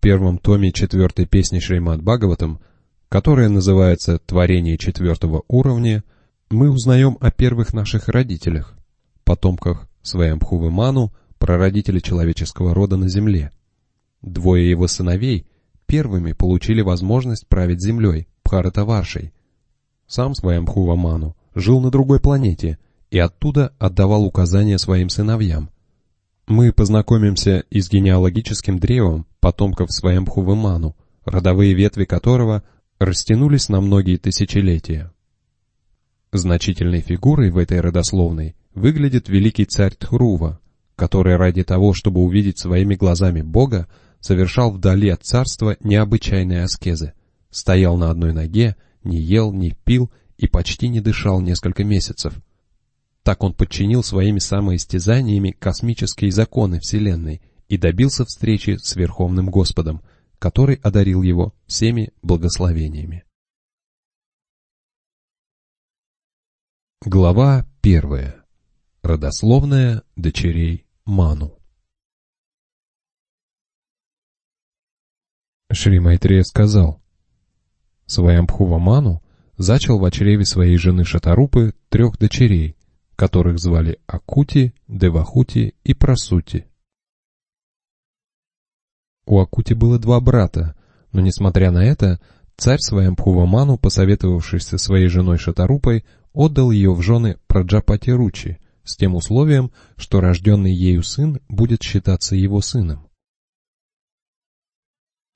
первом томе четвертой песни Шримад Бхагаватам, которая называется «Творение четвертого уровня», мы узнаем о первых наших родителях, потомках Сваямбхувы Ману, прародителя человеческого рода на земле. Двое его сыновей первыми получили возможность править землей, Бхаратаваршей. Сам Сваямбхува Ману жил на другой планете и оттуда отдавал указания своим сыновьям. Мы познакомимся и с генеалогическим древом потомков Сваямбхувы Ману, родовые ветви которого растянулись на многие тысячелетия. Значительной фигурой в этой родословной выглядит великий царь Тхрува, который ради того, чтобы увидеть своими глазами Бога, совершал вдали от царства необычайные аскезы, стоял на одной ноге, не ел, не пил и почти не дышал несколько месяцев. Так он подчинил своими самоистязаниями космические законы Вселенной и добился встречи с Верховным Господом, который одарил его всеми благословениями. Глава первая. Родословная дочерей Ману. Шри Майтрея сказал, Сваямбхува Ману зачал в чреве своей жены Шатарупы трех дочерей, которых звали Акути, Девахути и Прасути. У Акути было два брата, но несмотря на это, царь Сваямбхува Ману, посоветовавшись со своей женой Шатарупой, отдал ее в жены Праджапати Ручи, с тем условием, что рожденный ею сын будет считаться его сыном.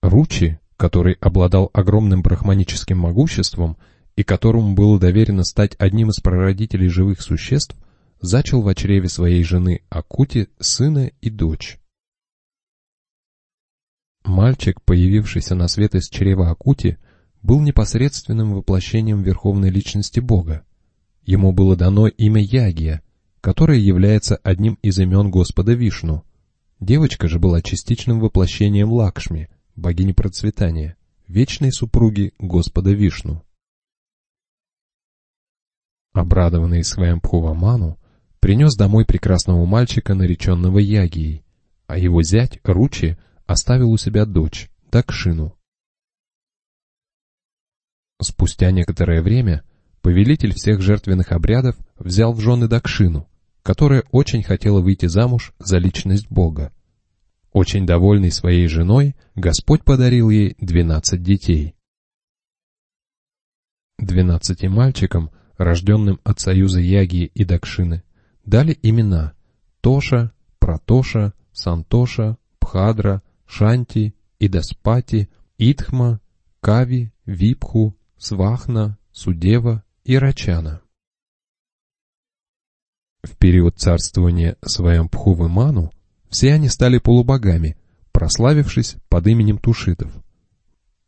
Ручи, который обладал огромным брахманическим могуществом и которому было доверено стать одним из прародителей живых существ, зачал в чреве своей жены Акути сына и дочь. Мальчик, появившийся на свет из чрева Акути, был непосредственным воплощением верховной личности Бога. Ему было дано имя Ягия, которое является одним из имен Господа Вишну. Девочка же была частичным воплощением Лакшми, богини процветания, вечной супруги Господа Вишну. Обрадованный своим Пхуваману, принес домой прекрасного мальчика, нареченного Ягией, а его зять Ручи оставил у себя дочь, Дакшину. Спустя некоторое время повелитель всех жертвенных обрядов взял в жены Дакшину, которая очень хотела выйти замуж за личность Бога. Очень довольный своей женой, Господь подарил ей двенадцать детей. Двенадцати мальчикам, рожденным от союза Яги и Дакшины, дали имена Тоша, Протоша, Сантоша, Пхадра, Шанти, Идаспати, Итхма, Кави, Випху, Свахна, Судева и Рачана. В период царствования Сваямпхувы Ману все они стали полубогами, прославившись под именем Тушитов.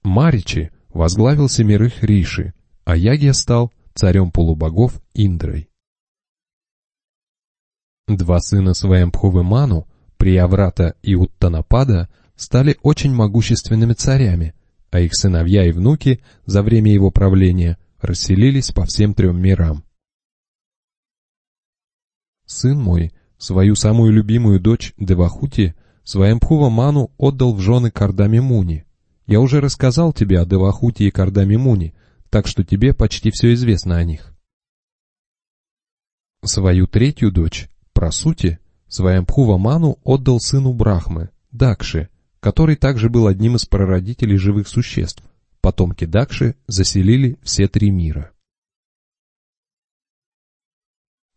Маричи возглавил семерых Риши, а Ягия стал царем полубогов Индрой. Два сына Сваямпхувы Ману, Прияврата и Уттанапада, стали очень могущественными царями, а их сыновья и внуки за время его правления расселились по всем трем мирам. Сын мой Свою самую любимую дочь Девахути Сваямпхува Ману отдал в жены Кардами Муни. Я уже рассказал тебе о Девахути и Кардами Муни, так что тебе почти все известно о них. Свою третью дочь, Прасути, Сваямпхува Ману отдал сыну Брахмы, Дакши, который также был одним из прародителей живых существ. Потомки Дакши заселили все три мира.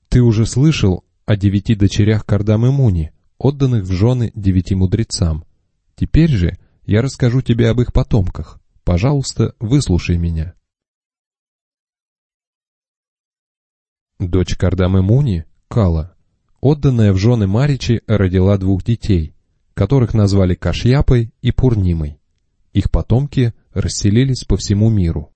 Ты уже слышал о девяти дочерях Кардамы Муни, отданных в жены девяти мудрецам. Теперь же я расскажу тебе об их потомках. Пожалуйста, выслушай меня. Дочь Кардамы Муни, Кала, отданная в жены Маричи, родила двух детей, которых назвали Кашьяпой и Пурнимой. Их потомки расселились по всему миру.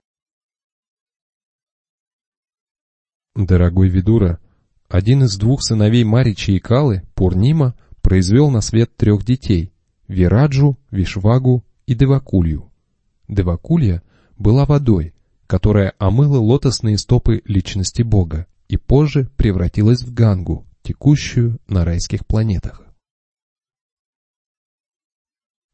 Дорогой Видура, один из двух сыновей Маричи и Калы, Пурнима, произвел на свет трех детей – Вираджу, Вишвагу и Девакулью. Девакулья была водой, которая омыла лотосные стопы личности Бога и позже превратилась в Гангу, текущую на райских планетах.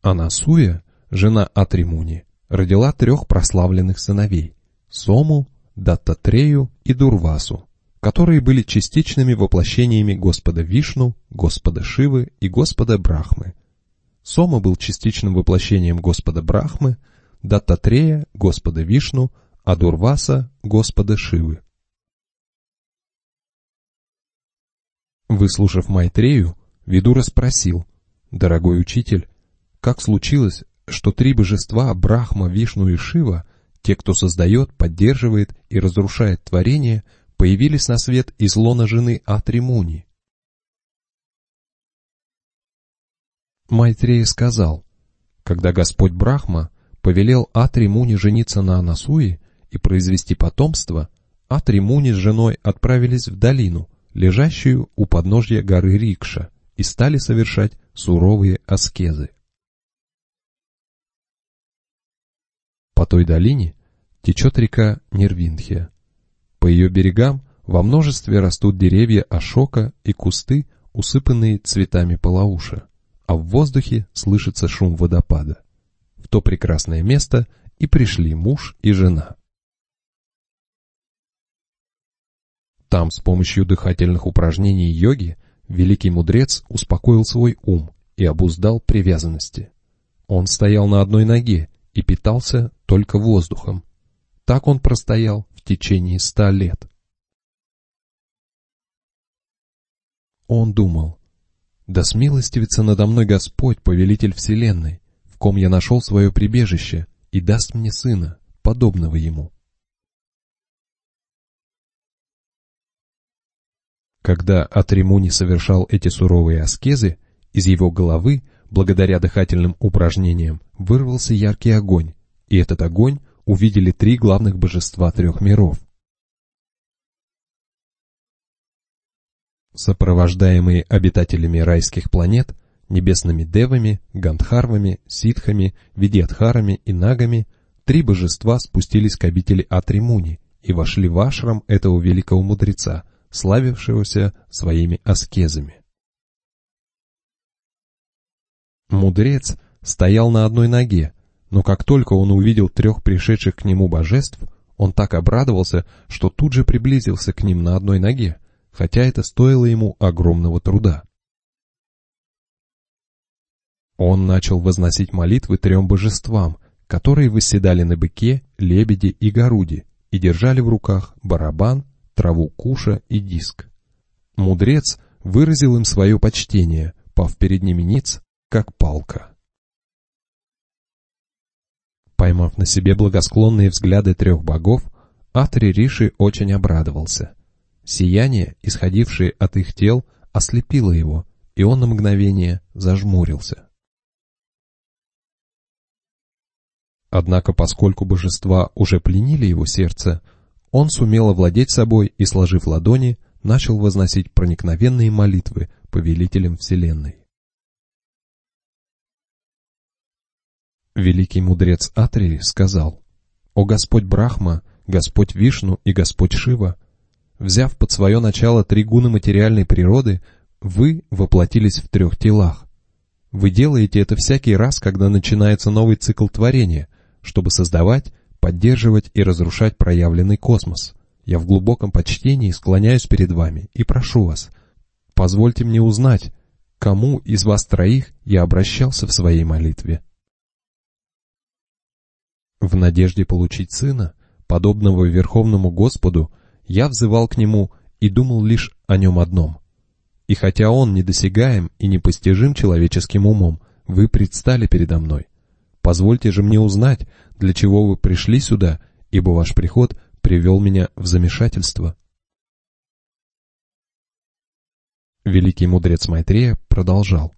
Анасуя жена Атримуни, родила трех прославленных сыновей – Сому, Даттатрею и Дурвасу, которые были частичными воплощениями Господа Вишну, Господа Шивы и Господа Брахмы. Сома был частичным воплощением Господа Брахмы, Даттатрея – Господа Вишну, а Дурваса – Господа Шивы. Выслушав Майтрею, Видура спросил, «Дорогой учитель, как случилось, что три божества Брахма, Вишну и Шива, те, кто создает, поддерживает и разрушает творение, появились на свет из лона жены Атримуни?» Майтрея сказал, когда Господь Брахма повелел Атримуни жениться на Анасуи и произвести потомство, Атримуни с женой отправились в долину, лежащую у подножья горы Рикша, и стали совершать суровые аскезы. По той долине течет река Нервинхия. По ее берегам во множестве растут деревья ашока и кусты, усыпанные цветами палауша, а в воздухе слышится шум водопада. В то прекрасное место и пришли муж и жена. Там с помощью дыхательных упражнений йоги великий мудрец успокоил свой ум и обуздал привязанности. Он стоял на одной ноге и питался только воздухом. Так он простоял в течение ста лет. Он думал, да смилостивится надо мной Господь, повелитель вселенной, в ком я нашел свое прибежище, и даст мне сына, подобного ему. Когда Атримуни совершал эти суровые аскезы, из его головы, благодаря дыхательным упражнениям, вырвался яркий огонь, и этот огонь увидели три главных божества трех миров. Сопровождаемые обитателями райских планет, небесными девами, гандхарвами, ситхами, видьятхарами и нагами, три божества спустились к обители Атримуни и вошли в ашрам этого великого мудреца, славившегося своими аскезами. Мудрец стоял на одной ноге, но как только он увидел трех пришедших к нему божеств, он так обрадовался, что тут же приблизился к ним на одной ноге, хотя это стоило ему огромного труда. Он начал возносить молитвы трем божествам, которые восседали на быке, лебеде и горуде и держали в руках барабан, траву куша и диск. Мудрец выразил им свое почтение, пав перед ними ниц, как палка. Поймав на себе благосклонные взгляды трех богов, Атри Риши очень обрадовался. Сияние, исходившее от их тел, ослепило его, и он на мгновение зажмурился. Однако, поскольку божества уже пленили его сердце, он сумел овладеть собой и, сложив ладони, начал возносить проникновенные молитвы повелителям Вселенной. Великий мудрец Атрии сказал, «О Господь Брахма, Господь Вишну и Господь Шива, взяв под свое начало три гуны материальной природы, вы воплотились в трех телах. Вы делаете это всякий раз, когда начинается новый цикл творения, чтобы создавать поддерживать и разрушать проявленный космос. Я в глубоком почтении склоняюсь перед вами и прошу вас, позвольте мне узнать, кому из вас троих я обращался в своей молитве. В надежде получить сына, подобного Верховному Господу, я взывал к нему и думал лишь о нем одном. И хотя он недосягаем и непостижим человеческим умом, вы предстали передо мной. Позвольте же мне узнать, для чего вы пришли сюда, ибо ваш приход привел меня в замешательство. Великий мудрец Майтрея продолжал.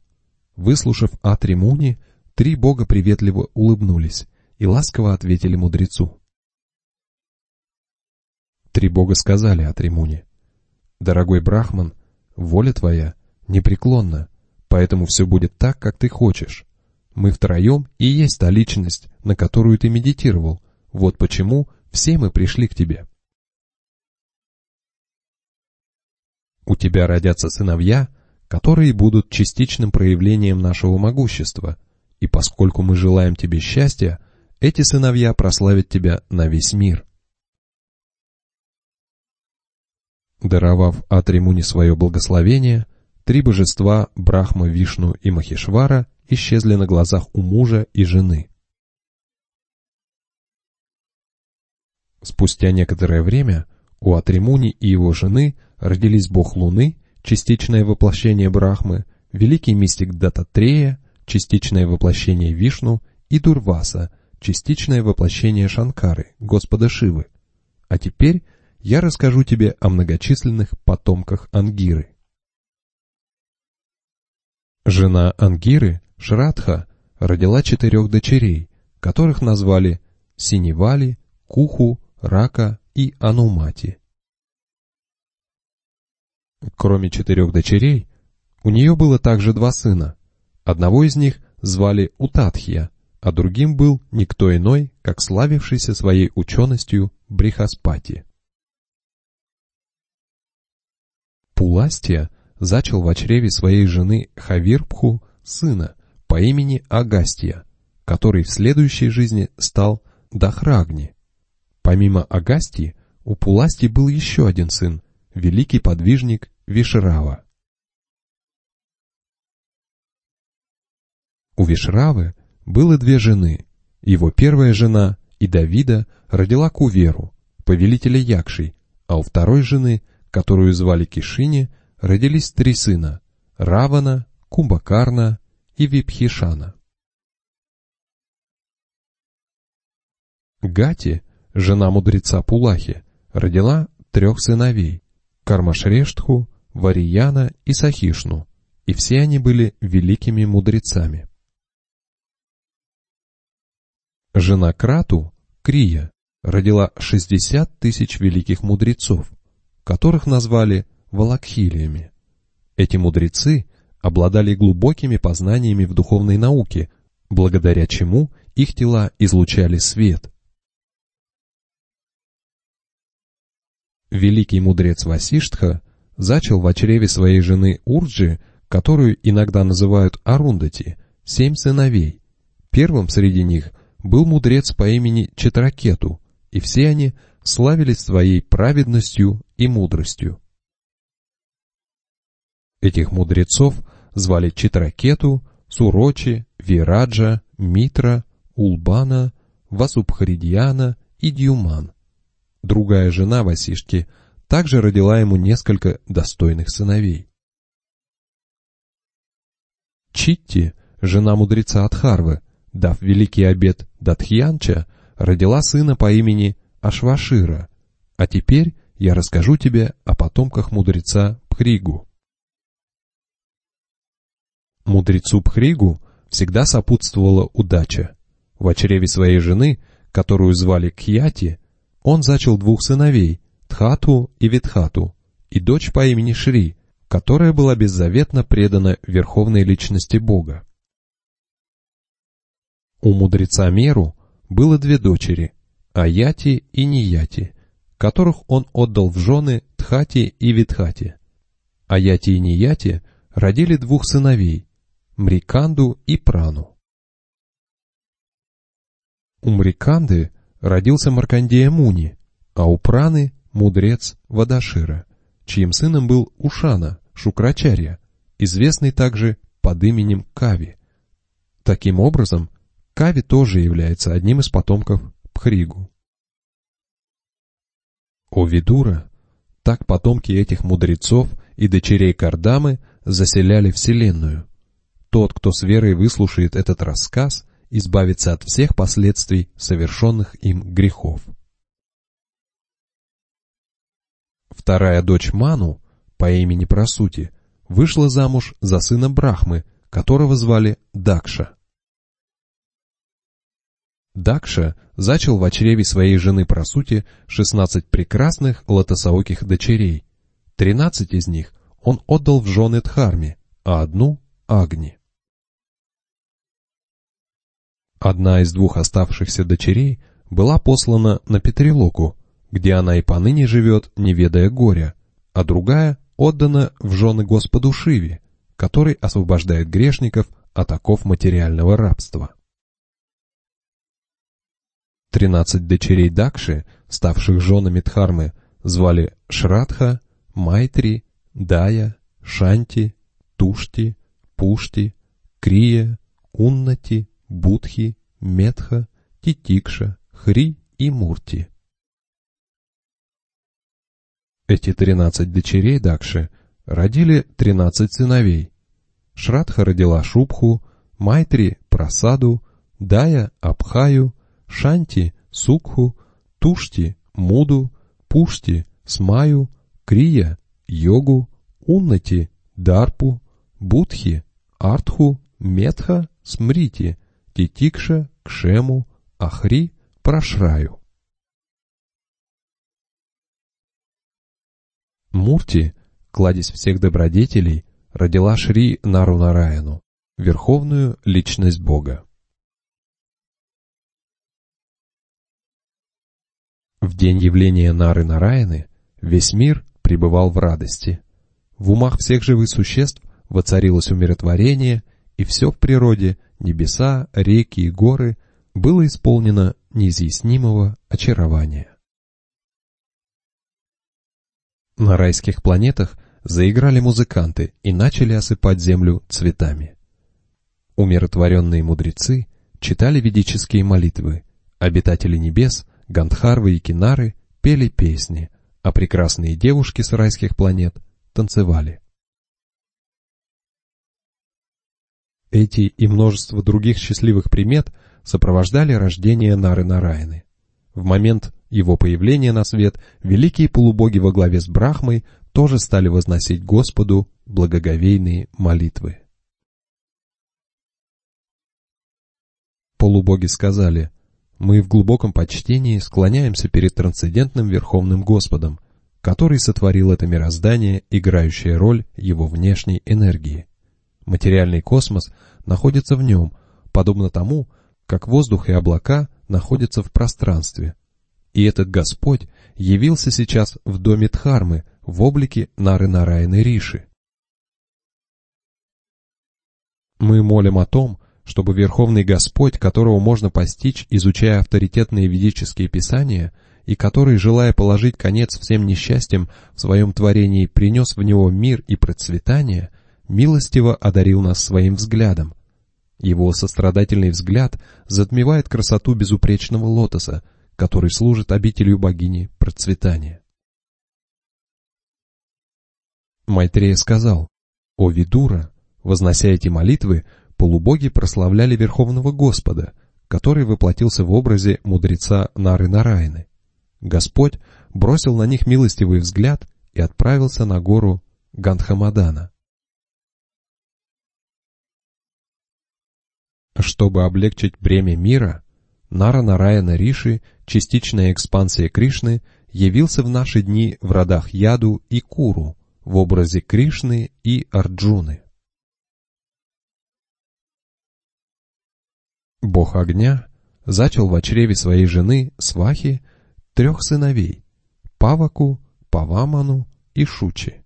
Выслушав Атримуни, три бога приветливо улыбнулись и ласково ответили мудрецу. Три бога сказали Атримуни. «Дорогой Брахман, воля твоя непреклонна, поэтому все будет так, как ты хочешь. Мы втроем и есть та личность, на которую ты медитировал. Вот почему все мы пришли к тебе. У тебя родятся сыновья, которые будут частичным проявлением нашего могущества, И поскольку мы желаем тебе счастья, эти сыновья прославят тебя на весь мир. Даровав Атримуни свое благословение, три божества Брахма, Вишну и Махишвара исчезли на глазах у мужа и жены. Спустя некоторое время у Атримуни и его жены родились бог Луны, частичное воплощение Брахмы, великий мистик Дататрея, частичное воплощение Вишну и Дурваса, частичное воплощение Шанкары, Господа Шивы. А теперь я расскажу тебе о многочисленных потомках Ангиры. Жена Ангиры, Шрадха, родила четырех дочерей, которых назвали Синевали, Куху, Рака и Анумати. Кроме четырех дочерей, у нее было также два сына. Одного из них звали Утатхия, а другим был никто иной, как славившийся своей ученостью Брихаспати. Пуластия зачал в чреве своей жены Хавирпху сына по имени Агастия, который в следующей жизни стал Дахрагни, Помимо Агастии, у Пуласти был еще один сын, великий подвижник Вишрава. У Вишравы было две жены. Его первая жена, и Давида, родила Куверу, повелителя Якшей, а у второй жены, которую звали Кишини, родились три сына — Равана, Кумбакарна и Випхишана. Гати жена мудреца Пулахи, родила трех сыновей – Кармашрештху, Варияна и Сахишну, и все они были великими мудрецами. Жена Крату, Крия, родила 60 тысяч великих мудрецов, которых назвали Валакхилиями. Эти мудрецы обладали глубокими познаниями в духовной науке, благодаря чему их тела излучали свет, Великий мудрец Васиштха зачал в чреве своей жены Урджи, которую иногда называют Арундати, семь сыновей. Первым среди них был мудрец по имени Четракету, и все они славились своей праведностью и мудростью. Этих мудрецов звали Читракету, Сурочи, Вираджа, Митра, Улбана, Васубхаридьяна и Дьюман. Другая жена Васишки также родила ему несколько достойных сыновей. Читти, жена мудреца Адхарвы, дав великий обет Датхьянча, родила сына по имени Ашвашира. А теперь я расскажу тебе о потомках мудреца Пхригу. Мудрецу Пхригу всегда сопутствовала удача. В чреве своей жены, которую звали Кьяти, он зачал двух сыновей, Тхату и Витхату, и дочь по имени Шри, которая была беззаветно предана верховной личности Бога. У мудреца Меру было две дочери, Аяти и Нияти, которых он отдал в жены Тхати и Витхати. Аяти и Нияти родили двух сыновей, Мриканду и Прану. У Мриканды родился Маркандея Муни, а у Праны — мудрец Вадашира, чьим сыном был Ушана, Шукрачарья, известный также под именем Кави. Таким образом, Кави тоже является одним из потомков Пхригу. О Видура, так потомки этих мудрецов и дочерей Кардамы заселяли Вселенную. Тот, кто с верой выслушает этот рассказ, избавиться от всех последствий совершенных им грехов. Вторая дочь Ману по имени Прасути вышла замуж за сына Брахмы, которого звали Дакша. Дакша зачал в чреве своей жены Прасути 16 прекрасных лотосаоких дочерей. 13 из них он отдал в жены Дхарме, а одну — Агни. Одна из двух оставшихся дочерей была послана на Петрилоку, где она и поныне живет, не ведая горя, а другая отдана в жены Господу Шиве, который освобождает грешников от оков материального рабства. Тринадцать дочерей Дакши, ставших женами Дхармы, звали Шрадха, Майтри, Дая, Шанти, Тушти, Пушти, Крия, Уннати, Будхи, Метха, Титикша, Хри и Мурти. Эти тринадцать дочерей Дакши родили тринадцать сыновей. Шрадха родила Шубху, Майтри — Прасаду, Дая — Абхаю, Шанти — Сукху, Тушти — Муду, Пушти — Смаю, Крия — Йогу, Уннати — Дарпу, Будхи — Артху, Метха — Смрити, Титикша — Кшему, Ахри — Прошраю. Мурти, кладезь всех добродетелей, родила Шри Нарунараяну, верховную личность Бога. В день явления Нары Нараяны весь мир пребывал в радости. В умах всех живых существ воцарилось умиротворение, и все в природе, небеса, реки и горы, было исполнено неизъяснимого очарования. На райских планетах заиграли музыканты и начали осыпать землю цветами. Умиротворенные мудрецы читали ведические молитвы, обитатели небес, гандхарвы и кинары пели песни, а прекрасные девушки с райских планет танцевали. Эти и множество других счастливых примет сопровождали рождение Нары Нараяны. В момент его появления на свет великие полубоги во главе с Брахмой тоже стали возносить Господу благоговейные молитвы. Полубоги сказали, «Мы в глубоком почтении склоняемся перед трансцендентным Верховным Господом, который сотворил это мироздание, играющее роль его внешней энергии. Материальный космос находится в нем, подобно тому, как воздух и облака находятся в пространстве, и этот Господь явился сейчас в доме Дхармы в облике Нары Нараяны Риши. Мы молим о том, чтобы Верховный Господь, которого можно постичь, изучая авторитетные ведические писания, и который, желая положить конец всем несчастьям в своем творении, принес в него мир и процветание, милостиво одарил нас своим взглядом. Его сострадательный взгляд затмевает красоту безупречного лотоса, который служит обителью богини процветания. Майтрея сказал, «О Видура, вознося эти молитвы, полубоги прославляли Верховного Господа, который воплотился в образе мудреца Нары Нараяны. Господь бросил на них милостивый взгляд и отправился на гору Гандхамадана. Чтобы облегчить бремя мира, Нара Нараяна Риши, частичная экспансия Кришны, явился в наши дни в родах Яду и Куру в образе Кришны и Арджуны. Бог огня зачал в чреве своей жены Свахи трех сыновей – Паваку, Паваману и Шучи,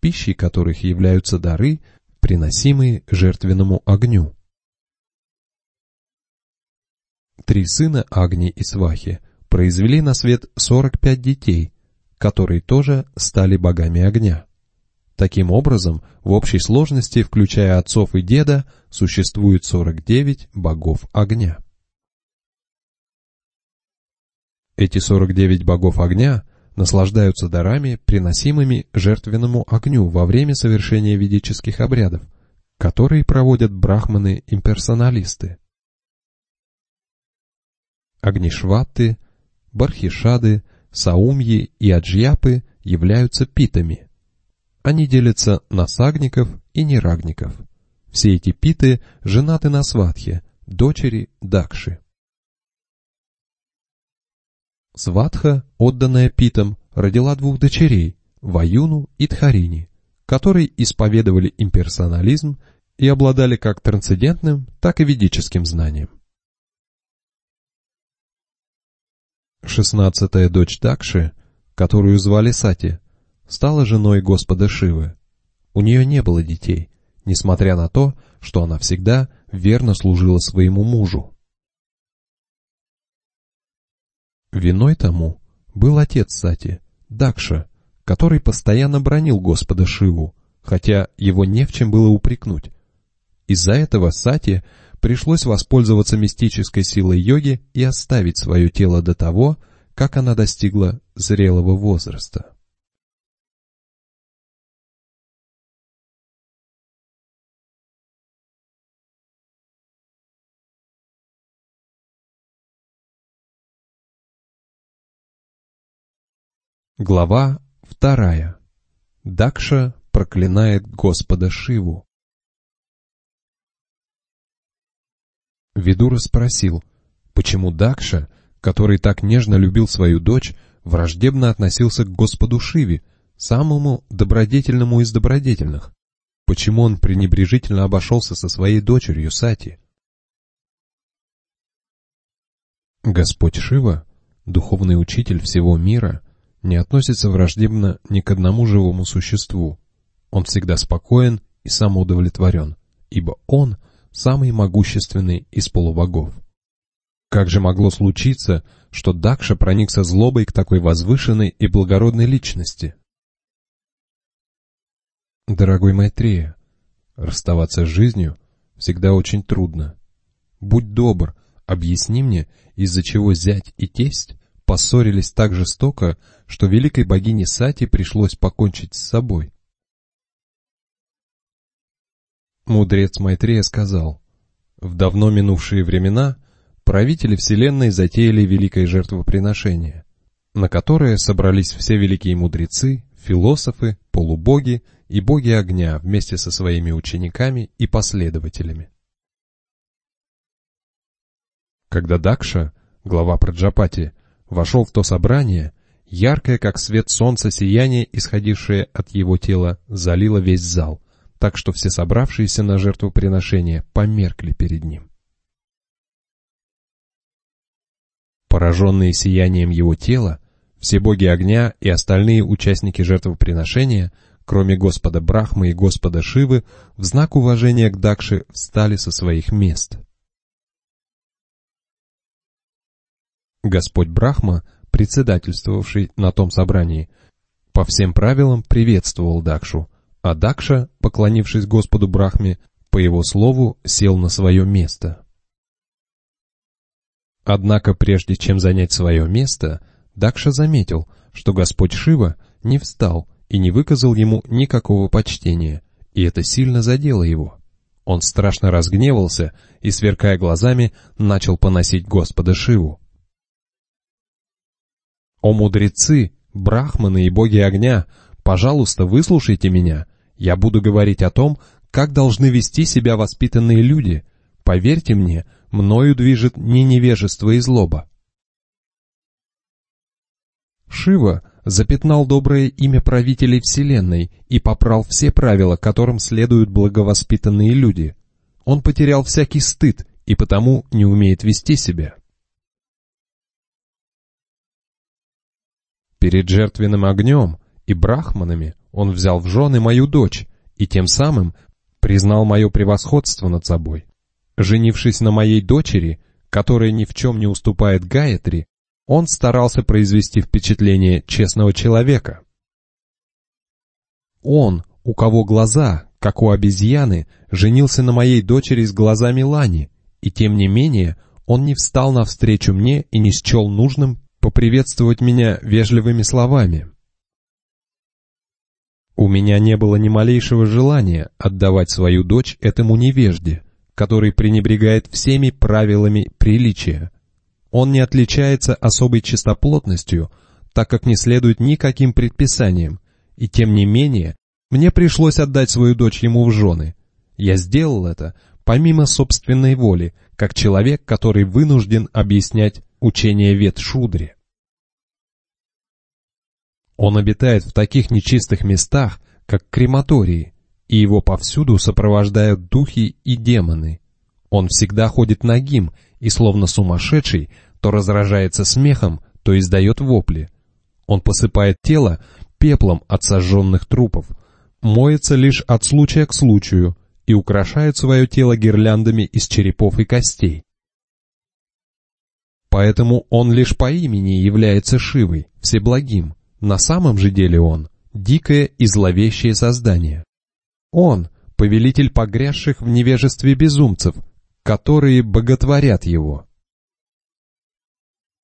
пищей которых являются дары, приносимые жертвенному огню. Три сына Агни и Свахи произвели на свет 45 детей, которые тоже стали богами огня. Таким образом, в общей сложности, включая отцов и деда, существует 49 богов огня. Эти 49 богов огня наслаждаются дарами, приносимыми жертвенному огню во время совершения ведических обрядов, которые проводят брахманы-имперсоналисты. Агнишваты, Бархишады, Саумьи и Аджьяпы являются питами. Они делятся на сагников и нерагников. Все эти питы женаты на Сватхе, дочери Дакши. Сватха, отданная питам, родила двух дочерей, Ваюну и Тхарини, которые исповедовали имперсонализм и обладали как трансцендентным, так и ведическим знанием. Шестнадцатая дочь Дакши, которую звали Сати, стала женой Господа Шивы. У нее не было детей, несмотря на то, что она всегда верно служила своему мужу. Виной тому был отец Сати, Дакша, который постоянно бронил Господа Шиву, хотя его не в чем было упрекнуть. Из-за этого Сати пришлось воспользоваться мистической силой йоги и оставить свое тело до того, как она достигла зрелого возраста. Глава вторая. Дакша проклинает Господа Шиву. Видура спросил, почему Дакша, который так нежно любил свою дочь, враждебно относился к Господу Шиве, самому добродетельному из добродетельных. Почему он пренебрежительно обошелся со своей дочерью Сати? Господь Шива, духовный учитель всего мира, не относится враждебно ни к одному живому существу. Он всегда спокоен и самоудовлетворен, ибо он самый могущественный из полубогов. Как же могло случиться, что Дакша проникся злобой к такой возвышенной и благородной личности? Дорогой Майтрея, расставаться с жизнью всегда очень трудно. Будь добр, объясни мне, из-за чего зять и тесть поссорились так жестоко, что великой богине Сати пришлось покончить с собой. Мудрец Майтрея сказал, «В давно минувшие времена правители Вселенной затеяли великое жертвоприношение, на которое собрались все великие мудрецы, философы, полубоги и боги огня вместе со своими учениками и последователями. Когда Дакша, глава Праджапати, вошел в то собрание, яркое, как свет солнца, сияние, исходившее от его тела, залило весь зал, так что все собравшиеся на жертвоприношение померкли перед ним. Пораженные сиянием его тела, все боги огня и остальные участники жертвоприношения, кроме Господа Брахмы и Господа Шивы, в знак уважения к Дакше встали со своих мест — Господь Брахма, председательствовавший на том собрании, по всем правилам приветствовал Дакшу, а Дакша, поклонившись Господу Брахме, по его слову сел на свое место. Однако прежде чем занять свое место, Дакша заметил, что Господь Шива не встал и не выказал ему никакого почтения, и это сильно задело его. Он страшно разгневался и, сверкая глазами, начал поносить Господа Шиву. «О мудрецы, брахманы и боги огня, пожалуйста, выслушайте меня. Я буду говорить о том, как должны вести себя воспитанные люди. Поверьте мне, мною движет не невежество и злоба». Шива запятнал доброе имя правителей Вселенной и попрал все правила, которым следуют благовоспитанные люди. Он потерял всякий стыд и потому не умеет вести себя. Перед жертвенным огнем и брахманами он взял в жены мою дочь и тем самым признал мое превосходство над собой. Женившись на моей дочери, которая ни в чем не уступает Гаятри, он старался произвести впечатление честного человека. Он, у кого глаза, как у обезьяны, женился на моей дочери с глазами Лани, и тем не менее он не встал навстречу мне и не счел нужным поприветствовать меня вежливыми словами. У меня не было ни малейшего желания отдавать свою дочь этому невежде, который пренебрегает всеми правилами приличия. Он не отличается особой чистоплотностью, так как не следует никаким предписаниям, и тем не менее мне пришлось отдать свою дочь ему в жены. Я сделал это помимо собственной воли, как человек, который вынужден объяснять учение Вет Шудри. Он обитает в таких нечистых местах, как крематории, и его повсюду сопровождают духи и демоны. Он всегда ходит нагим и, словно сумасшедший, то разражается смехом, то издает вопли. Он посыпает тело пеплом от сожженных трупов, моется лишь от случая к случаю и украшают свое тело гирляндами из черепов и костей. Поэтому он лишь по имени является Шивой, всеблагим. На самом же деле он — дикое и зловещее создание. Он — повелитель погрязших в невежестве безумцев, которые боготворят его.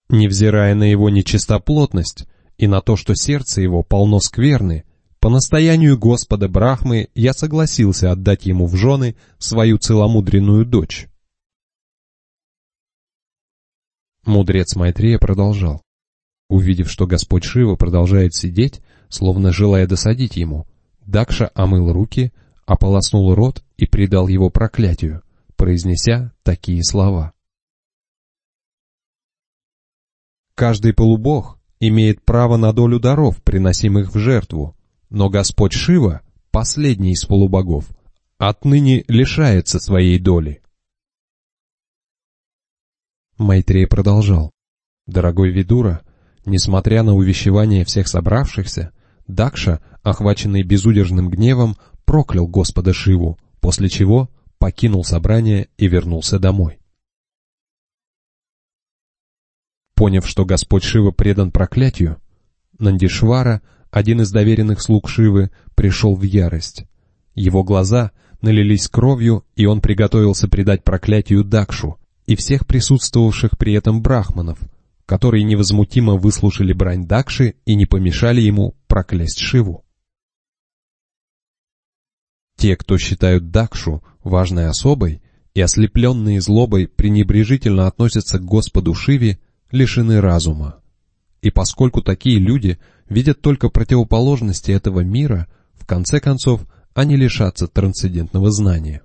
Невзирая на его нечистоплотность и на то, что сердце его полно скверны, по настоянию Господа Брахмы я согласился отдать ему в жены свою целомудренную дочь. Мудрец Майтрея продолжал. Увидев, что Господь Шива продолжает сидеть, словно желая досадить ему, Дакша омыл руки, ополоснул рот и предал его проклятию, произнеся такие слова. Каждый полубог имеет право на долю даров, приносимых в жертву, но Господь Шива, последний из полубогов, отныне лишается своей доли. Майтрей продолжал. Дорогой Видура, несмотря на увещевание всех собравшихся, Дакша, охваченный безудержным гневом, проклял Господа Шиву, после чего покинул собрание и вернулся домой. Поняв, что Господь Шива предан проклятию, Нандишвара, один из доверенных слуг Шивы, пришел в ярость. Его глаза налились кровью, и он приготовился предать проклятию Дакшу и всех присутствовавших при этом брахманов, которые невозмутимо выслушали брань Дакши и не помешали ему проклясть Шиву. Те, кто считают Дакшу важной особой и ослепленные злобой пренебрежительно относятся к Господу Шиве, лишены разума. И поскольку такие люди видят только противоположности этого мира, в конце концов они лишатся трансцендентного знания.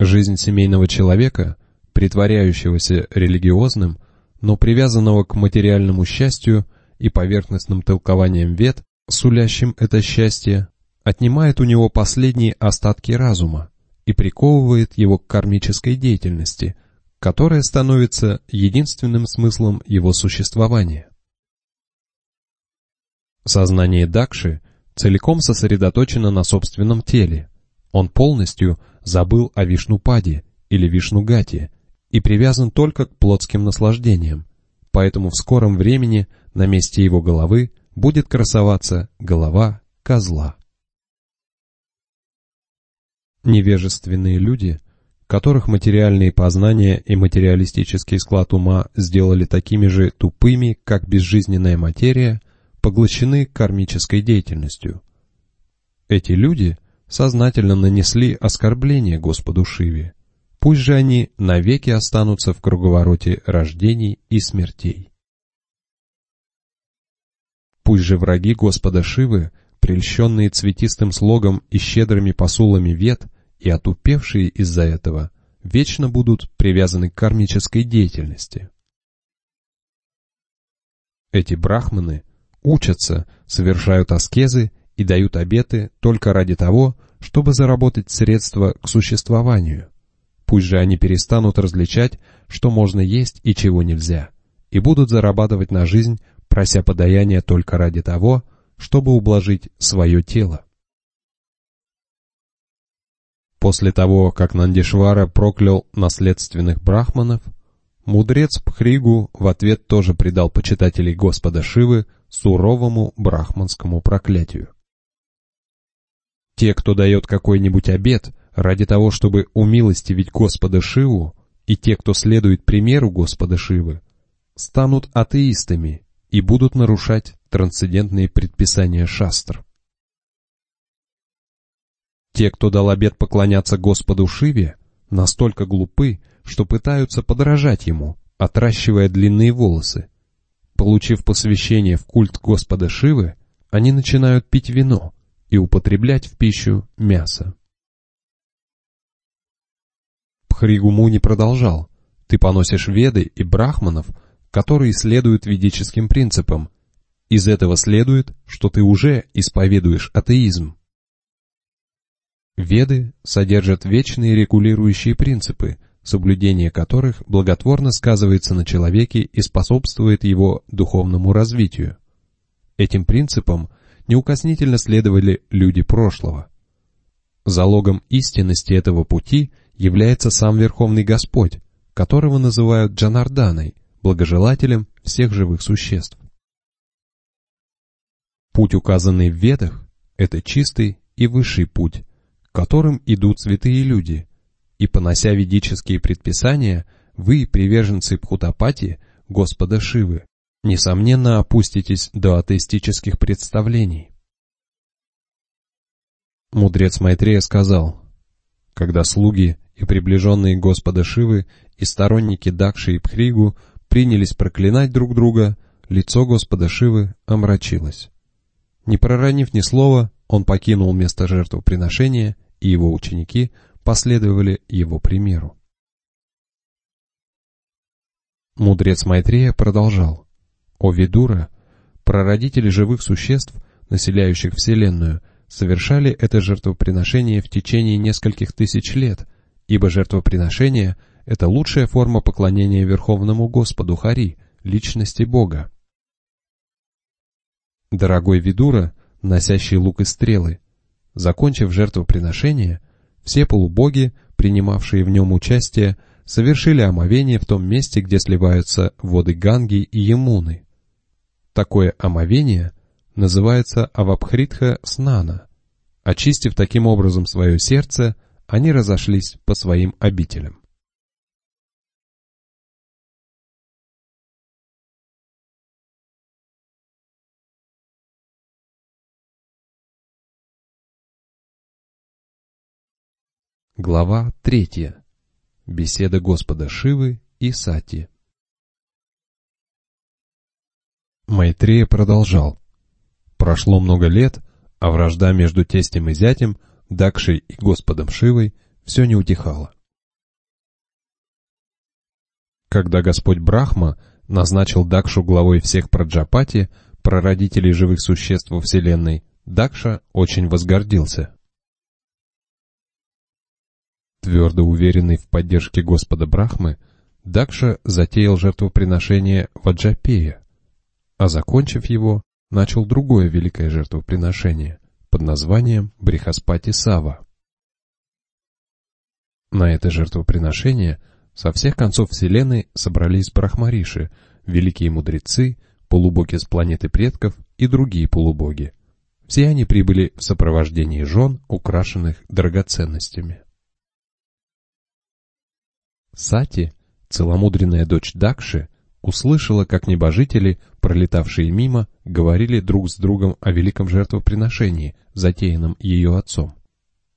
Жизнь семейного человека, притворяющегося религиозным, но привязанного к материальному счастью и поверхностным толкованиям вет, сулящим это счастье, отнимает у него последние остатки разума и приковывает его к кармической деятельности – которое становится единственным смыслом его существования. Сознание Дакши целиком сосредоточено на собственном теле. Он полностью забыл о Вишнупаде или Вишнугате и привязан только к плотским наслаждениям, поэтому в скором времени на месте его головы будет красоваться голова козла. Невежественные люди которых материальные познания и материалистический склад ума сделали такими же тупыми, как безжизненная материя, поглощены кармической деятельностью. Эти люди сознательно нанесли оскорбление Господу Шиве. Пусть же они навеки останутся в круговороте рождений и смертей. Пусть же враги Господа Шивы, прельщенные цветистым слогом и щедрыми посулами вет, и отупевшие из-за этого вечно будут привязаны к кармической деятельности. Эти брахманы учатся, совершают аскезы и дают обеты только ради того, чтобы заработать средства к существованию. Пусть же они перестанут различать, что можно есть и чего нельзя, и будут зарабатывать на жизнь, прося подаяния только ради того, чтобы ублажить свое тело. После того, как Нандишвара проклял наследственных брахманов, мудрец Пхригу в ответ тоже предал почитателей Господа Шивы суровому брахманскому проклятию. Те, кто дает какой-нибудь обет ради того, чтобы умилостивить Господа Шиву, и те, кто следует примеру Господа Шивы, станут атеистами и будут нарушать трансцендентные предписания шастр. Те, кто дал обет поклоняться Господу Шиве, настолько глупы, что пытаются подражать ему, отращивая длинные волосы. Получив посвящение в культ Господа Шивы, они начинают пить вино и употреблять в пищу мясо. Пхригумуни продолжал, «Ты поносишь веды и брахманов, которые следуют ведическим принципам. Из этого следует, что ты уже исповедуешь атеизм. Веды содержат вечные регулирующие принципы, соблюдение которых благотворно сказывается на человеке и способствует его духовному развитию. Этим принципам неукоснительно следовали люди прошлого. Залогом истинности этого пути является сам Верховный Господь, которого называют Джанарданой, благожелателем всех живых существ. Путь, указанный в Ведах, это чистый и высший путь, которым идут святые люди, и, понося ведические предписания, вы, приверженцы Пхутапати, Господа Шивы, несомненно опуститесь до атеистических представлений. Мудрец Майтрея сказал, когда слуги и приближенные Господа Шивы и сторонники Дакши и Пхригу принялись проклинать друг друга, лицо Господа Шивы омрачилось. Не проронив ни слова, он покинул место жертвоприношения, и его ученики последовали его примеру. Мудрец Майтрея продолжал. «О Видура, прародители живых существ, населяющих Вселенную, совершали это жертвоприношение в течение нескольких тысяч лет, ибо жертвоприношение — это лучшая форма поклонения Верховному Господу Хари, личности Бога. Дорогой Видура, носящий лук и стрелы, закончив жертвоприношение, все полубоги, принимавшие в нем участие, совершили омовение в том месте, где сливаются воды Ганги и Емуны. Такое омовение называется Авабхритха Снана. Очистив таким образом свое сердце, они разошлись по своим обителям. Глава третья. Беседа Господа Шивы и Сати. Майтрея продолжал. Прошло много лет, а вражда между тестем и зятем, Дакшей и Господом Шивой все не утихала. Когда Господь Брахма назначил Дакшу главой всех Праджапати, прародителей живых существ во Вселенной, Дакша очень возгордился. Твердо уверенный в поддержке Господа Брахмы, Дакша затеял жертвоприношение Ваджапея, а закончив его, начал другое великое жертвоприношение под названием Брихаспати Сава. На это жертвоприношение со всех концов Вселенной собрались брахмариши, великие мудрецы, полубоги с планеты предков и другие полубоги. Все они прибыли в сопровождении жен, украшенных драгоценностями. Сати, целомудренная дочь Дакши, услышала, как небожители, пролетавшие мимо, говорили друг с другом о великом жертвоприношении, затеянном ее отцом.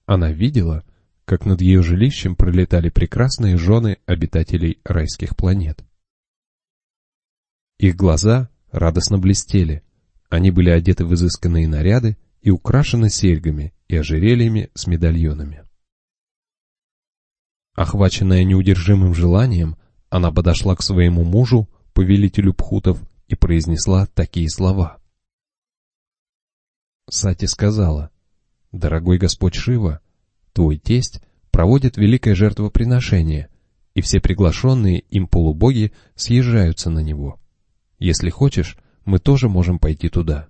Она видела, как над ее жилищем пролетали прекрасные жены обитателей райских планет. Их глаза радостно блестели, они были одеты в изысканные наряды и украшены серьгами и ожерельями с медальонами. Охваченная неудержимым желанием, она подошла к своему мужу, повелителю пхутов, и произнесла такие слова. Сати сказала, «Дорогой Господь Шива, твой тесть проводит великое жертвоприношение, и все приглашенные им полубоги съезжаются на него. Если хочешь, мы тоже можем пойти туда».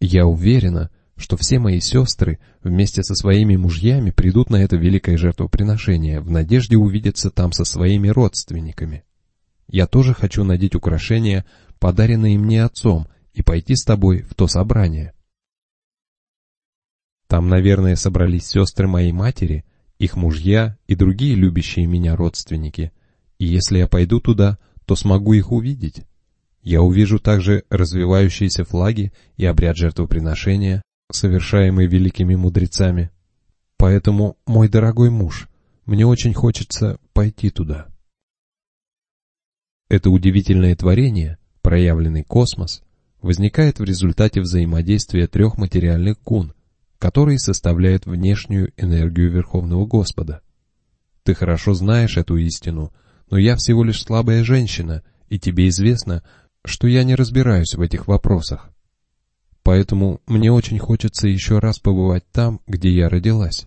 Я уверена, что все мои сестры вместе со своими мужьями придут на это великое жертвоприношение в надежде увидеться там со своими родственниками. Я тоже хочу надеть украшения, подаренные мне отцом, и пойти с тобой в то собрание. Там, наверное, собрались сестры моей матери, их мужья и другие любящие меня родственники, и если я пойду туда, то смогу их увидеть. Я увижу также развивающиеся флаги и обряд жертвоприношения, совершаемый великими мудрецами. Поэтому, мой дорогой муж, мне очень хочется пойти туда. Это удивительное творение, проявленный космос, возникает в результате взаимодействия трех материальных гун, которые составляют внешнюю энергию Верховного Господа. Ты хорошо знаешь эту истину, но я всего лишь слабая женщина, и тебе известно, что я не разбираюсь в этих вопросах. Поэтому мне очень хочется еще раз побывать там, где я родилась.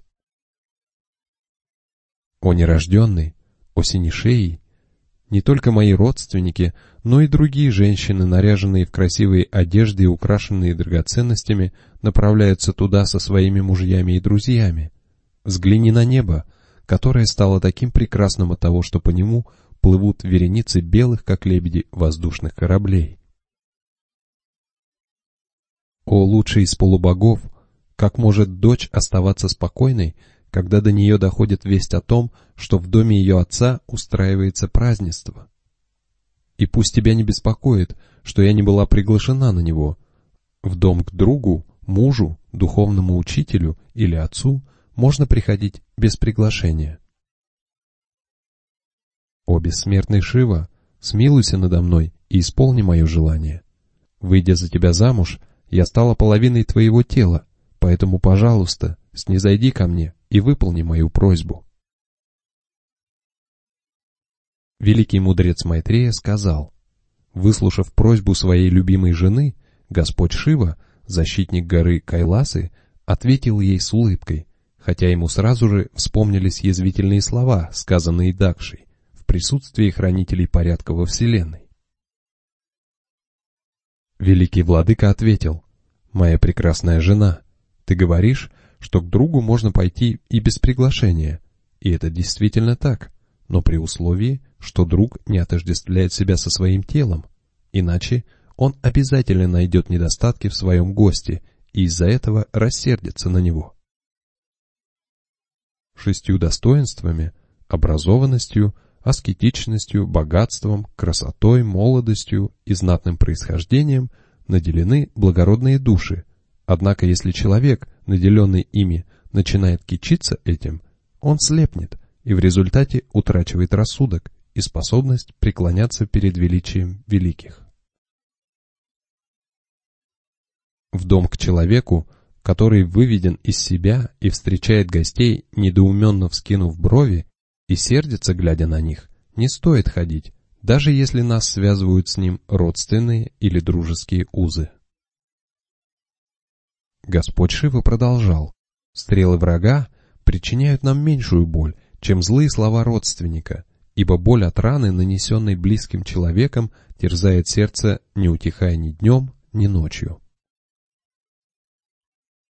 О нерожденный, о синешеи, Не только мои родственники, но и другие женщины, наряженные в красивые одежды и украшенные драгоценностями, направляются туда со своими мужьями и друзьями. Взгляни на небо, которое стало таким прекрасным от того, что по нему плывут вереницы белых, как лебеди, воздушных кораблей. О, лучший из полубогов, как может дочь оставаться спокойной, когда до нее доходит весть о том, что в доме ее отца устраивается празднество. И пусть тебя не беспокоит, что я не была приглашена на него. В дом к другу, мужу, духовному учителю или отцу можно приходить без приглашения. О бессмертный Шива, смилуйся надо мной и исполни мое желание. Выйдя за тебя замуж, я стала половиной твоего тела, поэтому, пожалуйста, снизойди ко мне и выполни мою просьбу. Великий мудрец Майтрея сказал, выслушав просьбу своей любимой жены, Господь Шива, защитник горы Кайласы, ответил ей с улыбкой, хотя ему сразу же вспомнились язвительные слова, сказанные Дакшей, в присутствии хранителей порядка во Вселенной. Великий владыка ответил, «Моя прекрасная жена, ты говоришь, что к другу можно пойти и без приглашения, и это действительно так, но при условии, что друг не отождествляет себя со своим телом, иначе он обязательно найдет недостатки в своем госте и из-за этого рассердится на него. Шестью достоинствами, образованностью, аскетичностью, богатством, красотой, молодостью и знатным происхождением наделены благородные души, однако если человек, наделенный ими, начинает кичиться этим, он слепнет и в результате утрачивает рассудок и способность преклоняться перед величием великих. В дом к человеку, который выведен из себя и встречает гостей, недоуменно вскинув брови и сердится, глядя на них, не стоит ходить, даже если нас связывают с ним родственные или дружеские узы. Господь Шива продолжал. Стрелы врага причиняют нам меньшую боль, чем злые слова родственника, ибо боль от раны, нанесенной близким человеком, терзает сердце, не утихая ни днем, ни ночью.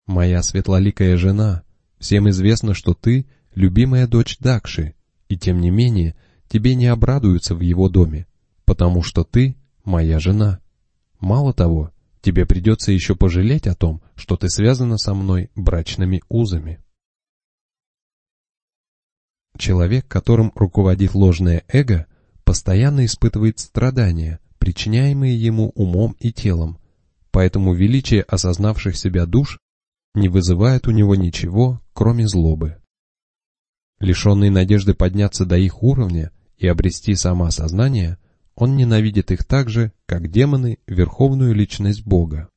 Моя светлоликая жена, всем известно, что ты — любимая дочь Дакши, и тем не менее тебе не обрадуются в его доме, потому что ты — моя жена. Мало того, тебе придется еще пожалеть о том, что ты связана со мной брачными узами. Человек, которым руководит ложное эго, постоянно испытывает страдания, причиняемые ему умом и телом, поэтому величие осознавших себя душ не вызывает у него ничего, кроме злобы. Лишенный надежды подняться до их уровня и обрести самоосознание, он ненавидит их так же, как демоны верховную личность Бога.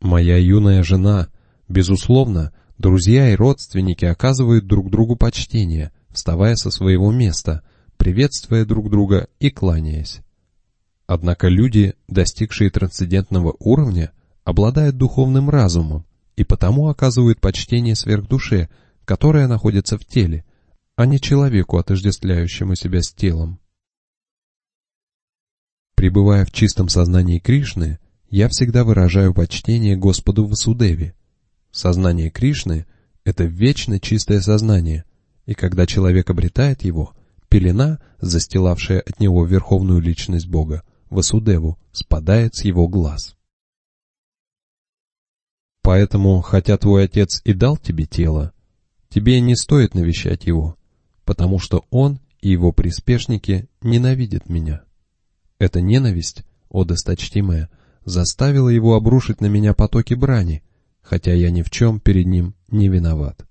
Моя юная жена, безусловно, Друзья и родственники оказывают друг другу почтение, вставая со своего места, приветствуя друг друга и кланяясь. Однако люди, достигшие трансцендентного уровня, обладают духовным разумом и потому оказывают почтение сверхдуше, которая находится в теле, а не человеку, отождествляющему себя с телом. Пребывая в чистом сознании Кришны, я всегда выражаю почтение Господу Васудеве, Сознание Кришны — это вечно чистое сознание, и когда человек обретает его, пелена, застилавшая от него верховную личность Бога, Васудеву, спадает с его глаз. Поэтому, хотя твой отец и дал тебе тело, тебе не стоит навещать его, потому что он и его приспешники ненавидят меня. Эта ненависть, о досточтимая, заставила его обрушить на меня потоки брани, хотя я ни в чем перед ним не виноват.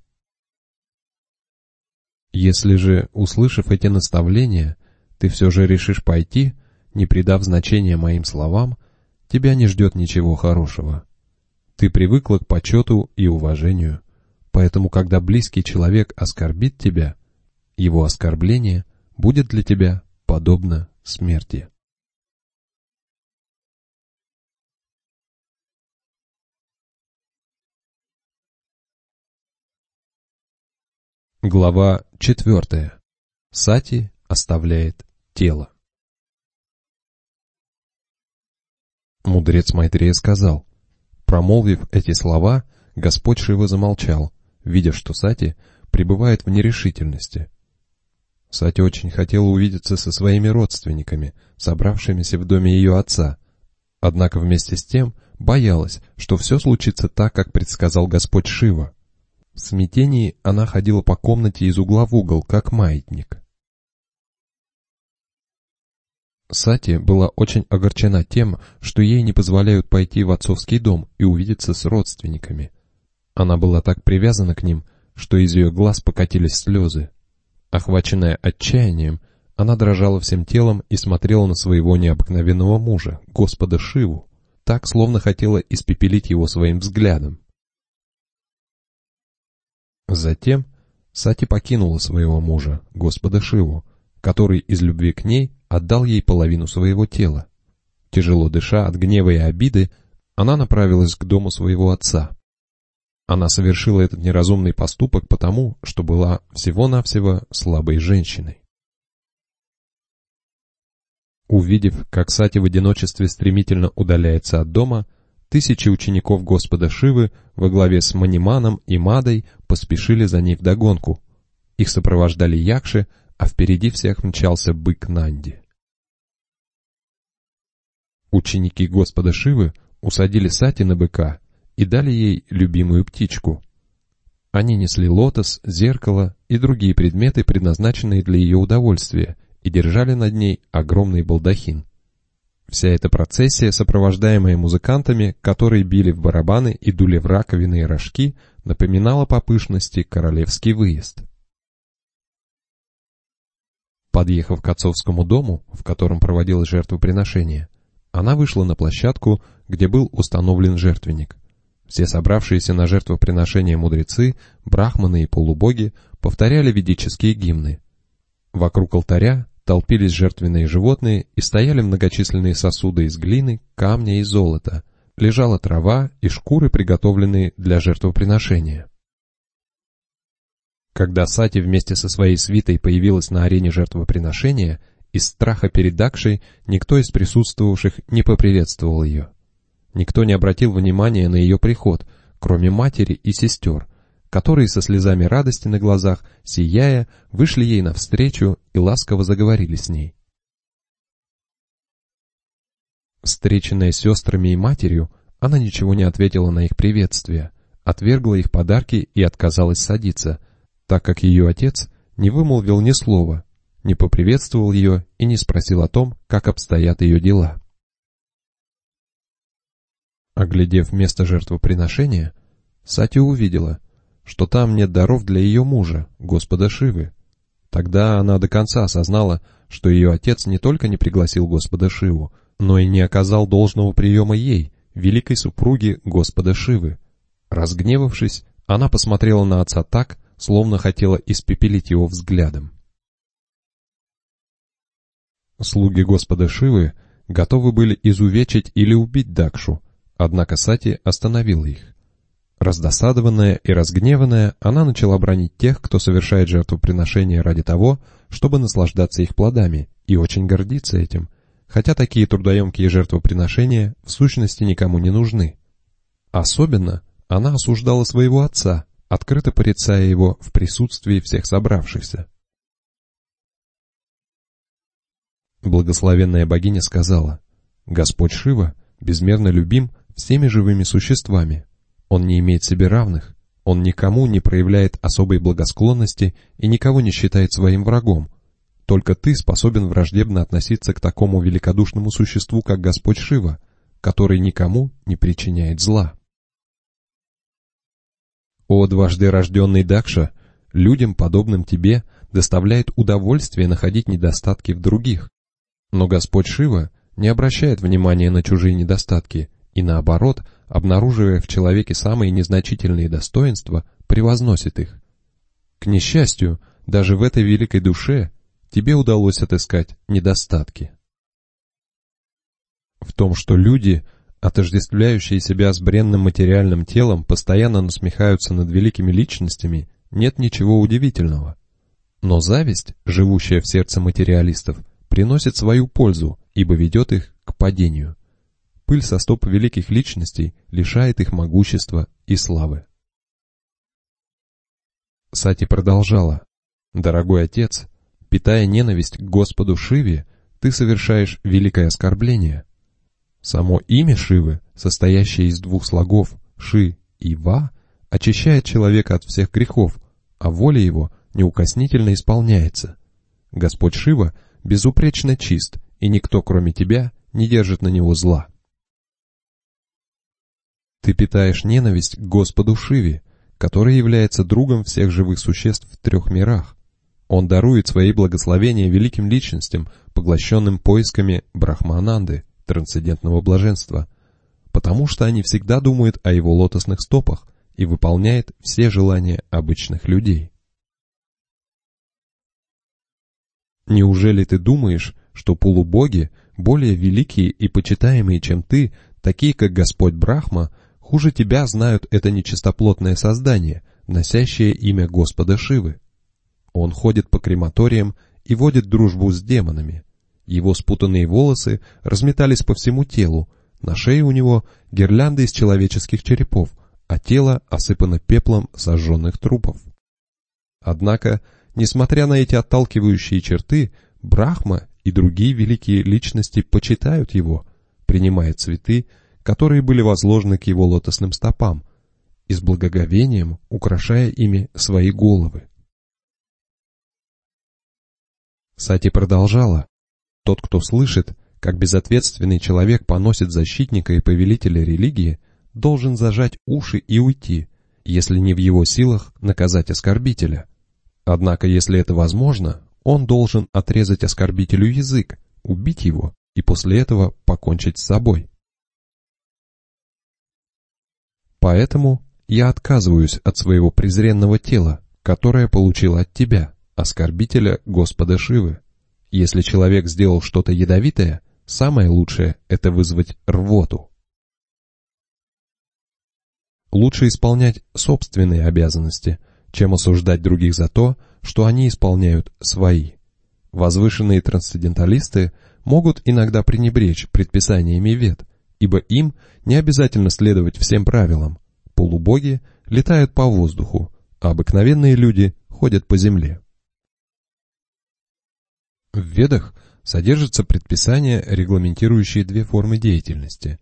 Если же, услышав эти наставления, ты все же решишь пойти, не придав значения моим словам, тебя не ждет ничего хорошего. Ты привыкла к почету и уважению, поэтому когда близкий человек оскорбит тебя, его оскорбление будет для тебя подобно смерти. Глава 4. Сати оставляет тело. Мудрец Майтрея сказал, промолвив эти слова, Господь Шива замолчал, видя, что Сати пребывает в нерешительности. Сати очень хотела увидеться со своими родственниками, собравшимися в доме ее отца, однако вместе с тем боялась, что все случится так, как предсказал Господь Шива. В смятении она ходила по комнате из угла в угол, как маятник. Сати была очень огорчена тем, что ей не позволяют пойти в отцовский дом и увидеться с родственниками. Она была так привязана к ним, что из ее глаз покатились слезы. Охваченная отчаянием, она дрожала всем телом и смотрела на своего необыкновенного мужа, Господа Шиву, так, словно хотела испепелить его своим взглядом. Затем Сати покинула своего мужа, Господа Шиву, который из любви к ней отдал ей половину своего тела. Тяжело дыша от гнева и обиды, она направилась к дому своего отца. Она совершила этот неразумный поступок потому, что была всего-навсего слабой женщиной. Увидев, как Сати в одиночестве стремительно удаляется от дома, тысячи учеников Господа Шивы во главе с Маниманом и Мадой поспешили за ней вдогонку. Их сопровождали якши, а впереди всех мчался бык Нанди. Ученики Господа Шивы усадили Сати на быка и дали ей любимую птичку. Они несли лотос, зеркало и другие предметы, предназначенные для ее удовольствия, и держали над ней огромный балдахин. Вся эта процессия, сопровождаемая музыкантами, которые били в барабаны и дули в раковины и рожки, напоминала по пышности королевский выезд. Подъехав к отцовскому дому, в котором проводилось жертвоприношение, она вышла на площадку, где был установлен жертвенник. Все собравшиеся на жертвоприношение мудрецы, брахманы и полубоги повторяли ведические гимны. Вокруг алтаря толпились жертвенные животные и стояли многочисленные сосуды из глины, камня и золота, лежала трава и шкуры, приготовленные для жертвоприношения. Когда Сати вместе со своей свитой появилась на арене жертвоприношения, из страха перед Дакшей никто из присутствовавших не поприветствовал ее. Никто не обратил внимания на ее приход, кроме матери и сестер, которые со слезами радости на глазах, сияя, вышли ей навстречу и ласково заговорили с ней. Встреченная сестрами и матерью, она ничего не ответила на их приветствие, отвергла их подарки и отказалась садиться, так как ее отец не вымолвил ни слова, не поприветствовал ее и не спросил о том, как обстоят ее дела. Оглядев место жертвоприношения, Сати увидела, что там нет даров для ее мужа, Господа Шивы. Тогда она до конца осознала, что ее отец не только не пригласил Господа Шиву, но и не оказал должного приема ей, великой супруге Господа Шивы. Разгневавшись, она посмотрела на отца так, словно хотела испепелить его взглядом. Слуги Господа Шивы готовы были изувечить или убить Дакшу, однако Сати остановила их. Раздосадованная и разгневанная, она начала бронить тех, кто совершает жертвоприношение ради того, чтобы наслаждаться их плодами, и очень гордиться этим, хотя такие трудоемкие жертвоприношения в сущности никому не нужны. Особенно она осуждала своего отца, открыто порицая его в присутствии всех собравшихся. Благословенная богиня сказала, «Господь Шива безмерно любим всеми живыми существами. Он не имеет себе равных, он никому не проявляет особой благосклонности и никого не считает своим врагом. Только ты способен враждебно относиться к такому великодушному существу, как Господь Шива, который никому не причиняет зла». О дважды рожденный Дакша, людям, подобным тебе, доставляет удовольствие находить недостатки в других. Но Господь Шива не обращает внимания на чужие недостатки и, наоборот, обнаруживая в человеке самые незначительные достоинства, превозносит их. К несчастью, даже в этой великой душе тебе удалось отыскать недостатки. В том, что люди, отождествляющие себя с бренным материальным телом, постоянно насмехаются над великими личностями, нет ничего удивительного. Но зависть, живущая в сердце материалистов, приносит свою пользу, ибо ведет их к падению. Пыль со стоп великих личностей лишает их могущества и славы. Сати продолжала. «Дорогой отец, питая ненависть к Господу Шиве, ты совершаешь великое оскорбление. Само имя Шивы, состоящее из двух слогов «ши» и «ва», очищает человека от всех грехов, а воля его неукоснительно исполняется. Господь Шива безупречно чист, и никто, кроме тебя, не держит на него зла. Ты питаешь ненависть к Господу Шиве, который является другом всех живых существ в трех мирах. Он дарует свои благословения великим личностям, поглощенным поисками Брахмананды, трансцендентного блаженства, потому что они всегда думают о его лотосных стопах и выполняет все желания обычных людей. Неужели ты думаешь, что полубоги, более великие и почитаемые, чем ты, такие как Господь Брахма, хуже тебя знают это нечистоплотное создание, носящее имя Господа Шивы? Он ходит по крематориям и водит дружбу с демонами. Его спутанные волосы разметались по всему телу, на шее у него гирлянды из человеческих черепов, а тело осыпано пеплом сожженных трупов. Однако Несмотря на эти отталкивающие черты, Брахма и другие великие личности почитают его, принимая цветы, которые были возложены к его лотосным стопам, и с благоговением украшая ими свои головы. Сати продолжала. Тот, кто слышит, как безответственный человек поносит защитника и повелителя религии, должен зажать уши и уйти, если не в его силах наказать оскорбителя. Однако, если это возможно, он должен отрезать оскорбителю язык, убить его и после этого покончить с собой. Поэтому я отказываюсь от своего презренного тела, которое получил от тебя, оскорбителя Господа Шивы. Если человек сделал что-то ядовитое, самое лучшее – это вызвать рвоту. Лучше исполнять собственные обязанности – чем осуждать других за то, что они исполняют свои. Возвышенные трансценденталисты могут иногда пренебречь предписаниями вет, ибо им не обязательно следовать всем правилам. Полубоги летают по воздуху, а обыкновенные люди ходят по земле. В Ведах содержатся предписания, регламентирующие две формы деятельности.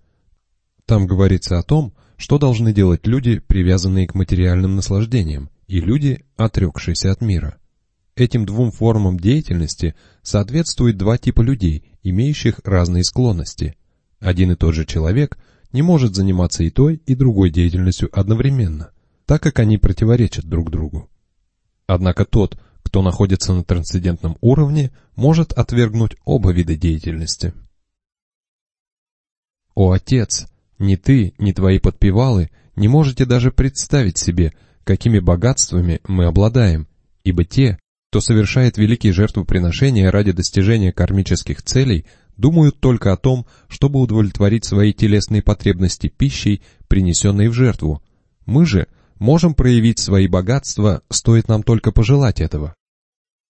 Там говорится о том, что должны делать люди, привязанные к материальным наслаждениям, и люди, отрекшиеся от мира. Этим двум формам деятельности соответствует два типа людей, имеющих разные склонности. Один и тот же человек не может заниматься и той, и другой деятельностью одновременно, так как они противоречат друг другу. Однако тот, кто находится на трансцендентном уровне, может отвергнуть оба вида деятельности. О Отец, ни ты, ни твои подпевалы не можете даже представить себе, какими богатствами мы обладаем, ибо те, кто совершает великие жертвоприношения ради достижения кармических целей, думают только о том, чтобы удовлетворить свои телесные потребности пищей, принесенной в жертву. Мы же можем проявить свои богатства, стоит нам только пожелать этого.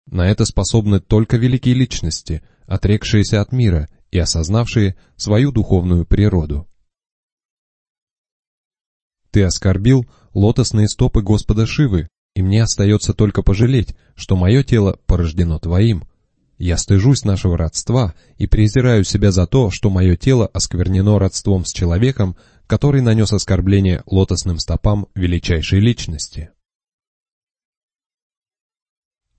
На это способны только великие личности, отрекшиеся от мира и осознавшие свою духовную природу. Ты оскорбил лотосные стопы Господа Шивы, и мне остается только пожалеть, что мое тело порождено Твоим. Я стыжусь нашего родства и презираю себя за то, что мое тело осквернено родством с человеком, который нанес оскорбление лотосным стопам величайшей личности.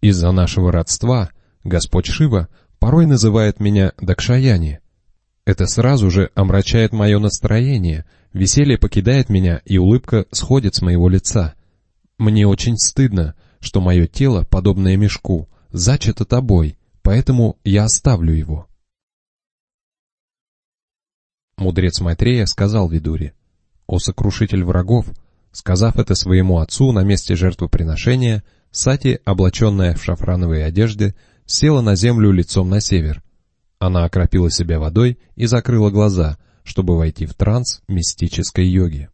Из-за нашего родства Господь Шива порой называет меня Дакшаяни. Это сразу же омрачает мое настроение — Веселье покидает меня, и улыбка сходит с моего лица. Мне очень стыдно, что мое тело, подобное мешку, зачато тобой, поэтому я оставлю его. Мудрец Майтрея сказал Видуре, «О сокрушитель врагов!» Сказав это своему отцу на месте жертвоприношения, Сати, облаченная в шафрановые одежды, села на землю лицом на север. Она окропила себя водой и закрыла глаза — чтобы войти в транс мистической йоги.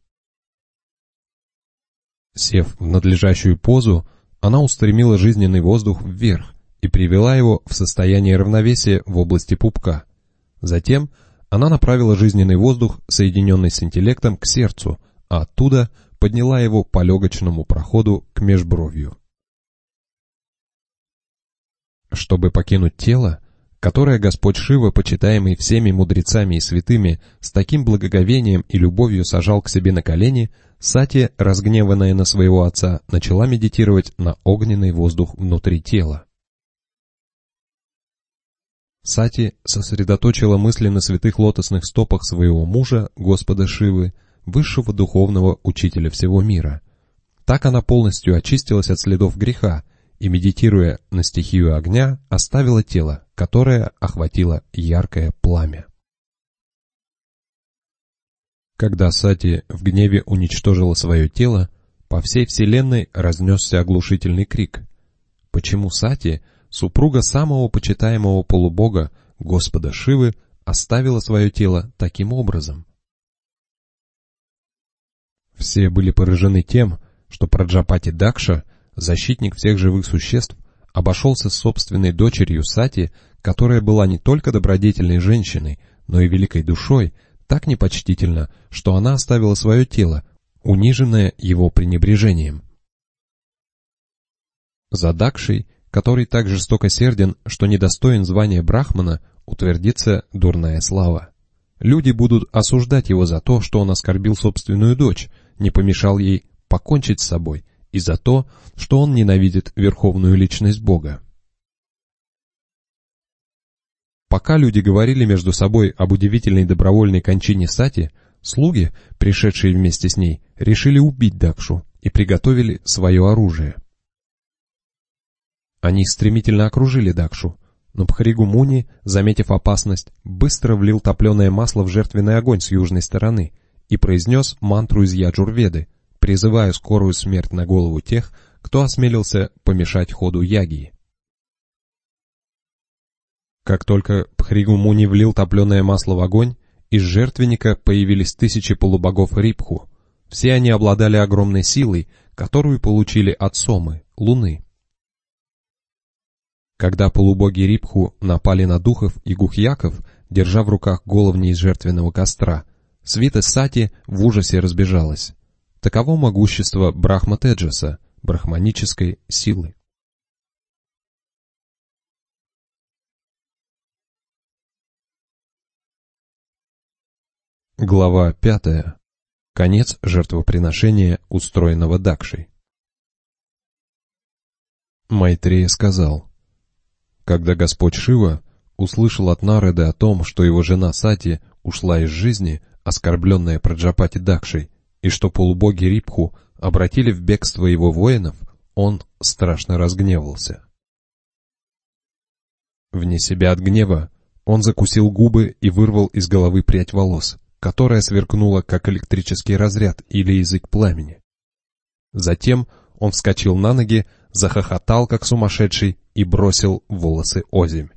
Сев в надлежащую позу, она устремила жизненный воздух вверх и привела его в состояние равновесия в области пупка. Затем она направила жизненный воздух, соединенный с интеллектом, к сердцу, а оттуда подняла его по легочному проходу к межбровью. Чтобы покинуть тело, которое Господь Шива, почитаемый всеми мудрецами и святыми, с таким благоговением и любовью сажал к себе на колени, Сати, разгневанная на своего отца, начала медитировать на огненный воздух внутри тела. Сати сосредоточила мысли на святых лотосных стопах своего мужа, Господа Шивы, высшего духовного учителя всего мира. Так она полностью очистилась от следов греха и, медитируя на стихию огня, оставила тело, которое охватило яркое пламя. Когда Сати в гневе уничтожила свое тело, по всей вселенной разнесся оглушительный крик. Почему Сати, супруга самого почитаемого полубога, Господа Шивы, оставила свое тело таким образом? Все были поражены тем, что Праджапати Дакша, защитник всех живых существ, обошелся с собственной дочерью Сати, которая была не только добродетельной женщиной, но и великой душой, так непочтительно, что она оставила свое тело, униженное его пренебрежением. За Дакшей, который так жестоко серден, что недостоин звания Брахмана, утвердится дурная слава. Люди будут осуждать его за то, что он оскорбил собственную дочь, не помешал ей покончить с собой, и за то, что он ненавидит верховную личность Бога. Пока люди говорили между собой об удивительной добровольной кончине Сати, слуги, пришедшие вместе с ней, решили убить Дакшу и приготовили свое оружие. Они стремительно окружили Дакшу, но Пхаригу Муни, заметив опасность, быстро влил топленое масло в жертвенный огонь с южной стороны и произнес мантру из Яджурведы, призывая скорую смерть на голову тех, кто осмелился помешать ходу Ягии. Как только Пхригу Муни влил топленое масло в огонь, из жертвенника появились тысячи полубогов Рипху. Все они обладали огромной силой, которую получили от Сомы, Луны. Когда полубоги Рипху напали на духов и гухьяков, держа в руках головни из жертвенного костра, свита Сати в ужасе разбежалась. Таково могущество Брахма Теджаса, брахманической силы. Глава пятая. Конец жертвоприношения, устроенного Дакшей. Майтрея сказал, когда Господь Шива услышал от Нареды о том, что его жена Сати ушла из жизни, оскорбленная Праджапати Дакшей, и что полубоги Рипху обратили в бегство его воинов, он страшно разгневался. Вне себя от гнева он закусил губы и вырвал из головы прядь волос — которая сверкнула, как электрический разряд или язык пламени. Затем он вскочил на ноги, захохотал, как сумасшедший, и бросил волосы озимь.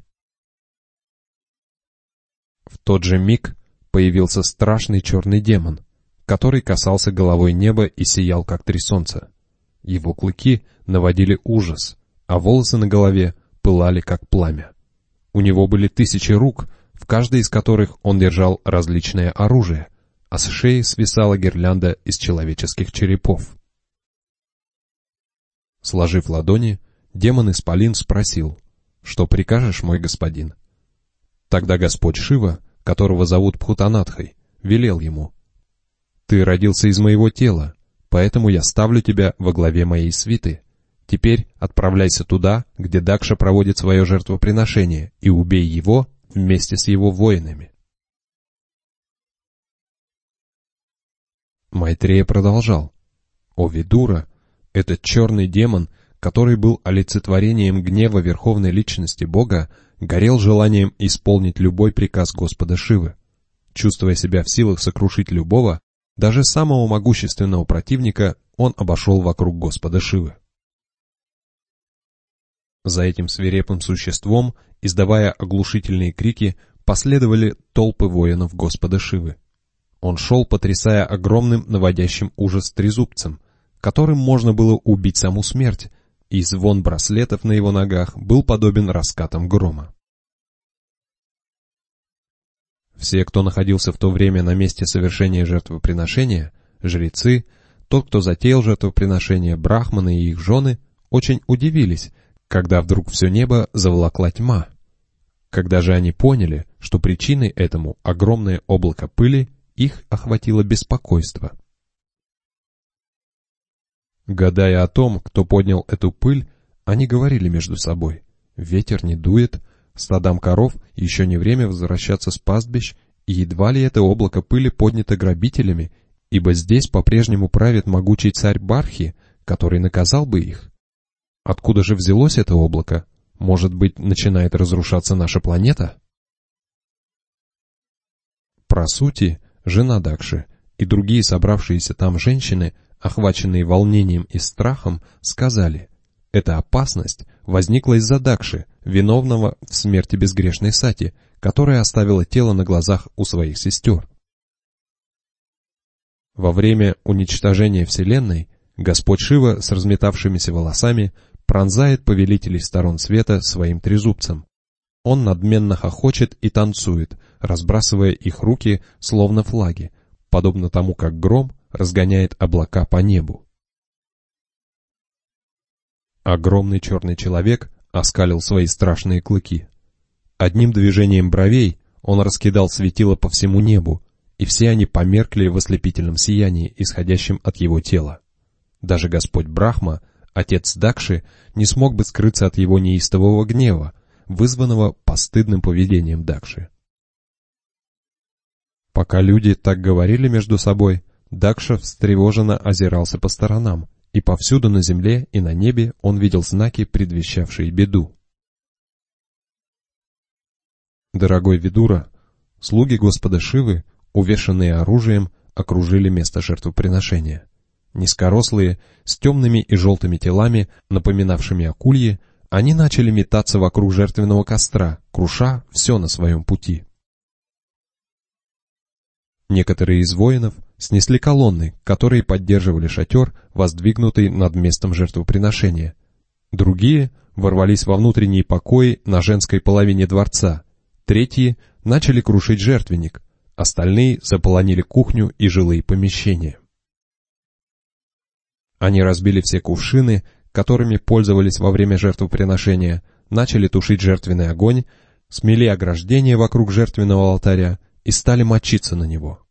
В тот же миг появился страшный черный демон, который касался головой неба и сиял, как три солнца. Его клыки наводили ужас, а волосы на голове пылали, как пламя. У него были тысячи рук — в каждой из которых он держал различное оружие, а с шеи свисала гирлянда из человеческих черепов. Сложив ладони, демон-исполин спросил, «Что прикажешь, мой господин?» Тогда Господь Шива, которого зовут Пхутанатхой, велел ему, «Ты родился из моего тела, поэтому я ставлю тебя во главе моей свиты. Теперь отправляйся туда, где Дакша проводит свое жертвоприношение, и убей его вместе с его воинами. Майтрея продолжал. О Видура, этот черный демон, который был олицетворением гнева верховной личности Бога, горел желанием исполнить любой приказ Господа Шивы. Чувствуя себя в силах сокрушить любого, даже самого могущественного противника, он обошел вокруг Господа Шивы. За этим свирепым существом, издавая оглушительные крики, последовали толпы воинов Господа Шивы. Он шел, потрясая огромным наводящим ужас трезубцем, которым можно было убить саму смерть, и звон браслетов на его ногах был подобен раскатам грома. Все, кто находился в то время на месте совершения жертвоприношения, жрецы, тот, кто затеял жертвоприношение, брахманы и их жены, очень удивились, когда вдруг все небо заволокла тьма. Когда же они поняли, что причиной этому огромное облако пыли, их охватило беспокойство. Гадая о том, кто поднял эту пыль, они говорили между собой. Ветер не дует, стадам коров еще не время возвращаться с пастбищ, и едва ли это облако пыли поднято грабителями, ибо здесь по-прежнему правит могучий царь Бархи, который наказал бы их. Откуда же взялось это облако? Может быть, начинает разрушаться наша планета? Про сути, жена Дакши и другие собравшиеся там женщины, охваченные волнением и страхом, сказали, эта опасность возникла из-за Дакши, виновного в смерти безгрешной Сати, которая оставила тело на глазах у своих сестер. Во время уничтожения Вселенной Господь Шива с разметавшимися волосами пронзает повелителей сторон света своим трезубцем. Он надменно хохочет и танцует, разбрасывая их руки, словно флаги, подобно тому, как гром разгоняет облака по небу. Огромный черный человек оскалил свои страшные клыки. Одним движением бровей он раскидал светило по всему небу, и все они померкли в ослепительном сиянии, исходящем от его тела. Даже Господь Брахма отец Дакши не смог бы скрыться от его неистового гнева, вызванного постыдным поведением Дакши. Пока люди так говорили между собой, Дакша встревоженно озирался по сторонам, и повсюду на земле и на небе он видел знаки, предвещавшие беду. Дорогой Видура, слуги Господа Шивы, увешанные оружием, окружили место жертвоприношения. Низкорослые, с темными и желтыми телами, напоминавшими акульи, они начали метаться вокруг жертвенного костра, круша все на своем пути. Некоторые из воинов снесли колонны, которые поддерживали шатер, воздвигнутый над местом жертвоприношения. Другие ворвались во внутренние покои на женской половине дворца. Третьи начали крушить жертвенник. Остальные заполонили кухню и жилые помещения. Они разбили все кувшины, которыми пользовались во время жертвоприношения, начали тушить жертвенный огонь, смели ограждение вокруг жертвенного алтаря и стали мочиться на него.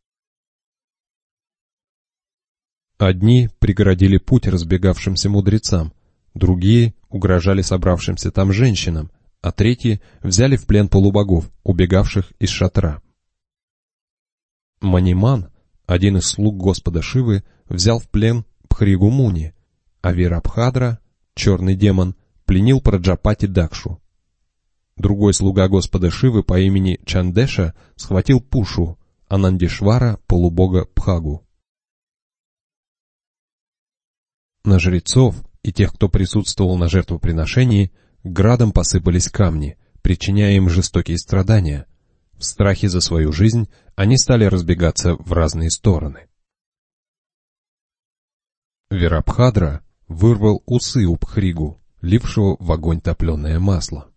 Одни преградили путь разбегавшимся мудрецам, другие угрожали собравшимся там женщинам, а третьи взяли в плен полубогов, убегавших из шатра. Маниман, один из слуг Господа Шивы, взял в плен Пхригу Муни, а Вирабхадра, черный демон, пленил Праджапати Дакшу. Другой слуга Господа Шивы по имени Чандеша схватил Пушу, а Нандишвара — полубога Пхагу. На жрецов и тех, кто присутствовал на жертвоприношении, градом посыпались камни, причиняя им жестокие страдания. В страхе за свою жизнь они стали разбегаться в разные стороны. Верабхадра вырвал усы у Пхригу, лившего в огонь топленое масло.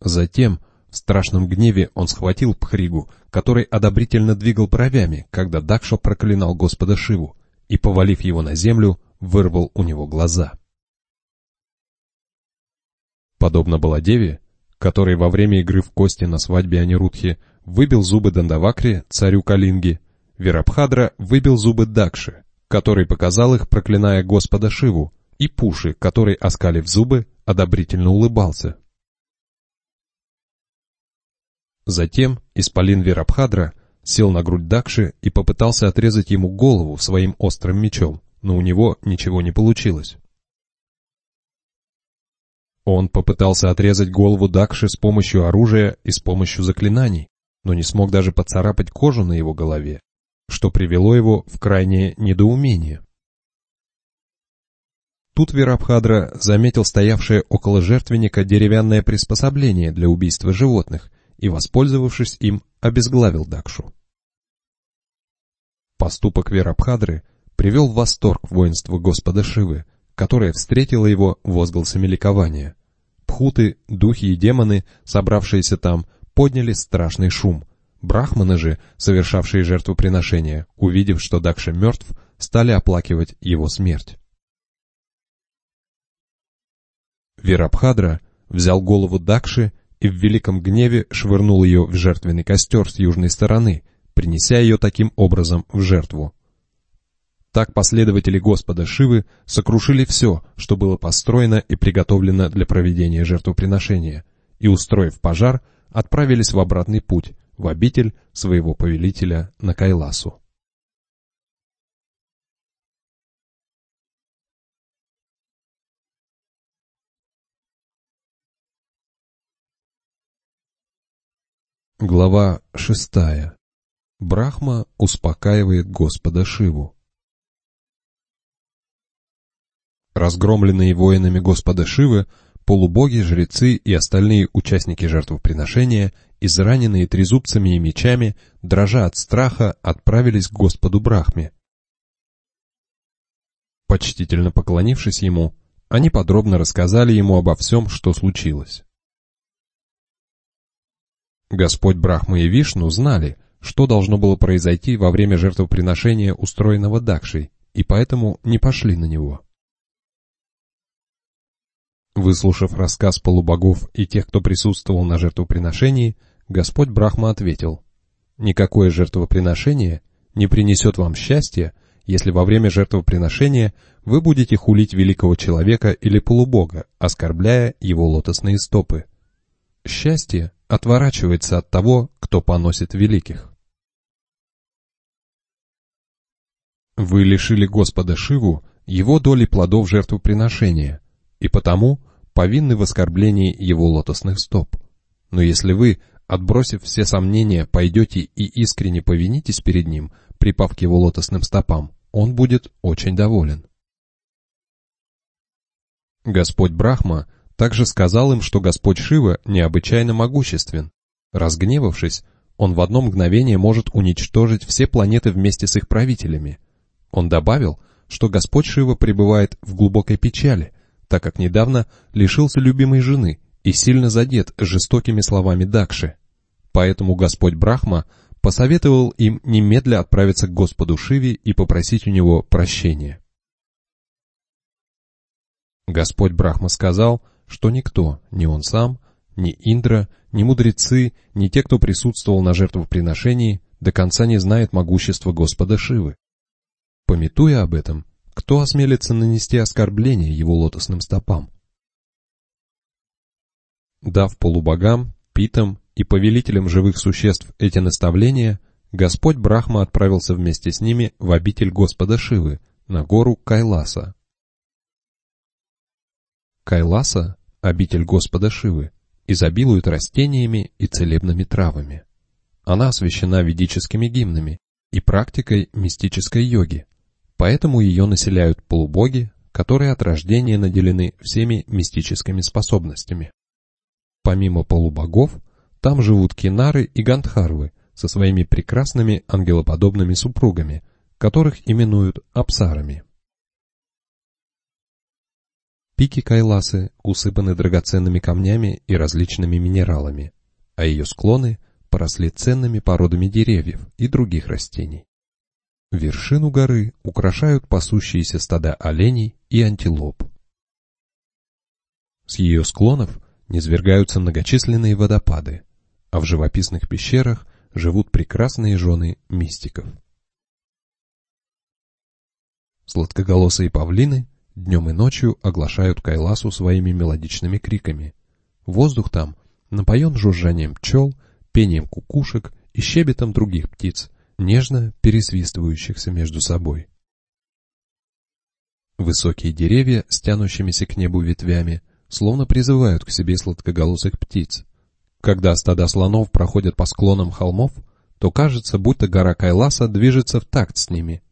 Затем, в страшном гневе, он схватил Пхригу, который одобрительно двигал бровями, когда Дакша проклинал Господа Шиву, и, повалив его на землю, вырвал у него глаза. Подобно Баладеве, который во время игры в кости на свадьбе Анирудхи выбил зубы Дандавакре, царю Калинги, Верабхадра выбил зубы Дакши, который показал их, проклиная Господа Шиву, и Пуши, который, оскалив зубы, одобрительно улыбался. Затем Исполин Верабхадра сел на грудь Дакши и попытался отрезать ему голову своим острым мечом, но у него ничего не получилось. Он попытался отрезать голову Дакши с помощью оружия и с помощью заклинаний, но не смог даже поцарапать кожу на его голове что привело его в крайнее недоумение. Тут Верабхадра заметил стоявшее около жертвенника деревянное приспособление для убийства животных и, воспользовавшись им, обезглавил Дакшу. Поступок Верабхадры привел в восторг воинство Господа Шивы, которая встретила его возгласами ликования. Пхуты, духи и демоны, собравшиеся там, подняли страшный шум. Брахманы же, совершавшие жертвоприношение, увидев, что Дакша мертв, стали оплакивать его смерть. Вирабхадра взял голову Дакши и в великом гневе швырнул ее в жертвенный костер с южной стороны, принеся ее таким образом в жертву. Так последователи Господа Шивы сокрушили все, что было построено и приготовлено для проведения жертвоприношения, и, устроив пожар, отправились в обратный путь, в обитель своего повелителя на Кайласу. Глава шестая. Брахма успокаивает Господа Шиву. Разгромленные воинами Господа Шивы, полубоги, жрецы и остальные участники жертвоприношения, израненные трезубцами и мечами, дрожа от страха, отправились к Господу Брахме. Почтительно поклонившись ему, они подробно рассказали ему обо всем, что случилось. Господь Брахма и Вишну знали, что должно было произойти во время жертвоприношения, устроенного Дакшей, и поэтому не пошли на него. Выслушав рассказ полубогов и тех, кто присутствовал на жертвоприношении, Господь Брахма ответил, «Никакое жертвоприношение не принесет вам счастья, если во время жертвоприношения вы будете хулить великого человека или полубога, оскорбляя его лотосные стопы. Счастье отворачивается от того, кто поносит великих. Вы лишили Господа Шиву его доли плодов жертвоприношения, и потому повинны в оскорблении его лотосных стоп. Но если вы, отбросив все сомнения, пойдете и искренне повинитесь перед ним, припав к его лотосным стопам, он будет очень доволен. Господь Брахма также сказал им, что Господь Шива необычайно могуществен. Разгневавшись, он в одно мгновение может уничтожить все планеты вместе с их правителями. Он добавил, что Господь Шива пребывает в глубокой печали, так как недавно лишился любимой жены и сильно задет жестокими словами Дакши. Поэтому Господь Брахма посоветовал им немедля отправиться к Господу Шиве и попросить у него прощения. Господь Брахма сказал, что никто, ни он сам, ни Индра, ни мудрецы, ни те, кто присутствовал на жертвоприношении, до конца не знает могущества Господа Шивы. Пометуя об этом, кто осмелится нанести оскорбление его лотосным стопам? Дав полубогам, питам и повелителям живых существ эти наставления, Господь Брахма отправился вместе с ними в обитель Господа Шивы, на гору Кайласа. Кайласа, обитель Господа Шивы, изобилует растениями и целебными травами. Она освящена ведическими гимнами и практикой мистической йоги, поэтому ее населяют полубоги, которые от рождения наделены всеми мистическими способностями. Помимо полубогов, там живут кинары и гандхарвы со своими прекрасными ангелоподобными супругами, которых именуют апсарами. Пики Кайласы усыпаны драгоценными камнями и различными минералами, а ее склоны поросли ценными породами деревьев и других растений. Вершину горы украшают пасущиеся стада оленей и антилоп. С ее склонов низвергаются многочисленные водопады, а в живописных пещерах живут прекрасные жены мистиков. Сладкоголосые павлины днем и ночью оглашают Кайласу своими мелодичными криками. Воздух там напоен жужжанием пчел, пением кукушек и щебетом других птиц, нежно пересвистывающихся между собой. Высокие деревья с тянущимися к небу ветвями словно призывают к себе сладкоголосых птиц. Когда стада слонов проходят по склонам холмов, то кажется, будто гора Кайласа движется в такт с ними,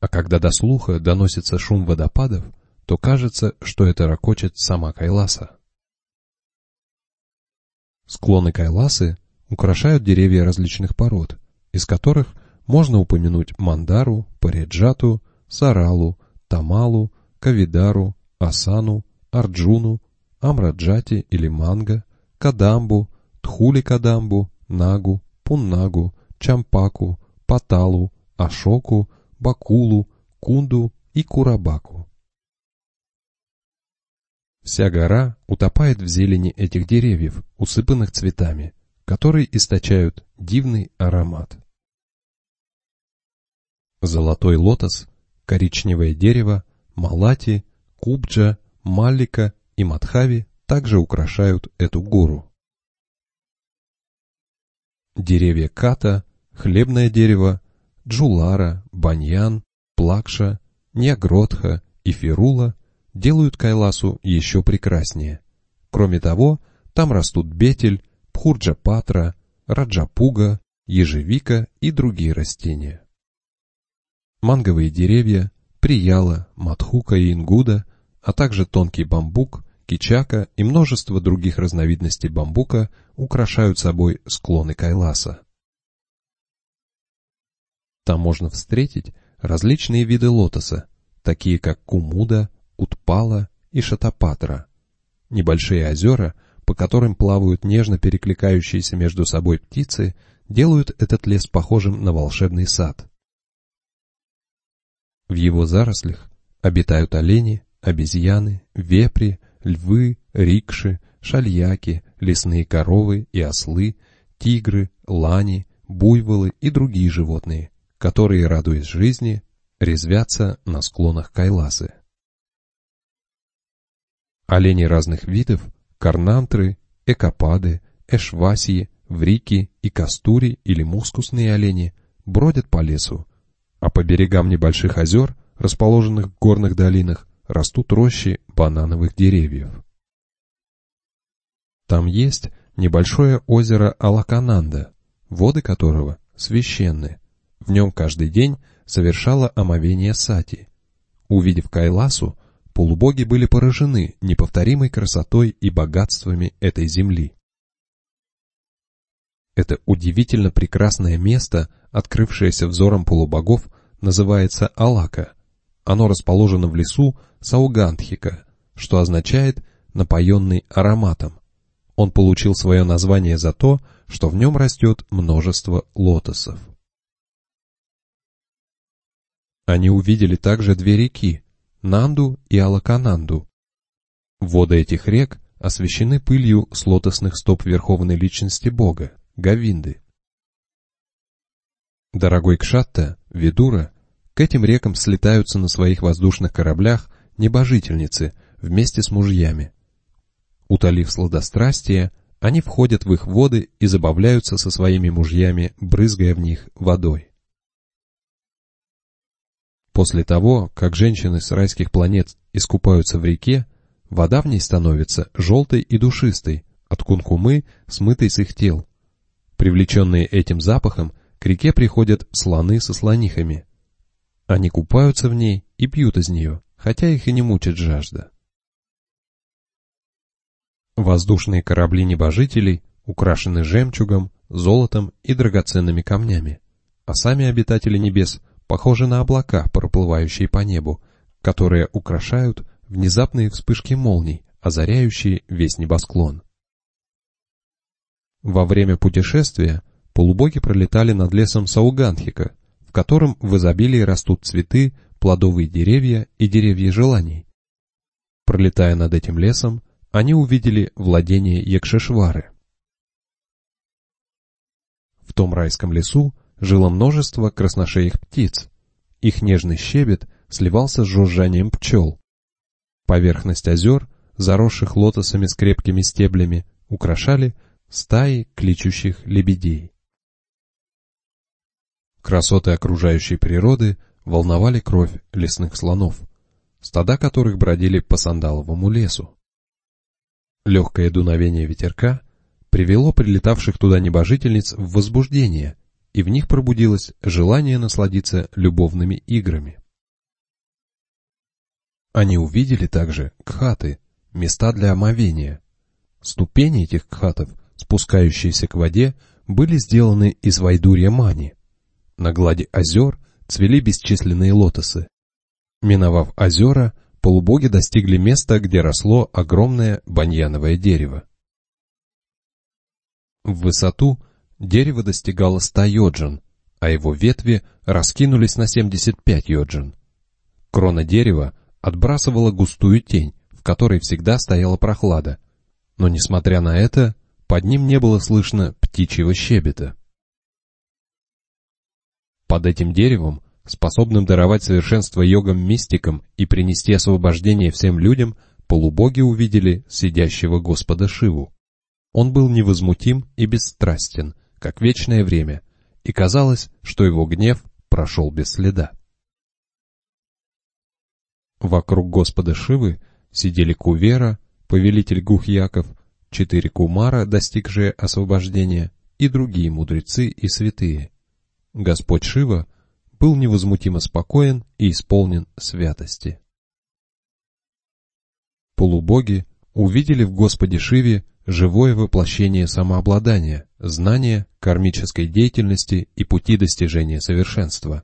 а когда до слуха доносится шум водопадов, то кажется, что это ракочет сама Кайласа. Склоны Кайласы украшают деревья различных пород, из которых можно упомянуть мандару, париджату, саралу, тамалу, кавидару, Асану, Арджуну, Амраджати или Манго, Кадамбу, Тхули-Кадамбу, Нагу, Пуннагу, Чампаку, Паталу, Ашоку, Бакулу, Кунду и Курабаку. Вся гора утопает в зелени этих деревьев, усыпанных цветами, которые источают дивный аромат. Золотой лотос, коричневое дерево, малати, кубджа, маллика и мадхави также украшают эту гору. Деревья ката, хлебное дерево, джулара, баньян, плакша, нягротха и фирула делают Кайласу еще прекраснее. Кроме того, там растут бетель, пхурджа-патра, раджапуга, ежевика и другие растения. Манговые деревья, прияла, матхука и ингуда, а также тонкий бамбук, кичака и множество других разновидностей бамбука украшают собой склоны Кайласа. Там можно встретить различные виды лотоса, такие как кумуда, Утпала и Шатапатра. Небольшие озера, по которым плавают нежно перекликающиеся между собой птицы, делают этот лес похожим на волшебный сад. В его зарослях обитают олени, обезьяны, вепри, львы, рикши, шальяки, лесные коровы и ослы, тигры, лани, буйволы и другие животные, которые, радуясь жизни, резвятся на склонах Кайласы. Олени разных видов, карнантры, экопады, эшвасии, врики и кастури или мускусные олени бродят по лесу, а по берегам небольших озер, расположенных в горных долинах, растут рощи банановых деревьев. Там есть небольшое озеро Алакананда, воды которого священны. В нем каждый день совершала омовение сати. Увидев Кайласу, полубоги были поражены неповторимой красотой и богатствами этой земли. Это удивительно прекрасное место, открывшееся взором полубогов, называется Алака. Оно расположено в лесу Саугандхика, что означает «напоенный ароматом». Он получил свое название за то, что в нем растет множество лотосов. Они увидели также две реки, Нанду и Алакананду. Воды этих рек освещены пылью с лотосных стоп Верховной Личности Бога, Гавинды. Дорогой Кшатта, Видура, к этим рекам слетаются на своих воздушных кораблях небожительницы вместе с мужьями. Утолив сладострастие, они входят в их воды и забавляются со своими мужьями, брызгая в них водой. После того, как женщины с райских планет искупаются в реке, вода в ней становится желтой и душистой, от кункумы, смытой с их тел. Привлеченные этим запахом, к реке приходят слоны со слонихами. Они купаются в ней и пьют из нее, хотя их и не мучит жажда. Воздушные корабли небожителей украшены жемчугом, золотом и драгоценными камнями, а сами обитатели небес – похожи на облака, проплывающие по небу, которые украшают внезапные вспышки молний, озаряющие весь небосклон. Во время путешествия полубоги пролетали над лесом Саугандхика, в котором в изобилии растут цветы, плодовые деревья и деревья желаний. Пролетая над этим лесом, они увидели владение Якшешвары. В том райском лесу жило множество красношеих птиц. Их нежный щебет сливался с жужжанием пчел. Поверхность озер, заросших лотосами с крепкими стеблями, украшали стаи кличущих лебедей. Красоты окружающей природы волновали кровь лесных слонов, стада которых бродили по сандаловому лесу. Легкое дуновение ветерка привело прилетавших туда небожительниц в возбуждение, и в них пробудилось желание насладиться любовными играми. Они увидели также кхаты, места для омовения. Ступени этих кхатов, спускающиеся к воде, были сделаны из вайдурья мани. На глади озер цвели бесчисленные лотосы. Миновав озера, полубоги достигли места, где росло огромное баньяновое дерево. В высоту дерево достигало 100 йоджин, а его ветви раскинулись на 75 йоджин. Крона дерева отбрасывала густую тень, в которой всегда стояла прохлада, но, несмотря на это, под ним не было слышно птичьего щебета. Под этим деревом, способным даровать совершенство йогам-мистикам и принести освобождение всем людям, полубоги увидели сидящего Господа Шиву. Он был невозмутим и бесстрастен, как вечное время, и казалось, что его гнев прошел без следа. Вокруг Господа Шивы сидели Кувера, повелитель Гухьяков, четыре Кумара, достигшие освобождения, и другие мудрецы и святые. Господь Шива был невозмутимо спокоен и исполнен святости. Полубоги увидели в Господе Шиве живое воплощение самообладания, знания, кармической деятельности и пути достижения совершенства.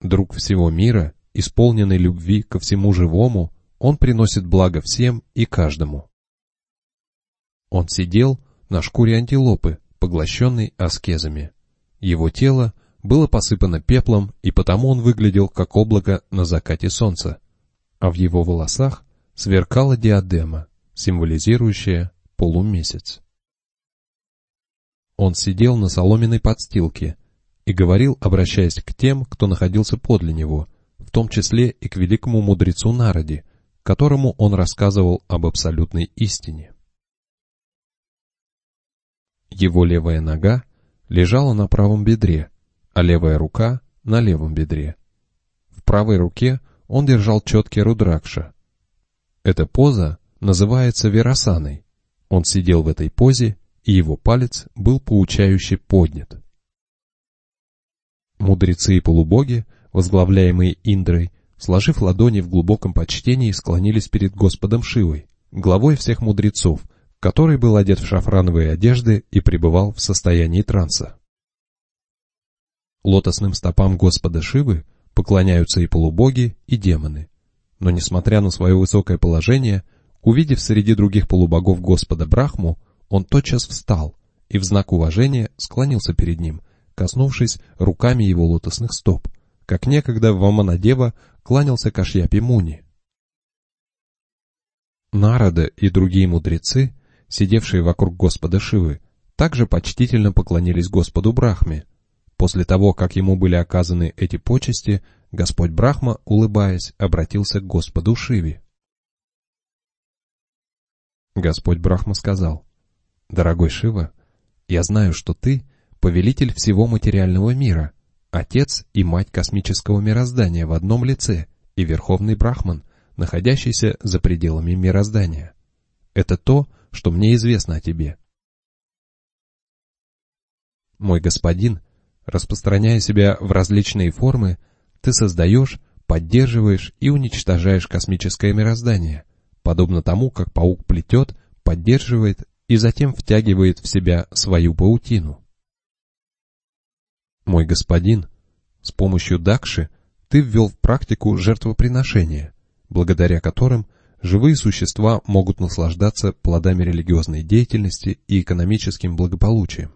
Друг всего мира, исполненный любви ко всему живому, он приносит благо всем и каждому. Он сидел на шкуре антилопы, поглощенной аскезами. Его тело было посыпано пеплом, и потому он выглядел как облако на закате солнца, а в его волосах сверкала диадема, символизирующая полумесяц. Он сидел на соломенной подстилке и говорил, обращаясь к тем, кто находился подле него, в том числе и к великому мудрецу Народи, которому он рассказывал об абсолютной истине. Его левая нога лежала на правом бедре, а левая рука на левом бедре. В правой руке он держал четкий рудракша. Эта поза называется верасаной, он сидел в этой позе, и его палец был поучающе поднят. Мудрецы и полубоги, возглавляемые Индрой, сложив ладони в глубоком почтении, склонились перед Господом Шивой, главой всех мудрецов, который был одет в шафрановые одежды и пребывал в состоянии транса. Лотосным стопам Господа Шивы поклоняются и полубоги, и демоны. Но несмотря на свое высокое положение, Увидев среди других полубогов Господа Брахму, он тотчас встал и в знак уважения склонился перед ним, коснувшись руками его лотосных стоп, как некогда Ваманадева кланялся Кашьяпи Муни. Нарада и другие мудрецы, сидевшие вокруг Господа Шивы, также почтительно поклонились Господу Брахме. После того, как ему были оказаны эти почести, Господь Брахма, улыбаясь, обратился к Господу Шиве. Господь Брахма сказал, «Дорогой Шива, я знаю, что ты — повелитель всего материального мира, отец и мать космического мироздания в одном лице и верховный Брахман, находящийся за пределами мироздания. Это то, что мне известно о тебе. Мой господин, распространяя себя в различные формы, ты создаешь, поддерживаешь и уничтожаешь космическое мироздание, подобно тому, как паук плетет, поддерживает и затем втягивает в себя свою паутину. Мой господин, с помощью Дакши ты ввел в практику жертвоприношения, благодаря которым живые существа могут наслаждаться плодами религиозной деятельности и экономическим благополучием.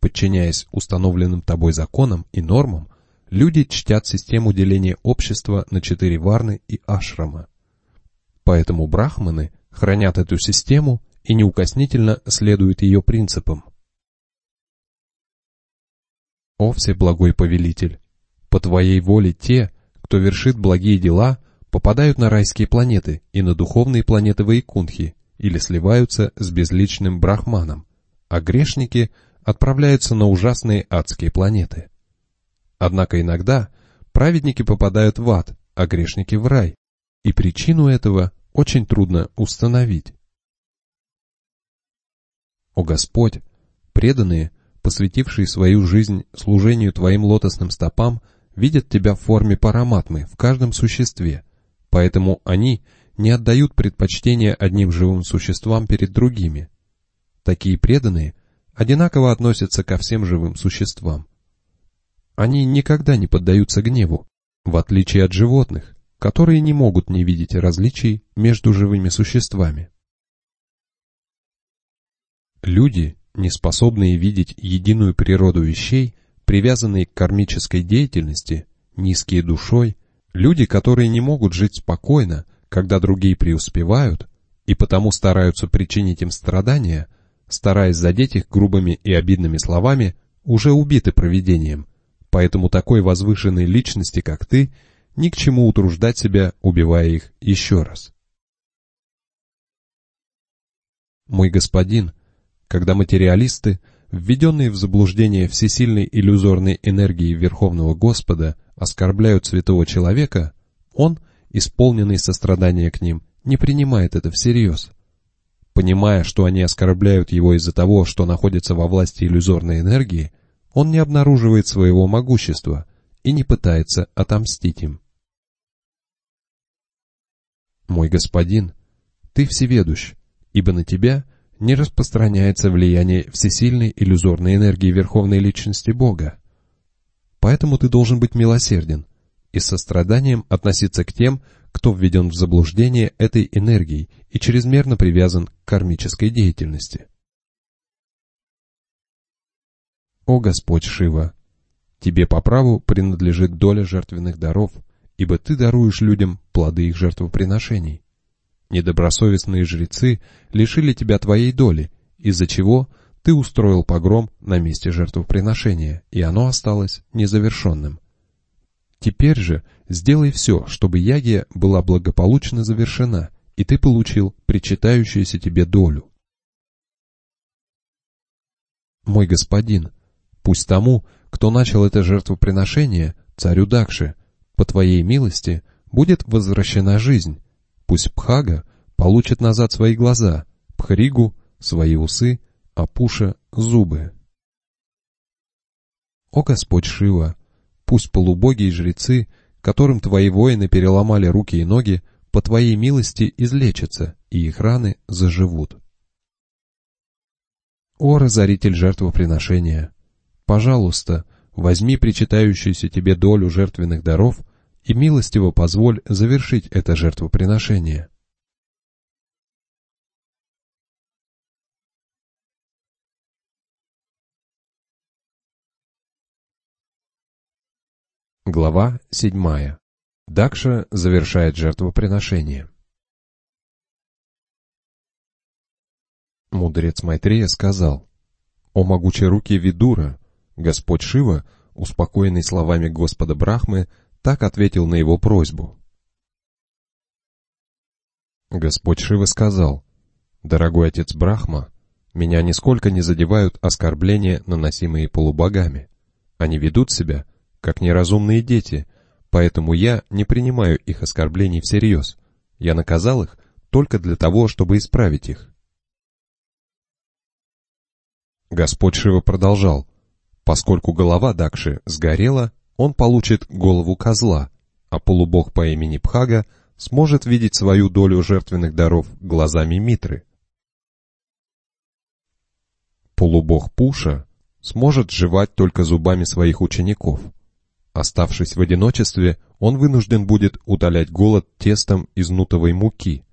Подчиняясь установленным тобой законам и нормам, люди чтят систему деления общества на четыре варны и ашрама. Поэтому брахманы хранят эту систему и неукоснительно следуют ее принципам. О Всеблагой Повелитель! По Твоей воле те, кто вершит благие дела, попадают на райские планеты и на духовные планеты Вайкунхи или сливаются с безличным брахманом, а грешники отправляются на ужасные адские планеты. Однако иногда праведники попадают в ад, а грешники в рай, и причину этого очень трудно установить. О Господь, преданные, посвятившие свою жизнь служению Твоим лотосным стопам, видят Тебя в форме параматмы в каждом существе, поэтому они не отдают предпочтения одним живым существам перед другими. Такие преданные одинаково относятся ко всем живым существам. Они никогда не поддаются гневу, в отличие от животных, которые не могут не видеть различий между живыми существами. Люди, не способные видеть единую природу вещей, привязанные к кармической деятельности, низкие душой, люди, которые не могут жить спокойно, когда другие преуспевают, и потому стараются причинить им страдания, стараясь задеть их грубыми и обидными словами, уже убиты провидением, поэтому такой возвышенной личности, как ты, ни к чему утруждать себя, убивая их еще раз. Мой господин, когда материалисты, введенные в заблуждение всесильной иллюзорной энергией Верховного Господа, оскорбляют святого человека, он, исполненный сострадания к ним, не принимает это всерьез. Понимая, что они оскорбляют его из-за того, что находится во власти иллюзорной энергии, он не обнаруживает своего могущества и не пытается отомстить им. Мой господин, ты всеведущ, ибо на тебя не распространяется влияние всесильной иллюзорной энергии Верховной Личности Бога. Поэтому ты должен быть милосерден и с состраданием относиться к тем, кто введен в заблуждение этой энергией и чрезмерно привязан к кармической деятельности. О Господь Шива! Тебе по праву принадлежит доля жертвенных даров, ибо ты даруешь людям плоды их жертвоприношений. Недобросовестные жрецы лишили тебя твоей доли, из-за чего ты устроил погром на месте жертвоприношения, и оно осталось незавершенным. Теперь же сделай все, чтобы ягия была благополучно завершена, и ты получил причитающуюся тебе долю. Мой господин, пусть тому, кто начал это жертвоприношение, царю Дакши, по твоей милости будет возвращена жизнь. Пусть Пхага получит назад свои глаза, Пхригу — свои усы, а Пуша — зубы. О Господь Шива, Пусть полубоги и жрецы, которым твои воины переломали руки и ноги, по твоей милости излечатся, и их раны заживут. О, разоритель жертвоприношения! Пожалуйста, возьми причитающуюся тебе долю жертвенных даров и милостиво позволь завершить это жертвоприношение. Глава 7. Дакша завершает жертвоприношение. Мудрец Майтрея сказал, «О могучей руки Видура, Господь Шива, успокоенный словами Господа Брахмы, так ответил на его просьбу». Господь Шива сказал, «Дорогой отец Брахма, меня нисколько не задевают оскорбления, наносимые полубогами. Они ведут себя, как неразумные дети, поэтому я не принимаю их оскорблений всерьез. Я наказал их только для того, чтобы исправить их. Господь Шива продолжал. Поскольку голова Дакши сгорела, он получит голову козла, а полубог по имени Пхага сможет видеть свою долю жертвенных даров глазами Митры. Полубог Пуша сможет жевать только зубами своих учеников — Оставшись в одиночестве, он вынужден будет утолять голод тестом из нутовой муки.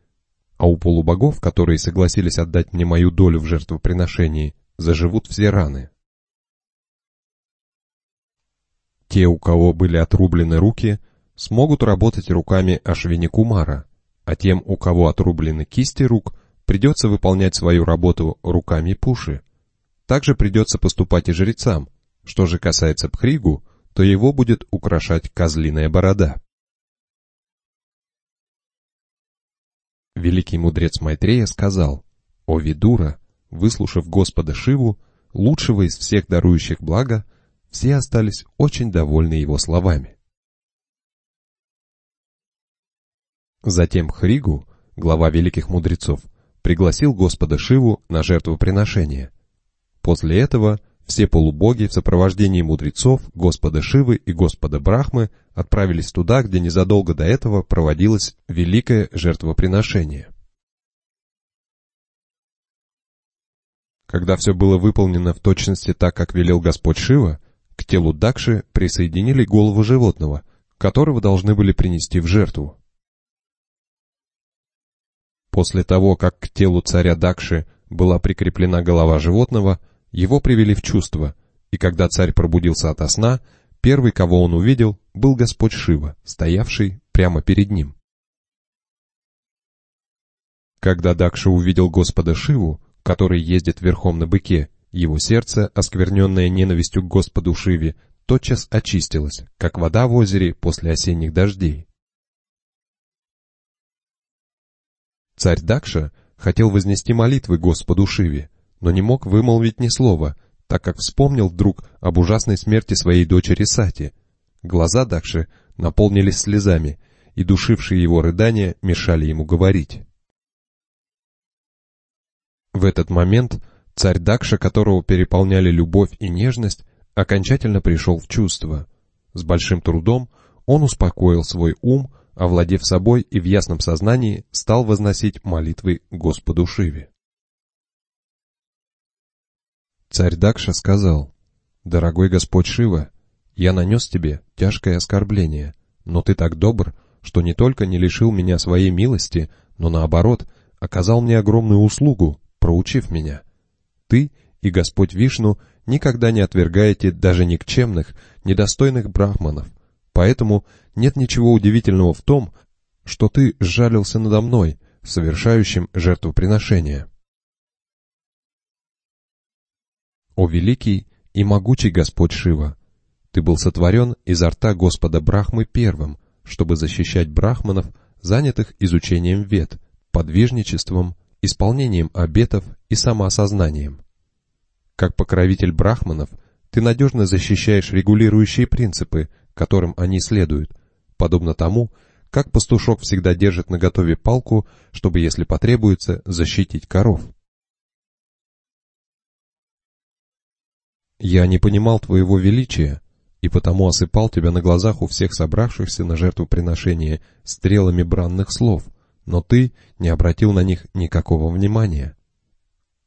А у полубогов, которые согласились отдать мне мою долю в жертвоприношении, заживут все раны. Те, у кого были отрублены руки, смогут работать руками Ашвини Кумара, а тем, у кого отрублены кисти рук, придется выполнять свою работу руками Пуши. Также придется поступать и жрецам. Что же касается Пхригу, то его будет украшать козлиная борода. Великий мудрец Майтрея сказал, «О Видура, выслушав Господа Шиву, лучшего из всех дарующих блага, все остались очень довольны его словами. Затем Хригу, глава великих мудрецов, пригласил Господа Шиву на жертвоприношение. После этого все полубоги в сопровождении мудрецов, Господа Шивы и Господа Брахмы отправились туда, где незадолго до этого проводилось великое жертвоприношение. Когда все было выполнено в точности так, как велел Господь Шива, к телу Дакши присоединили голову животного, которого должны были принести в жертву. После того, как к телу царя Дакши была прикреплена голова животного, его привели в чувство, и когда царь пробудился ото сна, первый, кого он увидел, был Господь Шива, стоявший прямо перед ним. Когда Дакша увидел Господа Шиву, который ездит верхом на быке, его сердце, оскверненное ненавистью к Господу Шиве, тотчас очистилось, как вода в озере после осенних дождей. Царь Дакша хотел вознести молитвы Господу Шиве, но не мог вымолвить ни слова, так как вспомнил вдруг об ужасной смерти своей дочери Сати. Глаза Дакши наполнились слезами, и душившие его рыдания мешали ему говорить. В этот момент царь Дакша, которого переполняли любовь и нежность, окончательно пришел в чувство. С большим трудом он успокоил свой ум, овладев собой и в ясном сознании стал возносить молитвы Господу Шиве. Царь Дакша сказал, «Дорогой Господь Шива, я нанес тебе тяжкое оскорбление, но ты так добр, что не только не лишил меня своей милости, но наоборот, оказал мне огромную услугу, проучив меня. Ты и Господь Вишну никогда не отвергаете даже никчемных, недостойных брахманов, поэтому нет ничего удивительного в том, что ты сжалился надо мной, совершающим жертвоприношение. О великий и могучий Господь Шива! Ты был сотворен изо рта Господа Брахмы первым, чтобы защищать брахманов, занятых изучением вед, подвижничеством, исполнением обетов и самоосознанием. Как покровитель брахманов, ты надежно защищаешь регулирующие принципы, которым они следуют, подобно тому, как пастушок всегда держит наготове палку, чтобы, если потребуется, защитить коров. Я не понимал твоего величия, и потому осыпал тебя на глазах у всех собравшихся на жертвоприношение стрелами бранных слов, но ты не обратил на них никакого внимания.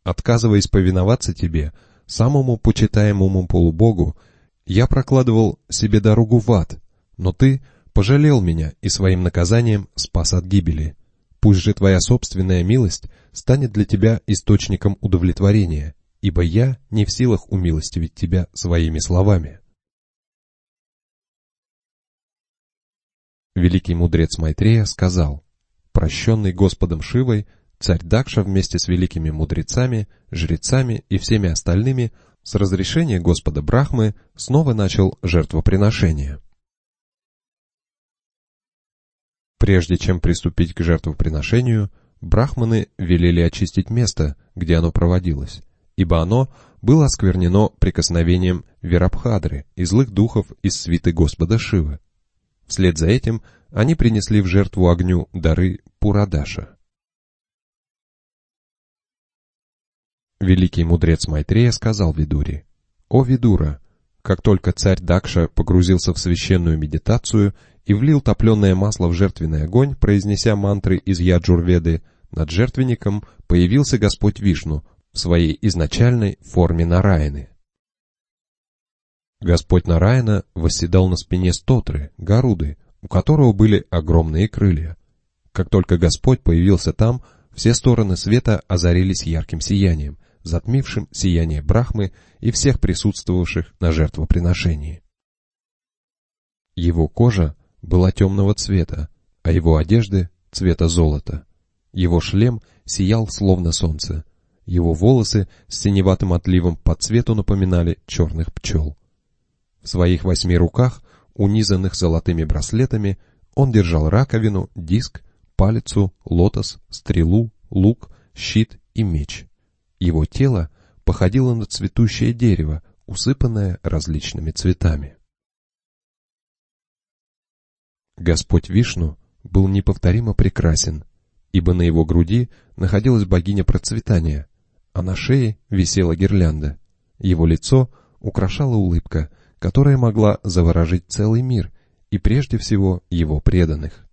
Отказываясь повиноваться тебе, самому почитаемому полубогу, я прокладывал себе дорогу в ад, но ты пожалел меня и своим наказанием спас от гибели. Пусть же твоя собственная милость станет для тебя источником удовлетворения, ибо я не в силах умилостивить тебя своими словами. Великий мудрец Майтрея сказал, прощенный Господом Шивой, царь Дакша вместе с великими мудрецами, жрецами и всеми остальными с разрешения Господа Брахмы снова начал жертвоприношение. Прежде чем приступить к жертвоприношению, брахманы велели очистить место, где оно проводилось, ибо оно было осквернено прикосновением Верабхадры и злых духов из свиты Господа Шивы. Вслед за этим они принесли в жертву огню дары Пурадаша. Великий мудрец Майтрея сказал Видуре, «О Видура, как только царь Дакша погрузился в священную медитацию и влил топленое масло в жертвенный огонь, произнеся мантры из Яджурведы, над жертвенником появился Господь Вишну в своей изначальной форме Нараины. Господь Нараяна восседал на спине Стотры, Гаруды, у которого были огромные крылья. Как только Господь появился там, все стороны света озарились ярким сиянием, затмившим сияние Брахмы и всех присутствовавших на жертвоприношении. Его кожа была темного цвета, а его одежды — цвета золота. Его шлем сиял словно солнце. Его волосы с синеватым отливом по цвету напоминали черных пчел. В своих восьми руках, унизанных золотыми браслетами, он держал раковину, диск, палицу, лотос, стрелу, лук, щит и меч. Его тело походило на цветущее дерево, усыпанное различными цветами. Господь Вишну был неповторимо прекрасен, ибо на его груди находилась богиня процветания, а на шее висела гирлянда. Его лицо украшала улыбка — которая могла заворожить целый мир и прежде всего его преданных.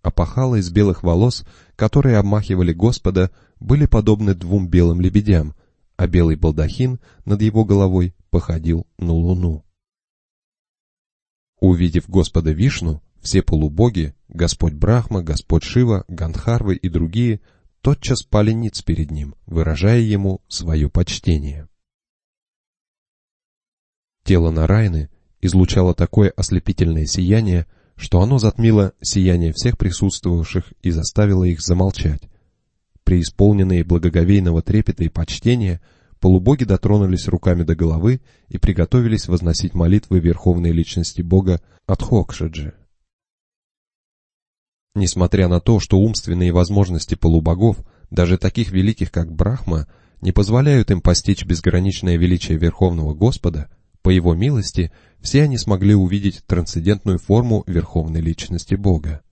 Опахала из белых волос, которые обмахивали Господа, были подобны двум белым лебедям, а белый балдахин над его головой походил на луну. Увидев Господа Вишну, все полубоги, Господь Брахма, Господь Шива, Гандхарвы и другие тотчас пали ниц перед ним, выражая ему свое почтение. Тело Нарайны излучало такое ослепительное сияние, что оно затмило сияние всех присутствовавших и заставило их замолчать. Преисполненные благоговейного трепета и почтения, полубоги дотронулись руками до головы и приготовились возносить молитвы Верховной Личности Бога Адхокшаджи. Несмотря на то, что умственные возможности полубогов, даже таких великих как Брахма, не позволяют им постичь безграничное величие Верховного Господа, по Его милости все они смогли увидеть трансцендентную форму Верховной Личности Бога.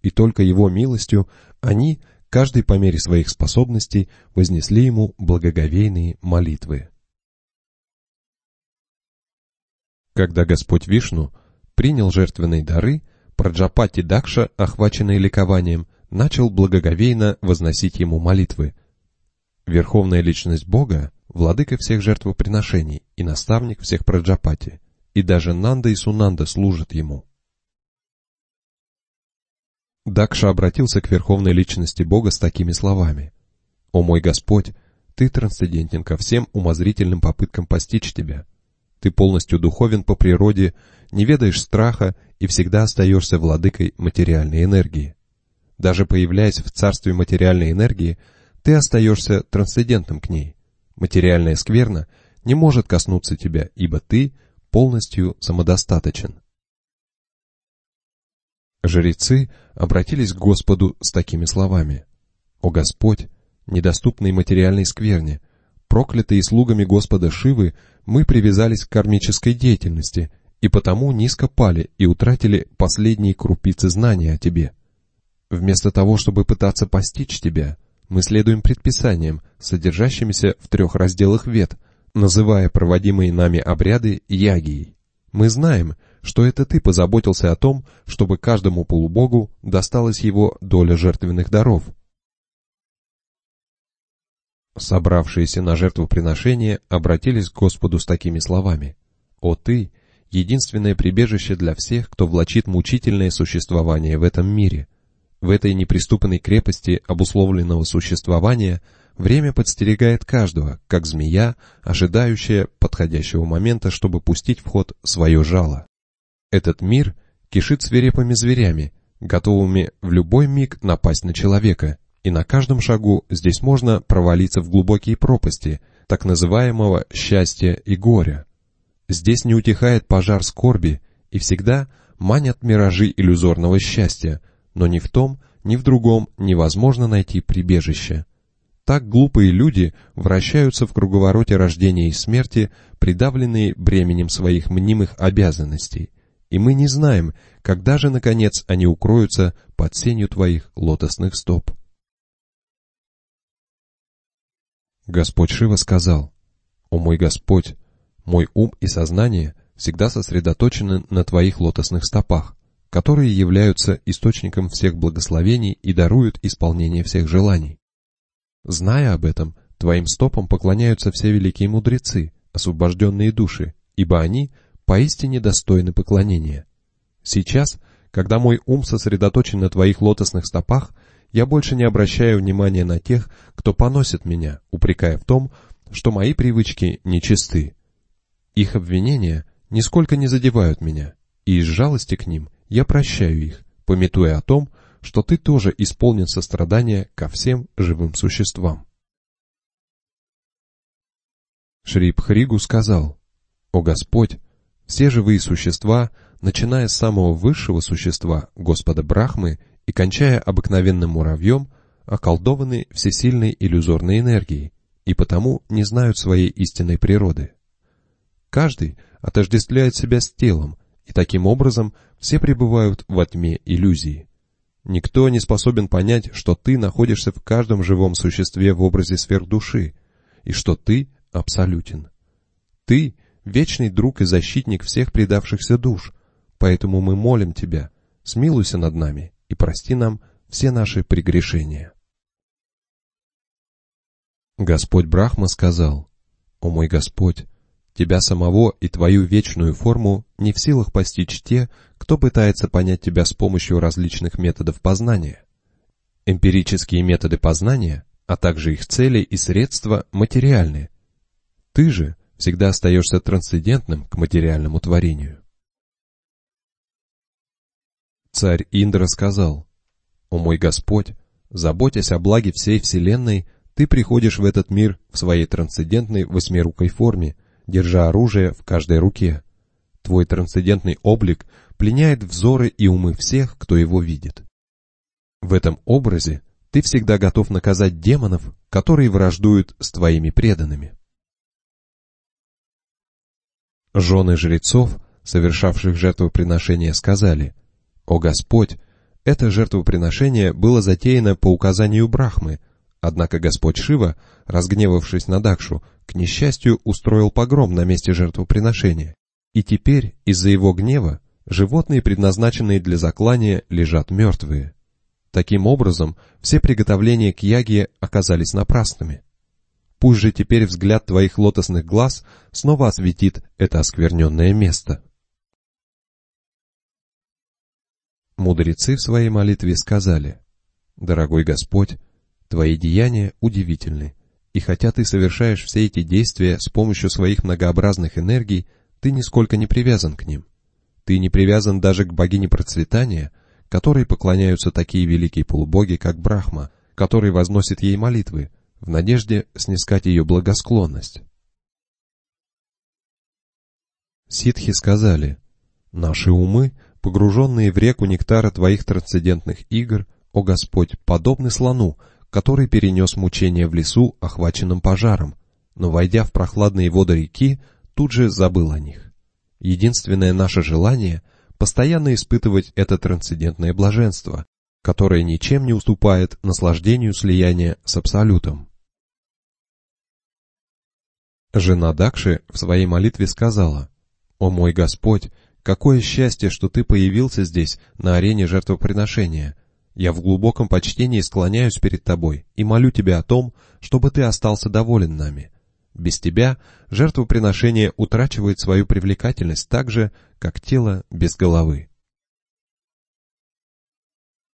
И только Его милостью они, каждый по мере своих способностей, вознесли Ему благоговейные молитвы. Когда Господь Вишну принял жертвенные дары, Праджапати Дакша, охваченный ликованием, начал благоговейно возносить ему молитвы. Верховная личность Бога, владыка всех жертвоприношений и наставник всех Праджапати, и даже Нанда и Сунанда служат ему. Дакша обратился к верховной личности Бога с такими словами. «О мой Господь, Ты трансцендентен ко всем умозрительным попыткам постичь Тебя. Ты полностью духовен по природе, не ведаешь страха и всегда остаешься владыкой материальной энергии. Даже появляясь в царстве материальной энергии, ты остаешься трансцендентным к ней. Материальная скверна не может коснуться тебя, ибо ты полностью самодостаточен. Жрецы обратились к Господу с такими словами. «О Господь, недоступный материальной скверне, проклятые слугами Господа Шивы, мы привязались к кармической деятельности и потому низко пали и утратили последние крупицы знания о Тебе. Вместо того, чтобы пытаться постичь Тебя, мы следуем предписаниям, содержащимися в трех разделах вет, называя проводимые нами обряды ягией. Мы знаем, что это Ты позаботился о том, чтобы каждому полубогу досталась его доля жертвенных даров – Собравшиеся на жертвоприношение обратились к Господу с такими словами. «О Ты, единственное прибежище для всех, кто влачит мучительное существование в этом мире. В этой неприступной крепости обусловленного существования время подстерегает каждого, как змея, ожидающая подходящего момента, чтобы пустить в ход свое жало. Этот мир кишит свирепыми зверями, готовыми в любой миг напасть на человека, и на каждом шагу здесь можно провалиться в глубокие пропасти, так называемого счастья и горя. Здесь не утихает пожар скорби, и всегда манят миражи иллюзорного счастья, но ни в том, ни в другом невозможно найти прибежище. Так глупые люди вращаются в круговороте рождения и смерти, придавленные бременем своих мнимых обязанностей, и мы не знаем, когда же, наконец, они укроются под сенью твоих лотосных стоп. Господь Шива сказал, «О мой Господь, мой ум и сознание всегда сосредоточены на Твоих лотосных стопах, которые являются источником всех благословений и даруют исполнение всех желаний. Зная об этом, Твоим стопам поклоняются все великие мудрецы, освобожденные души, ибо они поистине достойны поклонения. Сейчас, когда мой ум сосредоточен на Твоих лотосных стопах, я больше не обращаю внимания на тех, кто поносит меня, упрекая в том, что мои привычки нечисты. Их обвинения нисколько не задевают меня, и из жалости к ним я прощаю их, пометуя о том, что ты тоже исполнен сострадания ко всем живым существам. Шри Пхригу сказал, «О Господь, все живые существа, начиная с самого высшего существа, Господа Брахмы, и, кончая обыкновенным муравьем, околдованы всесильной иллюзорной энергией и потому не знают своей истинной природы. Каждый отождествляет себя с телом, и таким образом все пребывают во тьме иллюзии. Никто не способен понять, что ты находишься в каждом живом существе в образе сверхдуши, и что ты абсолютен. Ты — вечный друг и защитник всех предавшихся душ, поэтому мы молим тебя, смилуйся над нами и прости нам все наши прегрешения. Господь Брахма сказал, «О мой Господь, Тебя самого и Твою вечную форму не в силах постичь те, кто пытается понять Тебя с помощью различных методов познания. Эмпирические методы познания, а также их цели и средства материальны. Ты же всегда остаешься трансцендентным к материальному творению. Царь Индра сказал, «О мой Господь, заботясь о благе всей Вселенной, ты приходишь в этот мир в своей трансцендентной восьмирукой форме, держа оружие в каждой руке. Твой трансцендентный облик пленяет взоры и умы всех, кто его видит. В этом образе ты всегда готов наказать демонов, которые враждуют с твоими преданными. Жены жрецов, совершавших жертвоприношение, сказали, «О Господь, это жертвоприношение было затеяно по указанию Брахмы, однако Господь Шива, разгневавшись на Дакшу, к несчастью устроил погром на месте жертвоприношения, и теперь из-за его гнева животные, предназначенные для заклания, лежат мертвые. Таким образом, все приготовления к яге оказались напрасными. Пусть же теперь взгляд твоих лотосных глаз снова осветит это оскверненное место. Мудрецы в своей молитве сказали, «Дорогой Господь, твои деяния удивительны, и хотя ты совершаешь все эти действия с помощью своих многообразных энергий, ты нисколько не привязан к ним. Ты не привязан даже к богине процветания, которой поклоняются такие великие полубоги, как Брахма, который возносит ей молитвы, в надежде снискать ее благосклонность. Ситхи сказали, «Наши умы, погруженные в реку нектара Твоих трансцендентных игр, о Господь, подобны слону, который перенес мучения в лесу, охваченном пожаром, но, войдя в прохладные воды реки, тут же забыл о них. Единственное наше желание постоянно испытывать это трансцендентное блаженство, которое ничем не уступает наслаждению слияния с Абсолютом. Жена Дакши в своей молитве сказала, «О мой Господь, какое счастье, что Ты появился здесь, на арене жертвоприношения. Я в глубоком почтении склоняюсь перед Тобой и молю Тебя о том, чтобы Ты остался доволен нами. Без тебя жертвоприношение утрачивает свою привлекательность так же, как тело без головы.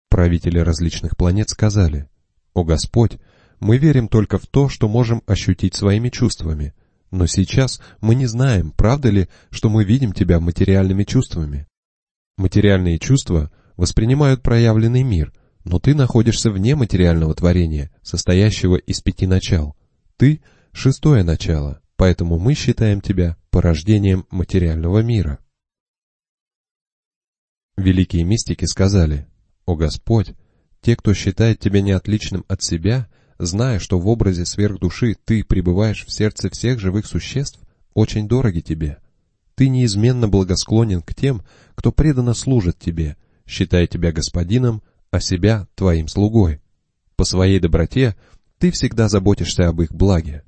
Правители различных планет сказали, «О Господь, мы верим только в то, что можем ощутить своими чувствами, но сейчас мы не знаем, правда ли, что мы видим Тебя материальными чувствами. Материальные чувства воспринимают проявленный мир, но Ты находишься вне материального творения, состоящего из пяти начал. Ты — шестое начало, поэтому мы считаем тебя порождением материального мира. Великие мистики сказали, «О Господь, те, кто считает тебя неотличным от себя, зная, что в образе сверхдуши ты пребываешь в сердце всех живых существ, очень дороги тебе. Ты неизменно благосклонен к тем, кто преданно служит тебе, считая тебя господином, а себя твоим слугой. По своей доброте ты всегда заботишься об их благе.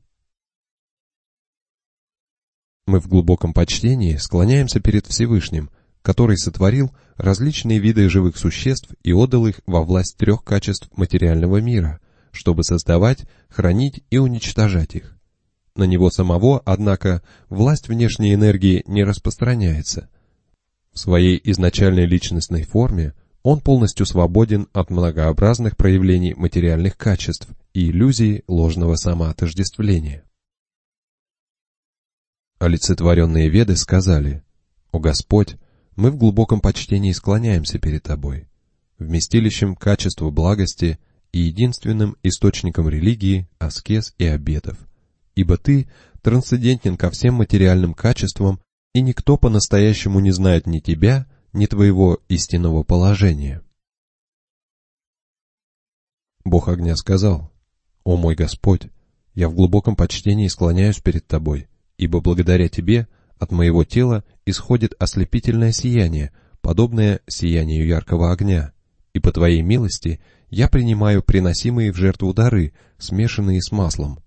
Мы в глубоком почтении склоняемся перед Всевышним, который сотворил различные виды живых существ и отдал их во власть трех качеств материального мира, чтобы создавать, хранить и уничтожать их. На него самого, однако, власть внешней энергии не распространяется. В своей изначальной личностной форме он полностью свободен от многообразных проявлений материальных качеств и иллюзий ложного самоотождествления. Олицетворенные веды сказали, «О Господь, мы в глубоком почтении склоняемся перед Тобой, вместилищем качества благости и единственным источником религии, аскез и обетов, ибо Ты трансцендентен ко всем материальным качествам, и никто по-настоящему не знает ни Тебя, ни Твоего истинного положения». Бог огня сказал, «О мой Господь, я в глубоком почтении склоняюсь перед Тобой, ибо благодаря тебе от моего тела исходит ослепительное сияние, подобное сиянию яркого огня, и по твоей милости я принимаю приносимые в жертву дары, смешанные с маслом.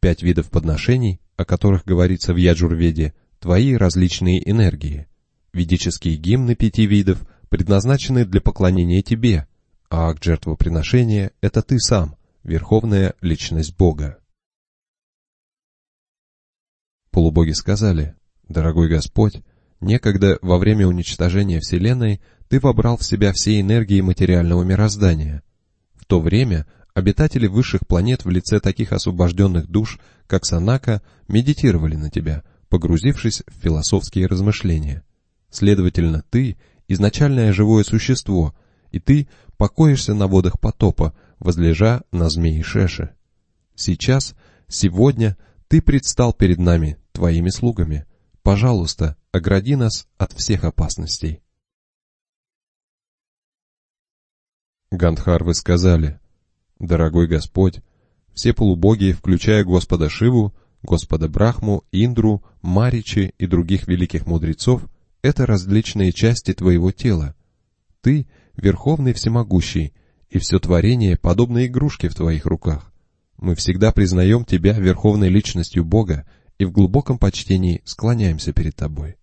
Пять видов подношений, о которых говорится в Яджурведе, твои различные энергии. Ведические гимны пяти видов предназначены для поклонения тебе, а акт жертвоприношения — это ты сам, верховная личность Бога. Полубоги сказали, «Дорогой Господь, некогда во время уничтожения Вселенной Ты вобрал в себя все энергии материального мироздания. В то время обитатели высших планет в лице таких освобожденных душ, как Санака, медитировали на тебя, погрузившись в философские размышления. Следовательно, ты — изначальное живое существо, и ты покоишься на водах потопа, возлежа на змеи Шеши. Сейчас, сегодня, ты предстал перед нами, твоими слугами. Пожалуйста, огради нас от всех опасностей. Гандхарвы сказали, «Дорогой Господь, все полубоги, включая Господа Шиву, Господа Брахму, Индру, Маричи и других великих мудрецов, это различные части Твоего тела. Ты — Верховный Всемогущий, и все творение подобно игрушке в Твоих руках. Мы всегда признаем Тебя Верховной Личностью Бога и в глубоком почтении склоняемся перед Тобой.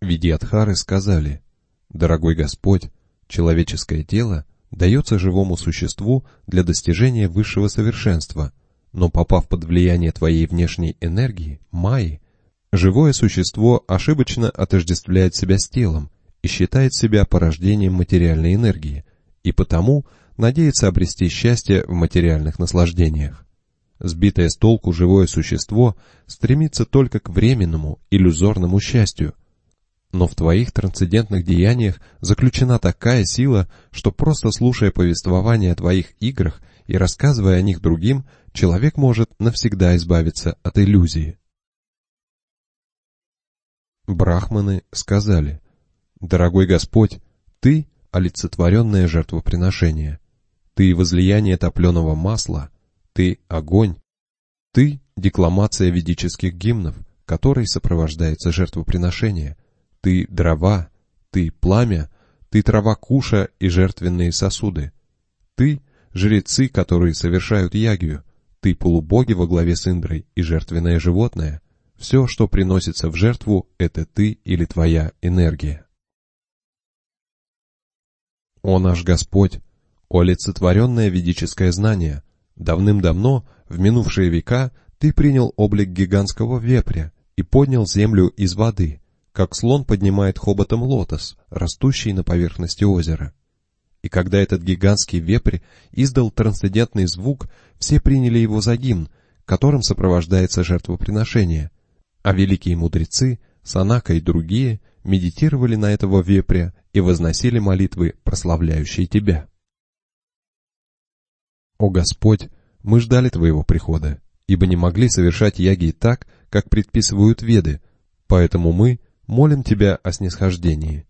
Видиадхары сказали, «Дорогой Господь, человеческое тело дается живому существу для достижения высшего совершенства, но попав под влияние Твоей внешней энергии, майи, живое существо ошибочно отождествляет себя с телом и считает себя порождением материальной энергии, и потому надеется обрести счастье в материальных наслаждениях. Сбитое с толку живое существо стремится только к временному, иллюзорному счастью. Но в твоих трансцендентных деяниях заключена такая сила, что просто слушая повествование о твоих играх и рассказывая о них другим, человек может навсегда избавиться от иллюзии. Брахманы сказали, «Дорогой Господь, Ты — олицетворенное жертвоприношение, Ты — возлияние топленого масла, Ты — огонь, Ты — декламация ведических гимнов, которой сопровождается жертвоприношение, Ты — дрова, Ты — пламя, Ты — трава куша и жертвенные сосуды, Ты — жрецы, которые совершают ягию, Ты — полубоги во главе с Индрой и жертвенное животное — все, что приносится в жертву, это ты или твоя энергия. О наш Господь, олицетворенное ведическое знание, давным-давно, в минувшие века, ты принял облик гигантского вепря и поднял землю из воды, как слон поднимает хоботом лотос, растущий на поверхности озера. И когда этот гигантский вепрь издал трансцендентный звук, все приняли его за гимн, которым сопровождается жертвоприношение, а великие мудрецы, Санака и другие, медитировали на этого вепря и возносили молитвы, прославляющие Тебя. О Господь, мы ждали Твоего прихода, ибо не могли совершать ягии так, как предписывают веды, поэтому мы молим Тебя о снисхождении.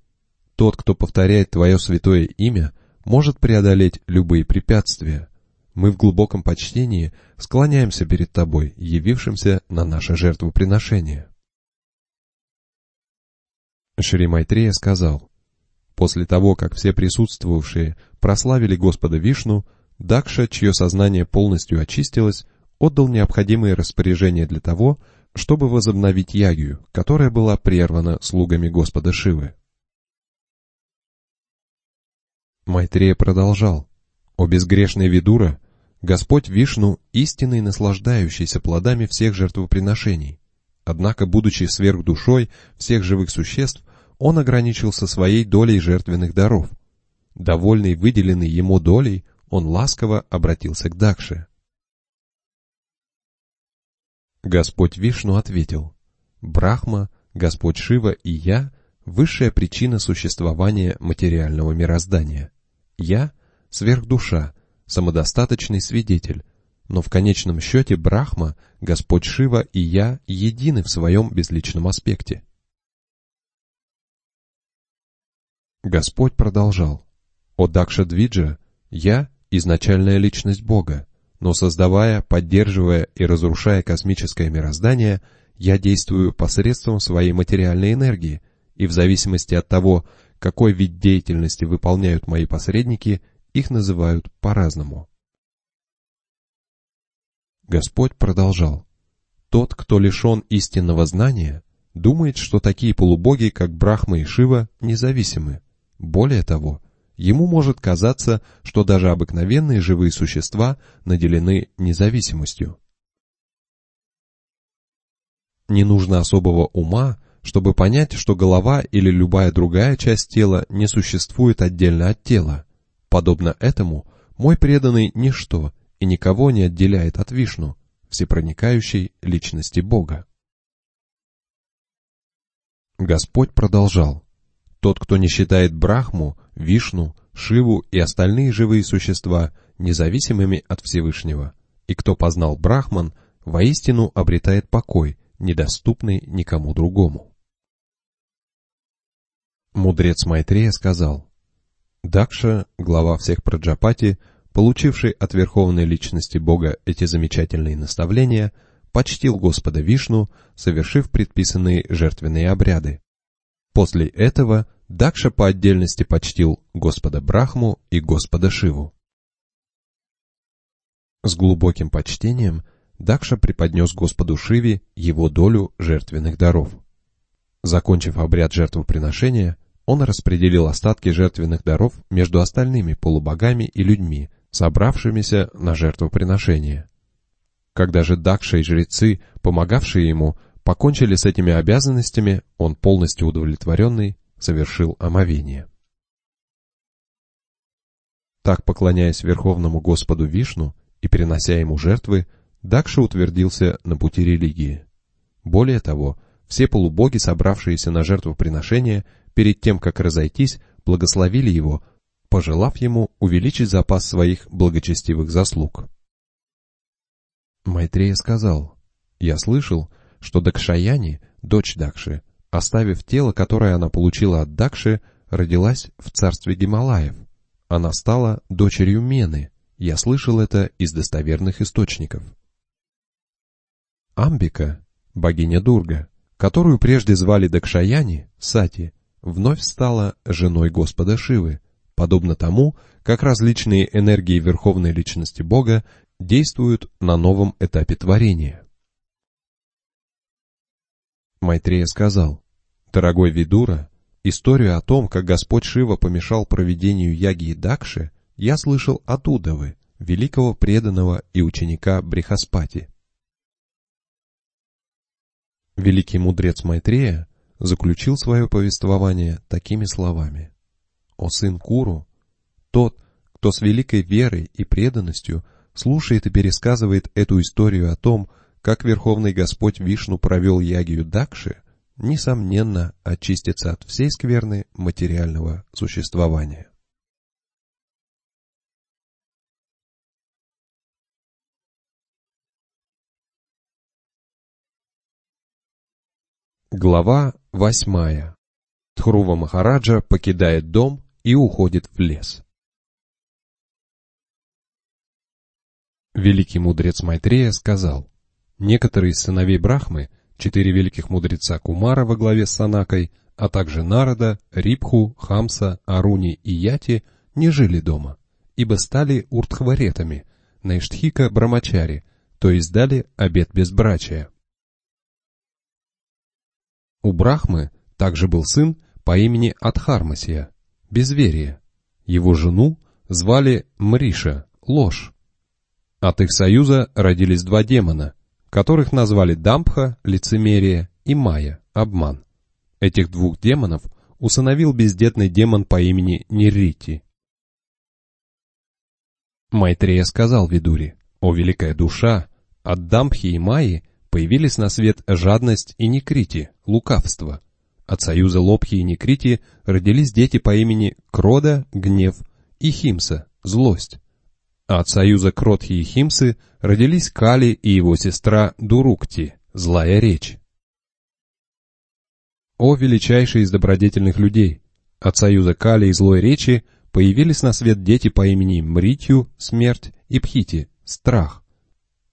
Тот, кто повторяет Твое святое имя, может преодолеть любые препятствия. Мы в глубоком почтении склоняемся перед Тобой, явившимся на наше жертвоприношение. Шри Майтрея сказал, после того, как все присутствовавшие прославили Господа Вишну, Дакша, чье сознание полностью очистилось, отдал необходимые распоряжения для того, чтобы возобновить ягию, которая была прервана слугами Господа Шивы. Майтрея продолжал. «О безгрешный Видура, Господь Вишну — истинный наслаждающийся плодами всех жертвоприношений. Однако, будучи сверхдушой всех живых существ, он ограничился своей долей жертвенных даров. Довольный выделенной ему долей, он ласково обратился к Дакше. Господь Вишну ответил, «Брахма, Господь Шива и я — высшая причина существования материального мироздания. Я — сверхдуша, самодостаточный свидетель, но в конечном счете Брахма, Господь Шива и я едины в своем безличном аспекте. Господь продолжал. «О Дакша Двиджа, я — изначальная личность Бога, но создавая, поддерживая и разрушая космическое мироздание, я действую посредством своей материальной энергии, и в зависимости от того, какой вид деятельности выполняют мои посредники, их называют по-разному. Господь продолжал. Тот, кто лишен истинного знания, думает, что такие полубоги, как Брахма и Шива, независимы. Более того, ему может казаться, что даже обыкновенные живые существа наделены независимостью. Не нужно особого ума, чтобы понять, что голова или любая другая часть тела не существует отдельно от тела, Подобно этому, мой преданный ничто и никого не отделяет от Вишну, всепроникающей личности Бога. Господь продолжал. Тот, кто не считает Брахму, Вишну, Шиву и остальные живые существа независимыми от Всевышнего, и кто познал Брахман, воистину обретает покой, недоступный никому другому. Мудрец Майтрея сказал, Дакша, глава всех Праджапати, получивший от верховной личности Бога эти замечательные наставления, почтил Господа Вишну, совершив предписанные жертвенные обряды. После этого Дакша по отдельности почтил Господа Брахму и Господа Шиву. С глубоким почтением Дакша преподнес Господу Шиве его долю жертвенных даров. Закончив обряд жертвоприношения, он распределил остатки жертвенных даров между остальными полубогами и людьми, собравшимися на жертвоприношение. Когда же Дакша и жрецы, помогавшие ему, покончили с этими обязанностями, он полностью удовлетворенный совершил омовение. Так, поклоняясь Верховному Господу Вишну и принося ему жертвы, Дакша утвердился на пути религии. Более того, все полубоги, собравшиеся на жертвоприношение, перед тем, как разойтись, благословили его, пожелав ему увеличить запас своих благочестивых заслуг. Майтрея сказал, «Я слышал, что Дакшаяни, дочь Дакши, оставив тело, которое она получила от Дакши, родилась в царстве Гималаев. Она стала дочерью Мены. Я слышал это из достоверных источников. Амбика, богиня Дурга, которую прежде звали Дакшаяни, Сати, вновь стала женой Господа Шивы, подобно тому, как различные энергии Верховной Личности Бога действуют на новом этапе творения. Майтрея сказал, «Дорогой Видура, историю о том, как Господь Шива помешал проведению яги и Дакши, я слышал от Удавы, великого преданного и ученика Брихаспати. Великий мудрец Майтрея заключил свое повествование такими словами. «О сын Куру, тот, кто с великой верой и преданностью слушает и пересказывает эту историю о том, как Верховный Господь Вишну провел ягию Дакши, несомненно, очистится от всей скверны материального существования. Глава восьмая. Тхрува Махараджа покидает дом и уходит в лес. Великий мудрец Майтрея сказал, Некоторые из сыновей Брахмы, четыре великих мудреца Кумара во главе с Санакой, а также Нарада, Рипху, Хамса, Аруни и Яти не жили дома, ибо стали уртхваретами, Найштхика Брамачари, то есть дали обет безбрачия. У Брахмы также был сын по имени Адхармасия, безверие. Его жену звали Мриша, ложь. От их союза родились два демона, которых назвали Дампха, лицемерие, и Майя, обман. Этих двух демонов усыновил бездетный демон по имени Неррити. Майтрея сказал Видури, «О великая душа, от Дампхи и Майи появились на свет жадность и Некрити, лукавство. От союза Лобхи и Некрити родились дети по имени Крода, гнев, и Химса, злость а от союза Кротхи и Химсы родились Кали и его сестра Дурукти, злая речь. О величайший из добродетельных людей! От союза Кали и злой речи появились на свет дети по имени Мритью, смерть, и Пхити, страх.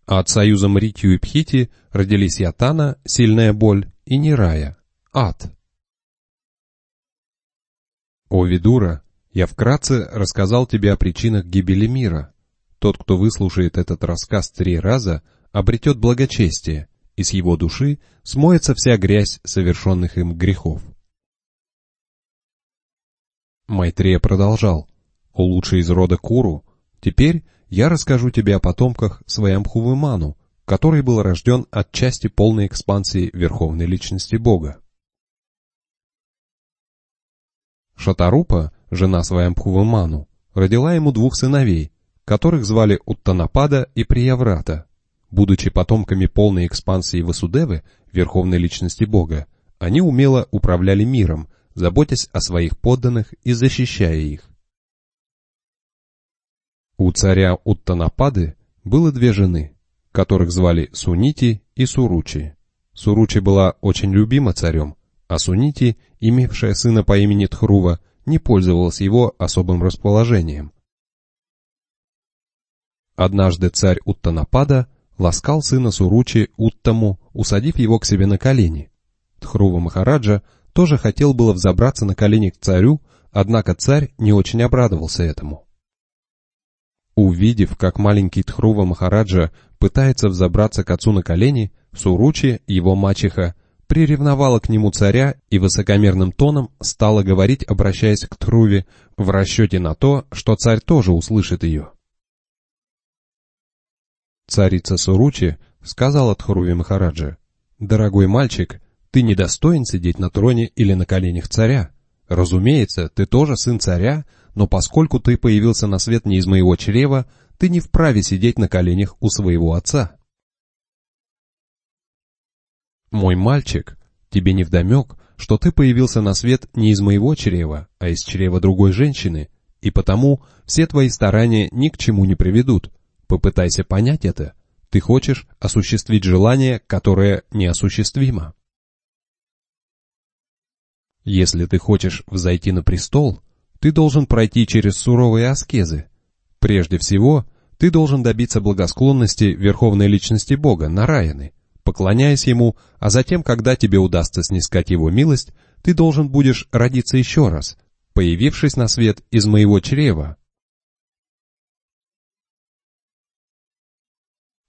А от союза Мритью и Пхити родились Ятана, сильная боль, и Нирая, ад. О Видура, я вкратце рассказал тебе о причинах гибели мира, тот, кто выслушает этот рассказ три раза, обретет благочестие, и с его души смоется вся грязь совершенных им грехов. Майтрея продолжал. «О лучший из рода Куру, теперь я расскажу тебе о потомках Сваямхувыману, который был рожден от части полной экспансии Верховной Личности Бога. Шатарупа, жена Сваямхувыману, родила ему двух сыновей, которых звали Уттанапада и Прияврата. Будучи потомками полной экспансии Васудевы, верховной личности Бога, они умело управляли миром, заботясь о своих подданных и защищая их. У царя Уттанапады было две жены, которых звали Сунити и Суручи. Суручи была очень любима царем, а Сунити, имевшая сына по имени Тхрува, не пользовалась его особым расположением. Однажды царь Уттанапада ласкал сына Суручи Уттаму, усадив его к себе на колени. Тхрува Махараджа тоже хотел было взобраться на колени к царю, однако царь не очень обрадовался этому. Увидев, как маленький Тхрува Махараджа пытается взобраться к отцу на колени, Суручи, его мачеха, приревновала к нему царя и высокомерным тоном стала говорить, обращаясь к Тхруве, в расчете на то, что царь тоже услышит ее. Царица Суручи сказала Тхруве Махараджа, «Дорогой мальчик, ты недостоин сидеть на троне или на коленях царя. Разумеется, ты тоже сын царя, но поскольку ты появился на свет не из моего чрева, ты не вправе сидеть на коленях у своего отца». «Мой мальчик, тебе не вдомек, что ты появился на свет не из моего чрева, а из чрева другой женщины, и потому все твои старания ни к чему не приведут. Попытайся понять это. Ты хочешь осуществить желание, которое неосуществимо. Если ты хочешь взойти на престол, ты должен пройти через суровые аскезы. Прежде всего, ты должен добиться благосклонности Верховной Личности Бога, Нараяны, поклоняясь Ему, а затем, когда тебе удастся снискать Его милость, ты должен будешь родиться еще раз, появившись на свет из моего чрева,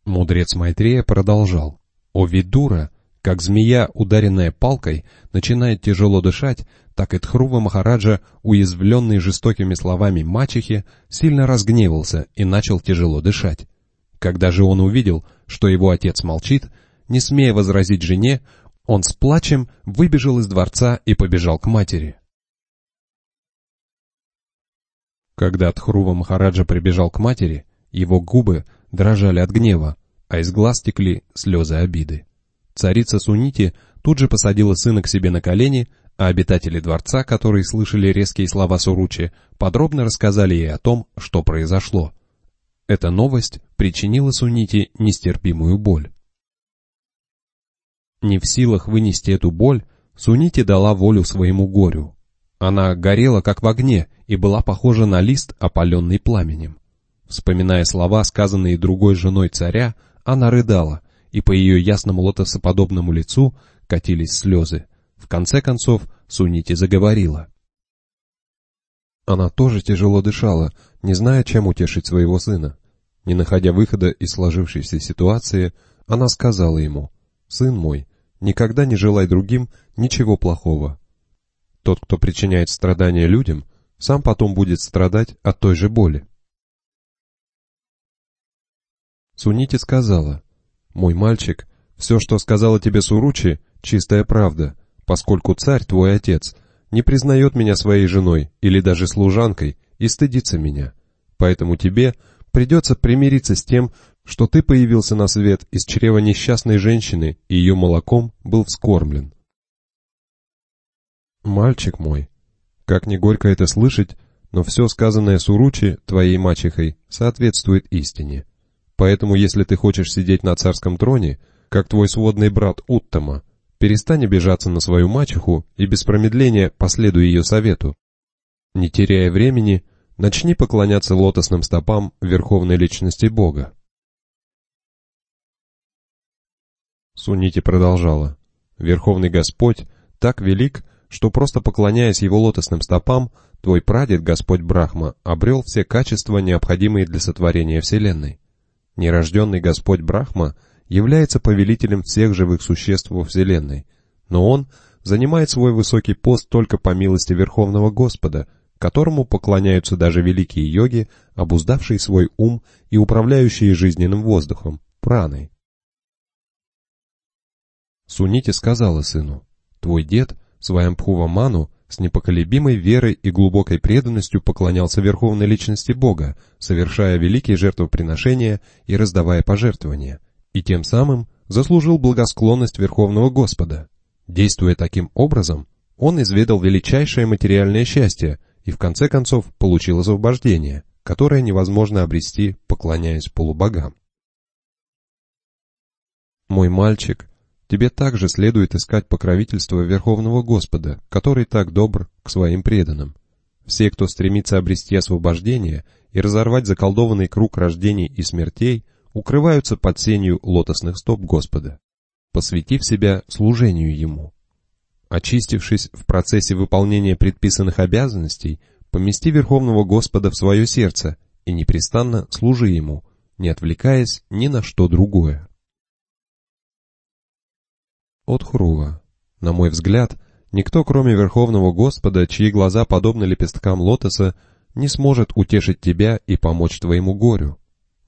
Мудрец Майтрея продолжал. «О Видура, как змея, ударенная палкой, начинает тяжело дышать, так и Тхрува Махараджа, уязвленный жестокими словами мачехи, сильно разгневался и начал тяжело дышать. Когда же он увидел, что его отец молчит, не смея возразить жене, он с плачем выбежал из дворца и побежал к матери. Когда Тхрува Махараджа прибежал к матери, его губы дрожали от гнева, а из глаз текли слезы обиды. Царица Сунити тут же посадила сына к себе на колени, а обитатели дворца, которые слышали резкие слова Суручи, подробно рассказали ей о том, что произошло. Эта новость причинила Сунити нестерпимую боль. Не в силах вынести эту боль, Сунити дала волю своему горю. Она горела как в огне и была похожа на лист, опаленный пламенем. Вспоминая слова, сказанные другой женой царя, она рыдала, и по ее ясному лотосоподобному лицу катились слезы. В конце концов Сунити заговорила. Она тоже тяжело дышала, не зная, чем утешить своего сына. Не находя выхода из сложившейся ситуации, она сказала ему, «Сын мой, никогда не желай другим ничего плохого. Тот, кто причиняет страдания людям, сам потом будет страдать от той же боли. Сунити сказала, «Мой мальчик, все, что сказала тебе Суручи, чистая правда, поскольку царь, твой отец, не признает меня своей женой или даже служанкой и стыдится меня. Поэтому тебе придется примириться с тем, что ты появился на свет из чрева несчастной женщины и ее молоком был вскормлен. Мальчик мой, как не горько это слышать, но все сказанное Суручи, твоей мачехой, соответствует истине. Поэтому, если ты хочешь сидеть на царском троне, как твой сводный брат Уттама, перестань обижаться на свою мачеху и без промедления последуй ее совету. Не теряя времени, начни поклоняться лотосным стопам Верховной Личности Бога. Сунити продолжала. Верховный Господь так велик, что просто поклоняясь его лотосным стопам, твой прадед, Господь Брахма, обрел все качества, необходимые для сотворения Вселенной. Нерожденный Господь Брахма является повелителем всех живых существ во Вселенной, но он занимает свой высокий пост только по милости Верховного Господа, которому поклоняются даже великие йоги, обуздавшие свой ум и управляющие жизненным воздухом, праной. Сунити сказала сыну, «Твой дед, Сваямпхува Ману, с непоколебимой верой и глубокой преданностью поклонялся Верховной Личности Бога, совершая великие жертвоприношения и раздавая пожертвования, и тем самым заслужил благосклонность Верховного Господа. Действуя таким образом, он изведал величайшее материальное счастье и в конце концов получил освобождение, которое невозможно обрести, поклоняясь полубогам. «Мой мальчик, тебе также следует искать покровительство Верховного Господа, который так добр к своим преданным. Все, кто стремится обрести освобождение и разорвать заколдованный круг рождений и смертей, укрываются под сенью лотосных стоп Господа, посвятив себя служению Ему. Очистившись в процессе выполнения предписанных обязанностей, помести Верховного Господа в свое сердце и непрестанно служи Ему, не отвлекаясь ни на что другое. От Хрува. На мой взгляд, никто, кроме Верховного Господа, чьи глаза подобны лепесткам лотоса, не сможет утешить тебя и помочь твоему горю.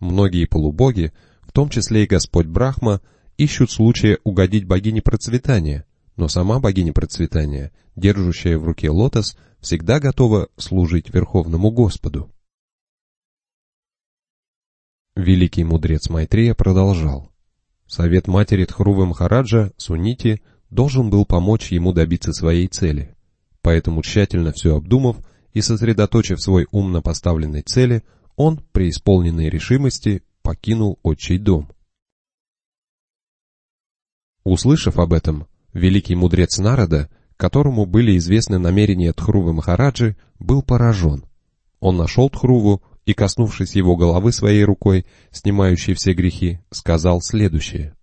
Многие полубоги, в том числе и Господь Брахма, ищут случая угодить богине процветания, но сама богиня процветания, держащая в руке лотос, всегда готова служить Верховному Господу. Великий мудрец Майтрея продолжал. Совет матери Тхрувы Махараджа, Сунити, должен был помочь ему добиться своей цели. Поэтому, тщательно все обдумав и сосредоточив свой ум на поставленной цели, он, при исполненной решимости, покинул отчий дом. Услышав об этом, великий мудрец Нарада, которому были известны намерения Тхрувы Махараджи, был поражен. Он нашел Тхруву и, коснувшись его головы своей рукой, снимающей все грехи, сказал следующее.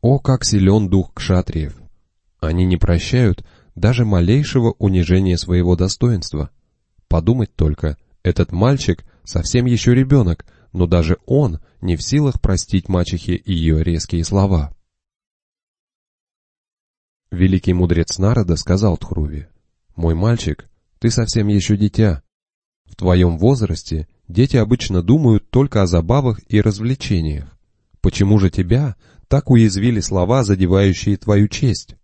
«О, как силен дух кшатриев! Они не прощают даже малейшего унижения своего достоинства. Подумать только, этот мальчик совсем еще ребенок, но даже он не в силах простить мачехе ее резкие слова». Великий мудрец Народа сказал Тхруве, «Мой мальчик, ты совсем еще дитя, твоем возрасте дети обычно думают только о забавах и развлечениях. Почему же тебя так уязвили слова, задевающие твою честь?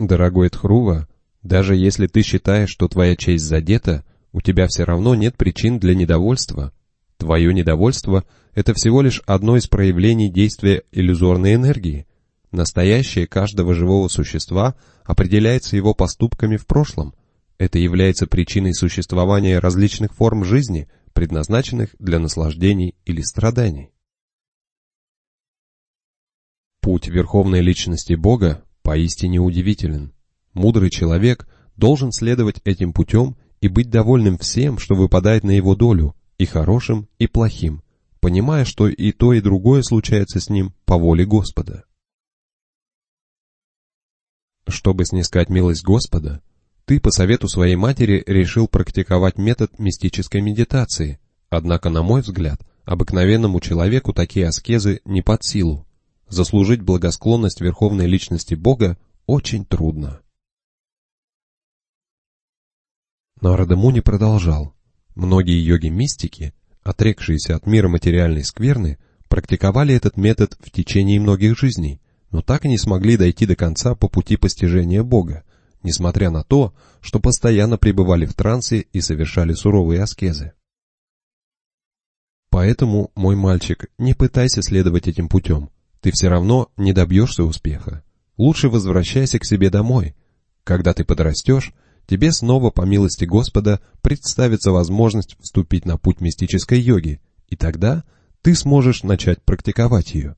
Дорогой Тхрува, даже если ты считаешь, что твоя честь задета, у тебя все равно нет причин для недовольства. Твое недовольство — это всего лишь одно из проявлений действия иллюзорной энергии. Настоящее каждого живого существа определяется его поступками в прошлом, это является причиной существования различных форм жизни, предназначенных для наслаждений или страданий. Путь Верховной Личности Бога поистине удивителен. Мудрый человек должен следовать этим путем и быть довольным всем, что выпадает на его долю, и хорошим, и плохим, понимая, что и то, и другое случается с ним по воле Господа. Чтобы снискать милость Господа, ты по совету своей матери решил практиковать метод мистической медитации, однако, на мой взгляд, обыкновенному человеку такие аскезы не под силу. Заслужить благосклонность Верховной Личности Бога очень трудно. Нарада Муни продолжал. Многие йоги-мистики, отрекшиеся от мира материальной скверны, практиковали этот метод в течение многих жизней, но так и не смогли дойти до конца по пути постижения Бога, несмотря на то, что постоянно пребывали в трансе и совершали суровые аскезы. Поэтому, мой мальчик, не пытайся следовать этим путем. Ты все равно не добьешься успеха. Лучше возвращайся к себе домой. Когда ты подрастешь, тебе снова, по милости Господа, представится возможность вступить на путь мистической йоги, и тогда ты сможешь начать практиковать ее.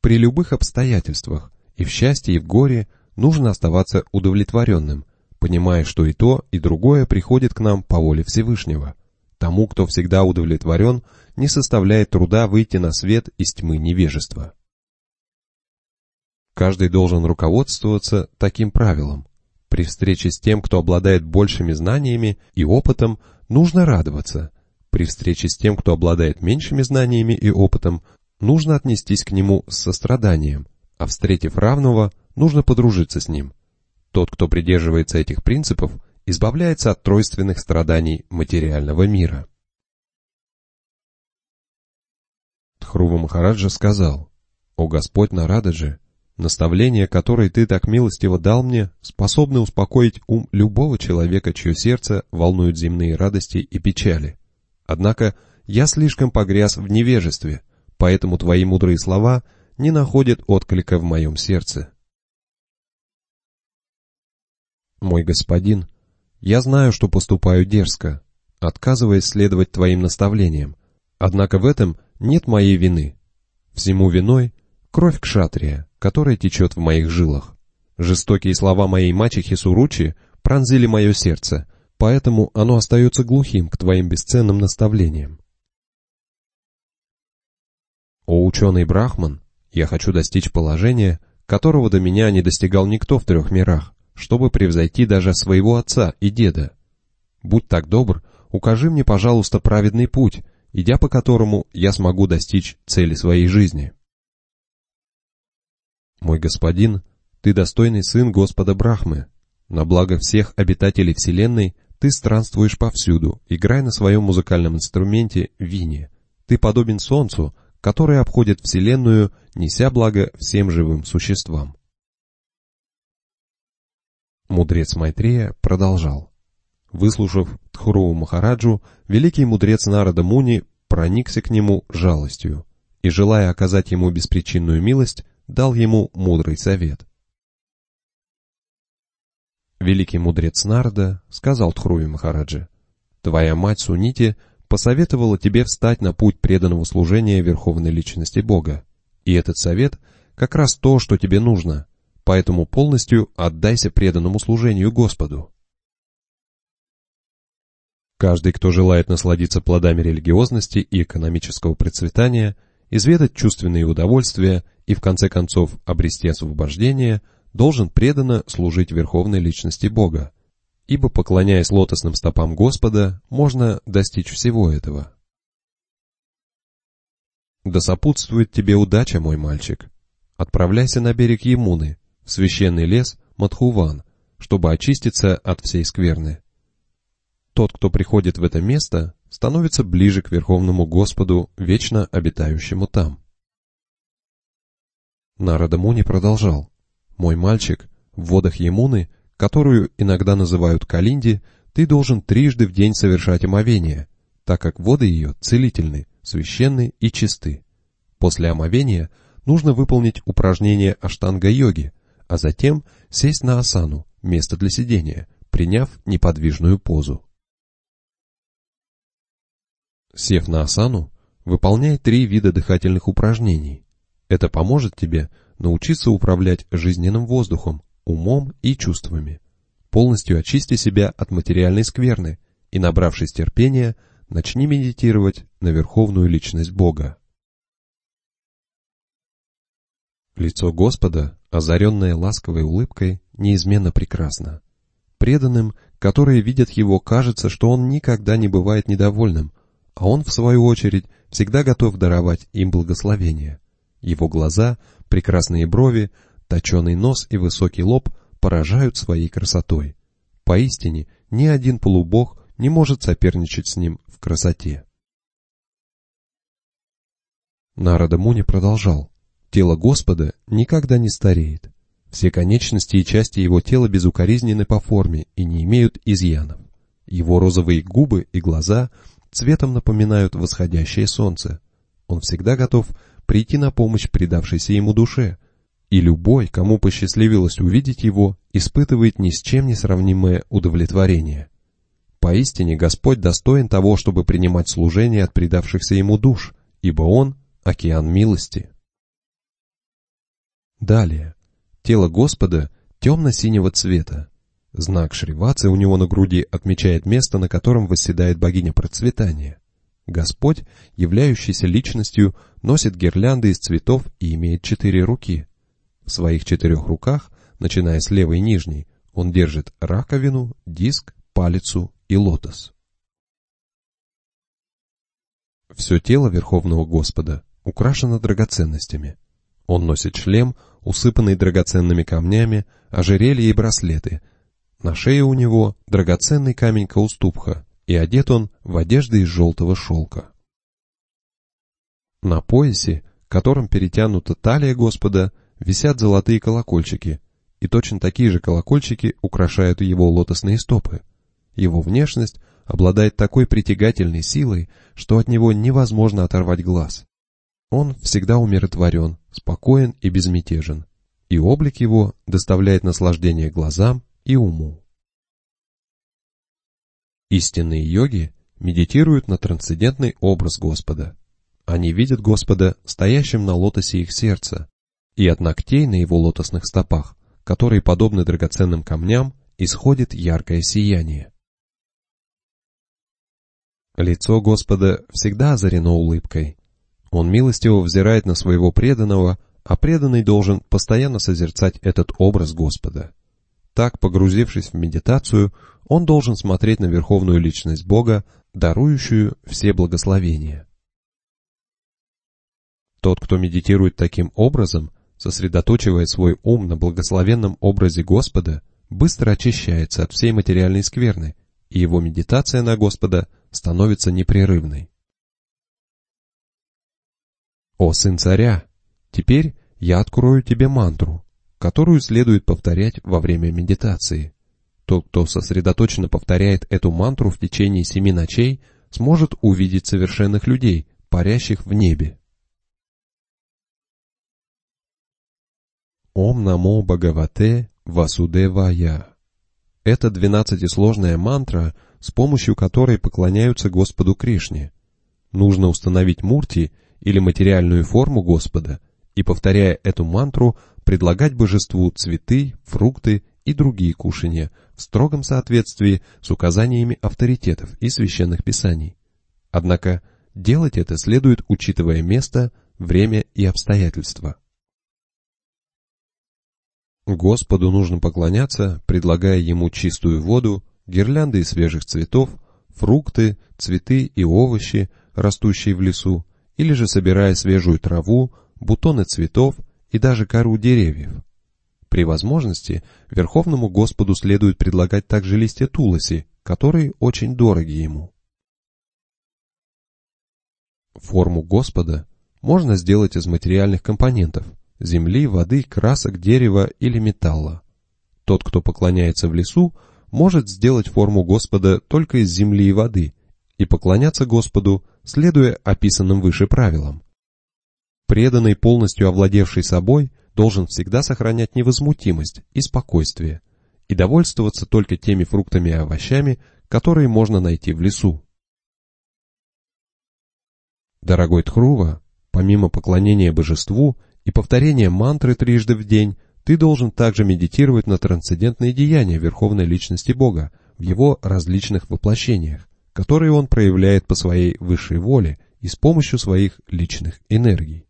При любых обстоятельствах и в счастье, и в горе нужно оставаться удовлетворенным, понимая, что и то, и другое приходит к нам по воле Всевышнего. Тому, кто всегда удовлетворен, не составляет труда выйти на свет из тьмы невежества. Каждый должен руководствоваться таким правилом. При встрече с тем, кто обладает большими знаниями и опытом, нужно радоваться. При встрече с тем, кто обладает меньшими знаниями и опытом, нужно отнестись к нему с состраданием, а встретив равного, нужно подружиться с ним. Тот, кто придерживается этих принципов, избавляется от тройственных страданий материального мира. Тхрува Махараджа сказал, О Господь Нарададжи, наставления, которые Ты так милостиво дал мне, способны успокоить ум любого человека, чье сердце волнуют земные радости и печали. Однако я слишком погряз в невежестве, поэтому Твои мудрые слова не находят отклика в моем сердце. Мой господин, я знаю, что поступаю дерзко, отказываясь следовать Твоим наставлениям, однако в этом нет моей вины. Всему виной кровь кшатрия, которая течет в моих жилах. Жестокие слова моей мачехи Суручи пронзили мое сердце, поэтому оно остается глухим к Твоим бесценным наставлениям. О ученый Брахман, я хочу достичь положения, которого до меня не достигал никто в трех мирах, чтобы превзойти даже своего отца и деда. Будь так добр, укажи мне, пожалуйста, праведный путь, идя по которому я смогу достичь цели своей жизни. Мой господин, ты достойный сын Господа Брахмы. На благо всех обитателей Вселенной ты странствуешь повсюду, играя на своем музыкальном инструменте вине. Ты подобен солнцу, который обходит Вселенную, неся благо всем живым существам. Мудрец Майтрея продолжал. Выслушав Тхуру Махараджу, великий мудрец Нарада Муни проникся к нему жалостью и, желая оказать ему беспричинную милость, дал ему мудрый совет. Великий мудрец Нарда сказал Тхруви Махараджи, «Твоя мать Сунити посоветовала тебе встать на путь преданного служения Верховной Личности Бога, и этот совет как раз то, что тебе нужно, поэтому полностью отдайся преданному служению Господу». Каждый, кто желает насладиться плодами религиозности и экономического процветания, изведать чувственные удовольствия и в конце концов обрести освобождение, должен преданно служить верховной личности Бога, ибо поклоняясь лотосным стопам Господа, можно достичь всего этого. Да сопутствует тебе удача, мой мальчик. Отправляйся на берег Емуны, в священный лес Матхуван, чтобы очиститься от всей скверны. Тот, кто приходит в это место, становится ближе к Верховному Господу, вечно обитающему там. Нарада Муни продолжал. «Мой мальчик, в водах Емуны, которую иногда называют Калинди, ты должен трижды в день совершать омовение, так как воды ее целительны, священны и чисты. После омовения нужно выполнить упражнение аштанга-йоги, а затем сесть на асану, место для сидения, приняв неподвижную позу. Сев на асану, выполняй три вида дыхательных упражнений. Это поможет тебе научиться управлять жизненным воздухом, умом и чувствами. Полностью очисти себя от материальной скверны и, набравшись терпения, начни медитировать на Верховную Личность Бога. Лицо Господа, озаренное ласковой улыбкой, неизменно прекрасно. Преданным, которые видят Его, кажется, что Он никогда не бывает недовольным, а он, в свою очередь, всегда готов даровать им благословение. Его глаза, прекрасные брови, точеный нос и высокий лоб поражают своей красотой. Поистине, ни один полубог не может соперничать с ним в красоте. Нарада Муни продолжал. Тело Господа никогда не стареет. Все конечности и части его тела безукоризнены по форме и не имеют изъянов. Его розовые губы и глаза цветом напоминают восходящее солнце. Он всегда готов прийти на помощь предавшейся ему душе, и любой, кому посчастливилось увидеть его, испытывает ни с чем не сравнимое удовлетворение. Поистине Господь достоин того, чтобы принимать служение от предавшихся ему душ, ибо Он — океан милости. Далее. Тело Господа темно-синего цвета, Знак Шривацы у него на груди отмечает место, на котором восседает богиня процветания. Господь, являющийся личностью, носит гирлянды из цветов и имеет четыре руки. В своих четырех руках, начиная с левой нижней, он держит раковину, диск, палицу и лотос. Все тело Верховного Господа украшено драгоценностями. Он носит шлем, усыпанный драгоценными камнями, ожерелья и браслеты – на шее у него драгоценный камень Кауступха, и одет он в одежды из желтого шелка. На поясе которым перетянута талия Господа, висят золотые колокольчики, и точно такие же колокольчики украшают его лотосные стопы. Его внешность обладает такой притягательной силой, что от него невозможно оторвать глаз. Он всегда умиротворен, спокоен и безмятежен, и облик его доставляет наслаждение глазам и уму. Истинные йоги медитируют на трансцендентный образ Господа. Они видят Господа стоящим на лотосе их сердца, и от ногтей на его лотосных стопах, которые подобны драгоценным камням, исходит яркое сияние. Лицо Господа всегда озарено улыбкой. Он милостиво взирает на своего преданного, а преданный должен постоянно созерцать этот образ Господа. Так, погрузившись в медитацию, он должен смотреть на верховную личность Бога, дарующую все благословения. Тот, кто медитирует таким образом, сосредоточивая свой ум на благословенном образе Господа, быстро очищается от всей материальной скверны, и его медитация на Господа становится непрерывной. «О сын царя, теперь я открою тебе мантру, которую следует повторять во время медитации. Тот, кто сосредоточенно повторяет эту мантру в течение семи ночей, сможет увидеть совершенных людей, парящих в небе. Ом намо Бхагавате Васудевая. Это двенадцатисложная мантра, с помощью которой поклоняются Господу Кришне. Нужно установить мурти или материальную форму Господа и, повторяя эту мантру, предлагать божеству цветы, фрукты и другие кушания в строгом соответствии с указаниями авторитетов и священных писаний. Однако делать это следует, учитывая место, время и обстоятельства. Господу нужно поклоняться, предлагая ему чистую воду, гирлянды из свежих цветов, фрукты, цветы и овощи, растущие в лесу, или же собирая свежую траву, бутоны цветов и даже кору деревьев. При возможности Верховному Господу следует предлагать также листья тулоси, которые очень дороги ему. Форму Господа можно сделать из материальных компонентов – земли, воды, красок, дерева или металла. Тот, кто поклоняется в лесу, может сделать форму Господа только из земли и воды и поклоняться Господу, следуя описанным выше правилам. Преданный, полностью овладевший собой – должен всегда сохранять невозмутимость и спокойствие и довольствоваться только теми фруктами и овощами, которые можно найти в лесу. Дорогой Тхрува, помимо поклонения божеству и повторения мантры трижды в день, ты должен также медитировать на трансцендентные деяния Верховной Личности Бога в его различных воплощениях, которые он проявляет по своей высшей воле и с помощью своих личных энергий.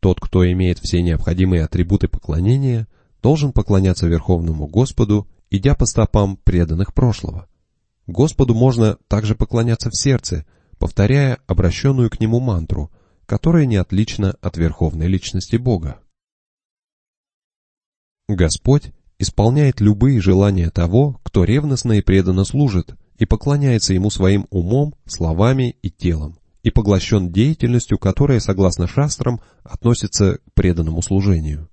Тот, кто имеет все необходимые атрибуты поклонения, должен поклоняться Верховному Господу, идя по стопам преданных прошлого. Господу можно также поклоняться в сердце, повторяя обращенную к Нему мантру, которая не отлична от Верховной Личности Бога. Господь исполняет любые желания того, кто ревностно и преданно служит и поклоняется Ему своим умом, словами и телом и поглощен деятельностью, которая, согласно шастрам, относится к преданному служению.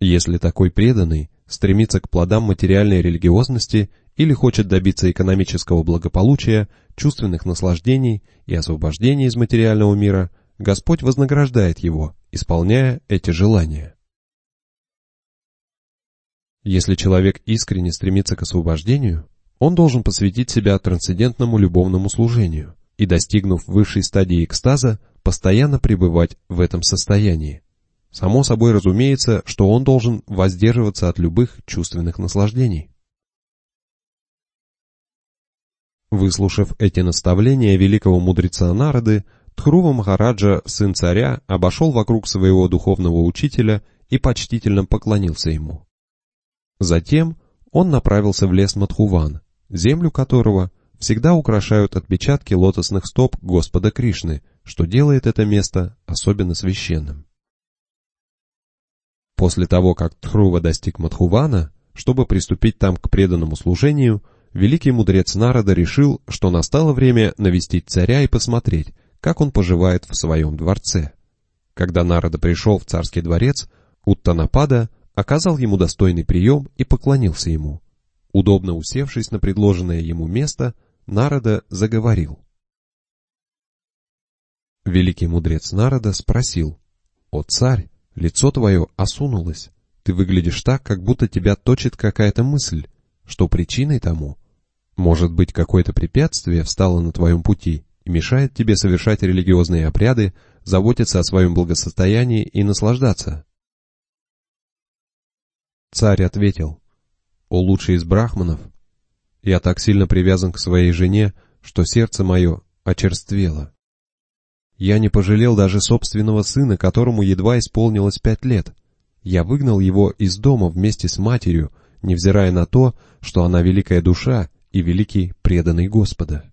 Если такой преданный стремится к плодам материальной религиозности или хочет добиться экономического благополучия, чувственных наслаждений и освобождения из материального мира, Господь вознаграждает его, исполняя эти желания. Если человек искренне стремится к освобождению, он должен посвятить себя трансцендентному любовному служению и, достигнув высшей стадии экстаза, постоянно пребывать в этом состоянии. Само собой разумеется, что он должен воздерживаться от любых чувственных наслаждений. Выслушав эти наставления великого мудреца Нарады, Тхрува Махараджа, сын царя, обошел вокруг своего духовного учителя и почтительно поклонился ему. Затем он направился в лес Мадхуван, землю которого всегда украшают отпечатки лотосных стоп Господа Кришны, что делает это место особенно священным. После того, как Тхрува достиг Мадхувана, чтобы приступить там к преданному служению, великий мудрец Нарада решил, что настало время навестить царя и посмотреть, как он поживает в своем дворце. Когда Нарада пришел в царский дворец, Уттанапада оказал ему достойный прием и поклонился ему. Удобно усевшись на предложенное ему место, Нарада заговорил. Великий мудрец Нарада спросил, «О царь, лицо твое осунулось, ты выглядишь так, как будто тебя точит какая-то мысль, что причиной тому? Может быть, какое-то препятствие встало на твоем пути и мешает тебе совершать религиозные обряды, заботиться о своем благосостоянии и наслаждаться?» Царь ответил, «О лучший из брахманов, я так сильно привязан к своей жене, что сердце мое очерствело. Я не пожалел даже собственного сына, которому едва исполнилось пять лет. Я выгнал его из дома вместе с матерью, невзирая на то, что она великая душа и великий преданный Господа.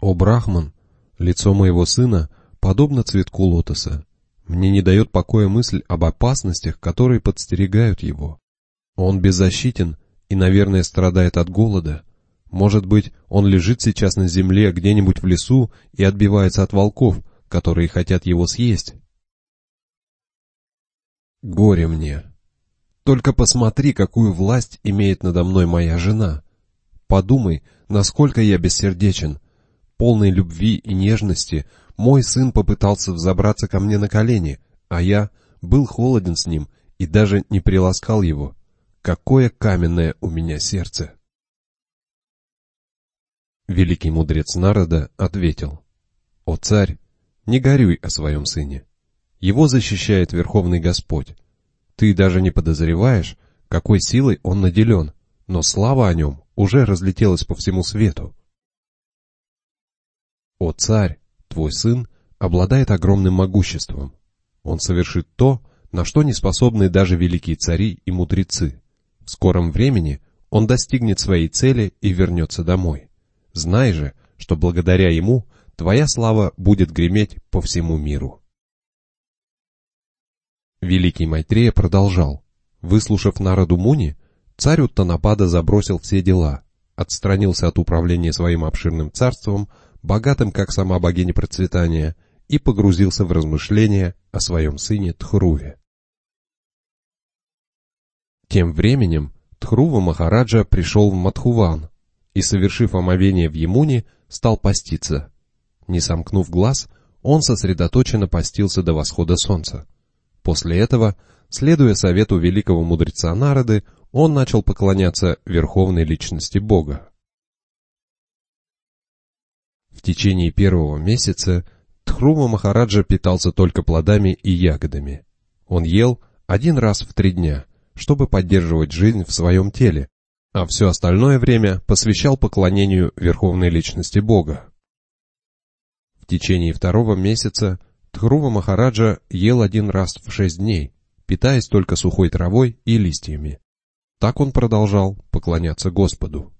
О Брахман, лицо моего сына подобно цветку лотоса. Мне не дает покоя мысль об опасностях, которые подстерегают его. Он беззащитен и, наверное, страдает от голода. Может быть, он лежит сейчас на земле где-нибудь в лесу и отбивается от волков, которые хотят его съесть. Горе мне. Только посмотри, какую власть имеет надо мной моя жена. Подумай, насколько я бессердечен. Полной любви и нежности мой сын попытался взобраться ко мне на колени, а я был холоден с ним и даже не приласкал его. Какое каменное у меня сердце! Великий мудрец народа ответил, «О царь, не горюй о своем сыне. Его защищает Верховный Господь. Ты даже не подозреваешь, какой силой он наделен, но слава о нем уже разлетелась по всему свету. О царь, Твой сын обладает огромным могуществом. Он совершит то, на что не способны даже великие цари и мудрецы. В скором времени он достигнет своей цели и вернется домой. Знай же, что благодаря ему твоя слава будет греметь по всему миру. Великий Майтрея продолжал. Выслушав народу Муни, царь Уттанапада забросил все дела, отстранился от управления своим обширным царством, богатым, как сама богиня процветания, и погрузился в размышления о своем сыне Тхруве. Тем временем Тхрува Махараджа пришел в Мадхуван и, совершив омовение в Емуне, стал поститься. Не сомкнув глаз, он сосредоточенно постился до восхода солнца. После этого, следуя совету великого мудреца Нарады, он начал поклоняться верховной личности Бога. В течение первого месяца Тхрума Махараджа питался только плодами и ягодами. Он ел один раз в три дня, чтобы поддерживать жизнь в своем теле, а все остальное время посвящал поклонению Верховной Личности Бога. В течение второго месяца Тхрува Махараджа ел один раз в шесть дней, питаясь только сухой травой и листьями. Так он продолжал поклоняться Господу.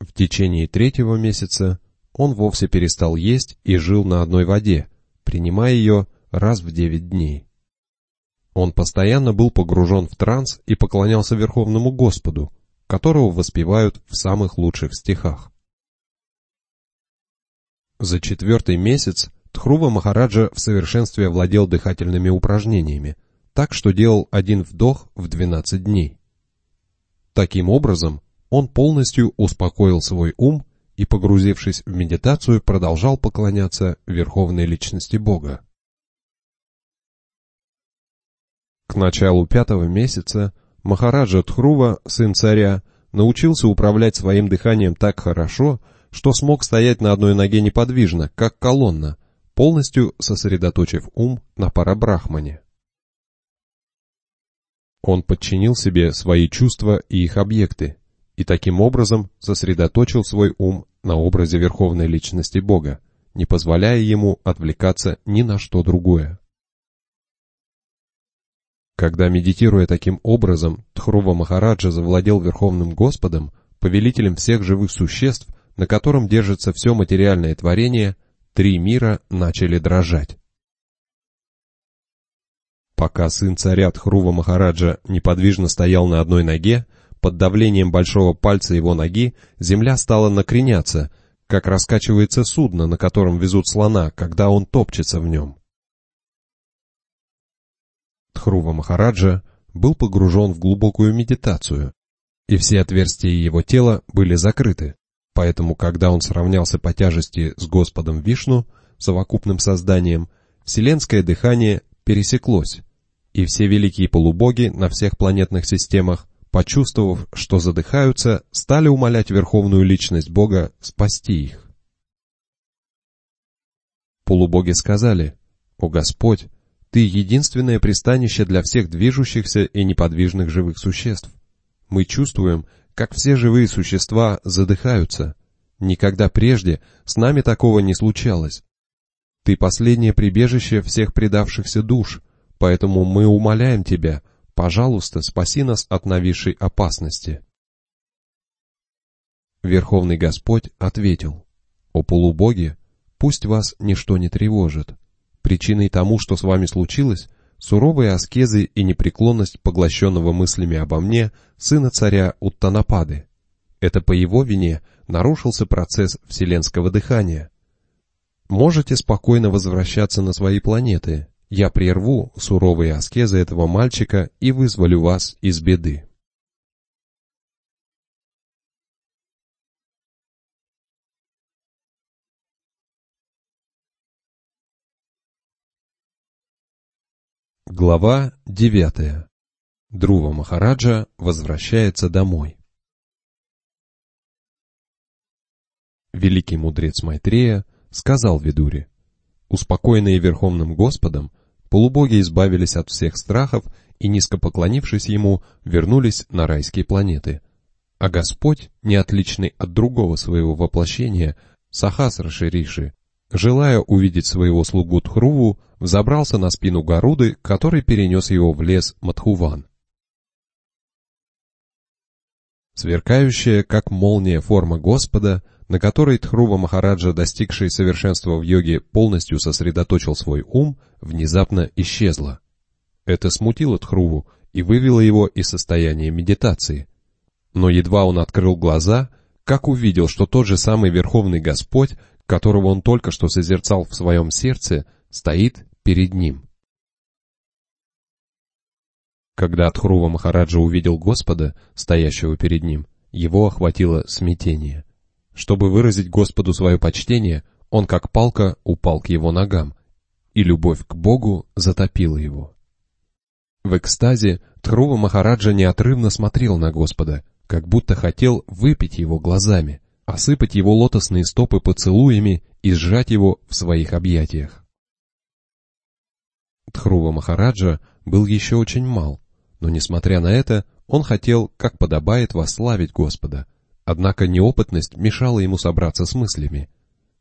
В течение третьего месяца он вовсе перестал есть и жил на одной воде, принимая ее раз в девять дней. Он постоянно был погружен в транс и поклонялся Верховному Господу, которого воспевают в самых лучших стихах. За четвертый месяц Тхрува Махараджа в совершенстве владел дыхательными упражнениями, так что делал один вдох в двенадцать дней. Таким образом, он полностью успокоил свой ум и, погрузившись в медитацию, продолжал поклоняться Верховной Личности Бога. К началу пятого месяца Махараджа Тхрува, сын царя, научился управлять своим дыханием так хорошо, что смог стоять на одной ноге неподвижно, как колонна, полностью сосредоточив ум на парабрахмане. Он подчинил себе свои чувства и их объекты, и таким образом сосредоточил свой ум на образе верховной личности Бога, не позволяя ему отвлекаться ни на что другое. Когда, медитируя таким образом, Тхрува Махараджа завладел Верховным Господом, повелителем всех живых существ, на котором держится все материальное творение, три мира начали дрожать. Пока сын царя Тхрува Махараджа неподвижно стоял на одной ноге, под давлением большого пальца его ноги земля стала накреняться, как раскачивается судно, на котором везут слона, когда он топчется в нем. Тхрува Махараджа был погружен в глубокую медитацию, и все отверстия его тела были закрыты, поэтому когда он сравнялся по тяжести с Господом Вишну, совокупным созданием, вселенское дыхание пересеклось, и все великие полубоги на всех планетных системах, почувствовав, что задыхаются, стали умолять Верховную Личность Бога спасти их. Полубоги сказали, «О Господь, Ты единственное пристанище для всех движущихся и неподвижных живых существ. Мы чувствуем, как все живые существа задыхаются. Никогда прежде с нами такого не случалось. Ты последнее прибежище всех предавшихся душ, поэтому мы умоляем Тебя, пожалуйста, спаси нас от нависшей опасности. Верховный Господь ответил, «О полубоги, пусть вас ничто не тревожит. Причиной тому, что с вами случилось, суровые аскезы и непреклонность поглощенного мыслями обо мне сына царя Уттанапады. Это по его вине нарушился процесс вселенского дыхания. Можете спокойно возвращаться на свои планеты. Я прерву суровые аскезы этого мальчика и вызволю вас из беды. Глава девятая. Друва Махараджа возвращается домой. Великий мудрец Майтрея сказал Видуре, успокоенные Верховным Господом, полубоги избавились от всех страхов и, низко поклонившись Ему, вернулись на райские планеты. А Господь, не отличный от другого своего воплощения, Сахасра Шириши, желая увидеть своего слугу Тхруву, взобрался на спину Гаруды, который перенес его в лес Матхуван. Сверкающая, как молния, форма Господа — на которой Тхрува Махараджа, достигший совершенства в йоге, полностью сосредоточил свой ум, внезапно исчезла. Это смутило Тхруву и вывело его из состояния медитации. Но едва он открыл глаза, как увидел, что тот же самый Верховный Господь, которого он только что созерцал в своем сердце, стоит перед ним. Когда Тхрува Махараджа увидел Господа, стоящего перед ним, его охватило смятение. Чтобы выразить Господу свое почтение, он как палка упал к его ногам, и любовь к Богу затопила его. В экстазе Трува Махараджа неотрывно смотрел на Господа, как будто хотел выпить его глазами, осыпать его лотосные стопы поцелуями и сжать его в своих объятиях. Тхрува Махараджа был еще очень мал, но, несмотря на это, он хотел, как подобает, восславить Господа — Однако неопытность мешала ему собраться с мыслями.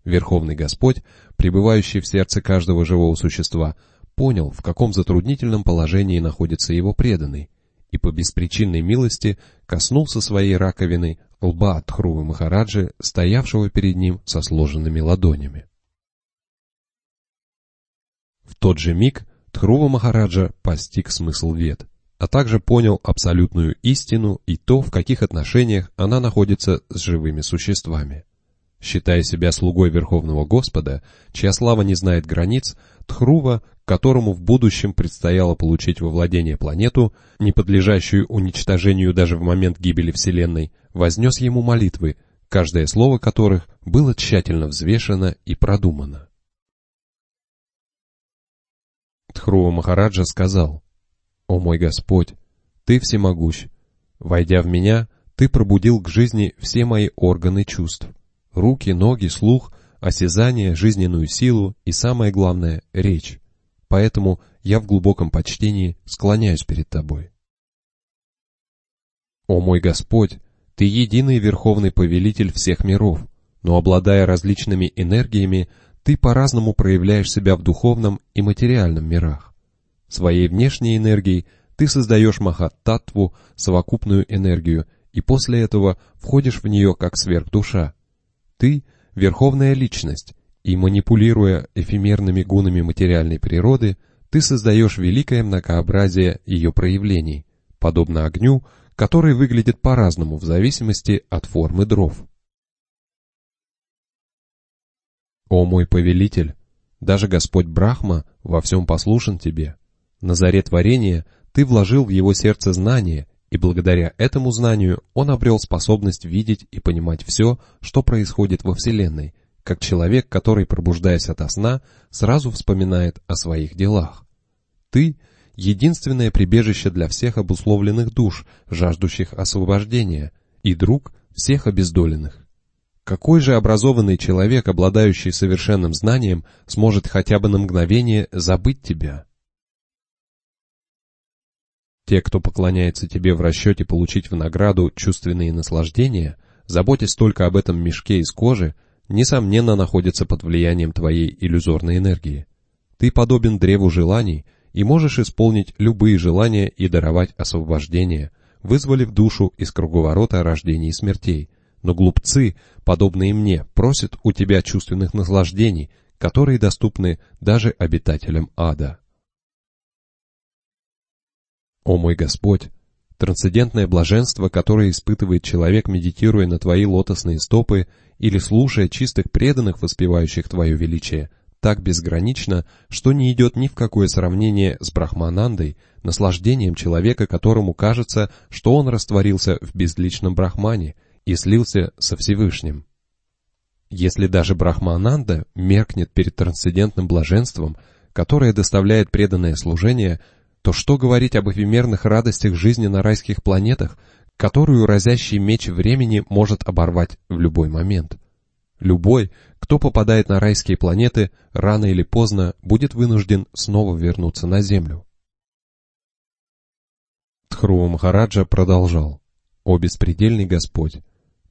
Верховный Господь, пребывающий в сердце каждого живого существа, понял, в каком затруднительном положении находится его преданный, и по беспричинной милости коснулся своей раковины лба Тхрувы Махараджи, стоявшего перед ним со сложенными ладонями. В тот же миг Тхрува Махараджа постиг смысл вет — а также понял абсолютную истину и то, в каких отношениях она находится с живыми существами. Считая себя слугой Верховного Господа, чья слава не знает границ, Тхрува, которому в будущем предстояло получить во владение планету, не подлежащую уничтожению даже в момент гибели Вселенной, вознес ему молитвы, каждое слово которых было тщательно взвешено и продумано. Тхрува Махараджа сказал, «О мой Господь, Ты всемогущ. Войдя в меня, Ты пробудил к жизни все мои органы чувств. Руки, ноги, слух, осязание, жизненную силу и, самое главное, речь. Поэтому я в глубоком почтении склоняюсь перед Тобой. О мой Господь, Ты единый верховный повелитель всех миров, но обладая различными энергиями, Ты по-разному проявляешь себя в духовном и материальном мирах. Своей внешней энергией ты создаешь махат-татву, совокупную энергию, и после этого входишь в нее как сверхдуша. Ты — верховная личность, и манипулируя эфемерными гунами материальной природы, ты создаешь великое многообразие ее проявлений, подобно огню, который выглядит по-разному в зависимости от формы дров. О мой повелитель, даже Господь Брахма во всем послушен тебе. На заре творения ты вложил в его сердце знание, и благодаря этому знанию он обрел способность видеть и понимать все, что происходит во Вселенной, как человек, который, пробуждаясь ото сна, сразу вспоминает о своих делах. Ты — единственное прибежище для всех обусловленных душ, жаждущих освобождения, и друг всех обездоленных. Какой же образованный человек, обладающий совершенным знанием, сможет хотя бы на мгновение забыть тебя? Те, кто поклоняется тебе в расчете получить в награду чувственные наслаждения, заботясь только об этом мешке из кожи, несомненно находятся под влиянием твоей иллюзорной энергии. Ты подобен древу желаний и можешь исполнить любые желания и даровать освобождение, вызволив душу из круговорота рождений и смертей, но глупцы, подобные мне, просят у тебя чувственных наслаждений, которые доступны даже обитателям ада. О мой Господь! Трансцендентное блаженство, которое испытывает человек, медитируя на Твои лотосные стопы или слушая чистых преданных, воспевающих Твое величие, так безгранично, что не идет ни в какое сравнение с Брахманандой, наслаждением человека, которому кажется, что он растворился в безличном Брахмане – и слился со Всевышним. Если даже Брахмананда меркнет перед трансцендентным блаженством, которое доставляет преданное служение, то что говорить об эфемерных радостях жизни на райских планетах, которую разящий меч времени может оборвать в любой момент? Любой, кто попадает на райские планеты, рано или поздно будет вынужден снова вернуться на Землю. Тхрува Махараджа продолжал. «О беспредельный Господь!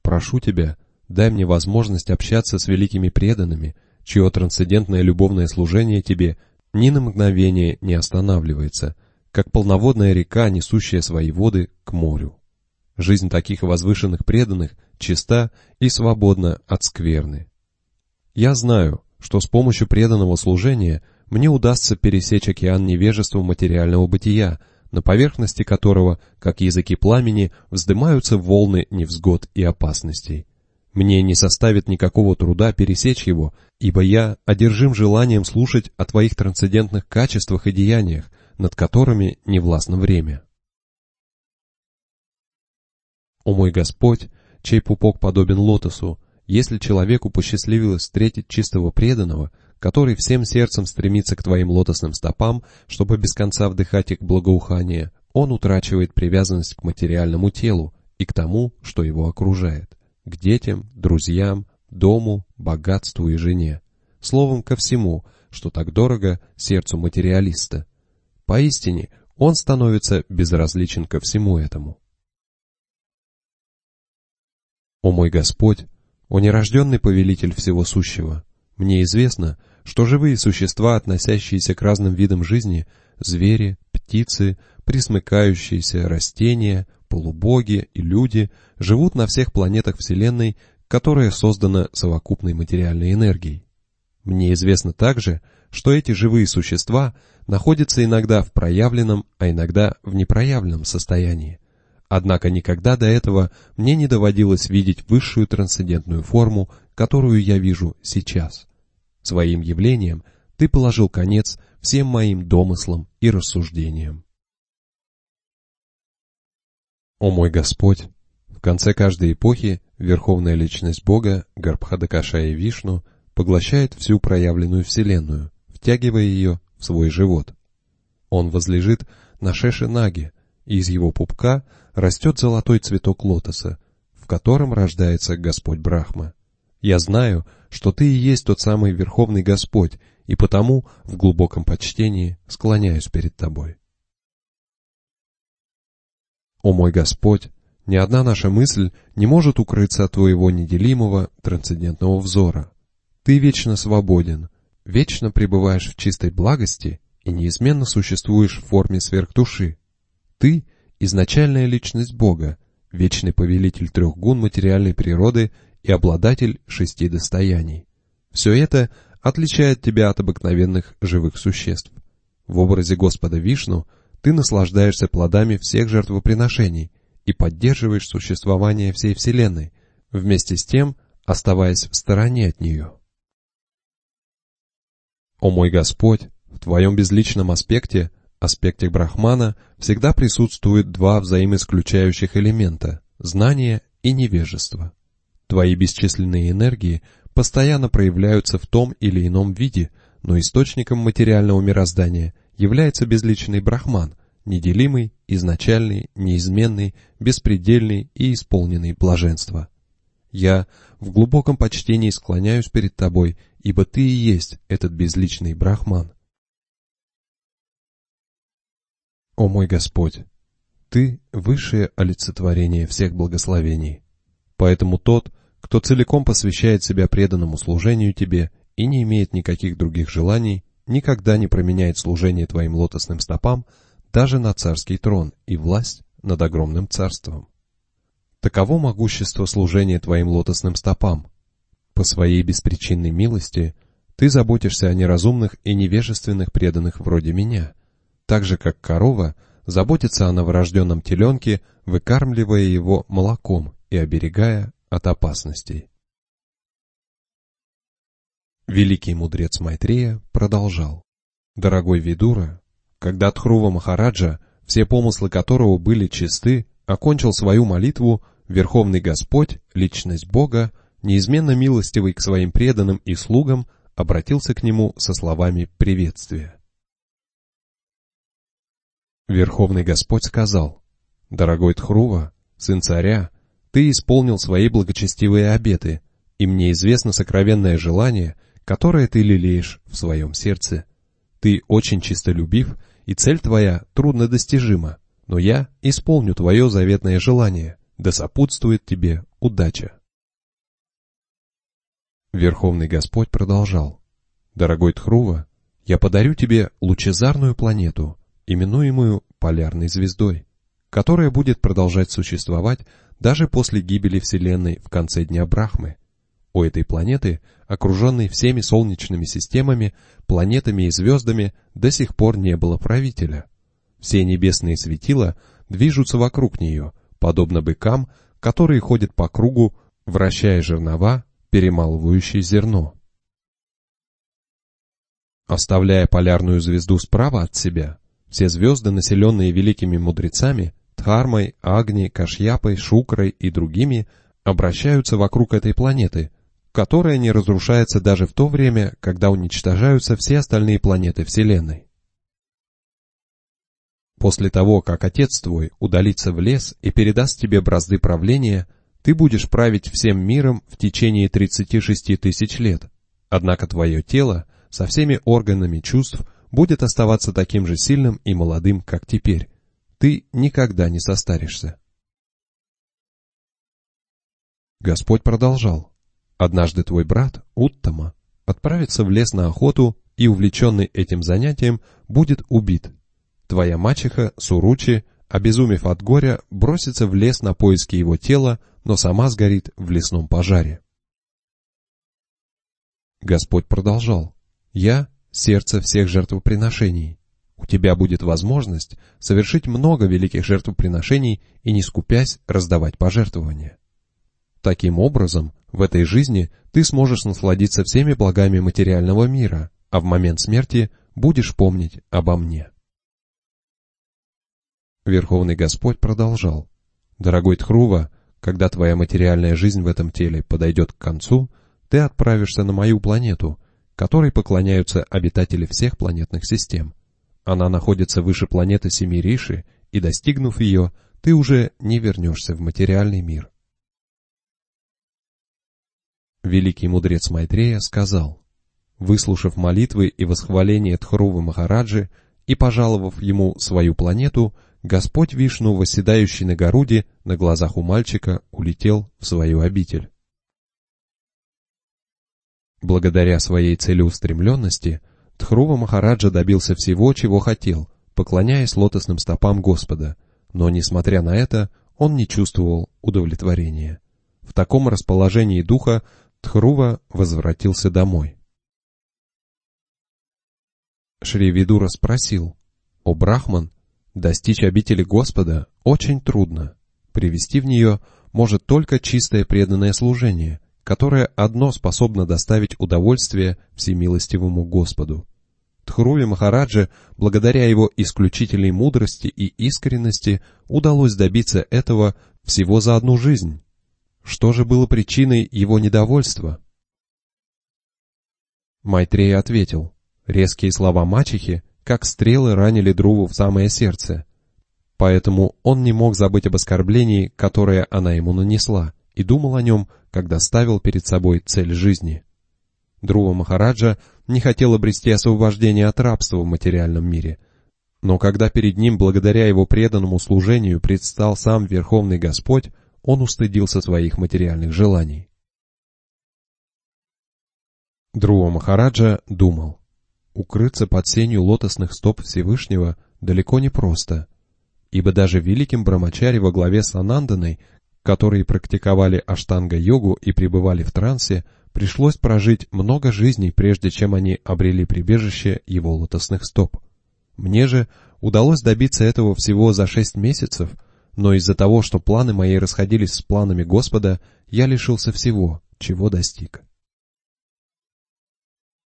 Прошу тебя, дай мне возможность общаться с великими преданными, чье трансцендентное любовное служение тебе ни на мгновение не останавливается, как полноводная река, несущая свои воды к морю. Жизнь таких возвышенных преданных чиста и свободна от скверны. Я знаю, что с помощью преданного служения мне удастся пересечь океан невежества материального бытия, на поверхности которого, как языки пламени, вздымаются волны невзгод и опасностей. Мне не составит никакого труда пересечь его, ибо я одержим желанием слушать о твоих трансцендентных качествах и деяниях, над которыми не властно время. О мой Господь, чей пупок подобен лотосу, если человеку посчастливилось встретить чистого преданного, который всем сердцем стремится к твоим лотосным стопам, чтобы без конца вдыхать их благоухание, он утрачивает привязанность к материальному телу и к тому, что его окружает, к детям, друзьям, дому, богатству и жене, словом, ко всему, что так дорого сердцу материалиста. Поистине, он становится безразличен ко всему этому. О мой Господь, о нерожденный повелитель всего сущего, мне известно, что живые существа, относящиеся к разным видам жизни, звери, птицы, присмыкающиеся растения, полубоги и люди, живут на всех планетах Вселенной, которая создана совокупной материальной энергией. Мне известно также, что эти живые существа находятся иногда в проявленном, а иногда в непроявленном состоянии. Однако никогда до этого мне не доводилось видеть высшую трансцендентную форму, которую я вижу сейчас. Своим явлением ты положил конец всем моим домыслам и рассуждениям. О мой Господь! В конце каждой эпохи Верховная Личность Бога, Гарбхадакашая Вишну, поглощает всю проявленную Вселенную, втягивая ее в свой живот. Он возлежит на Шеше-Наге, и из его пупка растет золотой цветок лотоса, в котором рождается Господь Брахма. Я знаю, что Ты и есть тот самый Верховный Господь, и потому в глубоком почтении склоняюсь перед Тобой. О мой Господь, ни одна наша мысль не может укрыться от Твоего неделимого трансцендентного взора. Ты вечно свободен, вечно пребываешь в чистой благости и неизменно существуешь в форме сверхдуши. Ты — изначальная личность Бога, вечный повелитель трех гун материальной природы и обладатель шести достояний. Все это отличает тебя от обыкновенных живых существ. В образе Господа Вишну ты наслаждаешься плодами всех жертвоприношений, и поддерживаешь существование всей Вселенной, вместе с тем оставаясь в стороне от нее. О мой Господь, в Твоем безличном аспекте, аспекте Брахмана, всегда присутствуют два взаимоисключающих элемента – знание и невежество. Твои бесчисленные энергии постоянно проявляются в том или ином виде, но источником материального мироздания является безличный Брахман, неделимый, изначальный, неизменный, беспредельный и исполненный блаженства. Я в глубоком почтении склоняюсь перед тобой, ибо ты и есть этот безличный Брахман. О мой Господь, ты высшее олицетворение всех благословений. Поэтому тот, кто целиком посвящает себя преданному служению тебе и не имеет никаких других желаний, никогда не променяет служение твоим лотосным стопам даже на царский трон и власть над огромным царством. Таково могущество служения твоим лотосным стопам. По своей беспричинной милости ты заботишься о неразумных и невежественных преданных вроде меня, так же как корова заботится о новорожденном теленке, выкармливая его молоком и оберегая от опасностей. Великий мудрец Майтрея продолжал. «Дорогой Видура, когда Тхрува Махараджа, все помыслы которого были чисты, окончил свою молитву, Верховный Господь, Личность Бога, неизменно милостивый к своим преданным и слугам, обратился к нему со словами приветствия. Верховный Господь сказал, «Дорогой Тхрува, сын царя, ты исполнил свои благочестивые обеты, и мне известно сокровенное желание, которое ты лелеешь в своем сердце. Ты очень чистолюбив, и цель твоя труднодостижима, но я исполню твое заветное желание, да сопутствует тебе удача. Верховный Господь продолжал. Дорогой Тхрува, я подарю тебе лучезарную планету, именуемую полярной звездой, которая будет продолжать существовать даже после гибели Вселенной в конце дня Брахмы. У этой планеты, окруженной всеми солнечными системами, планетами и звездами, до сих пор не было правителя. Все небесные светила движутся вокруг нее, подобно быкам, которые ходят по кругу, вращая жернова, перемалывающие зерно. Оставляя полярную звезду справа от себя, все звезды, населенные великими мудрецами, Дхармой, Агни, Кашьяпой, Шукрай и другими, обращаются вокруг этой планеты, которая не разрушается даже в то время, когда уничтожаются все остальные планеты Вселенной. После того, как отец твой удалится в лес и передаст тебе бразды правления, ты будешь править всем миром в течение 36 тысяч лет. Однако твое тело со всеми органами чувств будет оставаться таким же сильным и молодым, как теперь. Ты никогда не состаришься. Господь продолжал. Однажды твой брат, Уттама, отправится в лес на охоту и, увлеченный этим занятием, будет убит. Твоя мачеха, Суручи, обезумев от горя, бросится в лес на поиски его тела, но сама сгорит в лесном пожаре. Господь продолжал. «Я — сердце всех жертвоприношений. У тебя будет возможность совершить много великих жертвоприношений и, не скупясь, раздавать пожертвования. Таким образом, в этой жизни ты сможешь насладиться всеми благами материального мира, а в момент смерти будешь помнить обо мне. Верховный Господь продолжал. Дорогой Тхрува, когда твоя материальная жизнь в этом теле подойдет к концу, ты отправишься на мою планету, которой поклоняются обитатели всех планетных систем. Она находится выше планеты Семириши, и достигнув ее, ты уже не вернешься в материальный мир. Великий мудрец Майтрея сказал, выслушав молитвы и восхваление Тхрувы Махараджи и пожаловав ему свою планету, Господь Вишну, восседающий на Горуде, на глазах у мальчика, улетел в свою обитель. Благодаря своей целеустремленности, Тхрува Махараджа добился всего, чего хотел, поклоняясь лотосным стопам Господа, но, несмотря на это, он не чувствовал удовлетворения. В таком расположении духа Тхрува возвратился домой. Шри Видура спросил, «О Брахман, достичь обители Господа очень трудно. привести в нее может только чистое преданное служение, которое одно способно доставить удовольствие всемилостивому Господу. Тхруви Махараджи, благодаря его исключительной мудрости и искренности, удалось добиться этого всего за одну жизнь. Что же было причиной его недовольства? Майтрея ответил, резкие слова мачехи, как стрелы ранили Друву в самое сердце. Поэтому он не мог забыть об оскорблении, которое она ему нанесла, и думал о нем, когда ставил перед собой цель жизни. Друва Махараджа не хотел обрести освобождение от рабства в материальном мире. Но когда перед ним, благодаря его преданному служению, предстал сам Верховный Господь, он устыдился своих материальных желаний. Друва Махараджа думал, укрыться под сенью лотосных стоп Всевышнего далеко не просто, ибо даже великим брамачари во главе с Ананданой, которые практиковали аштанга-йогу и пребывали в трансе, пришлось прожить много жизней, прежде чем они обрели прибежище его лотосных стоп. Мне же удалось добиться этого всего за шесть месяцев, но из-за того, что планы мои расходились с планами Господа, я лишился всего, чего достиг.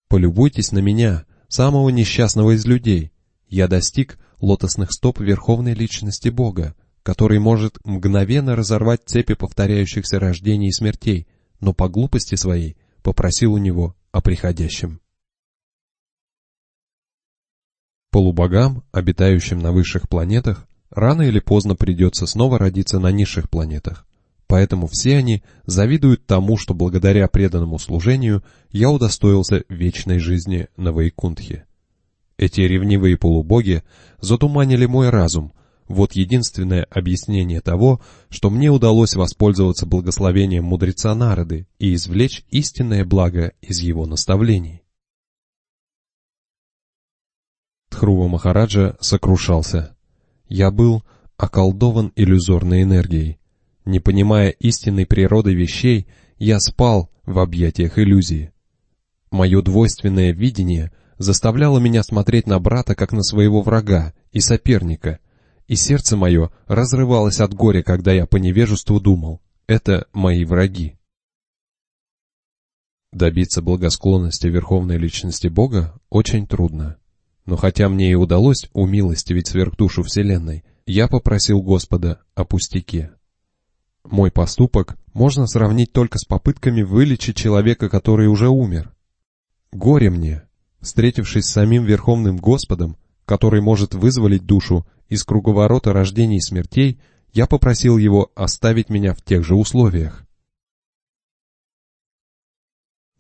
Полюбуйтесь на меня, самого несчастного из людей. Я достиг лотосных стоп Верховной Личности Бога, который может мгновенно разорвать цепи повторяющихся рождений и смертей, но по глупости своей попросил у него о приходящем. Полубогам, обитающим на высших планетах, рано или поздно придется снова родиться на низших планетах, поэтому все они завидуют тому, что благодаря преданному служению я удостоился вечной жизни на Вайкунтхе. Эти ревнивые полубоги затуманили мой разум — вот единственное объяснение того, что мне удалось воспользоваться благословением мудреца Народы и извлечь истинное благо из его наставлений. Тхрува Махараджа сокрушался. Я был околдован иллюзорной энергией. Не понимая истинной природы вещей, я спал в объятиях иллюзии. Мое двойственное видение заставляло меня смотреть на брата как на своего врага и соперника, и сердце мое разрывалось от горя, когда я по невежеству думал, это мои враги. Добиться благосклонности Верховной Личности Бога очень трудно. Но хотя мне и удалось умилостивить сверхдушу Вселенной, я попросил Господа о пустяке. Мой поступок можно сравнить только с попытками вылечить человека, который уже умер. Горе мне, встретившись с самим Верховным Господом, который может вызволить душу из круговорота рождений и смертей, я попросил его оставить меня в тех же условиях.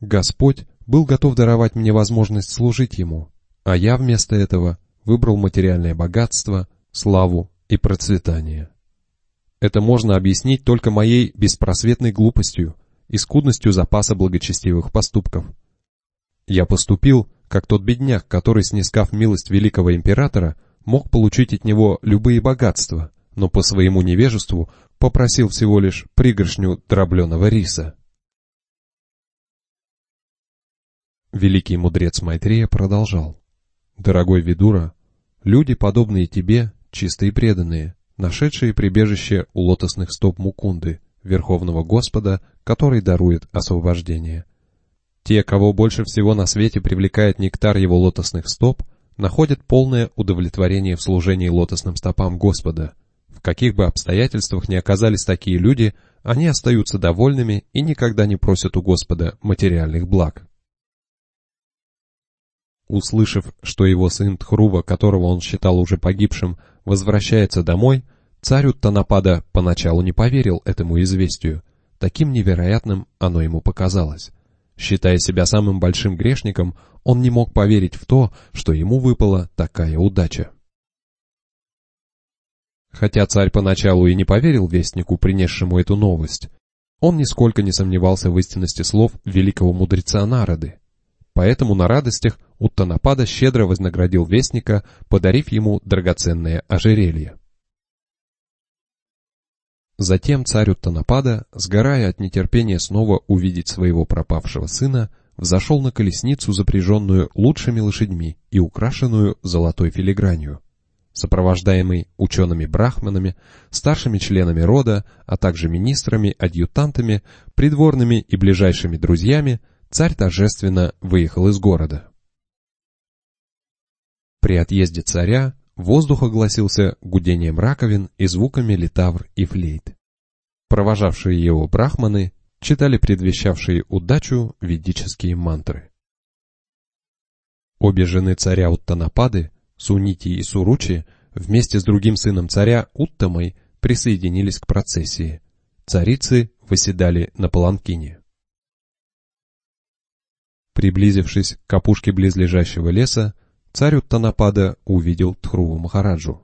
Господь был готов даровать мне возможность служить Ему, а я вместо этого выбрал материальное богатство, славу и процветание. Это можно объяснить только моей беспросветной глупостью и скудностью запаса благочестивых поступков. Я поступил, как тот бедняк, который, снискав милость великого императора, мог получить от него любые богатства, но по своему невежеству попросил всего лишь пригоршню дробленого риса. Великий мудрец Майтрея продолжал. «Дорогой Видура, люди, подобные тебе, чистые преданные, нашедшие прибежище у лотосных стоп Мукунды, Верховного Господа, который дарует освобождение. Те, кого больше всего на свете привлекает нектар его лотосных стоп, находят полное удовлетворение в служении лотосным стопам Господа. В каких бы обстоятельствах ни оказались такие люди, они остаются довольными и никогда не просят у Господа материальных благ. Услышав, что его сын Тхрува, которого он считал уже погибшим, возвращается домой, царь Уттанапада поначалу не поверил этому известию. Таким невероятным оно ему показалось. Считая себя самым большим грешником, он не мог поверить в то, что ему выпала такая удача. Хотя царь поначалу и не поверил вестнику, принесшему эту новость, он нисколько не сомневался в истинности слов великого мудреца Народы. Поэтому на радостях Уттанапада щедро вознаградил вестника, подарив ему драгоценное ожерелье. Затем царь Уттанапада, сгорая от нетерпения снова увидеть своего пропавшего сына, взошел на колесницу, запряженную лучшими лошадьми и украшенную золотой филигранью. сопровождаемый учеными-брахманами, старшими членами рода, а также министрами, адъютантами, придворными и ближайшими друзьями, царь торжественно выехал из города. При отъезде царя воздух огласился гудением раковин и звуками литавр и флейт. Провожавшие его брахманы читали предвещавшие удачу ведические мантры. Обе жены царя Уттанапады, Сунити и Суручи, вместе с другим сыном царя Уттамой присоединились к процессии. Царицы выседали на паланкине. Приблизившись к опушке близлежащего леса, царь Уттанапада увидел Тхруву Махараджу.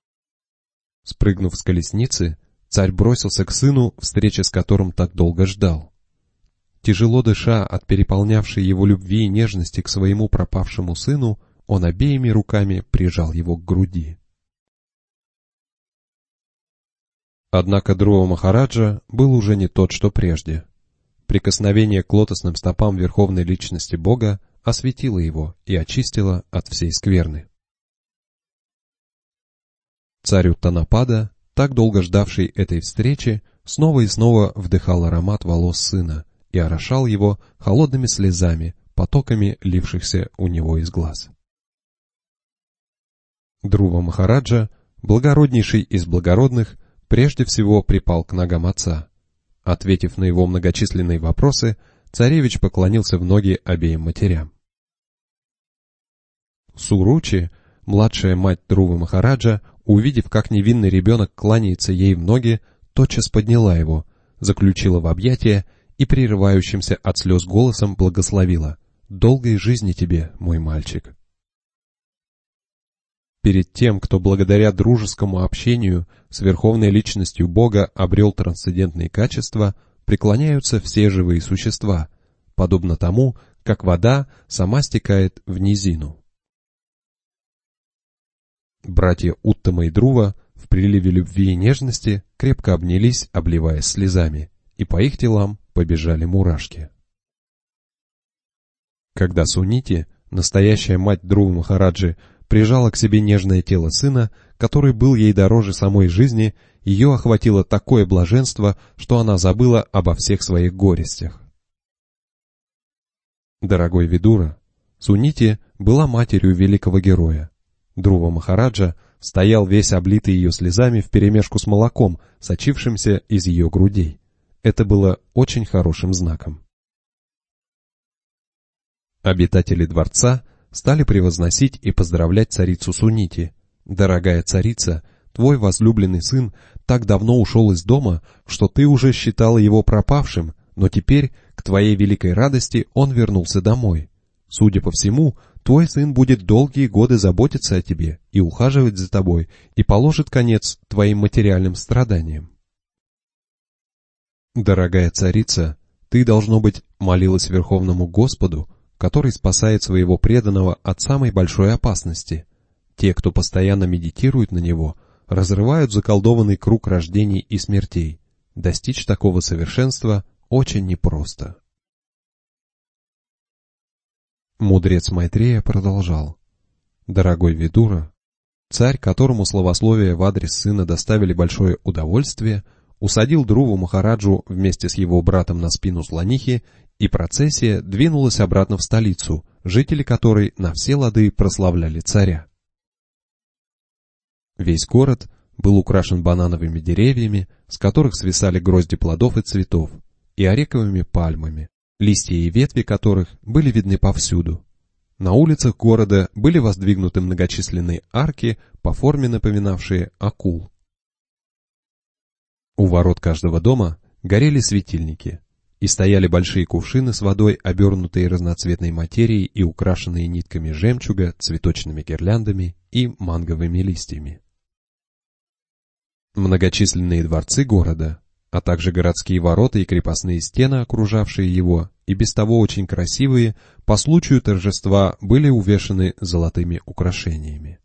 Спрыгнув с колесницы, царь бросился к сыну, встречи с которым так долго ждал. Тяжело дыша от переполнявшей его любви и нежности к своему пропавшему сыну, он обеими руками прижал его к груди. Однако Друва Махараджа был уже не тот, что прежде. Прикосновение к лотосным стопам Верховной Личности Бога осветило его и очистило от всей скверны. Царю Танапада, так долго ждавший этой встречи, снова и снова вдыхал аромат волос сына и орошал его холодными слезами, потоками лившихся у него из глаз. Друва Махараджа, благороднейший из благородных, прежде всего припал к ногам отца. Ответив на его многочисленные вопросы, царевич поклонился в ноги обеим матерям. Суручи, младшая мать Друвы Махараджа, увидев, как невинный ребенок кланяется ей в ноги, тотчас подняла его, заключила в объятия и прерывающимся от слез голосом благословила «Долгой жизни тебе, мой мальчик». Перед тем, кто благодаря дружескому общению с верховной личностью Бога обрел трансцендентные качества, преклоняются все живые существа, подобно тому, как вода сама стекает в низину. Братья Уттама и Друва в приливе любви и нежности крепко обнялись, обливаясь слезами, и по их телам побежали мурашки. Когда Сунити, настоящая мать Друвы Махараджи, прижала к себе нежное тело сына, который был ей дороже самой жизни, ее охватило такое блаженство, что она забыла обо всех своих горестях. Дорогой Видура, Сунити была матерью великого героя. Друва Махараджа стоял весь облитый ее слезами вперемешку с молоком, сочившимся из ее грудей. Это было очень хорошим знаком. Обитатели дворца стали превозносить и поздравлять царицу Сунити. «Дорогая царица, твой возлюбленный сын так давно ушел из дома, что ты уже считала его пропавшим, но теперь, к твоей великой радости, он вернулся домой. Судя по всему, твой сын будет долгие годы заботиться о тебе и ухаживать за тобой, и положит конец твоим материальным страданиям. Дорогая царица, ты, должно быть, молилась Верховному Господу, который спасает своего преданного от самой большой опасности. Те, кто постоянно медитирует на него, разрывают заколдованный круг рождений и смертей. Достичь такого совершенства очень непросто. Мудрец Майтрея продолжал. Дорогой Видура, царь, которому словословие в адрес сына доставили большое удовольствие, усадил Друву Махараджу вместе с его братом на спину слонихи и процессия двинулась обратно в столицу, жители которой на все лады прославляли царя. Весь город был украшен банановыми деревьями, с которых свисали грозди плодов и цветов, и орековыми пальмами, листья и ветви которых были видны повсюду. На улицах города были воздвигнуты многочисленные арки, по форме напоминавшие акул. У ворот каждого дома горели светильники, и стояли большие кувшины с водой, обернутые разноцветной материей и украшенные нитками жемчуга, цветочными гирляндами и манговыми листьями. Многочисленные дворцы города, а также городские ворота и крепостные стены, окружавшие его, и без того очень красивые, по случаю торжества были увешаны золотыми украшениями.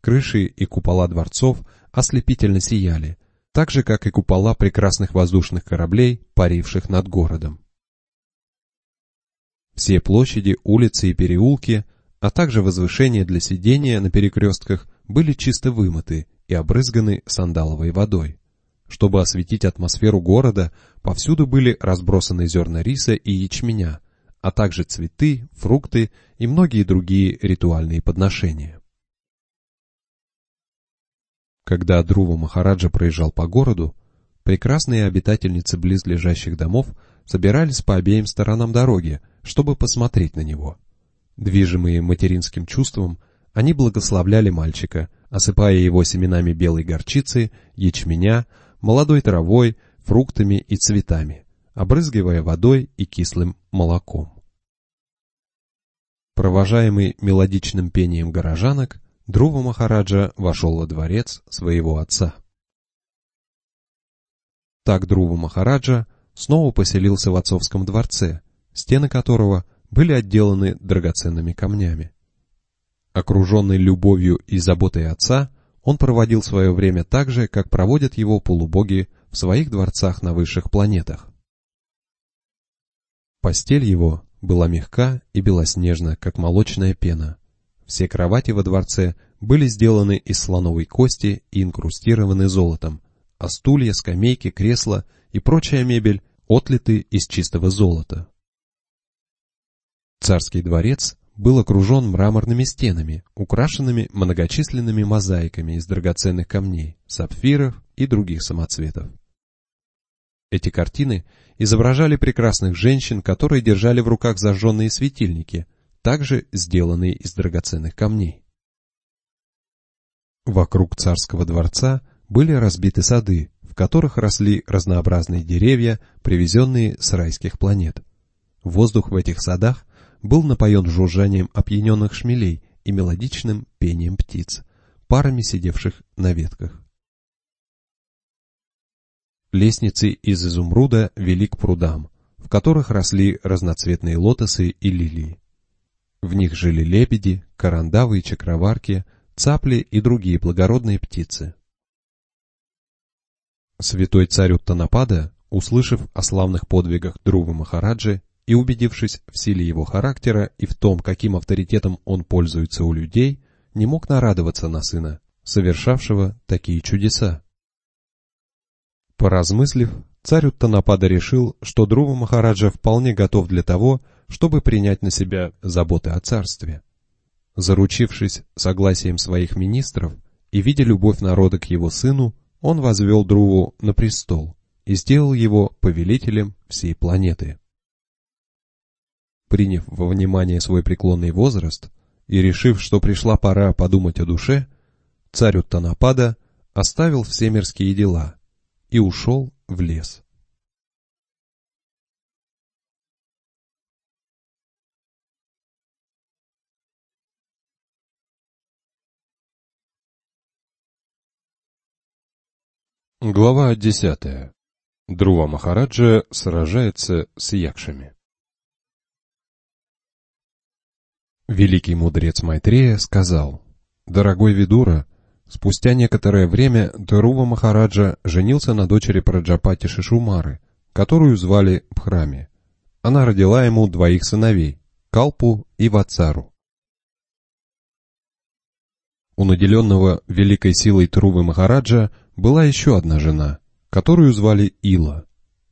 Крыши и купола дворцов ослепительно сияли, так же, как и купола прекрасных воздушных кораблей, паривших над городом. Все площади, улицы и переулки, а также возвышения для сидения на перекрестках были чисто вымыты и обрызганы сандаловой водой. Чтобы осветить атмосферу города, повсюду были разбросаны зерна риса и ячменя, а также цветы, фрукты и многие другие ритуальные подношения. Когда Друва Махараджа проезжал по городу, прекрасные обитательницы близлежащих домов собирались по обеим сторонам дороги, чтобы посмотреть на него. Движимые материнским чувством, они благословляли мальчика, осыпая его семенами белой горчицы, ячменя, молодой травой, фруктами и цветами, обрызгивая водой и кислым молоком. Провожаемый мелодичным пением горожанок, Друва Махараджа вошел во дворец своего отца. Так Друва Махараджа снова поселился в отцовском дворце, стены которого были отделаны драгоценными камнями. Окруженный любовью и заботой отца, он проводил свое время так же, как проводят его полубоги в своих дворцах на высших планетах. Постель его была мягка и белоснежна, как молочная пена. Все кровати во дворце были сделаны из слоновой кости и инкрустированы золотом, а стулья, скамейки, кресла и прочая мебель отлиты из чистого золота. Царский дворец был окружен мраморными стенами, украшенными многочисленными мозаиками из драгоценных камней, сапфиров и других самоцветов. Эти картины изображали прекрасных женщин, которые держали в руках зажженные светильники, также сделанные из драгоценных камней. Вокруг царского дворца были разбиты сады, в которых росли разнообразные деревья, привезенные с райских планет. Воздух в этих садах был напоен жужжанием опьяненных шмелей и мелодичным пением птиц, парами сидевших на ветках. Лестницы из изумруда вели к прудам, в которых росли разноцветные лотосы и лилии. В них жили лебеди, карандавы и чакроварки, цапли и другие благородные птицы. Святой царь Уттанапада, услышав о славных подвигах Друвы Махараджи, и убедившись в силе его характера и в том, каким авторитетом он пользуется у людей, не мог нарадоваться на сына, совершавшего такие чудеса. Поразмыслив, царь Уттанапада решил, что Друва Махараджа вполне готов для того, чтобы принять на себя заботы о царстве. Заручившись согласием своих министров и видя любовь народа к его сыну, он возвел Друву на престол и сделал его повелителем всей планеты. Приняв во внимание свой преклонный возраст и решив, что пришла пора подумать о душе, царь Уттанапада оставил все мирские дела и ушел в лес. Глава десятая. Друва Махараджа сражается с якшами. Великий мудрец Майтрея сказал, «Дорогой Видура, спустя некоторое время Дарува Махараджа женился на дочери Праджапати Шишумары, которую звали Бхрами. Она родила ему двоих сыновей, Калпу и Вацару. У наделенного великой силой Трувы Махараджа была еще одна жена, которую звали Ила.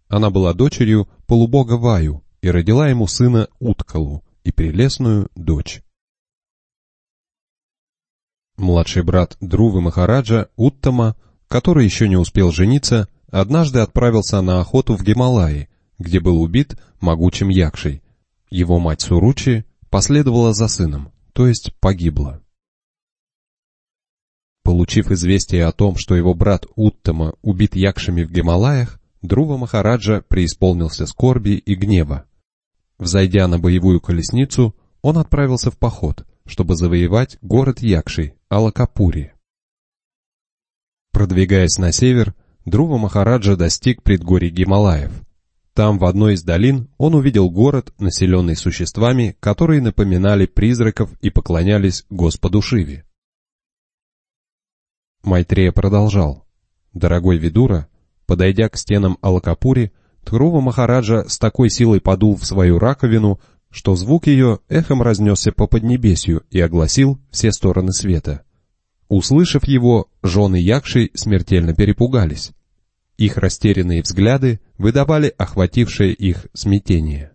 Она была дочерью полубога Ваю и родила ему сына Уткалу, и прелестную дочь. Младший брат Друвы Махараджа, Уттама, который еще не успел жениться, однажды отправился на охоту в Гималаи, где был убит могучим Якшей. Его мать Суручи последовала за сыном, то есть погибла. Получив известие о том, что его брат Уттама убит Якшами в Гималаях, Друва Махараджа преисполнился скорби и гнева. Взойдя на боевую колесницу, он отправился в поход, чтобы завоевать город Якши, Алакапури. Продвигаясь на север, Друва Махараджа достиг предгорий Гималаев. Там, в одной из долин, он увидел город, населенный существами, которые напоминали призраков и поклонялись Господу Шиве. Майтрея продолжал. «Дорогой Видура, подойдя к стенам Алакапури, Тхрува Махараджа с такой силой подул в свою раковину, что звук ее эхом разнесся по поднебесью и огласил все стороны света. Услышав его, жены Якши смертельно перепугались. Их растерянные взгляды выдавали охватившее их смятение.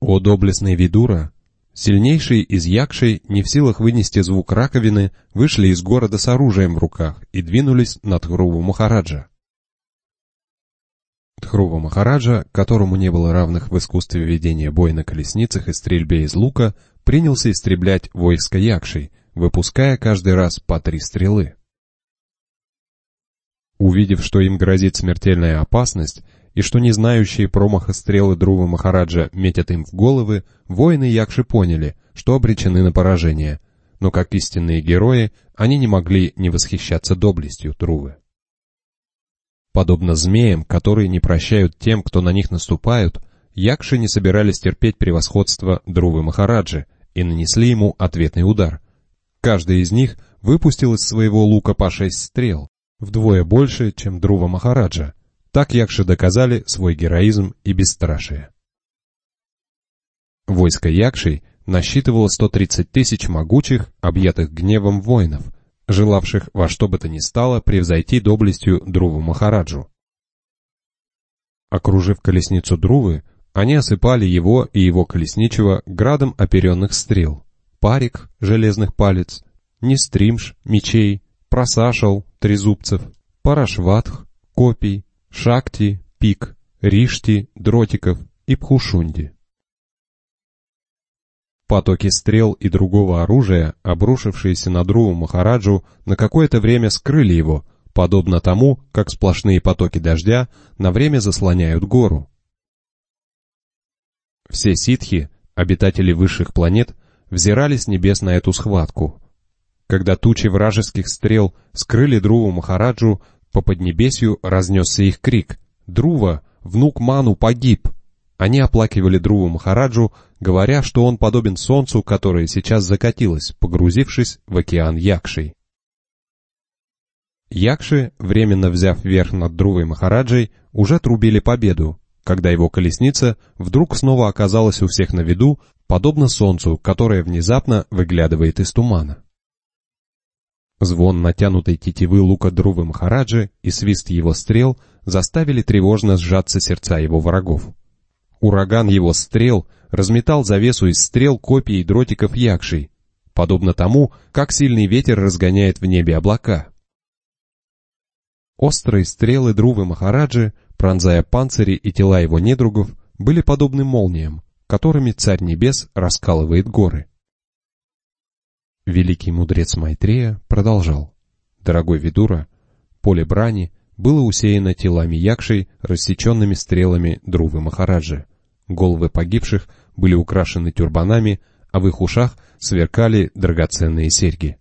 О доблестный Видура! Сильнейшие из Якшей, не в силах вынести звук раковины, вышли из города с оружием в руках и двинулись на Тхруву Махараджа. Тхрува Махараджа, которому не было равных в искусстве ведения боя на колесницах и стрельбе из лука, принялся истреблять войско Якшей, выпуская каждый раз по три стрелы. Увидев, что им грозит смертельная опасность, и что не знающие промаха стрелы Друва Махараджа метят им в головы, воины Якши поняли, что обречены на поражение, но как истинные герои они не могли не восхищаться доблестью Трувы. Подобно змеям, которые не прощают тем, кто на них наступают, Якши не собирались терпеть превосходство Друвы Махараджи и нанесли ему ответный удар. Каждый из них выпустил из своего лука по шесть стрел, вдвое больше, чем Друва Махараджа, так якши доказали свой героизм и бесстрашие. Войско якшей насчитывало 130 тысяч могучих, объятых гневом воинов, желавших во что бы то ни стало превзойти доблестью Друву Махараджу. Окружив колесницу Друвы, они осыпали его и его колесничего градом оперенных стрел, парик, железных палец, нестримш, мечей, просашал, трезубцев, парашватх, копий, Шакти, Пик, Ришти, Дротиков и Пхушунди. Потоки стрел и другого оружия, обрушившиеся на Друу Махараджу, на какое-то время скрыли его, подобно тому, как сплошные потоки дождя на время заслоняют гору. Все ситхи, обитатели высших планет, взирали с небес на эту схватку. Когда тучи вражеских стрел скрыли Друу Махараджу, по поднебесью разнесся их крик. «Друва, внук Ману, погиб!» Они оплакивали Друву Махараджу, говоря, что он подобен солнцу, которое сейчас закатилось, погрузившись в океан Якшей. Якши, временно взяв верх над Друвой Махараджей, уже трубили победу, когда его колесница вдруг снова оказалась у всех на виду, подобно солнцу, которое внезапно выглядывает из тумана. Звон натянутой тетивы лука Друвы Махараджи и свист его стрел заставили тревожно сжаться сердца его врагов. Ураган его стрел разметал завесу из стрел, копий и дротиков якшей, подобно тому, как сильный ветер разгоняет в небе облака. Острые стрелы Друвы Махараджи, пронзая панцири и тела его недругов, были подобны молниям, которыми Царь Небес раскалывает горы. Великий мудрец Майтрея продолжал. Дорогой Видура, поле брани было усеяно телами якшей, рассеченными стрелами Друвы Махараджи. Головы погибших были украшены тюрбанами, а в их ушах сверкали драгоценные серьги.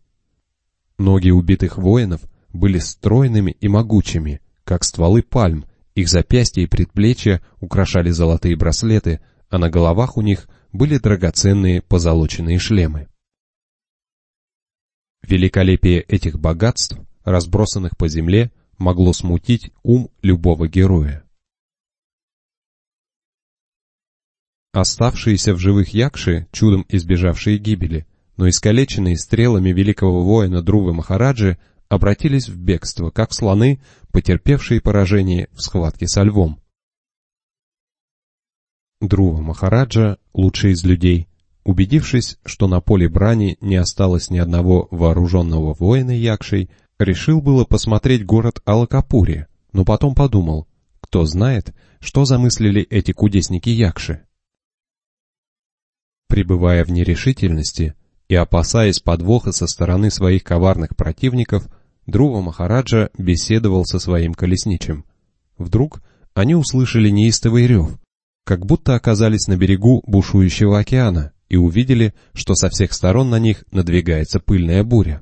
Ноги убитых воинов были стройными и могучими, как стволы пальм, их запястья и предплечья украшали золотые браслеты, а на головах у них были драгоценные позолоченные шлемы. Великолепие этих богатств, разбросанных по земле, могло смутить ум любого героя. Оставшиеся в живых якши, чудом избежавшие гибели, но искалеченные стрелами великого воина Друвы Махараджи, обратились в бегство, как слоны, потерпевшие поражение в схватке со львом. Друва Махараджа, лучший из людей, Убедившись, что на поле брани не осталось ни одного вооруженного воина Якшей, решил было посмотреть город Алакапури, но потом подумал, кто знает, что замыслили эти кудесники Якши. Пребывая в нерешительности и опасаясь подвоха со стороны своих коварных противников, Друва Махараджа беседовал со своим колесничем. Вдруг они услышали неистовый рев, как будто оказались на берегу бушующего океана и увидели, что со всех сторон на них надвигается пыльная буря.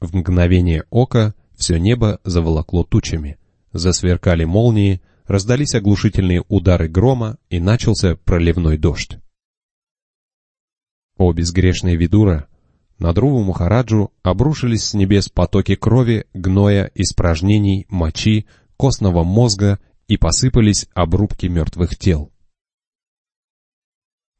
В мгновение ока все небо заволокло тучами, засверкали молнии, раздались оглушительные удары грома и начался проливной дождь. О безгрешные видура! На Друву Мухараджу обрушились с небес потоки крови, гноя, испражнений, мочи, костного мозга и посыпались обрубки мертвых тел.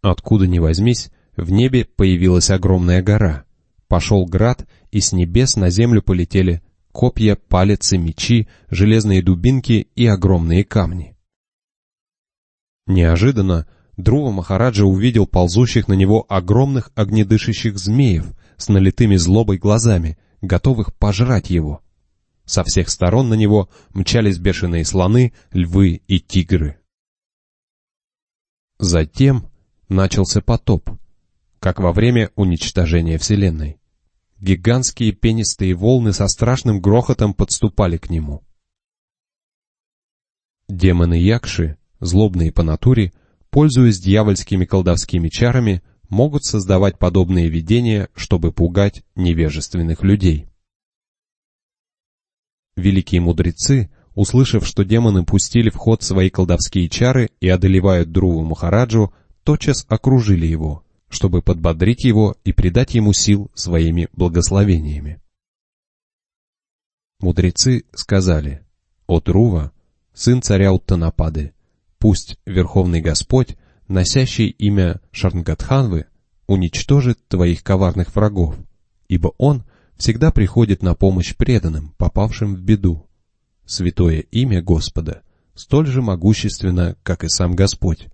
Откуда ни возьмись, в небе появилась огромная гора. Пошел град, и с небес на землю полетели копья, палицы, мечи, железные дубинки и огромные камни. Неожиданно Друва Махараджа увидел ползущих на него огромных огнедышащих змеев с налитыми злобой глазами, готовых пожрать его. Со всех сторон на него мчались бешеные слоны, львы и тигры. Затем начался потоп, как во время уничтожения Вселенной. Гигантские пенистые волны со страшным грохотом подступали к нему. Демоны Якши, злобные по натуре, пользуясь дьявольскими колдовскими чарами, могут создавать подобные видения, чтобы пугать невежественных людей. Великие мудрецы, услышав, что демоны пустили в ход свои колдовские чары и одолевают Друву Махараджу, тотчас окружили его, чтобы подбодрить его и придать ему сил своими благословениями. Мудрецы сказали, «О Друва, сын царя Уттанапады, Пусть Верховный Господь, носящий имя Шарнгатханвы, уничтожит твоих коварных врагов, ибо Он всегда приходит на помощь преданным, попавшим в беду. Святое имя Господа столь же могущественно, как и сам Господь.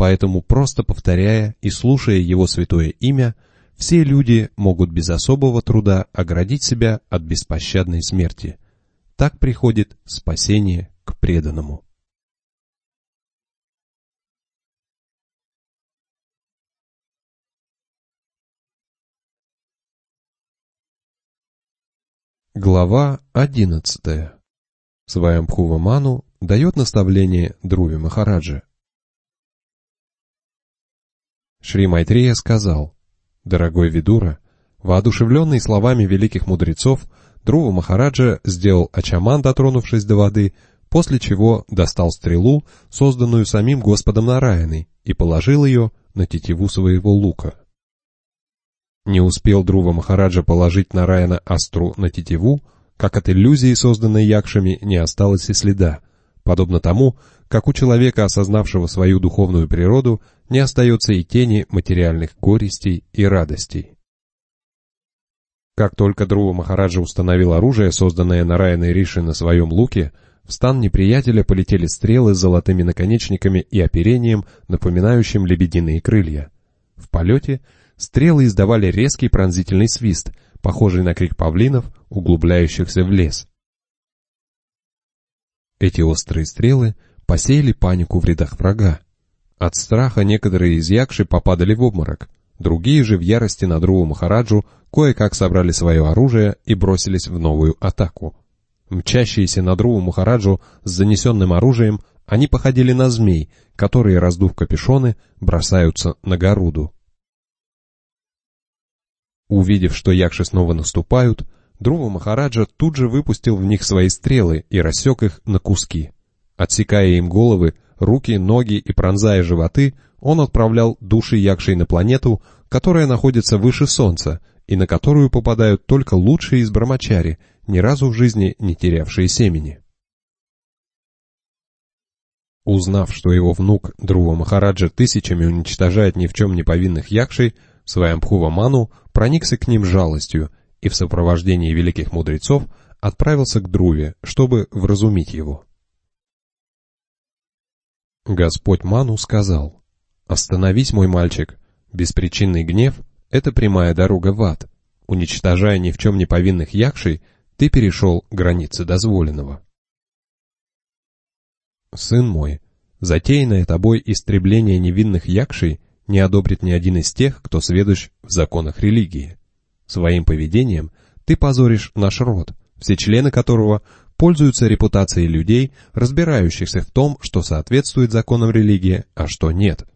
Поэтому просто повторяя и слушая Его святое имя, все люди могут без особого труда оградить себя от беспощадной смерти. Так приходит спасение к преданному. Глава одиннадцатая. Сваямбхува Ману дает наставление Друви Махараджи. Шри Майтрея сказал, «Дорогой Видура, воодушевленный словами великих мудрецов, Друва Махараджа сделал ачаман, дотронувшись до воды, после чего достал стрелу, созданную самим Господом Нараяной, и положил ее на тетиву своего лука. Не успел Друва Махараджа положить Нараяна астру на тетиву, как от иллюзии, созданной якшами, не осталось и следа, подобно тому, как у человека, осознавшего свою духовную природу, не остается и тени материальных горестей и радостей. Как только Друва Махараджа установил оружие, созданное Нараяной Риши на своем луке, в стан неприятеля полетели стрелы с золотыми наконечниками и оперением, напоминающим лебединые крылья. В полете — Стрелы издавали резкий пронзительный свист, похожий на крик павлинов, углубляющихся в лес. Эти острые стрелы посеяли панику в рядах врага. От страха некоторые из якши попадали в обморок, другие же в ярости на Друу Махараджу кое-как собрали свое оружие и бросились в новую атаку. Мчащиеся на Друу Махараджу с занесенным оружием, они походили на змей, которые, раздув капюшоны, бросаются на Горуду. Увидев, что якши снова наступают, Друва Махараджа тут же выпустил в них свои стрелы и рассек их на куски. Отсекая им головы, руки, ноги и пронзая животы, он отправлял души якшей на планету, которая находится выше Солнца, и на которую попадают только лучшие из брамачари, ни разу в жизни не терявшие семени. Узнав, что его внук Друва Махараджа тысячами уничтожает ни в чем не повинных якшей, Сваямбхува Ману проникся к ним жалостью и в сопровождении великих мудрецов отправился к Друве, чтобы вразумить его. Господь Ману сказал, «Остановись, мой мальчик, беспричинный гнев — это прямая дорога в ад. Уничтожая ни в чем не повинных якшей, ты перешел границы дозволенного». Сын мой, затеянное тобой истребление невинных якшей не одобрит ни один из тех, кто сведущ в законах религии. Своим поведением ты позоришь наш род, все члены которого пользуются репутацией людей, разбирающихся в том, что соответствует законам религии, а что нет.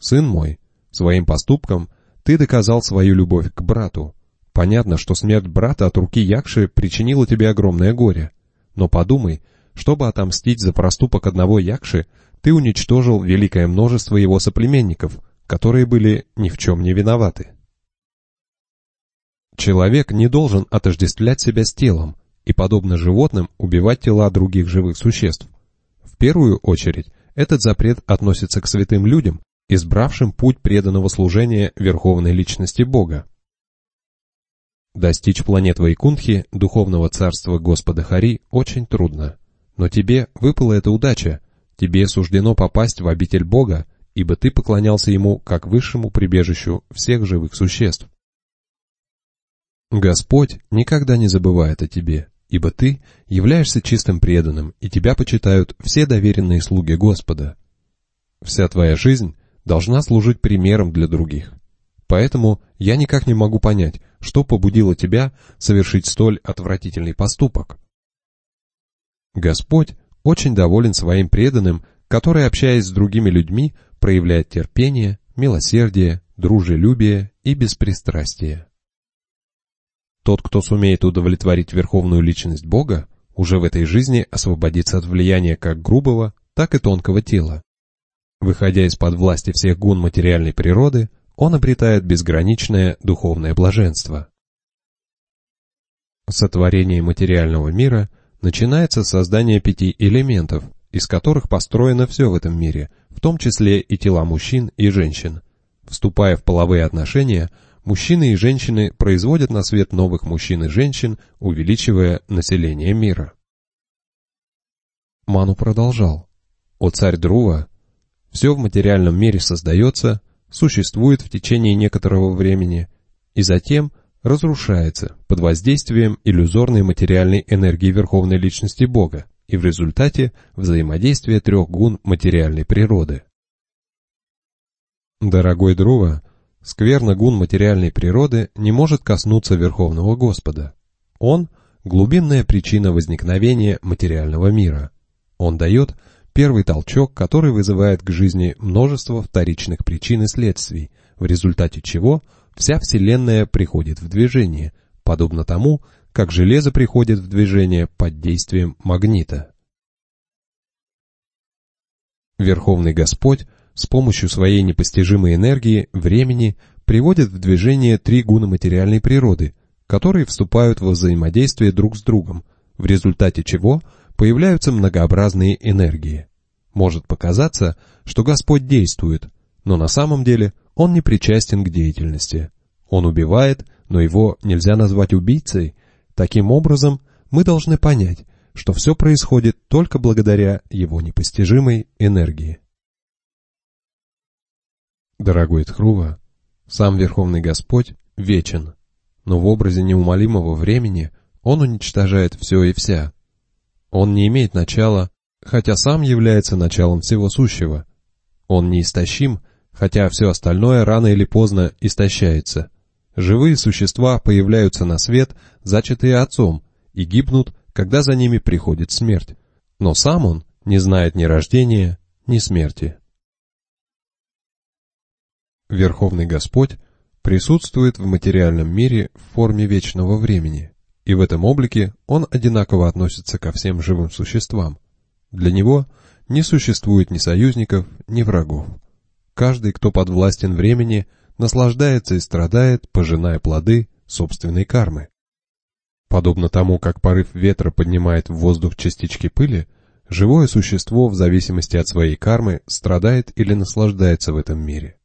Сын мой, своим поступком ты доказал свою любовь к брату. Понятно, что смерть брата от руки Якши причинила тебе огромное горе. Но подумай, чтобы отомстить за проступок одного Якши, ты уничтожил великое множество его соплеменников, которые были ни в чем не виноваты. Человек не должен отождествлять себя с телом и, подобно животным, убивать тела других живых существ. В первую очередь, этот запрет относится к святым людям, избравшим путь преданного служения Верховной Личности Бога. Достичь планет Вайкунтхи, духовного царства Господа Хари, очень трудно. Но тебе выпала эта удача, тебе суждено попасть в обитель Бога, ибо ты поклонялся Ему как высшему прибежищу всех живых существ. Господь никогда не забывает о тебе, ибо ты являешься чистым преданным, и тебя почитают все доверенные слуги Господа. Вся твоя жизнь должна служить примером для других. Поэтому я никак не могу понять, что побудило тебя совершить столь отвратительный поступок. Господь очень доволен своим преданным, который, общаясь с другими людьми, проявляет терпение, милосердие, дружелюбие и беспристрастие. Тот, кто сумеет удовлетворить верховную личность Бога, уже в этой жизни освободится от влияния как грубого, так и тонкого тела. Выходя из-под власти всех гун материальной природы, он обретает безграничное духовное блаженство. Сотворение материального мира начинается с создания пяти элементов, из которых построено все в этом мире, в том числе и тела мужчин и женщин. Вступая в половые отношения – мужчины и женщины производят на свет новых мужчин и женщин, увеличивая население мира. Ману продолжал. О царь Друва, все в материальном мире создается, существует в течение некоторого времени и затем разрушается под воздействием иллюзорной материальной энергии Верховной Личности Бога и в результате взаимодействия трех гун материальной природы. Дорогой Друва, Скверно гун материальной природы не может коснуться Верховного Господа. Он – глубинная причина возникновения материального мира. Он дает первый толчок, который вызывает к жизни множество вторичных причин и следствий, в результате чего вся Вселенная приходит в движение, подобно тому, как железо приходит в движение под действием магнита. Верховный Господь с помощью своей непостижимой энергии, времени, приводит в движение три гуна материальной природы, которые вступают во взаимодействие друг с другом, в результате чего появляются многообразные энергии. Может показаться, что Господь действует, но на самом деле Он не причастен к деятельности. Он убивает, но Его нельзя назвать убийцей. Таким образом, мы должны понять, что все происходит только благодаря Его непостижимой энергии. Дорогой Тхрува, сам Верховный Господь вечен, но в образе неумолимого времени Он уничтожает все и вся. Он не имеет начала, хотя сам является началом всего сущего. Он неистощим, хотя все остальное рано или поздно истощается. Живые существа появляются на свет, зачатые Отцом, и гибнут, когда за ними приходит смерть. Но сам Он не знает ни рождения, ни смерти. Верховный Господь присутствует в материальном мире в форме вечного времени, и в этом облике Он одинаково относится ко всем живым существам. Для Него не существует ни союзников, ни врагов. Каждый, кто подвластен времени, наслаждается и страдает, пожиная плоды собственной кармы. Подобно тому, как порыв ветра поднимает в воздух частички пыли, живое существо в зависимости от своей кармы страдает или наслаждается в этом мире.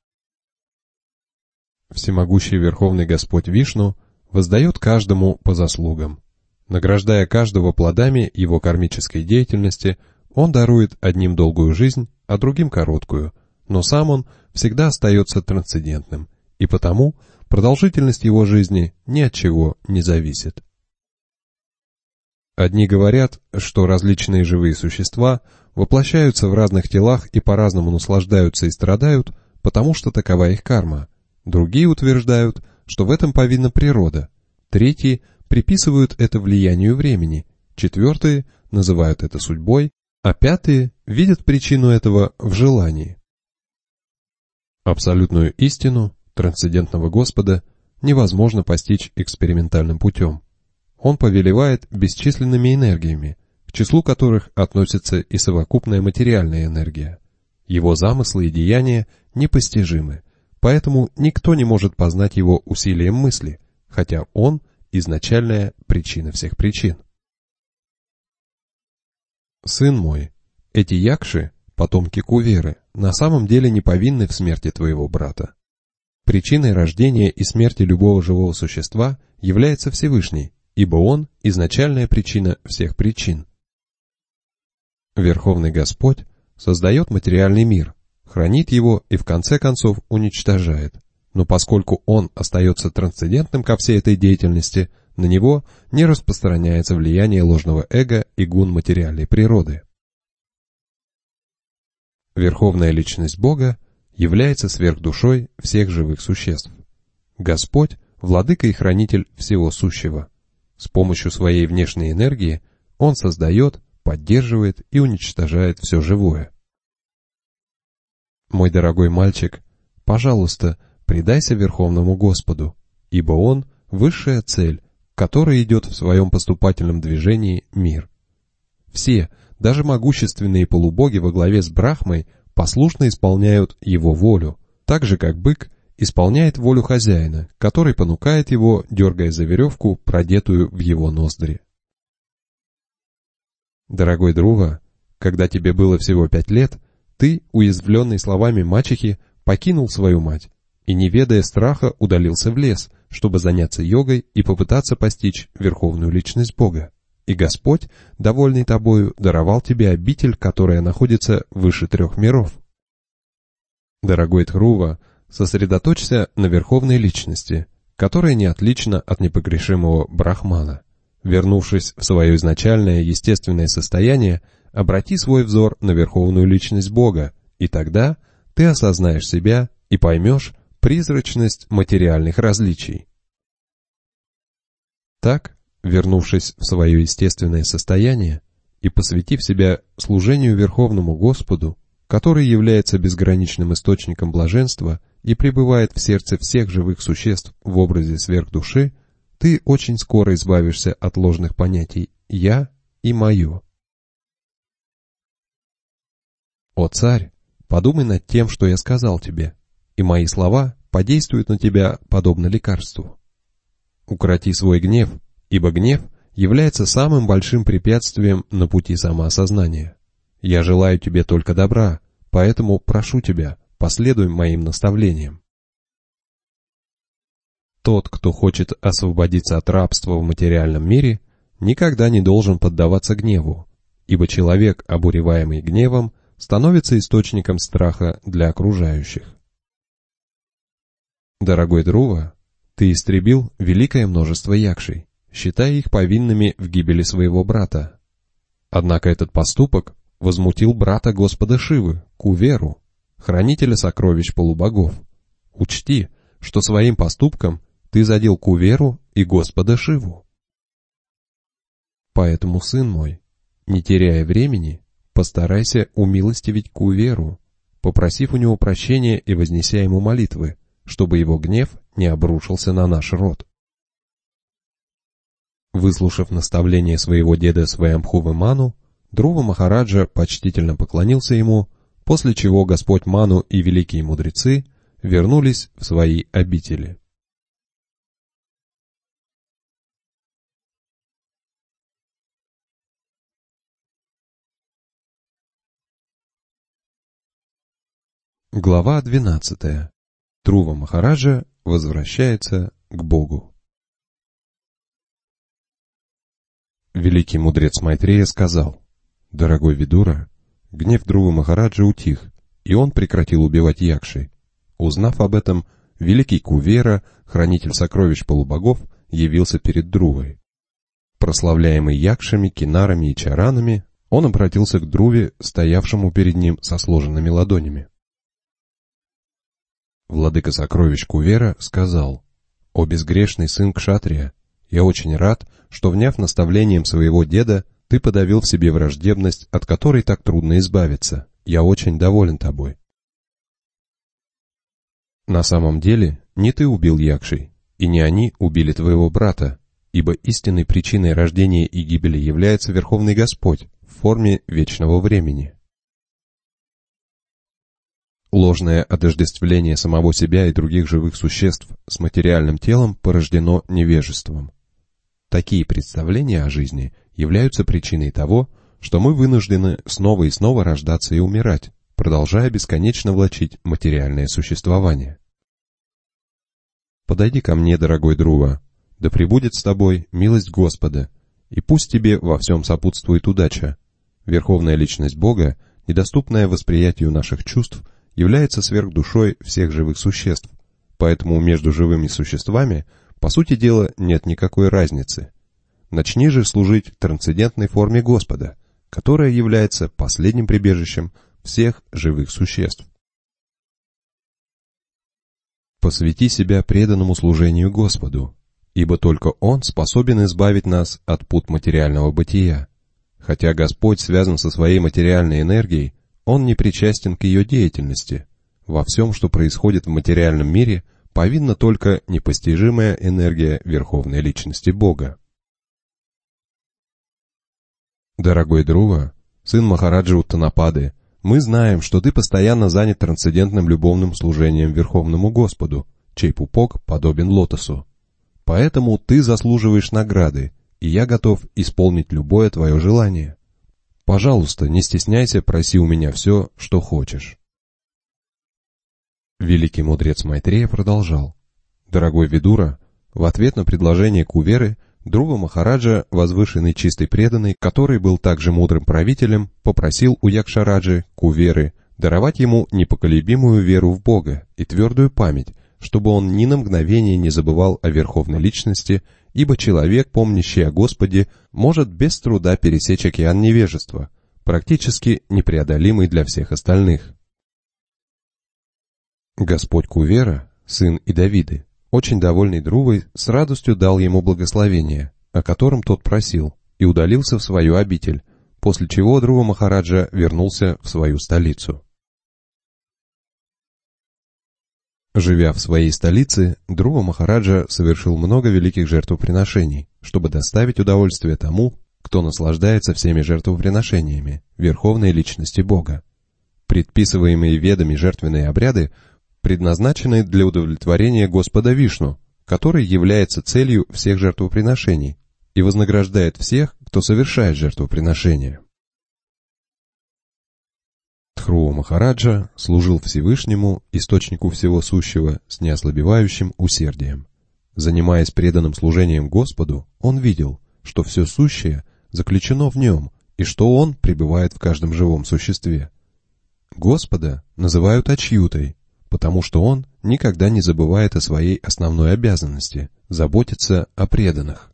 Всемогущий Верховный Господь Вишну воздает каждому по заслугам. Награждая каждого плодами его кармической деятельности, он дарует одним долгую жизнь, а другим короткую, но сам он всегда остается трансцендентным, и потому продолжительность его жизни ни от чего не зависит. Одни говорят, что различные живые существа воплощаются в разных телах и по-разному наслаждаются и страдают, потому что такова их карма – Другие утверждают, что в этом повинна природа. Третьи приписывают это влиянию времени. Четвертые называют это судьбой, а пятые видят причину этого в желании. Абсолютную истину трансцендентного Господа невозможно постичь экспериментальным путем. Он повелевает бесчисленными энергиями, к числу которых относится и совокупная материальная энергия. Его замыслы и деяния непостижимы, Поэтому никто не может познать его усилием мысли, хотя он – изначальная причина всех причин. Сын мой, эти якши – потомки Куверы, на самом деле не повинны в смерти твоего брата. Причиной рождения и смерти любого живого существа является Всевышний, ибо Он – изначальная причина всех причин. Верховный Господь создает материальный мир, хранит его и в конце концов уничтожает. Но поскольку он остается трансцендентным ко всей этой деятельности, на него не распространяется влияние ложного эго и гун материальной природы. Верховная личность Бога является сверхдушой всех живых существ. Господь – владыка и хранитель всего сущего. С помощью своей внешней энергии Он создает, поддерживает и уничтожает все живое. Мой дорогой мальчик, пожалуйста, предайся Верховному Господу, ибо Он – высшая цель, которая идет в своем поступательном движении мир. Все, даже могущественные полубоги во главе с Брахмой, послушно исполняют его волю, так же как бык исполняет волю хозяина, который понукает его, дергая за веревку, продетую в его ноздри. Дорогой друга, когда тебе было всего пять лет, ты, уязвленный словами мачехи, покинул свою мать и, не ведая страха, удалился в лес, чтобы заняться йогой и попытаться постичь верховную личность Бога. И Господь, довольный тобою, даровал тебе обитель, которая находится выше трех миров. Дорогой Тхрува, сосредоточься на верховной личности, которая не отлична от непогрешимого Брахмана. Вернувшись в свое изначальное естественное состояние, обрати свой взор на верховную личность Бога, и тогда ты осознаешь себя и поймешь призрачность материальных различий. Так, вернувшись в свое естественное состояние и посвятив себя служению Верховному Господу, который является безграничным источником блаженства и пребывает в сердце всех живых существ в образе сверхдуши, ты очень скоро избавишься от ложных понятий «я» и «моё». О царь, подумай над тем, что я сказал тебе, и мои слова подействуют на тебя подобно лекарству. Укроти свой гнев, ибо гнев является самым большим препятствием на пути самоосознания. Я желаю тебе только добра, поэтому прошу тебя, последуй моим наставлениям. Тот, кто хочет освободиться от рабства в материальном мире, никогда не должен поддаваться гневу, ибо человек, обуреваемый гневом, становится источником страха для окружающих. Дорогой Друва, ты истребил великое множество якшей, считая их повинными в гибели своего брата. Однако этот поступок возмутил брата Господа Шивы, Куверу, хранителя сокровищ полубогов. Учти, что своим поступком ты задел Куверу и Господа Шиву. Поэтому, сын мой, не теряя времени, постарайся умилостивить Куверу, попросив у него прощения и вознеся ему молитвы, чтобы его гнев не обрушился на наш род. Выслушав наставление своего деда Сваямхувы Ману, Друва Махараджа почтительно поклонился ему, после чего Господь Ману и великие мудрецы вернулись в свои обители. Глава 12. Трува Махараджа возвращается к Богу. Великий мудрец Майтрея сказал, «Дорогой Видура, гнев Друва Махараджа утих, и он прекратил убивать Якши. Узнав об этом, великий Кувера, хранитель сокровищ полубогов, явился перед Друвой. Прославляемый Якшами, Кинарами и Чаранами, он обратился к Друве, стоявшему перед ним со сложенными ладонями. Владыка сокровищ Кувера сказал, «О безгрешный сын Кшатрия, я очень рад, что, вняв наставлением своего деда, ты подавил в себе враждебность, от которой так трудно избавиться. Я очень доволен тобой». На самом деле, не ты убил Якшей, и не они убили твоего брата, ибо истинной причиной рождения и гибели является Верховный Господь в форме вечного времени. Ложное отождествление самого себя и других живых существ с материальным телом порождено невежеством. Такие представления о жизни являются причиной того, что мы вынуждены снова и снова рождаться и умирать, продолжая бесконечно влачить материальное существование. «Подойди ко мне, дорогой Друва, да пребудет с тобой милость Господа, и пусть тебе во всем сопутствует удача. Верховная личность Бога, недоступная восприятию наших чувств, является сверхдушой всех живых существ, поэтому между живыми существами, по сути дела, нет никакой разницы. Начни же служить трансцендентной форме Господа, которая является последним прибежищем всех живых существ. Посвяти себя преданному служению Господу, ибо только Он способен избавить нас от пут материального бытия. Хотя Господь связан со своей материальной энергией, Он не причастен к ее деятельности. Во всем, что происходит в материальном мире, повинна только непостижимая энергия Верховной Личности Бога. Дорогой Друва, сын Махараджи Уттанапады, мы знаем, что ты постоянно занят трансцендентным любовным служением Верховному Господу, чей пупок подобен лотосу. Поэтому ты заслуживаешь награды, и я готов исполнить любое твое желание. Пожалуйста, не стесняйся, проси у меня все, что хочешь. Великий мудрец Майтрея продолжал. Дорогой Видура, в ответ на предложение Куверы Друва Махараджа, возвышенный чистый преданный, который был также мудрым правителем, попросил у Якшараджи, Куверы, даровать ему непоколебимую веру в Бога и твердую память, чтобы он ни на мгновение не забывал о верховной личности, ибо человек, помнящий о Господе, может без труда пересечь океан невежества, практически непреодолимый для всех остальных. Господь Кувера, сын Идавиды, очень довольный Друвой, с радостью дал ему благословение, о котором тот просил, и удалился в свою обитель, после чего Друва Махараджа вернулся в свою столицу. Живя в своей столице, Друва Махараджа совершил много великих жертвоприношений, чтобы доставить удовольствие тому, кто наслаждается всеми жертвоприношениями, верховной личности Бога. Предписываемые ведами жертвенные обряды предназначенный для удовлетворения Господа Вишну, который является целью всех жертвоприношений и вознаграждает всех, кто совершает жертвоприношение. Тхруа Махараджа служил Всевышнему, источнику всего сущего, с неослабевающим усердием. Занимаясь преданным служением Господу, он видел, что все сущее заключено в нем, и что он пребывает в каждом живом существе. Господа называют Ачьютой, потому что он никогда не забывает о своей основной обязанности – заботиться о преданных.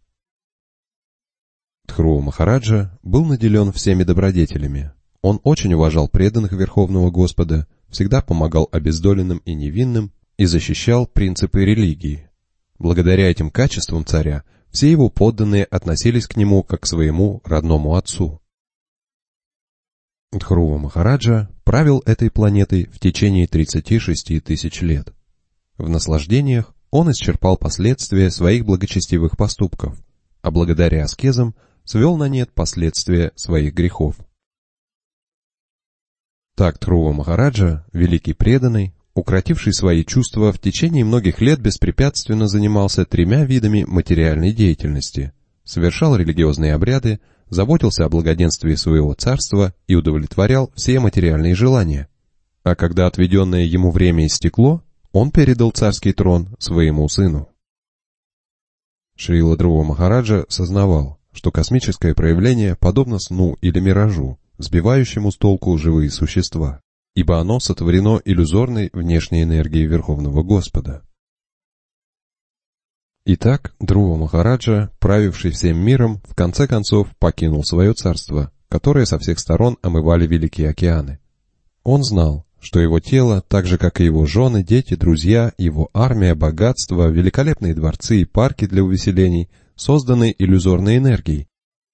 Тхруа Махараджа был наделен всеми добродетелями. Он очень уважал преданных Верховного Господа, всегда помогал обездоленным и невинным и защищал принципы религии. Благодаря этим качествам царя все его подданные относились к нему как к своему родному отцу. Дхрува Махараджа правил этой планетой в течение 36 тысяч лет. В наслаждениях он исчерпал последствия своих благочестивых поступков, а благодаря аскезам свел на нет последствия своих грехов. Так Трува Махараджа, великий преданный, укротивший свои чувства, в течение многих лет беспрепятственно занимался тремя видами материальной деятельности, совершал религиозные обряды, заботился о благоденствии своего царства и удовлетворял все материальные желания. А когда отведенное ему время истекло, он передал царский трон своему сыну. Шрила Друва Махараджа сознавал, что космическое проявление подобно сну или миражу, сбивающему с толку живые существа, ибо оно сотворено иллюзорной внешней энергией Верховного Господа. Итак, Друва Махараджа, правивший всем миром, в конце концов покинул свое царство, которое со всех сторон омывали великие океаны. Он знал, что его тело, так же как и его жены, дети, друзья, его армия, богатство, великолепные дворцы и парки для увеселений созданы иллюзорной энергией.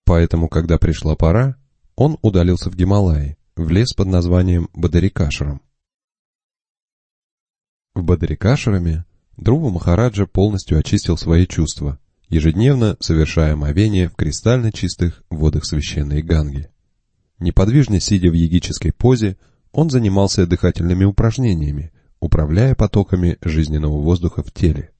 Поэтому, когда пришла пора, он удалился в Гималаи, в лес под названием Бадарикашарам. В Бадарикашараме Друва Махараджа полностью очистил свои чувства, ежедневно совершая омовение в кристально чистых водах священной Ганги. Неподвижно сидя в йогической позе, он занимался дыхательными упражнениями, управляя потоками жизненного воздуха в теле.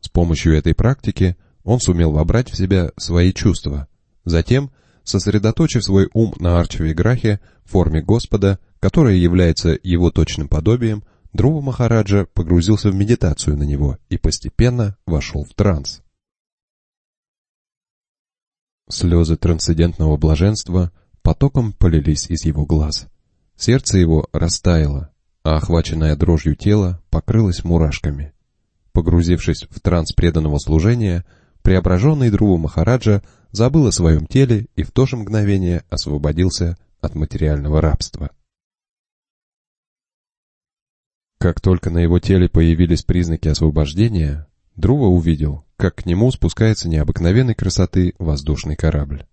С помощью этой практики он сумел вобрать в себя свои чувства, затем, сосредоточив свой ум на арчеве грахе форме Господа, которое является его точным подобием, Друва Махараджа погрузился в медитацию на него и постепенно вошел в транс. Слезы трансцендентного блаженства потоком полились из его глаз. Сердце его растаяло, а охваченное дрожью тело покрылось мурашками. Погрузившись в транс преданного служения, преображенный Друва Махараджа забыл о своем теле и в то же мгновение освободился от материального рабства. Как только на его теле появились признаки освобождения, Друва увидел, как к нему спускается необыкновенной красоты воздушный корабль.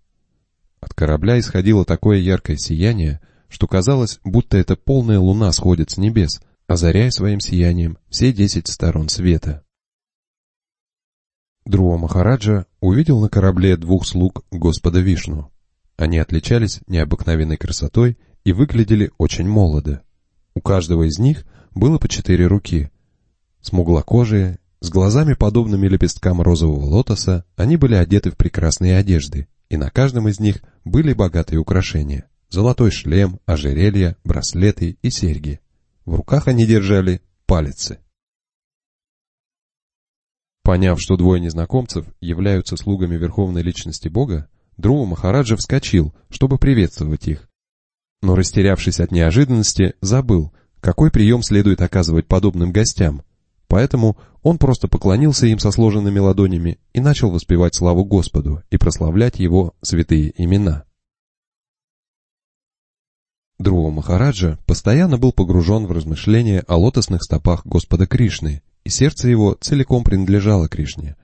От корабля исходило такое яркое сияние, что казалось, будто эта полная луна сходит с небес, озаряя своим сиянием все десять сторон света. Друа Махараджа увидел на корабле двух слуг Господа Вишну. Они отличались необыкновенной красотой и выглядели очень молодо. У каждого из них было по четыре руки. Смуглокожие, с глазами подобными лепесткам розового лотоса, они были одеты в прекрасные одежды, и на каждом из них были богатые украшения. Золотой шлем, ожерелья, браслеты и серьги. В руках они держали палицы. Поняв, что двое незнакомцев являются слугами Верховной Личности Бога, Друва Махараджа вскочил, чтобы приветствовать их. Но, растерявшись от неожиданности, забыл, какой прием следует оказывать подобным гостям. Поэтому он просто поклонился им со сложенными ладонями и начал воспевать славу Господу и прославлять Его святые имена. Друва Махараджа постоянно был погружен в размышления о лотосных стопах Господа Кришны и сердце его целиком принадлежало Кришне.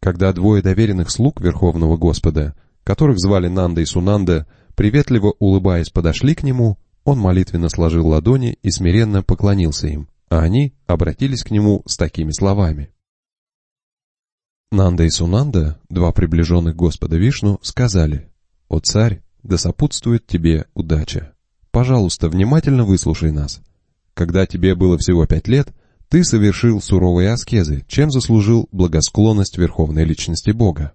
Когда двое доверенных слуг Верховного Господа, которых звали Нанда и Сунанда, приветливо улыбаясь подошли к нему, он молитвенно сложил ладони и смиренно поклонился им, а они обратились к нему с такими словами. Нанда и Сунанда, два приближенных Господа Вишну, сказали, «О царь, да сопутствует тебе удача. Пожалуйста, внимательно выслушай нас. Когда тебе было всего пять лет, ты совершил суровые аскезы, чем заслужил благосклонность Верховной Личности Бога.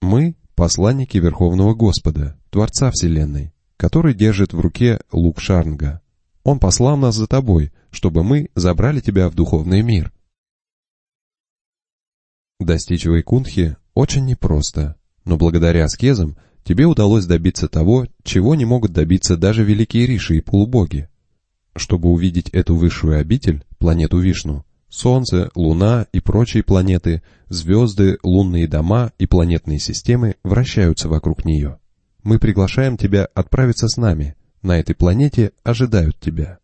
Мы — посланники Верховного Господа, Творца Вселенной, который держит в руке лук Шарнга. Он послал нас за тобой, чтобы мы забрали тебя в духовный мир. Достичь Вайкунтхи очень непросто, но благодаря аскезам тебе удалось добиться того, чего не могут добиться даже великие риши и полубоги. Чтобы увидеть эту высшую обитель, планету Вишну, Солнце, Луна и прочие планеты, звезды, лунные дома и планетные системы вращаются вокруг нее. Мы приглашаем тебя отправиться с нами. На этой планете ожидают тебя.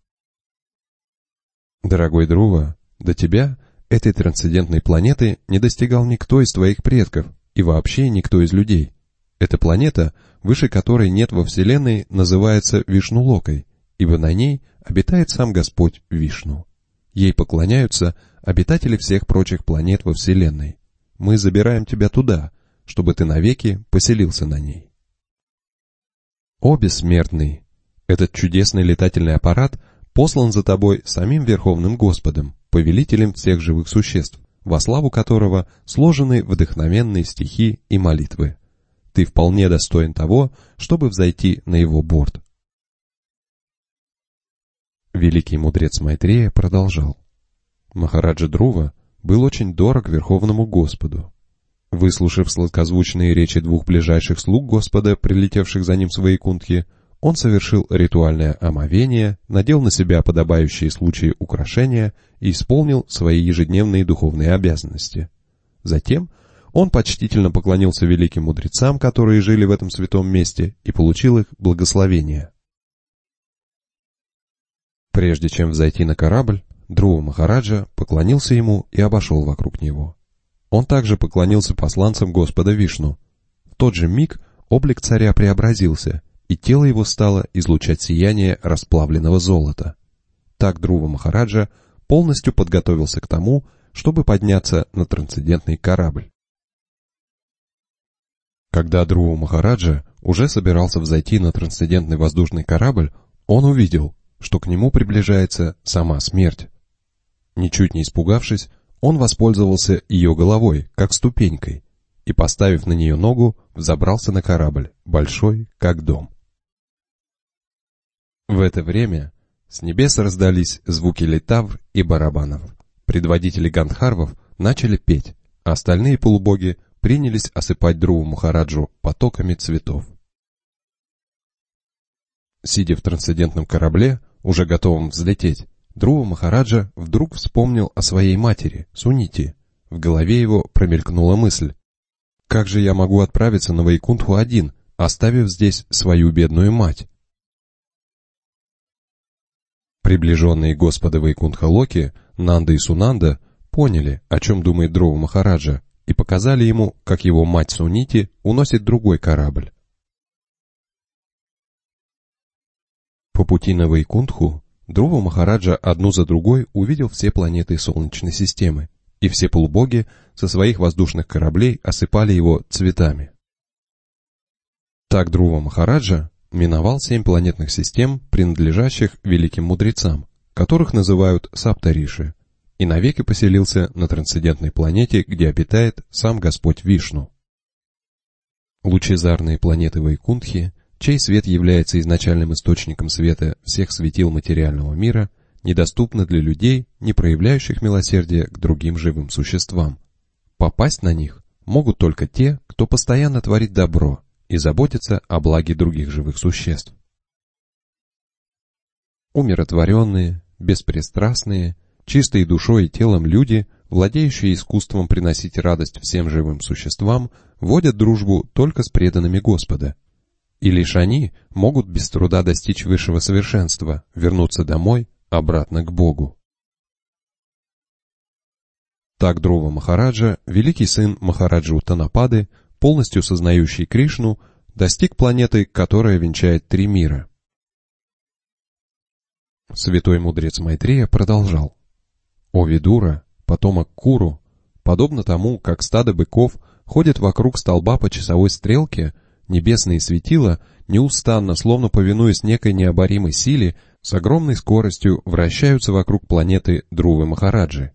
Дорогой Друва, до тебя, этой трансцендентной планеты, не достигал никто из твоих предков и вообще никто из людей. Эта планета, выше которой нет во Вселенной, называется Вишнулокой, ибо на ней обитает сам Господь Вишну. Ей поклоняются обитатели всех прочих планет во Вселенной. Мы забираем тебя туда, чтобы ты навеки поселился на ней. О, бессмертный! Этот чудесный летательный аппарат послан за тобой самим Верховным Господом, повелителем всех живых существ, во славу которого сложены вдохновенные стихи и молитвы. Ты вполне достоин того, чтобы взойти на его борт. Великий мудрец Майтрея продолжал. Махараджа Друва был очень дорог Верховному Господу. Выслушав сладкозвучные речи двух ближайших слуг Господа, прилетевших за ним свои кунтхи, он совершил ритуальное омовение, надел на себя подобающие случаи украшения и исполнил свои ежедневные духовные обязанности. Затем он почтительно поклонился великим мудрецам, которые жили в этом святом месте, и получил их благословение. Прежде чем взойти на корабль, Друва Махараджа поклонился ему и обошел вокруг него. Он также поклонился посланцам Господа Вишну. В тот же миг облик царя преобразился, и тело его стало излучать сияние расплавленного золота. Так Друва Махараджа полностью подготовился к тому, чтобы подняться на трансцендентный корабль. Когда Друва Махараджа уже собирался взойти на трансцендентный воздушный корабль, он увидел, что к нему приближается сама смерть. Ничуть не испугавшись, он воспользовался ее головой, как ступенькой, и, поставив на нее ногу, взобрался на корабль, большой, как дом. В это время с небес раздались звуки литав и барабанов. Предводители гандхарвов начали петь, а остальные полубоги принялись осыпать Друву Махараджу потоками цветов. Сидя в трансцендентном корабле, уже готовом взлететь, Друва Махараджа вдруг вспомнил о своей матери, Сунити. В голове его промелькнула мысль. «Как же я могу отправиться на Вайкунтху один, оставив здесь свою бедную мать?» Приближенные Господа Вайкунтха Локи, Нанда и Сунанда, поняли, о чем думает Дрова Махараджа, и показали ему, как его мать Сунити уносит другой корабль. По пути на Вайкунтху Друва Махараджа одну за другой увидел все планеты Солнечной системы, и все полубоги со своих воздушных кораблей осыпали его цветами. Так Друва Махараджа миновал семь планетных систем, принадлежащих великим мудрецам, которых называют Саптариши, и навеки поселился на трансцендентной планете, где обитает сам Господь Вишну. Лучезарные планеты Вайкунтхи чей свет является изначальным источником света всех светил материального мира, недоступны для людей, не проявляющих милосердия к другим живым существам. Попасть на них могут только те, кто постоянно творит добро и заботится о благе других живых существ. Умиротворенные, беспристрастные, чистые душой и телом люди, владеющие искусством приносить радость всем живым существам, водят дружбу только с преданными Господа – и лишь они могут без труда достичь высшего совершенства, вернуться домой, обратно к Богу. Так Дрова Махараджа, великий сын Махараджу Танапады, полностью сознающий Кришну, достиг планеты, которая венчает три мира. Святой мудрец Майтрея продолжал. «О Видура, потомок Куру, подобно тому, как стадо быков ходит вокруг столба по часовой стрелке, Небесные светила, неустанно, словно повинуясь некой необоримой силе, с огромной скоростью вращаются вокруг планеты Друвы Махараджи.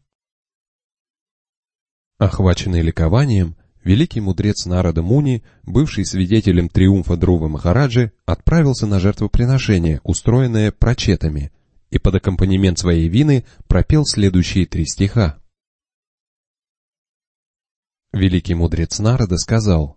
Охваченный ликованием, великий мудрец Нарада Муни, бывший свидетелем триумфа Друвы Махараджи, отправился на жертвоприношение, устроенное прочетами, и под аккомпанемент своей вины пропел следующие три стиха. Великий мудрец Нарада сказал,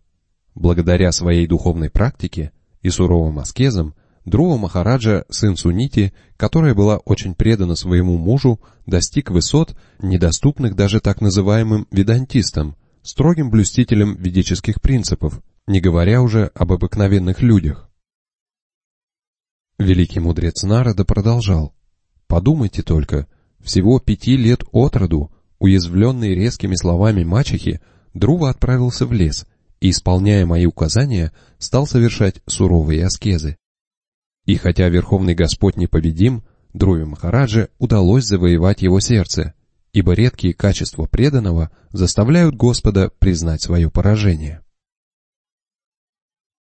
Благодаря своей духовной практике и суровым аскезам, Друва Махараджа, сын Сунити, которая была очень предана своему мужу, достиг высот, недоступных даже так называемым ведантистам, строгим блюстителям ведических принципов, не говоря уже об обыкновенных людях. Великий мудрец Нарада продолжал. «Подумайте только, всего пяти лет от роду, уязвленный резкими словами мачехи, Друва отправился в лес — и, исполняя мои указания, стал совершать суровые аскезы. И хотя Верховный Господь непобедим, Друве Махараджи удалось завоевать его сердце, ибо редкие качества преданного заставляют Господа признать свое поражение.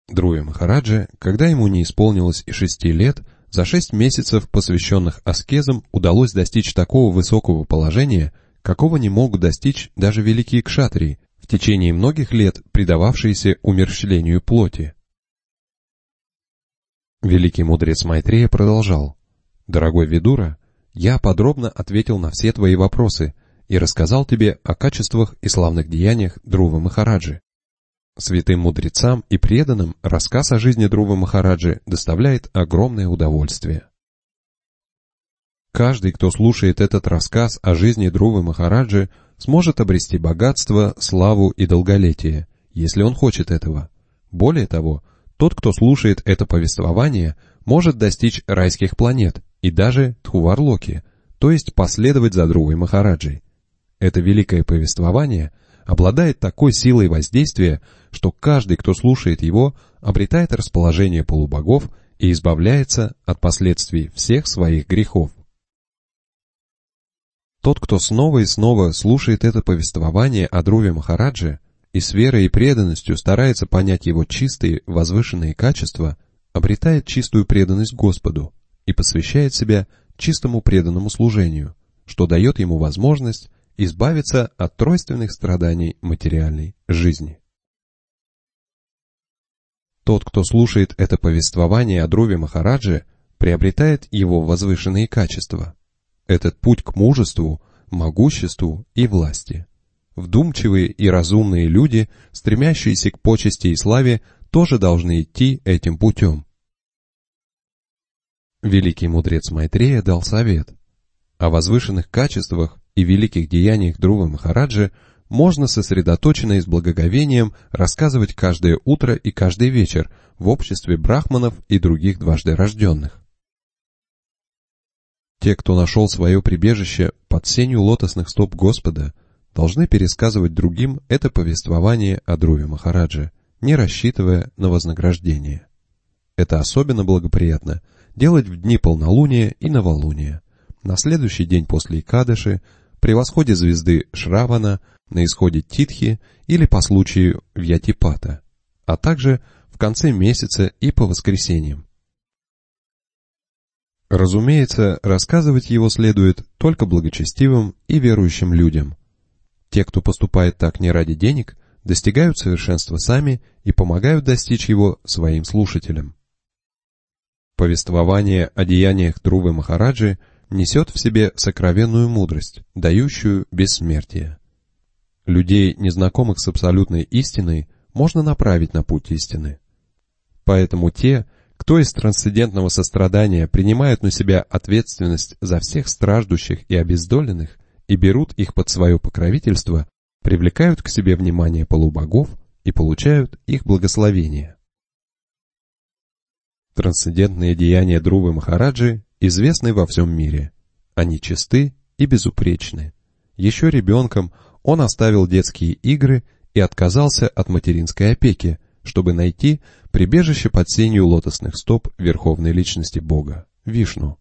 Друве Махараджи, когда ему не исполнилось и шести лет, за шесть месяцев, посвященных аскезам, удалось достичь такого высокого положения, какого не могут достичь даже великие кшатрии, течение многих лет предававшиеся умерщвлению плоти. Великий мудрец Майтрея продолжал. «Дорогой Видура, я подробно ответил на все твои вопросы и рассказал тебе о качествах и славных деяниях Друвы Махараджи. Святым мудрецам и преданным рассказ о жизни Друвы Махараджи доставляет огромное удовольствие. Каждый, кто слушает этот рассказ о жизни Друвы Махараджи, сможет обрести богатство, славу и долголетие, если он хочет этого. Более того, тот, кто слушает это повествование, может достичь райских планет и даже Тхуварлоки, то есть последовать за Друвой Махараджей. Это великое повествование обладает такой силой воздействия, что каждый, кто слушает его, обретает расположение полубогов и избавляется от последствий всех своих грехов. Тот, кто снова и снова слушает это повествование о Друве Махараджи и с верой и преданностью старается понять его чистые, возвышенные качества, обретает чистую преданность Господу и посвящает себя чистому преданному служению, что дает ему возможность избавиться от тройственных страданий материальной жизни. Тот, кто слушает это повествование о Друве Махараджи, приобретает его возвышенные качества. Этот путь к мужеству, могуществу и власти. Вдумчивые и разумные люди, стремящиеся к почести и славе, тоже должны идти этим путем. Великий мудрец Майтрея дал совет. О возвышенных качествах и великих деяниях Друвы Махараджи можно сосредоточенно и с благоговением рассказывать каждое утро и каждый вечер в обществе брахманов и других дважды рожденных. Те, кто нашел свое прибежище под сенью лотосных стоп Господа, должны пересказывать другим это повествование о Друве Махараджи, не рассчитывая на вознаграждение. Это особенно благоприятно делать в дни полнолуния и новолуния, на следующий день после Икадыши, при восходе звезды Шравана, на исходе Титхи или по случаю Вьятипата, а также в конце месяца и по воскресеньям. Разумеется, рассказывать его следует только благочестивым и верующим людям. Те, кто поступает так не ради денег, достигают совершенства сами и помогают достичь его своим слушателям. Повествование о деяниях Друвы Махараджи несет в себе сокровенную мудрость, дающую бессмертие. Людей, незнакомых с абсолютной истиной, можно направить на путь истины. Поэтому те, кто из трансцендентного сострадания принимают на себя ответственность за всех страждущих и обездоленных и берут их под свое покровительство, привлекают к себе внимание полубогов и получают их благословение. Трансцендентные деяния Друвы Махараджи известны во всем мире. Они чисты и безупречны. Еще ребенком он оставил детские игры и отказался от материнской опеки, чтобы найти прибежище под сенью лотосных стоп Верховной Личности Бога, Вишну.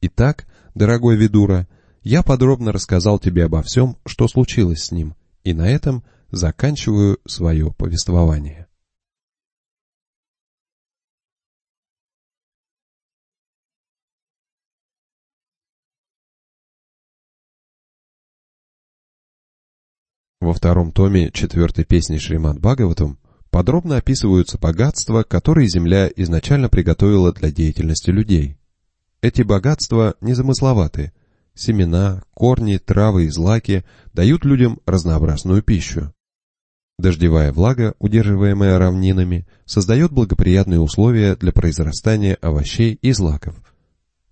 Итак, дорогой Видура, я подробно рассказал тебе обо всем, что случилось с ним, и на этом заканчиваю свое повествование. Во втором томе четвертой песни Шримад Бхагаватам подробно описываются богатства, которые Земля изначально приготовила для деятельности людей. Эти богатства незамысловаты. Семена, корни, травы и злаки дают людям разнообразную пищу. Дождевая влага, удерживаемая равнинами, создает благоприятные условия для произрастания овощей и злаков.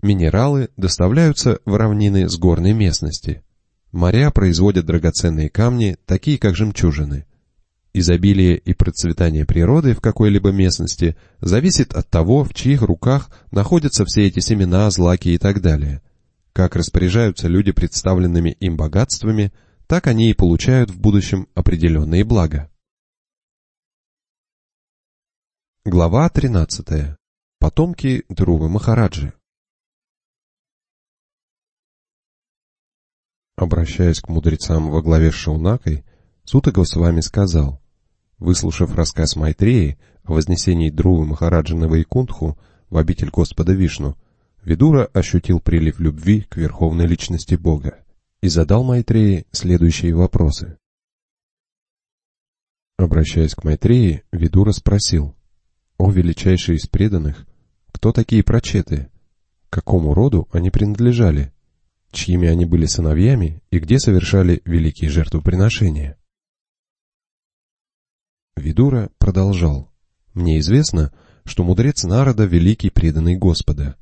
Минералы доставляются в равнины с горной местности – Моря производят драгоценные камни, такие как жемчужины. Изобилие и процветание природы в какой-либо местности зависит от того, в чьих руках находятся все эти семена, злаки и так далее. Как распоряжаются люди представленными им богатствами, так они и получают в будущем определенные блага. Глава 13. Потомки Друвы Махараджи Обращаясь к мудрецам во главе с Шаунакой, Сута Госвами сказал, выслушав рассказ Майтреи о вознесении Друвы Махараджа на Вайкунтху в обитель Господа Вишну, Видура ощутил прилив любви к верховной личности Бога и задал Майтреи следующие вопросы. Обращаясь к Майтреи, Видура спросил, «О величайший из преданных, кто такие прочеты? Какому роду они принадлежали?» чьими они были сыновьями и где совершали великие жертвоприношения. Видура продолжал. «Мне известно, что мудрец Народа — великий преданный Господа.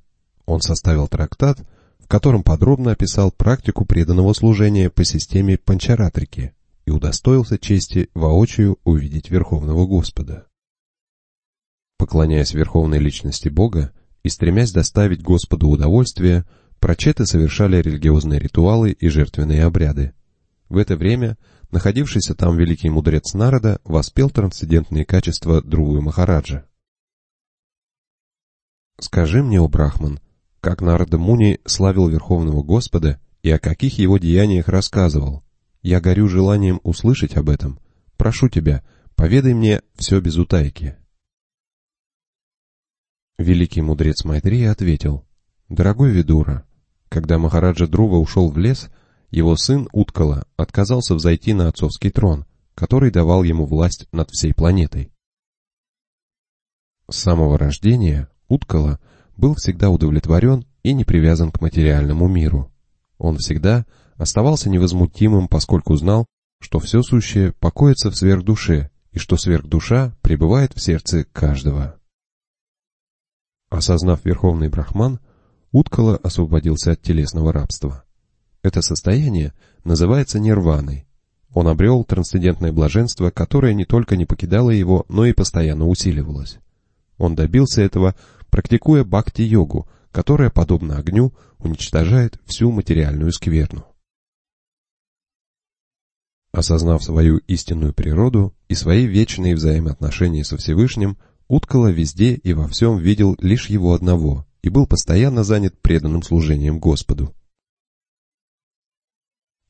Он составил трактат, в котором подробно описал практику преданного служения по системе Панчаратрики и удостоился чести воочию увидеть Верховного Господа. Поклоняясь Верховной Личности Бога и стремясь доставить Господу удовольствие, Прочеты совершали религиозные ритуалы и жертвенные обряды. В это время находившийся там великий мудрец народа воспел трансцендентные качества Друвы Махараджа. «Скажи мне, о Брахман, как Нарада Муни славил Верховного Господа и о каких его деяниях рассказывал. Я горю желанием услышать об этом. Прошу тебя, поведай мне все без утайки». Великий мудрец Майтрия ответил, «Дорогой Видура, когда Махараджа Друва ушел в лес, его сын Уткала отказался взойти на отцовский трон, который давал ему власть над всей планетой. С самого рождения Уткала был всегда удовлетворен и не привязан к материальному миру. Он всегда оставался невозмутимым, поскольку знал, что все сущее покоится в сверхдуше и что сверхдуша пребывает в сердце каждого. Осознав Верховный Брахман, Уткала освободился от телесного рабства. Это состояние называется нирваной. Он обрел трансцендентное блаженство, которое не только не покидало его, но и постоянно усиливалось. Он добился этого, практикуя бхакти-йогу, которая, подобно огню, уничтожает всю материальную скверну. Осознав свою истинную природу и свои вечные взаимоотношения со Всевышним, Уткала везде и во всем видел лишь его одного и был постоянно занят преданным служением Господу.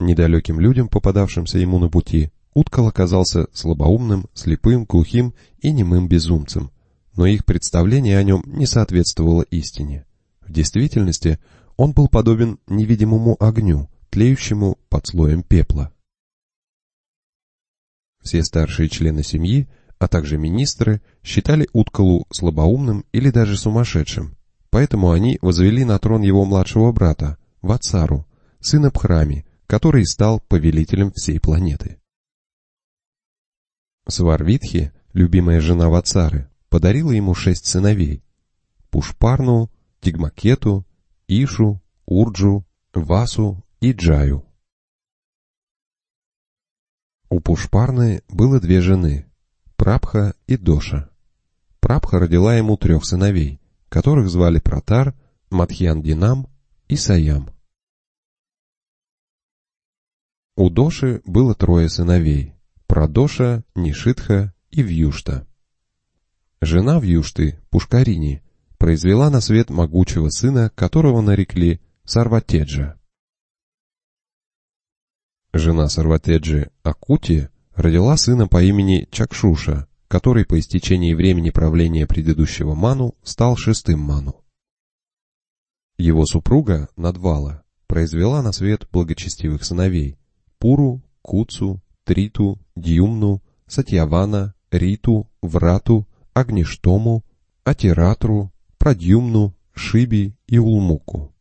Недалеким людям, попадавшимся ему на пути, Уткал оказался слабоумным, слепым, глухим и немым безумцем, но их представление о нем не соответствовало истине. В действительности он был подобен невидимому огню, тлеющему под слоем пепла. Все старшие члены семьи, а также министры, считали Уткалу слабоумным или даже сумасшедшим, поэтому они возвели на трон его младшего брата, Вацару, сына Пхрами, который стал повелителем всей планеты. Сварвитхи, любимая жена Вацары, подарила ему шесть сыновей – Пушпарну, Тигмакету, Ишу, Урджу, Васу и Джаю. У Пушпарны было две жены – Прабха и Доша. Прабха родила ему трех сыновей, которых звали Протар, Матхьян-Динам и Саям. У Доши было трое сыновей – Прадоша, Нишитха и Вьюшта. Жена Вьюшты, Пушкарини, произвела на свет могучего сына, которого нарекли Сарватеджа. Жена Сарватеджи, Акути, родила сына по имени Чакшуша, который по истечении времени правления предыдущего Ману стал шестым Ману. Его супруга, Надвала, произвела на свет благочестивых сыновей Пуру, Куцу, Триту, Дьюмну, Сатьявана, Риту, Врату, Агништому, Атиратру, Прадьюмну, Шиби и Улмуку.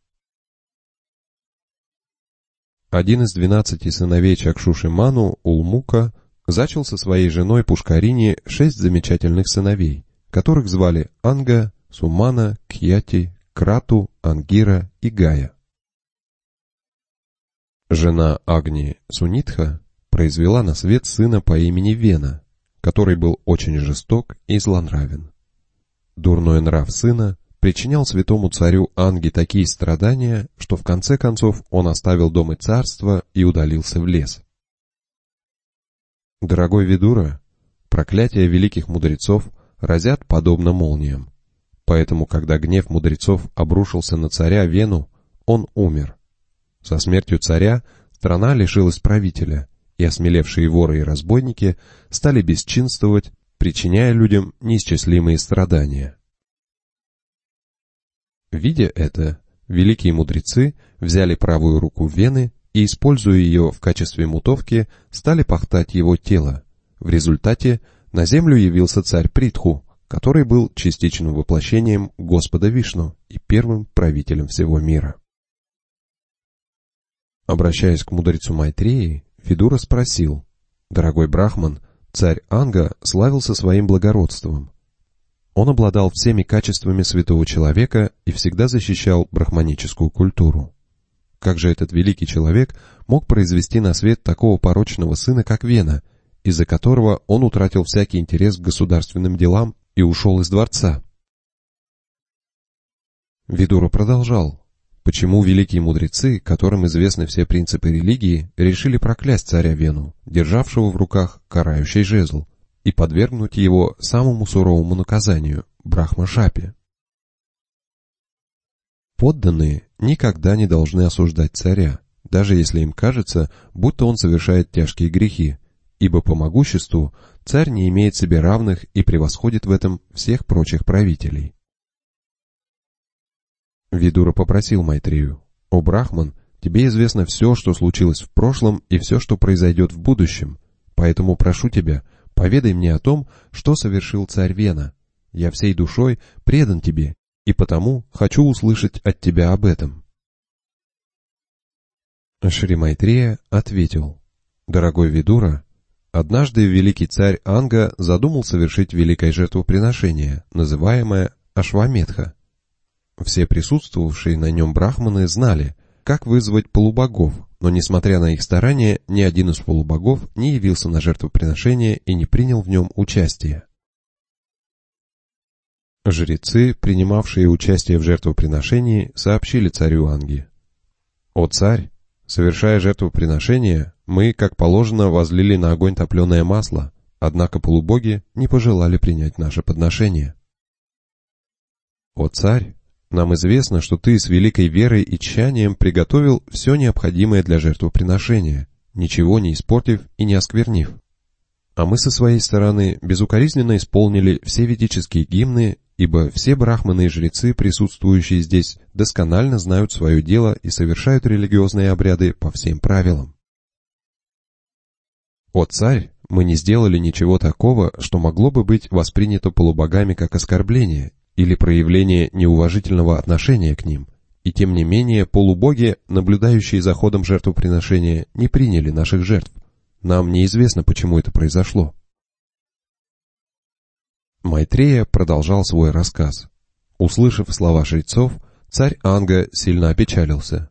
Один из двенадцати сыновей Чакшуши Ману, Улмука, зачал со своей женой Пушкарине шесть замечательных сыновей, которых звали Анга, Сумана, Кьяти, Крату, Ангира и Гая. Жена Агни Сунитха произвела на свет сына по имени Вена, который был очень жесток и злонравен. Дурной нрав сына причинял святому царю Анги такие страдания, что в конце концов он оставил дом и царство и удалился в лес. Дорогой Видура, проклятия великих мудрецов разят подобно молниям. Поэтому, когда гнев мудрецов обрушился на царя Вену, он умер. Со смертью царя страна лишилась правителя, и осмелевшие воры и разбойники стали бесчинствовать, причиняя людям неисчислимые страдания. Видя это, великие мудрецы взяли правую руку Вены и, используя ее в качестве мутовки, стали пахтать его тело. В результате на землю явился царь Притху, который был частичным воплощением Господа Вишну и первым правителем всего мира. Обращаясь к мудрецу Майтреи, Федура спросил, «Дорогой Брахман, царь Анга славился своим благородством. Он обладал всеми качествами святого человека и всегда защищал брахманическую культуру. Как же этот великий человек мог произвести на свет такого порочного сына, как Вена, из-за которого он утратил всякий интерес к государственным делам и ушел из дворца?» Видура продолжал. Почему великие мудрецы, которым известны все принципы религии, решили проклясть царя Вену, державшего в руках карающий жезл, и подвергнуть его самому суровому наказанию – Брахма-шапе? Подданные никогда не должны осуждать царя, даже если им кажется, будто он совершает тяжкие грехи, ибо по могуществу царь не имеет себе равных и превосходит в этом всех прочих правителей. Видура попросил Майтрею, «О, Брахман, тебе известно все, что случилось в прошлом и все, что произойдет в будущем, поэтому прошу тебя, поведай мне о том, что совершил царь Вена. Я всей душой предан тебе и потому хочу услышать от тебя об этом». Шри Майтрея ответил, «Дорогой Видура, однажды великий царь Анга задумал совершить великое жертвоприношение, называемое Ашваметха. Все присутствовавшие на нем брахманы знали, как вызвать полубогов, но несмотря на их старания, ни один из полубогов не явился на жертвоприношение и не принял в нем участия. Жрецы, принимавшие участие в жертвоприношении, сообщили царю Анги. «О царь, совершая жертвоприношение, мы, как положено, возлили на огонь топленое масло, однако полубоги не пожелали принять наше подношение». «О царь, нам известно, что ты с великой верой и тщанием приготовил все необходимое для жертвоприношения, ничего не испортив и не осквернив. А мы со своей стороны безукоризненно исполнили все ведические гимны, ибо все брахманы и жрецы, присутствующие здесь, досконально знают свое дело и совершают религиозные обряды по всем правилам. О царь, мы не сделали ничего такого, что могло бы быть воспринято полубогами как оскорбление или проявление неуважительного отношения к ним, и тем не менее полубоги, наблюдающие за ходом жертвоприношения, не приняли наших жертв. Нам неизвестно, почему это произошло. Майтрея продолжал свой рассказ. Услышав слова жрецов, царь Анга сильно опечалился.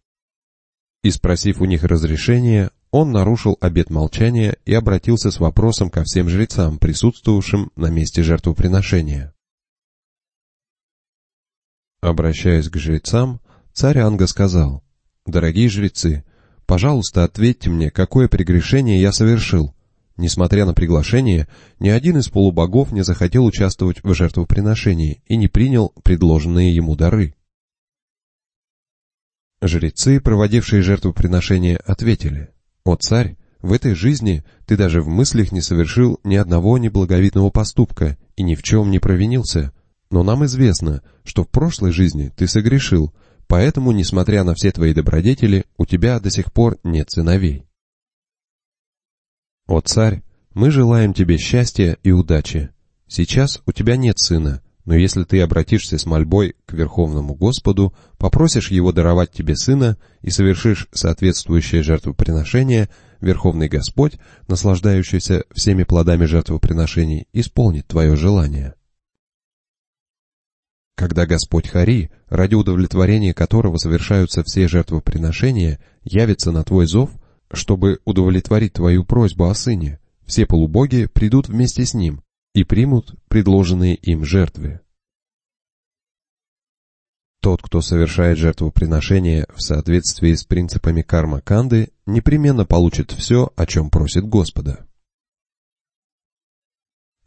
И спросив у них разрешения, он нарушил обет молчания и обратился с вопросом ко всем жрецам, присутствовавшим на месте жертвоприношения. Обращаясь к жрецам, царь Анга сказал, «Дорогие жрецы, пожалуйста, ответьте мне, какое прегрешение я совершил. Несмотря на приглашение, ни один из полубогов не захотел участвовать в жертвоприношении и не принял предложенные ему дары». Жрецы, проводившие жертвоприношение, ответили, «О царь, в этой жизни ты даже в мыслях не совершил ни одного неблаговидного поступка и ни в чем не провинился, но нам известно, что в прошлой жизни ты согрешил, поэтому, несмотря на все твои добродетели, у тебя до сих пор нет сыновей. О царь, мы желаем тебе счастья и удачи. Сейчас у тебя нет сына, но если ты обратишься с мольбой к Верховному Господу, попросишь его даровать тебе сына и совершишь соответствующее жертвоприношение, Верховный Господь, наслаждающийся всеми плодами жертвоприношений, исполнит твое желание. Когда Господь Хари, ради удовлетворения которого совершаются все жертвоприношения, явится на твой зов, чтобы удовлетворить твою просьбу о сыне, все полубоги придут вместе с ним и примут предложенные им жертвы. Тот, кто совершает жертвоприношение в соответствии с принципами карма-канды, непременно получит все, о чем просит Господа.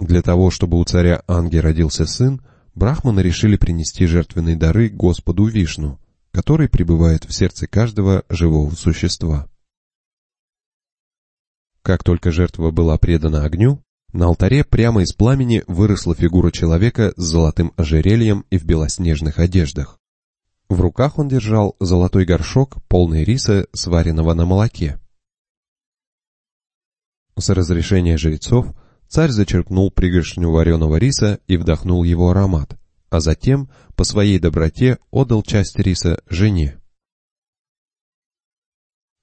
Для того, чтобы у царя Анги родился сын, брахманы решили принести жертвенные дары Господу Вишну, который пребывает в сердце каждого живого существа. Как только жертва была предана огню, на алтаре прямо из пламени выросла фигура человека с золотым ожерельем и в белоснежных одеждах. В руках он держал золотой горшок, полный риса, сваренного на молоке. С разрешения жрецов Царь зачерпнул пригоршню вареного риса и вдохнул его аромат, а затем, по своей доброте, отдал часть риса жене.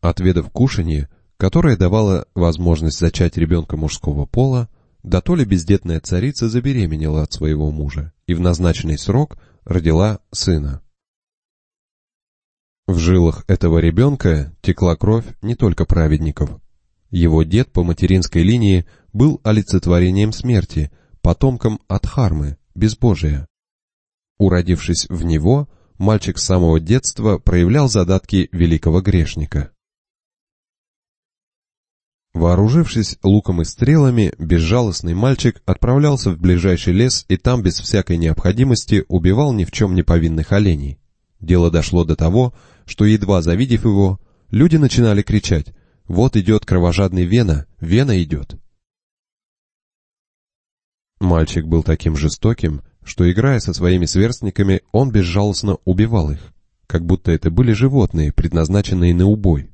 Отведав кушанье, которое давало возможность зачать ребенка мужского пола, да то ли бездетная царица забеременела от своего мужа и в назначенный срок родила сына. В жилах этого ребенка текла кровь не только праведников. Его дед по материнской линии был олицетворением смерти, потомком Адхармы, безбожия. Уродившись в него, мальчик с самого детства проявлял задатки великого грешника. Вооружившись луком и стрелами, безжалостный мальчик отправлялся в ближайший лес и там без всякой необходимости убивал ни в чем не повинных оленей. Дело дошло до того, что, едва завидев его, люди начинали кричать «Вот идет кровожадный Вена, Вена идет!» Мальчик был таким жестоким, что, играя со своими сверстниками, он безжалостно убивал их, как будто это были животные, предназначенные на убой.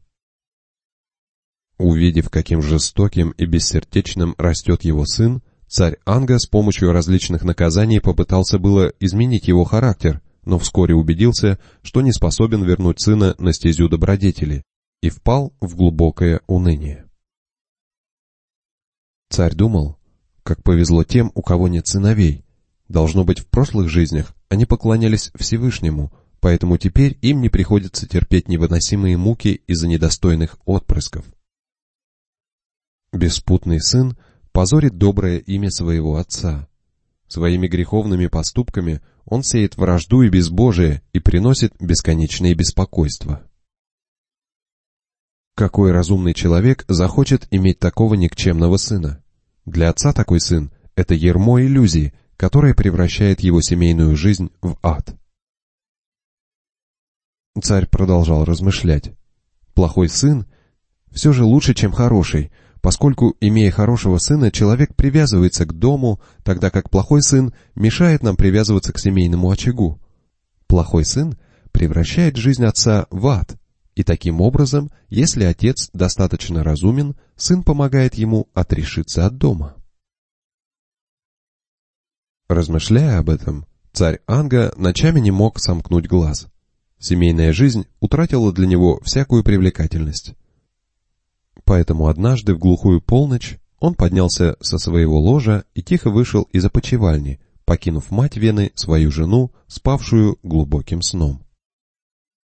Увидев, каким жестоким и бессердечным растет его сын, царь Анга с помощью различных наказаний попытался было изменить его характер, но вскоре убедился, что не способен вернуть сына на стезю добродетели, и впал в глубокое уныние. Царь думал, как повезло тем, у кого нет сыновей. Должно быть, в прошлых жизнях они поклонялись Всевышнему, поэтому теперь им не приходится терпеть невыносимые муки из-за недостойных отпрысков. Беспутный сын позорит доброе имя своего отца. Своими греховными поступками он сеет вражду и безбожие и приносит бесконечные беспокойства. Какой разумный человек захочет иметь такого никчемного сына? Для отца такой сын – это ермо иллюзии, которое превращает его семейную жизнь в ад. Царь продолжал размышлять. Плохой сын все же лучше, чем хороший, поскольку, имея хорошего сына, человек привязывается к дому, тогда как плохой сын мешает нам привязываться к семейному очагу. Плохой сын превращает жизнь отца в ад, и таким образом, если отец достаточно разумен, сын помогает ему отрешиться от дома. Размышляя об этом, царь Анга ночами не мог сомкнуть глаз. Семейная жизнь утратила для него всякую привлекательность. Поэтому однажды в глухую полночь он поднялся со своего ложа и тихо вышел из опочивальни, покинув мать Вены, свою жену, спавшую глубоким сном.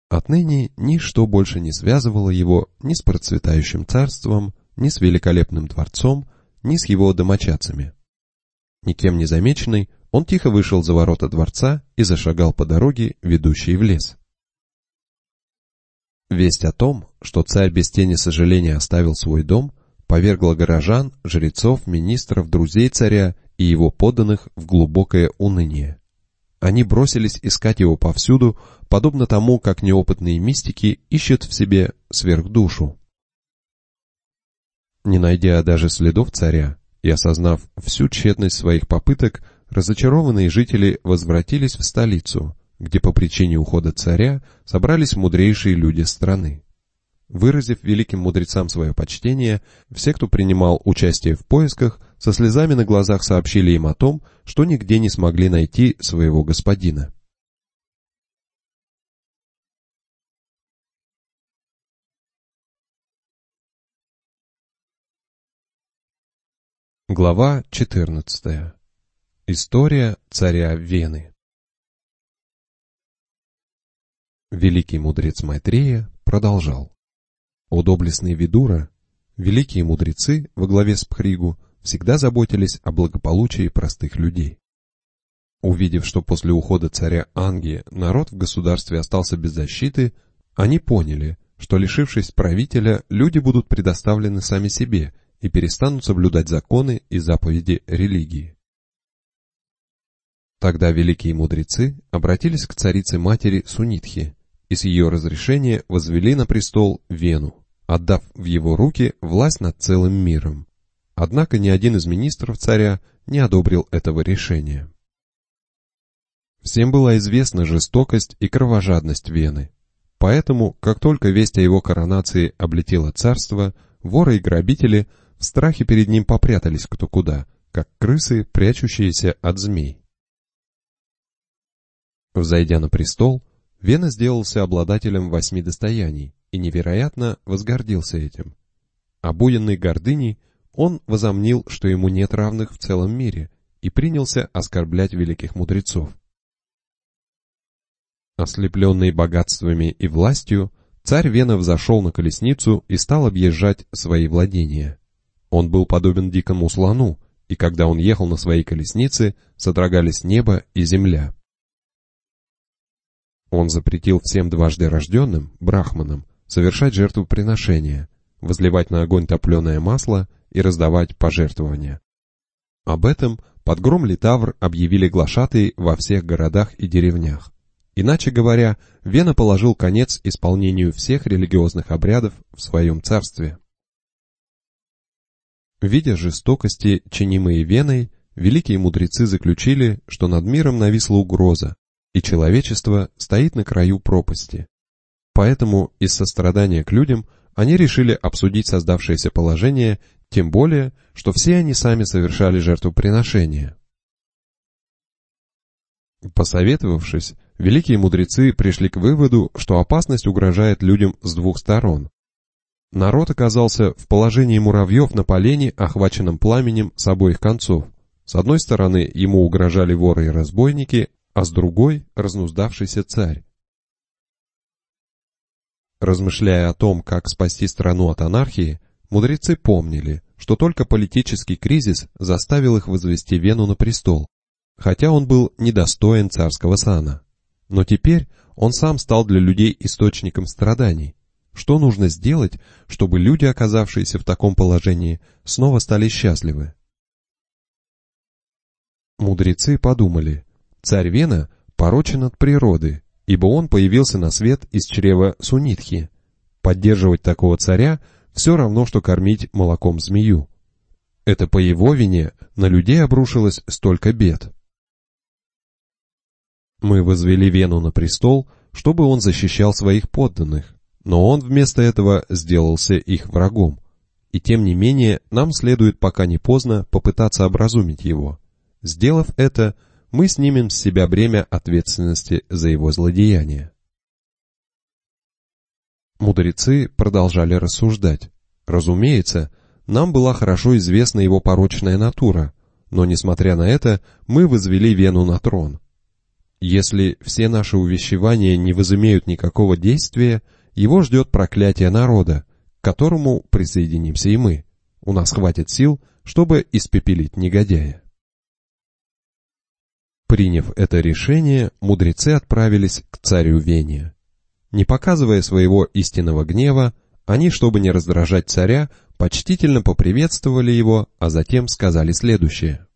Отныне ничто больше не связывало его ни с процветающим царством, ни с великолепным дворцом, ни с его домочадцами. Никем не замеченный, он тихо вышел за ворота дворца и зашагал по дороге, ведущей в лес. Весть о том, что царь без тени сожаления оставил свой дом, повергла горожан, жрецов, министров, друзей царя и его подданных в глубокое уныние. Они бросились искать его повсюду, подобно тому, как неопытные мистики ищут в себе сверхдушу. Не найдя даже следов царя и осознав всю тщетность своих попыток, разочарованные жители возвратились в столицу, где по причине ухода царя собрались мудрейшие люди страны. Выразив великим мудрецам свое почтение, все, кто принимал участие в поисках, со слезами на глазах сообщили им о том, что нигде не смогли найти своего господина. Глава 14. История царя Вены Великий мудрец Майтрея продолжал. О доблестный Видура, великие мудрецы во главе с Пхригу всегда заботились о благополучии простых людей. Увидев, что после ухода царя Анги народ в государстве остался без защиты, они поняли, что лишившись правителя, люди будут предоставлены сами себе и перестанут соблюдать законы и заповеди религии. Тогда великие мудрецы обратились к царице-матери Сунитхи и с ее разрешения возвели на престол Вену, отдав в его руки власть над целым миром. Однако ни один из министров царя не одобрил этого решения. Всем была известна жестокость и кровожадность Вены. Поэтому, как только весть о его коронации облетела царство, воры и грабители в страхе перед ним попрятались кто куда, как крысы, прячущиеся от змей. Взойдя на престол, Вена сделался обладателем восьми достояний и невероятно возгордился этим. Обуянный гордыней, он возомнил, что ему нет равных в целом мире, и принялся оскорблять великих мудрецов. Ослепленный богатствами и властью, царь Вена взошел на колесницу и стал объезжать свои владения. Он был подобен дикому слону, и когда он ехал на своей колеснице, содрогались небо и земля. Он запретил всем дважды рожденным, брахманам, совершать жертвоприношения, возливать на огонь топленое масло и раздавать пожертвования. Об этом под гром Литавр объявили глашатые во всех городах и деревнях. Иначе говоря, Вена положил конец исполнению всех религиозных обрядов в своем царстве. Видя жестокости, чинимые Веной, великие мудрецы заключили, что над миром нависла угроза, и человечество стоит на краю пропасти. Поэтому из сострадания к людям они решили обсудить создавшееся положение, тем более, что все они сами совершали жертвоприношения. Посоветовавшись, великие мудрецы пришли к выводу, что опасность угрожает людям с двух сторон. Народ оказался в положении муравьев на полене, охваченном пламенем с обоих концов. С одной стороны ему угрожали воры и разбойники, а с другой — разнуздавшийся царь. Размышляя о том, как спасти страну от анархии, мудрецы помнили, что только политический кризис заставил их возвести Вену на престол, хотя он был недостоин царского сана. Но теперь он сам стал для людей источником страданий. Что нужно сделать, чтобы люди, оказавшиеся в таком положении, снова стали счастливы? Мудрецы подумали, царь Вена порочен от природы, ибо он появился на свет из чрева Сунитхи. Поддерживать такого царя все равно, что кормить молоком змею. Это по его вине на людей обрушилось столько бед. Мы возвели Вену на престол, чтобы он защищал своих подданных, но он вместо этого сделался их врагом. И тем не менее, нам следует пока не поздно попытаться образумить его. Сделав это, мы снимем с себя бремя ответственности за его злодеяния. Мудрецы продолжали рассуждать. Разумеется, нам была хорошо известна его порочная натура, но, несмотря на это, мы возвели Вену на трон. Если все наши увещевания не возымеют никакого действия, его ждет проклятие народа, к которому присоединимся и мы. У нас хватит сил, чтобы испепелить негодяя. Приняв это решение, мудрецы отправились к царю Вене. Не показывая своего истинного гнева, они, чтобы не раздражать царя, почтительно поприветствовали его, а затем сказали следующее.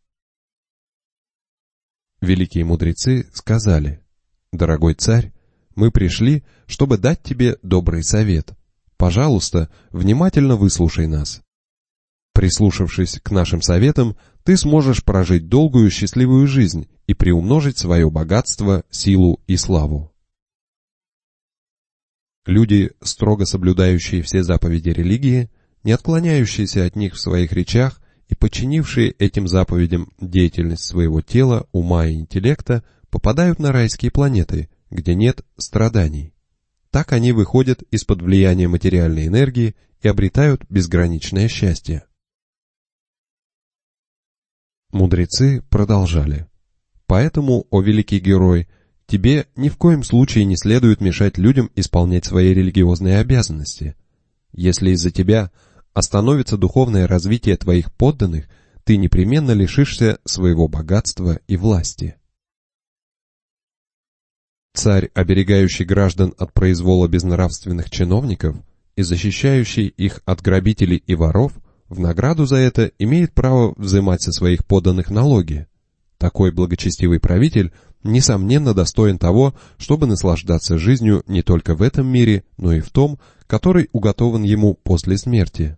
Великие мудрецы сказали, «Дорогой царь, мы пришли, чтобы дать тебе добрый совет. Пожалуйста, внимательно выслушай нас. Прислушавшись к нашим советам, ты сможешь прожить долгую счастливую жизнь и приумножить свое богатство, силу и славу. Люди, строго соблюдающие все заповеди религии, не отклоняющиеся от них в своих речах и подчинившие этим заповедям деятельность своего тела, ума и интеллекта, попадают на райские планеты, где нет страданий. Так они выходят из-под влияния материальной энергии и обретают безграничное счастье. Мудрецы продолжали. Поэтому, о великий герой, тебе ни в коем случае не следует мешать людям исполнять свои религиозные обязанности. Если из-за тебя остановится духовное развитие твоих подданных, ты непременно лишишься своего богатства и власти. Царь, оберегающий граждан от произвола безнравственных чиновников и защищающий их от грабителей и воров, в награду за это имеет право взимать со своих подданных налоги. Такой благочестивый правитель, несомненно, достоин того, чтобы наслаждаться жизнью не только в этом мире, но и в том, который уготован ему после смерти.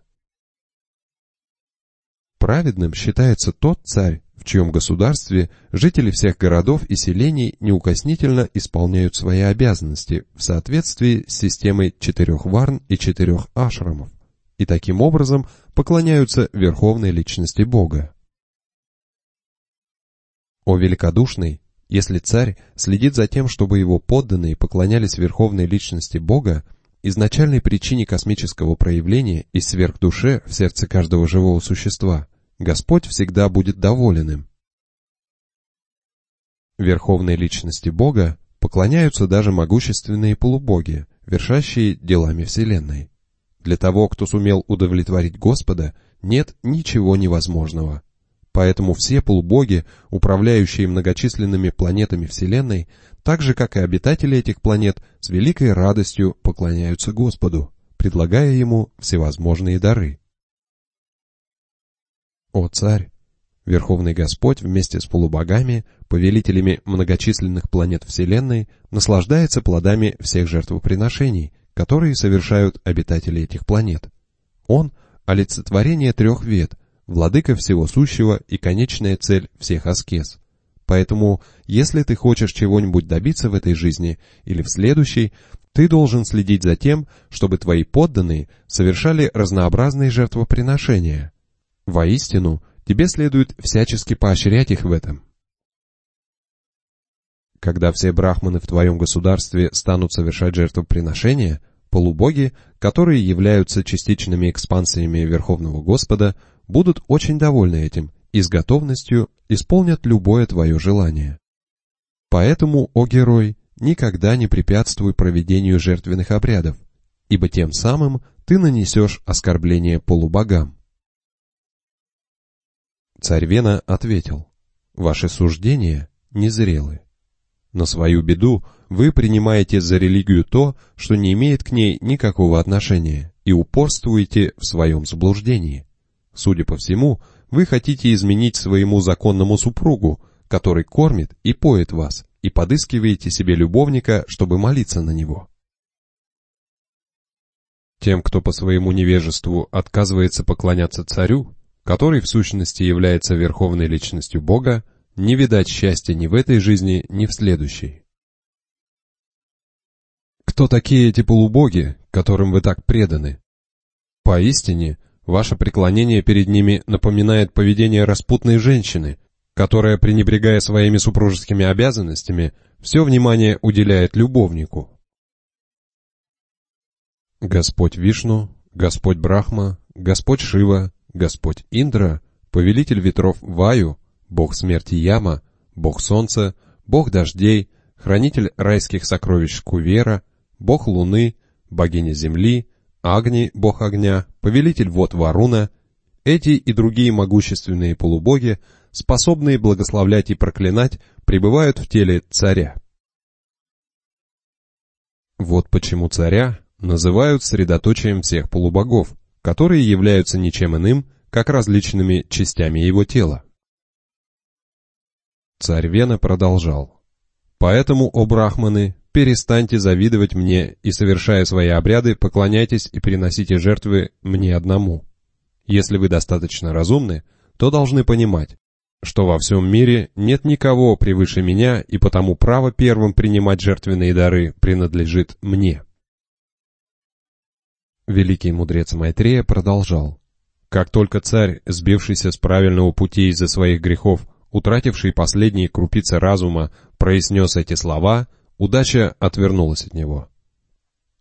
Праведным считается тот царь, в чьем государстве жители всех городов и селений неукоснительно исполняют свои обязанности в соответствии с системой четырех варн и четырех ашрамов, и таким образом поклоняются верховной личности Бога. О великодушный, если царь следит за тем, чтобы его подданные поклонялись верховной личности Бога, изначальной причине космического проявления и сверхдуше в сердце каждого живого существа, Господь всегда будет доволен им. Верховной личности Бога поклоняются даже могущественные полубоги, вершащие делами Вселенной. Для того, кто сумел удовлетворить Господа, нет ничего невозможного. Поэтому все полубоги, управляющие многочисленными планетами Вселенной, так же, как и обитатели этих планет, с великой радостью поклоняются Господу, предлагая Ему всевозможные дары. О царь! Верховный Господь вместе с полубогами, повелителями многочисленных планет Вселенной, наслаждается плодами всех жертвоприношений, которые совершают обитатели этих планет. Он – олицетворение трех вет, владыка всего сущего и конечная цель всех аскез. Поэтому, если ты хочешь чего-нибудь добиться в этой жизни или в следующей, ты должен следить за тем, чтобы твои подданные совершали разнообразные жертвоприношения, Воистину, тебе следует всячески поощрять их в этом. когда все брахманы в твоем государстве станут совершать жертвоприношения, полубоги, которые являются частичными экспансиями Верховного Господа, будут очень довольны этим и с готовностью исполнят любое твое желание. Поэтому, о герой, никогда не препятствуй проведению жертвенных обрядов, ибо тем самым ты нанесешь оскорбление полубогам. Царь Вена ответил, «Ваши суждения незрелы. На свою беду вы принимаете за религию то, что не имеет к ней никакого отношения, и упорствуете в своем заблуждении. Судя по всему, вы хотите изменить своему законному супругу, который кормит и поет вас, и подыскиваете себе любовника, чтобы молиться на него. Тем, кто по своему невежеству отказывается поклоняться царю, который в сущности является верховной личностью Бога, не видать счастья ни в этой жизни, ни в следующей. Кто такие эти полубоги, которым вы так преданы? Поистине, ваше преклонение перед ними напоминает поведение распутной женщины, которая, пренебрегая своими супружескими обязанностями, все внимание уделяет любовнику. Господь Вишну, Господь Брахма, Господь Шива, Господь Индра, Повелитель ветров Ваю, Бог смерти Яма, Бог солнца, Бог дождей, Хранитель райских сокровищ Кувера, Бог луны, Богиня земли, Агни, Бог огня, Повелитель вод Варуна, эти и другие могущественные полубоги способные благословлять и проклинать, пребывают в теле царя. Вот почему царя называют средоточием всех полубогов, которые являются ничем иным, как различными частями его тела. Царь Вена продолжал. «Поэтому, о брахманы, перестаньте завидовать мне и, совершая свои обряды, поклоняйтесь и приносите жертвы мне одному. Если вы достаточно разумны, то должны понимать, что во всем мире нет никого превыше меня, и потому право первым принимать жертвенные дары принадлежит мне. Великий мудрец Майтрея продолжал. Как только царь, сбившийся с правильного пути из-за своих грехов, утративший последние крупицы разума, произнес эти слова, удача отвернулась от него.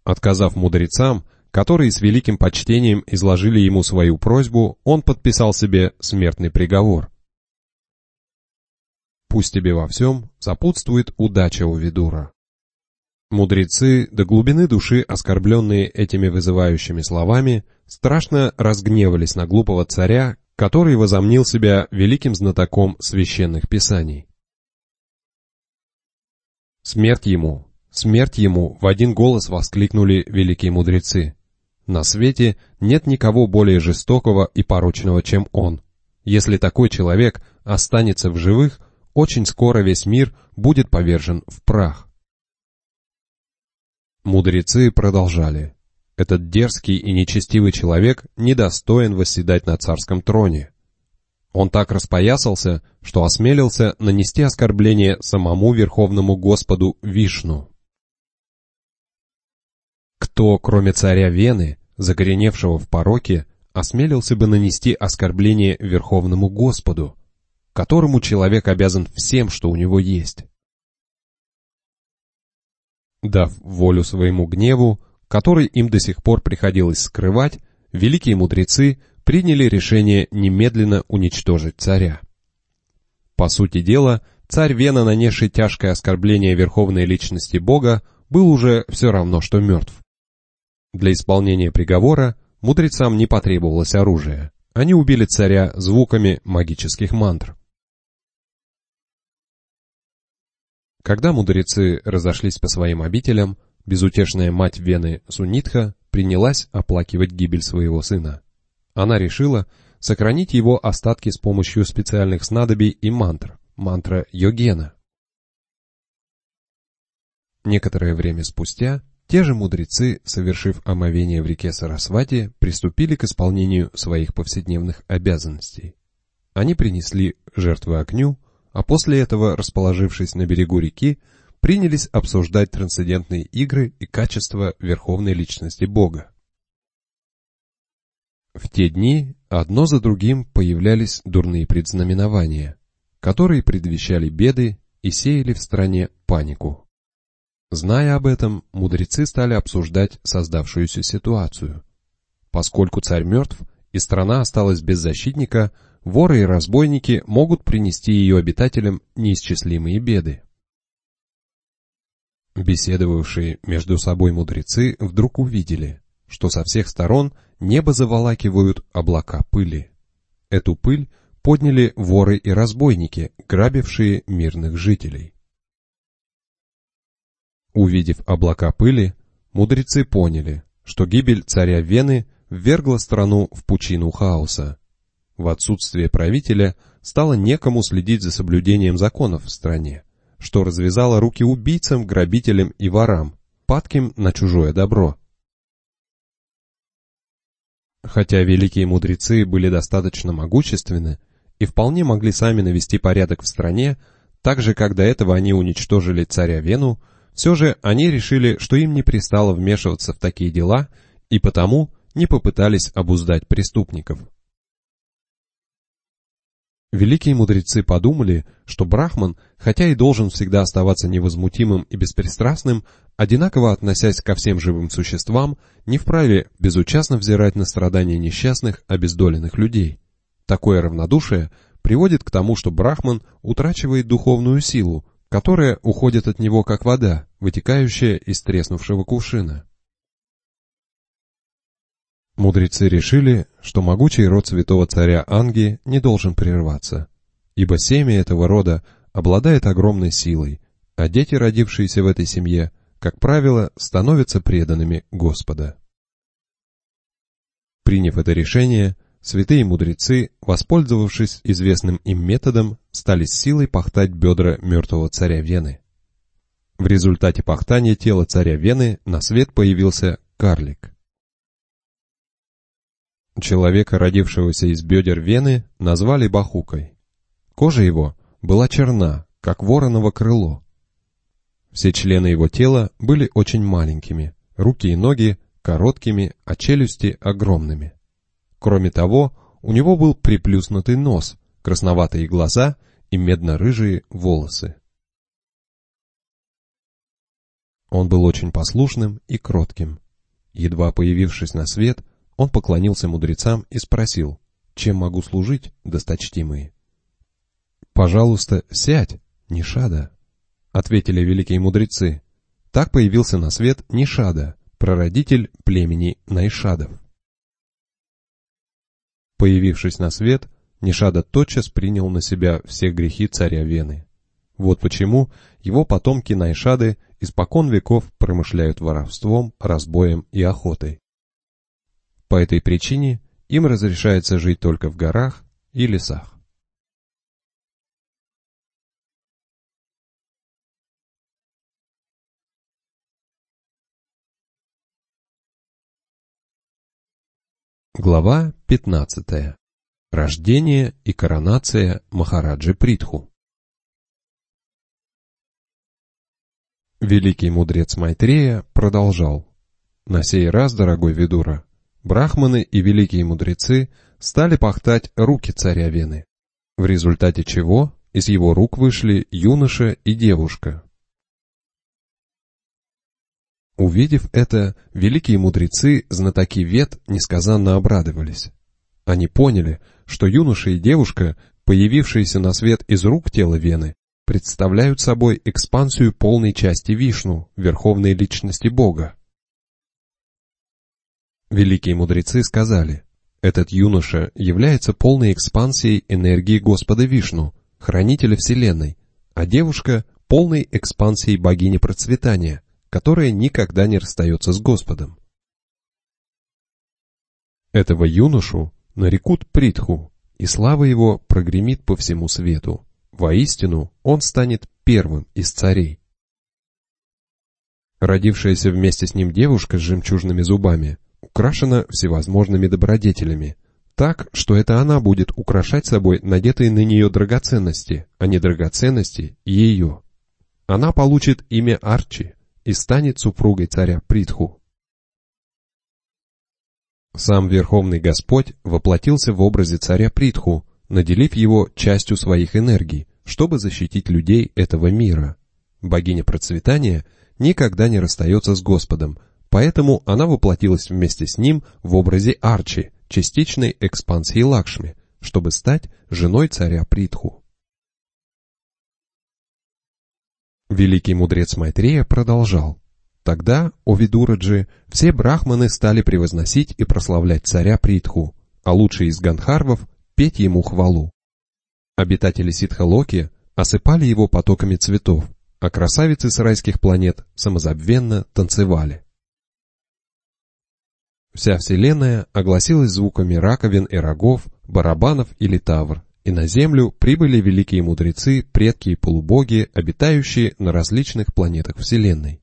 Отказав мудрецам, которые с великим почтением изложили ему свою просьбу, он подписал себе смертный приговор. Пусть тебе во всем сопутствует удача у Видура. Мудрецы, до глубины души оскорбленные этими вызывающими словами, страшно разгневались на глупого царя, который возомнил себя великим знатоком священных писаний. Смерть ему, смерть ему, в один голос воскликнули великие мудрецы. На свете нет никого более жестокого и порочного, чем он. Если такой человек останется в живых, очень скоро весь мир будет повержен в прах. Мудрецы продолжали. Этот дерзкий и нечестивый человек недостоин восседать на царском троне. Он так распоясался, что осмелился нанести оскорбление самому Верховному Господу Вишну. Кто, кроме царя Вены, загореневшего в пороке, осмелился бы нанести оскорбление Верховному Господу, которому человек обязан всем, что у него есть. Дав волю своему гневу, который им до сих пор приходилось скрывать, великие мудрецы приняли решение немедленно уничтожить царя. По сути дела, царь Вена, нанесший тяжкое оскорбление верховной личности Бога, был уже все равно, что мертв. Для исполнения приговора мудрецам не потребовалось оружие. Они убили царя звуками магических мантр. Когда мудрецы разошлись по своим обителям, безутешная мать Вены Сунитха принялась оплакивать гибель своего сына. Она решила сохранить его остатки с помощью специальных снадобий и мантр, мантра Йогена. Некоторое время спустя те же мудрецы, совершив омовение в реке Сарасвати, приступили к исполнению своих повседневных обязанностей. Они принесли жертвы огню, а после этого, расположившись на берегу реки, принялись обсуждать трансцендентные игры и качества верховной личности Бога. В те дни одно за другим появлялись дурные предзнаменования, которые предвещали беды и сеяли в стране панику. Зная об этом, мудрецы стали обсуждать создавшуюся ситуацию. Поскольку царь мертв и страна осталась без защитника, воры и разбойники могут принести ее обитателям неисчислимые беды. Беседовавшие между собой мудрецы вдруг увидели, что со всех сторон небо заволакивают облака пыли. Эту пыль подняли воры и разбойники, грабившие мирных жителей. Увидев облака пыли, мудрецы поняли, что гибель царя Вены ввергла страну в пучину хаоса. В отсутствие правителя стало некому следить за соблюдением законов в стране, что развязало руки убийцам, грабителям и ворам, падким на чужое добро. Хотя великие мудрецы были достаточно могущественны и вполне могли сами навести порядок в стране, так же, как до этого они уничтожили царя Вену, все же они решили, что им не пристало вмешиваться в такие дела, и потому не попытались обуздать преступников. Великие мудрецы подумали, что Брахман, хотя и должен всегда оставаться невозмутимым и беспристрастным, одинаково относясь ко всем живым существам, не вправе безучастно взирать на страдания несчастных, обездоленных людей. Такое равнодушие приводит к тому, что Брахман утрачивает духовную силу, которая уходит от него как вода, вытекающая из треснувшего кувшина. Мудрецы решили, что могучий род святого царя Анги не должен прерваться, ибо семя этого рода обладает огромной силой, а дети, родившиеся в этой семье, как правило, становятся преданными Господа. Приняв это решение, святые мудрецы, воспользовавшись известным им методом, стали с силой пахтать бедра мертвого царя Вены. В результате пахтания тела царя Вены на свет появился карлик. Человека, родившегося из бедер Вены, назвали Бахукой. Кожа его была черна, как вороново крыло. Все члены его тела были очень маленькими, руки и ноги короткими, а челюсти огромными. Кроме того, у него был приплюснутый нос, красноватые глаза и медно-рыжие волосы. Он был очень послушным и кротким. Едва появившись на свет, он поклонился мудрецам и спросил, чем могу служить, досточтимые? «Пожалуйста, сядь, Нишада», — ответили великие мудрецы. Так появился на свет Нишада, прародитель племени Найшадов. Появившись на свет, Нишада тотчас принял на себя все грехи царя Вены. Вот почему его потомки Найшады испокон веков промышляют воровством, разбоем и охотой. По этой причине им разрешается жить только в горах и лесах. Глава 15. Рождение и коронация Махараджи Притху. Великий мудрец Майтрея продолжал. На сей раз, дорогой Видура, брахманы и великие мудрецы стали пахтать руки царя Вены, в результате чего из его рук вышли юноша и девушка. Увидев это, великие мудрецы, знатоки вет, несказанно обрадовались. Они поняли, что юноша и девушка, появившиеся на свет из рук тела Вены, представляют собой экспансию полной части Вишну, верховной личности Бога. Великие мудрецы сказали, этот юноша является полной экспансией энергии Господа Вишну, хранителя Вселенной, а девушка — полной экспансией богини процветания, которая никогда не расстается с Господом. Этого юношу нарекут Притху, и слава его прогремит по всему свету. Воистину, он станет первым из царей. Родившаяся вместе с ним девушка с жемчужными зубами украшена всевозможными добродетелями, так, что это она будет украшать собой надетые на нее драгоценности, а не драгоценности ее. Она получит имя Арчи и станет супругой царя Притху. Сам Верховный Господь воплотился в образе царя Притху, наделив его частью своих энергий, чтобы защитить людей этого мира. Богиня процветания никогда не расстается с Господом, поэтому она воплотилась вместе с ним в образе Арчи, частичной экспансии Лакшми, чтобы стать женой царя Притху. Великий мудрец Майтрея продолжал. Тогда, о Видураджи, все брахманы стали превозносить и прославлять царя Притху, а лучшие из ганхарвов петь ему хвалу. Обитатели Ситхалоки осыпали его потоками цветов, а красавицы с райских планет самозабвенно танцевали. Вся вселенная огласилась звуками раковин и рогов, барабанов и литавр, и на землю прибыли великие мудрецы, предки и полубоги, обитающие на различных планетах вселенной.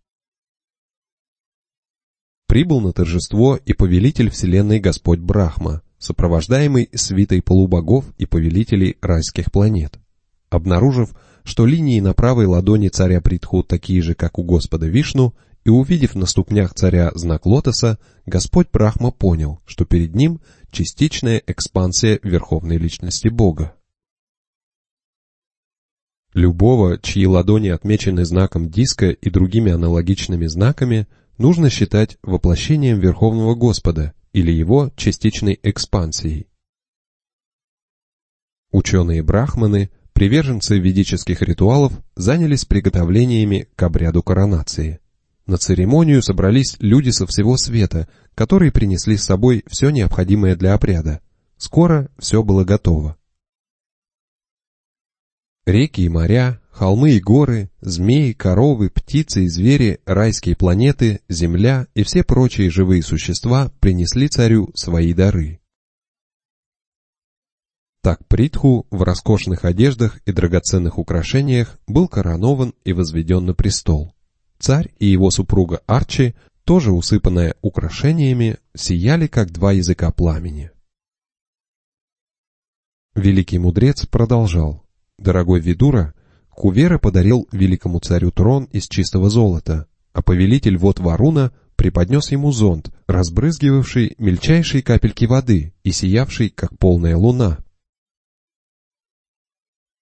Прибыл на торжество и повелитель вселенной Господь Брахма, сопровождаемый свитой полубогов и повелителей райских планет. Обнаружив, что линии на правой ладони царя Притху такие же, как у Господа Вишну, и увидев на ступнях царя знак лотоса, Господь Брахма понял, что перед ним частичная экспансия верховной личности Бога. Любого, чьи ладони отмечены знаком диска и другими аналогичными знаками, нужно считать воплощением Верховного Господа или его частичной экспансией. Ученые-брахманы, приверженцы ведических ритуалов, занялись приготовлениями к обряду коронации. На церемонию собрались люди со всего света, которые принесли с собой все необходимое для обряда. Скоро все было готово. Реки и моря, холмы и горы, змеи, коровы, птицы и звери, райские планеты, земля и все прочие живые существа принесли царю свои дары. Так Притху в роскошных одеждах и драгоценных украшениях был коронован и возведен на престол. Царь и его супруга Арчи, тоже усыпанная украшениями, сияли как два языка пламени. Великий мудрец продолжал. Дорогой Видура, Кувера подарил великому царю трон из чистого золота, а повелитель вод Варуна преподнес ему зонт, разбрызгивавший мельчайшие капельки воды и сиявший, как полная луна.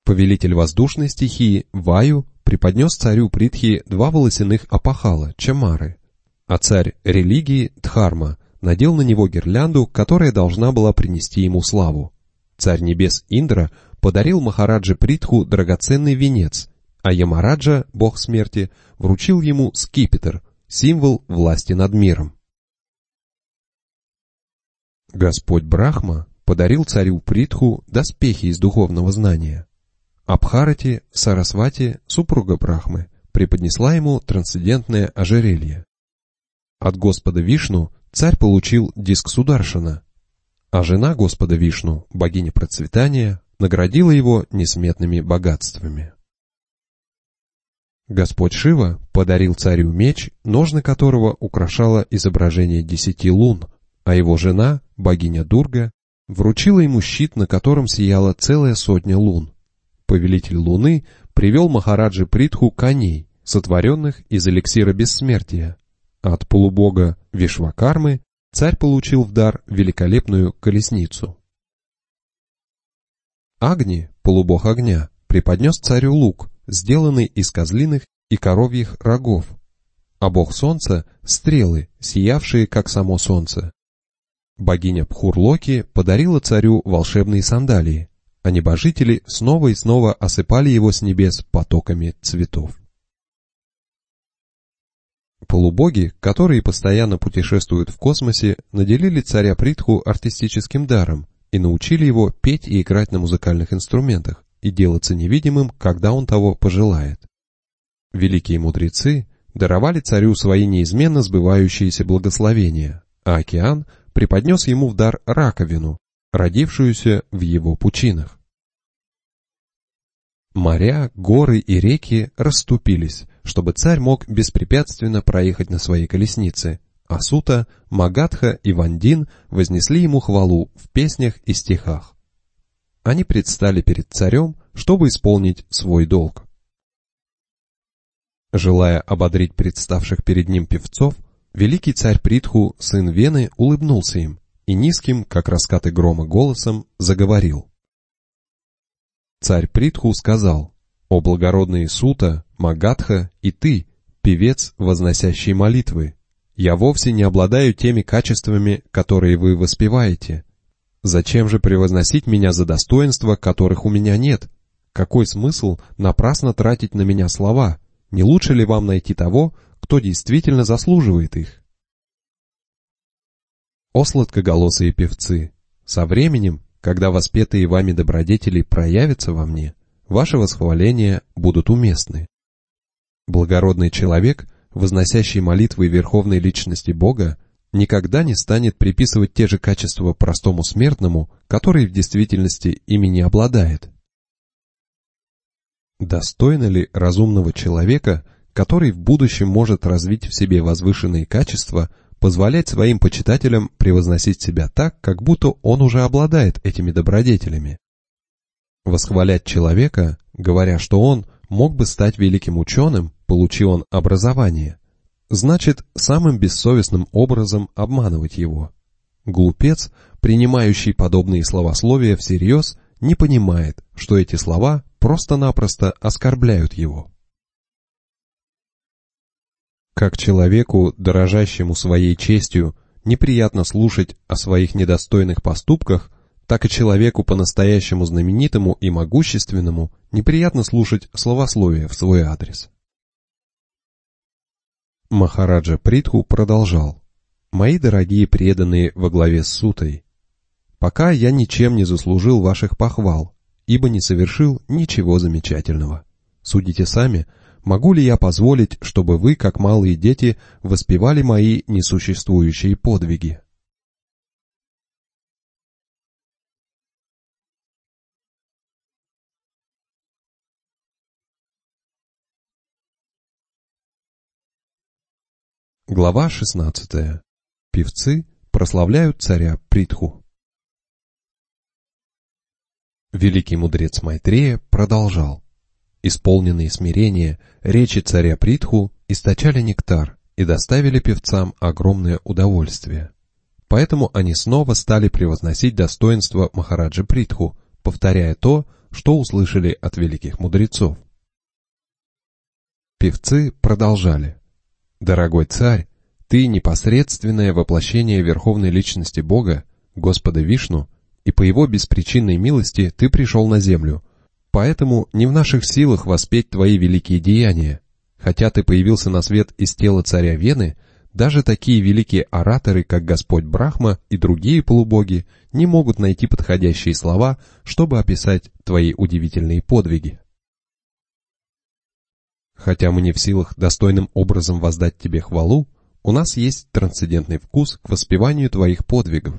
Повелитель воздушной стихии Ваю преподнес царю Притхи два волосяных апахала, чамары, а царь религии Дхарма надел на него гирлянду, которая должна была принести ему славу. Царь небес Индра подарил Махараджа Притху драгоценный венец, а Ямараджа, бог смерти, вручил ему скипетр, символ власти над миром. Господь Брахма подарил царю Притху доспехи из духовного знания. Абхарати Сарасвати, супруга Брахмы, преподнесла ему трансцендентное ожерелье. От Господа Вишну царь получил диск Сударшана, а жена Господа Вишну, богиня процветания, наградила его несметными богатствами. Господь Шива подарил царю меч, ножны которого украшало изображение десяти лун, а его жена, богиня Дурга, вручила ему щит, на котором сияла целая сотня лун повелитель Луны, привел Махараджи Притху коней, сотворенных из эликсира бессмертия. от полубога Вишвакармы царь получил в дар великолепную колесницу. Агни, полубог огня, преподнес царю лук, сделанный из козлиных и коровьих рогов, а бог солнца — стрелы, сиявшие, как само солнце. Богиня Пхурлоки подарила царю волшебные сандалии, а небожители снова и снова осыпали его с небес потоками цветов. Полубоги, которые постоянно путешествуют в космосе, наделили царя Притху артистическим даром и научили его петь и играть на музыкальных инструментах и делаться невидимым, когда он того пожелает. Великие мудрецы даровали царю свои неизменно сбывающиеся благословения, а океан преподнес ему в дар раковину, родившуюся в его пучинах. Моря, горы и реки расступились, чтобы царь мог беспрепятственно проехать на своей колеснице, а Сута, Магадха и Вандин вознесли ему хвалу в песнях и стихах. Они предстали перед царем, чтобы исполнить свой долг. Желая ободрить представших перед ним певцов, великий царь Притху, сын Вены, улыбнулся им и низким, как раскаты грома голосом, заговорил. Царь Притху сказал, «О благородные Сута, Магадха и ты, певец, возносящий молитвы, я вовсе не обладаю теми качествами, которые вы воспеваете. Зачем же превозносить меня за достоинства, которых у меня нет? Какой смысл напрасно тратить на меня слова? Не лучше ли вам найти того, кто действительно заслуживает их? О сладкоголосые певцы! Со временем, когда воспетые вами добродетели проявятся во мне, ваши восхваления будут уместны. Благородный человек, возносящий молитвы Верховной Личности Бога, никогда не станет приписывать те же качества простому смертному, который в действительности ими не обладает. Достойно ли разумного человека, который в будущем может развить в себе возвышенные качества, позволять своим почитателям превозносить себя так, как будто он уже обладает этими добродетелями? Восхвалять человека, говоря, что он мог бы стать великим ученым, получи он образование, значит самым бессовестным образом обманывать его. Глупец, принимающий подобные словословия всерьез, не понимает, что эти слова просто-напросто оскорбляют его. Как человеку, дорожащему своей честью, неприятно слушать о своих недостойных поступках, так и человеку по-настоящему знаменитому и могущественному неприятно слушать словословие в свой адрес. Махараджа Притху продолжал. «Мои дорогие преданные во главе с Сутой, пока я ничем не заслужил ваших похвал, ибо не совершил ничего замечательного. Судите сами, могу ли я позволить, чтобы вы, как малые дети, воспевали мои несуществующие подвиги? Глава 16. Певцы прославляют царя Притху. Великий мудрец Майтрея продолжал. Исполненные смирения, речи царя Притху источали нектар и доставили певцам огромное удовольствие. Поэтому они снова стали превозносить достоинство Махараджи Притху, повторяя то, что услышали от великих мудрецов. Певцы продолжали. «Дорогой царь, ты непосредственное воплощение Верховной Личности Бога, Господа Вишну, и по его беспричинной милости ты пришел на землю. Поэтому не в наших силах воспеть твои великие деяния. Хотя ты появился на свет из тела царя Вены, даже такие великие ораторы, как Господь Брахма и другие полубоги, не могут найти подходящие слова, чтобы описать твои удивительные подвиги. Хотя мы не в силах достойным образом воздать тебе хвалу, у нас есть трансцендентный вкус к воспеванию твоих подвигов,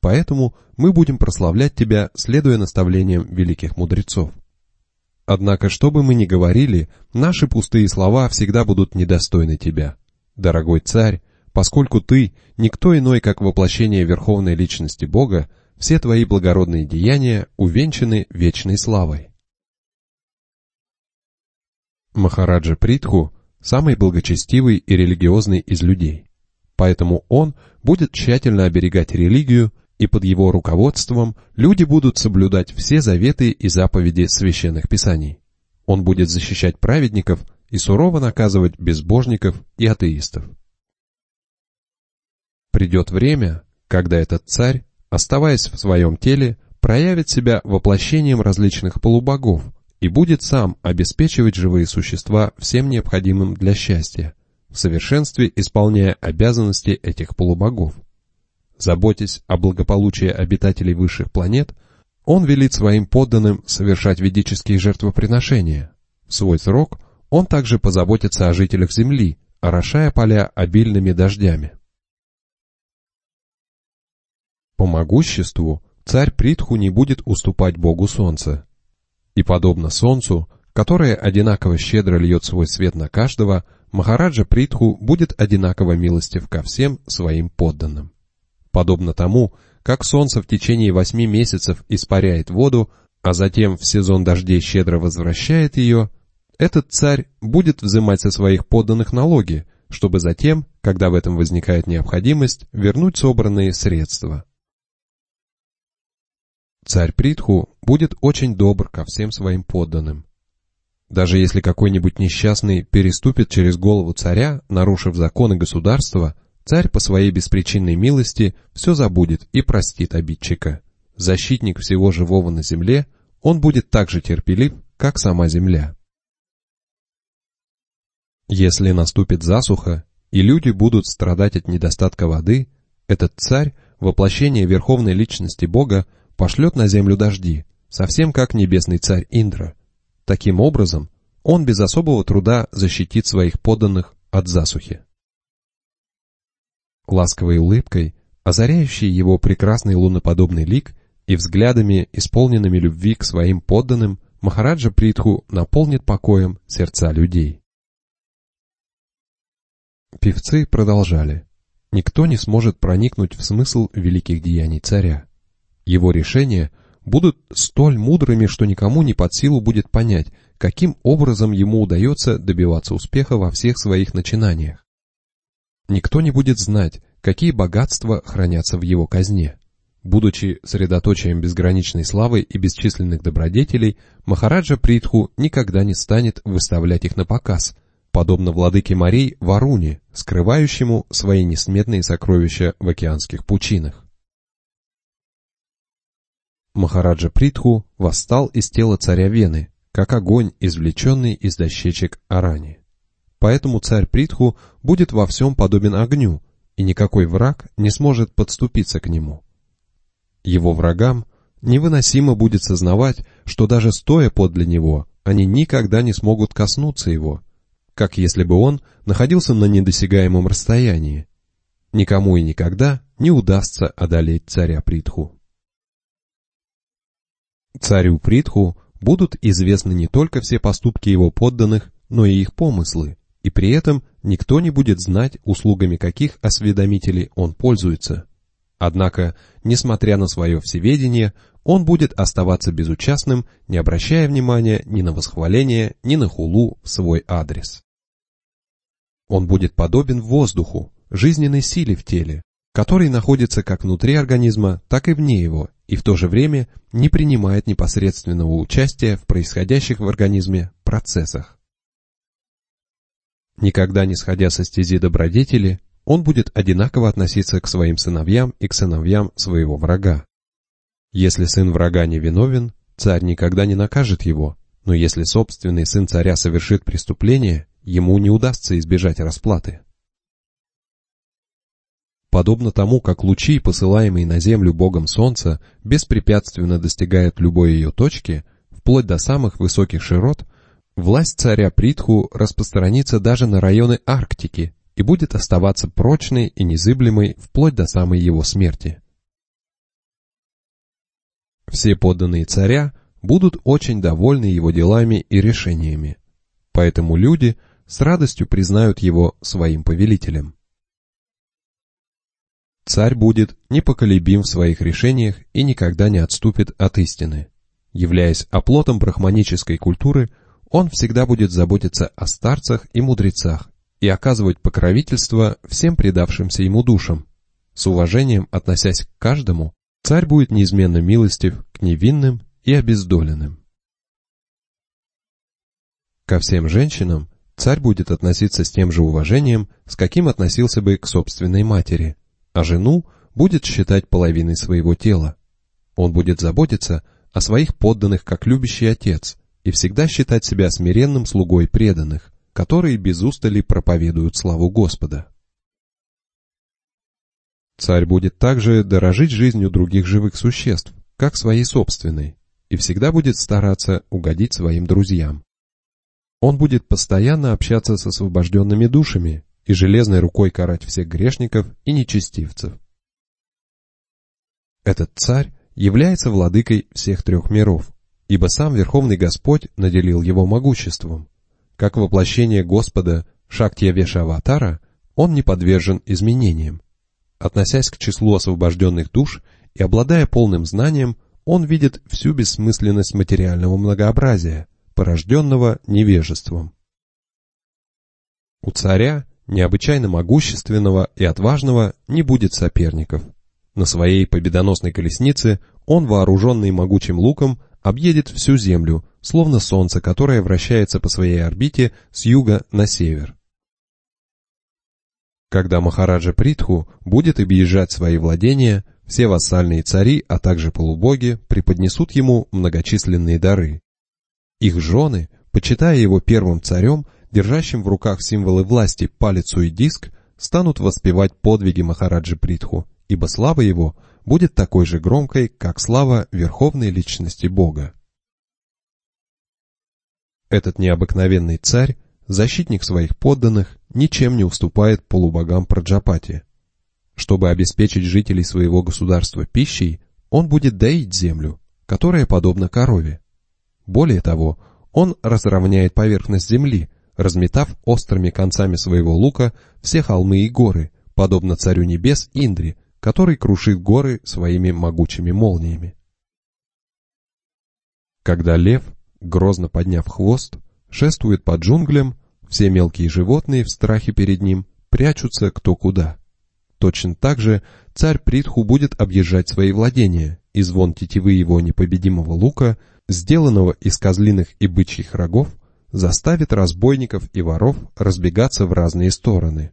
Поэтому мы будем прославлять тебя, следуя наставлениям великих мудрецов. Однако, что бы мы ни говорили, наши пустые слова всегда будут недостойны тебя. Дорогой царь, поскольку ты — никто иной, как воплощение Верховной Личности Бога, все твои благородные деяния увенчаны вечной славой. Махараджа Притху — самый благочестивый и религиозный из людей. Поэтому он будет тщательно оберегать религию и под его руководством люди будут соблюдать все заветы и заповеди священных писаний. Он будет защищать праведников и сурово наказывать безбожников и атеистов. Придет время, когда этот царь, оставаясь в своем теле, проявит себя воплощением различных полубогов и будет сам обеспечивать живые существа всем необходимым для счастья, в совершенстве исполняя обязанности этих полубогов. Заботясь о благополучии обитателей высших планет, он велит своим подданным совершать ведические жертвоприношения. В свой срок он также позаботится о жителях Земли, орошая поля обильными дождями. По могуществу царь Притху не будет уступать Богу Солнца. И подобно Солнцу, которое одинаково щедро льет свой свет на каждого, Махараджа Притху будет одинаково милостив ко всем своим подданным. Подобно тому, как солнце в течение восьми месяцев испаряет воду, а затем в сезон дождей щедро возвращает ее, этот царь будет взимать со своих подданных налоги, чтобы затем, когда в этом возникает необходимость, вернуть собранные средства. Царь Притху будет очень добр ко всем своим подданным. Даже если какой-нибудь несчастный переступит через голову царя, нарушив законы государства, царь по своей беспричинной милости все забудет и простит обидчика. Защитник всего живого на земле, он будет так же терпелив, как сама земля. Если наступит засуха, и люди будут страдать от недостатка воды, этот царь, воплощение верховной личности Бога, пошлет на землю дожди, совсем как небесный царь Индра. Таким образом, он без особого труда защитит своих подданных от засухи. Ласковой улыбкой, озаряющей его прекрасный луноподобный лик и взглядами, исполненными любви к своим подданным, Махараджа Притху наполнит покоем сердца людей. Певцы продолжали. Никто не сможет проникнуть в смысл великих деяний царя. Его решения будут столь мудрыми, что никому не под силу будет понять, каким образом ему удается добиваться успеха во всех своих начинаниях. Никто не будет знать, какие богатства хранятся в его казне. Будучи средоточием безграничной славы и бесчисленных добродетелей, Махараджа Притху никогда не станет выставлять их на показ, подобно владыке морей Варуне, скрывающему свои несметные сокровища в океанских пучинах. Махараджа Притху восстал из тела царя Вены, как огонь, извлеченный из дощечек Арани. Поэтому царь Притху будет во всем подобен огню, и никакой враг не сможет подступиться к нему. Его врагам невыносимо будет сознавать, что даже стоя подле него, они никогда не смогут коснуться его, как если бы он находился на недосягаемом расстоянии. Никому и никогда не удастся одолеть царя Притху. Царю Притху будут известны не только все поступки его подданных, но и их помыслы, и при этом никто не будет знать, услугами каких осведомителей он пользуется. Однако, несмотря на свое всеведение, он будет оставаться безучастным, не обращая внимания ни на восхваление, ни на хулу в свой адрес. Он будет подобен воздуху, жизненной силе в теле, который находится как внутри организма, так и вне его, и в то же время не принимает непосредственного участия в происходящих в организме процессах. Никогда не сходя со стези добродетели, он будет одинаково относиться к своим сыновьям и к сыновьям своего врага. Если сын врага не виновен, царь никогда не накажет его, но если собственный сын царя совершит преступление, ему не удастся избежать расплаты. Подобно тому, как лучи, посылаемые на Землю Богом Солнца, беспрепятственно достигают любой ее точки, вплоть до самых высоких широт, власть царя Притху распространится даже на районы Арктики и будет оставаться прочной и незыблемой вплоть до самой его смерти. Все подданные царя будут очень довольны его делами и решениями, поэтому люди с радостью признают его своим повелителем. Царь будет непоколебим в своих решениях и никогда не отступит от истины. Являясь оплотом брахманической культуры, он всегда будет заботиться о старцах и мудрецах и оказывать покровительство всем предавшимся ему душам. С уважением относясь к каждому, царь будет неизменно милостив к невинным и обездоленным. Ко всем женщинам царь будет относиться с тем же уважением, с каким относился бы к собственной матери – а жену будет считать половиной своего тела. Он будет заботиться о своих подданных как любящий отец и всегда считать себя смиренным слугой преданных, которые без устали проповедуют славу Господа. Царь будет также дорожить жизнью других живых существ, как своей собственной, и всегда будет стараться угодить своим друзьям. Он будет постоянно общаться с освобожденными душами и железной рукой карать всех грешников и нечестивцев. Этот царь является владыкой всех трех миров, ибо сам Верховный Господь наделил его могуществом. Как воплощение Господа Шактья Вешаватара, он не подвержен изменениям. Относясь к числу освобожденных душ и обладая полным знанием, он видит всю бессмысленность материального многообразия, порожденного невежеством. У царя необычайно могущественного и отважного, не будет соперников. На своей победоносной колеснице он, вооруженный могучим луком, объедет всю Землю, словно Солнце, которое вращается по своей орбите с юга на север. Когда Махараджа Притху будет объезжать свои владения, все вассальные цари, а также полубоги преподнесут ему многочисленные дары. Их жены, почитая его первым царем, держащим в руках символы власти палицу и диск, станут воспевать подвиги Махараджи Притху, ибо слава его будет такой же громкой, как слава верховной личности Бога. Этот необыкновенный царь, защитник своих подданных, ничем не уступает полубогам Праджапати. Чтобы обеспечить жителей своего государства пищей, он будет доить землю, которая подобна корове. Более того, он разровняет поверхность земли, разметав острыми концами своего лука все холмы и горы, подобно царю небес Индри, который крушит горы своими могучими молниями. Когда лев, грозно подняв хвост, шествует по джунглям, все мелкие животные в страхе перед ним прячутся кто куда. Точно так же царь Притху будет объезжать свои владения, и звон тетивы его непобедимого лука, сделанного из козлиных и бычьих рогов, заставит разбойников и воров разбегаться в разные стороны.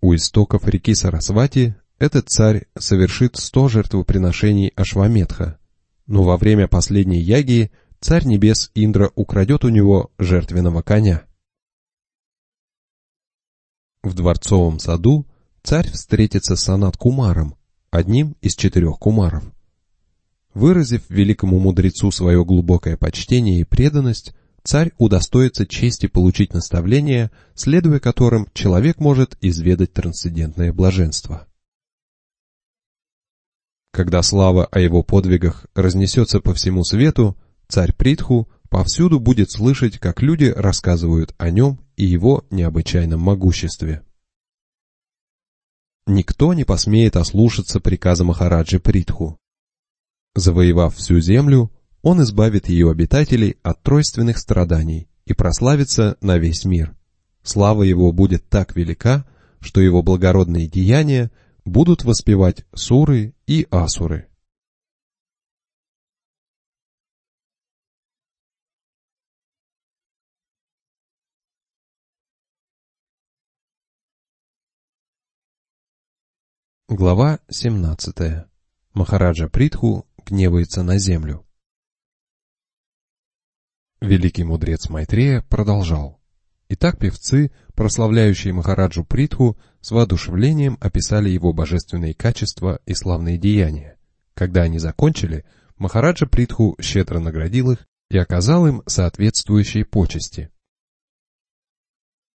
У истоков реки Сарасвати этот царь совершит сто жертвоприношений Ашваметха, но во время последней яги царь небес Индра украдет у него жертвенного коня. В дворцовом саду царь встретится с Анат Кумаром, одним из четырех кумаров. Выразив великому мудрецу свое глубокое почтение и преданность, царь удостоится чести получить наставления, следуя которым человек может изведать трансцендентное блаженство. Когда слава о его подвигах разнесется по всему свету, царь Притху повсюду будет слышать, как люди рассказывают о нем и его необычайном могуществе. Никто не посмеет ослушаться приказа Махараджи Притху. Завоевав всю землю, он избавит ее обитателей от тройственных страданий и прославится на весь мир. Слава его будет так велика, что его благородные деяния будут воспевать суры и асуры. Глава 17. Махараджа Притху гневается на землю. Великий мудрец Майтрея продолжал. Итак, певцы, прославляющие Махараджу Притху, с воодушевлением описали его божественные качества и славные деяния. Когда они закончили, Махараджа Притху щедро наградил их и оказал им соответствующие почести.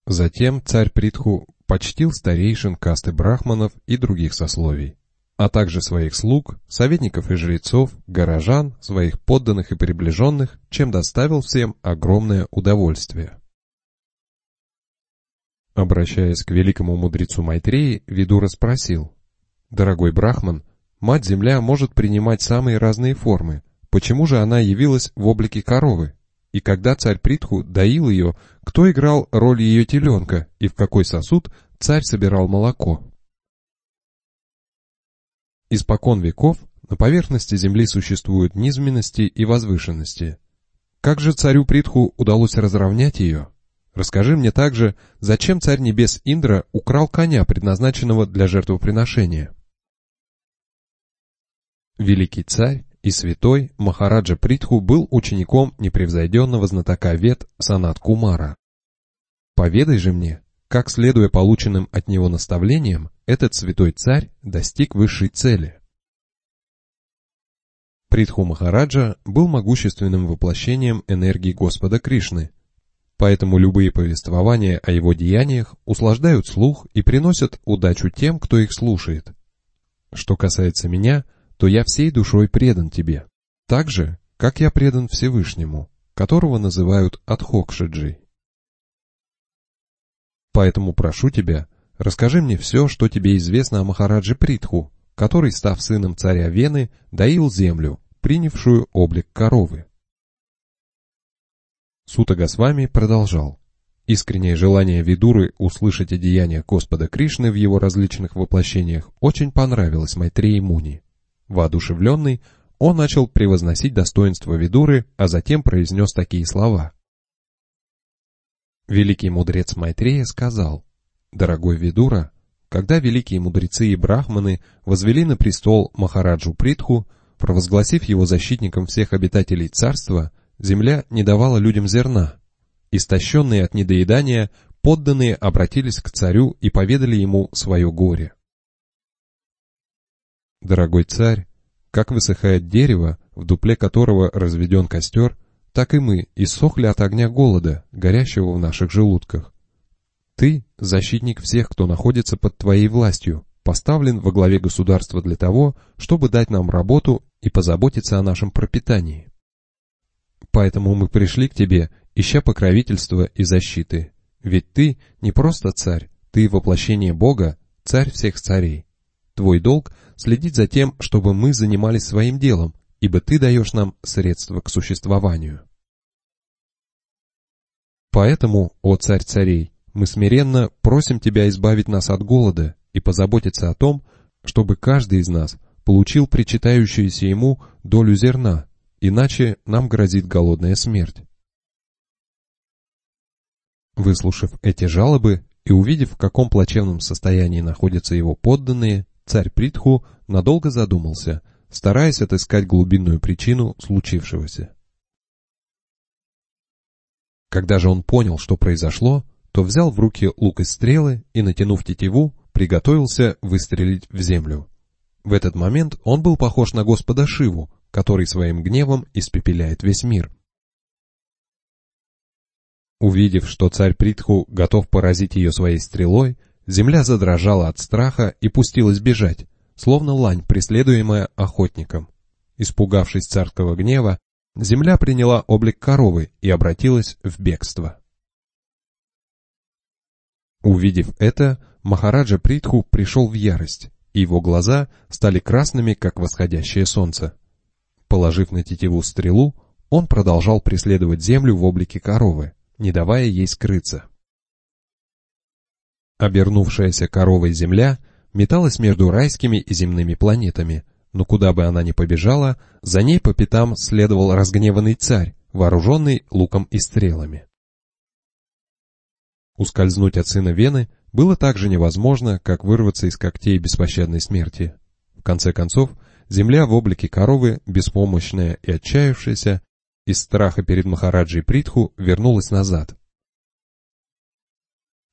Затем царь Притху почтил старейшин касты брахманов и других сословий а также своих слуг, советников и жрецов, горожан, своих подданных и приближенных, чем доставил всем огромное удовольствие. Обращаясь к великому мудрецу Майтреи, Видура спросил, «Дорогой Брахман, Мать-Земля может принимать самые разные формы, почему же она явилась в облике коровы? И когда царь Притху доил ее, кто играл роль ее теленка и в какой сосуд царь собирал молоко?» Испокон веков на поверхности Земли существуют низменности и возвышенности. Как же царю Притху удалось разровнять ее? Расскажи мне также, зачем царь небес Индра украл коня, предназначенного для жертвоприношения? Великий царь и святой Махараджа Притху был учеником непревзойденного знатока вет Санат Кумара. Поведай же мне, как, следуя полученным от него наставлениям, этот святой царь достиг высшей цели. Притху Махараджа был могущественным воплощением энергии Господа Кришны, поэтому любые повествования о его деяниях услаждают слух и приносят удачу тем, кто их слушает. Что касается меня, то я всей душой предан тебе, так же, как я предан Всевышнему, которого называют Адхокшаджи. Поэтому прошу тебя, расскажи мне все, что тебе известно о Махараджи Притху, который, став сыном царя Вены, доил землю, принявшую облик коровы. Сута Госвами продолжал. Искреннее желание Видуры услышать о деяниях Господа Кришны в его различных воплощениях очень понравилось Майтреи Муни. Воодушевленный, он начал превозносить достоинство Видуры, а затем произнес такие слова. Великий мудрец Майтрея сказал, «Дорогой Видура, когда великие мудрецы и брахманы возвели на престол Махараджу Притху, провозгласив его защитником всех обитателей царства, земля не давала людям зерна. Истощенные от недоедания, подданные обратились к царю и поведали ему свое горе. Дорогой царь, как высыхает дерево, в дупле которого разведен костер, так и мы иссохли от огня голода, горящего в наших желудках. Ты — защитник всех, кто находится под твоей властью, поставлен во главе государства для того, чтобы дать нам работу и позаботиться о нашем пропитании. Поэтому мы пришли к тебе, ища покровительства и защиты. Ведь ты не просто царь, ты воплощение Бога, царь всех царей. Твой долг — следить за тем, чтобы мы занимались своим делом, ибо ты даешь нам средства к существованию. Поэтому, о царь царей, мы смиренно просим тебя избавить нас от голода и позаботиться о том, чтобы каждый из нас получил причитающуюся ему долю зерна, иначе нам грозит голодная смерть. Выслушав эти жалобы и увидев, в каком плачевном состоянии находятся его подданные, царь Притху надолго задумался, стараясь отыскать глубинную причину случившегося. Когда же он понял, что произошло, то взял в руки лук и стрелы и, натянув тетиву, приготовился выстрелить в землю. В этот момент он был похож на Господа Шиву, который своим гневом испепеляет весь мир. Увидев, что царь Притху готов поразить ее своей стрелой, земля задрожала от страха и пустилась бежать, словно лань, преследуемая охотником. Испугавшись царского гнева, земля приняла облик коровы и обратилась в бегство. Увидев это, Махараджа Притху пришел в ярость, и его глаза стали красными, как восходящее солнце. Положив на тетиву стрелу, он продолжал преследовать землю в облике коровы, не давая ей скрыться. Обернувшаяся коровой земля металась между райскими и земными планетами, но куда бы она ни побежала, за ней по пятам следовал разгневанный царь, вооруженный луком и стрелами. Ускользнуть от сына Вены было так же невозможно, как вырваться из когтей беспощадной смерти. В конце концов, земля в облике коровы, беспомощная и отчаявшаяся, из страха перед Махараджей Притху вернулась назад.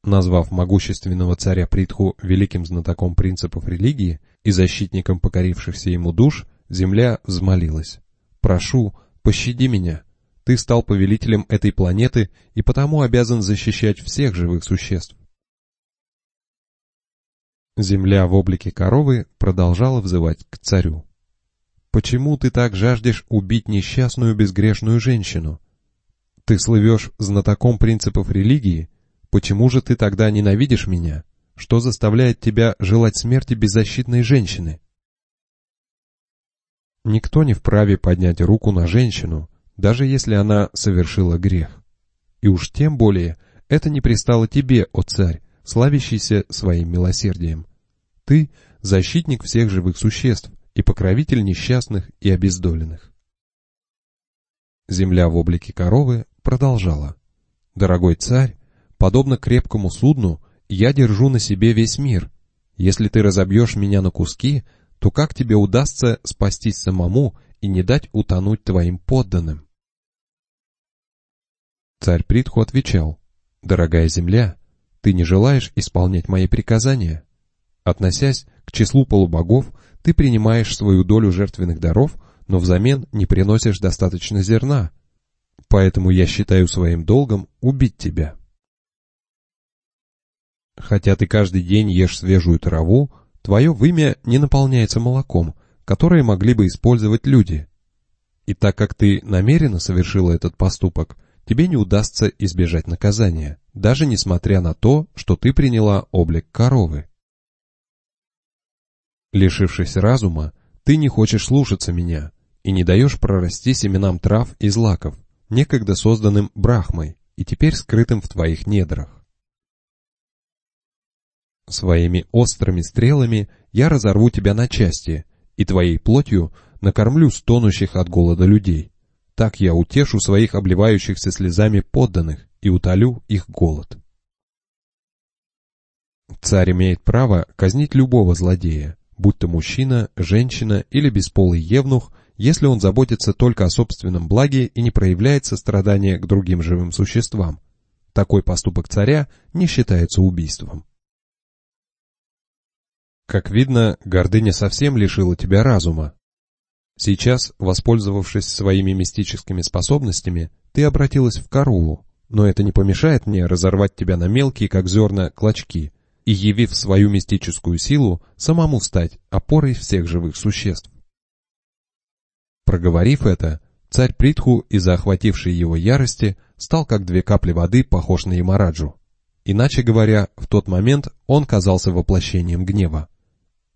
Назвав могущественного царя Притху великим знатоком принципов религии и защитником покорившихся ему душ, земля взмолилась. «Прошу, пощади меня, ты стал повелителем этой планеты и потому обязан защищать всех живых существ. Земля в облике коровы продолжала взывать к царю. «Почему ты так жаждешь убить несчастную безгрешную женщину? Ты слывешь знатоком принципов религии? Почему же ты тогда ненавидишь меня? Что заставляет тебя желать смерти беззащитной женщины?» Никто не вправе поднять руку на женщину, даже если она совершила грех. И уж тем более это не пристало тебе, о царь, славящийся своим милосердием. Ты — защитник всех живых существ и покровитель несчастных и обездоленных. Земля в облике коровы продолжала. «Дорогой царь, подобно крепкому судну, я держу на себе весь мир. Если ты разобьешь меня на куски, то как тебе удастся спастись самому и не дать утонуть твоим подданным?» Царь Притху отвечал, «Дорогая земля, ты не желаешь исполнять мои приказания? Относясь к числу полубогов, ты принимаешь свою долю жертвенных даров, но взамен не приносишь достаточно зерна. Поэтому я считаю своим долгом убить тебя. Хотя ты каждый день ешь свежую траву, твое вымя не наполняется молоком, которое могли бы использовать люди. И так как ты намеренно совершила этот поступок, тебе не удастся избежать наказания, даже несмотря на то, что ты приняла облик коровы. Лишившись разума, ты не хочешь слушаться меня и не даешь прорасти семенам трав и злаков, некогда созданным Брахмой, и теперь скрытым в твоих недрах. Своими острыми стрелами я разорву тебя на части, и твоей плотью накормлю стонущих от голода людей. Так я утешу своих обливающихся слезами подданных и утолю их голод. Царь имеет право казнить любого злодея, будь то мужчина, женщина или бесполый евнух, если он заботится только о собственном благе и не проявляет сострадания к другим живым существам. Такой поступок царя не считается убийством. Как видно, гордыня совсем лишила тебя разума. Сейчас, воспользовавшись своими мистическими способностями, ты обратилась в Карулу, но это не помешает мне разорвать тебя на мелкие, как зерна, клочки, и, явив свою мистическую силу, самому стать опорой всех живых существ. Проговорив это, царь Притху из-за охватившей его ярости стал как две капли воды похож на Ямараджу. Иначе говоря, в тот момент он казался воплощением гнева.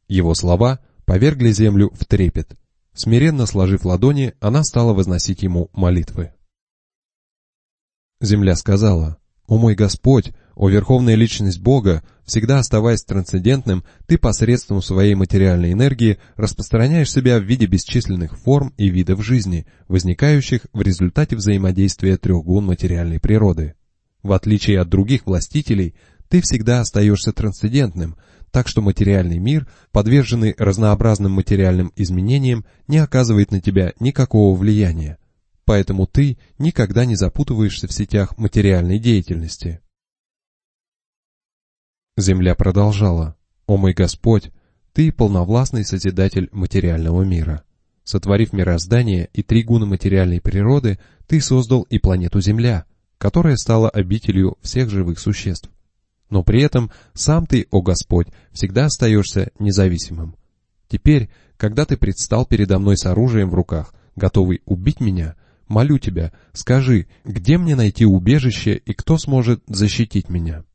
Его слова повергли землю в трепет. Смиренно сложив ладони, она стала возносить ему молитвы. Земля сказала, «О мой Господь, о Верховная Личность Бога, всегда оставаясь трансцендентным, ты посредством своей материальной энергии распространяешь себя в виде бесчисленных форм и видов жизни, возникающих в результате взаимодействия трех гун материальной природы. В отличие от других властителей, ты всегда остаешься трансцендентным, так что материальный мир, подверженный разнообразным материальным изменениям, не оказывает на тебя никакого влияния. Поэтому ты никогда не запутываешься в сетях материальной деятельности. Земля продолжала. «О мой Господь, Ты полновластный Созидатель материального мира. Сотворив мироздание и три гуна материальной природы, Ты создал и планету Земля, которая стала обителью всех живых существ но при этом сам ты, о Господь, всегда остаешься независимым. Теперь, когда ты предстал передо мной с оружием в руках, готовый убить меня, молю тебя, скажи, где мне найти убежище и кто сможет защитить меня?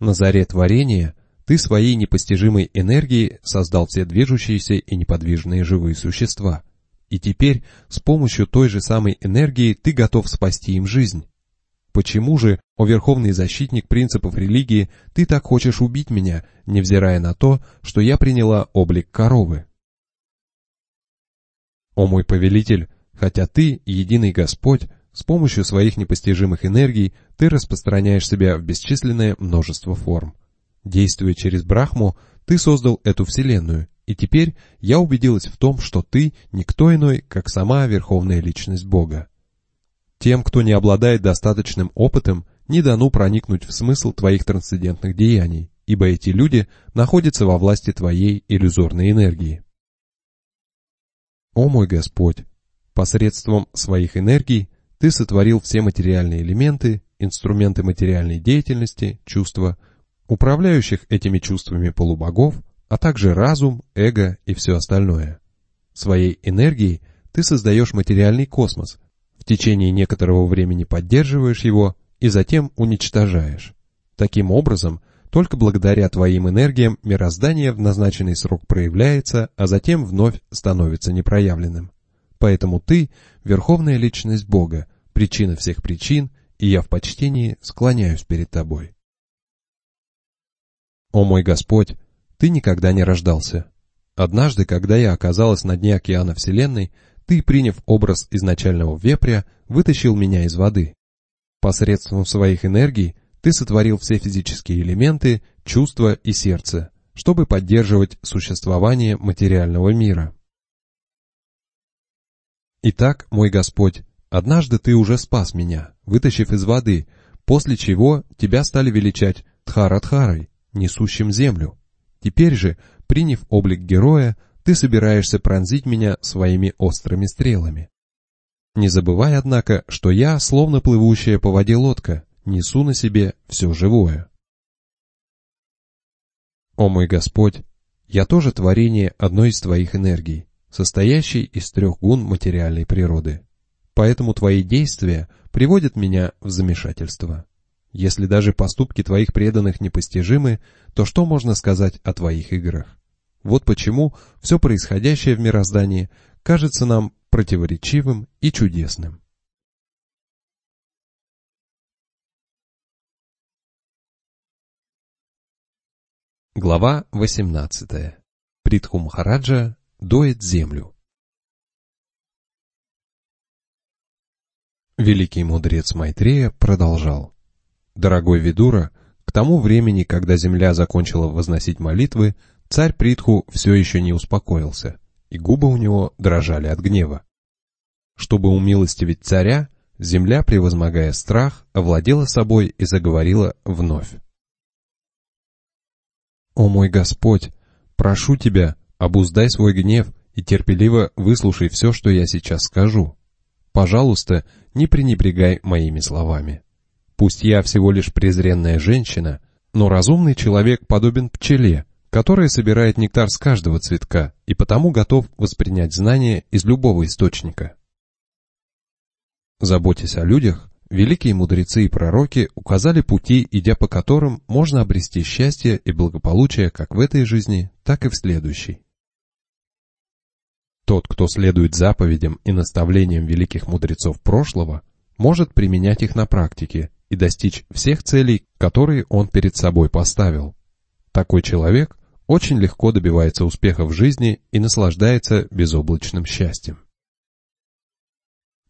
На заре творения ты своей непостижимой энергией создал все движущиеся и неподвижные живые существа. И теперь с помощью той же самой энергии ты готов спасти им жизнь. Почему же, о верховный защитник принципов религии, ты так хочешь убить меня, невзирая на то, что я приняла облик коровы? О мой повелитель, хотя ты, единый Господь, с помощью своих непостижимых энергий ты распространяешь себя в бесчисленное множество форм. Действуя через Брахму, ты создал эту вселенную, и теперь я убедилась в том, что ты никто иной, как сама Верховная Личность Бога. Тем, кто не обладает достаточным опытом, не дано проникнуть в смысл твоих трансцендентных деяний, ибо эти люди находятся во власти твоей иллюзорной энергии. О мой Господь, посредством своих энергий ты сотворил все материальные элементы, инструменты материальной деятельности, чувства, управляющих этими чувствами полубогов, а также разум, эго и все остальное. Своей энергией ты создаешь материальный космос, в течение некоторого времени поддерживаешь его и затем уничтожаешь. Таким образом, только благодаря твоим энергиям мироздание в назначенный срок проявляется, а затем вновь становится непроявленным. Поэтому ты — верховная личность Бога, причина всех причин, и я в почтении склоняюсь перед тобой. О мой Господь, ты никогда не рождался. Однажды, когда я оказалась на дне океана Вселенной, ты, приняв образ изначального вепря, вытащил меня из воды. Посредством своих энергий ты сотворил все физические элементы, чувства и сердце, чтобы поддерживать существование материального мира. Итак, мой Господь, однажды ты уже спас меня, вытащив из воды, после чего тебя стали величать Тхарадхарой, несущим землю. Теперь же, приняв облик героя, ты собираешься пронзить меня своими острыми стрелами. Не забывай, однако, что я, словно плывущая по воде лодка, несу на себе все живое. О мой Господь, я тоже творение одной из Твоих энергий, состоящей из трех гун материальной природы. Поэтому Твои действия приводят меня в замешательство. Если даже поступки Твоих преданных непостижимы, то что можно сказать о Твоих играх? Вот почему все происходящее в мироздании кажется нам противоречивым и чудесным. Глава 18. Притхумхараджа доет землю. Великий мудрец Майтрея продолжал. «Дорогой Видура, к тому времени, когда земля закончила возносить молитвы, царь Притху все еще не успокоился, и губы у него дрожали от гнева. Чтобы умилостивить царя, земля, превозмогая страх, овладела собой и заговорила вновь. «О мой Господь, прошу Тебя, обуздай свой гнев и терпеливо выслушай все, что я сейчас скажу. Пожалуйста, не пренебрегай моими словами. Пусть я всего лишь презренная женщина, но разумный человек подобен пчеле, которая собирает нектар с каждого цветка и потому готов воспринять знания из любого источника. Заботясь о людях, Великие мудрецы и пророки указали пути, идя по которым можно обрести счастье и благополучие как в этой жизни, так и в следующей. Тот, кто следует заповедям и наставлениям великих мудрецов прошлого, может применять их на практике и достичь всех целей, которые он перед собой поставил. Такой человек очень легко добивается успеха в жизни и наслаждается безоблачным счастьем.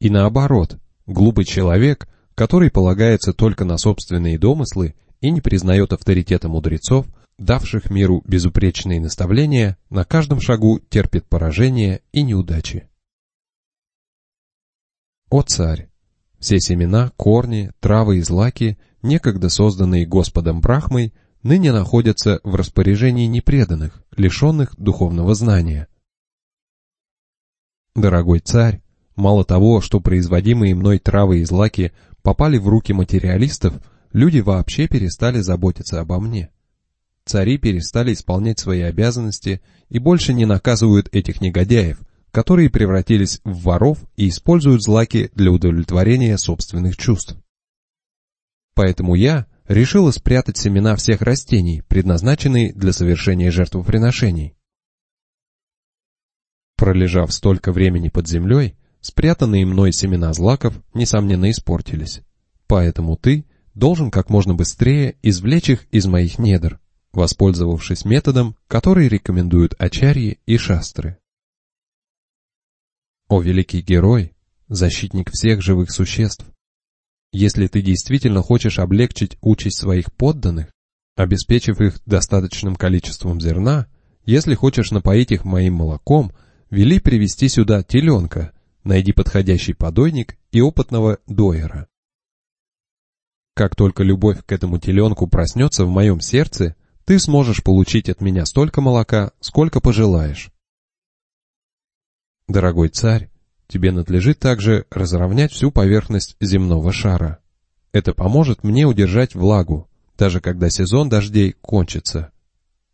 И наоборот, Глупый человек, который полагается только на собственные домыслы и не признает авторитета мудрецов, давших миру безупречные наставления, на каждом шагу терпит поражение и неудачи. О царь! Все семена, корни, травы и злаки, некогда созданные Господом Брахмой, ныне находятся в распоряжении непреданных, лишенных духовного знания. Дорогой царь, Мало того, что производимые мной травы и злаки попали в руки материалистов, люди вообще перестали заботиться обо мне. Цари перестали исполнять свои обязанности и больше не наказывают этих негодяев, которые превратились в воров и используют злаки для удовлетворения собственных чувств. Поэтому я решила спрятать семена всех растений, предназначенные для совершения жертвоприношений. Пролежав столько времени под землей, Спрятанные мной семена злаков, несомненно, испортились. Поэтому ты должен как можно быстрее извлечь их из моих недр, воспользовавшись методом, который рекомендуют ачарьи и шастры. О великий герой, защитник всех живых существ! Если ты действительно хочешь облегчить участь своих подданных, обеспечив их достаточным количеством зерна, если хочешь напоить их моим молоком, вели привести сюда теленка, Найди подходящий подойник и опытного доера. Как только любовь к этому теленку проснется в моем сердце, ты сможешь получить от меня столько молока, сколько пожелаешь. Дорогой царь, тебе надлежит также разровнять всю поверхность земного шара. Это поможет мне удержать влагу, даже когда сезон дождей кончится.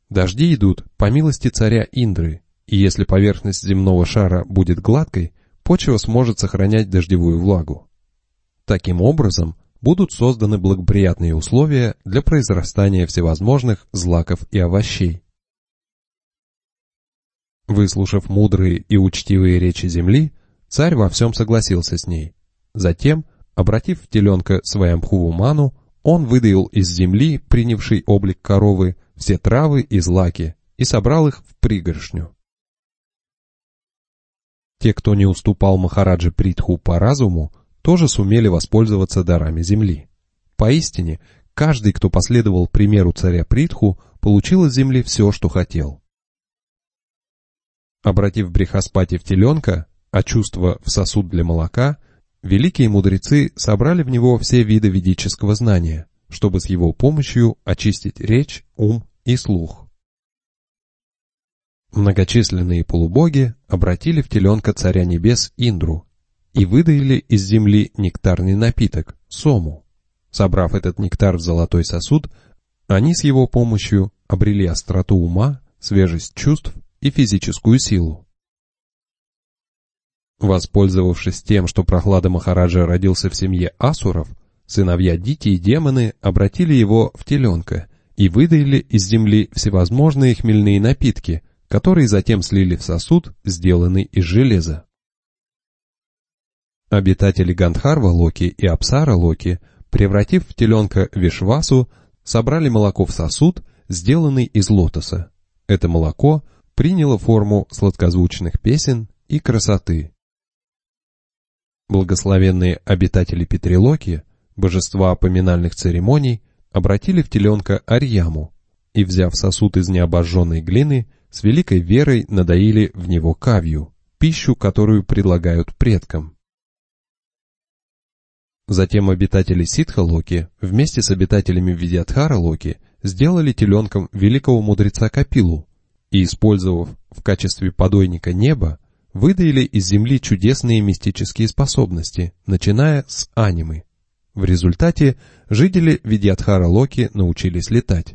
Дожди идут по милости царя Индры, и если поверхность земного шара будет гладкой, почва сможет сохранять дождевую влагу. Таким образом, будут созданы благоприятные условия для произрастания всевозможных злаков и овощей. Выслушав мудрые и учтивые речи земли, царь во всем согласился с ней. Затем, обратив в теленка Сваямхуву ману, он выдаил из земли, принявшей облик коровы, все травы и злаки и собрал их в пригоршню. Те, кто не уступал Махараджи Притху по разуму, тоже сумели воспользоваться дарами земли. Поистине, каждый, кто последовал примеру царя Притху, получил из земли все, что хотел. Обратив Брихаспати в теленка, а чувство в сосуд для молока, великие мудрецы собрали в него все виды ведического знания, чтобы с его помощью очистить речь, ум и слух. Многочисленные полубоги обратили в теленка царя небес Индру и выдаили из земли нектарный напиток, сому. Собрав этот нектар в золотой сосуд, они с его помощью обрели остроту ума, свежесть чувств и физическую силу. Воспользовавшись тем, что Прохлада Махараджа родился в семье асуров, сыновья Дити и демоны обратили его в теленка и выдаили из земли всевозможные хмельные напитки, который затем слили в сосуд, сделанный из железа. Обитатели Гандхарва Локи и Апсара Локи, превратив в теленка Вишвасу, собрали молоко в сосуд, сделанный из лотоса. Это молоко приняло форму сладкозвучных песен и красоты. Благословенные обитатели Петрилоки, божества поминальных церемоний, обратили в теленка Арьяму и, взяв сосуд из необожженной глины, с великой верой надоили в него кавью, пищу, которую предлагают предкам. Затем обитатели Ситха-Локи вместе с обитателями Видиатхара-Локи сделали теленком великого мудреца Капилу и, использовав в качестве подойника небо, выдаили из земли чудесные мистические способности, начиная с анимы. В результате жители Видиатхара-Локи научились летать.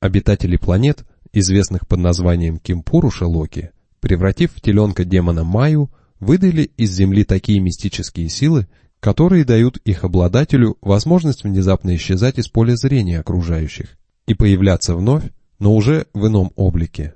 Обитатели планет, известных под названием Кимпуруша-Локи, превратив в теленка демона Майю, выдали из Земли такие мистические силы, которые дают их обладателю возможность внезапно исчезать из поля зрения окружающих и появляться вновь, но уже в ином облике.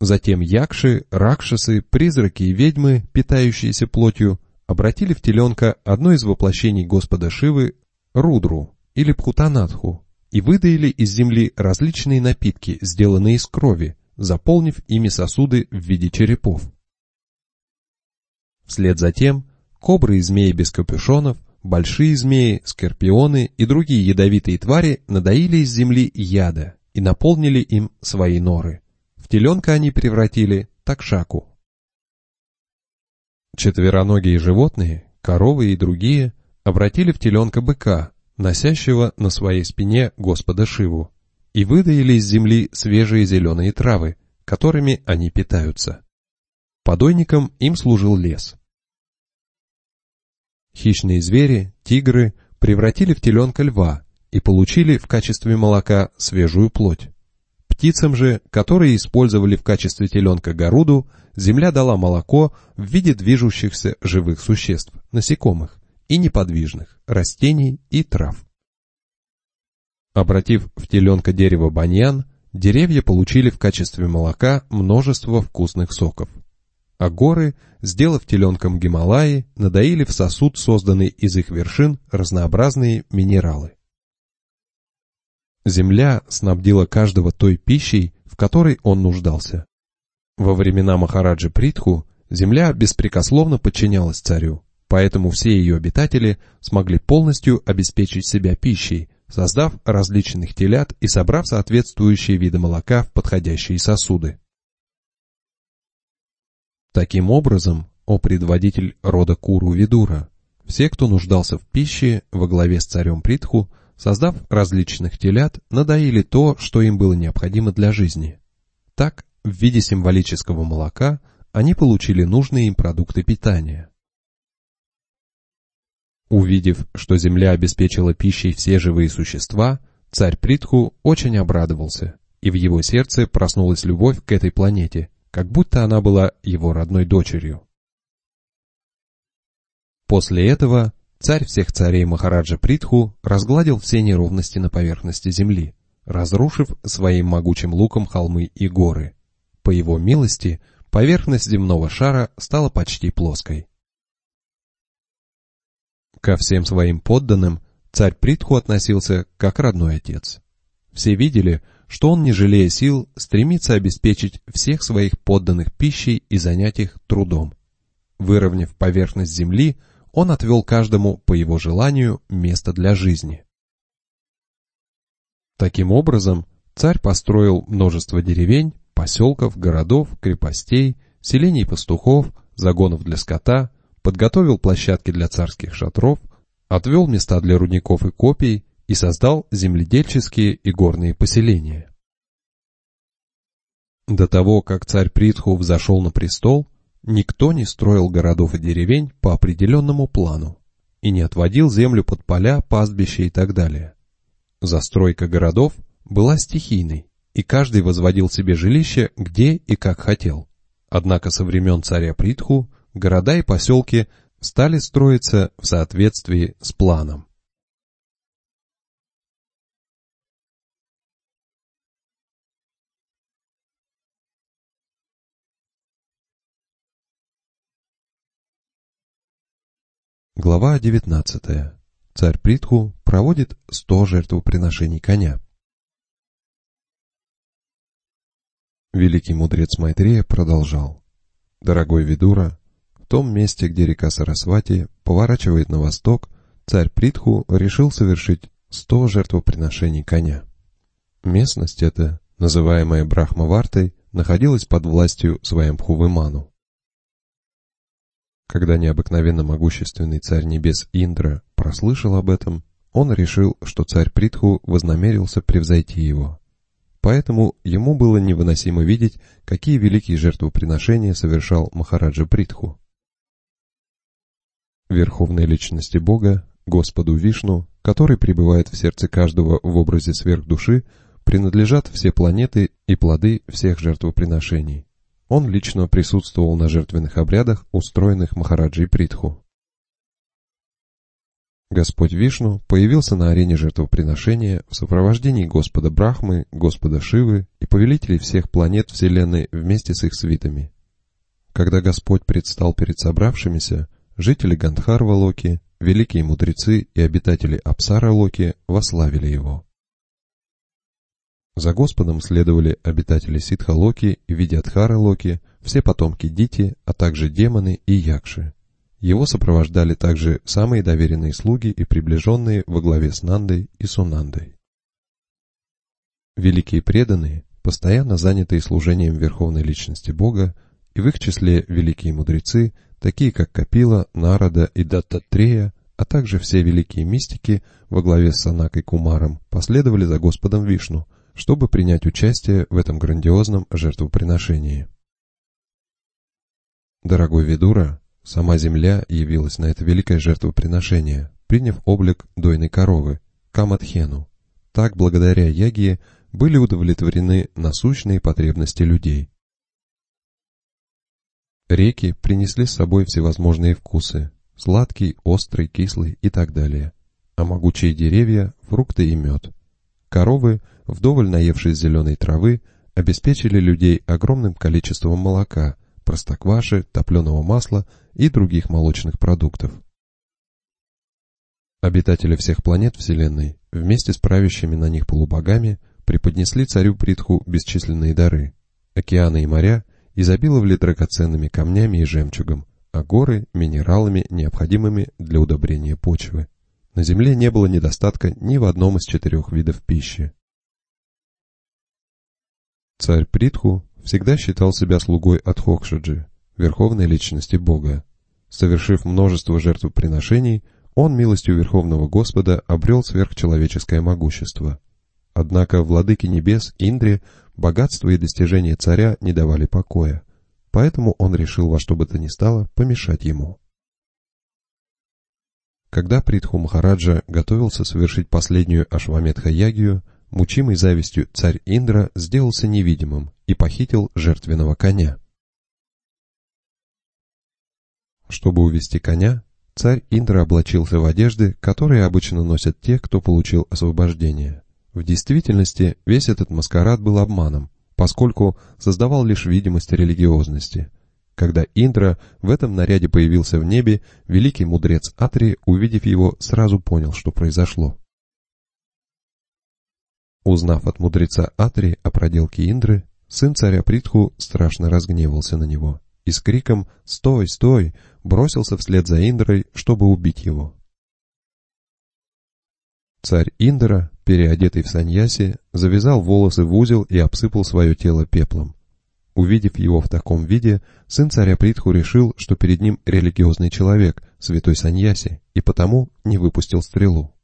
Затем якши, ракшасы, призраки и ведьмы, питающиеся плотью, обратили в теленка одно из воплощений Господа Шивы, Рудру или Пхутанатху, и выдаили из земли различные напитки, сделанные из крови, заполнив ими сосуды в виде черепов. Вслед за тем кобры и змеи без капюшонов, большие змеи, скорпионы и другие ядовитые твари надоили из земли яда и наполнили им свои норы. Теленка они превратили такшаку. Четвероногие животные, коровы и другие, обратили в теленка быка, носящего на своей спине Господа Шиву, и выдаили из земли свежие зеленые травы, которыми они питаются. Подойником им служил лес. Хищные звери, тигры, превратили в теленка льва и получили в качестве молока свежую плоть. Птицам же, которые использовали в качестве теленка горуду, земля дала молоко в виде движущихся живых существ, насекомых и неподвижных, растений и трав. Обратив в теленка дерево баньян, деревья получили в качестве молока множество вкусных соков а горы, сделав теленком Гималаи, надоили в сосуд, созданный из их вершин, разнообразные минералы. Земля снабдила каждого той пищей, в которой он нуждался. Во времена Махараджи Притху земля беспрекословно подчинялась царю, поэтому все ее обитатели смогли полностью обеспечить себя пищей, создав различных телят и собрав соответствующие виды молока в подходящие сосуды. Таким образом, о предводитель рода Куру Видура, все, кто нуждался в пище, во главе с царем Притху, создав различных телят, надоили то, что им было необходимо для жизни. Так, в виде символического молока, они получили нужные им продукты питания. Увидев, что земля обеспечила пищей все живые существа, царь Притху очень обрадовался, и в его сердце проснулась любовь к этой планете, как будто она была его родной дочерью. После этого царь всех царей Махараджа Притху разгладил все неровности на поверхности земли, разрушив своим могучим луком холмы и горы. По его милости поверхность земного шара стала почти плоской. Ко всем своим подданным царь Притху относился как родной отец. Все видели, что он, не жалея сил, стремится обеспечить всех своих подданных пищей и занять их трудом. Выровняв поверхность земли, он отвел каждому, по его желанию, место для жизни. Таким образом, царь построил множество деревень, поселков, городов, крепостей, селений пастухов, загонов для скота, подготовил площадки для царских шатров, отвел места для рудников и копий, и создал земледельческие и горные поселения. До того, как царь Притху взошел на престол, никто не строил городов и деревень по определенному плану и не отводил землю под поля, пастбища и так далее. Застройка городов была стихийной, и каждый возводил себе жилище где и как хотел. Однако со времен царя Притху города и поселки стали строиться в соответствии с планом. Глава 19. царь Притху проводит сто жертвоприношений коня. Великий мудрец Майтрея продолжал. «Дорогой Видура, в том месте, где река Сарасвати поворачивает на восток, царь Притху решил совершить сто жертвоприношений коня. Местность эта, называемая Брахмавартой, находилась под властью Сваямбхувы Когда необыкновенно могущественный царь небес Индра прослышал об этом, он решил, что царь Притху вознамерился превзойти его. Поэтому ему было невыносимо видеть, какие великие жертвоприношения совершал Махараджа Притху. Верховной личности Бога, Господу Вишну, который пребывает в сердце каждого в образе сверхдуши, принадлежат все планеты и плоды всех жертвоприношений. Он лично присутствовал на жертвенных обрядах, устроенных Махараджей Притху. Господь Вишну появился на арене жертвоприношения в сопровождении Господа Брахмы, Господа Шивы и повелителей всех планет Вселенной вместе с их свитами. Когда Господь предстал перед собравшимися, жители Гандхарва Локи, великие мудрецы и обитатели Апсара Локи вославили его. За Господом следовали обитатели Ситха-Локи Видиадхара-Локи, все потомки Дити, а также демоны и Якши. Его сопровождали также самые доверенные слуги и приближенные во главе с Нандой и Сунандой. Великие преданные, постоянно занятые служением Верховной Личности Бога, и в их числе великие мудрецы, такие как Капила, Нарада и Даттатрея, а также все великие мистики во главе с Санакой Кумаром, последовали за Господом Вишну – чтобы принять участие в этом грандиозном жертвоприношении. Дорогой Ведура, сама Земля явилась на это великое жертвоприношение, приняв облик дойной коровы, Камадхену. Так, благодаря Ягии, были удовлетворены насущные потребности людей. Реки принесли с собой всевозможные вкусы – сладкий, острый, кислый и так далее, а могучие деревья – фрукты и мед. Коровы – вдоволь наевшись зеленой травы, обеспечили людей огромным количеством молока, простокваши, топленого масла и других молочных продуктов. Обитатели всех планет Вселенной вместе с правящими на них полубогами преподнесли царю Притху бесчисленные дары. Океаны и моря изобиловали драгоценными камнями и жемчугом, а горы – минералами, необходимыми для удобрения почвы. На Земле не было недостатка ни в одном из четырех видов пищи. Царь Притху всегда считал себя слугой Адхокшаджи, верховной личности Бога. Совершив множество жертвоприношений, он милостью Верховного Господа обрел сверхчеловеческое могущество. Однако владыки небес Индре богатство и достижения царя не давали покоя, поэтому он решил во что бы то ни стало помешать ему. Когда Притху Махараджа готовился совершить последнюю Ашваметха-ягию, мучимый завистью царь Индра сделался невидимым и похитил жертвенного коня. Чтобы увести коня, царь Индра облачился в одежды, которые обычно носят те, кто получил освобождение. В действительности весь этот маскарад был обманом, поскольку создавал лишь видимость религиозности. Когда Индра в этом наряде появился в небе, великий мудрец Атри, увидев его, сразу понял, что произошло. Узнав от мудреца Атри о проделке Индры, сын царя Притху страшно разгневался на него и с криком «Стой, стой!» бросился вслед за Индрой, чтобы убить его. Царь Индра, переодетый в саньяси, завязал волосы в узел и обсыпал свое тело пеплом. Увидев его в таком виде, сын царя Притху решил, что перед ним религиозный человек, святой саньяси, и потому не выпустил стрелу.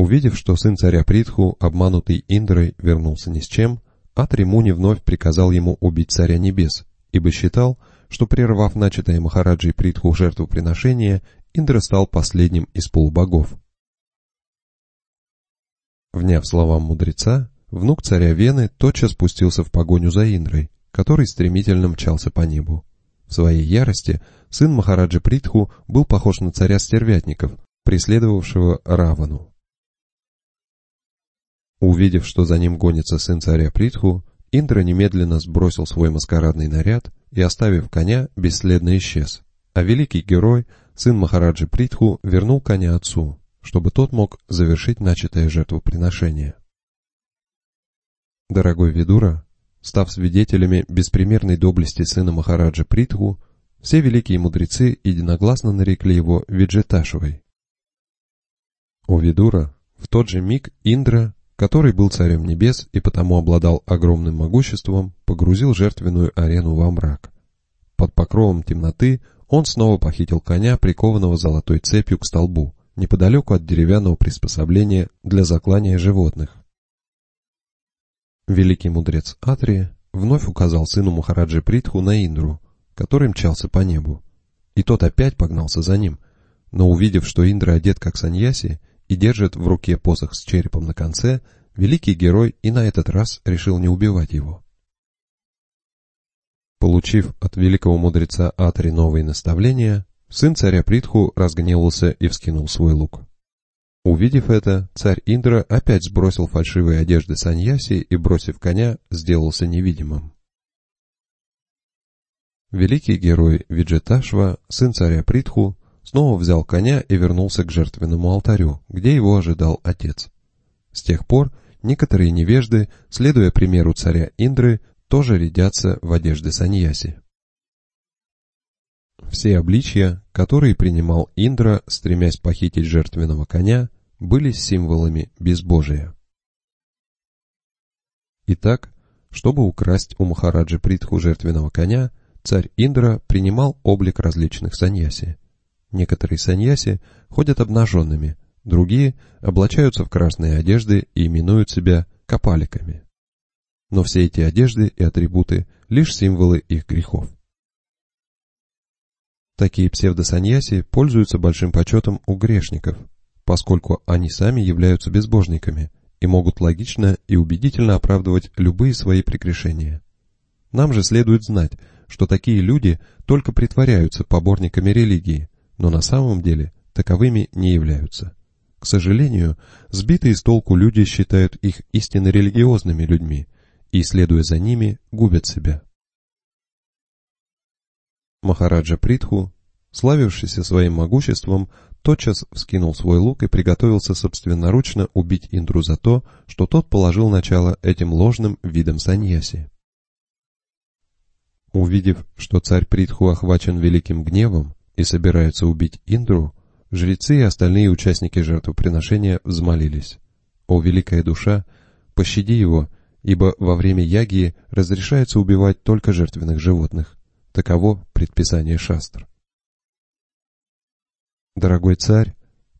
Увидев, что сын царя Притху, обманутый Индрой, вернулся ни с чем, Атримуни вновь приказал ему убить царя небес, ибо считал, что прервав начатое Махараджей Притху жертвоприношение, Индра стал последним из полубогов. Вняв словам мудреца, внук царя Вены тотчас спустился в погоню за Индрой, который стремительно мчался по небу. В своей ярости сын Махараджи Притху был похож на царя стервятников, преследовавшего Равану. Увидев, что за ним гонится сын царя Притху, Индра немедленно сбросил свой маскарадный наряд и, оставив коня, бесследно исчез, а великий герой сын Махараджи Притху вернул коня отцу, чтобы тот мог завершить начатое жертвоприношение. Дорогой Видура, став свидетелями беспримерной доблести сына Махараджа Притху, все великие мудрецы единогласно нарекли его Виджеташевой. У Видура в тот же миг Индра, который был царем небес и потому обладал огромным могуществом, погрузил жертвенную арену во мрак. Под покровом темноты он снова похитил коня, прикованного золотой цепью к столбу, неподалеку от деревянного приспособления для заклания животных. Великий мудрец Атри вновь указал сыну Махараджи Притху на Индру, который мчался по небу. И тот опять погнался за ним, но увидев, что Индра одет как саньяси и держит в руке посох с черепом на конце, великий герой и на этот раз решил не убивать его. Получив от великого мудреца Атри новые наставления, сын царя Притху разгневался и вскинул свой лук. Увидев это, царь Индра опять сбросил фальшивые одежды Саньяси и, бросив коня, сделался невидимым. Великий герой Виджеташва, сын царя Притху, снова взял коня и вернулся к жертвенному алтарю, где его ожидал отец. С тех пор некоторые невежды, следуя примеру царя Индры, тоже рядятся в одежды Саньяси. Все обличья, которые принимал Индра, стремясь похитить жертвенного коня, были символами безбожия. Итак, чтобы украсть у Махараджи Притху жертвенного коня, царь Индра принимал облик различных саньяси. Некоторые саньяси ходят обнаженными, другие облачаются в красные одежды и именуют себя капаликами. Но все эти одежды и атрибуты – лишь символы их грехов. Такие псевдосаньяси пользуются большим почетом у грешников, поскольку они сами являются безбожниками и могут логично и убедительно оправдывать любые свои прегрешения. Нам же следует знать, что такие люди только притворяются поборниками религии, но на самом деле таковыми не являются. К сожалению, сбитые с толку люди считают их истинно религиозными людьми и, следуя за ними, губят себя. Махараджа Притху, славившийся своим могуществом, тотчас вскинул свой лук и приготовился собственноручно убить Индру за то, что тот положил начало этим ложным видам саньяси. Увидев, что царь Притху охвачен великим гневом и собирается убить Индру, жрецы и остальные участники жертвоприношения взмолились. «О, великая душа, пощади его, ибо во время ягии разрешается убивать только жертвенных животных. Таково предписание шастр. Дорогой царь,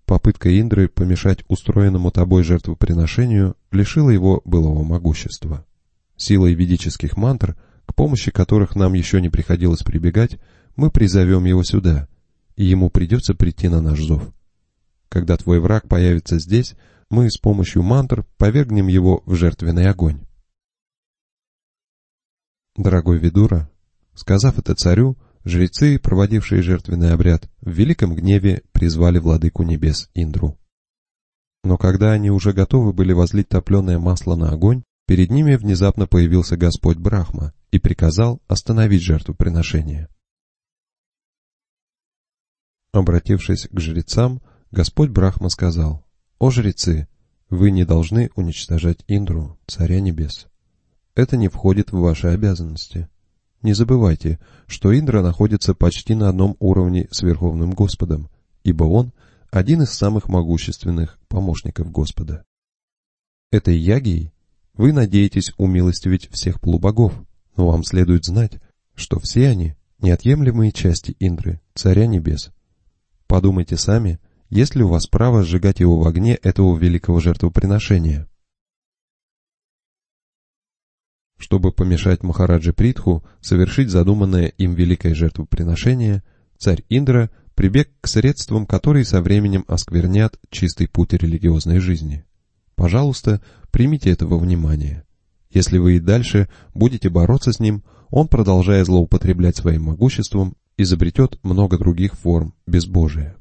попытка Индры помешать устроенному тобой жертвоприношению лишила его былого могущества. Силой ведических мантр, к помощи которых нам еще не приходилось прибегать, мы призовем его сюда, и ему придется прийти на наш зов. Когда твой враг появится здесь, мы с помощью мантр повергнем его в жертвенный огонь. Дорогой Видура, Сказав это царю, жрецы, проводившие жертвенный обряд, в великом гневе призвали владыку небес Индру. Но когда они уже готовы были возлить топленое масло на огонь, перед ними внезапно появился Господь Брахма и приказал остановить жертвоприношение. Обратившись к жрецам, Господь Брахма сказал, «О жрецы, вы не должны уничтожать Индру, царя небес. Это не входит в ваши обязанности. Не забывайте, что Индра находится почти на одном уровне с Верховным Господом, ибо он один из самых могущественных помощников Господа. Этой ягией вы надеетесь умилостивить всех полубогов, но вам следует знать, что все они – неотъемлемые части Индры, Царя Небес. Подумайте сами, есть ли у вас право сжигать его в огне этого великого жертвоприношения. Чтобы помешать Махараджи Притху совершить задуманное им великое жертвоприношение, царь Индра прибег к средствам, которые со временем осквернят чистый путь религиозной жизни. Пожалуйста, примите это во внимание. Если вы и дальше будете бороться с ним, он, продолжая злоупотреблять своим могуществом, изобретет много других форм безбожия.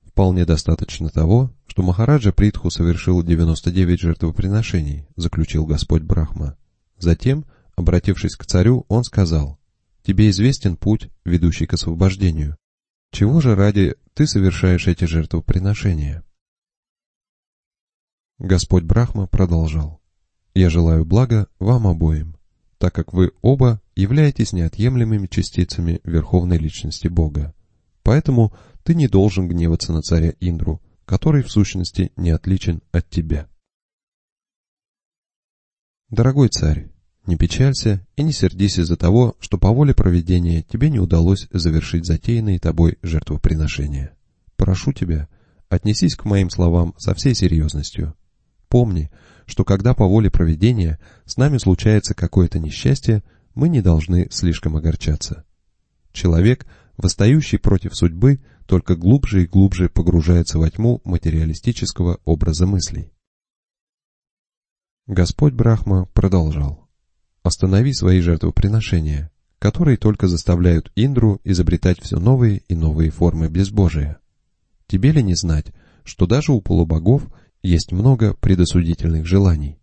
Вполне достаточно того, что Махараджа Притху совершил 99 жертвоприношений, заключил Господь Брахма. Затем, обратившись к царю, он сказал, тебе известен путь, ведущий к освобождению. Чего же ради ты совершаешь эти жертвоприношения? Господь Брахма продолжал. Я желаю блага вам обоим, так как вы оба являетесь неотъемлемыми частицами Верховной Личности Бога. Поэтому ты не должен гневаться на царя Индру, который в сущности не отличен от тебя. Дорогой царь, не печалься и не сердись из-за того, что по воле проведения тебе не удалось завершить затеянные тобой жертвоприношения. Прошу тебя, отнесись к моим словам со всей серьезностью. Помни, что когда по воле проведения с нами случается какое-то несчастье, мы не должны слишком огорчаться. Человек, восстающий против судьбы, только глубже и глубже погружается во тьму материалистического образа мыслей. Господь Брахма продолжал. «Останови свои жертвоприношения, которые только заставляют Индру изобретать все новые и новые формы безбожия. Тебе ли не знать, что даже у полубогов есть много предосудительных желаний?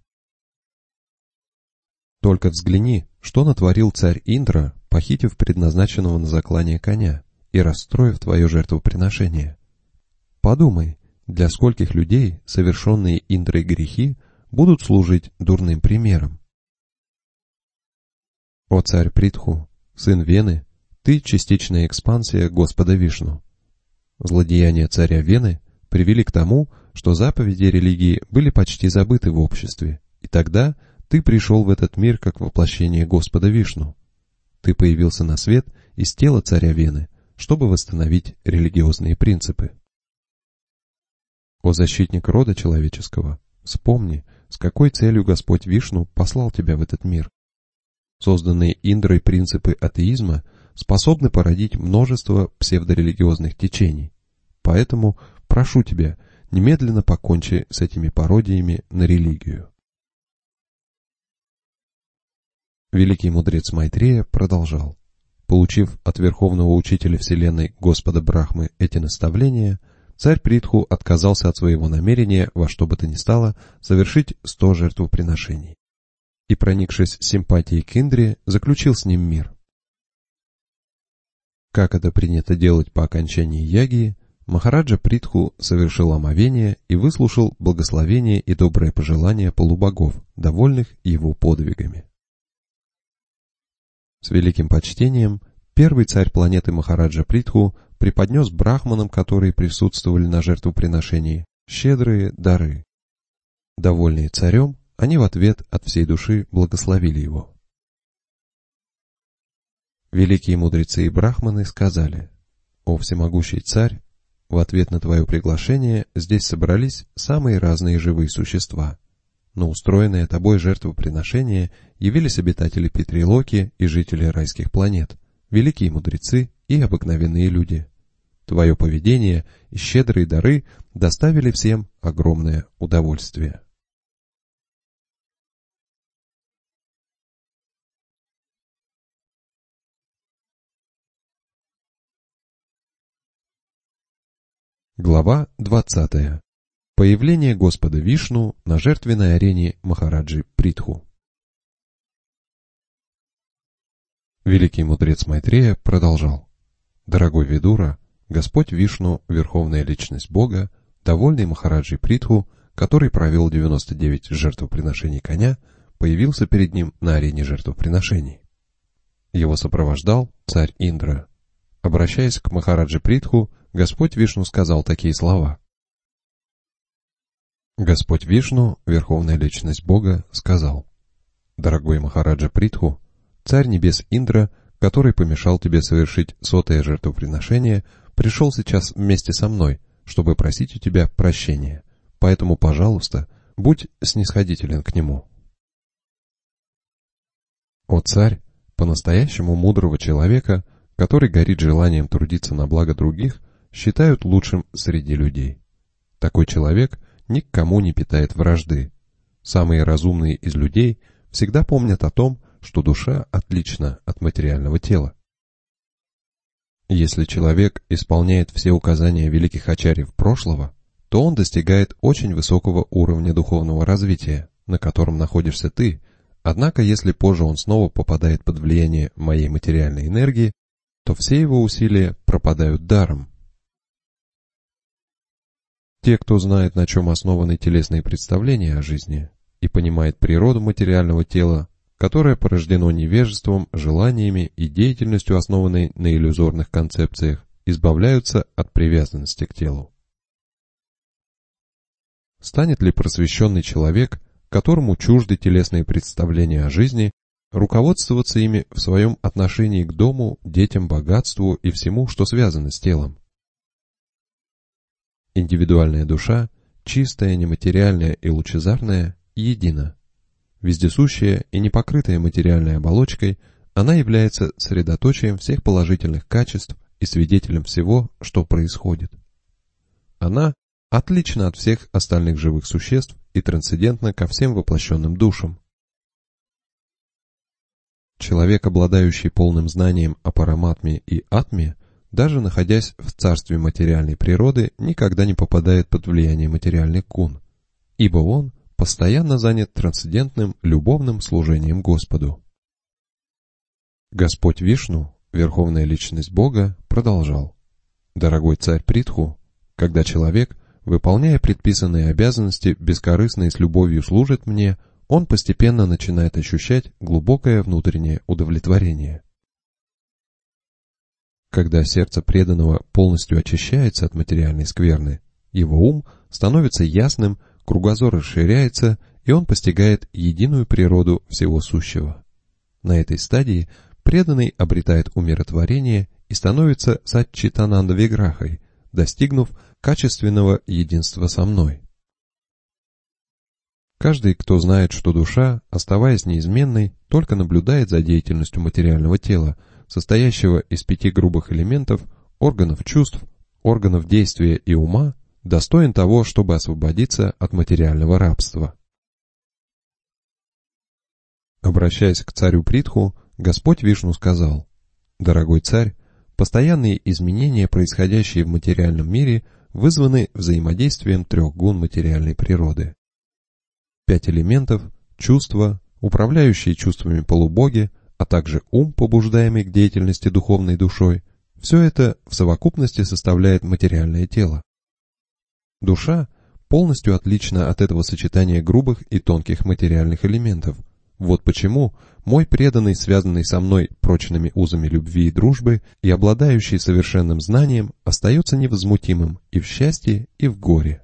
Только взгляни, что натворил царь Индра, похитив предназначенного на заклание коня и расстроив твое жертвоприношение. Подумай, для скольких людей совершенные Индрой грехи будут служить дурным примером. О царь Притху, сын Вены, ты частичная экспансия Господа Вишну. Злодеяния царя Вены привели к тому, что заповеди религии были почти забыты в обществе, и тогда ты пришел в этот мир как воплощение Господа Вишну. Ты появился на свет из тела царя Вены, чтобы восстановить религиозные принципы. О защитник рода человеческого, вспомни, с какой целью Господь Вишну послал тебя в этот мир. Созданные Индрой принципы атеизма способны породить множество псевдорелигиозных течений. Поэтому прошу тебя, немедленно покончи с этими пародиями на религию. Великий мудрец Майтрея продолжал. Получив от Верховного Учителя Вселенной Господа Брахмы эти наставления, Царь Притху отказался от своего намерения во что бы то ни стало совершить сто жертвоприношений. И, проникшись симпатией к Индре, заключил с ним мир. Как это принято делать по окончании яги, Махараджа Притху совершил омовение и выслушал благословение и доброе пожелание полубогов, довольных его подвигами. С великим почтением первый царь планеты Махараджа Притху преподнес брахманам, которые присутствовали на жертвоприношении, щедрые дары. Довольные царем, они в ответ от всей души благословили его. Великие мудрецы и брахманы сказали, «О всемогущий царь, в ответ на твое приглашение здесь собрались самые разные живые существа. На устроенное тобой жертвоприношение явились обитатели Петрилоки и жители райских планет, великие мудрецы и обыкновенные люди. Твое поведение и щедрые дары доставили всем огромное удовольствие. Глава 20. Появление Господа Вишну на жертвенной арене Махараджи Притху. Великий мудрец Майтрея продолжал. Дорогой Видура, Господь Вишну, Верховная Личность Бога, довольный Махараджи Притху, который провел 99 жертвоприношений коня, появился перед ним на арене жертвоприношений. Его сопровождал царь Индра. Обращаясь к Махараджи Притху, Господь Вишну сказал такие слова. Господь Вишну, Верховная Личность Бога, сказал, «Дорогой Махараджа Притху, царь небес Индра, который помешал тебе совершить сотое жертвоприношение, пришел сейчас вместе со мной, чтобы просить у тебя прощения. Поэтому, пожалуйста, будь снисходителен к нему. О царь, по-настоящему мудрого человека, который горит желанием трудиться на благо других, считают лучшим среди людей. Такой человек ни к кому не питает вражды. Самые разумные из людей всегда помнят о том, что душа отлична от материального тела. Если человек исполняет все указания великих ачарьев прошлого, то он достигает очень высокого уровня духовного развития, на котором находишься ты, Однако, если позже он снова попадает под влияние моей материальной энергии, то все его усилия пропадают даром. Те, кто знает, на чем основаны телесные представления о жизни, и понимает природу материального тела, которое порождено невежеством, желаниями и деятельностью, основанной на иллюзорных концепциях, избавляются от привязанности к телу. Станет ли просвещенный человек, которому чужды телесные представления о жизни, руководствоваться ими в своем отношении к дому, детям, богатству и всему, что связано с телом? Индивидуальная душа, чистая, нематериальная и лучезарная, едина. Вездесущая и не покрытая материальной оболочкой, она является средоточием всех положительных качеств и свидетелем всего, что происходит. Она отлична от всех остальных живых существ и трансцендентна ко всем воплощенным душам. Человек, обладающий полным знанием о параматме и атме, даже находясь в царстве материальной природы, никогда не попадает под влияние материальных кун, ибо он постоянно занят трансцендентным любовным служением Господу. Господь Вишну, Верховная Личность Бога, продолжал. Дорогой царь Притху, когда человек, выполняя предписанные обязанности, бескорыстно и с любовью служит мне, он постепенно начинает ощущать глубокое внутреннее удовлетворение. Когда сердце преданного полностью очищается от материальной скверны, его ум становится ясным, кругозор расширяется, и он постигает единую природу всего сущего. На этой стадии преданный обретает умиротворение и становится сатчитананда виграхой, достигнув качественного единства со мной. Каждый, кто знает, что душа, оставаясь неизменной, только наблюдает за деятельностью материального тела, состоящего из пяти грубых элементов, органов чувств, органов действия и ума, достоин того, чтобы освободиться от материального рабства. Обращаясь к царю Притху, Господь Вишну сказал, «Дорогой царь, постоянные изменения, происходящие в материальном мире, вызваны взаимодействием трех гун материальной природы. Пять элементов, чувства, управляющие чувствами полубоги, а также ум, побуждаемый к деятельности духовной душой, все это в совокупности составляет материальное тело. Душа полностью отлична от этого сочетания грубых и тонких материальных элементов. Вот почему мой преданный, связанный со мной прочными узами любви и дружбы и обладающий совершенным знанием, остается невозмутимым и в счастье, и в горе.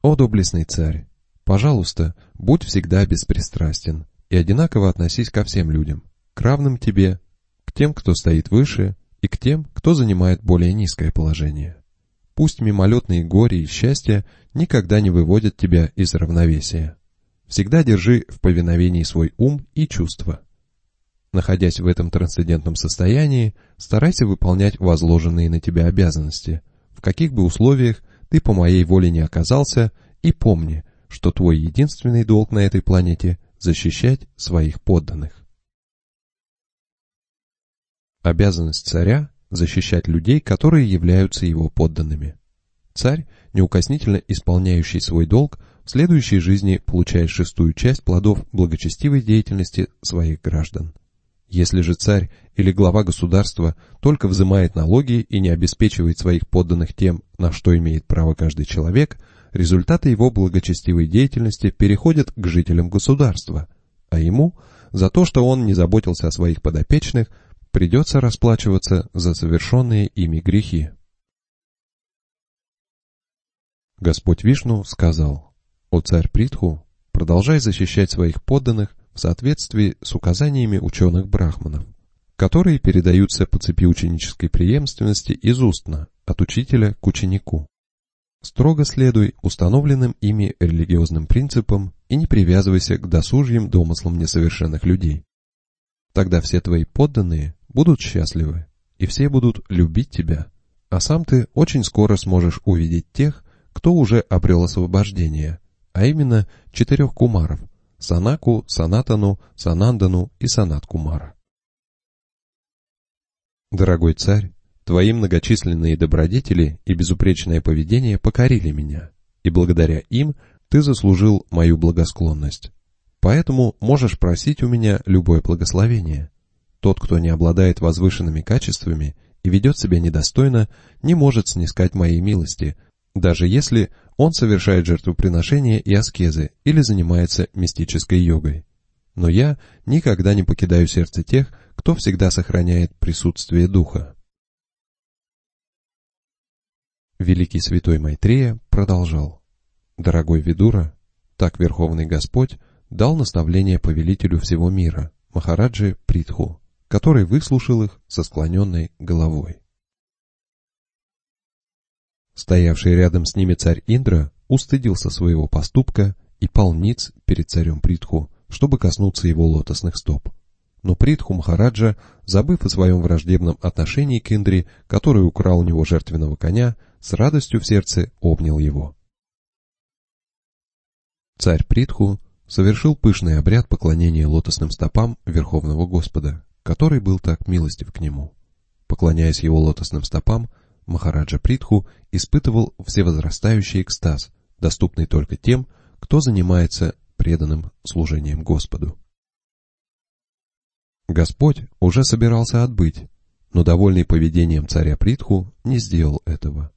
О доблестный царь! Пожалуйста, будь всегда беспристрастен и одинаково относись ко всем людям, к равным тебе, к тем, кто стоит выше, и к тем, кто занимает более низкое положение. Пусть мимолетные горе и счастья никогда не выводят тебя из равновесия. Всегда держи в повиновении свой ум и чувства. Находясь в этом трансцендентном состоянии, старайся выполнять возложенные на тебя обязанности, в каких бы условиях ты по моей воле не оказался, и помни, что твой единственный долг на этой планете защищать своих подданных. Обязанность царя – защищать людей, которые являются его подданными. Царь, неукоснительно исполняющий свой долг, в следующей жизни получает шестую часть плодов благочестивой деятельности своих граждан. Если же царь или глава государства только взимает налоги и не обеспечивает своих подданных тем, на что имеет право каждый человек – результаты его благочестивой деятельности переходят к жителям государства, а ему за то, что он не заботился о своих подопечных, придется расплачиваться за совершенные ими грехи. Господь Вишну сказал, «О царь Притху, продолжай защищать своих подданных в соответствии с указаниями ученых-брахманов, которые передаются по цепи ученической преемственности из устно, от учителя к ученику. Строго следуй установленным ими религиозным принципам и не привязывайся к досужьим домыслам несовершенных людей. Тогда все твои подданные будут счастливы, и все будут любить тебя, а сам ты очень скоро сможешь увидеть тех, кто уже обрел освобождение, а именно четырех кумаров – Санаку, Санатану, Санандану и Санат Кумара. Дорогой царь, Твои многочисленные добродетели и безупречное поведение покорили меня, и благодаря им ты заслужил мою благосклонность. Поэтому можешь просить у меня любое благословение. Тот, кто не обладает возвышенными качествами и ведет себя недостойно, не может снискать моей милости, даже если он совершает жертвоприношения и аскезы или занимается мистической йогой. Но я никогда не покидаю сердце тех, кто всегда сохраняет присутствие духа. Великий святой Майтрея продолжал. «Дорогой Видура, так Верховный Господь дал наставление повелителю всего мира, Махараджи Притху, который выслушал их со склоненной головой. Стоявший рядом с ними царь Индра устыдился своего поступка и пал ниц перед царем Притху, чтобы коснуться его лотосных стоп. Но Притху Махараджа, забыв о своем враждебном отношении к Индре, который украл у него жертвенного коня, с радостью в сердце обнял его. Царь Притху совершил пышный обряд поклонения лотосным стопам Верховного Господа, который был так милостив к нему. Поклоняясь его лотосным стопам, Махараджа Притху испытывал всевозрастающий экстаз, доступный только тем, кто занимается преданным служением Господу. Господь уже собирался отбыть, но довольный поведением царя Притху не сделал этого.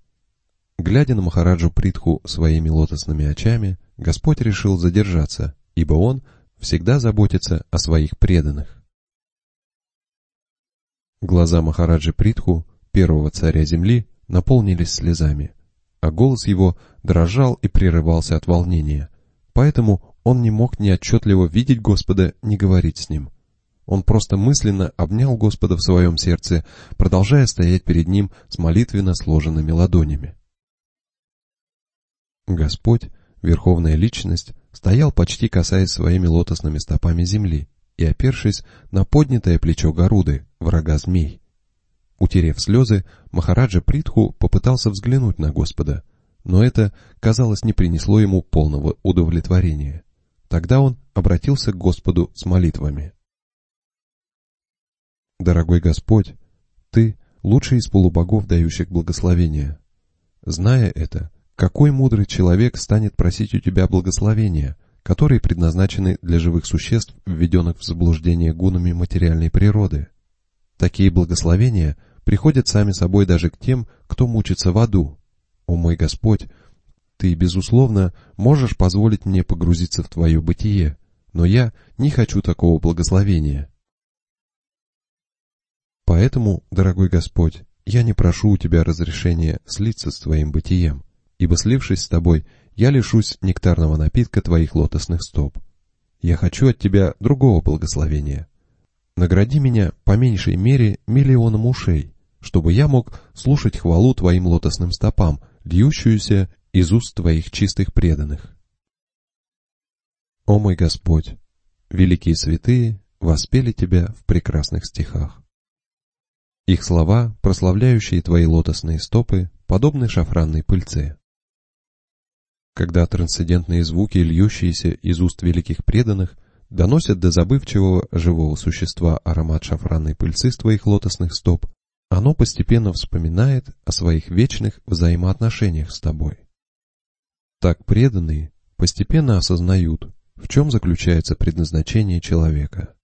Глядя на Махараджу Притху своими лотосными очами, Господь решил задержаться, ибо Он всегда заботится о своих преданных. Глаза Махараджи Притху первого царя земли наполнились слезами, а голос его дрожал и прерывался от волнения, поэтому он не мог ни отчетливо видеть Господа, ни говорить с ним. Он просто мысленно обнял Господа в своем сердце, продолжая стоять перед ним с молитвенно сложенными ладонями. Господь, Верховная Личность, стоял почти касаясь своими лотосными стопами земли и опершись на поднятое плечо Горуды, врага змей. Утерев слезы, Махараджа Притху попытался взглянуть на Господа, но это, казалось, не принесло ему полного удовлетворения. Тогда он обратился к Господу с молитвами. «Дорогой Господь, Ты — лучший из полубогов, дающих благословения. Зная это, какой мудрый человек станет просить у Тебя благословения, которые предназначены для живых существ, введенных в заблуждение гунами материальной природы?» Такие благословения приходят сами собой даже к тем, кто мучится в аду. О мой Господь, Ты, безусловно, можешь позволить мне погрузиться в Твое бытие, но я не хочу такого благословения. Поэтому, дорогой Господь, я не прошу у Тебя разрешения слиться с Твоим бытием, ибо слившись с Тобой, я лишусь нектарного напитка Твоих лотосных стоп. Я хочу от Тебя другого благословения, Награди меня по меньшей мере миллионом ушей, чтобы я мог слушать хвалу Твоим лотосным стопам, льющуюся из уст Твоих чистых преданных. О мой Господь, великие святые воспели Тебя в прекрасных стихах. Их слова, прославляющие Твои лотосные стопы, подобны шафранной пыльце. Когда трансцендентные звуки, льющиеся из уст великих преданных, доносят до забывчивого живого существа аромат шафранной пыльцы с твоих лотосных стоп, оно постепенно вспоминает о своих вечных взаимоотношениях с тобой. Так преданные постепенно осознают, в чем заключается предназначение человека.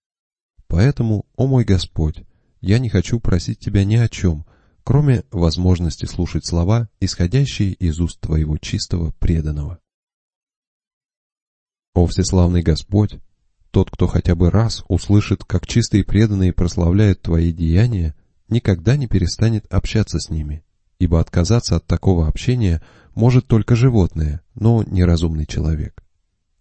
Поэтому, о мой Господь, я не хочу просить Тебя ни о чем, кроме возможности слушать слова, исходящие из уст Твоего чистого преданного. О всеславный Господь, тот, кто хотя бы раз услышит, как чистые преданные прославляют твои деяния, никогда не перестанет общаться с ними, ибо отказаться от такого общения может только животное, но неразумный человек.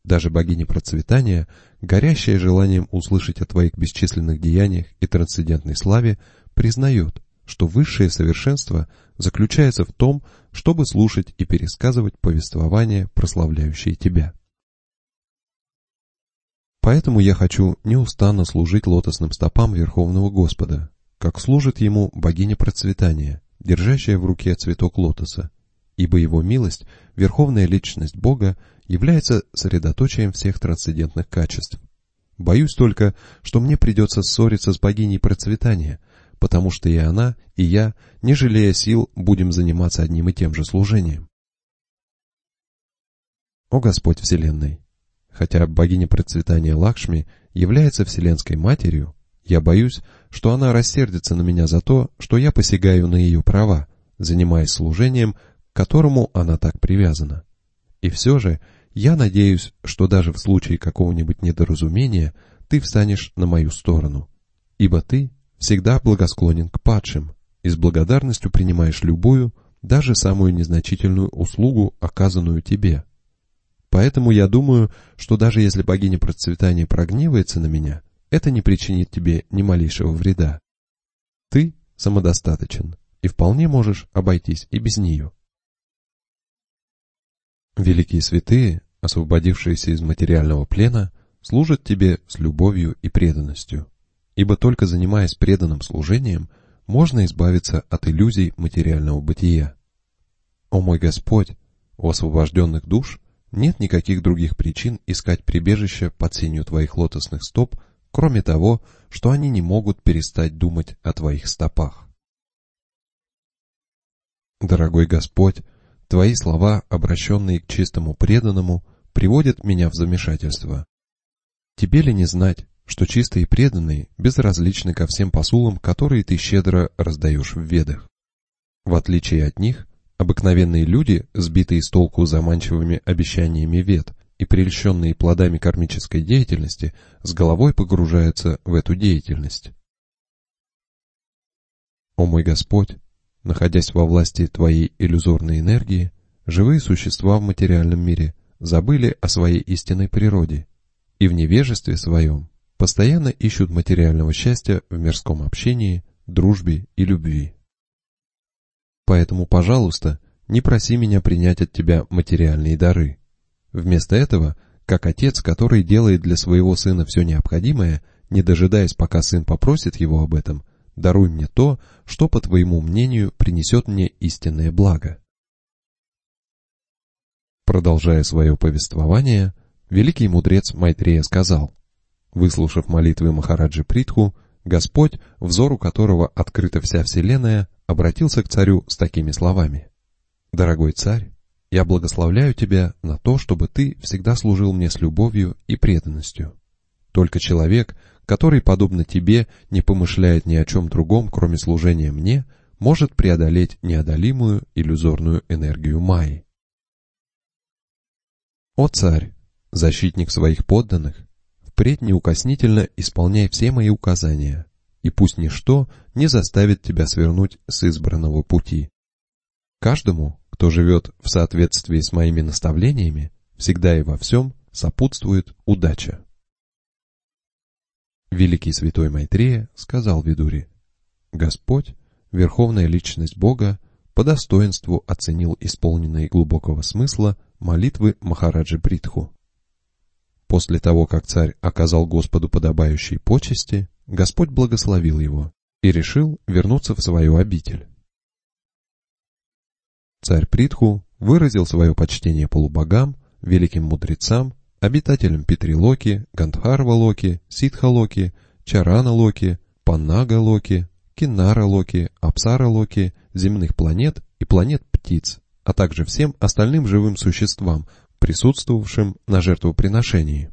Даже богиня процветания, горящая желанием услышать о твоих бесчисленных деяниях и трансцендентной славе, признает, что высшее совершенство заключается в том, чтобы слушать и пересказывать повествования, прославляющие тебя. Поэтому я хочу неустанно служить лотосным стопам Верховного Господа, как служит ему богиня процветания, держащая в руке цветок лотоса, ибо его милость, верховная личность Бога, является средоточием всех трансцендентных качеств. Боюсь только, что мне придется ссориться с богиней процветания, потому что и она, и я, не жалея сил, будем заниматься одним и тем же служением. О Господь Вселенной! хотя богиня процветания Лакшми является Вселенской Матерью, я боюсь, что она рассердится на меня за то, что я посягаю на ее права, занимаясь служением, к которому она так привязана. И все же я надеюсь, что даже в случае какого-нибудь недоразумения ты встанешь на мою сторону, ибо ты всегда благосклонен к падшим и с благодарностью принимаешь любую, даже самую незначительную услугу, оказанную тебе. Поэтому я думаю, что даже если богиня процветания прогневается на меня, это не причинит тебе ни малейшего вреда. Ты самодостаточен и вполне можешь обойтись и без нее. Великие святые, освободившиеся из материального плена, служат тебе с любовью и преданностью, ибо только занимаясь преданным служением, можно избавиться от иллюзий материального бытия. О мой Господь, у освобожденных душ нет никаких других причин искать прибежище под сенью твоих лотосных стоп, кроме того, что они не могут перестать думать о твоих стопах. Дорогой Господь, Твои слова, обращенные к чистому преданному, приводят меня в замешательство. Тебе ли не знать, что чистые преданные безразличны ко всем посулам, которые ты щедро раздаешь в ведах? В отличие от них, обыкновенные люди, сбитые с толку заманчивыми обещаниями вед и прельщенные плодами кармической деятельности, с головой погружаются в эту деятельность. О мой Господь, Находясь во власти твоей иллюзорной энергии, живые существа в материальном мире забыли о своей истинной природе и в невежестве своем постоянно ищут материального счастья в мирском общении, дружбе и любви. Поэтому, пожалуйста, не проси меня принять от тебя материальные дары. Вместо этого, как отец, который делает для своего сына все необходимое, не дожидаясь, пока сын попросит его об этом, даруй мне то, что, по твоему мнению, принесет мне истинное благо. Продолжая свое повествование, великий мудрец Майтрея сказал, выслушав молитвы Махараджи Притху, Господь, взору которого открыта вся вселенная, обратился к царю с такими словами. «Дорогой царь, я благословляю тебя на то, чтобы ты всегда служил мне с любовью и преданностью. Только человек, который, подобно тебе, не помышляет ни о чем другом, кроме служения мне, может преодолеть неодолимую иллюзорную энергию Майи. О царь, защитник своих подданных, впредь неукоснительно исполняй все мои указания, и пусть ничто не заставит тебя свернуть с избранного пути. Каждому, кто живет в соответствии с моими наставлениями, всегда и во всем сопутствует удача. Великий святой Майтрея сказал Видури, «Господь, Верховная Личность Бога, по достоинству оценил исполненные глубокого смысла молитвы Махараджи Бритху. После того, как царь оказал Господу подобающие почести, Господь благословил его и решил вернуться в свою обитель. Царь Притху выразил свое почтение полубогам, великим мудрецам обитателям Питрилоки, Гандхарва-Локи, Сиддха-Локи, Чарана-Локи, Паннага-Локи, Киннара-Локи, Апсара-Локи, земных планет и планет птиц, а также всем остальным живым существам, присутствовавшим на жертвоприношении.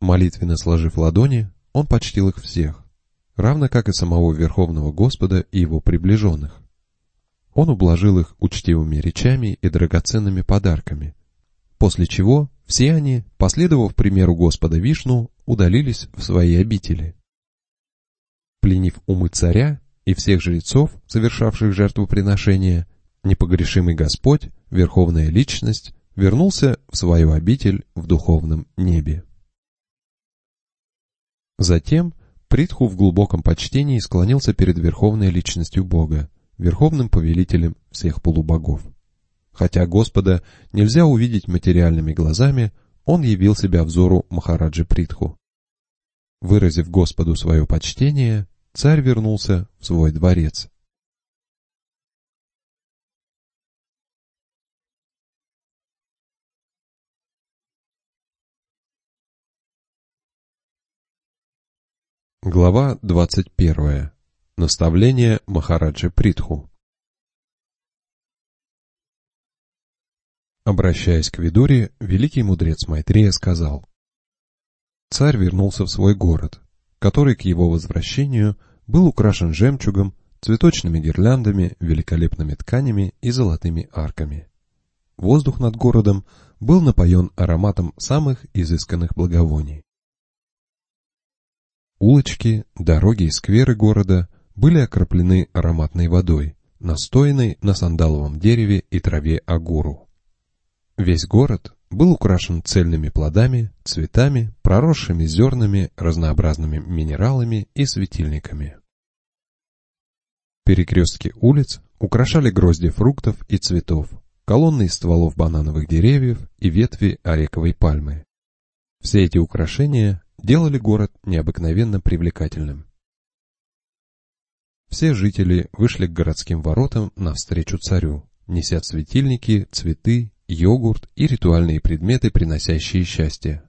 Молитвенно сложив ладони, он почтил их всех, равно как и самого Верховного Господа и его приближенных. Он ублажил их учтивыми речами и драгоценными подарками, после чего все они, последовав примеру Господа Вишну, удалились в свои обители. Пленив умы царя и всех жрецов, совершавших жертвоприношение, непогрешимый Господь, Верховная Личность, вернулся в свою обитель в духовном небе. Затем Притху в глубоком почтении склонился перед Верховной Личностью Бога, Верховным Повелителем всех полубогов. Хотя Господа нельзя увидеть материальными глазами, он явил себя взору Махараджи Притху. Выразив Господу свое почтение, царь вернулся в свой дворец. Глава 21. Наставление Махараджи Притху Обращаясь к Видуре, великий мудрец Майтрея сказал, «Царь вернулся в свой город, который к его возвращению был украшен жемчугом, цветочными гирляндами, великолепными тканями и золотыми арками. Воздух над городом был напоен ароматом самых изысканных благовоний. Улочки, дороги и скверы города были окроплены ароматной водой, настоянной на сандаловом дереве и траве агуру. Весь город был украшен цельными плодами, цветами, проросшими зернами, разнообразными минералами и светильниками. Перекрестки улиц украшали грозди фруктов и цветов, колонны из стволов банановых деревьев и ветви орековой пальмы. Все эти украшения делали город необыкновенно привлекательным. Все жители вышли к городским воротам навстречу царю, неся светильники, цветы, йогурт и ритуальные предметы, приносящие счастье.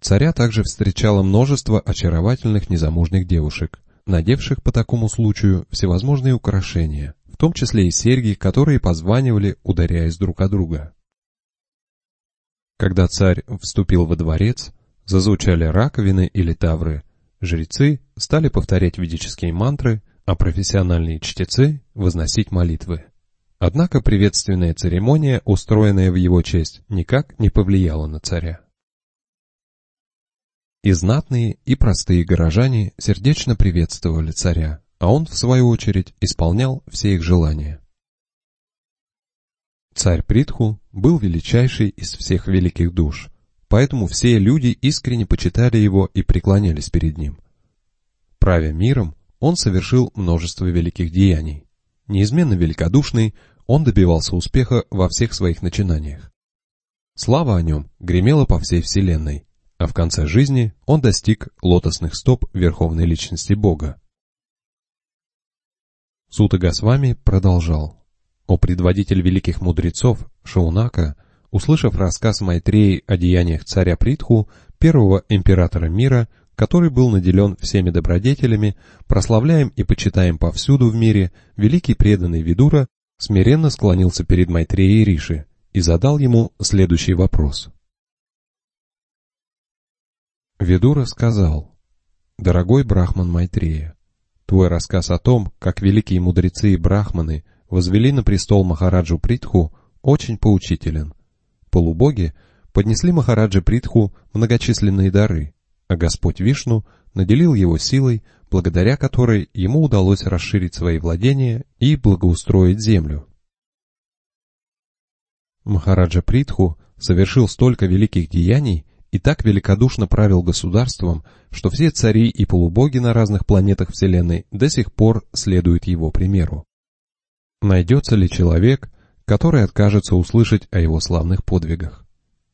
Царя также встречало множество очаровательных незамужних девушек, надевших по такому случаю всевозможные украшения, в том числе и серьги, которые позванивали, ударяясь друг о друга. Когда царь вступил во дворец, зазвучали раковины или тавры, жрецы стали повторять ведические мантры, а профессиональные чтецы — возносить молитвы. Однако приветственная церемония, устроенная в его честь, никак не повлияла на царя. И знатные, и простые горожане сердечно приветствовали царя, а он, в свою очередь, исполнял все их желания. Царь Притху был величайший из всех великих душ, поэтому все люди искренне почитали его и преклонялись перед ним. Правя миром, он совершил множество великих деяний. Неизменно великодушный, он добивался успеха во всех своих начинаниях. Слава о нем гремела по всей вселенной, а в конце жизни он достиг лотосных стоп Верховной Личности Бога. Сута Госвами продолжал. О предводитель великих мудрецов, Шаунака, услышав рассказ Майтреи о деяниях царя Притху, первого императора мира, который был наделен всеми добродетелями, прославляем и почитаем повсюду в мире, великий преданный Видура смиренно склонился перед Майтреей Риши и задал ему следующий вопрос. Видура сказал, «Дорогой Брахман Майтрея, твой рассказ о том, как великие мудрецы и брахманы возвели на престол Махараджу Притху, очень поучителен. Полубоги поднесли Махараджи Притху многочисленные дары, а Господь Вишну наделил его силой, благодаря которой ему удалось расширить свои владения и благоустроить землю. Махараджа Притху совершил столько великих деяний и так великодушно правил государством, что все цари и полубоги на разных планетах Вселенной до сих пор следуют его примеру. Найдется ли человек, который откажется услышать о его славных подвигах?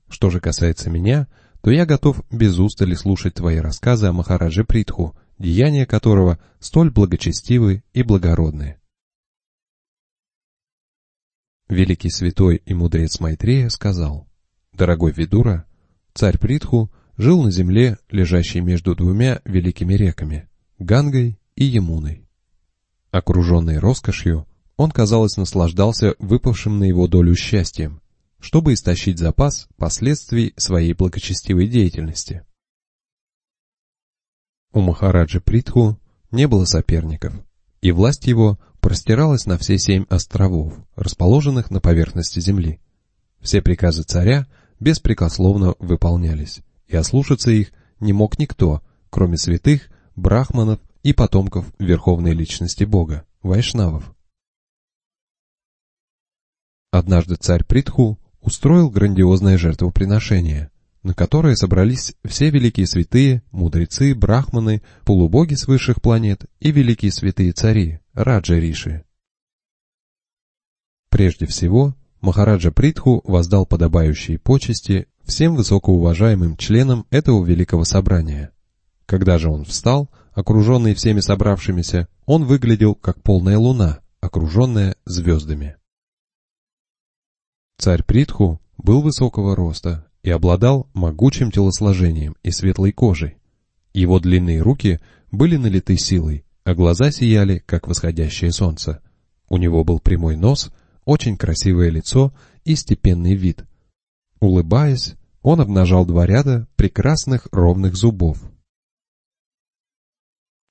Что же касается меня – то я готов без устали слушать твои рассказы о Махарадже Притху, деяния которого столь благочестивы и благородны. Великий святой и мудрец Майтрея сказал, «Дорогой Видура, царь Притху жил на земле, лежащей между двумя великими реками — Гангой и Ямуной. Окруженный роскошью, он, казалось, наслаждался выпавшим на его долю счастьем, чтобы истощить запас последствий своей благочестивой деятельности. У Махараджи Притху не было соперников, и власть его простиралась на все семь островов, расположенных на поверхности земли. Все приказы царя беспрекословно выполнялись, и ослушаться их не мог никто, кроме святых, брахманов и потомков верховной личности Бога, вайшнавов. Однажды царь Притху устроил грандиозное жертвоприношение, на которое собрались все великие святые, мудрецы, брахманы, полубоги с высших планет и великие святые цари, Раджа Риши. Прежде всего, Махараджа Притху воздал подобающие почести всем высокоуважаемым членам этого великого собрания. Когда же он встал, окруженный всеми собравшимися, он выглядел как полная луна, окруженная звездами. Царь Притху был высокого роста и обладал могучим телосложением и светлой кожей. Его длинные руки были налиты силой, а глаза сияли, как восходящее солнце. У него был прямой нос, очень красивое лицо и степенный вид. Улыбаясь, он обнажал два ряда прекрасных ровных зубов.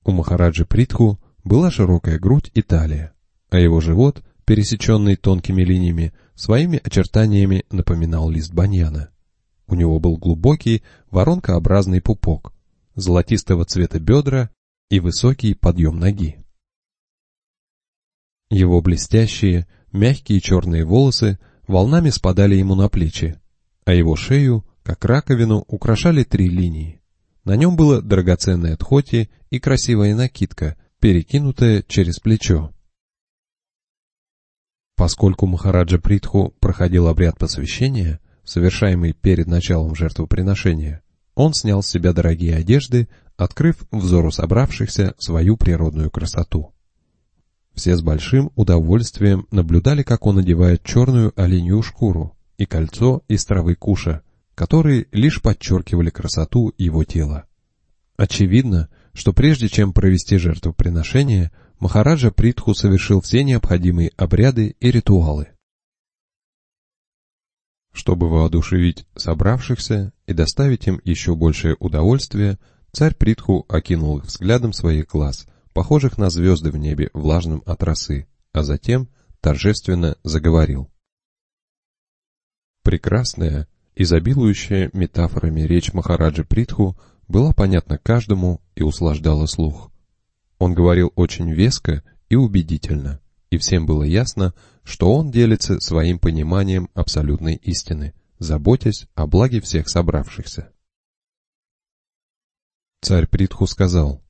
У Махараджи Притху была широкая грудь и талия, а его живот, пересеченный тонкими линиями, своими очертаниями напоминал лист баньяна. У него был глубокий, воронкообразный пупок, золотистого цвета бедра и высокий подъем ноги. Его блестящие, мягкие черные волосы волнами спадали ему на плечи, а его шею, как раковину, украшали три линии. На нем было драгоценное тхоти и красивая накидка, перекинутая через плечо. Поскольку Махараджа Притху проходил обряд посвящения, совершаемый перед началом жертвоприношения, он снял с себя дорогие одежды, открыв взору собравшихся свою природную красоту. Все с большим удовольствием наблюдали, как он надевает черную оленью шкуру и кольцо из травы куша, которые лишь подчеркивали красоту его тела. Очевидно, что прежде чем провести жертвоприношение, Махараджа Притху совершил все необходимые обряды и ритуалы. Чтобы воодушевить собравшихся и доставить им еще большее удовольствие, царь Притху окинул их взглядом своих глаз, похожих на звезды в небе, влажным от росы, а затем торжественно заговорил. Прекрасная, изобилующая метафорами речь Махараджи Притху была понятна каждому и услаждала слух. Он говорил очень веско и убедительно, и всем было ясно, что он делится своим пониманием абсолютной истины, заботясь о благе всех собравшихся. Царь Притху сказал,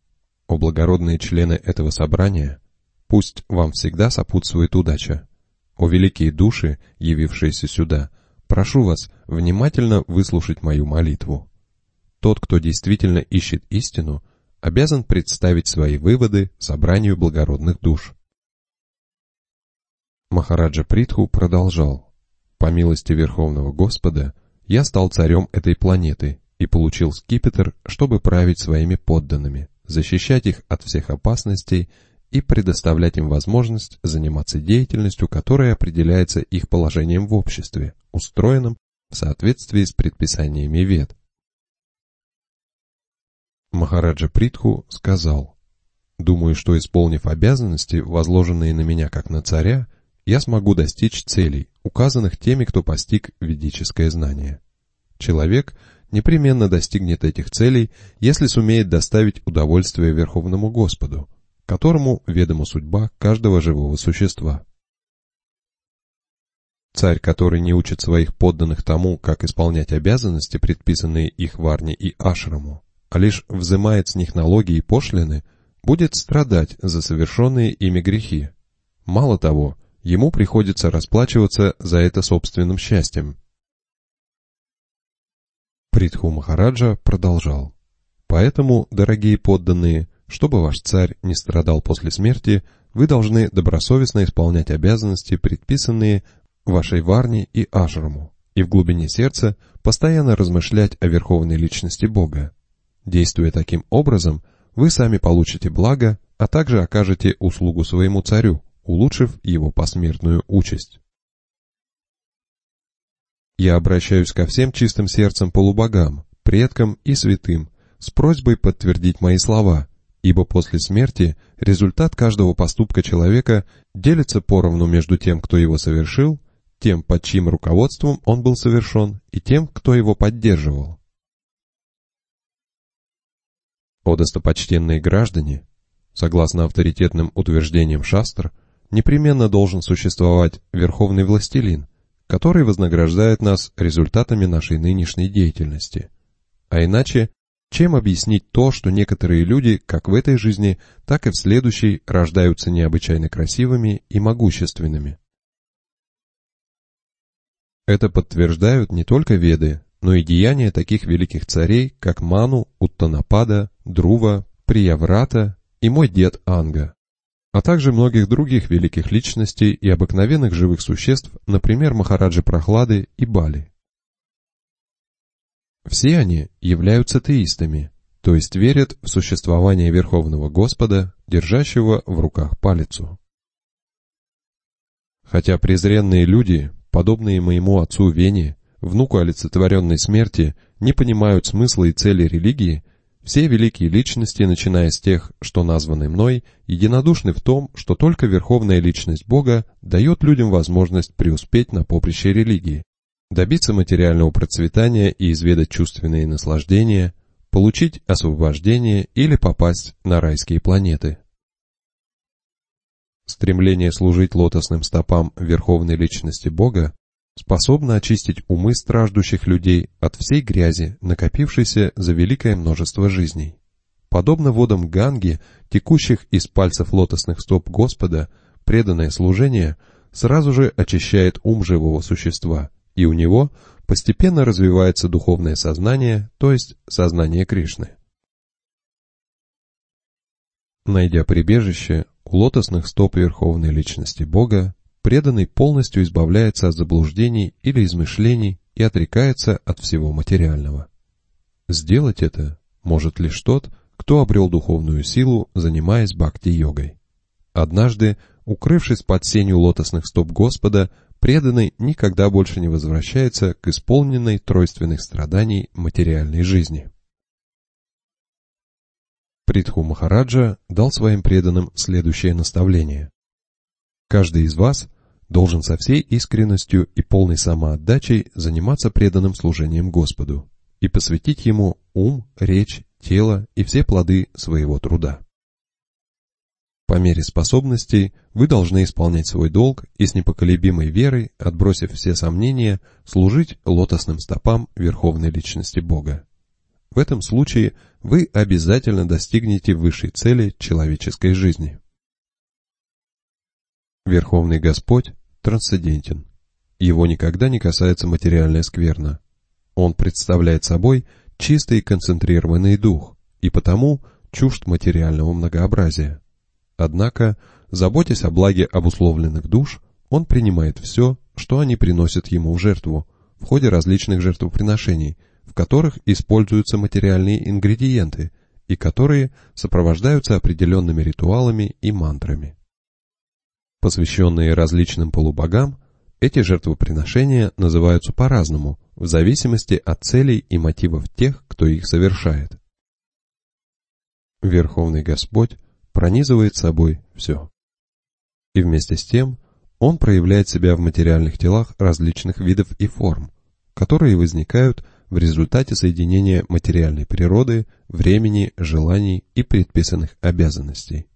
«О благородные члены этого собрания, пусть вам всегда сопутствует удача. О великие души, явившиеся сюда, прошу вас внимательно выслушать мою молитву. Тот, кто действительно ищет истину, обязан представить свои выводы собранию благородных душ. Махараджа Притху продолжал. «По милости Верховного Господа, я стал царем этой планеты и получил скипетр, чтобы править своими подданными, защищать их от всех опасностей и предоставлять им возможность заниматься деятельностью, которая определяется их положением в обществе, устроенном в соответствии с предписаниями Вед. Махараджа Притху сказал, «Думаю, что, исполнив обязанности, возложенные на меня как на царя, я смогу достичь целей, указанных теми, кто постиг ведическое знание. Человек непременно достигнет этих целей, если сумеет доставить удовольствие Верховному Господу, которому ведома судьба каждого живого существа. Царь, который не учит своих подданных тому, как исполнять обязанности, предписанные их Варне и Ашраму, а лишь взимает с них налоги и пошлины, будет страдать за совершенные ими грехи. Мало того, ему приходится расплачиваться за это собственным счастьем. Притху Махараджа продолжал. Поэтому, дорогие подданные, чтобы ваш царь не страдал после смерти, вы должны добросовестно исполнять обязанности, предписанные вашей Варне и Ашраму, и в глубине сердца постоянно размышлять о верховной личности Бога. Действуя таким образом, вы сами получите благо, а также окажете услугу своему царю, улучшив его посмертную участь. Я обращаюсь ко всем чистым сердцем полубогам, предкам и святым, с просьбой подтвердить мои слова, ибо после смерти результат каждого поступка человека делится поровну между тем, кто его совершил, тем, под чьим руководством он был совершен, и тем, кто его поддерживал. О достопочтенные граждане, согласно авторитетным утверждениям Шастр, непременно должен существовать верховный властелин, который вознаграждает нас результатами нашей нынешней деятельности. А иначе, чем объяснить то, что некоторые люди, как в этой жизни, так и в следующей, рождаются необычайно красивыми и могущественными? Это подтверждают не только веды, но и деяния таких великих царей, как Ману, Уттанапада, Друва, Прияврата и мой дед Анга а также многих других великих личностей и обыкновенных живых существ, например, Махараджи Прохлады и Бали. Все они являются теистами, то есть верят в существование Верховного Господа, держащего в руках палицу. Хотя презренные люди, подобные моему отцу Вене, внуку олицетворенной смерти, не понимают смысла и цели религии, все великие личности, начиная с тех, что названы мной, единодушны в том, что только верховная личность Бога дает людям возможность преуспеть на поприще религии, добиться материального процветания и изведать чувственные наслаждения, получить освобождение или попасть на райские планеты. Стремление служить лотосным стопам верховной личности Бога способна очистить умы страждущих людей от всей грязи, накопившейся за великое множество жизней. Подобно водам Ганги, текущих из пальцев лотосных стоп Господа, преданное служение сразу же очищает ум живого существа, и у него постепенно развивается духовное сознание, то есть сознание Кришны. Найдя прибежище у лотосных стоп Верховной Личности Бога, преданный полностью избавляется от заблуждений или измышлений и отрекается от всего материального. Сделать это может лишь тот, кто обрел духовную силу, занимаясь бхакти-йогой. Однажды, укрывшись под сенью лотосных стоп Господа, преданный никогда больше не возвращается к исполненной тройственных страданий материальной жизни. Притху Махараджа дал своим преданным следующее наставление. Каждый из вас должен со всей искренностью и полной самоотдачей заниматься преданным служением Господу и посвятить Ему ум, речь, тело и все плоды своего труда. По мере способностей вы должны исполнять свой долг и с непоколебимой верой, отбросив все сомнения, служить лотосным стопам Верховной Личности Бога. В этом случае вы обязательно достигнете высшей цели человеческой жизни. Верховный Господь трансцендентен. Его никогда не касается материальная скверна. Он представляет собой чистый и концентрированный дух, и потому чужд материального многообразия. Однако, заботясь о благе обусловленных душ, он принимает все, что они приносят ему в жертву, в ходе различных жертвоприношений, в которых используются материальные ингредиенты и которые сопровождаются определенными ритуалами и мантрами. Посвященные различным полубогам, эти жертвоприношения называются по-разному, в зависимости от целей и мотивов тех, кто их совершает. Верховный Господь пронизывает собой все. И вместе с тем Он проявляет себя в материальных телах различных видов и форм, которые возникают в результате соединения материальной природы, времени, желаний и предписанных обязанностей.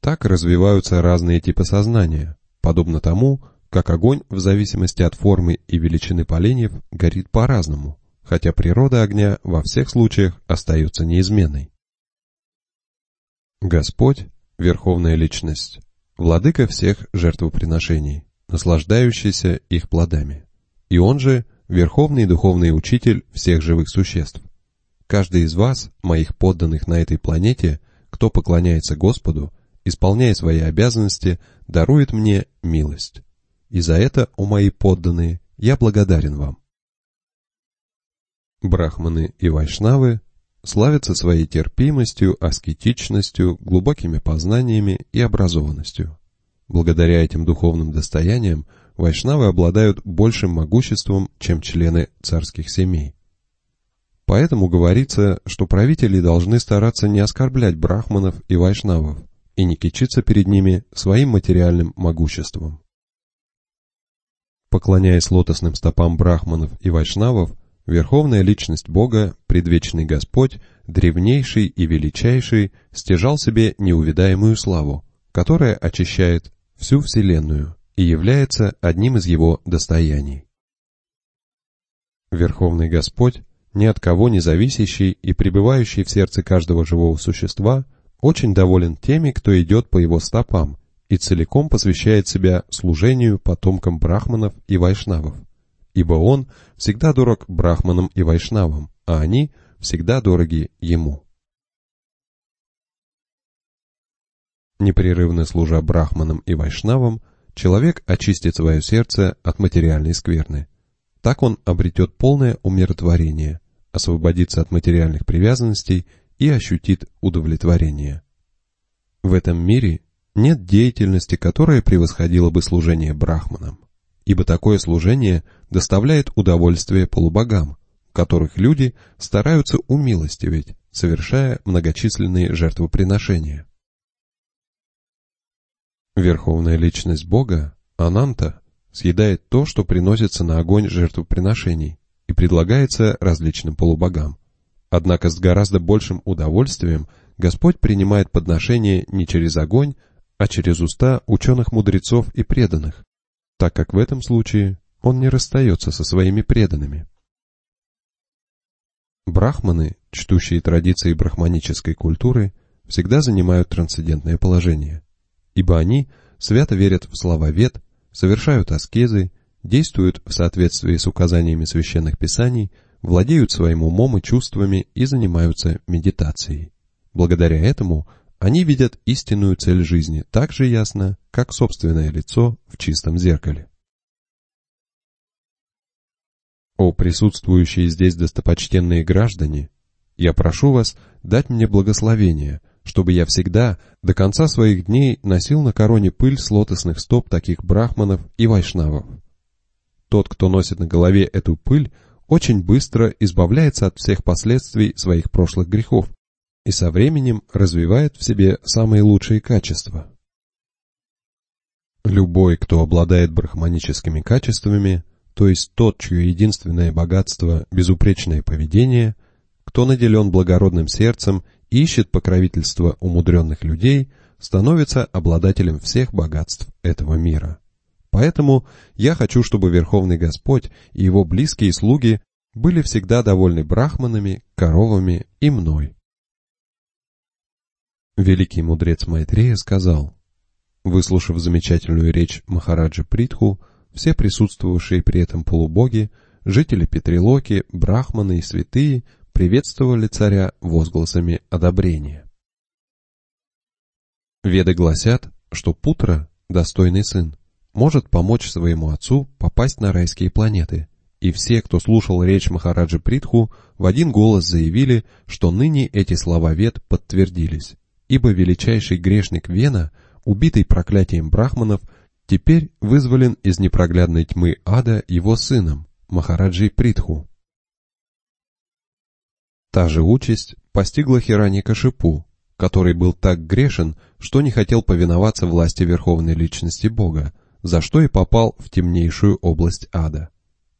Так развиваются разные типы сознания, подобно тому, как огонь в зависимости от формы и величины поленьев горит по-разному, хотя природа огня во всех случаях остается неизменной. Господь – Верховная Личность, Владыка всех жертвоприношений, наслаждающийся их плодами. И Он же – Верховный Духовный Учитель всех живых существ. Каждый из вас, моих подданных на этой планете, кто поклоняется Господу – исполняя свои обязанности, дарует мне милость. И за это, о мои подданные, я благодарен вам. Брахманы и вайшнавы славятся своей терпимостью, аскетичностью, глубокими познаниями и образованностью. Благодаря этим духовным достояниям вайшнавы обладают большим могуществом, чем члены царских семей. Поэтому говорится, что правители должны стараться не оскорблять брахманов и вайшнавов, и не кичиться перед ними своим материальным могуществом. Поклоняясь лотосным стопам брахманов и вайшнавов, Верховная Личность Бога, Предвечный Господь, древнейший и величайший, стяжал себе неувидаемую славу, которая очищает всю Вселенную и является одним из его достояний. Верховный Господь, ни от кого не зависящий и пребывающий в сердце каждого живого существа – очень доволен теми, кто идет по его стопам и целиком посвящает себя служению потомкам брахманов и вайшнавов, ибо он всегда дорог брахманам и вайшнавам, а они всегда дороги ему. Непрерывно служа брахманам и вайшнавам, человек очистит свое сердце от материальной скверны. Так он обретет полное умиротворение, освободится от материальных привязанностей и ощутит удовлетворение. В этом мире нет деятельности, которая превосходила бы служение брахманам, ибо такое служение доставляет удовольствие полубогам, которых люди стараются умилостивить, совершая многочисленные жертвоприношения. Верховная личность Бога, Ананта, съедает то, что приносится на огонь жертвоприношений и предлагается различным полубогам. Однако с гораздо большим удовольствием Господь принимает подношение не через огонь, а через уста ученых-мудрецов и преданных, так как в этом случае он не расстается со своими преданными. Брахманы, чтущие традиции брахманической культуры, всегда занимают трансцендентное положение, ибо они свято верят в слова вет, совершают аскезы, действуют в соответствии с указаниями священных писаний, владеют своим умом и чувствами и занимаются медитацией. Благодаря этому они видят истинную цель жизни так же ясно, как собственное лицо в чистом зеркале. О присутствующие здесь достопочтенные граждане, я прошу вас дать мне благословение, чтобы я всегда, до конца своих дней, носил на короне пыль с лотосных стоп таких брахманов и вайшнавов. Тот, кто носит на голове эту пыль, очень быстро избавляется от всех последствий своих прошлых грехов и со временем развивает в себе самые лучшие качества. Любой, кто обладает брахманическими качествами, то есть тот, чье единственное богатство – безупречное поведение, кто наделен благородным сердцем и ищет покровительство умудренных людей, становится обладателем всех богатств этого мира. Поэтому я хочу, чтобы Верховный Господь и Его близкие слуги были всегда довольны брахманами, коровами и мной. Великий мудрец Майтрея сказал, выслушав замечательную речь Махараджа Притху, все присутствовавшие при этом полубоги, жители Петрилоки, брахманы и святые приветствовали царя возгласами одобрения. Веды гласят, что Путра, достойный сын, может помочь своему отцу попасть на райские планеты, и все, кто слушал речь Махараджи Притху, в один голос заявили, что ныне эти слова вед подтвердились, ибо величайший грешник Вена, убитый проклятием брахманов, теперь вызволен из непроглядной тьмы ада его сыном, Махараджи Притху. Та же участь постигла Хирани Кашипу, который был так грешен, что не хотел повиноваться власти Верховной Личности Бога, за что и попал в темнейшую область ада.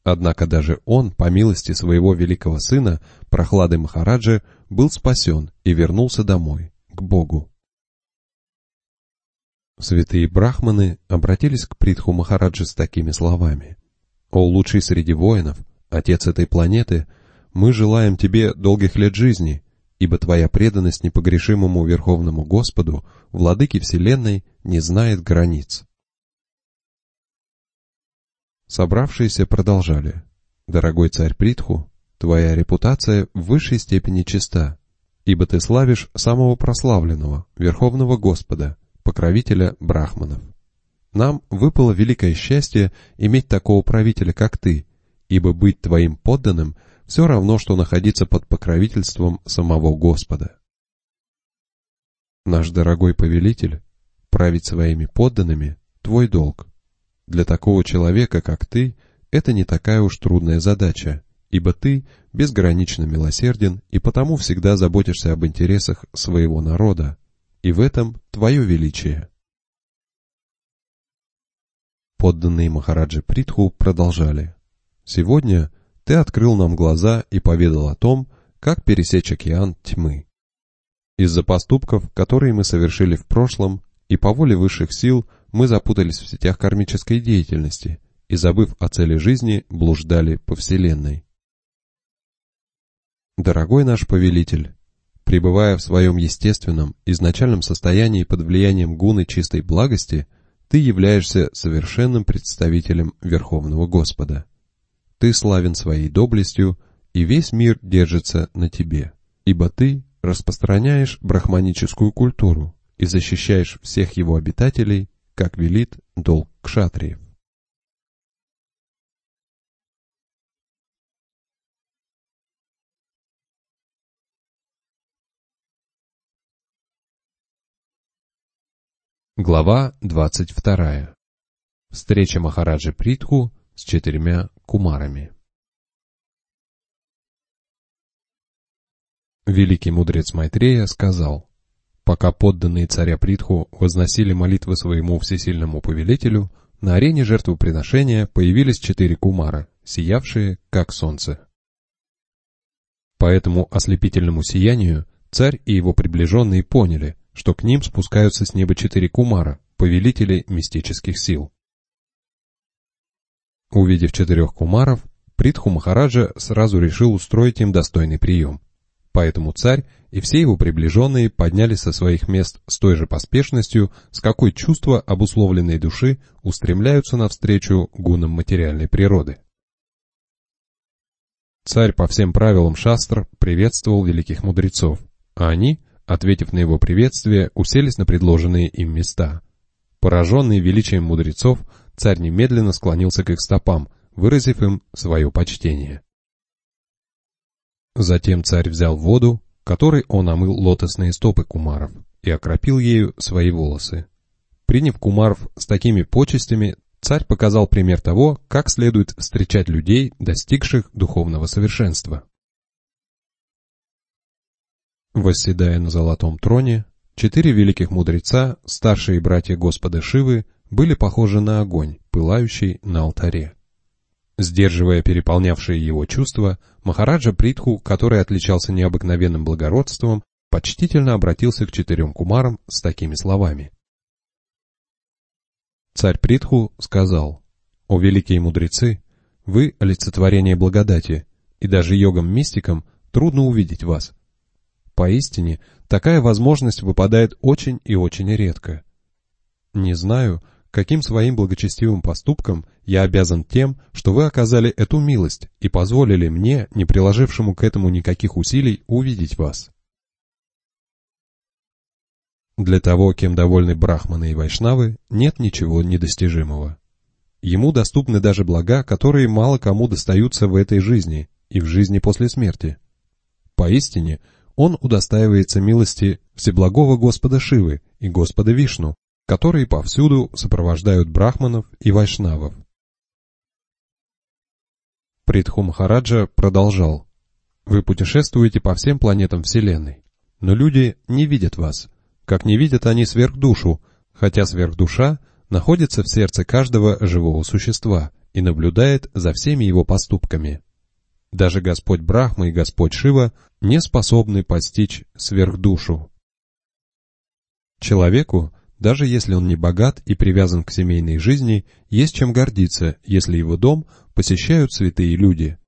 Однако даже он, по милости своего великого сына, Прохлады Махараджи, был спасен и вернулся домой, к Богу. Святые брахманы обратились к Притху Махараджи с такими словами. «О лучший среди воинов, отец этой планеты, мы желаем тебе долгих лет жизни, ибо твоя преданность непогрешимому Верховному Господу, Владыке Вселенной, не знает границ». Собравшиеся продолжали. «Дорогой царь Притху, твоя репутация в высшей степени чиста, ибо ты славишь самого прославленного, Верховного Господа, покровителя брахманов. Нам выпало великое счастье иметь такого правителя, как ты, ибо быть твоим подданным все равно, что находиться под покровительством самого Господа. Наш дорогой повелитель, править своими подданными – твой долг. Для такого человека, как ты, это не такая уж трудная задача, ибо ты безгранично милосерден и потому всегда заботишься об интересах своего народа, и в этом твое величие. Подданные Махараджи Притху продолжали. Сегодня ты открыл нам глаза и поведал о том, как пересечь океан тьмы. Из-за поступков, которые мы совершили в прошлом, и по воле высших сил мы запутались в сетях кармической деятельности и, забыв о цели жизни, блуждали по Вселенной. Дорогой наш повелитель, Пребывая в своем естественном, изначальном состоянии под влиянием гуны чистой благости, ты являешься совершенным представителем Верховного Господа. Ты славен своей доблестью, и весь мир держится на тебе, ибо ты распространяешь брахманическую культуру и защищаешь всех его обитателей, как велит долг кшатриев. Глава 22. Встреча Махараджи Притху с четырьмя кумарами. Великий мудрец Майтрея сказал, пока подданные царя Притху возносили молитвы своему всесильному повелителю, на арене жертвоприношения появились четыре кумара, сиявшие, как солнце. По этому ослепительному сиянию царь и его приближенные поняли, что к ним спускаются с неба четыре кумара, повелители мистических сил. Увидев четырех кумаров, Притху Махараджа сразу решил устроить им достойный прием. Поэтому царь и все его приближенные поднялись со своих мест с той же поспешностью, с какой чувства обусловленной души устремляются навстречу гунам материальной природы. Царь по всем правилам шастр приветствовал великих мудрецов, а они, ответив на его приветствие, уселись на предложенные им места. Пораженный величием мудрецов, царь немедленно склонился к их стопам, выразив им свое почтение. Затем царь взял воду, которой он омыл лотосные стопы кумаров, и окропил ею свои волосы. Приняв кумаров с такими почестями, царь показал пример того, как следует встречать людей, достигших духовного совершенства. Восседая на золотом троне, четыре великих мудреца, старшие братья Господа Шивы, были похожи на огонь, пылающий на алтаре. Сдерживая переполнявшие его чувства, Махараджа Притху, который отличался необыкновенным благородством, почтительно обратился к четырем кумарам с такими словами. Царь Притху сказал, «О великие мудрецы, вы — олицетворение благодати, и даже йогам-мистикам трудно увидеть вас, Поистине, такая возможность выпадает очень и очень редко. Не знаю, каким своим благочестивым поступком я обязан тем, что вы оказали эту милость и позволили мне, не приложившему к этому никаких усилий, увидеть вас. Для того, кем довольны брахманы и вайшнавы, нет ничего недостижимого. Ему доступны даже блага, которые мало кому достаются в этой жизни и в жизни после смерти. Поистине, он удостаивается милости Всеблагого Господа Шивы и Господа Вишну, которые повсюду сопровождают брахманов и вайшнавов. Притху Махараджа продолжал. Вы путешествуете по всем планетам Вселенной, но люди не видят вас, как не видят они сверхдушу, хотя сверхдуша находится в сердце каждого живого существа и наблюдает за всеми его поступками. Даже Господь Брахма и Господь Шива не способны постичь сверхдушу. Человеку, даже если он не богат и привязан к семейной жизни, есть чем гордиться, если его дом посещают святые люди.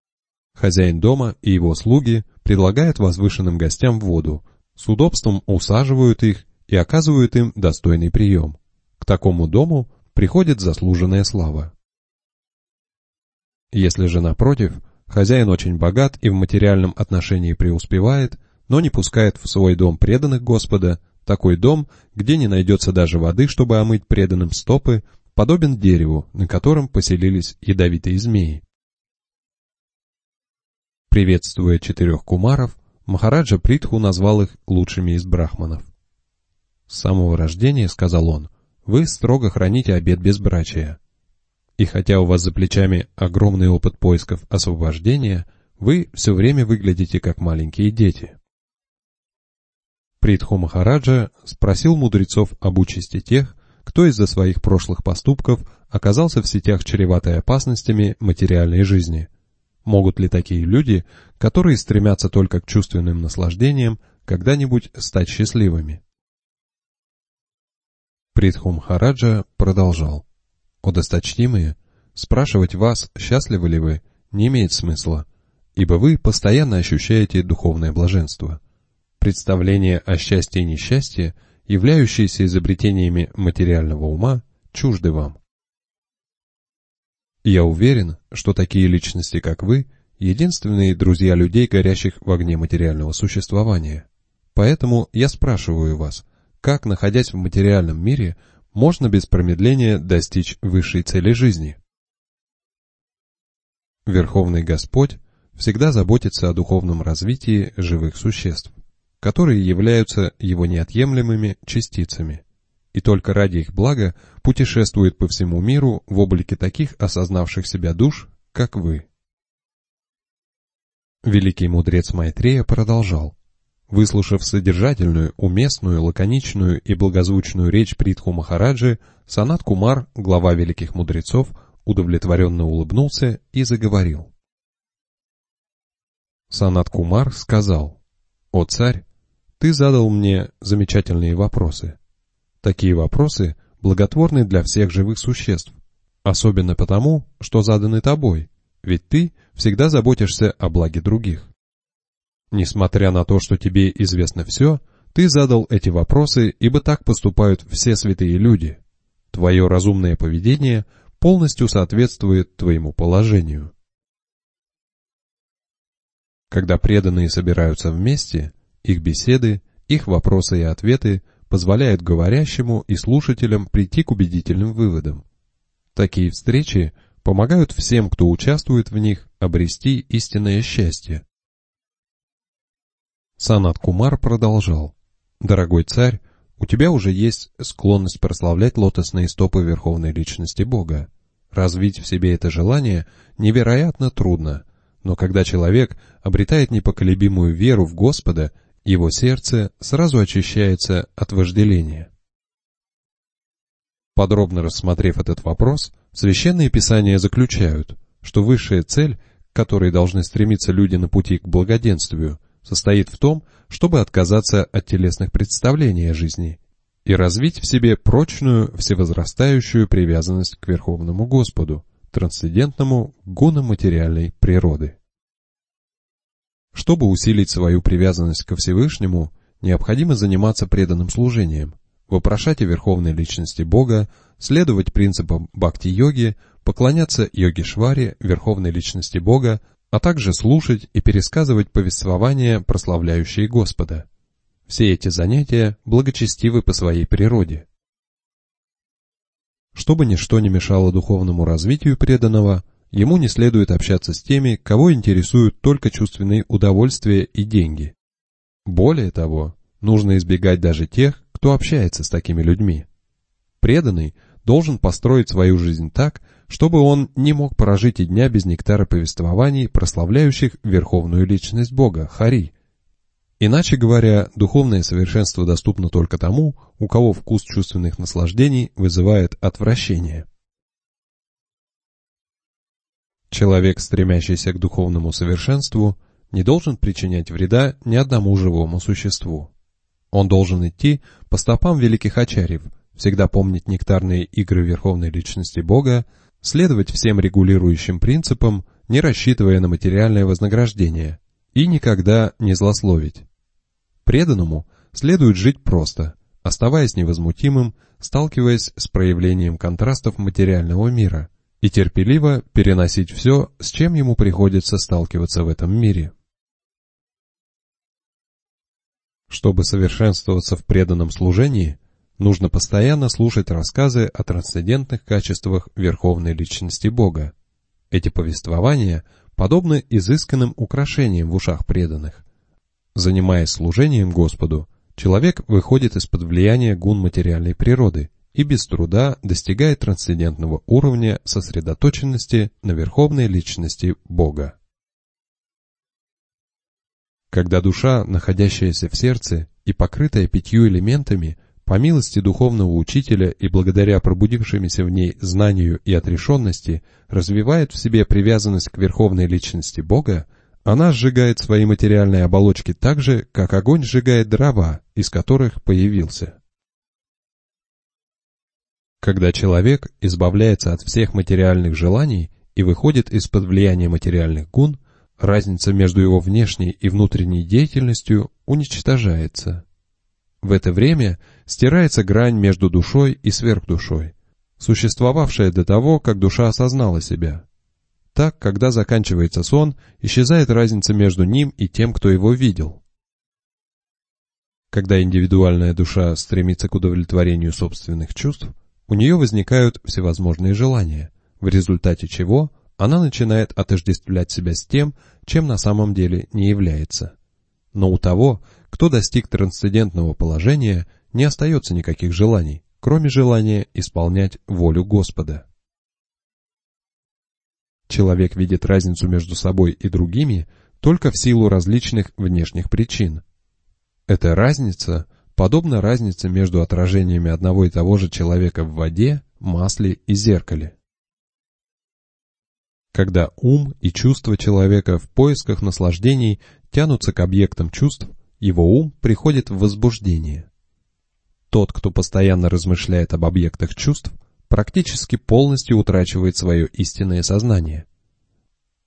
Хозяин дома и его слуги предлагают возвышенным гостям воду, с удобством усаживают их и оказывают им достойный прием. К такому дому приходит заслуженная слава. Если же, напротив, Хозяин очень богат и в материальном отношении преуспевает, но не пускает в свой дом преданных Господа, такой дом, где не найдется даже воды, чтобы омыть преданным стопы, подобен дереву, на котором поселились ядовитые змеи. Приветствуя четырех кумаров, Махараджа Притху назвал их лучшими из брахманов. «С самого рождения, — сказал он, — вы строго храните обет безбрачия. И хотя у вас за плечами огромный опыт поисков освобождения, вы все время выглядите как маленькие дети. Притху Махараджа спросил мудрецов об участи тех, кто из-за своих прошлых поступков оказался в сетях чреватой опасностями материальной жизни. Могут ли такие люди, которые стремятся только к чувственным наслаждениям, когда-нибудь стать счастливыми? Притху Махараджа продолжал. О досточтимые, спрашивать вас, счастливы ли вы, не имеет смысла, ибо вы постоянно ощущаете духовное блаженство. Представления о счастье и несчастье, являющиеся изобретениями материального ума, чужды вам. Я уверен, что такие личности, как вы, единственные друзья людей, горящих в огне материального существования. Поэтому я спрашиваю вас, как, находясь в материальном мире, можно без промедления достичь высшей цели жизни. Верховный Господь всегда заботится о духовном развитии живых существ, которые являются его неотъемлемыми частицами. и только ради их блага путешествует по всему миру в облике таких осознавших себя душ, как вы. Великий мудрец Майтрея продолжал. Выслушав содержательную, уместную, лаконичную и благозвучную речь Притху Махараджи, Санат Кумар, глава великих мудрецов, удовлетворенно улыбнулся и заговорил. Санат Кумар сказал, «О царь, ты задал мне замечательные вопросы. Такие вопросы благотворны для всех живых существ, особенно потому, что заданы тобой, ведь ты всегда заботишься о благе других. Несмотря на то, что тебе известно все, ты задал эти вопросы, ибо так поступают все святые люди. Твое разумное поведение полностью соответствует твоему положению. Когда преданные собираются вместе, их беседы, их вопросы и ответы позволяют говорящему и слушателям прийти к убедительным выводам. Такие встречи помогают всем, кто участвует в них, обрести истинное счастье. Санат Кумар продолжал. «Дорогой царь, у тебя уже есть склонность прославлять лотосные стопы Верховной Личности Бога. Развить в себе это желание невероятно трудно, но когда человек обретает непоколебимую веру в Господа, его сердце сразу очищается от вожделения. Подробно рассмотрев этот вопрос, священные писания заключают, что высшая цель, к которой должны стремиться люди на пути к благоденствию, состоит в том, чтобы отказаться от телесных представлений о жизни и развить в себе прочную, всевозрастающую привязанность к Верховному Господу, трансцендентному гуну материальной природы. Чтобы усилить свою привязанность ко Всевышнему, необходимо заниматься преданным служением, вопрошать о верховной личности Бога, следовать принципам бхакти-йоги, поклоняться йоги-шваре, верховной личности Бога, а также слушать и пересказывать повествования, прославляющие Господа. Все эти занятия благочестивы по своей природе. Чтобы ничто не мешало духовному развитию преданного, ему не следует общаться с теми, кого интересуют только чувственные удовольствия и деньги. Более того, нужно избегать даже тех, кто общается с такими людьми. Преданный должен построить свою жизнь так, чтобы он не мог прожить и дня без нектара повествований, прославляющих верховную личность Бога, Хари. Иначе говоря, духовное совершенство доступно только тому, у кого вкус чувственных наслаждений вызывает отвращение. Человек, стремящийся к духовному совершенству, не должен причинять вреда ни одному живому существу. Он должен идти по стопам великих ачарьев, всегда помнить нектарные игры Верховной Личности Бога, следовать всем регулирующим принципам, не рассчитывая на материальное вознаграждение, и никогда не злословить. Преданному следует жить просто, оставаясь невозмутимым, сталкиваясь с проявлением контрастов материального мира – и терпеливо переносить все, с чем ему приходится сталкиваться в этом мире. Чтобы совершенствоваться в преданном служении, нужно постоянно слушать рассказы о трансцендентных качествах Верховной Личности Бога. Эти повествования подобны изысканным украшениям в ушах преданных. Занимаясь служением Господу, человек выходит из-под влияния гун материальной природы – и без труда достигает трансцендентного уровня сосредоточенности на верховной личности Бога. Когда душа, находящаяся в сердце и покрытая пятью элементами, по милости духовного учителя и благодаря пробудившимся в ней знанию и отрешенности, развивает в себе привязанность к верховной личности Бога, она сжигает свои материальные оболочки так же, как огонь сжигает дрова, из которых появился. Когда человек избавляется от всех материальных желаний и выходит из-под влияния материальных гун, разница между его внешней и внутренней деятельностью уничтожается. В это время стирается грань между душой и сверхдушой, существовавшая до того, как душа осознала себя. Так, когда заканчивается сон, исчезает разница между ним и тем, кто его видел. Когда индивидуальная душа стремится к удовлетворению собственных чувств, у нее возникают всевозможные желания, в результате чего она начинает отождествлять себя с тем, чем на самом деле не является. Но у того, кто достиг трансцендентного положения, не остается никаких желаний, кроме желания исполнять волю Господа. Человек видит разницу между собой и другими только в силу различных внешних причин. Эта разница подобна разнице между отражениями одного и того же человека в воде, масле и зеркале. Когда ум и чувства человека в поисках наслаждений тянутся к объектам чувств, его ум приходит в возбуждение. Тот, кто постоянно размышляет об объектах чувств, практически полностью утрачивает свое истинное сознание.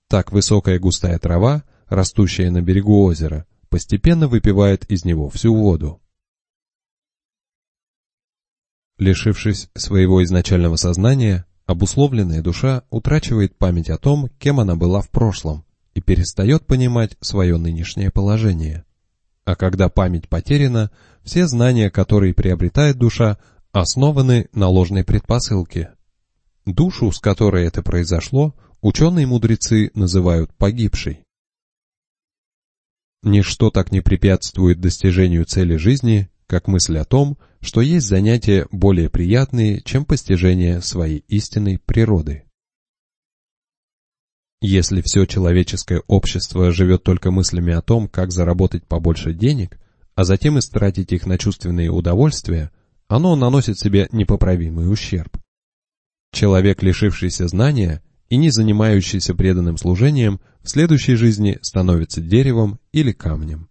Так высокая густая трава, растущая на берегу озера, постепенно выпивает из него всю воду. Лишившись своего изначального сознания, обусловленная душа утрачивает память о том, кем она была в прошлом, и перестает понимать свое нынешнее положение. А когда память потеряна, все знания, которые приобретает душа, основаны на ложной предпосылке. Душу, с которой это произошло, ученые-мудрецы называют погибшей. Ничто так не препятствует достижению цели жизни, как мысль о том, что есть занятия более приятные, чем постижение своей истинной природы. Если все человеческое общество живет только мыслями о том, как заработать побольше денег, а затем истратить их на чувственные удовольствия, оно наносит себе непоправимый ущерб. Человек, лишившийся знания и не занимающийся преданным служением, в следующей жизни становится деревом или камнем.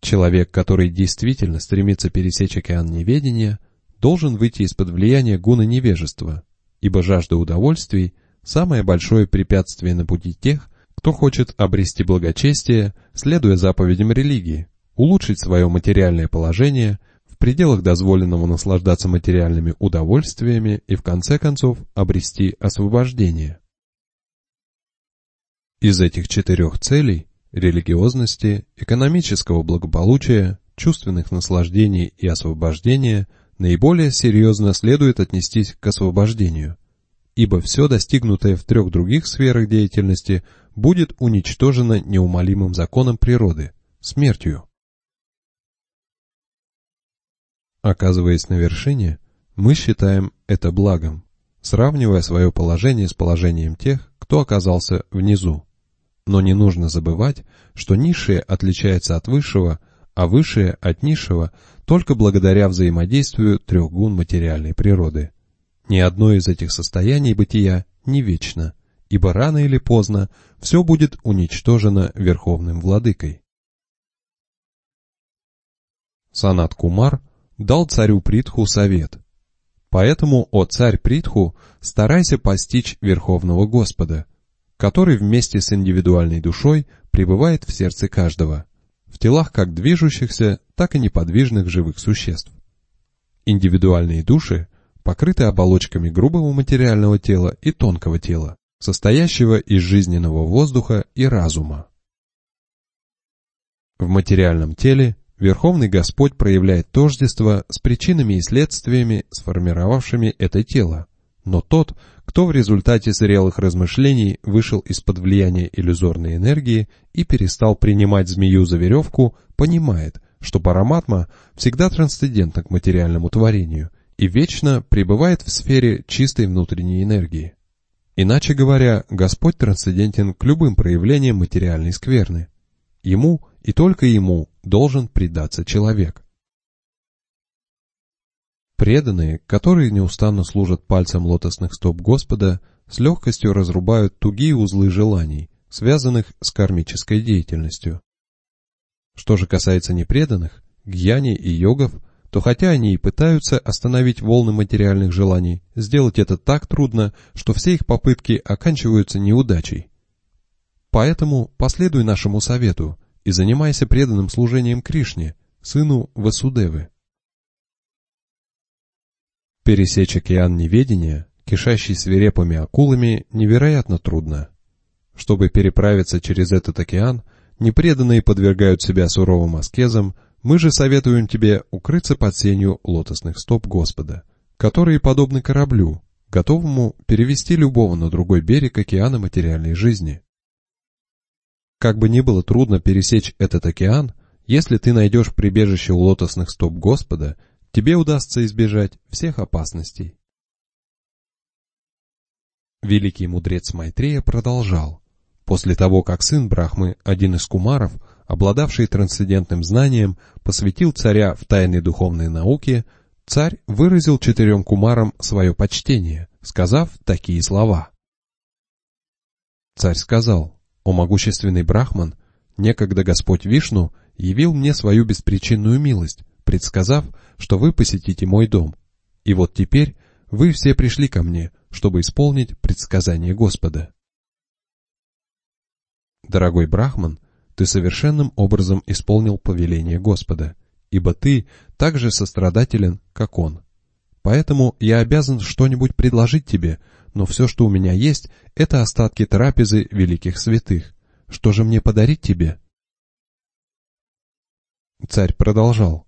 Человек, который действительно стремится пересечь океан неведения, должен выйти из-под влияния гуна невежества, ибо жажда удовольствий – самое большое препятствие на пути тех, кто хочет обрести благочестие, следуя заповедям религии, улучшить свое материальное положение, в пределах дозволенного наслаждаться материальными удовольствиями и в конце концов обрести освобождение. Из этих четырех целей религиозности, экономического благополучия, чувственных наслаждений и освобождения наиболее серьезно следует отнестись к освобождению, ибо все достигнутое в трех других сферах деятельности будет уничтожено неумолимым законом природы – смертью. Оказываясь на вершине, мы считаем это благом, сравнивая свое положение с положением тех, кто оказался внизу. Но не нужно забывать, что низшее отличается от высшего, а высшее от низшего только благодаря взаимодействию трех гун материальной природы. Ни одно из этих состояний бытия не вечно, ибо рано или поздно все будет уничтожено Верховным Владыкой. Санат Кумар дал царю Притху совет. Поэтому, о царь Притху, старайся постичь Верховного Господа – который вместе с индивидуальной душой пребывает в сердце каждого, в телах как движущихся, так и неподвижных живых существ. Индивидуальные души покрыты оболочками грубого материального тела и тонкого тела, состоящего из жизненного воздуха и разума. В материальном теле Верховный Господь проявляет тождество с причинами и следствиями, сформировавшими это тело, но тот, кто в результате зрелых размышлений вышел из-под влияния иллюзорной энергии и перестал принимать змею за веревку, понимает, что параматма всегда трансцендентна к материальному творению и вечно пребывает в сфере чистой внутренней энергии. Иначе говоря, Господь трансцендентен к любым проявлениям материальной скверны. Ему и только ему должен предаться человек. Преданные, которые неустанно служат пальцем лотосных стоп Господа, с легкостью разрубают тугие узлы желаний, связанных с кармической деятельностью. Что же касается непреданных, гьяни и йогов, то хотя они и пытаются остановить волны материальных желаний, сделать это так трудно, что все их попытки оканчиваются неудачей. Поэтому последуй нашему совету и занимайся преданным служением Кришне, сыну Васудевы. Пересечь океан неведения, кишащий свирепыми акулами, невероятно трудно. Чтобы переправиться через этот океан, непреданные подвергают себя суровым аскезам, мы же советуем тебе укрыться под сенью лотосных стоп Господа, которые подобны кораблю, готовому перевести любого на другой берег океана материальной жизни. Как бы ни было трудно пересечь этот океан, если ты найдешь прибежище у лотосных стоп Господа, тебе удастся избежать всех опасностей. Великий мудрец Майтрея продолжал. После того, как сын Брахмы, один из кумаров, обладавший трансцендентным знанием, посвятил царя в тайны духовной науки, царь выразил четырем кумарам свое почтение, сказав такие слова. Царь сказал, «О могущественный Брахман, некогда Господь Вишну явил мне свою беспричинную милость, предсказав, что вы посетите мой дом. И вот теперь вы все пришли ко мне, чтобы исполнить предсказание Господа. Дорогой Брахман, ты совершенным образом исполнил повеление Господа, ибо ты так же сострадателен, как Он. Поэтому я обязан что-нибудь предложить тебе, но все, что у меня есть, это остатки трапезы великих святых. Что же мне подарить тебе? Царь продолжал.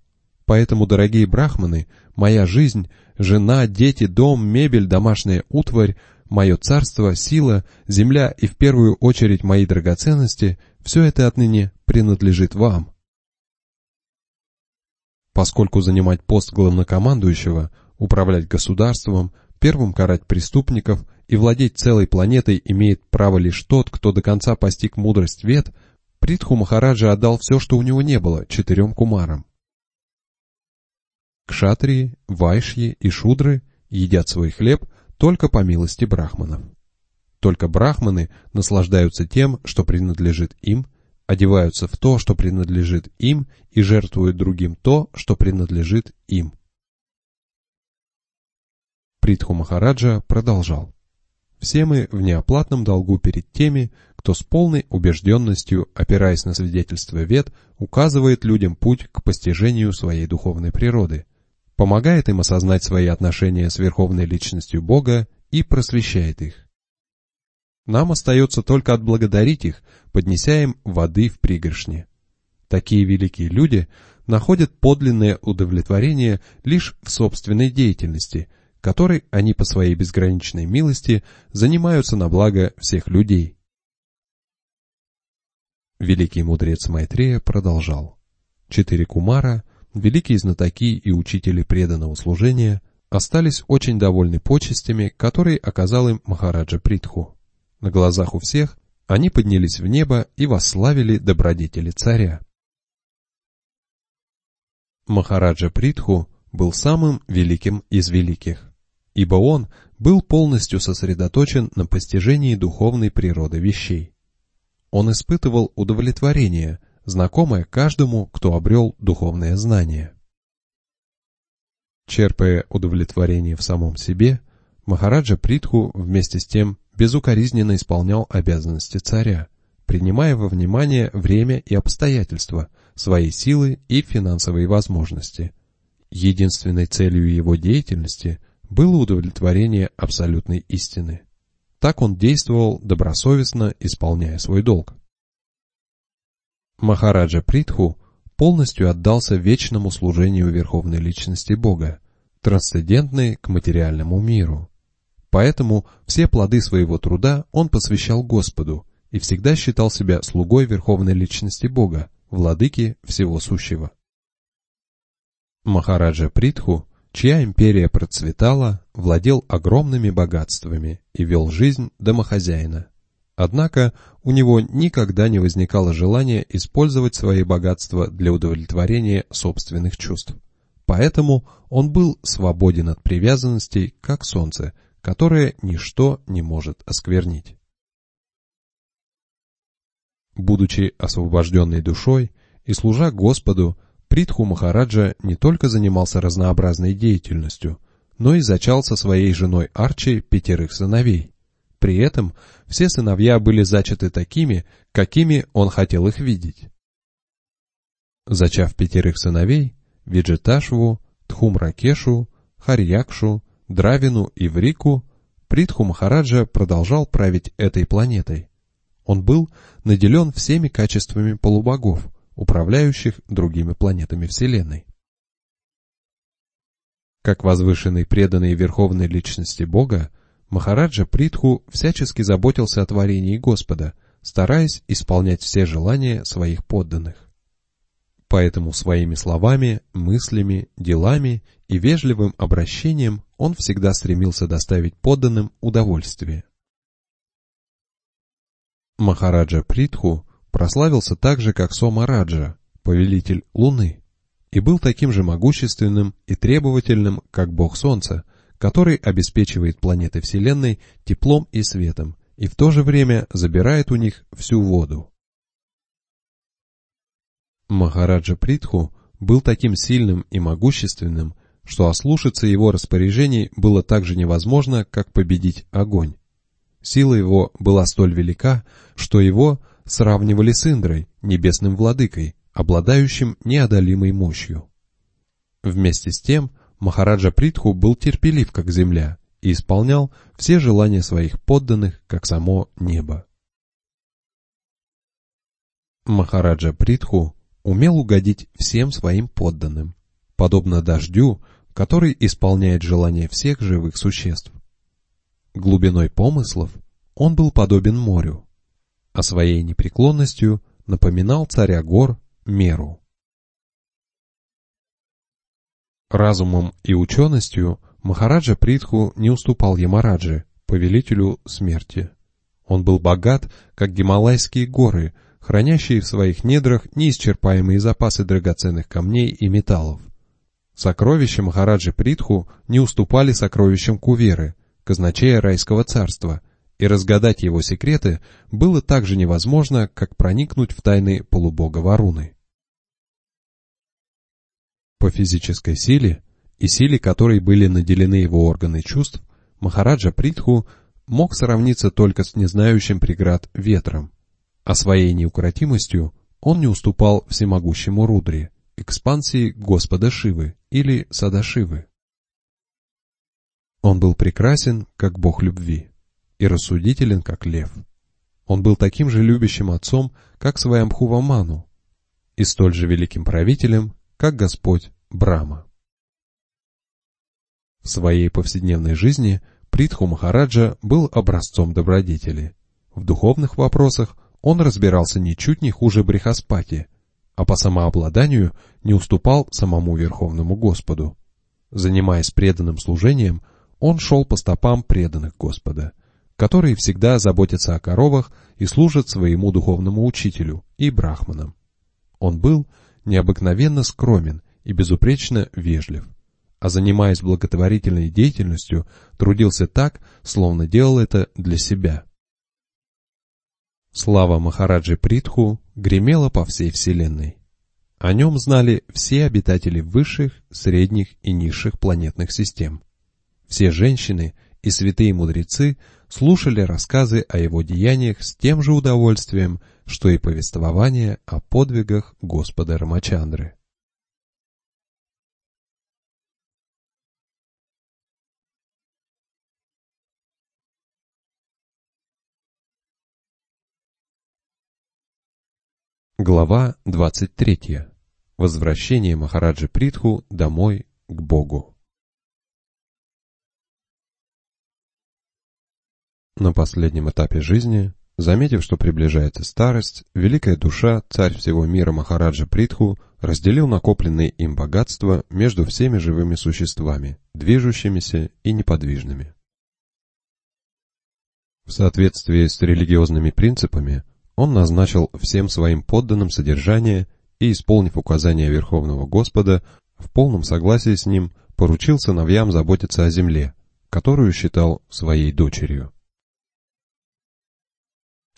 Поэтому, дорогие брахманы, моя жизнь, жена, дети, дом, мебель, домашняя утварь, мое царство, сила, земля и в первую очередь мои драгоценности, все это отныне принадлежит вам. Поскольку занимать пост главнокомандующего, управлять государством, первым карать преступников и владеть целой планетой имеет право лишь тот, кто до конца постиг мудрость вет, Притху Махараджа отдал все, что у него не было, четырем кумарам. Кшатрии, вайшьи и шудры едят свой хлеб только по милости брахманов. Только брахманы наслаждаются тем, что принадлежит им, одеваются в то, что принадлежит им, и жертвуют другим то, что принадлежит им. Притху Махараджа продолжал. Все мы в неоплатном долгу перед теми, кто с полной убежденностью, опираясь на свидетельство вет, указывает людям путь к постижению своей духовной природы, помогает им осознать свои отношения с Верховной Личностью Бога и просвещает их. Нам остается только отблагодарить их, поднеся им воды в пригоршне. Такие великие люди находят подлинное удовлетворение лишь в собственной деятельности, которой они по своей безграничной милости занимаются на благо всех людей. Великий мудрец Майтрея продолжал. Четыре кумара великие знатоки и учители преданного служения остались очень довольны почестями, которые оказал им Махараджа Притху. На глазах у всех они поднялись в небо и восславили добродетели царя. Махараджа Притху был самым великим из великих, ибо он был полностью сосредоточен на постижении духовной природы вещей. Он испытывал удовлетворение – знакомое каждому, кто обрел духовное знание. Черпая удовлетворение в самом себе, Махараджа Притху вместе с тем безукоризненно исполнял обязанности царя, принимая во внимание время и обстоятельства, свои силы и финансовые возможности. Единственной целью его деятельности было удовлетворение абсолютной истины. Так он действовал добросовестно, исполняя свой долг. Махараджа Притху полностью отдался вечному служению Верховной Личности Бога, трансцендентной к материальному миру. Поэтому все плоды своего труда он посвящал Господу и всегда считал себя слугой Верховной Личности Бога, владыки всего сущего. Махараджа Притху, чья империя процветала, владел огромными богатствами и вел жизнь домохозяина. Однако у него никогда не возникало желания использовать свои богатства для удовлетворения собственных чувств. Поэтому он был свободен от привязанностей, как солнце, которое ничто не может осквернить. Будучи освобожденной душой и служа Господу, Притху Махараджа не только занимался разнообразной деятельностью, но и зачал со своей женой Арчи пятерых сыновей. При этом все сыновья были зачаты такими, какими он хотел их видеть. Зачав пятерых сыновей, Виджеташву, Тхумракешу, Харьякшу, Дравину и Врику, Притху Махараджа продолжал править этой планетой. Он был наделен всеми качествами полубогов, управляющих другими планетами Вселенной. Как возвышенный преданный верховной личности Бога, Махараджа Притху всячески заботился о творении Господа, стараясь исполнять все желания своих подданных. Поэтому своими словами, мыслями, делами и вежливым обращением он всегда стремился доставить подданным удовольствие. Махараджа Притху прославился так же, как Сомараджа, повелитель Луны, и был таким же могущественным и требовательным, как бог Солнца, который обеспечивает планеты Вселенной теплом и светом, и в то же время забирает у них всю воду. Махараджа Притху был таким сильным и могущественным, что ослушаться его распоряжений было так же невозможно, как победить огонь. Сила его была столь велика, что его сравнивали с Индрой, небесным владыкой, обладающим неодолимой мощью. Вместе с тем Махараджа Притху был терпелив, как земля, и исполнял все желания своих подданных, как само небо. Махараджа Притху умел угодить всем своим подданным, подобно дождю, который исполняет желания всех живых существ. Глубиной помыслов он был подобен морю, а своей непреклонностью напоминал царя гор Меру. Разумом и ученостью Махараджа Притху не уступал Ямараджи, повелителю смерти. Он был богат, как Гималайские горы, хранящие в своих недрах неисчерпаемые запасы драгоценных камней и металлов. Сокровища Махараджи Притху не уступали сокровищам Куверы, казначея райского царства, и разгадать его секреты было так же невозможно, как проникнуть в тайны полубога Варуны. По физической силе и силе которой были наделены его органы чувств, Махараджа Притху мог сравниться только с незнающим преград ветром, а своей неукротимостью он не уступал всемогущему Рудре, экспансии Господа Шивы или Садашивы. Он был прекрасен, как бог любви, и рассудителен, как лев. Он был таким же любящим отцом, как Сваямхува Ману, и столь же великим правителем, как Господь Брама. В своей повседневной жизни Притху Махараджа был образцом добродетели. В духовных вопросах он разбирался ничуть не хуже Брихаспати, а по самообладанию не уступал самому Верховному Господу. Занимаясь преданным служением, он шел по стопам преданных Господа, которые всегда заботятся о коровах и служат своему духовному учителю и брахманам. Он был необыкновенно скромен и безупречно вежлив, а занимаясь благотворительной деятельностью, трудился так, словно делал это для себя. Слава Махараджи Притху гремела по всей вселенной. О нем знали все обитатели высших, средних и низших планетных систем. Все женщины и святые мудрецы слушали рассказы о его деяниях с тем же удовольствием, что и повествование о подвигах Господа Рамачандры. Глава 23. Возвращение Махараджи Притху домой к Богу. На последнем этапе жизни, заметив, что приближается старость, великая душа, царь всего мира Махараджа Притху, разделил накопленные им богатства между всеми живыми существами, движущимися и неподвижными. В соответствии с религиозными принципами, он назначил всем своим подданным содержание и, исполнив указания Верховного Господа, в полном согласии с ним поручил сыновьям заботиться о земле, которую считал своей дочерью.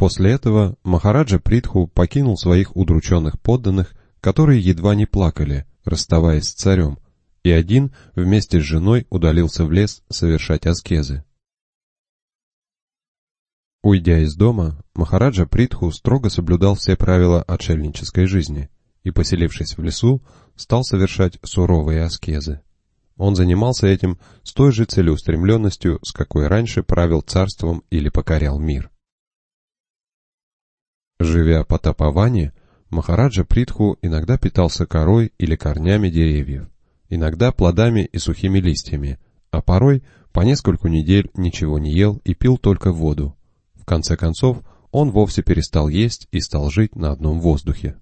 После этого Махараджа Притху покинул своих удрученных подданных, которые едва не плакали, расставаясь с царем, и один вместе с женой удалился в лес совершать аскезы. Уйдя из дома, Махараджа Притху строго соблюдал все правила отшельнической жизни и, поселившись в лесу, стал совершать суровые аскезы. Он занимался этим с той же целеустремленностью, с какой раньше правил царством или покорял мир. Живя по Тапаване, Махараджа Притху иногда питался корой или корнями деревьев, иногда плодами и сухими листьями, а порой по нескольку недель ничего не ел и пил только воду, в конце концов, он вовсе перестал есть и стал жить на одном воздухе.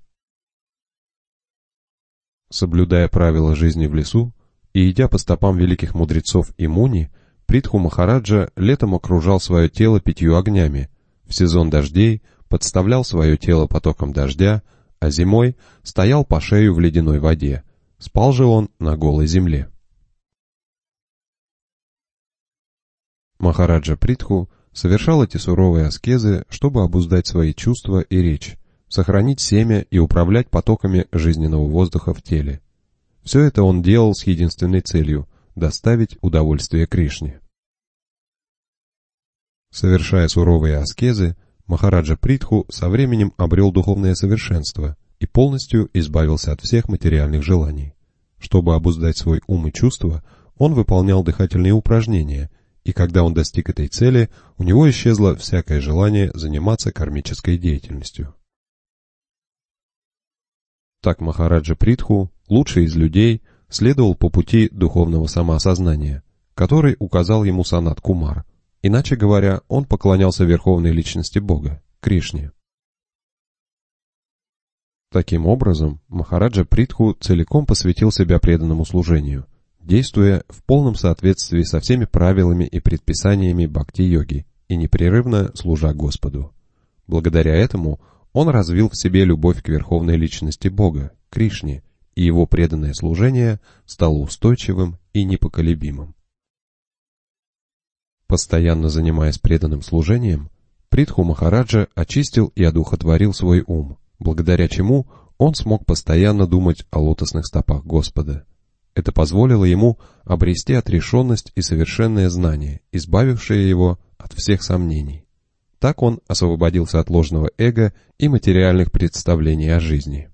Соблюдая правила жизни в лесу и идя по стопам великих мудрецов и муни, Притху Махараджа летом окружал свое тело пятью огнями, в сезон дождей подставлял свое тело потоком дождя, а зимой стоял по шею в ледяной воде. Спал же он на голой земле. Махараджа Притху совершал эти суровые аскезы, чтобы обуздать свои чувства и речь, сохранить семя и управлять потоками жизненного воздуха в теле. Все это он делал с единственной целью – доставить удовольствие Кришне. Совершая суровые аскезы, Махараджа Притху со временем обрел духовное совершенство и полностью избавился от всех материальных желаний. Чтобы обуздать свой ум и чувства, он выполнял дыхательные упражнения, и когда он достиг этой цели, у него исчезло всякое желание заниматься кармической деятельностью. Так Махараджа Притху, лучший из людей, следовал по пути духовного самоосознания, который указал ему Санат Кумар. Иначе говоря, он поклонялся верховной личности Бога, Кришне. Таким образом, Махараджа Притху целиком посвятил себя преданному служению, действуя в полном соответствии со всеми правилами и предписаниями бхакти-йоги и непрерывно служа Господу. Благодаря этому он развил в себе любовь к верховной личности Бога, Кришне, и его преданное служение стало устойчивым и непоколебимым. Постоянно занимаясь преданным служением, Притху Махараджа очистил и одухотворил свой ум, благодаря чему он смог постоянно думать о лотосных стопах Господа. Это позволило ему обрести отрешенность и совершенное знание, избавившее его от всех сомнений. Так он освободился от ложного эго и материальных представлений о жизни.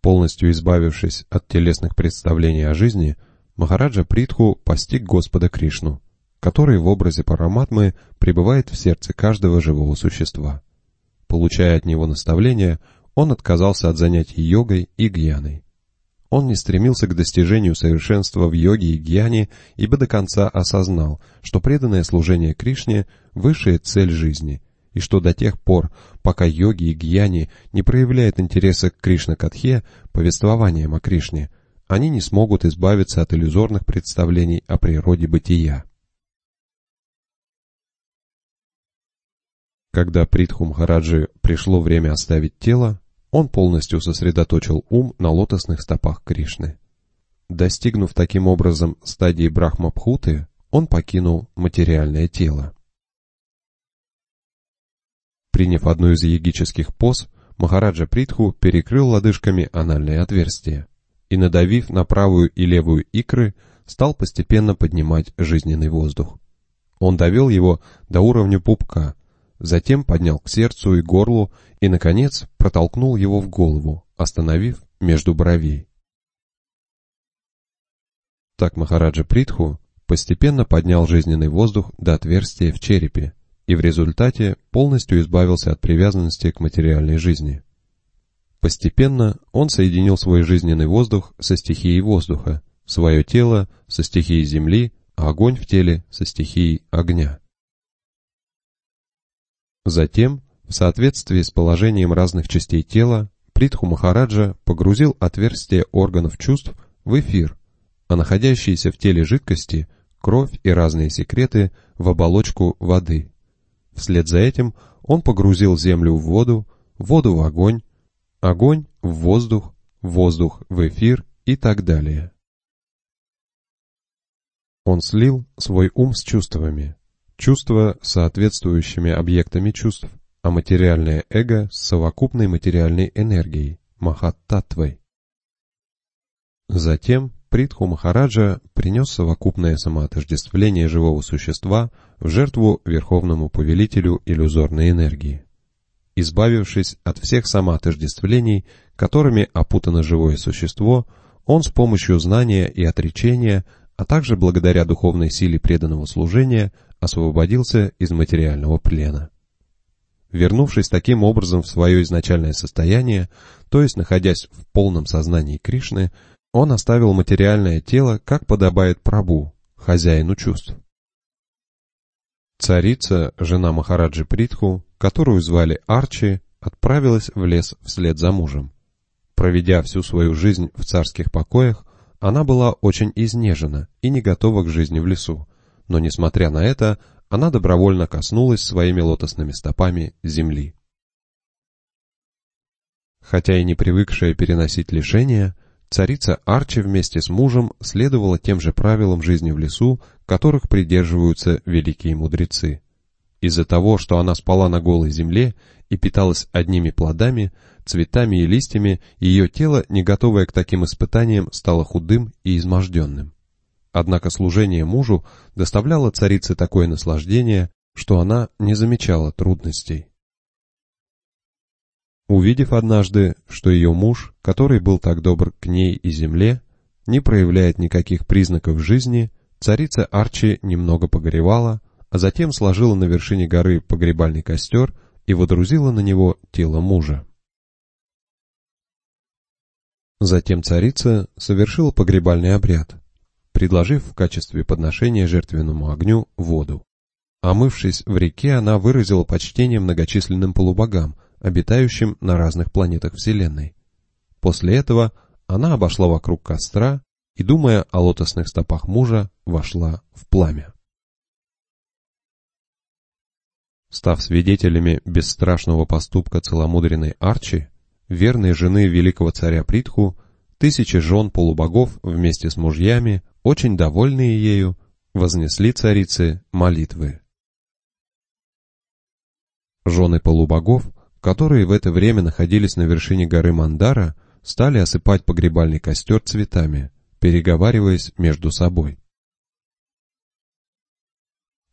Полностью избавившись от телесных представлений о жизни, Махараджа Притху постиг Господа Кришну, который в образе Параматмы пребывает в сердце каждого живого существа. Получая от него наставления, он отказался от занятий йогой и гьяной. Он не стремился к достижению совершенства в йоге и гьяне, ибо до конца осознал, что преданное служение Кришне – высшая цель жизни, и что до тех пор, пока йоги и гьяни не проявляют интереса к Кришна-катхе, повествованиям о Кришне, они не смогут избавиться от иллюзорных представлений о природе бытия. Когда Притху Махараджи пришло время оставить тело, он полностью сосредоточил ум на лотосных стопах Кришны. Достигнув таким образом стадии Брахмабхуты, он покинул материальное тело. Приняв одну из ягических поз, Махараджа Притху перекрыл лодыжками анальное отверстие и, надавив на правую и левую икры, стал постепенно поднимать жизненный воздух. Он довел его до уровня пупка, затем поднял к сердцу и горлу и, наконец, протолкнул его в голову, остановив между бровей. Так Махараджа Притху постепенно поднял жизненный воздух до отверстия в черепе и в результате полностью избавился от привязанности к материальной жизни. Постепенно он соединил свой жизненный воздух со стихией воздуха, свое тело со стихией земли, а огонь в теле со стихией огня. Затем, в соответствии с положением разных частей тела, Притху Махараджа погрузил отверстие органов чувств в эфир, а находящиеся в теле жидкости, кровь и разные секреты в оболочку воды. Вслед за этим он погрузил землю в воду, воду в огонь, огонь в воздух, воздух в эфир и так далее. Он слил свой ум с чувствами, чувства соответствующими объектами чувств, а материальное эго с совокупной материальной энергией, махаттатвой. Затем Притху Махараджа принес совокупное самоотождествление живого существа в жертву верховному повелителю иллюзорной энергии. Избавившись от всех самоотождествлений, которыми опутано живое существо, он с помощью знания и отречения, а также благодаря духовной силе преданного служения, освободился из материального плена. Вернувшись таким образом в свое изначальное состояние, то есть находясь в полном сознании Кришны, он оставил материальное тело, как подобает прабу, хозяину чувств. Царица, жена Махараджи Притху, которую звали Арчи, отправилась в лес вслед за мужем. Проведя всю свою жизнь в царских покоях, она была очень изнежена и не готова к жизни в лесу, но, несмотря на это, она добровольно коснулась своими лотосными стопами земли. Хотя и не привыкшая переносить лишения, царица Арчи вместе с мужем следовала тем же правилам жизни в лесу, которых придерживаются великие мудрецы. Из-за того, что она спала на голой земле и питалась одними плодами, цветами и листьями, ее тело, не готовое к таким испытаниям, стало худым и изможденным. Однако служение мужу доставляло царице такое наслаждение, что она не замечала трудностей. Увидев однажды, что ее муж, который был так добр к ней и земле, не проявляет никаких признаков жизни, царица Арчи немного погоревала, а затем сложила на вершине горы погребальный костер и водрузила на него тело мужа. Затем царица совершила погребальный обряд, предложив в качестве подношения жертвенному огню воду. Омывшись в реке, она выразила почтение многочисленным полубогам, обитающим на разных планетах Вселенной. После этого она обошла вокруг костра и, думая о лотосных стопах мужа, вошла в пламя. Став свидетелями бесстрашного поступка целомудренной Арчи, верной жены великого царя Притху, тысячи жен полубогов вместе с мужьями, очень довольные ею, вознесли царице молитвы. Жены полубогов которые в это время находились на вершине горы Мандара, стали осыпать погребальный костер цветами, переговариваясь между собой.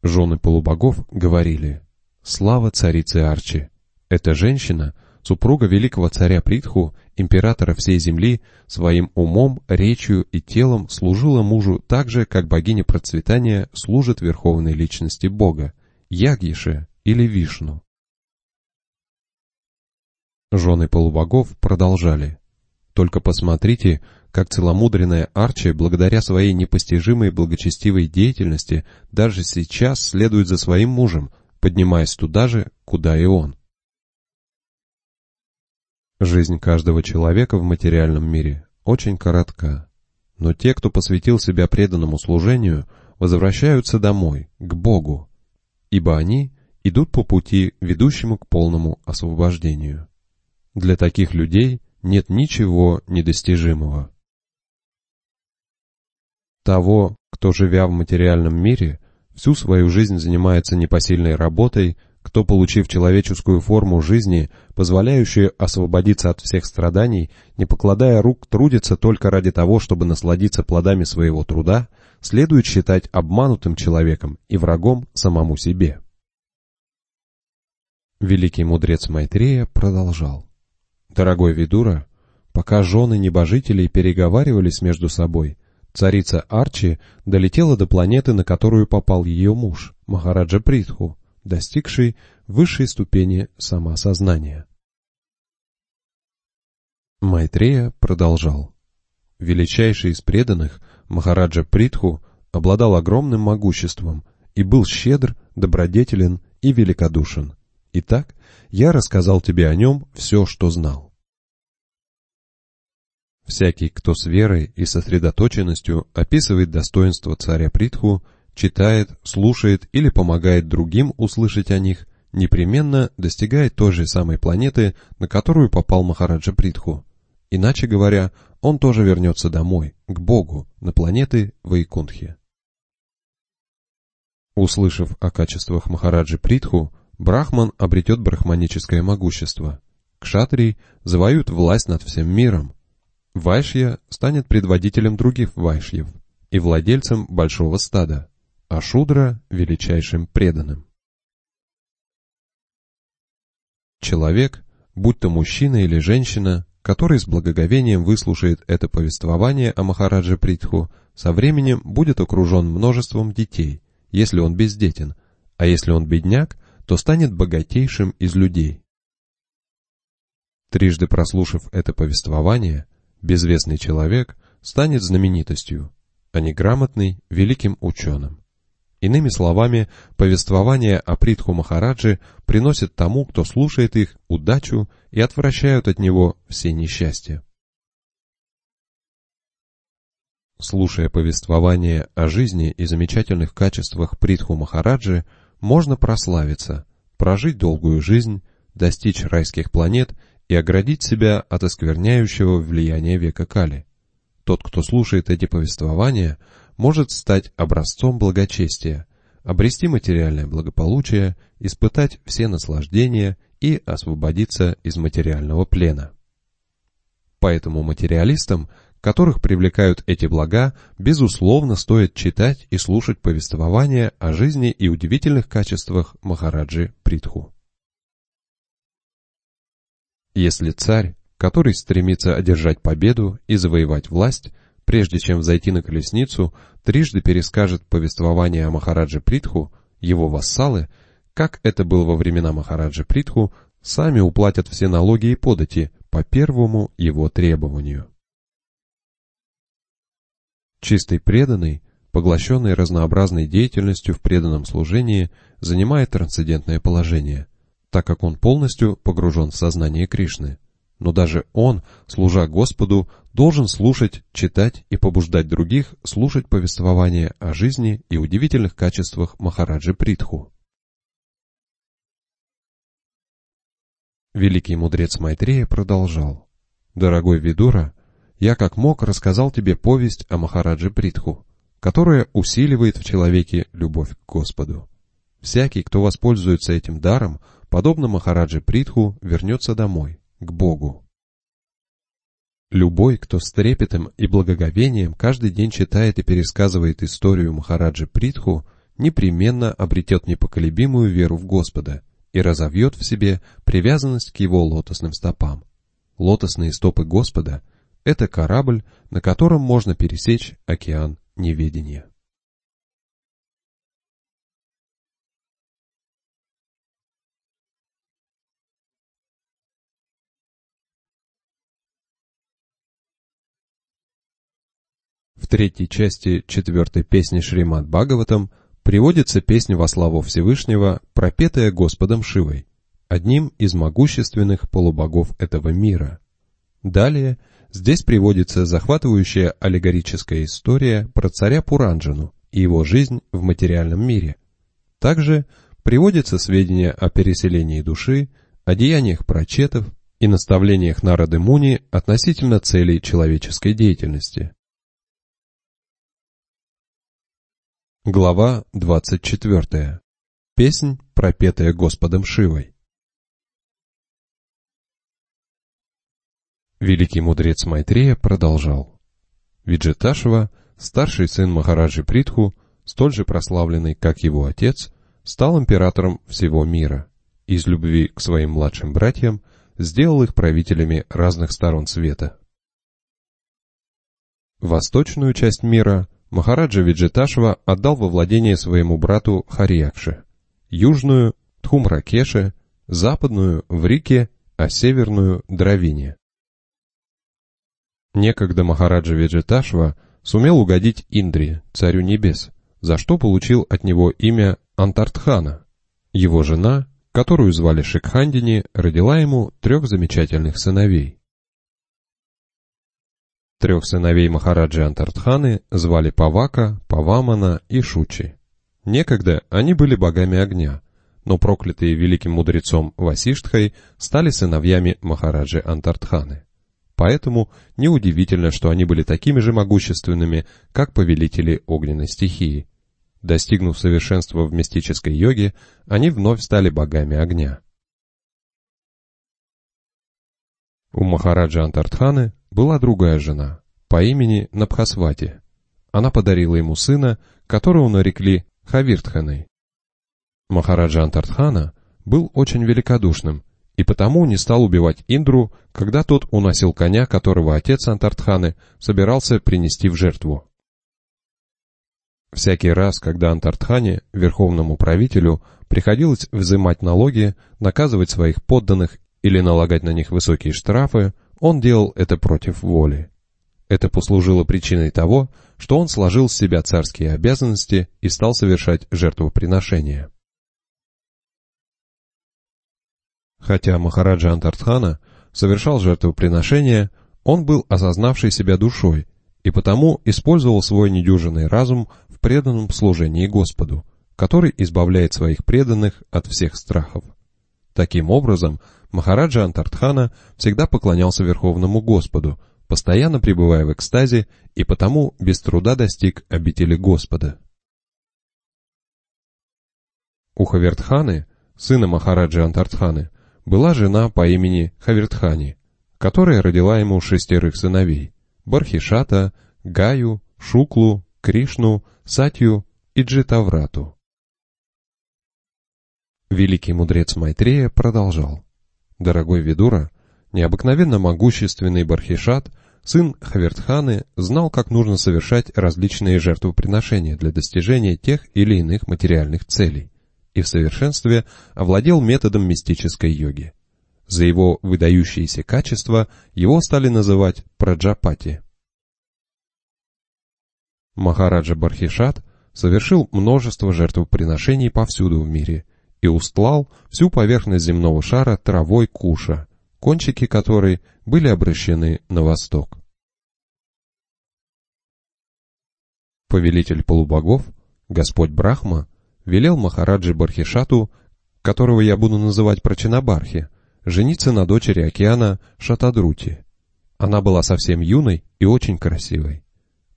Жены полубогов говорили «Слава царице Арчи! Эта женщина, супруга великого царя Притху, императора всей земли, своим умом, речью и телом служила мужу так же, как богиня процветания служит верховной личности Бога, Ягьеше или Вишну. Жены полубогов продолжали. Только посмотрите, как целомудренная Арчи, благодаря своей непостижимой благочестивой деятельности, даже сейчас следует за своим мужем, поднимаясь туда же, куда и он. Жизнь каждого человека в материальном мире очень коротка, но те, кто посвятил себя преданному служению, возвращаются домой, к Богу, ибо они идут по пути, ведущему к полному освобождению. Для таких людей нет ничего недостижимого. Того, кто, живя в материальном мире, всю свою жизнь занимается непосильной работой, кто, получив человеческую форму жизни, позволяющую освободиться от всех страданий, не покладая рук, трудится только ради того, чтобы насладиться плодами своего труда, следует считать обманутым человеком и врагом самому себе. Великий мудрец Майтрея продолжал. Дорогой Видура, пока жены небожителей переговаривались между собой, царица Арчи долетела до планеты, на которую попал ее муж, Махараджа Притху, достигший высшей ступени самосознания. Майтрея продолжал. Величайший из преданных, Махараджа Притху, обладал огромным могуществом и был щедр, добродетелен и великодушен. Итак, я рассказал тебе о нем все, что знал. Всякий, кто с верой и сосредоточенностью описывает достоинство царя Притху, читает, слушает или помогает другим услышать о них, непременно достигает той же самой планеты, на которую попал Махараджа Притху. Иначе говоря, он тоже вернется домой, к Богу, на планеты Вайкунтхи. Услышав о качествах Махараджи Притху, Брахман обретет брахманическое могущество. Кшатрий завоюет власть над всем миром. Вайшья станет предводителем других вайшьев и владельцем большого стада, а Шудра — величайшим преданным. Человек, будь то мужчина или женщина, который с благоговением выслушает это повествование о Махараджа Притху, со временем будет окружен множеством детей, если он бездетен, а если он бедняк — то станет богатейшим из людей. Трижды прослушав это повествование, безвестный человек станет знаменитостью, а неграмотный – великим ученым. Иными словами, повествование о Притху Махараджи приносит тому, кто слушает их, удачу и отвращают от него все несчастья. Слушая повествование о жизни и замечательных качествах Притху Махараджи, можно прославиться, прожить долгую жизнь, достичь райских планет – и оградить себя от оскверняющего влияния века Кали. Тот, кто слушает эти повествования, может стать образцом благочестия, обрести материальное благополучие, испытать все наслаждения и освободиться из материального плена. Поэтому материалистам, которых привлекают эти блага, безусловно стоит читать и слушать повествования о жизни и удивительных качествах Махараджи Притху. Если царь, который стремится одержать победу и завоевать власть, прежде чем взойти на колесницу, трижды перескажет повествование о Махараджи Притху, его вассалы, как это было во времена Махараджи Притху, сами уплатят все налоги и подати по первому его требованию. Чистый преданный, поглощенный разнообразной деятельностью в преданном служении, занимает трансцендентное положение, так как он полностью погружен в сознание Кришны. Но даже он, служа Господу, должен слушать, читать и побуждать других слушать повествование о жизни и удивительных качествах Махараджи Притху. Великий мудрец Майтрея продолжал. «Дорогой Видура, я как мог рассказал тебе повесть о Махараджи Притху, которая усиливает в человеке любовь к Господу. Всякий, кто воспользуется этим даром, подобно Махараджи Притху, вернется домой, к Богу. Любой, кто с трепетом и благоговением каждый день читает и пересказывает историю Махараджи Притху, непременно обретет непоколебимую веру в Господа и разовьет в себе привязанность к его лотосным стопам. Лотосные стопы Господа — это корабль, на котором можно пересечь океан неведения. Третьей части четвертой песни Шримад Бхагаватам приводится песня во славу Всевышнего, пропетая Господом Шивой, одним из могущественных полубогов этого мира. Далее здесь приводится захватывающая аллегорическая история про царя Пуранджану и его жизнь в материальном мире. Также приводятся сведения о переселении души, о деяниях прочетов и наставлениях Нарады Муни относительно целей человеческой деятельности. Глава 24. Песнь, пропетая Господом Шивой. Великий мудрец Майтрея продолжал. Виджеташева, старший сын Махараджи Притху, столь же прославленный, как его отец, стал императором всего мира. Из любви к своим младшим братьям сделал их правителями разных сторон света. Восточную часть мира – Махараджа Виджиташва отдал во владение своему брату Харьякше, южную – Дхумракеше, западную – Врике, а северную – Дравине. Некогда Махараджа Виджиташва сумел угодить Индре, царю небес, за что получил от него имя Антартхана. Его жена, которую звали Шикхандини, родила ему трех замечательных сыновей. Трех сыновей Махараджи Антартханы звали Павака, Павамана и Шучи. Некогда они были богами огня, но проклятые великим мудрецом Васиштхой стали сыновьями Махараджи Антартханы. Поэтому неудивительно, что они были такими же могущественными, как повелители огненной стихии. Достигнув совершенства в мистической йоге, они вновь стали богами огня. У Махараджа Антартханы была другая жена по имени Набхасвати. Она подарила ему сына, которого нарекли Хавиртханой. Махараджа Антартхана был очень великодушным и потому не стал убивать Индру, когда тот уносил коня, которого отец Антартханы собирался принести в жертву. Всякий раз, когда Антартхане, верховному правителю, приходилось взимать налоги, наказывать своих подданных или налагать на них высокие штрафы, он делал это против воли. Это послужило причиной того, что он сложил с себя царские обязанности и стал совершать жертвоприношения. Хотя Махараджа Антартхана совершал жертвоприношения, он был осознавший себя душой и потому использовал свой недюжинный разум в преданном служении Господу, который избавляет своих преданных от всех страхов. Таким образом, Махараджа Антартхана всегда поклонялся Верховному Господу, постоянно пребывая в экстазе и потому без труда достиг обители Господа. У Хавертханы, сына Махараджи Антартханы, была жена по имени Хавертхани, которая родила ему шестерых сыновей – Бархишата, Гаю, Шуклу, Кришну, Сатью и Джитаврату. Великий мудрец Майтрея продолжал. Дорогой Видура, необыкновенно могущественный Бархишат, сын Хавертханы, знал, как нужно совершать различные жертвоприношения для достижения тех или иных материальных целей, и в совершенстве овладел методом мистической йоги. За его выдающиеся качества его стали называть Праджапати. Махараджа Бархишат совершил множество жертвоприношений повсюду в мире и устлал всю поверхность земного шара травой куша, кончики которой были обращены на восток. Повелитель полубогов, Господь Брахма, велел Махараджи Бархишату, которого я буду называть Прачинабархи, жениться на дочери океана Шатадрути. Она была совсем юной и очень красивой.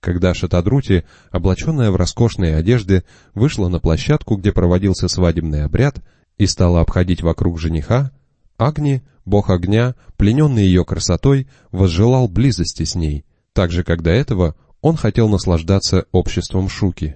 Когда Шатадрути, облаченная в роскошные одежды, вышла на площадку, где проводился свадебный обряд, и стала обходить вокруг жениха, Агни, бог огня, плененный ее красотой, возжелал близости с ней, так же, как до этого он хотел наслаждаться обществом Шуки.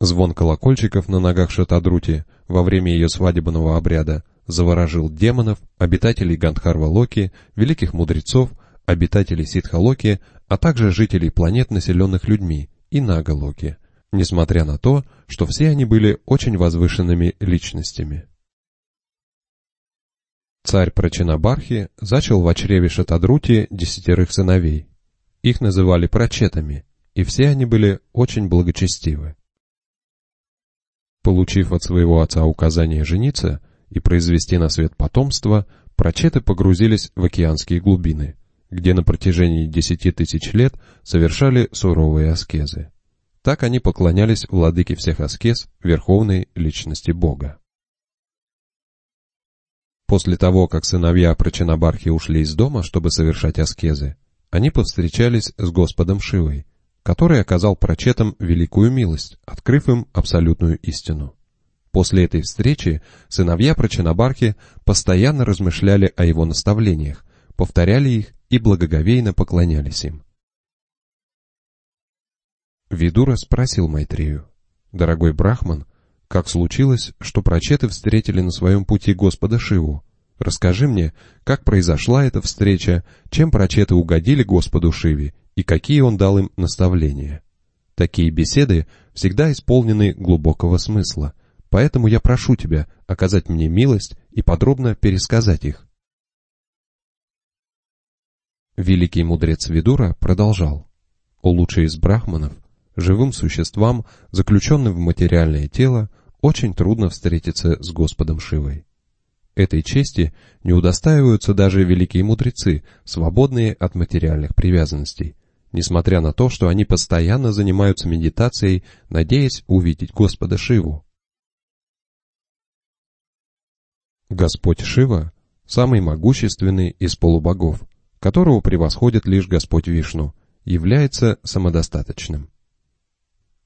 Звон колокольчиков на ногах Шатадрути во время ее свадебного обряда заворожил демонов, обитателей Гандхарва-Локи, великих мудрецов, обитателей Ситхалоки, а также жителей планет, населенных людьми, и Нагалоки, несмотря на то, что все они были очень возвышенными личностями. Царь Прачинабархи зачал в чреве Шатадрути десятерых сыновей. Их называли прачетами, и все они были очень благочестивы. Получив от своего отца указание жениться и произвести на свет потомство, прачеты погрузились в океанские глубины, где на протяжении десяти тысяч лет совершали суровые аскезы. Так они поклонялись владыке всех аскез, верховной личности Бога. После того, как сыновья Прачанабархи ушли из дома, чтобы совершать аскезы, они повстречались с Господом Шивой, который оказал прочетам великую милость, открыв им абсолютную истину. После этой встречи сыновья Прачанабархи постоянно размышляли о его наставлениях, повторяли их и благоговейно поклонялись им. Видура спросил Майтрею, «Дорогой Брахман, как случилось, что прочеты встретили на своем пути Господа Шиву? Расскажи мне, как произошла эта встреча, чем прочеты угодили Господу Шиве и какие он дал им наставления?» Такие беседы всегда исполнены глубокого смысла, поэтому я прошу тебя оказать мне милость и подробно пересказать их. Великий мудрец Видура продолжал. «О лучший из брахманов, живым существам, заключенным в материальное тело, очень трудно встретиться с Господом Шивой. Этой чести не удостаиваются даже великие мудрецы, свободные от материальных привязанностей, несмотря на то, что они постоянно занимаются медитацией, надеясь увидеть Господа Шиву. Господь Шива – самый могущественный из полубогов, которого превосходит лишь Господь Вишну, является самодостаточным.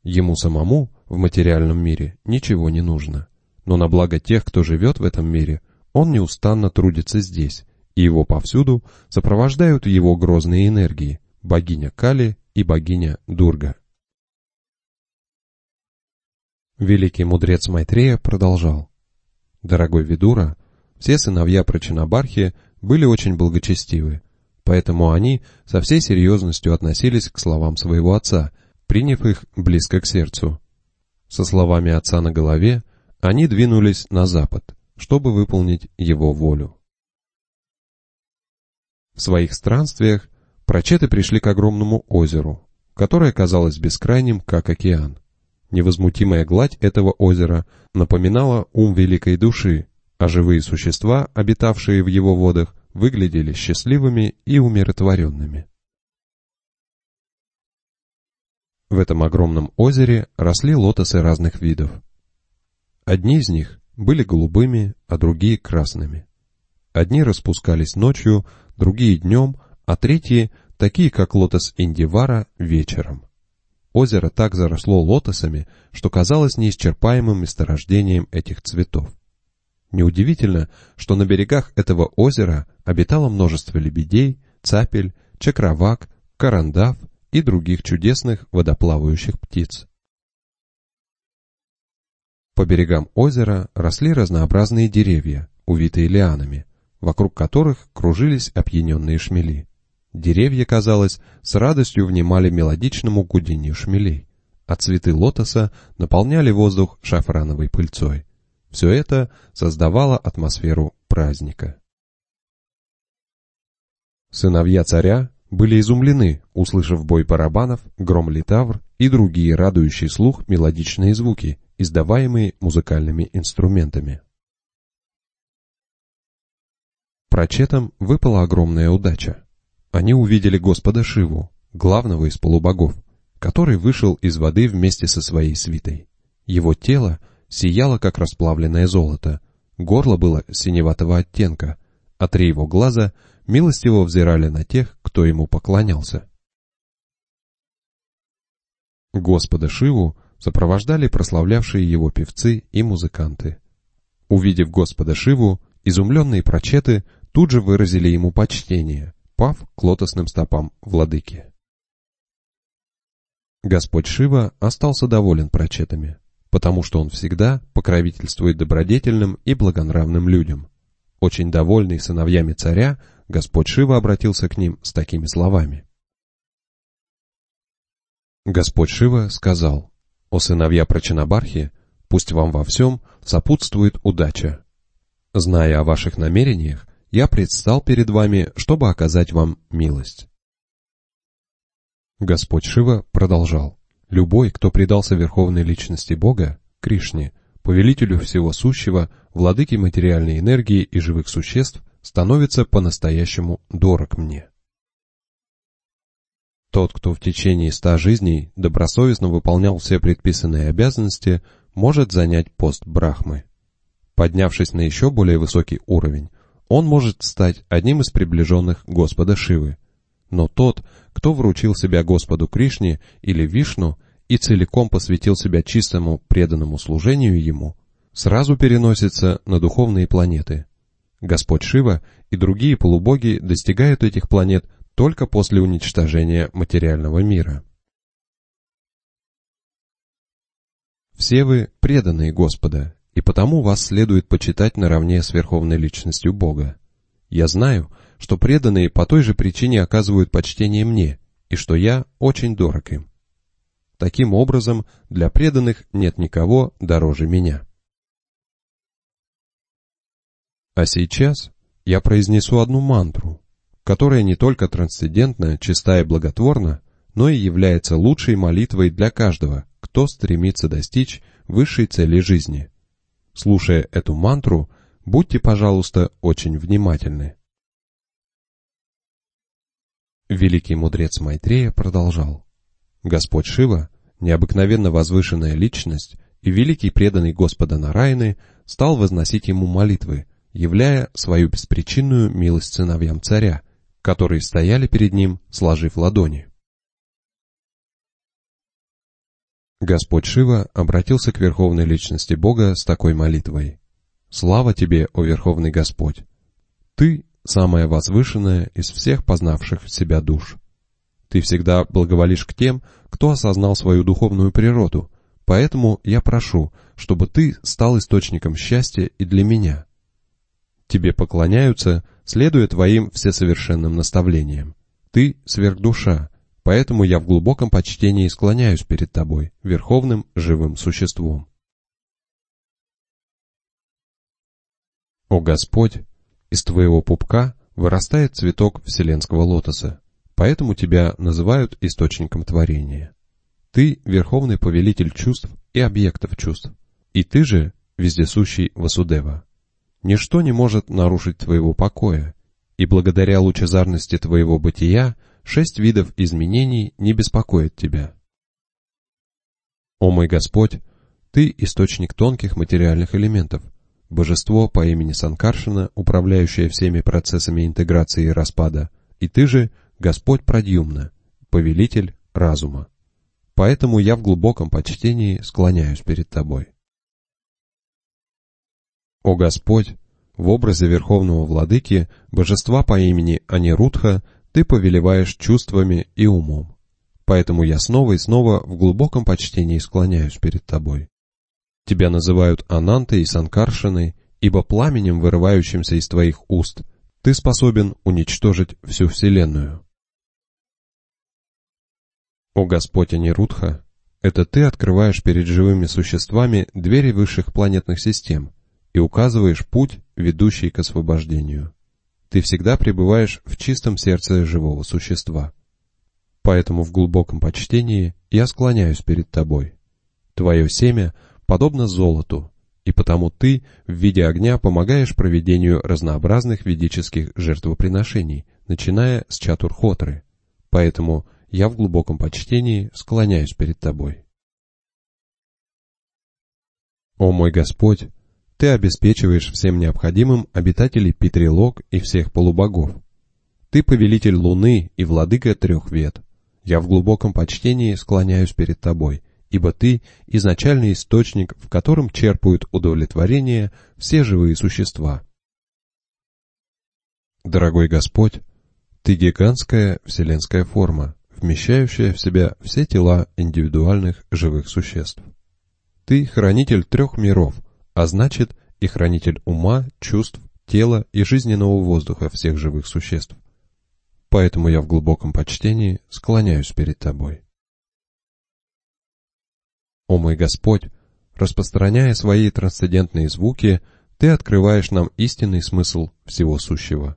Ему самому в материальном мире ничего не нужно, но на благо тех, кто живет в этом мире, он неустанно трудится здесь, и его повсюду сопровождают его грозные энергии, богиня Кали и богиня Дурга. Великий мудрец Майтрея продолжал. Дорогой Видура, все сыновья Прачинабархи были очень благочестивы, Поэтому они со всей серьезностью относились к словам своего отца, приняв их близко к сердцу. Со словами отца на голове они двинулись на запад, чтобы выполнить его волю. В своих странствиях прочеты пришли к огромному озеру, которое казалось бескрайним, как океан. Невозмутимая гладь этого озера напоминала ум великой души, а живые существа, обитавшие в его водах, выглядели счастливыми и умиротворенными. В этом огромном озере росли лотосы разных видов. Одни из них были голубыми, а другие красными. Одни распускались ночью, другие днем, а третьи, такие как лотос Индивара, вечером. Озеро так заросло лотосами, что казалось неисчерпаемым месторождением этих цветов. Неудивительно, что на берегах этого озера обитало множество лебедей, цапель, чакровак, карандав и других чудесных водоплавающих птиц. По берегам озера росли разнообразные деревья, увитые лианами, вокруг которых кружились опьяненные шмели. Деревья, казалось, с радостью внимали мелодичному гудению шмелей, а цветы лотоса наполняли воздух шафрановой пыльцой. Все это создавало атмосферу праздника. Сыновья царя были изумлены, услышав бой барабанов, гром литавр и другие радующие слух мелодичные звуки, издаваемые музыкальными инструментами. Прочетам выпала огромная удача. Они увидели Господа Шиву, главного из полубогов, который вышел из воды вместе со своей свитой. Его тело сияло, как расплавленное золото, горло было синеватого оттенка, а три его глаза милостиво взирали на тех, кто ему поклонялся. Господа Шиву сопровождали прославлявшие его певцы и музыканты. Увидев Господа Шиву, изумленные прочеты тут же выразили ему почтение, пав к лотосным стопам владыки. Господь Шива остался доволен прочетами, потому что он всегда покровительствует добродетельным и благонравным людям. Очень довольный сыновьями царя, Господь Шива обратился к ним с такими словами. Господь Шива сказал, «О сыновья Прачанабархи, пусть вам во всем сопутствует удача. Зная о ваших намерениях, я предстал перед вами, чтобы оказать вам милость». Господь Шива продолжал, «Любой, кто предался верховной личности Бога, Кришне, повелителю всего сущего, владыке материальной энергии и живых существ, становится по-настоящему дорог мне. Тот, кто в течение ста жизней добросовестно выполнял все предписанные обязанности, может занять пост Брахмы. Поднявшись на еще более высокий уровень, он может стать одним из приближенных Господа Шивы. Но тот, кто вручил себя Господу Кришне или Вишну и целиком посвятил себя чистому преданному служению Ему, сразу переносится на духовные планеты, Господь Шива и другие полубоги достигают этих планет только после уничтожения материального мира. Все вы преданные Господа, и потому вас следует почитать наравне с Верховной Личностью Бога. Я знаю, что преданные по той же причине оказывают почтение мне, и что я очень дорог им. Таким образом, для преданных нет никого дороже меня. А сейчас я произнесу одну мантру, которая не только трансцендентна, чиста и благотворна, но и является лучшей молитвой для каждого, кто стремится достичь высшей цели жизни. Слушая эту мантру, будьте, пожалуйста, очень внимательны. Великий мудрец Майтрея продолжал. Господь Шива, необыкновенно возвышенная личность и великий преданный Господа Нараяны, стал возносить ему молитвы, являя свою беспричинную милость сыновьям царя, которые стояли перед ним, сложив ладони. Господь Шива обратился к Верховной Личности Бога с такой молитвой. «Слава Тебе, о Верховный Господь! Ты — самая возвышенная из всех познавших себя душ. Ты всегда благоволишь к тем, кто осознал свою духовную природу, поэтому я прошу, чтобы Ты стал источником счастья и для меня, тебе поклоняются, следуя твоим всесовершенным наставлениям. Ты — сверхдуша, поэтому я в глубоком почтении склоняюсь перед тобой, верховным живым существом. О Господь, из твоего пупка вырастает цветок вселенского лотоса, поэтому тебя называют источником творения. Ты — верховный повелитель чувств и объектов чувств, и ты же — вездесущий Васудева. Ничто не может нарушить твоего покоя, и благодаря лучезарности твоего бытия шесть видов изменений не беспокоят тебя. О мой Господь, Ты — источник тонких материальных элементов, божество по имени Санкаршина, управляющее всеми процессами интеграции и распада, и Ты же — Господь Прадьюмна, повелитель разума. Поэтому я в глубоком почтении склоняюсь перед Тобой. О Господь, в образе Верховного Владыки, божества по имени Анирудха, Ты повелеваешь чувствами и умом. Поэтому я снова и снова в глубоком почтении склоняюсь перед Тобой. Тебя называют Анантой и Санкаршиной, ибо пламенем, вырывающимся из Твоих уст, Ты способен уничтожить всю Вселенную. О Господь Анирудха, это Ты открываешь перед живыми существами двери высших планетных систем и указываешь путь, ведущий к освобождению. Ты всегда пребываешь в чистом сердце живого существа. Поэтому в глубоком почтении я склоняюсь перед тобой. Твое семя подобно золоту, и потому ты в виде огня помогаешь проведению разнообразных ведических жертвоприношений, начиная с Чатурхотры. Поэтому я в глубоком почтении склоняюсь перед тобой. О мой Господь, Ты обеспечиваешь всем необходимым обитателей Петрилог и всех полубогов. Ты повелитель Луны и владыка трех вет. Я в глубоком почтении склоняюсь перед тобой, ибо ты — изначальный источник, в котором черпают удовлетворение все живые существа. Дорогой Господь, ты гигантская вселенская форма, вмещающая в себя все тела индивидуальных живых существ. Ты хранитель трех миров, а значит и хранитель ума, чувств, тела и жизненного воздуха всех живых существ поэтому я в глубоком почтении склоняюсь перед Тобой. О мой Господь, распространяя свои трансцендентные звуки, Ты открываешь нам истинный смысл всего сущего.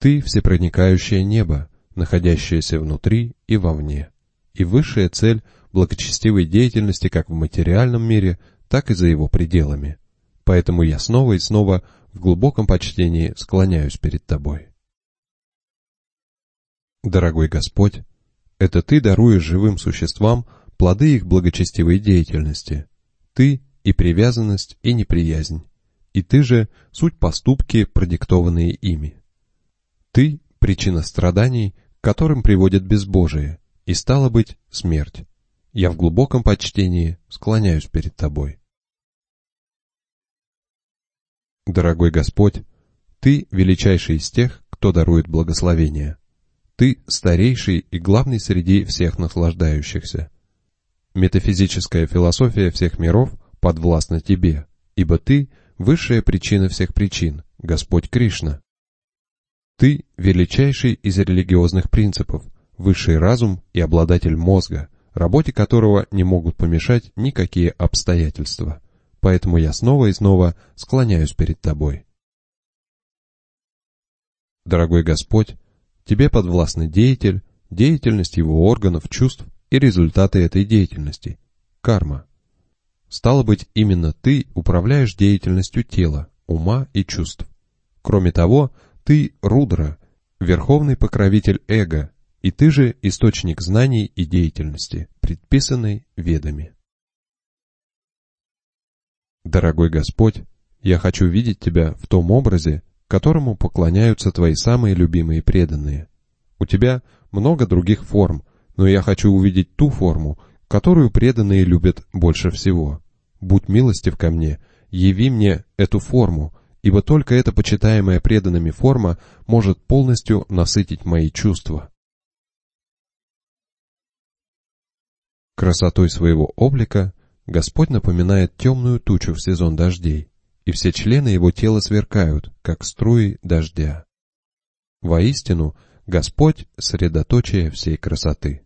Ты — всепроникающее небо, находящееся внутри и вовне, и высшая цель благочестивой деятельности как в материальном мире, так и за его пределами. Поэтому я снова и снова в глубоком почтении склоняюсь перед Тобой. Дорогой Господь, это Ты даруешь живым существам плоды их благочестивой деятельности. Ты и привязанность, и неприязнь. И Ты же суть поступки, продиктованные ими. Ты — причина страданий, к которым приводит безбожие, и стало быть, смерть. Я в глубоком почтении склоняюсь перед Тобой. Дорогой Господь, Ты величайший из тех, кто дарует благословение. Ты старейший и главный среди всех наслаждающихся. Метафизическая философия всех миров подвластна тебе, ибо ты — высшая причина всех причин, Господь Кришна. Ты — величайший из религиозных принципов, высший разум и обладатель мозга, работе которого не могут помешать никакие обстоятельства. Поэтому я снова и снова склоняюсь перед тобой. Дорогой Господь, Тебе подвластный деятель, деятельность его органов, чувств и результаты этой деятельности. Карма. Стало быть, именно ты управляешь деятельностью тела, ума и чувств. Кроме того, ты Рудра, верховный покровитель эго, и ты же источник знаний и деятельности, предписанной ведами. Дорогой Господь, я хочу видеть Тебя в том образе, которому поклоняются твои самые любимые преданные. У тебя много других форм, но я хочу увидеть ту форму, которую преданные любят больше всего. Будь милостив ко мне, яви мне эту форму, ибо только эта почитаемая преданными форма может полностью насытить мои чувства. Красотой своего облика Господь напоминает темную тучу в сезон дождей и все члены его тела сверкают, как струи дождя. Воистину, Господь — средоточие всей красоты.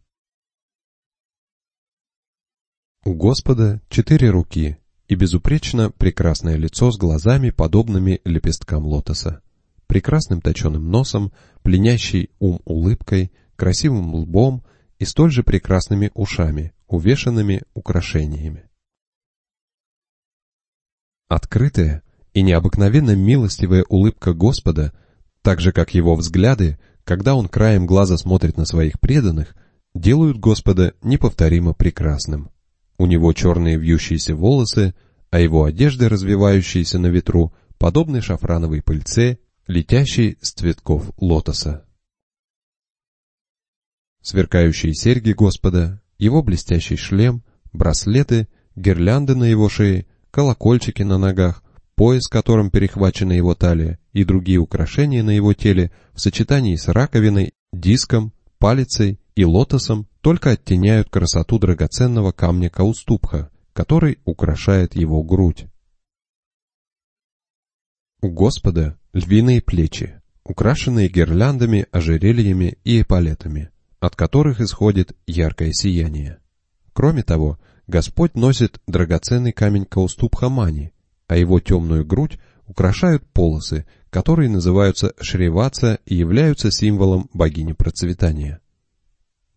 У Господа четыре руки и безупречно прекрасное лицо с глазами, подобными лепесткам лотоса, прекрасным точеным носом, пленящий ум улыбкой, красивым лбом и столь же прекрасными ушами, увешанными украшениями. Открытая и необыкновенно милостивая улыбка Господа, так же как его взгляды, когда он краем глаза смотрит на своих преданных, делают Господа неповторимо прекрасным. У него черные вьющиеся волосы, а его одежды, развивающиеся на ветру, подобны шафрановой пыльце, летящей с цветков лотоса. Сверкающие серьги Господа, его блестящий шлем, браслеты, гирлянды на его шее, колокольчики на ногах, пояс, которым перехвачена его талия, и другие украшения на его теле в сочетании с раковиной, диском, палицей и лотосом только оттеняют красоту драгоценного камня Кауступха, который украшает его грудь. У Господа львиные плечи, украшенные гирляндами, ожерельями и эполетами, от которых исходит яркое сияние. Кроме того, Господь носит драгоценный камень Кауступхамани, а его темную грудь украшают полосы, которые называются шреваца и являются символом богини процветания.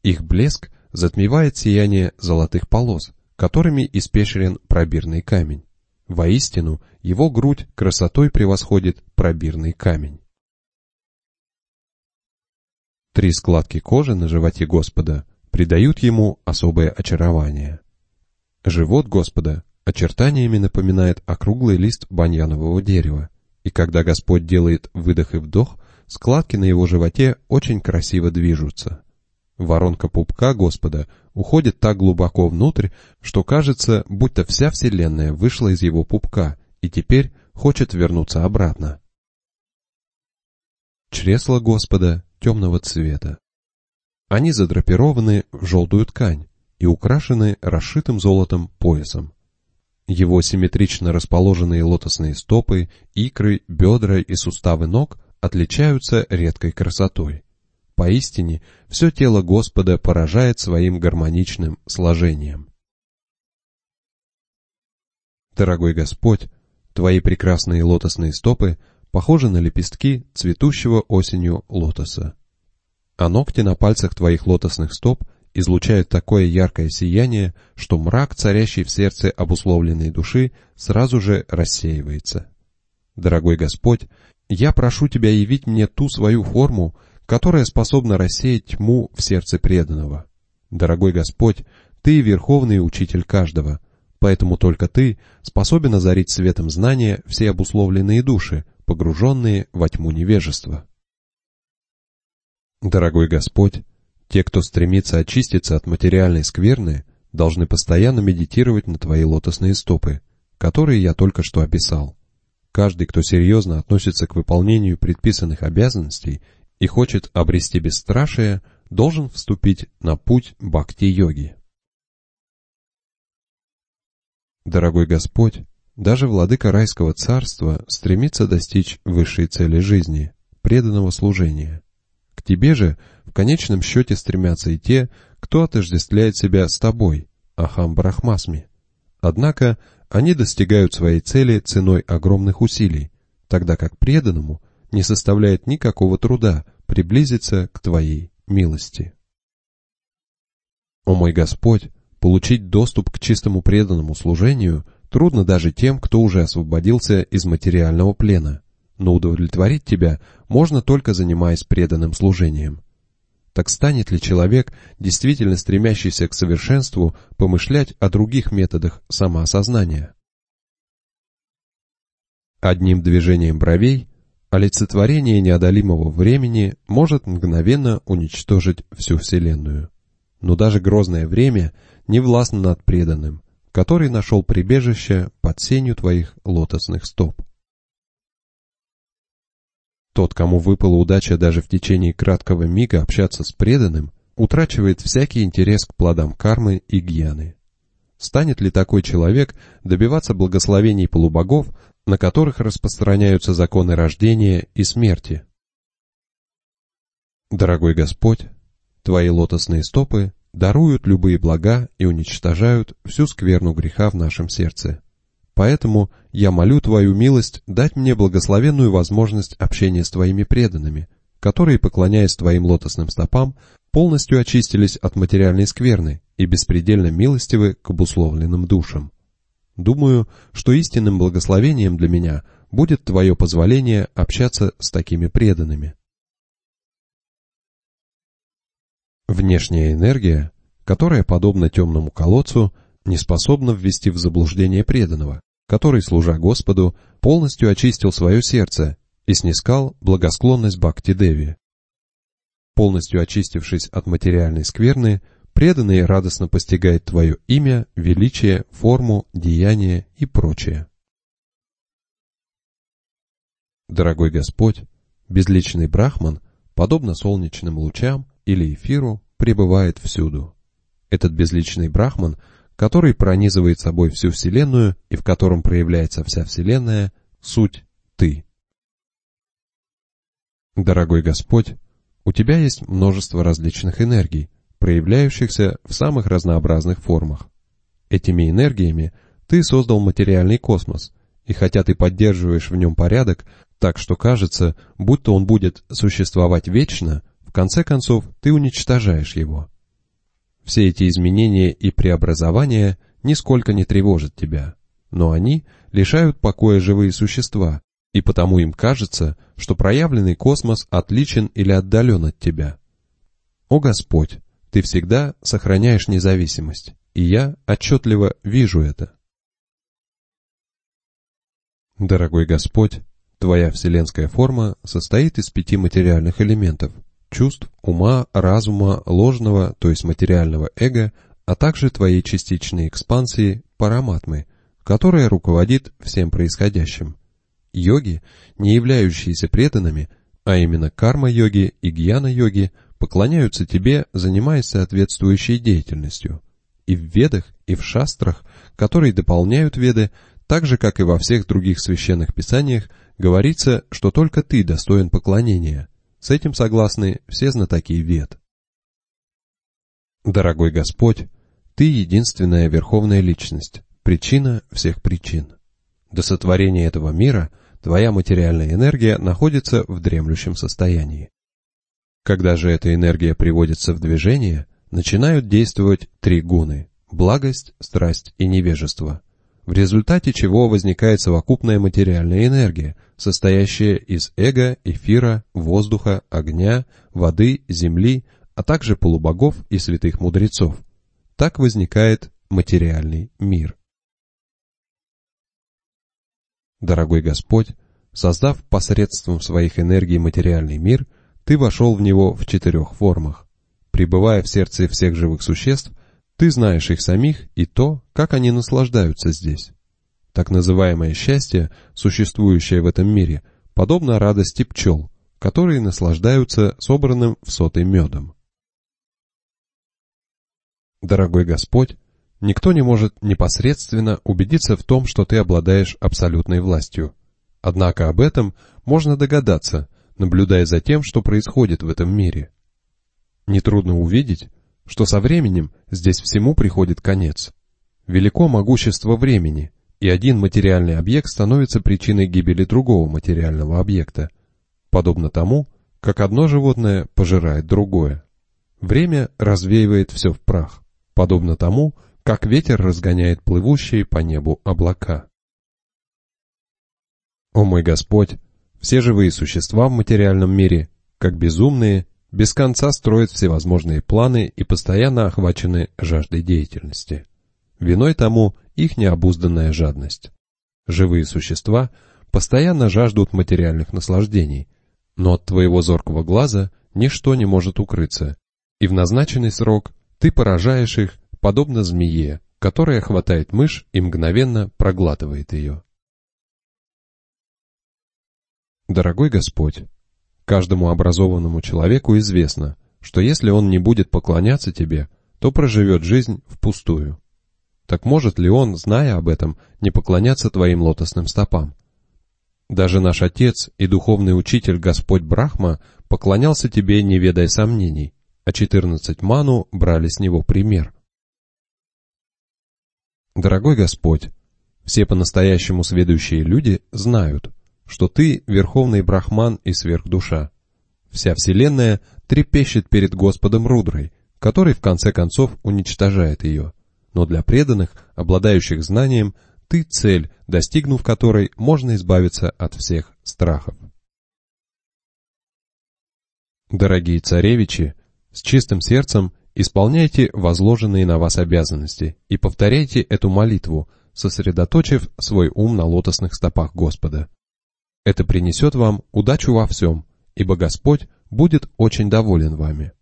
Их блеск затмевает сияние золотых полос, которыми испещрен пробирный камень. Воистину, его грудь красотой превосходит пробирный камень. Три складки кожи на животе Господа придают ему особое очарование. Живот Господа очертаниями напоминает округлый лист баньянового дерева, и когда Господь делает выдох и вдох, складки на его животе очень красиво движутся. Воронка пупка Господа уходит так глубоко внутрь, что кажется, будто вся Вселенная вышла из его пупка и теперь хочет вернуться обратно. Чресла Господа темного цвета. Они задрапированы в желтую ткань и украшены расшитым золотом поясом. Его симметрично расположенные лотосные стопы, икры, бедра и суставы ног отличаются редкой красотой. Поистине, все тело Господа поражает своим гармоничным сложением. Дорогой Господь, Твои прекрасные лотосные стопы похожи на лепестки цветущего осенью лотоса. А ногти на пальцах Твоих лотосных стоп излучают такое яркое сияние, что мрак, царящий в сердце обусловленной души, сразу же рассеивается. Дорогой Господь, я прошу Тебя явить мне ту свою форму, которая способна рассеять тьму в сердце преданного. Дорогой Господь, Ты верховный учитель каждого, поэтому только Ты способен озарить светом знания все обусловленные души, погруженные во тьму невежества. Дорогой Господь, те, кто стремится очиститься от материальной скверны, должны постоянно медитировать на Твои лотосные стопы, которые я только что описал. Каждый, кто серьезно относится к выполнению предписанных обязанностей и хочет обрести бесстрашие, должен вступить на путь бхакти-йоги. Дорогой Господь, даже владыка райского царства стремится достичь высшей цели жизни, преданного служения. К Тебе же в конечном счете стремятся и те, кто отождествляет себя с Тобой, Ахам Брахмасми. Однако они достигают своей цели ценой огромных усилий, тогда как преданному не составляет никакого труда приблизиться к Твоей милости. О мой Господь, получить доступ к чистому преданному служению трудно даже тем, кто уже освободился из материального плена, но удовлетворить Тебя можно только занимаясь преданным служением. Так станет ли человек, действительно стремящийся к совершенству, помышлять о других методах самоосознания? Одним движением бровей Олицетворение неодолимого времени может мгновенно уничтожить всю Вселенную. Но даже грозное время не властно над преданным, который нашел прибежище под сенью твоих лотосных стоп. Тот, кому выпала удача даже в течение краткого мига общаться с преданным, утрачивает всякий интерес к плодам кармы и гьяны. Станет ли такой человек добиваться благословений полубогов на которых распространяются законы рождения и смерти. Дорогой Господь, Твои лотосные стопы даруют любые блага и уничтожают всю скверну греха в нашем сердце. Поэтому я молю Твою милость дать мне благословенную возможность общения с Твоими преданными, которые, поклоняясь Твоим лотосным стопам, полностью очистились от материальной скверны и беспредельно милостивы к обусловленным душам. Думаю, что истинным благословением для меня будет твое позволение общаться с такими преданными. Внешняя энергия, которая, подобно темному колодцу, не способна ввести в заблуждение преданного, который, служа Господу, полностью очистил свое сердце и снискал благосклонность Бхакти-деви. Полностью очистившись от материальной скверны, преданный радостно постигает твое имя, величие, форму, деяние и прочее. Дорогой Господь, безличный Брахман, подобно солнечным лучам или эфиру, пребывает всюду. Этот безличный Брахман, который пронизывает собой всю Вселенную и в котором проявляется вся Вселенная, суть Ты. Дорогой Господь, у Тебя есть множество различных энергий, проявляющихся в самых разнообразных формах. Этими энергиями Ты создал материальный космос, и хотя Ты поддерживаешь в нем порядок, так что кажется, будто он будет существовать вечно, в конце концов ты уничтожаешь его. Все эти изменения и преобразования нисколько не тревожат тебя, но они лишают покоя живые существа, и потому им кажется, что проявленный космос отличен или отдален от тебя. О Господь, Ты всегда сохраняешь независимость, и я отчетливо вижу это. Дорогой Господь, Твоя вселенская форма состоит из пяти материальных элементов – чувств, ума, разума, ложного, то есть материального эго, а также твоей частичной экспансии – параматмы, которая руководит всем происходящим. Йоги, не являющиеся преданными, а именно карма-йоги и гьяна-йоги, поклоняются тебе, занимаясь соответствующей деятельностью. И в ведах, и в шастрах, которые дополняют веды, так же, как и во всех других священных писаниях, говорится, что только ты достоин поклонения. С этим согласны все знатоки вед. Дорогой Господь, Ты единственная верховная личность, причина всех причин. До сотворения этого мира Твоя материальная энергия находится в дремлющем состоянии. Когда же эта энергия приводится в движение, начинают действовать три гуны – благость, страсть и невежество – в результате чего возникает совокупная материальная энергия, состоящая из эго, эфира, воздуха, огня, воды, земли, а также полубогов и святых мудрецов. Так возникает материальный мир. Дорогой Господь, создав посредством своих энергий материальный мир, Ты вошел в него в четырех формах. Пребывая в сердце всех живых существ, ты знаешь их самих и то, как они наслаждаются здесь. Так называемое счастье, существующее в этом мире, подобно радости пчел, которые наслаждаются собранным в сотый медом. Дорогой Господь, никто не может непосредственно убедиться в том, что ты обладаешь абсолютной властью. Однако об этом можно догадаться, наблюдая за тем, что происходит в этом мире. Нетрудно увидеть, что со временем здесь всему приходит конец. Велико могущество времени, и один материальный объект становится причиной гибели другого материального объекта, подобно тому, как одно животное пожирает другое. Время развеивает все в прах, подобно тому, как ветер разгоняет плывущие по небу облака. О мой Господь, все живые существа в материальном мире, как безумные, без конца строят всевозможные планы и постоянно охвачены жаждой деятельности. Виной тому их необузданная жадность. Живые существа постоянно жаждут материальных наслаждений, но от твоего зоркого глаза ничто не может укрыться, и в назначенный срок ты поражаешь их, подобно змее, которая хватает мышь и мгновенно проглатывает ее. Дорогой Господь, Каждому образованному человеку известно, что если он не будет поклоняться тебе, то проживет жизнь впустую. Так может ли он, зная об этом, не поклоняться твоим лотосным стопам? Даже наш отец и духовный учитель Господь Брахма поклонялся тебе, не ведая сомнений, а четырнадцать ману брали с него пример. Дорогой Господь, все по-настоящему сведущие люди знают, что ты — верховный брахман и сверхдуша. Вся вселенная трепещет перед Господом Рудрой, который в конце концов уничтожает ее. Но для преданных, обладающих знанием, ты — цель, достигнув которой можно избавиться от всех страхов. Дорогие царевичи, с чистым сердцем исполняйте возложенные на вас обязанности и повторяйте эту молитву, сосредоточив свой ум на лотосных стопах Господа. Это принесет вам удачу во всем, ибо Господь будет очень доволен вами.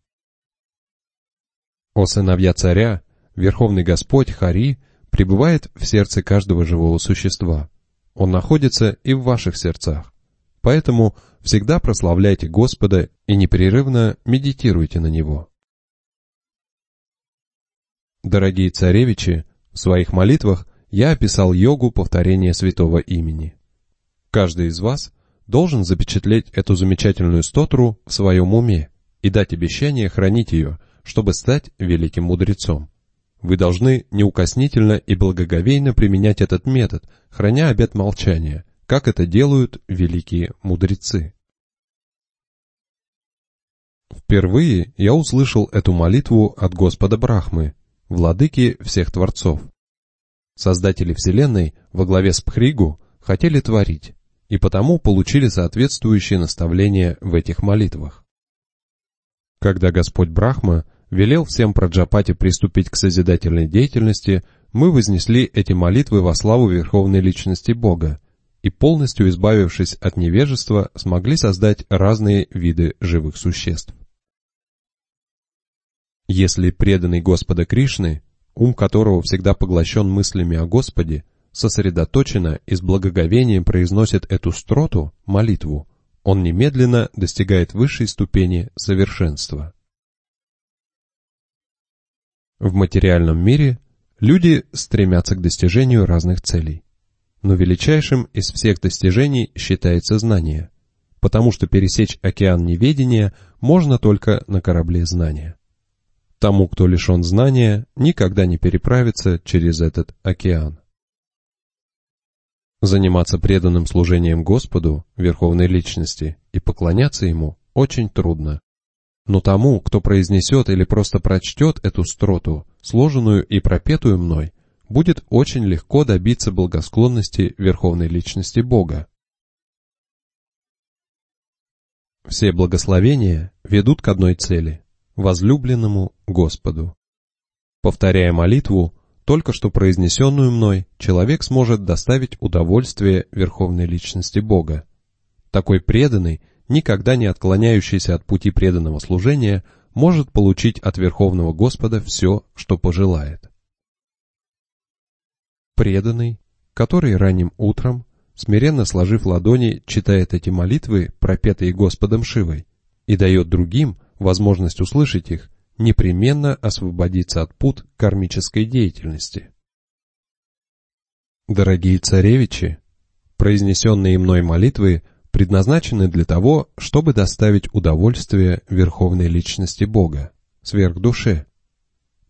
О сыновья царя, Верховный Господь Хари пребывает в сердце каждого живого существа. Он находится и в ваших сердцах. Поэтому всегда прославляйте Господа и непрерывно медитируйте на Него. Дорогие царевичи, в своих молитвах я описал йогу повторения святого имени. Каждый из вас должен запечатлеть эту замечательную стотру в своем уме и дать обещание хранить ее, чтобы стать великим мудрецом. Вы должны неукоснительно и благоговейно применять этот метод, храня обет молчания, как это делают великие мудрецы. Впервые я услышал эту молитву от Господа Брахмы, владыки всех творцов. Создатели Вселенной во главе с Пхригу хотели творить, и потому получили соответствующие наставления в этих молитвах. Когда Господь Брахма велел всем Праджапати приступить к созидательной деятельности, мы вознесли эти молитвы во славу Верховной Личности Бога, и полностью избавившись от невежества, смогли создать разные виды живых существ. Если преданный Господа Кришны, ум которого всегда поглощен мыслями о Господе, сосредоточенно и с благоговением произносит эту строту, молитву, он немедленно достигает высшей ступени совершенства. В материальном мире люди стремятся к достижению разных целей. Но величайшим из всех достижений считается знание, потому что пересечь океан неведения можно только на корабле знания. Тому, кто лишен знания, никогда не переправиться через этот океан. Заниматься преданным служением Господу, Верховной Личности, и поклоняться Ему очень трудно. Но тому, кто произнесет или просто прочтет эту строту, сложенную и пропетую мной, будет очень легко добиться благосклонности Верховной Личности Бога. Все благословения ведут к одной цели – возлюбленному Господу. Повторяя молитву, только что произнесенную мной, человек сможет доставить удовольствие Верховной Личности Бога. Такой преданный, никогда не отклоняющийся от пути преданного служения, может получить от Верховного Господа все, что пожелает. Преданный, который ранним утром, смиренно сложив ладони, читает эти молитвы, пропетые Господом Шивой, и дает другим возможность услышать их, непременно освободиться от пут кармической деятельности. Дорогие царевичи, произнесенные мной молитвы предназначены для того, чтобы доставить удовольствие Верховной Личности Бога, сверхдуше.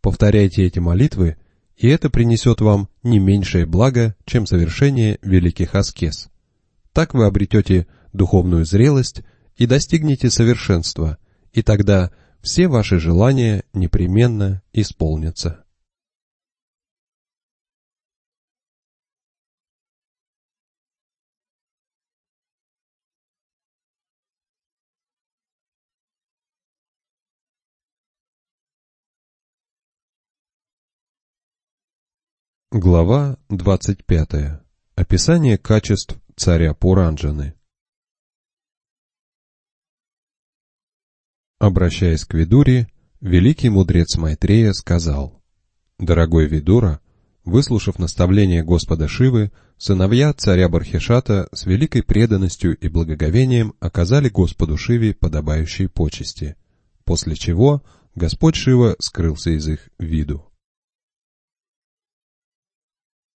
Повторяйте эти молитвы, и это принесет вам не меньшее благо, чем совершение великих аскез. Так вы обретете духовную зрелость и достигнете совершенства, и тогда все ваши желания непременно исполнятся. Глава 25. Описание качеств царя Пуранджаны. Обращаясь к Видуре, великий мудрец Майтрея сказал, «Дорогой Видура, выслушав наставление Господа Шивы, сыновья царя Бархишата с великой преданностью и благоговением оказали Господу Шиве подобающие почести, после чего Господь Шива скрылся из их виду.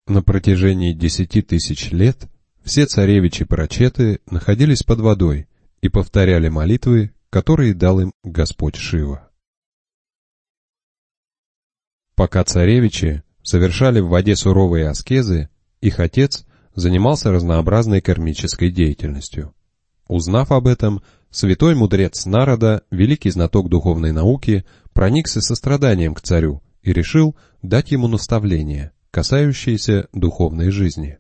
На протяжении десяти тысяч лет все царевичи-прочеты находились под водой и повторяли молитвы, которые дал им Господь Шива. Пока царевичи совершали в воде суровые аскезы, их отец занимался разнообразной кармической деятельностью. Узнав об этом, святой мудрец Народа, великий знаток духовной науки, проникся состраданием к царю и решил дать ему наставление, касающееся духовной жизни.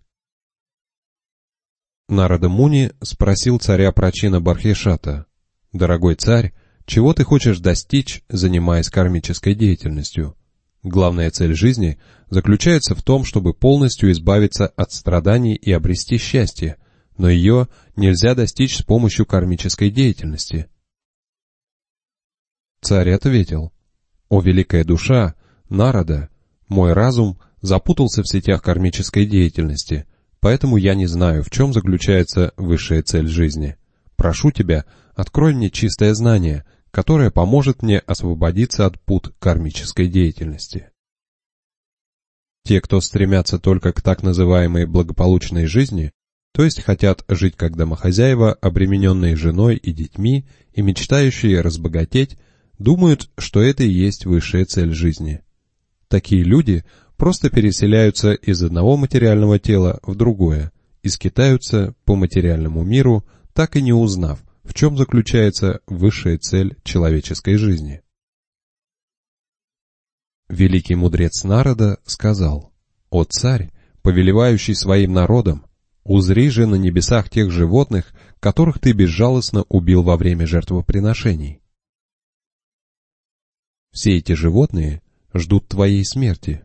Нарада Муни спросил царя Прачина Бархишата, «Дорогой царь, чего ты хочешь достичь, занимаясь кармической деятельностью. Главная цель жизни заключается в том, чтобы полностью избавиться от страданий и обрести счастье, но ее нельзя достичь с помощью кармической деятельности. Царь ответил, «О великая душа, Народа, мой разум запутался в сетях кармической деятельности, поэтому я не знаю, в чем заключается высшая цель жизни. Прошу тебя, открой мне чистое знание, которое поможет мне освободиться от пут кармической деятельности. Те, кто стремятся только к так называемой благополучной жизни, то есть хотят жить как домохозяева, обремененные женой и детьми и мечтающие разбогатеть, думают, что это и есть высшая цель жизни. Такие люди просто переселяются из одного материального тела в другое и скитаются по материальному миру, так и не узнав, в чем заключается высшая цель человеческой жизни. Великий мудрец народа сказал, «О царь, повелевающий своим народом, узри же на небесах тех животных, которых ты безжалостно убил во время жертвоприношений. Все эти животные ждут твоей смерти,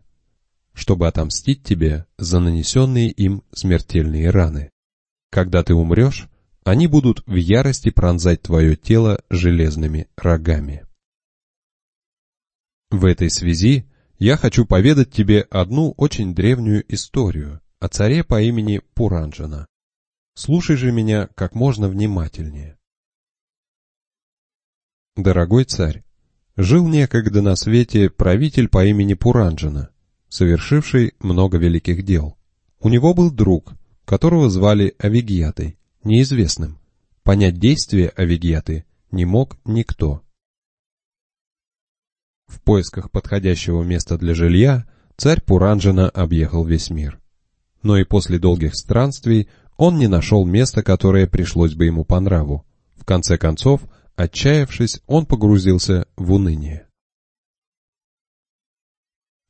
чтобы отомстить тебе за нанесенные им смертельные раны. Когда ты умрешь, они будут в ярости пронзать твое тело железными рогами. В этой связи я хочу поведать тебе одну очень древнюю историю о царе по имени Пуранджана. Слушай же меня как можно внимательнее. Дорогой царь, жил некогда на свете правитель по имени Пуранджана, совершивший много великих дел. У него был друг, которого звали Авигьятой неизвестным. Понять действие Авигьяты не мог никто. В поисках подходящего места для жилья царь Пуранджина объехал весь мир. Но и после долгих странствий он не нашел места, которое пришлось бы ему по нраву. В конце концов, отчаявшись, он погрузился в уныние.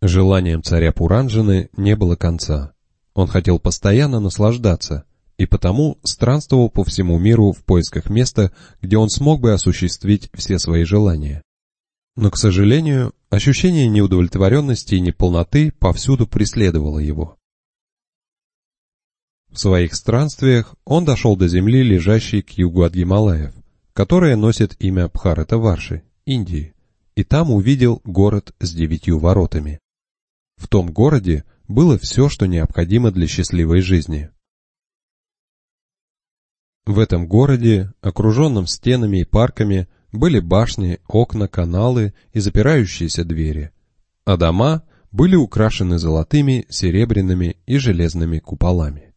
Желанием царя Пуранджины не было конца. Он хотел постоянно наслаждаться, и потому странствовал по всему миру в поисках места, где он смог бы осуществить все свои желания. Но, к сожалению, ощущение неудовлетворенности и неполноты повсюду преследовало его. В своих странствиях он дошел до земли, лежащей к югу от Гималаев, которая носит имя Бхарата-Варши, Индии, и там увидел город с девятью воротами. В том городе было все, что необходимо для счастливой жизни. В этом городе, окруженном стенами и парками, были башни, окна, каналы и запирающиеся двери, а дома были украшены золотыми, серебряными и железными куполами.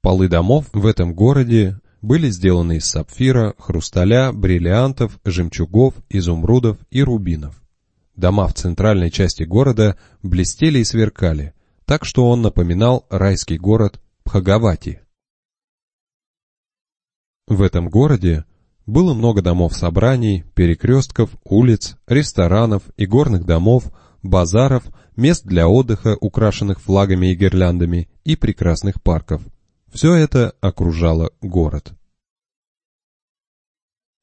Полы домов в этом городе были сделаны из сапфира, хрусталя, бриллиантов, жемчугов, изумрудов и рубинов. Дома в центральной части города блестели и сверкали, так что он напоминал райский город Пхагавати. В этом городе было много домов собраний, перекрестков, улиц, ресторанов и горных домов, базаров, мест для отдыха, украшенных флагами и гирляндами, и прекрасных парков. Все это окружало город.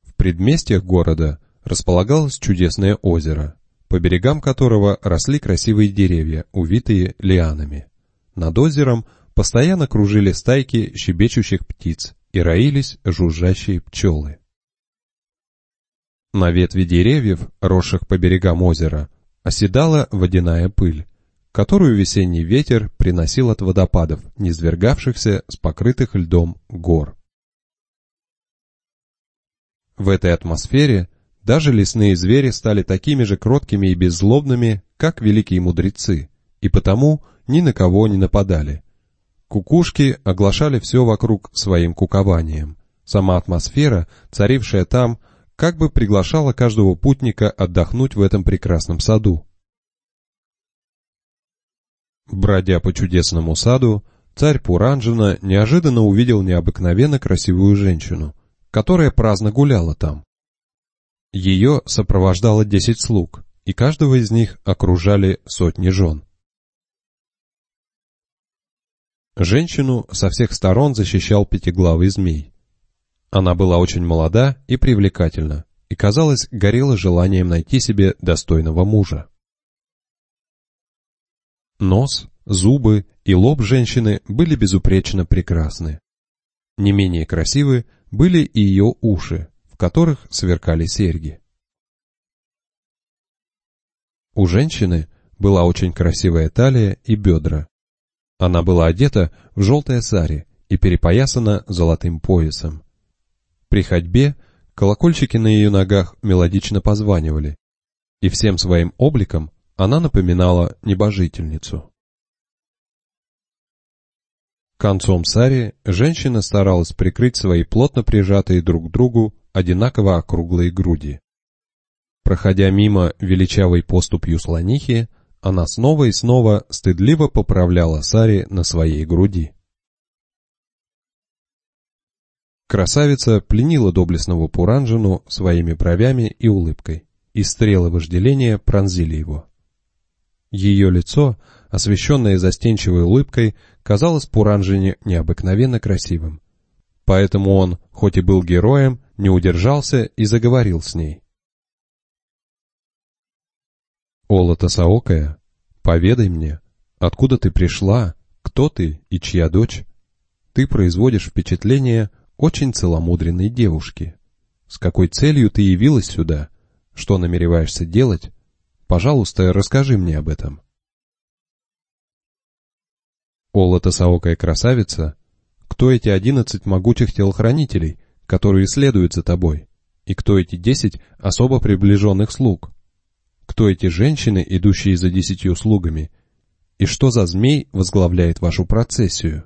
В предместьях города располагалось чудесное озеро, по берегам которого росли красивые деревья, увитые лианами. Над озером постоянно кружили стайки щебечущих птиц, и роились жужжащие пчелы. На ветви деревьев, росших по берегам озера, оседала водяная пыль, которую весенний ветер приносил от водопадов, низвергавшихся с покрытых льдом гор. В этой атмосфере даже лесные звери стали такими же кроткими и беззлобными, как великие мудрецы, и потому ни на кого не нападали, Кукушки оглашали все вокруг своим кукованием. Сама атмосфера, царившая там, как бы приглашала каждого путника отдохнуть в этом прекрасном саду. Бродя по чудесному саду, царь Пуранджина неожиданно увидел необыкновенно красивую женщину, которая праздно гуляла там. Ее сопровождало десять слуг, и каждого из них окружали сотни жен. Женщину со всех сторон защищал пятиглавый змей. Она была очень молода и привлекательна, и, казалось, горела желанием найти себе достойного мужа. Нос, зубы и лоб женщины были безупречно прекрасны. Не менее красивы были и ее уши, в которых сверкали серьги. У женщины была очень красивая талия и бедра. Она была одета в желтое сари и перепоясана золотым поясом. При ходьбе колокольчики на ее ногах мелодично позванивали, и всем своим обликом она напоминала небожительницу. Концом сари женщина старалась прикрыть свои плотно прижатые друг к другу одинаково округлые груди. Проходя мимо величавой поступью слонихи, она снова и снова стыдливо поправляла сари на своей груди. Красавица пленила доблестного Пуранжину своими бровями и улыбкой, и стрелы вожделения пронзили его. Ее лицо, освещенное застенчивой улыбкой, казалось Пуранжине необыкновенно красивым. Поэтому он, хоть и был героем, не удержался и заговорил с ней. Олата Саокая, поведай мне, откуда ты пришла, кто ты и чья дочь? Ты производишь впечатление очень целомудренной девушки. С какой целью ты явилась сюда? Что намереваешься делать? Пожалуйста, расскажи мне об этом. Олата Саокая красавица, кто эти одиннадцать могучих телохранителей, которые следуют за тобой? И кто эти десять особо приближенных слуг? Кто эти женщины, идущие за десятью слугами, и что за змей возглавляет вашу процессию.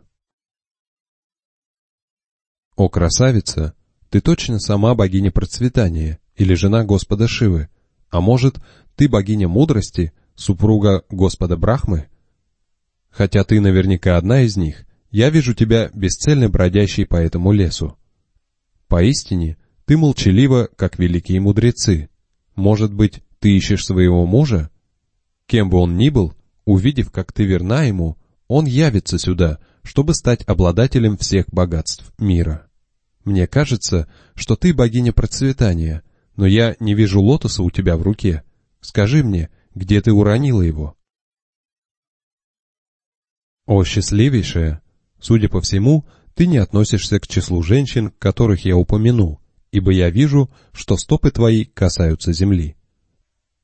О, красавица, ты точно сама богиня процветания или жена Господа Шивы, а может, ты богиня мудрости, супруга Господа Брахмы? Хотя ты наверняка одна из них, я вижу тебя бесцельно бродящей по этому лесу. Поистине, ты молчалива, как великие мудрецы. Может быть, ты ищешь своего мужа? Кем бы он ни был, увидев, как ты верна ему, он явится сюда, чтобы стать обладателем всех богатств мира. Мне кажется, что ты богиня процветания, но я не вижу лотоса у тебя в руке. Скажи мне, где ты уронила его? О, счастливейшая! Судя по всему, ты не относишься к числу женщин, которых я упомянул, ибо я вижу, что стопы твои касаются земли.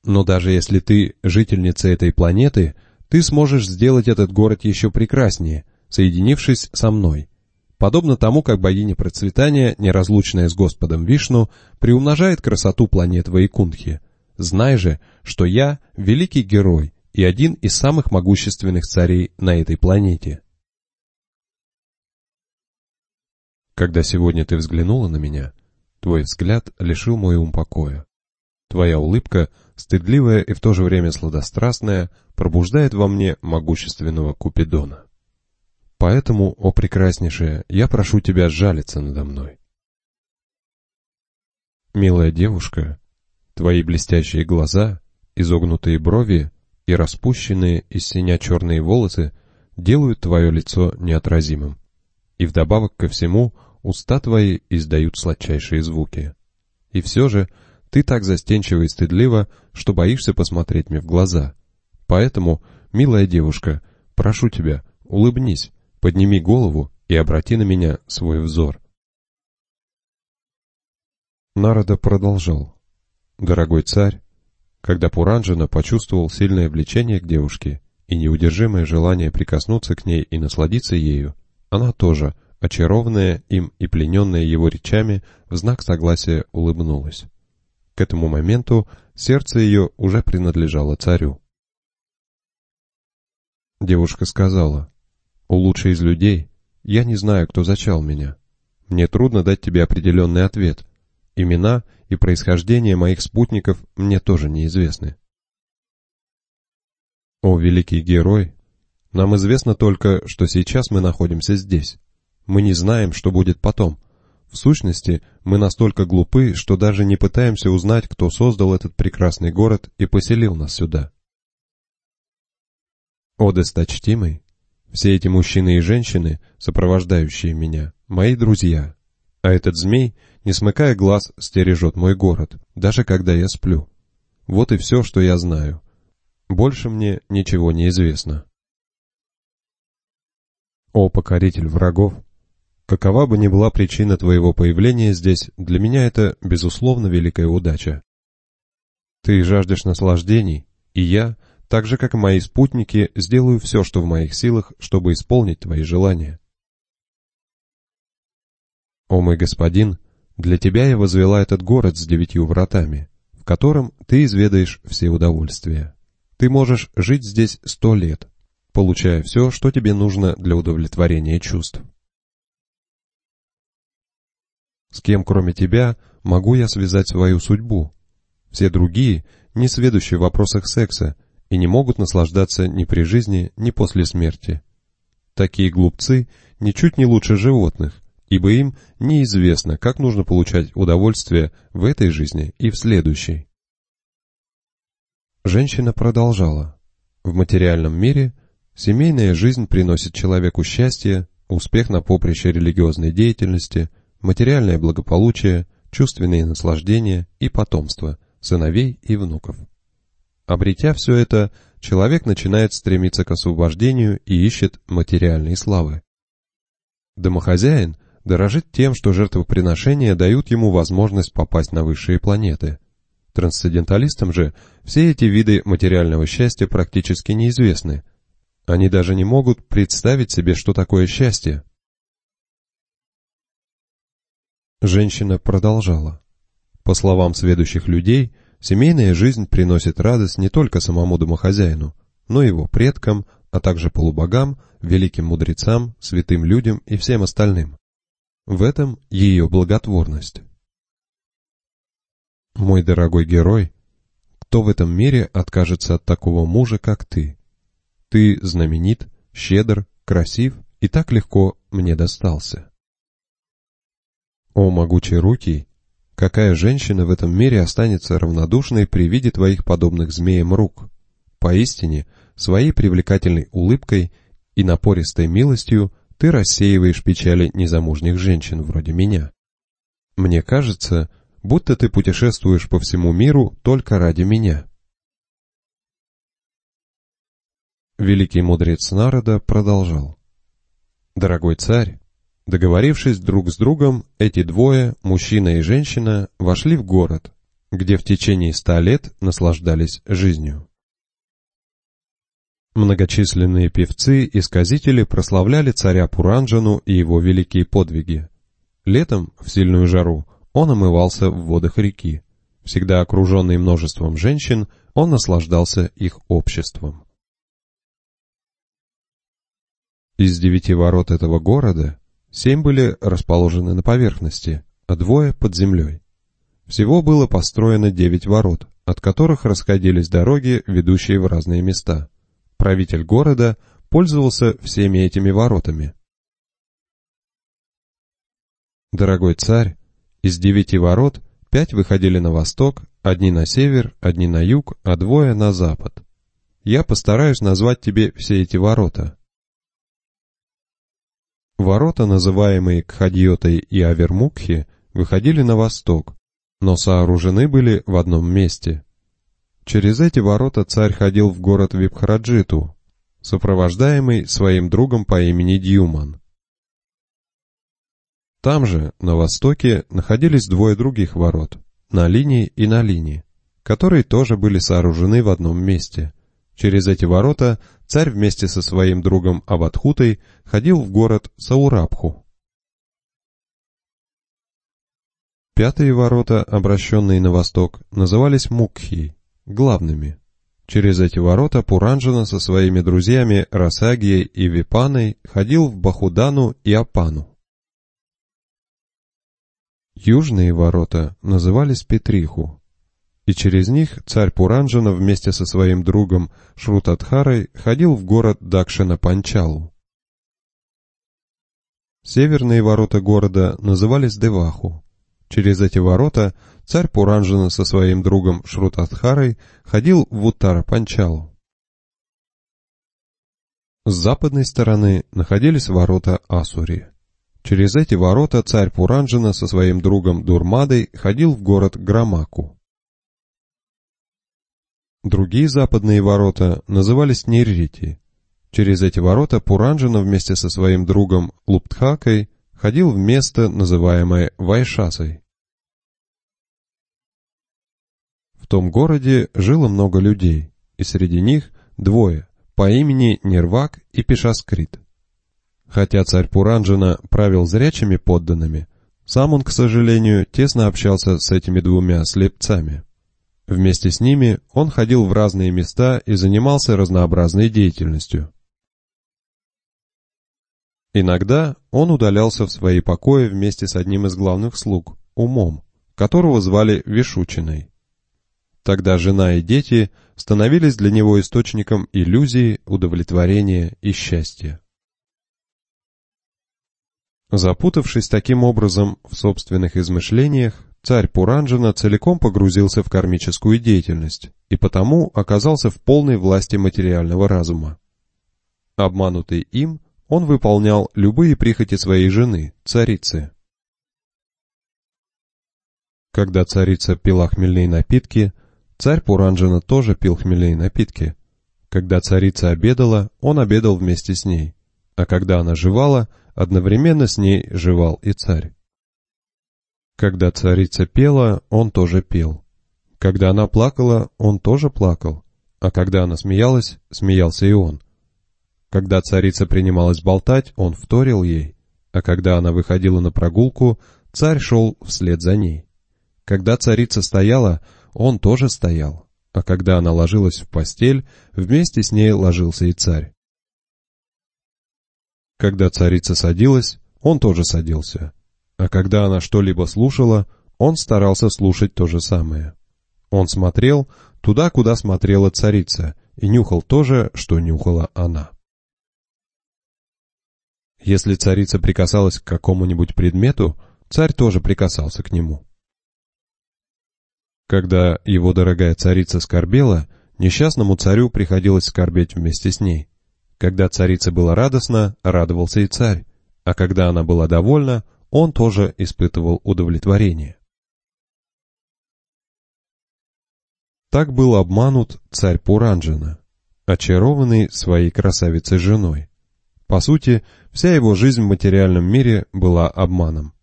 Но даже если ты жительница этой планеты, ты сможешь сделать этот город еще прекраснее, соединившись со мной. Подобно тому, как богиня процветания, неразлучная с Господом Вишну, приумножает красоту планет Вайкунтхи. Знай же, что я — великий герой и один из самых могущественных царей на этой планете. Когда сегодня ты взглянула на меня, твой взгляд лишил мой ум покоя. Твоя улыбка стыдливая и в то же время сладострастная, пробуждает во мне могущественного Купидона. Поэтому, о прекраснейшая, я прошу тебя жалиться надо мной. Милая девушка, твои блестящие глаза, изогнутые брови и распущенные из синя черные волосы делают твое лицо неотразимым. И вдобавок ко всему, уста твои издают сладчайшие звуки. И все же, ты так застенчива и стыдлива, что боишься посмотреть мне в глаза. Поэтому, милая девушка, прошу тебя, улыбнись, подними голову и обрати на меня свой взор. Народа продолжал. Дорогой царь, когда Пуранджина почувствовал сильное влечение к девушке и неудержимое желание прикоснуться к ней и насладиться ею, она тоже, очарованная им и плененная его речами, в знак согласия улыбнулась. К этому моменту сердце ее уже принадлежало царю. Девушка сказала, «У лучшей из людей я не знаю, кто зачал меня. Мне трудно дать тебе определенный ответ. Имена и происхождение моих спутников мне тоже неизвестны». «О, великий герой! Нам известно только, что сейчас мы находимся здесь. Мы не знаем, что будет потом». В сущности, мы настолько глупы, что даже не пытаемся узнать, кто создал этот прекрасный город и поселил нас сюда. О, досточтимый, все эти мужчины и женщины, сопровождающие меня, мои друзья, А этот змей, не смыкая глаз, стережет мой город, даже когда я сплю. Вот и все, что я знаю. Больше мне ничего не известно. О, покоритель врагов! Какова бы ни была причина твоего появления здесь, для меня это, безусловно, великая удача. Ты жаждешь наслаждений, и я, так же, как и мои спутники, сделаю все, что в моих силах, чтобы исполнить твои желания. О мой господин, для тебя я возвела этот город с девятью вратами, в котором ты изведаешь все удовольствия. Ты можешь жить здесь сто лет, получая все, что тебе нужно для удовлетворения чувств. С кем, кроме тебя, могу я связать свою судьбу? Все другие не сведущие в вопросах секса и не могут наслаждаться ни при жизни, ни после смерти. Такие глупцы ничуть не лучше животных, ибо им неизвестно, как нужно получать удовольствие в этой жизни и в следующей. Женщина продолжала. В материальном мире семейная жизнь приносит человеку счастье, успех на поприще религиозной деятельности, материальное благополучие, чувственные наслаждения и потомство – сыновей и внуков. Обретя все это, человек начинает стремиться к освобождению и ищет материальной славы. Домохозяин дорожит тем, что жертвоприношения дают ему возможность попасть на высшие планеты. Трансценденталистам же все эти виды материального счастья практически неизвестны. Они даже не могут представить себе, что такое счастье. Женщина продолжала. По словам сведущих людей, семейная жизнь приносит радость не только самому домохозяину, но и его предкам, а также полубогам, великим мудрецам, святым людям и всем остальным. В этом ее благотворность. Мой дорогой герой, кто в этом мире откажется от такого мужа, как ты? Ты знаменит, щедр, красив и так легко мне достался. О, могучие руки Какая женщина в этом мире останется равнодушной при виде твоих подобных змеям рук? Поистине, своей привлекательной улыбкой и напористой милостью ты рассеиваешь печали незамужних женщин вроде меня. Мне кажется, будто ты путешествуешь по всему миру только ради меня. Великий мудрец народа продолжал. Дорогой царь, Договорившись друг с другом, эти двое, мужчина и женщина, вошли в город, где в течение ста лет наслаждались жизнью. Многочисленные певцы и сказители прославляли царя Пуранджану и его великие подвиги. Летом, в сильную жару, он омывался в водах реки. Всегда окруженный множеством женщин, он наслаждался их обществом. Из девяти ворот этого города Семь были расположены на поверхности, а двое под землей. Всего было построено девять ворот, от которых расходились дороги, ведущие в разные места. Правитель города пользовался всеми этими воротами. Дорогой царь, из девяти ворот пять выходили на восток, одни на север, одни на юг, а двое на запад. Я постараюсь назвать тебе все эти ворота. Ворота, называемые Кхадьотой и Авермукхи, выходили на восток, но сооружены были в одном месте. Через эти ворота царь ходил в город Випхараджиту, сопровождаемый своим другом по имени Дьюман. Там же, на востоке, находились двое других ворот, на линии и на линии, которые тоже были сооружены в одном месте. Через эти ворота царь вместе со своим другом Аватхутой ходил в город Саурабху. Пятые ворота, обращенные на восток, назывались Мукхи, главными. Через эти ворота Пуранджана со своими друзьями Расагией и Випаной ходил в Бахудану и Апану. Южные ворота назывались Петриху, и через них царь Пуранджана вместе со своим другом Шрутадхарой ходил в город Дакшана-Панчалу. Северные ворота города назывались Деваху. Через эти ворота царь Пуранджана со своим другом Шрутадхарой ходил в Уттара-Панчалу. С западной стороны находились ворота Асури. Через эти ворота царь Пуранджина со своим другом Дурмадой ходил в город Грамаку. Другие западные ворота назывались Неррити. Через эти ворота Пуранджина вместе со своим другом Луптхакой ходил в место, называемое Вайшасой. В том городе жило много людей, и среди них двое, по имени Нервак и Пешаскрит. Хотя царь Пуранджина правил зрячими подданными, сам он, к сожалению, тесно общался с этими двумя слепцами. Вместе с ними он ходил в разные места и занимался разнообразной деятельностью. Иногда он удалялся в свои покои вместе с одним из главных слуг, Умом, которого звали Вишучиной. Тогда жена и дети становились для него источником иллюзии, удовлетворения и счастья. Запутавшись таким образом в собственных измышлениях, царь Пуранджина целиком погрузился в кармическую деятельность и потому оказался в полной власти материального разума. Обманутый им, он выполнял любые прихоти своей жены, царицы. Когда царица пила хмельные напитки, царь Пуранджина тоже пил хмельные напитки. Когда царица обедала, он обедал вместе с ней, а когда она жевала, одновременно с ней жевал и царь. Когда царица пела, он тоже пел. Когда она плакала, он тоже плакал, а когда она смеялась, смеялся и он. Когда царица принималась болтать, он вторил ей, а когда она выходила на прогулку, царь шел вслед за ней. Когда царица стояла, он тоже стоял, а когда она ложилась в постель, вместе с ней ложился и царь. Когда царица садилась, он тоже садился, а когда она что-либо слушала, он старался слушать то же самое. Он смотрел туда, куда смотрела царица, и нюхал то же, что нюхала она. Если царица прикасалась к какому-нибудь предмету, царь тоже прикасался к нему. Когда его дорогая царица скорбела, несчастному царю приходилось скорбеть вместе с ней. Когда царица была радостна, радовался и царь, а когда она была довольна, он тоже испытывал удовлетворение. Так был обманут царь Пуранджина, очарованный своей красавицей женой. По сути, вся его жизнь в материальном мире была обманом.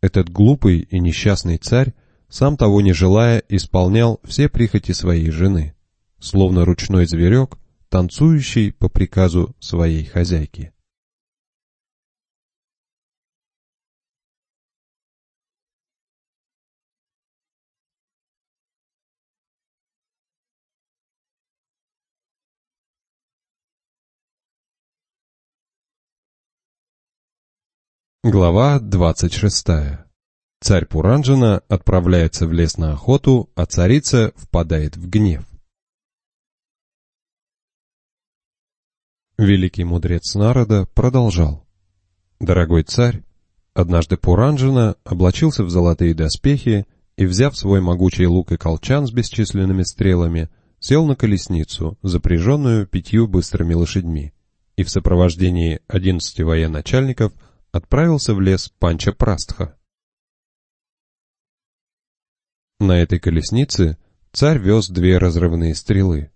Этот глупый и несчастный царь, сам того не желая, исполнял все прихоти своей жены, словно ручной зверек, танцующий по приказу своей хозяйки. Глава 26. Царь Пуранджина отправляется в лес на охоту, а царица впадает в гнев. Великий мудрец народа продолжал. Дорогой царь, однажды Пуранджина облачился в золотые доспехи и, взяв свой могучий лук и колчан с бесчисленными стрелами, сел на колесницу, запряженную пятью быстрыми лошадьми, и в сопровождении одиннадцати военачальников – отправился в лес Панча Прастха. На этой колеснице царь вез две разрывные стрелы.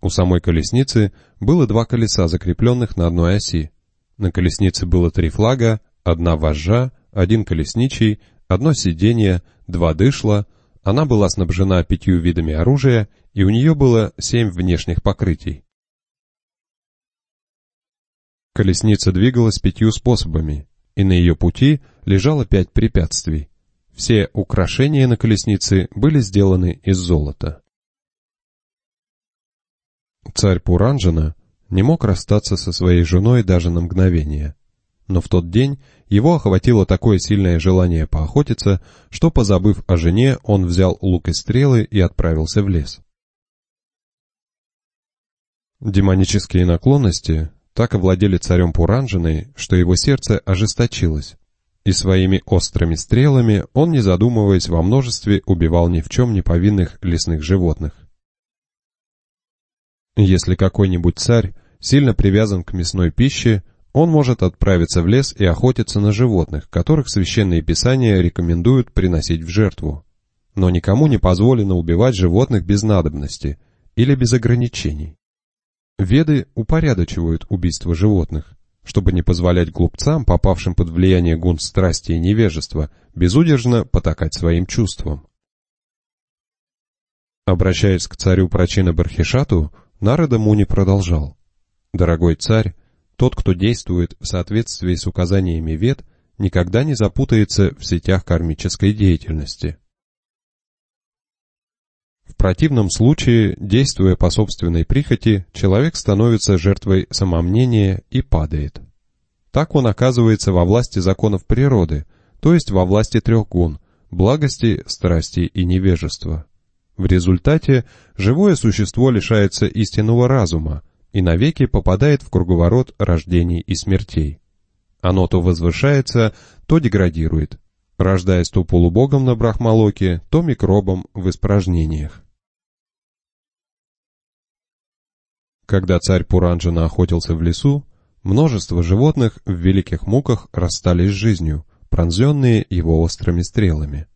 У самой колесницы было два колеса, закрепленных на одной оси. На колеснице было три флага, одна вожжа, один колесничий, одно сиденье, два дышла, она была снабжена пятью видами оружия, и у нее было семь внешних покрытий. Колесница двигалась пятью способами, и на ее пути лежало пять препятствий. Все украшения на колеснице были сделаны из золота. Царь Пуранджана не мог расстаться со своей женой даже на мгновение. Но в тот день его охватило такое сильное желание поохотиться, что, позабыв о жене, он взял лук и стрелы и отправился в лес. Демонические наклонности так овладели царем Пуранжиной, что его сердце ожесточилось, и своими острыми стрелами он, не задумываясь во множестве, убивал ни в чем не повинных лесных животных. Если какой-нибудь царь сильно привязан к мясной пище, он может отправиться в лес и охотиться на животных, которых священные писания рекомендуют приносить в жертву. Но никому не позволено убивать животных без надобности или без ограничений. Веды упорядочивают убийство животных, чтобы не позволять глупцам, попавшим под влияние гун страсти и невежества, безудержно потакать своим чувствам. Обращаясь к царю Прачина Бархишату, Нарада Муни продолжал. «Дорогой царь, тот, кто действует в соответствии с указаниями Вед, никогда не запутается в сетях кармической деятельности. В противном случае, действуя по собственной прихоти, человек становится жертвой самомнения и падает. Так он оказывается во власти законов природы, то есть во власти трех гун – благости, страсти и невежества. В результате живое существо лишается истинного разума и навеки попадает в круговорот рождений и смертей. Оно то возвышается, то деградирует, рождаясь то полубогом на брахмалоке, то микробом в испражнениях. Когда царь Пуранджана охотился в лесу, множество животных в великих муках расстались с жизнью, пронзенные его острыми стрелами.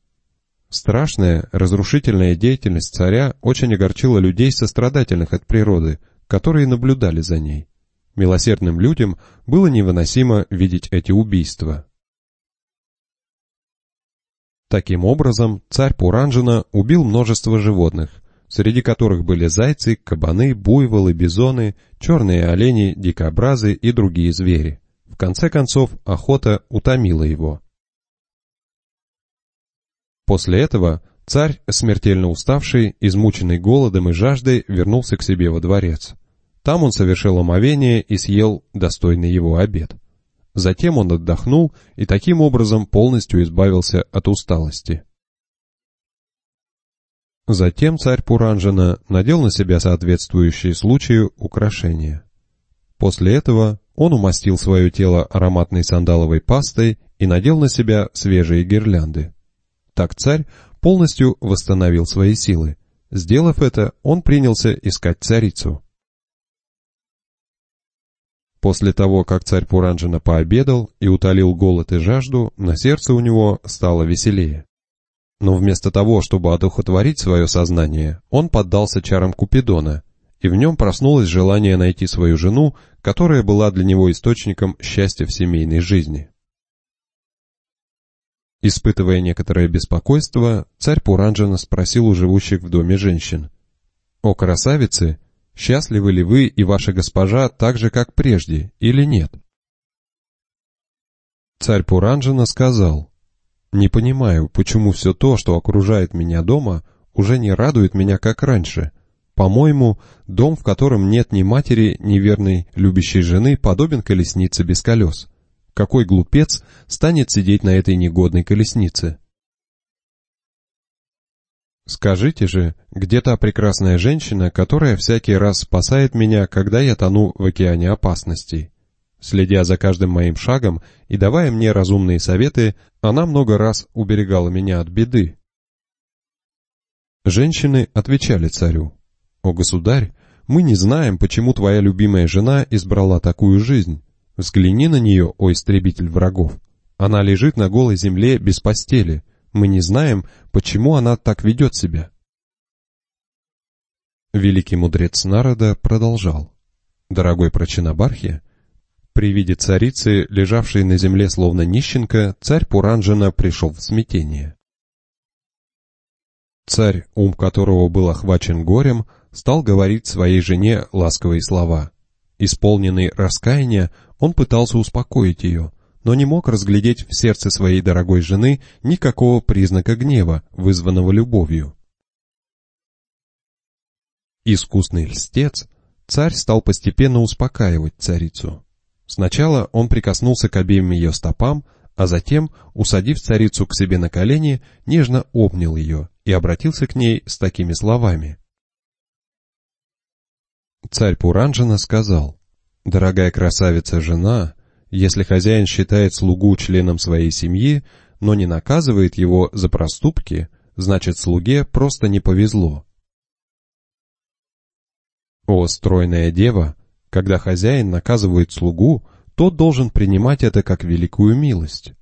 Страшная, разрушительная деятельность царя очень огорчила людей сострадательных от природы, которые наблюдали за ней. Милосердным людям было невыносимо видеть эти убийства. Таким образом, царь Пуранджина убил множество животных, среди которых были зайцы, кабаны, буйволы, бизоны, черные олени, дикобразы и другие звери. В конце концов, охота утомила его. После этого царь, смертельно уставший, измученный голодом и жаждой, вернулся к себе во дворец. Там он совершил омовение и съел достойный его обед. Затем он отдохнул и таким образом полностью избавился от усталости. Затем царь Пуранжана надел на себя соответствующие случаю украшения. После этого он умастил свое тело ароматной сандаловой пастой и надел на себя свежие гирлянды. Так царь полностью восстановил свои силы. Сделав это, он принялся искать царицу. После того, как царь Пуранджина пообедал и утолил голод и жажду, на сердце у него стало веселее. Но вместо того, чтобы одухотворить свое сознание, он поддался чарам Купидона, и в нем проснулось желание найти свою жену, которая была для него источником счастья в семейной жизни. Испытывая некоторое беспокойство, царь Пуранджана спросил у живущих в доме женщин. «О красавицы, счастливы ли вы и ваша госпожа так же, как прежде, или нет?» Царь Пуранджана сказал, «Не понимаю, почему все то, что окружает меня дома, уже не радует меня, как раньше. По-моему, дом, в котором нет ни матери, ни верной любящей жены, подобен колеснице без колес». Какой глупец станет сидеть на этой негодной колеснице? Скажите же, где та прекрасная женщина, которая всякий раз спасает меня, когда я тону в океане опасностей? Следя за каждым моим шагом и давая мне разумные советы, она много раз уберегала меня от беды. Женщины отвечали царю, «О, государь, мы не знаем, почему твоя любимая жена избрала такую жизнь. Взгляни на нее, о истребитель врагов. Она лежит на голой земле без постели. Мы не знаем, почему она так ведет себя. Великий мудрец народа продолжал. Дорогой Прочинабархи, при виде царицы, лежавшей на земле словно нищенка, царь Пуранджана пришел в смятение. Царь, ум которого был охвачен горем, стал говорить своей жене ласковые слова. Исполненный раскаяния, он пытался успокоить ее, но не мог разглядеть в сердце своей дорогой жены никакого признака гнева, вызванного любовью. Искусный льстец, царь стал постепенно успокаивать царицу. Сначала он прикоснулся к обеим ее стопам, а затем, усадив царицу к себе на колени, нежно обнял ее и обратился к ней с такими словами. Царь Пуранджана сказал, Дорогая красавица-жена, если хозяин считает слугу членом своей семьи, но не наказывает его за проступки, значит слуге просто не повезло. О, стройная дева, когда хозяин наказывает слугу, тот должен принимать это как великую милость.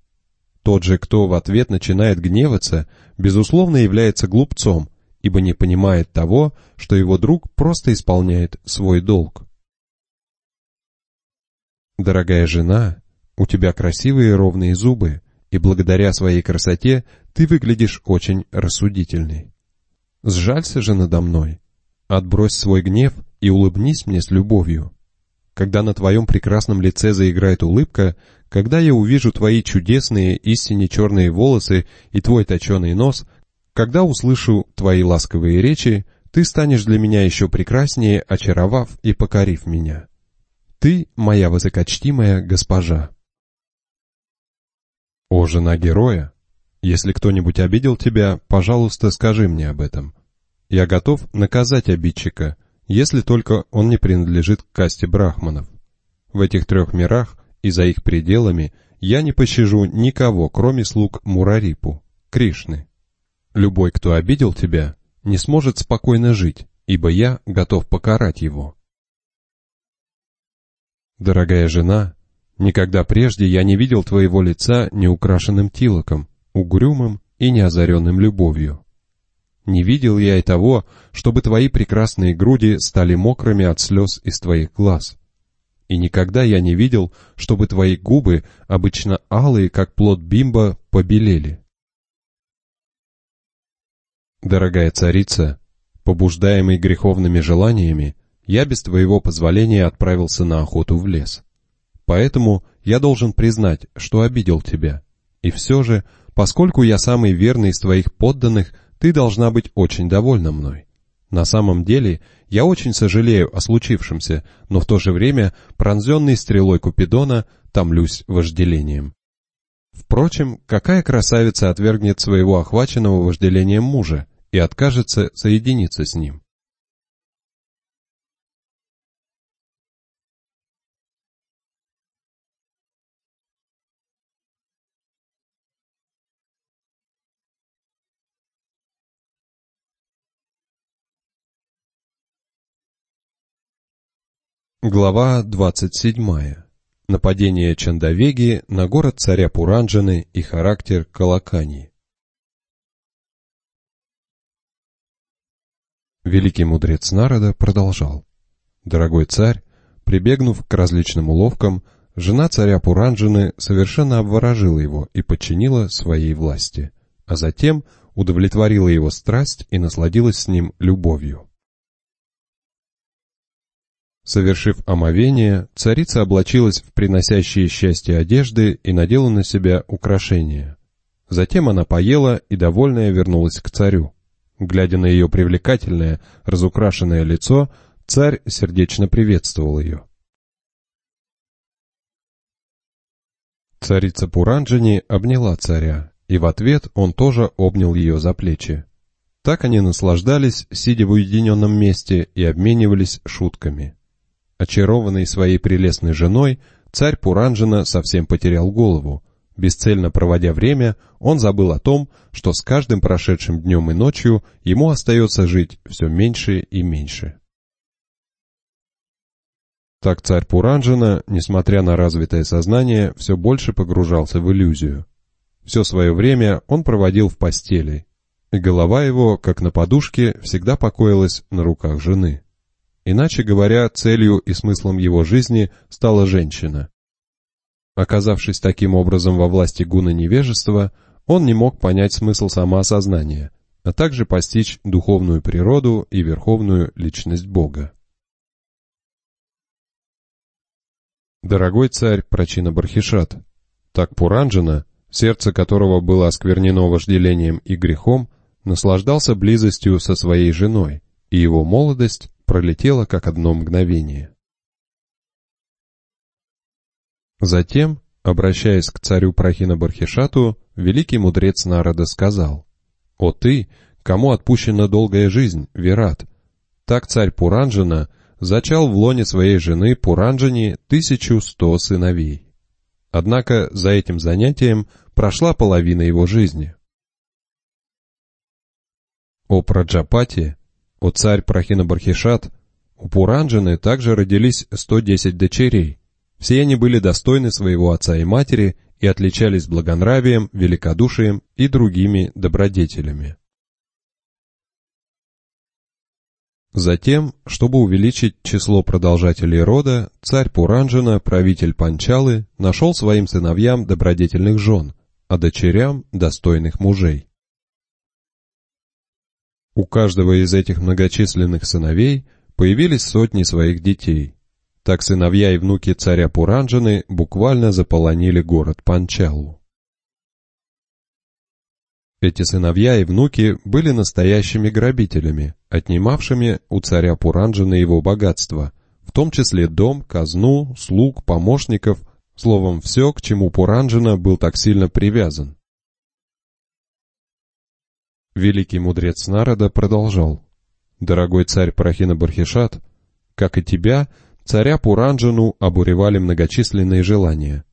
Тот же, кто в ответ начинает гневаться, безусловно является глупцом, ибо не понимает того, что его друг просто исполняет свой долг. Дорогая жена, у тебя красивые ровные зубы, и благодаря своей красоте ты выглядишь очень рассудительной. Сжалься же надо мной, отбрось свой гнев и улыбнись мне с любовью. Когда на твоем прекрасном лице заиграет улыбка, когда я увижу твои чудесные, истинно черные волосы и твой точеный нос, когда услышу твои ласковые речи, ты станешь для меня еще прекраснее, очаровав и покорив меня. Ты моя высокочтимая госпожа. О, жена героя, если кто-нибудь обидел тебя, пожалуйста, скажи мне об этом. Я готов наказать обидчика, если только он не принадлежит к касте брахманов. В этих трех мирах и за их пределами я не пощажу никого, кроме слуг Мурарипу, Кришны. Любой, кто обидел тебя, не сможет спокойно жить, ибо я готов покарать его. Дорогая жена, никогда прежде я не видел твоего лица неукрашенным тилоком, угрюмым и неозаренным любовью. Не видел я и того, чтобы твои прекрасные груди стали мокрыми от слез из твоих глаз. И никогда я не видел, чтобы твои губы, обычно алые, как плод бимба, побелели. Дорогая царица, побуждаемый греховными желаниями, я без твоего позволения отправился на охоту в лес. Поэтому я должен признать, что обидел тебя. И все же, поскольку я самый верный из твоих подданных, ты должна быть очень довольна мной. На самом деле, я очень сожалею о случившемся, но в то же время, пронзенный стрелой Купидона, томлюсь вожделением. Впрочем, какая красавица отвергнет своего охваченного вожделением мужа и откажется соединиться с ним? Глава 27. Нападение Чандавеги на город царя Пуранджаны и характер Калакани. Великий мудрец Народа продолжал. Дорогой царь, прибегнув к различным уловкам, жена царя Пуранджаны совершенно обворожила его и подчинила своей власти, а затем удовлетворила его страсть и насладилась с ним любовью. Совершив омовение, царица облачилась в приносящие счастье одежды и надела на себя украшения. Затем она поела и, довольная, вернулась к царю. Глядя на ее привлекательное, разукрашенное лицо, царь сердечно приветствовал ее. Царица Пуранджани обняла царя, и в ответ он тоже обнял ее за плечи. Так они наслаждались, сидя в уединенном месте, и обменивались шутками. Очарованный своей прелестной женой, царь Пуранджина совсем потерял голову. Бесцельно проводя время, он забыл о том, что с каждым прошедшим днем и ночью ему остается жить все меньше и меньше. Так царь Пуранджина, несмотря на развитое сознание, все больше погружался в иллюзию. Все свое время он проводил в постели, и голова его, как на подушке, всегда покоилась на руках жены. Иначе говоря, целью и смыслом его жизни стала женщина. Оказавшись таким образом во власти гуна невежества, он не мог понять смысл самоосознания, а также постичь духовную природу и верховную личность Бога. Дорогой царь Прачина Бархишат, так Пуранджана, сердце которого было осквернено вожделением и грехом, наслаждался близостью со своей женой, и его молодость пролетело как одно мгновение. Затем, обращаясь к царю Прахина Бархишату, великий мудрец народа сказал, «О ты, кому отпущена долгая жизнь, Вират!» Так царь Пуранджана зачал в лоне своей жены Пуранджани тысячу сто сыновей. Однако за этим занятием прошла половина его жизни. О Праджапати, о царь Прахина Бархишат, у Пуранджины также родились 110 дочерей, Все они были достойны своего отца и матери и отличались благонравием, великодушием и другими добродетелями. Затем, чтобы увеличить число продолжателей рода, царь Пуранджина, правитель Панчалы, нашел своим сыновьям добродетельных жен, а дочерям – достойных мужей. У каждого из этих многочисленных сыновей появились сотни своих детей. Так сыновья и внуки царя Пуранджины буквально заполонили город Панчалу. Эти сыновья и внуки были настоящими грабителями, отнимавшими у царя Пуранджина его богатство, в том числе дом, казну, слуг, помощников, словом, все, к чему Пуранджина был так сильно привязан. Великий мудрец народа продолжал. «Дорогой царь Парахина Бархишат, как и тебя, царя Пуранджину обуревали многочисленные желания.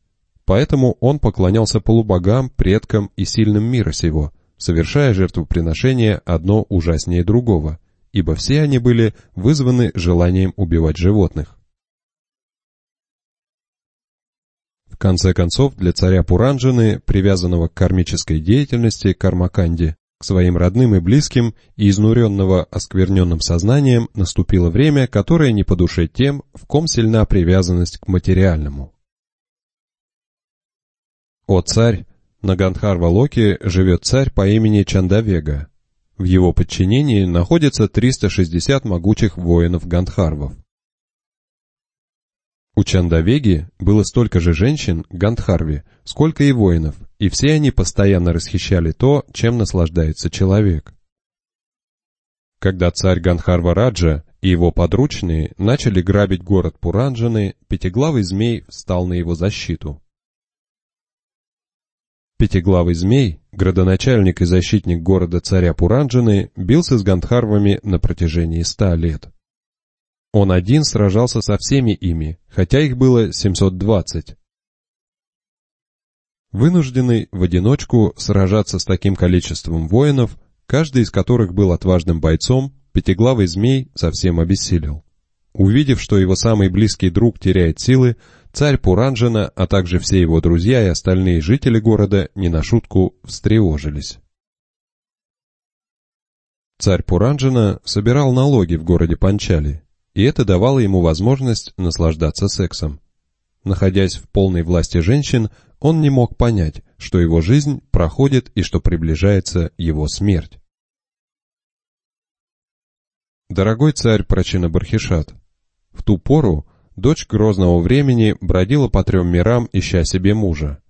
Поэтому он поклонялся полубогам, предкам и сильным мира сего, совершая жертвоприношения одно ужаснее другого, ибо все они были вызваны желанием убивать животных. В конце концов, для царя Пуранджины, привязанного к кармической деятельности Кармаканди, своим родным и близким и изнуренного оскверненным сознанием, наступило время, которое не по душе тем, в ком сильна привязанность к материальному. «О царь, на Гандхарва-Локе живет царь по имени Чандавега. В его подчинении находится 360 могучих воинов-гандхарвов. У Чандавеги было столько же женщин, Гандхарви, сколько и воинов, и все они постоянно расхищали то, чем наслаждается человек. Когда царь Гандхарва Раджа и его подручные начали грабить город Пуранджаны, пятиглавый змей встал на его защиту. Пятиглавый змей, градоначальник и защитник города царя Пуранджины, бился с гандхарвами на протяжении ста лет. Он один сражался со всеми ими, хотя их было 720. Вынужденный в одиночку сражаться с таким количеством воинов, каждый из которых был отважным бойцом, пятиглавый змей совсем обессилел. Увидев, что его самый близкий друг теряет силы, Царь Пуранджина, а также все его друзья и остальные жители города не на шутку встревожились. Царь Пуранджина собирал налоги в городе Панчали, и это давало ему возможность наслаждаться сексом. Находясь в полной власти женщин, он не мог понять, что его жизнь проходит и что приближается его смерть. Дорогой царь Прачина Бархишат, в ту пору Дочь грозного времени бродила по трем мирам, ища себе мужа.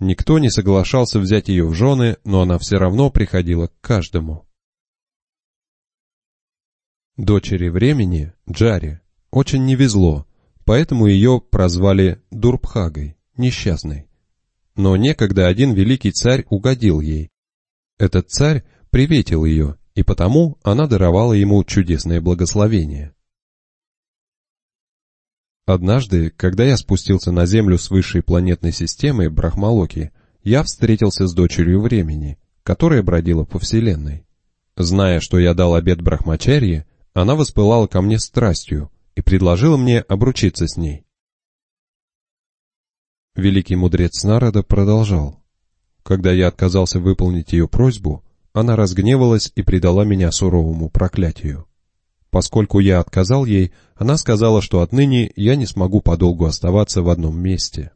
Никто не соглашался взять ее в жены, но она все равно приходила к каждому. Дочери времени, Джаре, очень не везло, поэтому ее прозвали Дурбхагой, несчастной. Но некогда один великий царь угодил ей. Этот царь приветил ее, и потому она даровала ему чудесное благословение. Однажды, когда я спустился на Землю с высшей планетной системы Брахмалоки, я встретился с дочерью времени, которая бродила по Вселенной. Зная, что я дал обед Брахмачарье, она воспылала ко мне страстью и предложила мне обручиться с ней. Великий мудрец Народа продолжал. Когда я отказался выполнить ее просьбу, она разгневалась и предала меня суровому проклятию. Поскольку я отказал ей, она сказала, что отныне я не смогу подолгу оставаться в одном месте.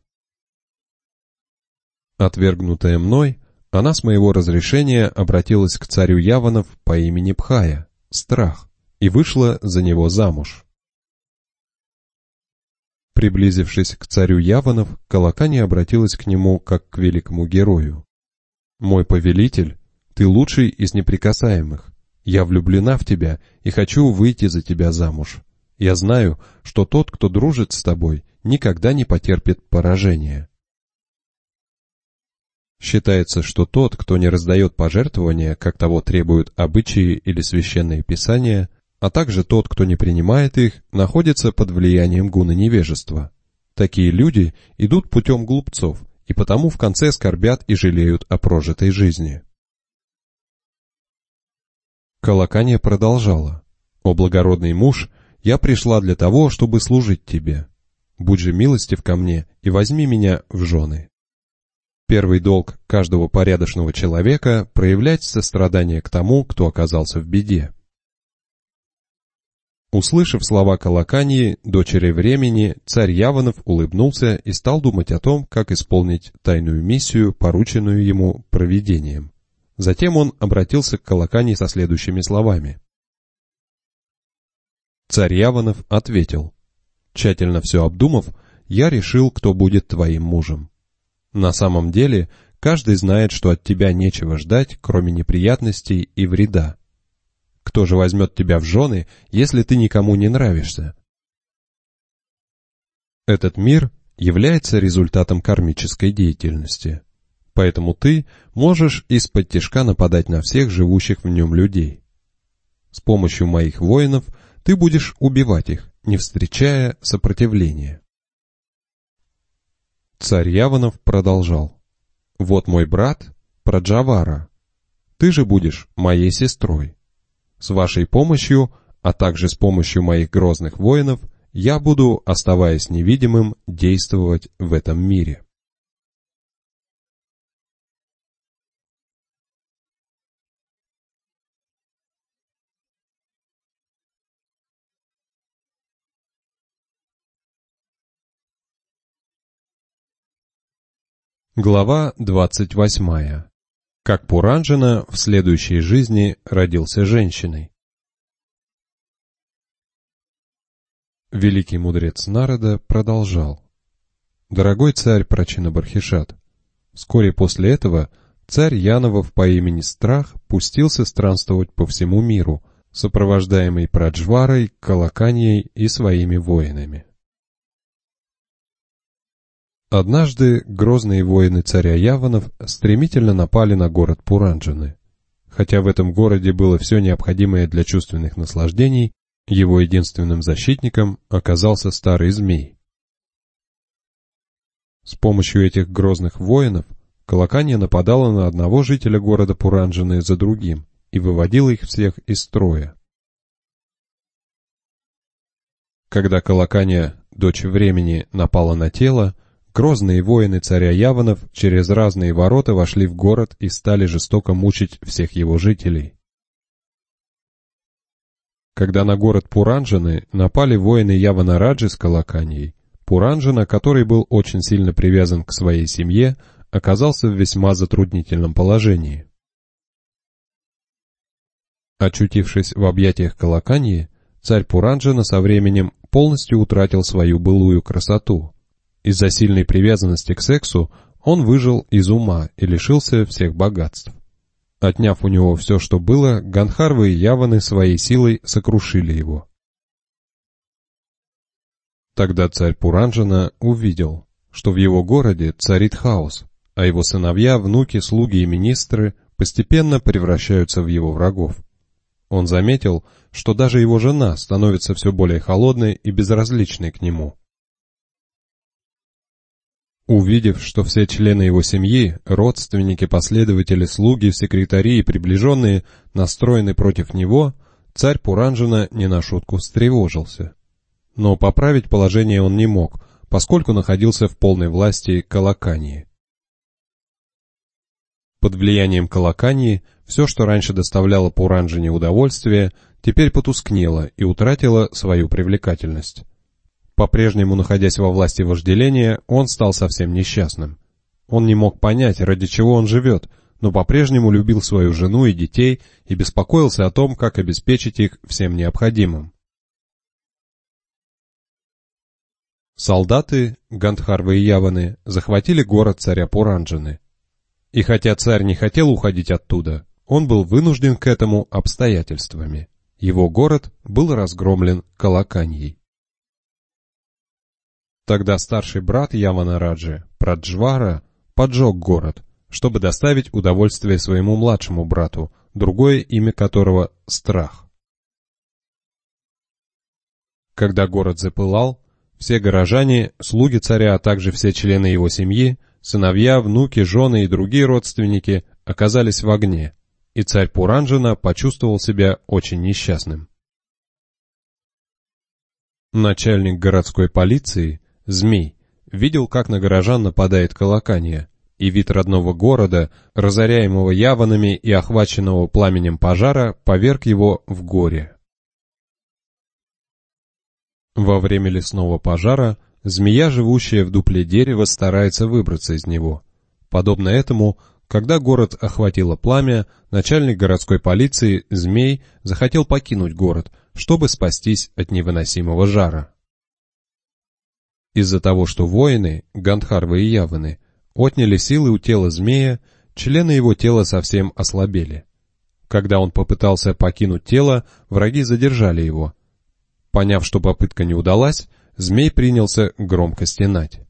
Отвергнутая мной, она с моего разрешения обратилась к царю Яванов по имени Пхая, Страх, и вышла за него замуж. Приблизившись к царю Яванов, Калакани обратилась к нему как к великому герою. «Мой повелитель, ты лучший из неприкасаемых. Я влюблена в тебя и хочу выйти за тебя замуж. Я знаю, что тот, кто дружит с тобой, никогда не потерпит поражения. Считается, что тот, кто не раздает пожертвования, как того требуют обычаи или священные писания, а также тот, кто не принимает их, находится под влиянием гуна невежества. Такие люди идут путем глупцов, и потому в конце скорбят и жалеют о прожитой жизни. Колоканье продолжала. «О благородный муж, я пришла для того, чтобы служить тебе. будь же милостив ко мне и возьми меня в жены. Первый долг каждого порядочного человека – проявлять сострадание к тому, кто оказался в беде. Услышав слова Калаканьи, дочери времени, царь Яванов улыбнулся и стал думать о том, как исполнить тайную миссию, порученную ему провидением. Затем он обратился к Калаканьи со следующими словами. Царь Яванов ответил, «Тщательно все обдумав, я решил, кто будет твоим мужем. На самом деле, каждый знает, что от тебя нечего ждать, кроме неприятностей и вреда. Кто же возьмет тебя в жены, если ты никому не нравишься? Этот мир является результатом кармической деятельности. Поэтому ты можешь из-под тяжка нападать на всех живущих в нем людей. С помощью моих воинов ты будешь убивать их, не встречая сопротивления. Царь Яванов продолжал. «Вот мой брат, Праджавара. Ты же будешь моей сестрой. С вашей помощью, а также с помощью моих грозных воинов, я буду, оставаясь невидимым, действовать в этом мире». Глава 28. Как Пуранджана в следующей жизни родился женщиной. Великий мудрец Народа продолжал. Дорогой царь Прачинабархишат, вскоре после этого царь Яновов по имени Страх пустился странствовать по всему миру, сопровождаемый Праджварой, Калаканьей и своими воинами. Однажды грозные воины царя Яванов стремительно напали на город Пуранджаны. Хотя в этом городе было все необходимое для чувственных наслаждений, его единственным защитником оказался старый змей. С помощью этих грозных воинов Калаканья нападала на одного жителя города Пуранджаны за другим и выводила их всех из строя. Когда Калаканья, дочь времени, напала на тело, Грозные воины царя Яванов через разные ворота вошли в город и стали жестоко мучить всех его жителей. Когда на город Пуранджаны напали воины Явана Раджи с Калаканьей, Пуранджана, который был очень сильно привязан к своей семье, оказался в весьма затруднительном положении. Очутившись в объятиях Калаканьи, царь Пуранджана со временем полностью утратил свою былую красоту. Из-за сильной привязанности к сексу он выжил из ума и лишился всех богатств. Отняв у него все, что было, Ганхарвы и Яваны своей силой сокрушили его. Тогда царь Пуранджана увидел, что в его городе царит хаос, а его сыновья, внуки, слуги и министры постепенно превращаются в его врагов. Он заметил, что даже его жена становится все более холодной и безразличной к нему. Увидев, что все члены его семьи, родственники, последователи, слуги, секретари и приближенные настроены против него, царь Пуранжина не на шутку встревожился. Но поправить положение он не мог, поскольку находился в полной власти Калакании. Под влиянием Калакании все, что раньше доставляло Пуранжине удовольствие, теперь потускнело и утратило свою привлекательность. По-прежнему находясь во власти вожделения, он стал совсем несчастным. Он не мог понять, ради чего он живет, но по-прежнему любил свою жену и детей и беспокоился о том, как обеспечить их всем необходимым. Солдаты, Гандхарвы и Яваны, захватили город царя Пуранджаны. И хотя царь не хотел уходить оттуда, он был вынужден к этому обстоятельствами. Его город был разгромлен Калаканьей. Тогда старший брат Явана Раджи, Праджвара, поджег город, чтобы доставить удовольствие своему младшему брату, другое имя которого — Страх. Когда город запылал, все горожане, слуги царя, а также все члены его семьи, сыновья, внуки, жены и другие родственники оказались в огне, и царь Пуранджина почувствовал себя очень несчастным. Начальник городской полиции — змей, видел, как на горожан нападает колоканье, и вид родного города, разоряемого яванами и охваченного пламенем пожара, поверг его в горе. Во время лесного пожара змея, живущая в дупле дерева, старается выбраться из него. Подобно этому, когда город охватило пламя, начальник городской полиции, Змей, захотел покинуть город, чтобы спастись от невыносимого жара. Из-за того, что воины, Гандхарвы и Яваны, отняли силы у тела змея, члены его тела совсем ослабели. Когда он попытался покинуть тело, враги задержали его. Поняв, что попытка не удалась, змей принялся громко стенать.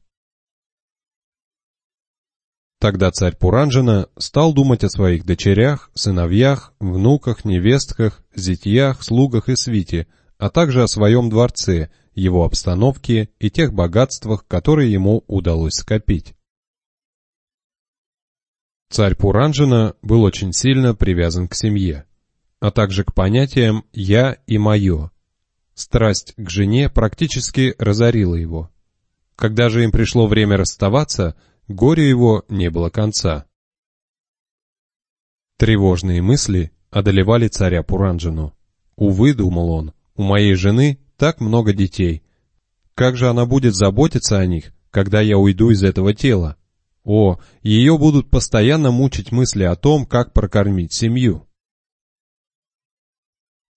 Тогда царь Пуранджина стал думать о своих дочерях, сыновьях, внуках, невестках, зятьях, слугах и свите, а также о своем дворце, его обстановке и тех богатствах, которые ему удалось скопить. Царь Пуранджина был очень сильно привязан к семье, а также к понятиям «я» и «моё». Страсть к жене практически разорила его. Когда же им пришло время расставаться, горю его не было конца. Тревожные мысли одолевали царя Пуранджину. «Увы», — думал он, — «у моей жены так много детей. Как же она будет заботиться о них, когда я уйду из этого тела? О, ее будут постоянно мучить мысли о том, как прокормить семью».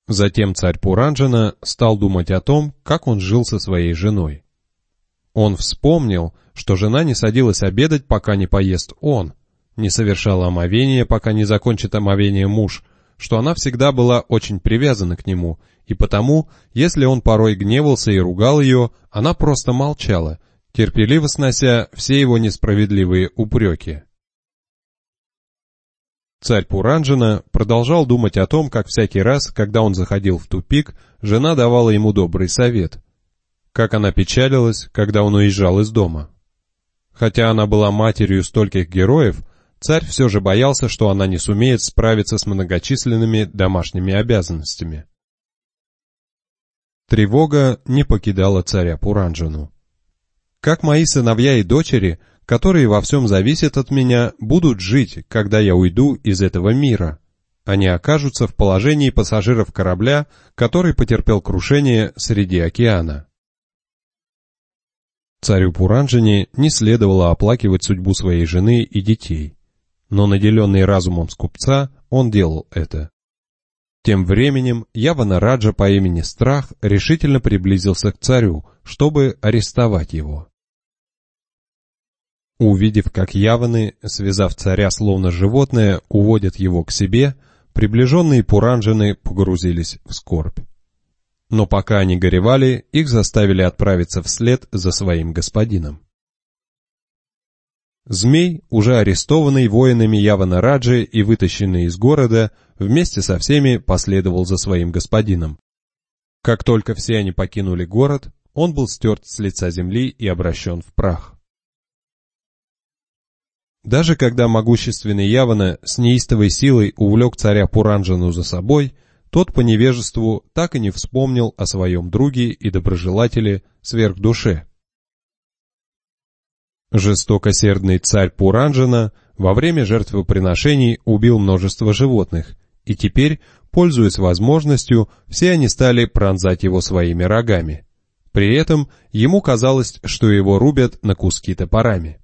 Затем царь Пуранджина стал думать о том, как он жил со своей женой. Он вспомнил, что жена не садилась обедать, пока не поест он, не совершала омовения, пока не закончит омовение муж, что она всегда была очень привязана к нему, и потому, если он порой гневался и ругал ее, она просто молчала, терпеливо снося все его несправедливые упреки. Царь Пуранджина продолжал думать о том, как всякий раз, когда он заходил в тупик, жена давала ему добрый совет. Как она печалилась, когда он уезжал из дома. Хотя она была матерью стольких героев, царь все же боялся, что она не сумеет справиться с многочисленными домашними обязанностями. Тревога не покидала царя Пуранджану. Как мои сыновья и дочери, которые во всем зависят от меня, будут жить, когда я уйду из этого мира? Они окажутся в положении пассажиров корабля, который потерпел крушение среди океана. Царю Пуранджине не следовало оплакивать судьбу своей жены и детей, но наделенный разумом скупца он делал это. Тем временем Явана Раджа по имени Страх решительно приблизился к царю, чтобы арестовать его. Увидев, как Яваны, связав царя словно животное, уводят его к себе, приближенные Пуранджины погрузились в скорбь. Но пока они горевали, их заставили отправиться вслед за своим господином. Змей, уже арестованный воинами Явана Раджи и вытащенный из города, вместе со всеми последовал за своим господином. Как только все они покинули город, он был стерт с лица земли и обращен в прах. Даже когда могущественный Явана с неистовой силой увлек царя Пуранджану за собой, тот по невежеству так и не вспомнил о своем друге и доброжелателе сверхдуше. Жестокосердный царь Пуранджана во время жертвоприношений убил множество животных, и теперь, пользуясь возможностью, все они стали пронзать его своими рогами. При этом ему казалось, что его рубят на куски топорами.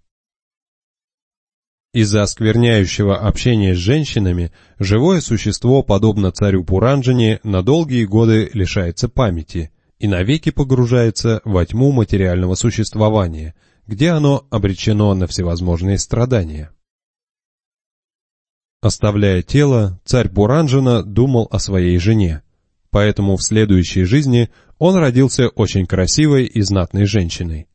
Из-за оскверняющего общения с женщинами, живое существо, подобно царю Пуранджине, на долгие годы лишается памяти и навеки погружается во тьму материального существования, где оно обречено на всевозможные страдания. Оставляя тело, царь Буранджина думал о своей жене, поэтому в следующей жизни он родился очень красивой и знатной женщиной.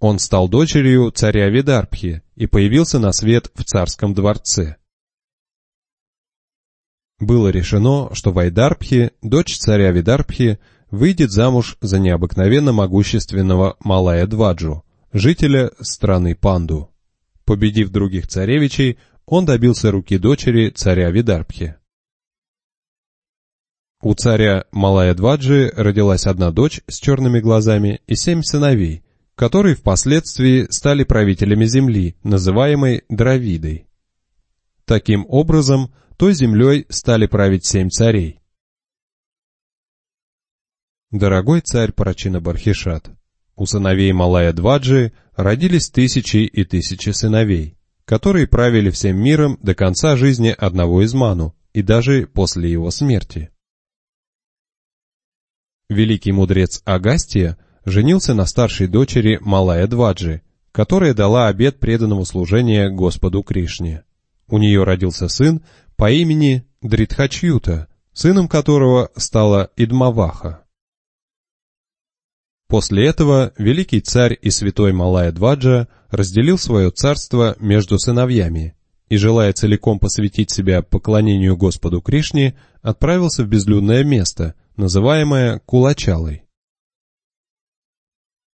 Он стал дочерью царя Видарбхи и появился на свет в царском дворце. Было решено, что Вайдарбхи, дочь царя Видарбхи, выйдет замуж за необыкновенно могущественного Малая Дваджу, жителя страны Панду. Победив других царевичей, он добился руки дочери царя Видарбхи. У царя Малая Дваджи родилась одна дочь с черными глазами и семь сыновей, которые впоследствии стали правителями земли, называемой Дравидой. Таким образом, той землей стали править семь царей. Дорогой царь Парачина Бархишат, у сыновей Малая Дваджи родились тысячи и тысячи сыновей, которые правили всем миром до конца жизни одного из Ману и даже после его смерти. Великий мудрец Агастия женился на старшей дочери Малая Дваджи, которая дала обет преданного служения Господу Кришне. У нее родился сын по имени Дритхачюта, сыном которого стала Идмаваха. После этого великий царь и святой Малая Дваджа разделил свое царство между сыновьями и, желая целиком посвятить себя поклонению Господу Кришне, отправился в безлюдное место, называемое Кулачалой.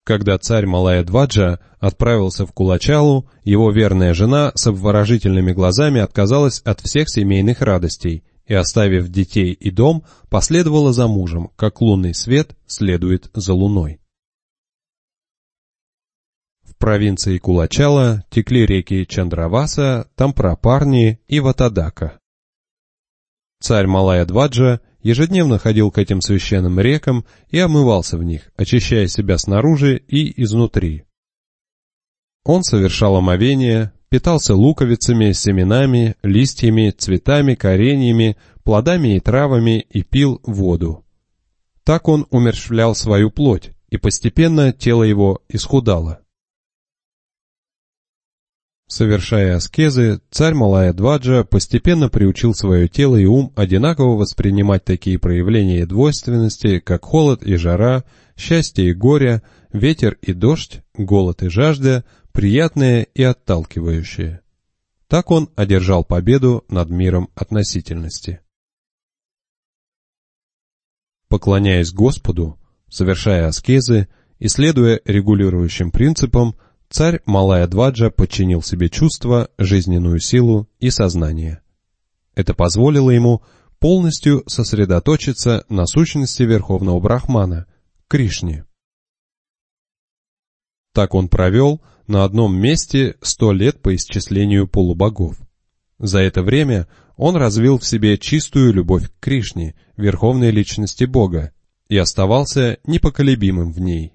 Когда царь Малая Дваджа отправился в Кулачалу, его верная жена с обворожительными глазами отказалась от всех семейных радостей и, оставив детей и дом, последовала за мужем, как лунный свет следует за луной провинции Кулачала текли реки Чандраваса, Тампрапарни и Ватадака. Царь Малая Дваджа ежедневно ходил к этим священным рекам и омывался в них, очищая себя снаружи и изнутри. Он совершал омовение, питался луковицами, семенами, листьями, цветами, кореньями, плодами и травами и пил воду. Так он умерщвлял свою плоть, и постепенно тело его исхудало. Совершая аскезы, царь Малая Дваджа постепенно приучил свое тело и ум одинаково воспринимать такие проявления двойственности, как холод и жара, счастье и горе, ветер и дождь, голод и жажда, приятные и отталкивающие. Так он одержал победу над миром относительности. Поклоняясь Господу, совершая аскезы и следуя регулирующим принципам, Царь Малая Дваджа подчинил себе чувства, жизненную силу и сознание. Это позволило ему полностью сосредоточиться на сущности Верховного Брахмана, Кришне. Так он провел на одном месте сто лет по исчислению полубогов. За это время он развил в себе чистую любовь к Кришне, Верховной Личности Бога, и оставался непоколебимым в ней.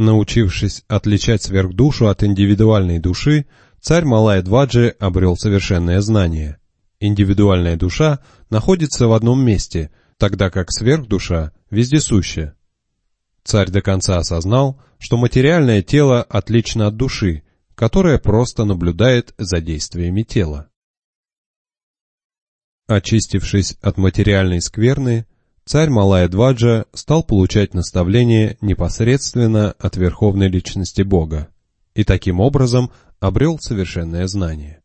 Научившись отличать сверхдушу от индивидуальной души, царь Малай Дваджи обрел совершенное знание. Индивидуальная душа находится в одном месте, тогда как сверхдуша вездесуща. Царь до конца осознал, что материальное тело отлично от души, которая просто наблюдает за действиями тела. Очистившись от материальной скверны, царь Малая Дваджа стал получать наставления непосредственно от верховной личности Бога и таким образом обрел совершенное знание.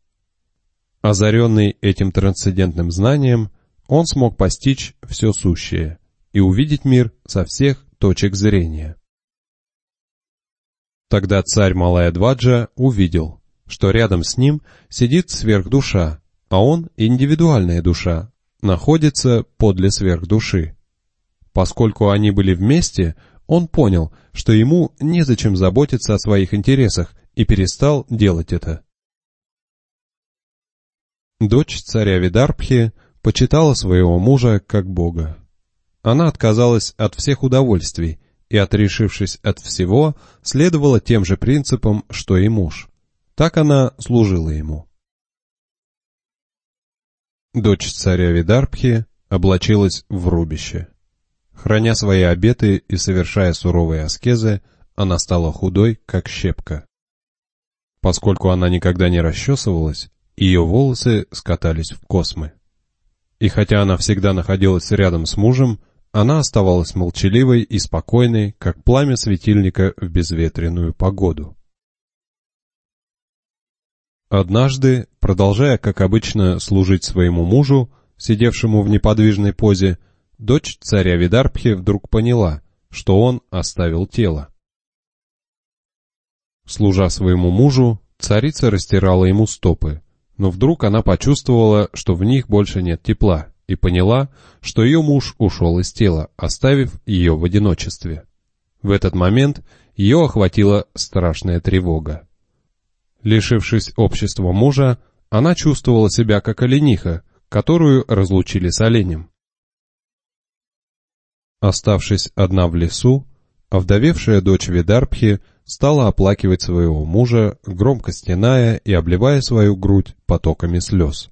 Озаренный этим трансцендентным знанием, он смог постичь все сущее и увидеть мир со всех точек зрения. Тогда царь Малая Дваджа увидел, что рядом с ним сидит сверхдуша, а он индивидуальная душа, находится подле сверхдуши. Поскольку они были вместе, он понял, что ему незачем заботиться о своих интересах и перестал делать это. Дочь царя Видарбхи почитала своего мужа как бога. Она отказалась от всех удовольствий и, отрешившись от всего, следовала тем же принципам, что и муж. Так она служила ему. Дочь царя Видарбхи облачилась в рубище. Храня свои обеты и совершая суровые аскезы, она стала худой, как щепка. Поскольку она никогда не расчесывалась, ее волосы скатались в космы. И хотя она всегда находилась рядом с мужем, она оставалась молчаливой и спокойной, как пламя светильника в безветренную погоду. Однажды, продолжая, как обычно, служить своему мужу, сидевшему в неподвижной позе, Дочь царя Видарбхи вдруг поняла, что он оставил тело. Служа своему мужу, царица растирала ему стопы, но вдруг она почувствовала, что в них больше нет тепла, и поняла, что ее муж ушел из тела, оставив ее в одиночестве. В этот момент ее охватила страшная тревога. Лишившись общества мужа, она чувствовала себя как олениха, которую разлучили с оленем. Оставшись одна в лесу, овдовевшая дочь Видарпхи стала оплакивать своего мужа, громко стеная и обливая свою грудь потоками слез.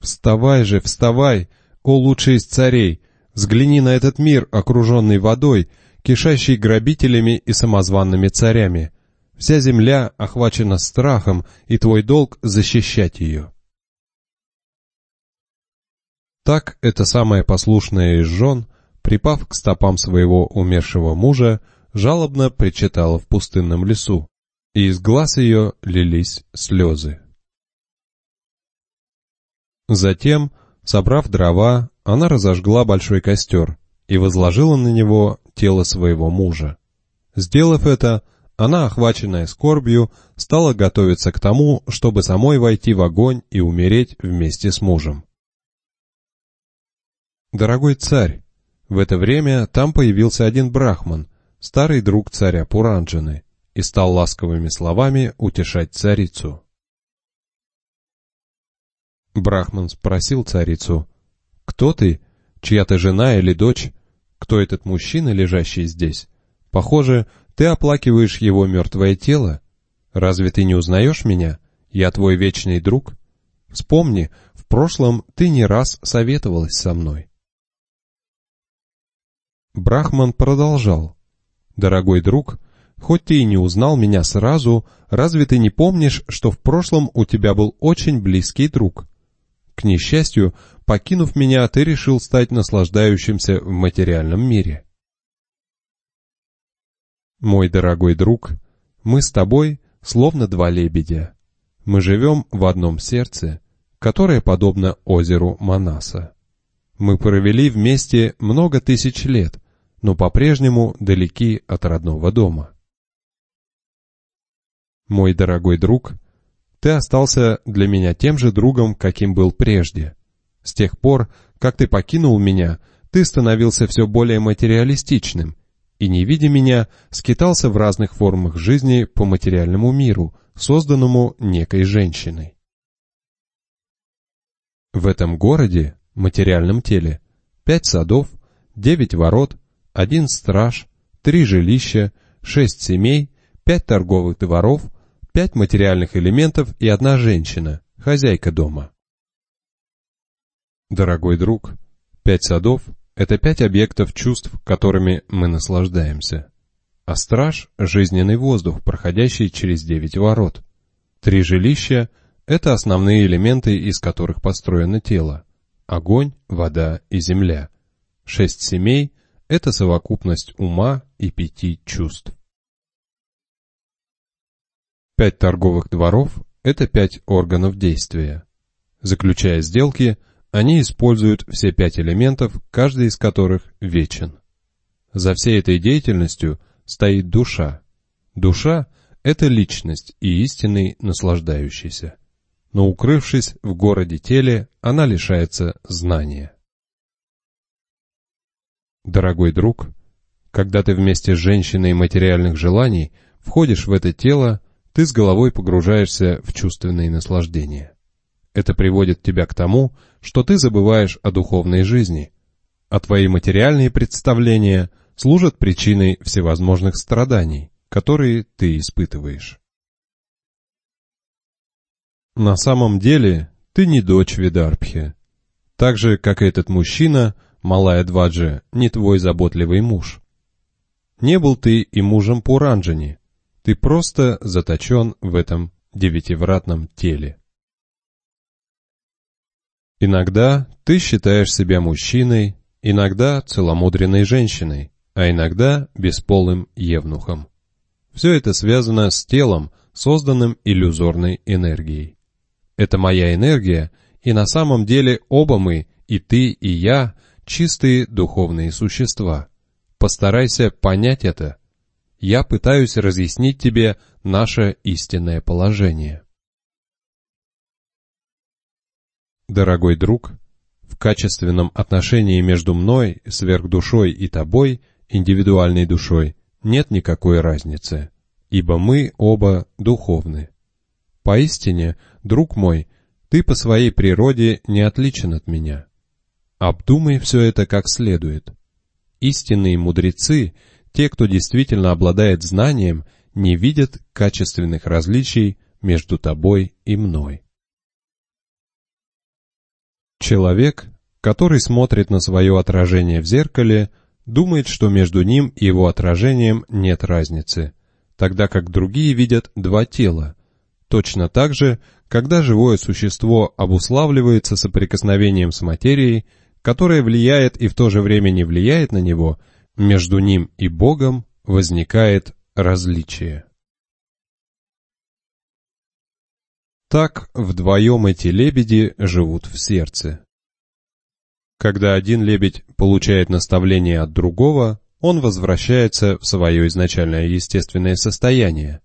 «Вставай же, вставай, о лучший из царей! Взгляни на этот мир, окруженный водой, кишащий грабителями и самозванными царями. Вся земля охвачена страхом, и твой долг — защищать ее». Так эта самая послушная из жен, припав к стопам своего умершего мужа, жалобно причитала в пустынном лесу, и из глаз ее лились слезы. Затем, собрав дрова, она разожгла большой костер и возложила на него тело своего мужа. Сделав это, она, охваченная скорбью, стала готовиться к тому, чтобы самой войти в огонь и умереть вместе с мужем. «Дорогой царь!» В это время там появился один брахман, старый друг царя Пуранджаны, и стал ласковыми словами утешать царицу. Брахман спросил царицу, «Кто ты? Чья ты жена или дочь? Кто этот мужчина, лежащий здесь? Похоже, ты оплакиваешь его мертвое тело. Разве ты не узнаешь меня? Я твой вечный друг. Вспомни, в прошлом ты не раз советовалась со мной». Брахман продолжал. «Дорогой друг, хоть ты и не узнал меня сразу, разве ты не помнишь, что в прошлом у тебя был очень близкий друг? К несчастью, покинув меня, ты решил стать наслаждающимся в материальном мире. Мой дорогой друг, мы с тобой словно два лебедя. Мы живем в одном сердце, которое подобно озеру Манаса. Мы провели вместе много тысяч лет, но по-прежнему далеки от родного дома. Мой дорогой друг, ты остался для меня тем же другом, каким был прежде. С тех пор, как ты покинул меня, ты становился все более материалистичным и, не видя меня, скитался в разных формах жизни по материальному миру, созданному некой женщиной. В этом городе, материальном теле, пять садов, девять ворот, один страж, три жилища, шесть семей, пять торговых дворов, пять материальных элементов и одна женщина, хозяйка дома. Дорогой друг, пять садов — это пять объектов чувств, которыми мы наслаждаемся. А страж — жизненный воздух, проходящий через девять ворот. Три жилища — это основные элементы, из которых построено тело. Огонь, вода и земля. Шесть семей — это совокупность ума и пяти чувств. Пять торговых дворов – это пять органов действия. Заключая сделки, они используют все пять элементов, каждый из которых вечен. За всей этой деятельностью стоит душа. Душа – это личность и истинный наслаждающийся. Но укрывшись в городе теле, она лишается знания. Дорогой друг, когда ты вместе с женщиной материальных желаний входишь в это тело, ты с головой погружаешься в чувственные наслаждения. Это приводит тебя к тому, что ты забываешь о духовной жизни, а твои материальные представления служат причиной всевозможных страданий, которые ты испытываешь. На самом деле ты не дочь Видарпхи. Так же, как и этот мужчина, Малая Дваджи, не твой заботливый муж. Не был ты и мужем Пуранджани, ты просто заточен в этом девятивратном теле. Иногда ты считаешь себя мужчиной, иногда целомудренной женщиной, а иногда бесполым евнухом. Все это связано с телом, созданным иллюзорной энергией. Это моя энергия, и на самом деле оба мы, и ты, и я, чистые духовные существа. Постарайся понять это. Я пытаюсь разъяснить тебе наше истинное положение. Дорогой друг, в качественном отношении между мной, сверхдушой и тобой индивидуальной душой, нет никакой разницы, ибо мы оба духовны. Поистине, друг мой, ты по своей природе не отличен от меня. Обдумай все это как следует. Истинные мудрецы, те, кто действительно обладает знанием, не видят качественных различий между тобой и мной. Человек, который смотрит на свое отражение в зеркале, думает, что между ним и его отражением нет разницы, тогда как другие видят два тела. Точно так же, когда живое существо обуславливается соприкосновением с материей, которая влияет и в то же время не влияет на него, между ним и Богом возникает различие. Так вдвоем эти лебеди живут в сердце. Когда один лебедь получает наставление от другого, он возвращается в свое изначальное естественное состояние.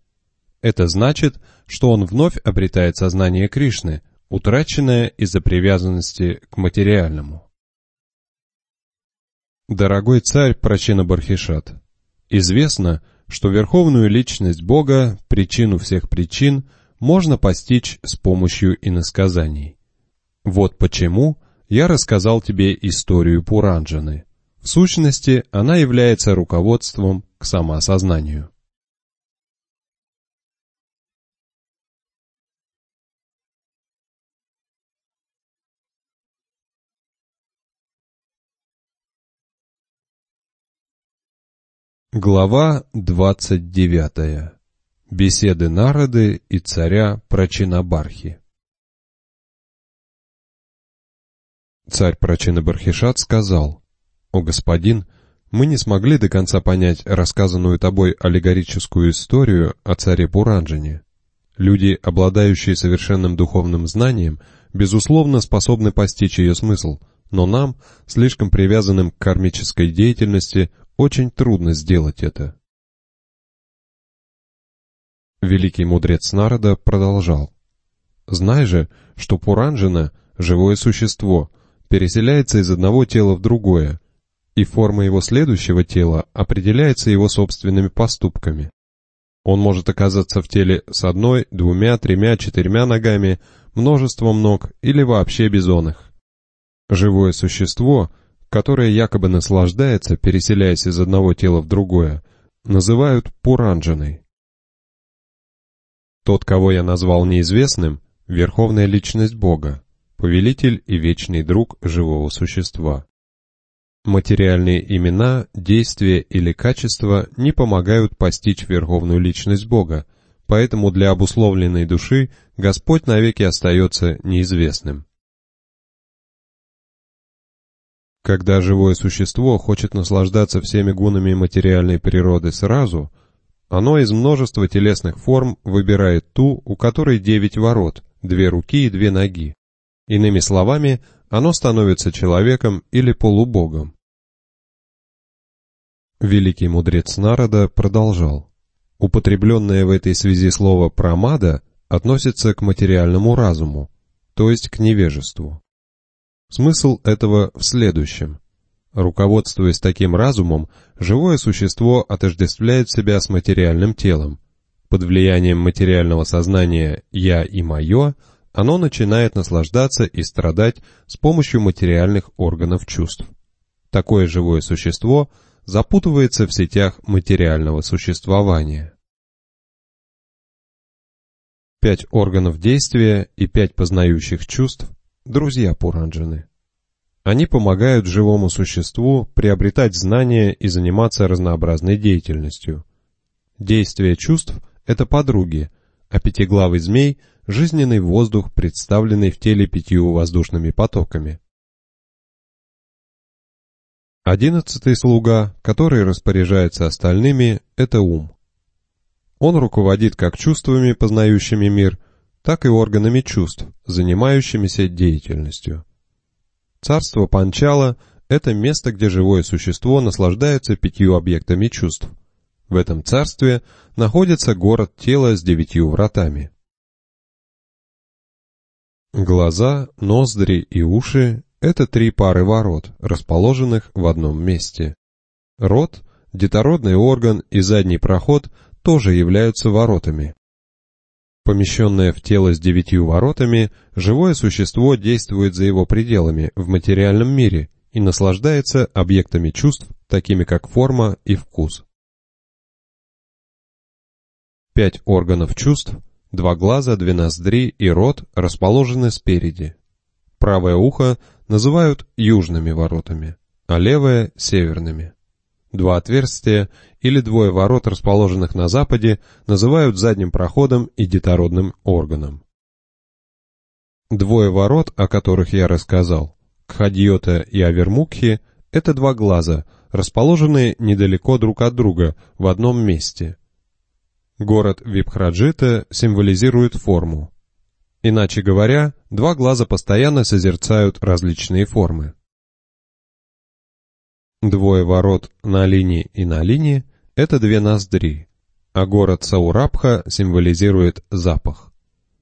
Это значит, что он вновь обретает сознание Кришны, утраченное из-за привязанности к материальному. Дорогой царь Прачина Бархишат, известно, что верховную личность Бога, причину всех причин, можно постичь с помощью иносказаний. Вот почему я рассказал тебе историю Пуранджаны. В сущности, она является руководством к самоосознанию. Глава двадцать девятая. Беседы народы и царя Прачинабархи. Царь Прачинабархишат сказал, «О господин, мы не смогли до конца понять рассказанную тобой аллегорическую историю о царе Пуранджине. Люди, обладающие совершенным духовным знанием, безусловно способны постичь ее смысл, но нам, слишком привязанным к кармической деятельности, очень трудно сделать это. Великий мудрец народа продолжал. Знай же, что Пуранджина, живое существо, переселяется из одного тела в другое, и форма его следующего тела определяется его собственными поступками. Он может оказаться в теле с одной, двумя, тремя, четырьмя ногами, множеством ног или вообще бизонах. Живое существо, которое якобы наслаждается, переселяясь из одного тела в другое, называют Пуранджаной. Тот, кого я назвал неизвестным, — верховная личность Бога, повелитель и вечный друг живого существа. Материальные имена, действия или качества не помогают постичь верховную личность Бога, поэтому для обусловленной души Господь навеки остается неизвестным. Когда живое существо хочет наслаждаться всеми гунами материальной природы сразу, оно из множества телесных форм выбирает ту, у которой девять ворот, две руки и две ноги. Иными словами, оно становится человеком или полубогом. Великий мудрец народа продолжал. Употребленное в этой связи слово «промада» относится к материальному разуму, то есть к невежеству. Смысл этого в следующем. Руководствуясь таким разумом, живое существо отождествляет себя с материальным телом. Под влиянием материального сознания «я» и «моё» оно начинает наслаждаться и страдать с помощью материальных органов чувств. Такое живое существо запутывается в сетях материального существования. Пять органов действия и пять познающих чувств друзья Пуранджаны. Они помогают живому существу приобретать знания и заниматься разнообразной деятельностью. Действие чувств – это подруги, а пятиглавый змей – жизненный воздух, представленный в теле пятью воздушными потоками. Одиннадцатый слуга, который распоряжается остальными, это ум. Он руководит как чувствами, познающими мир, так и органами чувств, занимающимися деятельностью. Царство Панчала – это место, где живое существо наслаждается пятью объектами чувств. В этом царстве находится город тела с девятью вратами. Глаза, ноздри и уши – это три пары ворот, расположенных в одном месте. Рот детородный орган и задний проход тоже являются воротами. Помещенное в тело с девятью воротами, живое существо действует за его пределами в материальном мире и наслаждается объектами чувств, такими как форма и вкус. Пять органов чувств, два глаза, две ноздри и рот расположены спереди. Правое ухо называют южными воротами, а левое — северными. Два отверстия или двое ворот, расположенных на западе, называют задним проходом и детородным органом. Двое ворот, о которых я рассказал, Кхадьота и Авермукхи, это два глаза, расположенные недалеко друг от друга, в одном месте. Город Випхраджита символизирует форму. Иначе говоря, два глаза постоянно созерцают различные формы. Двое ворот на линии и на линии — это две ноздри, а город Саурабха символизирует запах.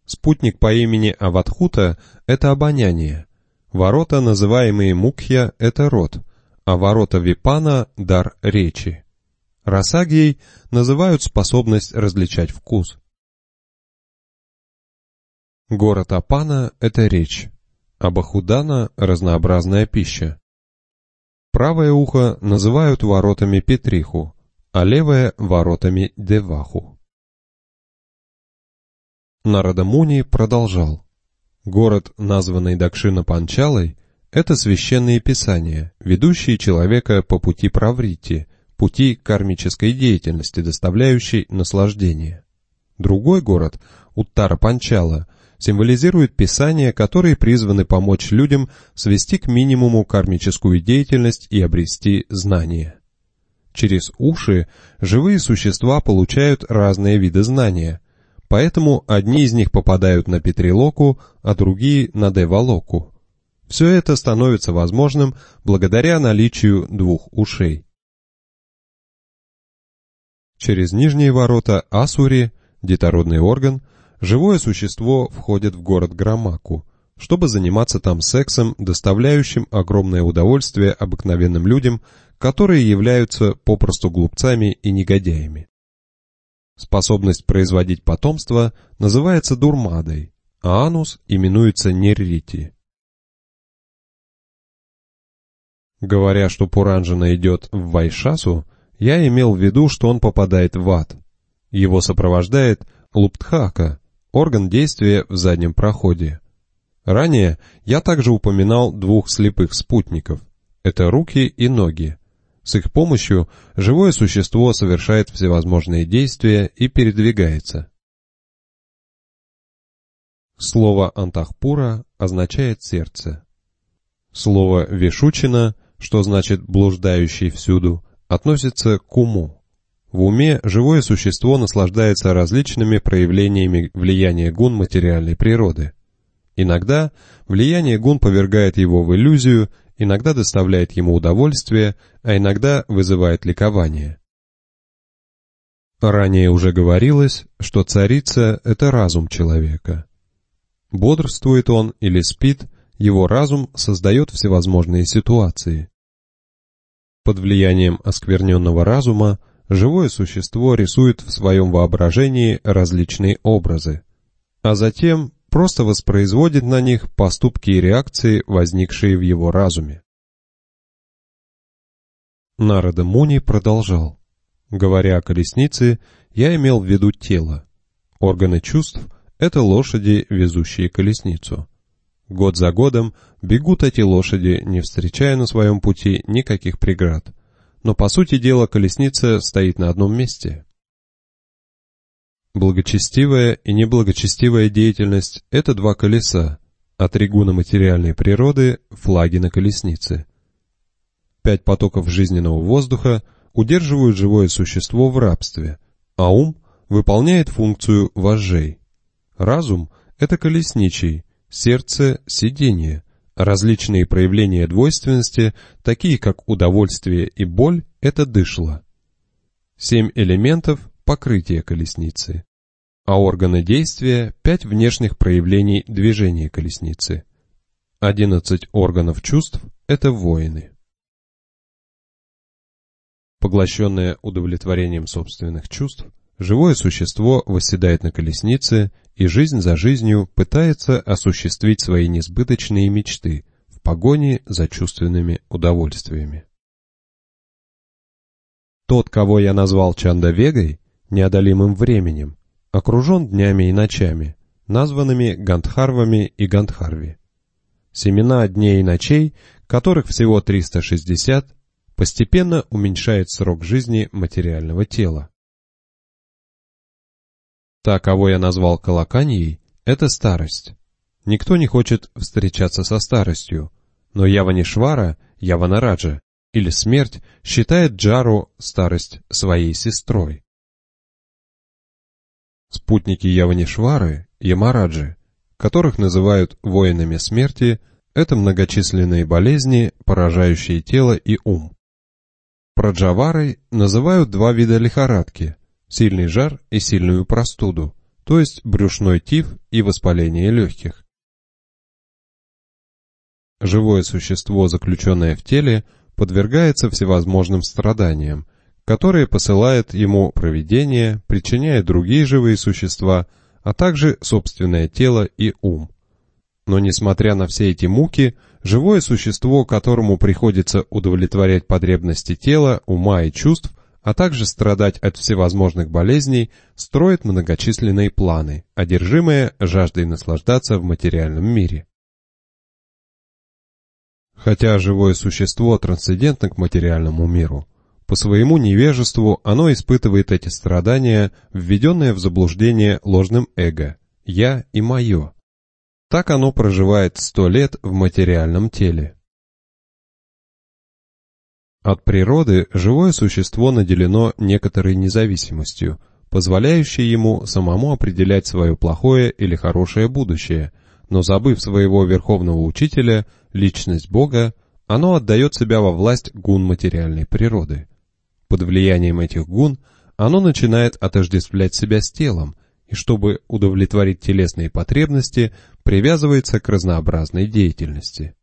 Спутник по имени Аватхута — это обоняние. Ворота, называемые Мукхья, — это рот, а ворота Випана — дар речи. Расагией называют способность различать вкус. Город Апана — это речь, а Бахудана — разнообразная пища. Правое ухо называют воротами Петриху, а левое — воротами Деваху. Нарада Муни продолжал. Город, названный Дакшина Панчалой, это священные писания, ведущие человека по пути праврити, пути кармической деятельности, доставляющей наслаждение. Другой город, Уттара Панчала, символизирует писания, которые призваны помочь людям свести к минимуму кармическую деятельность и обрести знания. Через уши живые существа получают разные виды знания, поэтому одни из них попадают на Петрилоку, а другие на Девалоку. Все это становится возможным благодаря наличию двух ушей. Через нижние ворота Асури, детородный орган – живое существо входит в город Грамаку, чтобы заниматься там сексом, доставляющим огромное удовольствие обыкновенным людям, которые являются попросту глупцами и негодяями. Способность производить потомство называется дурмадой, а анус именуется неррити. Говоря, что Пуранджана идет в Вайшасу, я имел в виду, что он попадает в ад. Его сопровождает Луптхака, орган действия в заднем проходе. Ранее я также упоминал двух слепых спутников. Это руки и ноги. С их помощью живое существо совершает всевозможные действия и передвигается. Слово «антахпура» означает «сердце». Слово «вишучина», что значит «блуждающий всюду», относится к уму. В уме живое существо наслаждается различными проявлениями влияния гун материальной природы. Иногда влияние гун повергает его в иллюзию, иногда доставляет ему удовольствие, а иногда вызывает ликование. Ранее уже говорилось, что царица — это разум человека. Бодрствует он или спит, его разум создает всевозможные ситуации. Под влиянием оскверненного разума живое существо рисует в своем воображении различные образы, а затем просто воспроизводит на них поступки и реакции, возникшие в его разуме. Нарада Муни продолжал. Говоря о колеснице, я имел в виду тело. Органы чувств — это лошади, везущие колесницу. Год за годом бегут эти лошади, не встречая на своем пути никаких преград но по сути дела колесница стоит на одном месте. Благочестивая и неблагочестивая деятельность – это два колеса, а тригуна материальной природы – флаги на колеснице. Пять потоков жизненного воздуха удерживают живое существо в рабстве, а ум выполняет функцию вожжей. Разум – это колесничий, сердце – сиденье, Различные проявления двойственности, такие как удовольствие и боль, это дышло. Семь элементов – покрытие колесницы. А органы действия – пять внешних проявлений движения колесницы. Одиннадцать органов чувств – это воины. Поглощенное удовлетворением собственных чувств, живое существо восседает на колеснице и жизнь за жизнью пытается осуществить свои несбыточные мечты в погоне за чувственными удовольствиями. Тот, кого я назвал Чандавегой, неодолимым временем, окружен днями и ночами, названными Гандхарвами и Гандхарви. Семена дней и ночей, которых всего 360, постепенно уменьшает срок жизни материального тела. Та, кого я назвал Калаканьей, это старость. Никто не хочет встречаться со старостью, но Яванишвара, Яванараджа, или смерть считает Джару старость своей сестрой. Спутники Яванишвары, Ямараджи, которых называют воинами смерти, это многочисленные болезни, поражающие тело и ум. Праджаварой называют два вида лихорадки – сильный жар и сильную простуду, то есть брюшной тиф и воспаление легких. Живое существо, заключенное в теле, подвергается всевозможным страданиям, которые посылает ему провидение, причиняя другие живые существа, а также собственное тело и ум. Но несмотря на все эти муки, живое существо, которому приходится удовлетворять потребности тела, ума и чувств, а также страдать от всевозможных болезней, строит многочисленные планы, одержимые жаждой наслаждаться в материальном мире. Хотя живое существо трансцендентно к материальному миру, по своему невежеству оно испытывает эти страдания, введенные в заблуждение ложным эго «я» и «моё». Так оно проживает сто лет в материальном теле. От природы живое существо наделено некоторой независимостью, позволяющей ему самому определять свое плохое или хорошее будущее – но забыв своего верховного учителя, личность Бога, оно отдает себя во власть гун материальной природы. Под влиянием этих гун оно начинает отождествлять себя с телом, и чтобы удовлетворить телесные потребности, привязывается к разнообразной деятельности.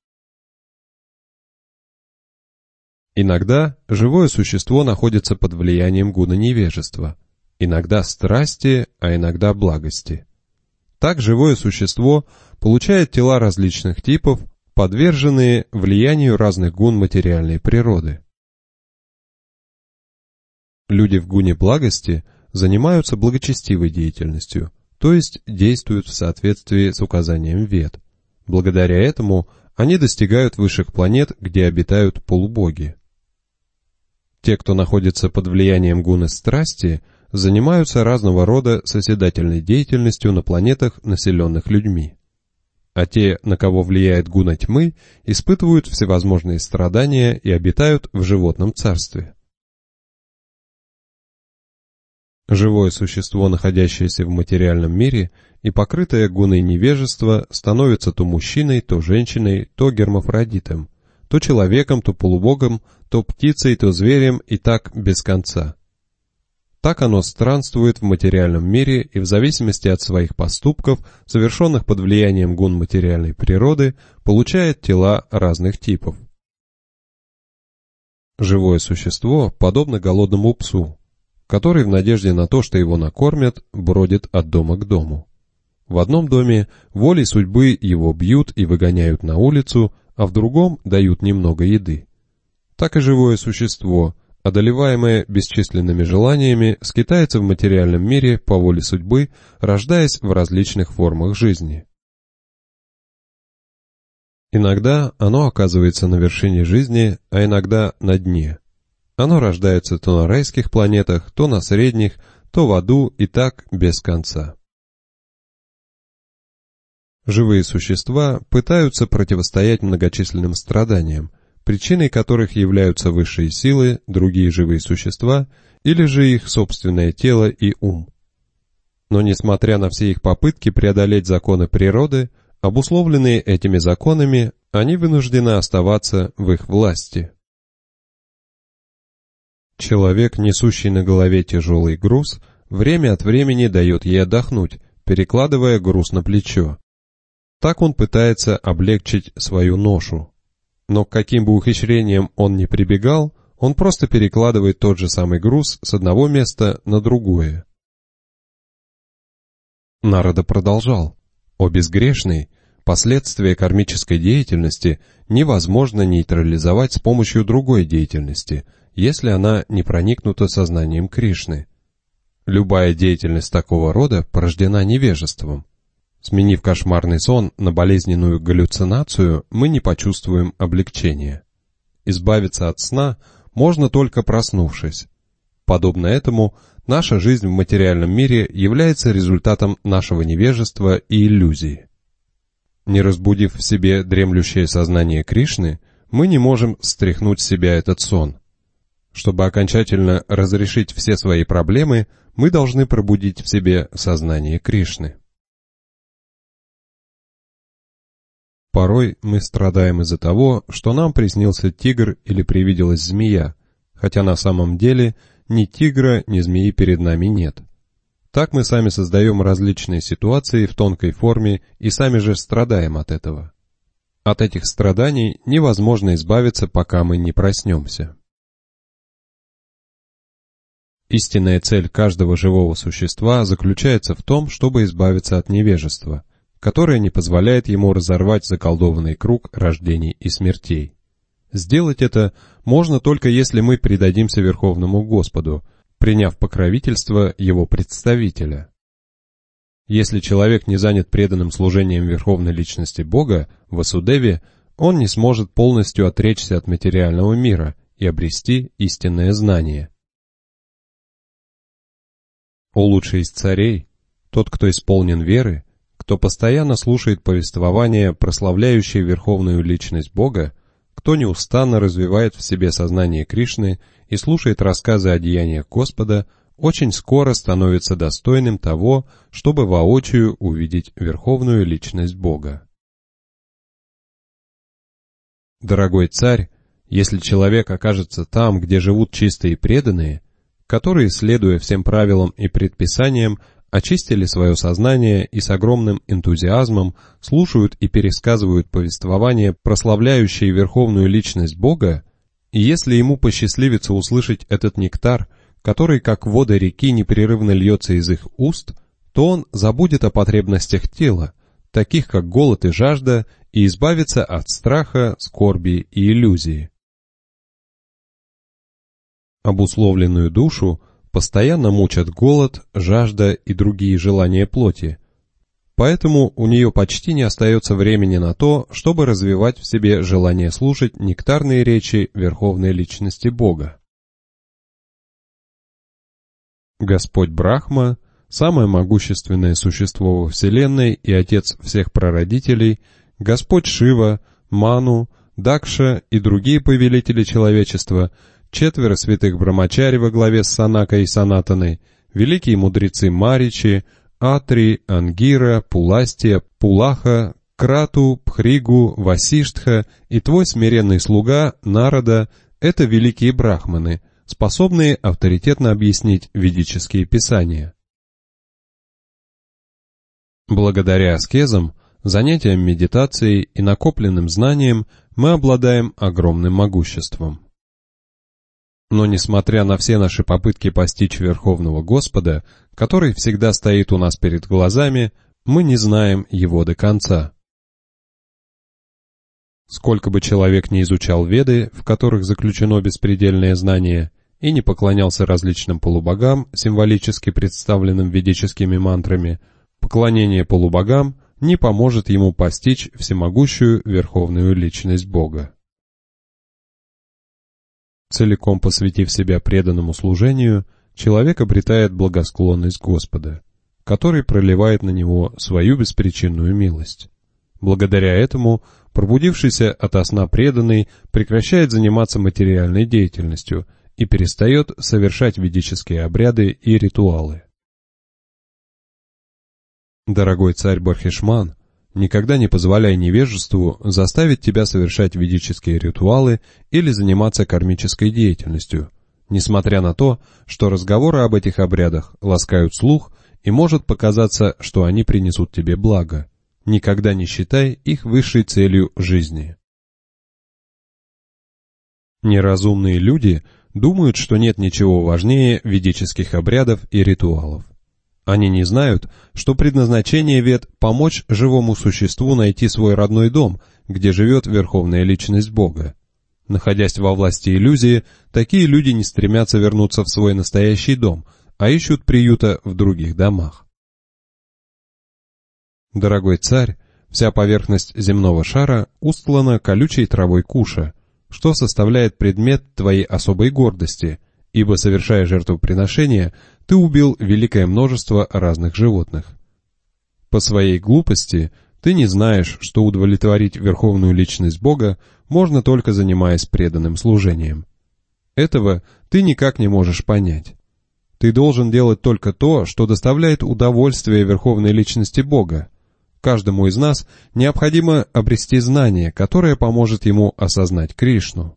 Иногда живое существо находится под влиянием гуна невежества, иногда страсти, а иногда благости. Так живое существо получает тела различных типов, подверженные влиянию разных гун материальной природы. Люди в гуне благости занимаются благочестивой деятельностью, то есть действуют в соответствии с указанием вет. Благодаря этому они достигают высших планет, где обитают полубоги. Те, кто находится под влиянием гуны страсти, занимаются разного рода созидательной деятельностью на планетах, населенных людьми. А те, на кого влияет гуна тьмы, испытывают всевозможные страдания и обитают в животном царстве. Живое существо, находящееся в материальном мире и покрытое гуной невежества, становится то мужчиной, то женщиной, то гермафродитом, то человеком, то полубогом, то птицей, то зверем и так без конца. Так оно странствует в материальном мире и в зависимости от своих поступков, совершенных под влиянием гун материальной природы, получает тела разных типов. Живое существо подобно голодному псу, который в надежде на то, что его накормят, бродит от дома к дому. В одном доме волей судьбы его бьют и выгоняют на улицу, а в другом дают немного еды. Так и живое существо – одолеваемое бесчисленными желаниями, скитается в материальном мире по воле судьбы, рождаясь в различных формах жизни. Иногда оно оказывается на вершине жизни, а иногда на дне. Оно рождается то на райских планетах, то на средних, то в аду и так без конца. Живые существа пытаются противостоять многочисленным страданиям, причиной которых являются высшие силы, другие живые существа или же их собственное тело и ум. Но несмотря на все их попытки преодолеть законы природы, обусловленные этими законами, они вынуждены оставаться в их власти. Человек, несущий на голове тяжелый груз, время от времени дает ей отдохнуть, перекладывая груз на плечо. Так он пытается облегчить свою ношу. Но к каким бы ухищрениям он ни прибегал, Он просто перекладывает тот же самый груз с одного места на другое. Народа продолжал. О безгрешный, последствия кармической деятельности невозможно нейтрализовать с помощью другой деятельности, если она не проникнута сознанием Кришны. Любая деятельность такого рода порождена невежеством. Сменив кошмарный сон на болезненную галлюцинацию, мы не почувствуем облегчения. Избавиться от сна можно только проснувшись. Подобно этому, наша жизнь в материальном мире является результатом нашего невежества и иллюзии. Не разбудив в себе дремлющее сознание Кришны, мы не можем стряхнуть с себя этот сон. Чтобы окончательно разрешить все свои проблемы, мы должны пробудить в себе сознание Кришны. Порой мы страдаем из-за того, что нам приснился тигр или привиделась змея, хотя на самом деле ни тигра, ни змеи перед нами нет. Так мы сами создаем различные ситуации в тонкой форме и сами же страдаем от этого. От этих страданий невозможно избавиться, пока мы не проснемся. Истинная цель каждого живого существа заключается в том, чтобы избавиться от невежества – которое не позволяет ему разорвать заколдованный круг рождений и смертей. Сделать это можно только если мы предадимся Верховному Господу, приняв покровительство Его представителя. Если человек не занят преданным служением Верховной Личности Бога, в Асудеве, он не сможет полностью отречься от материального мира и обрести истинное знание. О лучший из царей, тот, кто исполнен веры, кто постоянно слушает повествования, прославляющие верховную личность Бога, кто неустанно развивает в себе сознание Кришны и слушает рассказы о деяниях Господа, очень скоро становится достойным того, чтобы воочию увидеть верховную личность Бога. Дорогой царь, если человек окажется там, где живут чистые преданные, которые, следуя всем правилам и предписаниям, очистили свое сознание и с огромным энтузиазмом слушают и пересказывают повествования, прославляющие верховную личность Бога, и если ему посчастливится услышать этот нектар, который как вода реки непрерывно льется из их уст, то он забудет о потребностях тела, таких как голод и жажда, и избавится от страха, скорби и иллюзии. Обусловленную душу – постоянно мучат голод, жажда и другие желания плоти. Поэтому у нее почти не остается времени на то, чтобы развивать в себе желание слушать нектарные речи Верховной Личности Бога. Господь Брахма, самое могущественное существо во Вселенной и Отец всех прародителей, Господь Шива, Ману, Дакша и другие повелители человечества – четверо святых брамачари во главе с Санакой и Санатаной, великие мудрецы Маричи, Атри, Ангира, Пуластия, Пулаха, Крату, Пхригу, Васиштха и твой смиренный слуга Народа — это великие брахманы, способные авторитетно объяснить ведические писания. Благодаря аскезам, занятиям медитацией и накопленным знаниям мы обладаем огромным могуществом. Но несмотря на все наши попытки постичь Верховного Господа, который всегда стоит у нас перед глазами, мы не знаем его до конца. Сколько бы человек ни изучал Веды, в которых заключено беспредельное знание, и не поклонялся различным полубогам, символически представленным ведическими мантрами, поклонение полубогам не поможет ему постичь всемогущую верховную личность Бога. Целиком посвятив себя преданному служению, человек обретает благосклонность Господа, который проливает на него свою беспричинную милость. Благодаря этому пробудившийся ото сна преданный прекращает заниматься материальной деятельностью и перестает совершать ведические обряды и ритуалы. Дорогой царь Бархишман, Никогда не позволяй невежеству заставить тебя совершать ведические ритуалы или заниматься кармической деятельностью, несмотря на то, что разговоры об этих обрядах ласкают слух и может показаться, что они принесут тебе благо. Никогда не считай их высшей целью жизни. Неразумные люди думают, что нет ничего важнее ведических обрядов и ритуалов. Они не знают, что предназначение вет – помочь живому существу найти свой родной дом, где живет верховная личность Бога. Находясь во власти иллюзии, такие люди не стремятся вернуться в свой настоящий дом, а ищут приюта в других домах. Дорогой царь, вся поверхность земного шара устлана колючей травой куша, что составляет предмет твоей особой гордости, ибо, совершая жертвоприношение, ты убил великое множество разных животных. По своей глупости ты не знаешь, что удовлетворить верховную личность Бога можно только занимаясь преданным служением. Этого ты никак не можешь понять. Ты должен делать только то, что доставляет удовольствие верховной личности Бога. Каждому из нас необходимо обрести знание, которое поможет ему осознать Кришну.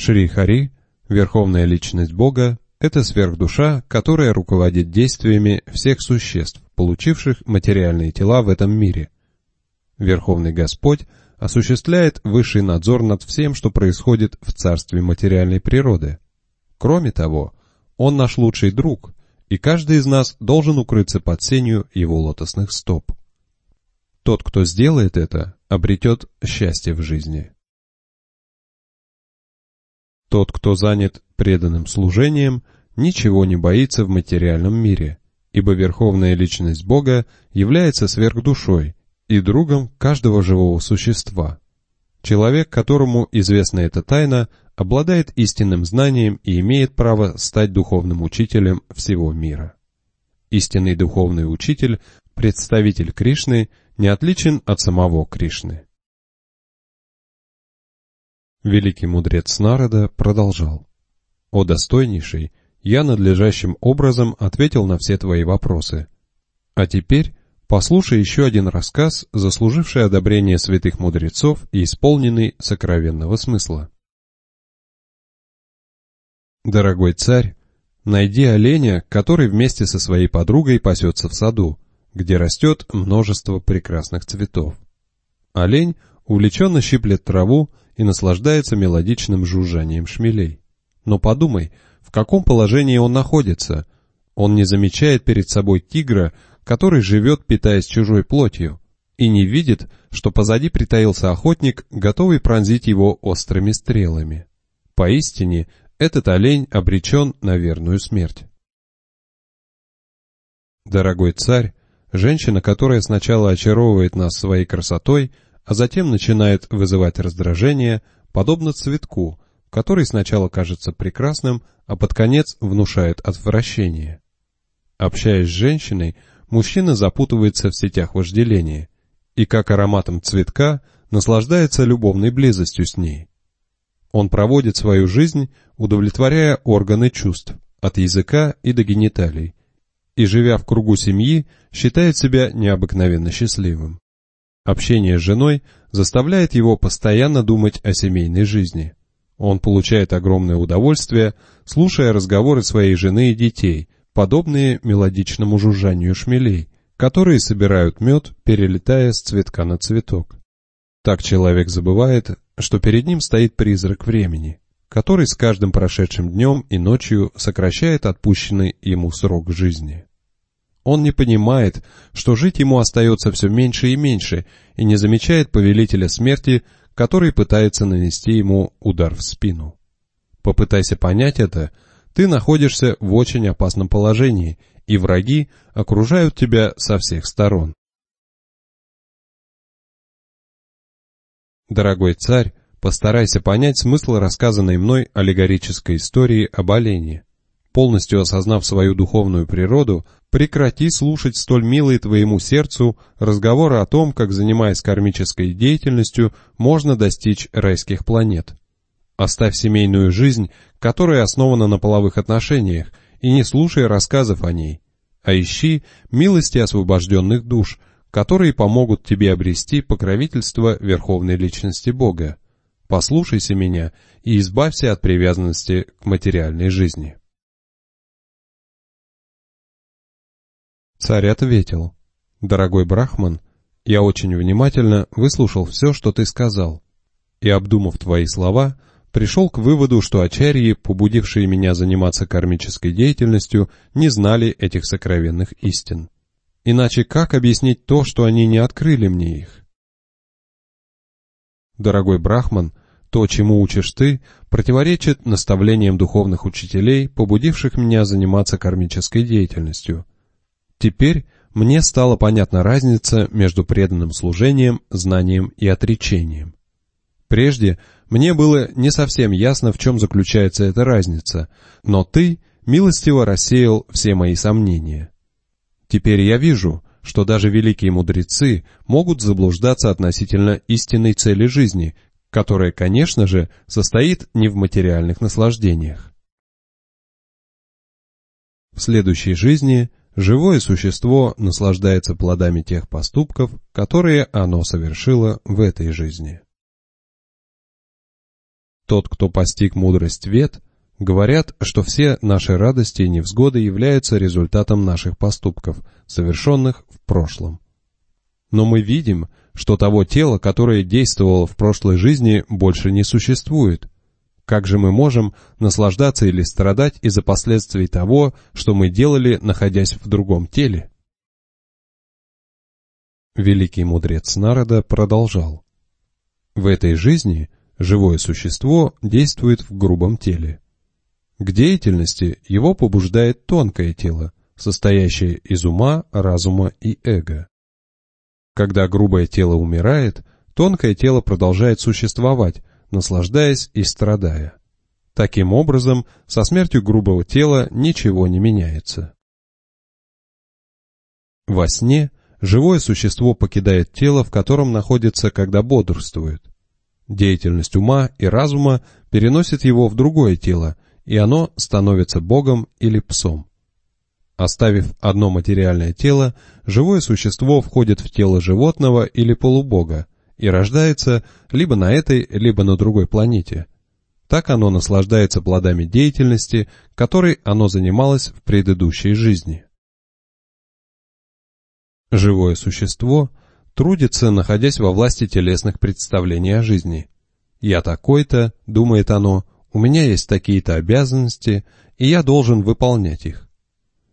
Шри Хари Верховная личность Бога – это сверхдуша, которая руководит действиями всех существ, получивших материальные тела в этом мире. Верховный Господь осуществляет высший надзор над всем, что происходит в царстве материальной природы. Кроме того, Он наш лучший друг, и каждый из нас должен укрыться под сенью Его лотосных стоп. Тот, кто сделает это, обретет счастье в жизни. Тот, кто занят преданным служением, ничего не боится в материальном мире, ибо верховная личность Бога является сверхдушой и другом каждого живого существа. Человек, которому известна эта тайна, обладает истинным знанием и имеет право стать духовным учителем всего мира. Истинный духовный учитель, представитель Кришны, не отличен от самого Кришны. Великий мудрец Народа продолжал. «О достойнейший, я надлежащим образом ответил на все твои вопросы. А теперь послушай еще один рассказ, заслуживший одобрение святых мудрецов и исполненный сокровенного смысла. Дорогой царь, найди оленя, который вместе со своей подругой пасется в саду, где растет множество прекрасных цветов. Олень увлеченно щиплет траву и наслаждается мелодичным жужжанием шмелей. Но подумай, в каком положении он находится. Он не замечает перед собой тигра, который живет, питаясь чужой плотью, и не видит, что позади притаился охотник, готовый пронзить его острыми стрелами. Поистине, этот олень обречен на верную смерть. Дорогой царь, женщина, которая сначала очаровывает нас своей красотой, а затем начинает вызывать раздражение, подобно цветку, который сначала кажется прекрасным, а под конец внушает отвращение. Общаясь с женщиной, мужчина запутывается в сетях вожделения и, как ароматом цветка, наслаждается любовной близостью с ней. Он проводит свою жизнь, удовлетворяя органы чувств, от языка и до гениталий, и, живя в кругу семьи, считает себя необыкновенно счастливым. Общение с женой заставляет его постоянно думать о семейной жизни. Он получает огромное удовольствие, слушая разговоры своей жены и детей, подобные мелодичному жужжанию шмелей, которые собирают мед, перелетая с цветка на цветок. Так человек забывает, что перед ним стоит призрак времени, который с каждым прошедшим днем и ночью сокращает отпущенный ему срок жизни. Он не понимает, что жить ему остается все меньше и меньше, и не замечает повелителя смерти, который пытается нанести ему удар в спину. Попытайся понять это, ты находишься в очень опасном положении, и враги окружают тебя со всех сторон. Дорогой царь, постарайся понять смысл рассказанной мной аллегорической истории об олене. Полностью осознав свою духовную природу, прекрати слушать столь милые твоему сердцу разговоры о том, как, занимаясь кармической деятельностью, можно достичь райских планет. Оставь семейную жизнь, которая основана на половых отношениях, и не слушай рассказов о ней, а ищи милости освобожденных душ, которые помогут тебе обрести покровительство Верховной Личности Бога. Послушайся меня и избавься от привязанности к материальной жизни. Царь ответил, «Дорогой Брахман, я очень внимательно выслушал все, что ты сказал. и, обдумав твои слова, пришел к выводу, что ачарьи, побудившие меня заниматься кармической деятельностью, не знали этих сокровенных истин. Иначе как объяснить то, что они не открыли мне их? Дорогой Брахман, то, чему учишь ты, противоречит наставлениям духовных учителей, побудивших меня заниматься кармической деятельностью. Теперь мне стала понятна разница между преданным служением, знанием и отречением. Прежде мне было не совсем ясно, в чем заключается эта разница, но ты милостиво рассеял все мои сомнения. Теперь я вижу, что даже великие мудрецы могут заблуждаться относительно истинной цели жизни, которая, конечно же, состоит не в материальных наслаждениях. В следующей жизни живое существо наслаждается плодами тех поступков, которые оно совершило в этой жизни. Тот, кто постиг мудрость вет, говорят, что все наши радости и невзгоды являются результатом наших поступков, совершенных в прошлом. Но мы видим, что того тела, которое действовало в прошлой жизни, больше не существует. Как же мы можем наслаждаться или страдать из-за последствий того, что мы делали, находясь в другом теле? Великий мудрец Народа продолжал. В этой жизни живое существо действует в грубом теле. К деятельности его побуждает тонкое тело, состоящее из ума, разума и эго. Когда грубое тело умирает, тонкое тело продолжает существовать, наслаждаясь и страдая. Таким образом, со смертью грубого тела ничего не меняется. Во сне живое существо покидает тело, в котором находится, когда бодрствует. Деятельность ума и разума переносит его в другое тело, и оно становится богом или псом. Оставив одно материальное тело, живое существо входит в тело животного или полубога и рождается либо на этой, либо на другой планете. Так оно наслаждается плодами деятельности, которой оно занималось в предыдущей жизни. Живое существо трудится, находясь во власти телесных представлений о жизни. «Я такой-то», — думает оно, — «у меня есть такие-то обязанности, и я должен выполнять их».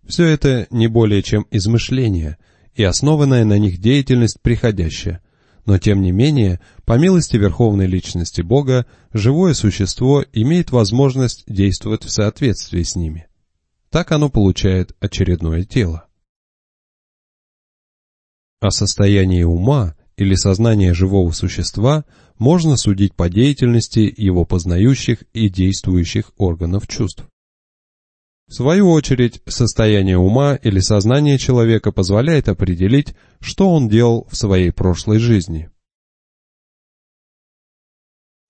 Все это не более чем измышления и основанная на них деятельность приходящая, но тем не менее, по милости Верховной Личности Бога, живое существо имеет возможность действовать в соответствии с ними. Так оно получает очередное тело. О состоянии ума или сознания живого существа можно судить по деятельности его познающих и действующих органов чувств. В свою очередь, состояние ума или сознание человека позволяет определить, что он делал в своей прошлой жизни.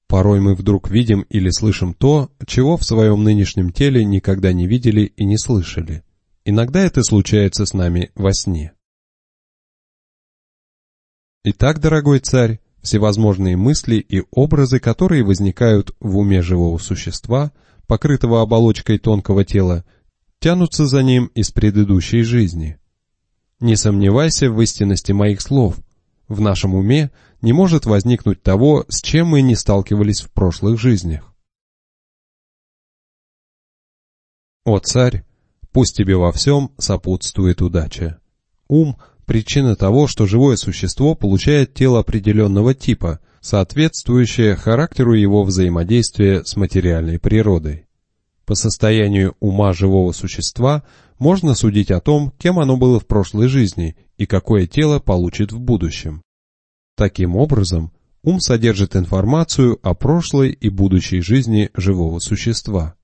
Порой мы вдруг видим или слышим то, чего в своем нынешнем теле никогда не видели и не слышали. Иногда это случается с нами во сне. Итак, дорогой царь, всевозможные мысли и образы, которые возникают в уме живого существа – покрытого оболочкой тонкого тела, тянутся за ним из предыдущей жизни. Не сомневайся в истинности моих слов. В нашем уме не может возникнуть того, с чем мы не сталкивались в прошлых жизнях. О царь, пусть тебе во всем сопутствует удача. Ум – причина того, что живое существо получает тело определенного типа, соответствующее характеру его взаимодействия с материальной природой. По состоянию ума живого существа можно судить о том, кем оно было в прошлой жизни и какое тело получит в будущем. Таким образом, ум содержит информацию о прошлой и будущей жизни живого существа.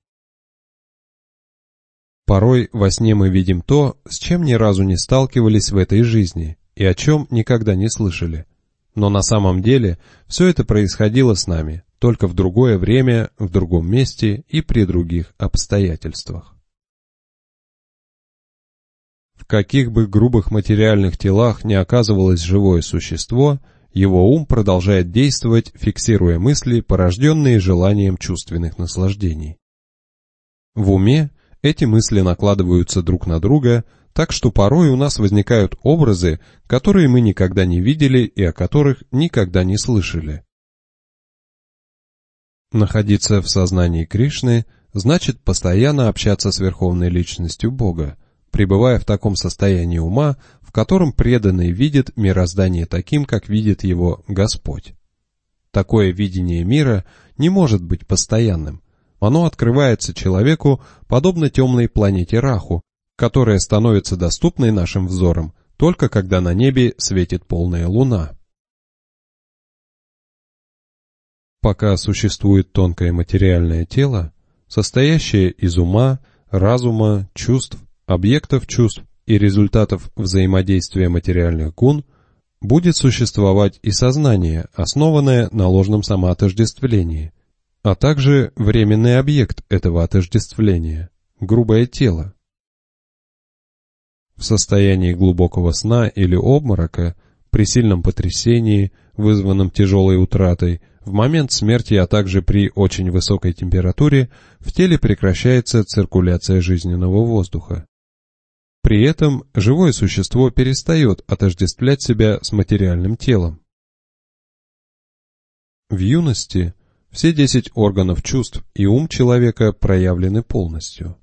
Порой во сне мы видим то, с чем ни разу не сталкивались в этой жизни и о чем никогда не слышали – но на самом деле все это происходило с нами, только в другое время, в другом месте и при других обстоятельствах. В каких бы грубых материальных телах ни оказывалось живое существо, его ум продолжает действовать, фиксируя мысли, порожденные желанием чувственных наслаждений. В уме эти мысли накладываются друг на друга, так что порой у нас возникают образы, которые мы никогда не видели и о которых никогда не слышали. Находиться в сознании Кришны значит постоянно общаться с Верховной Личностью Бога, пребывая в таком состоянии ума, в котором преданный видит мироздание таким, как видит его Господь. Такое видение мира не может быть постоянным. Оно открывается человеку, подобно темной планете Раху, которая становится доступной нашим взорам только когда на небе светит полная луна. Пока существует тонкое материальное тело, состоящее из ума, разума, чувств, объектов чувств и результатов взаимодействия материальных гун, будет существовать и сознание, основанное на ложном самоотождествлении, а также временный объект этого отождествления – грубое тело. В состоянии глубокого сна или обморока, при сильном потрясении, вызванном тяжелой утратой, в момент смерти, а также при очень высокой температуре, в теле прекращается циркуляция жизненного воздуха. При этом живое существо перестает отождествлять себя с материальным телом. В юности все десять органов чувств и ум человека проявлены полностью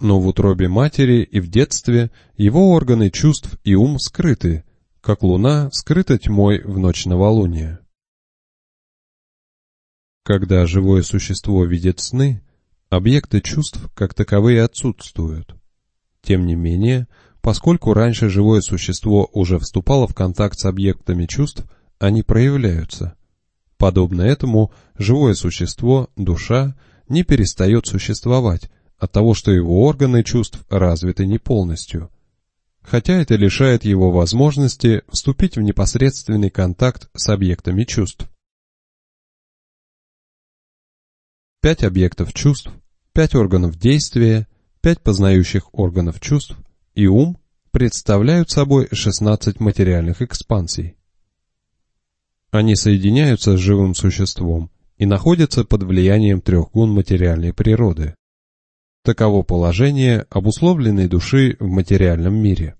но в утробе матери и в детстве его органы чувств и ум скрыты, как луна скрыта тьмой в ночь новолуния. Когда живое существо видит сны, объекты чувств как таковые отсутствуют. Тем не менее, поскольку раньше живое существо уже вступало в контакт с объектами чувств, они проявляются. Подобно этому, живое существо, душа, не перестает существовать, от того, что его органы чувств развиты не полностью. Хотя это лишает его возможности вступить в непосредственный контакт с объектами чувств. Пять объектов чувств, пять органов действия, пять познающих органов чувств и ум представляют собой 16 материальных экспансий. Они соединяются с живым существом и находятся под влиянием трех гун материальной природы. Таково положение обусловленной души в материальном мире.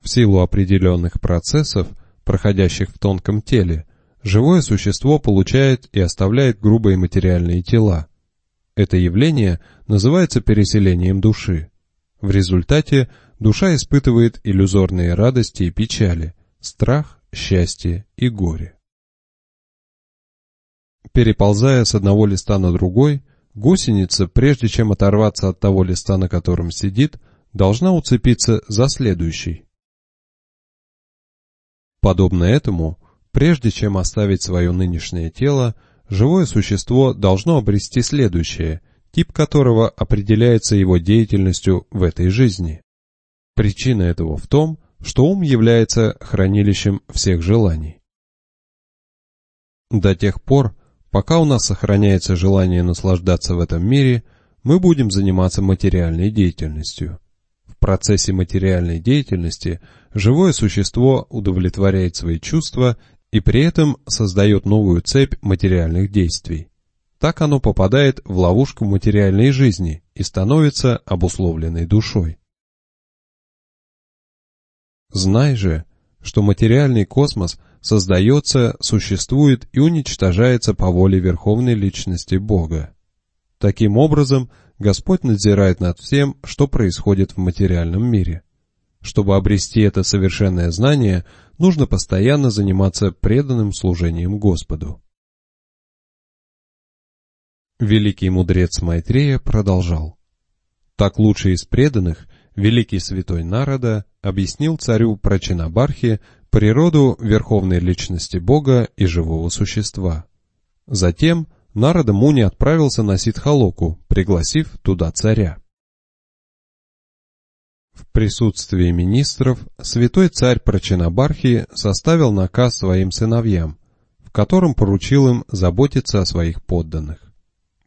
В силу определенных процессов, проходящих в тонком теле, живое существо получает и оставляет грубые материальные тела. Это явление называется переселением души. В результате душа испытывает иллюзорные радости и печали, страх, счастье и горе. Переползая с одного листа на другой, Гусеница, прежде чем оторваться от того листа, на котором сидит, должна уцепиться за следующий. Подобно этому, прежде чем оставить свое нынешнее тело, живое существо должно обрести следующее, тип которого определяется его деятельностью в этой жизни. Причина этого в том, что ум является хранилищем всех желаний. До тех пор, Пока у нас сохраняется желание наслаждаться в этом мире, мы будем заниматься материальной деятельностью. В процессе материальной деятельности живое существо удовлетворяет свои чувства и при этом создает новую цепь материальных действий. Так оно попадает в ловушку материальной жизни и становится обусловленной душой. Знай же, что материальный космос – создается, существует и уничтожается по воле Верховной Личности Бога. Таким образом, Господь надзирает над всем, что происходит в материальном мире. Чтобы обрести это совершенное знание, нужно постоянно заниматься преданным служением Господу. Великий мудрец Майтрея продолжал. Так лучший из преданных, великий святой Народа, объяснил царю Прачинабархе природу верховной личности Бога и живого существа. Затем Нарада Муни отправился на Сидхалоку, пригласив туда царя. В присутствии министров святой царь Прачинабархи составил наказ своим сыновьям, в котором поручил им заботиться о своих подданных.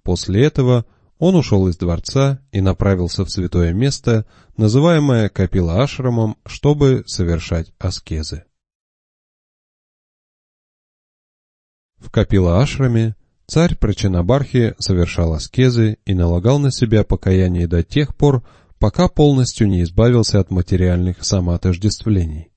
После этого он ушел из дворца и направился в святое место, называемое Капила Ашрамом, чтобы совершать аскезы. В Капила-ашраме царь Прачанабархи совершал аскезы и налагал на себя покаяние до тех пор, пока полностью не избавился от материальных самоотождествлений.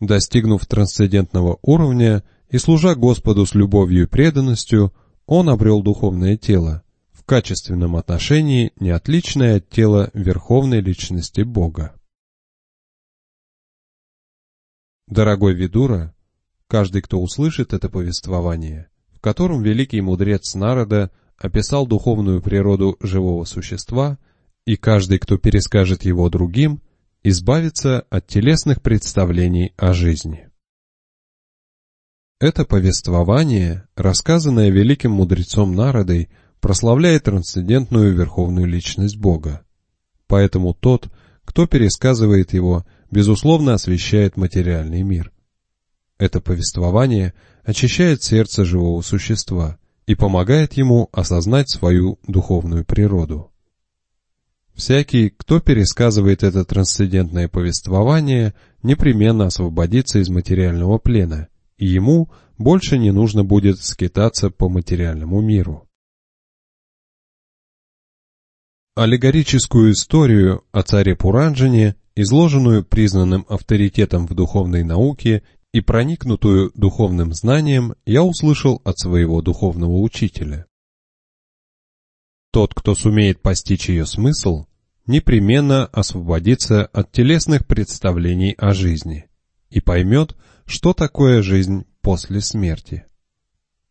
Достигнув трансцендентного уровня и служа Господу с любовью и преданностью, он обрел духовное тело, в качественном отношении не отличное от тела Верховной Личности Бога. Дорогой Видура, каждый, кто услышит это повествование, в котором великий мудрец народа описал духовную природу живого существа, и каждый, кто перескажет его другим, избавится от телесных представлений о жизни. Это повествование, рассказанное великим мудрецом Народой, прославляет трансцендентную верховную личность Бога. Поэтому тот, кто пересказывает его, безусловно освещает материальный мир. Это повествование очищает сердце живого существа и помогает ему осознать свою духовную природу. Всякий, кто пересказывает это трансцендентное повествование, непременно освободится из материального плена – и ему больше не нужно будет скитаться по материальному миру. Аллегорическую историю о царе Пуранджине, изложенную признанным авторитетом в духовной науке и проникнутую духовным знанием, я услышал от своего духовного учителя. Тот, кто сумеет постичь ее смысл, непременно освободится от телесных представлений о жизни и поймет, что такое жизнь после смерти.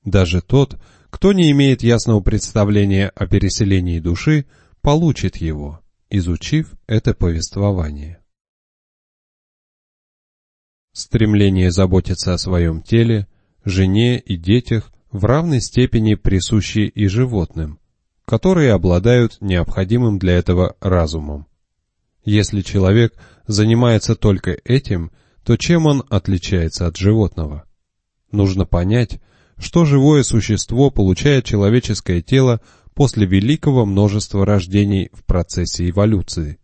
Даже тот, кто не имеет ясного представления о переселении души, получит его, изучив это повествование. Стремление заботиться о своем теле, жене и детях в равной степени присущи и животным, которые обладают необходимым для этого разумом. Если человек занимается только этим – то чем он отличается от животного? Нужно понять, что живое существо получает человеческое тело после великого множества рождений в процессе эволюции.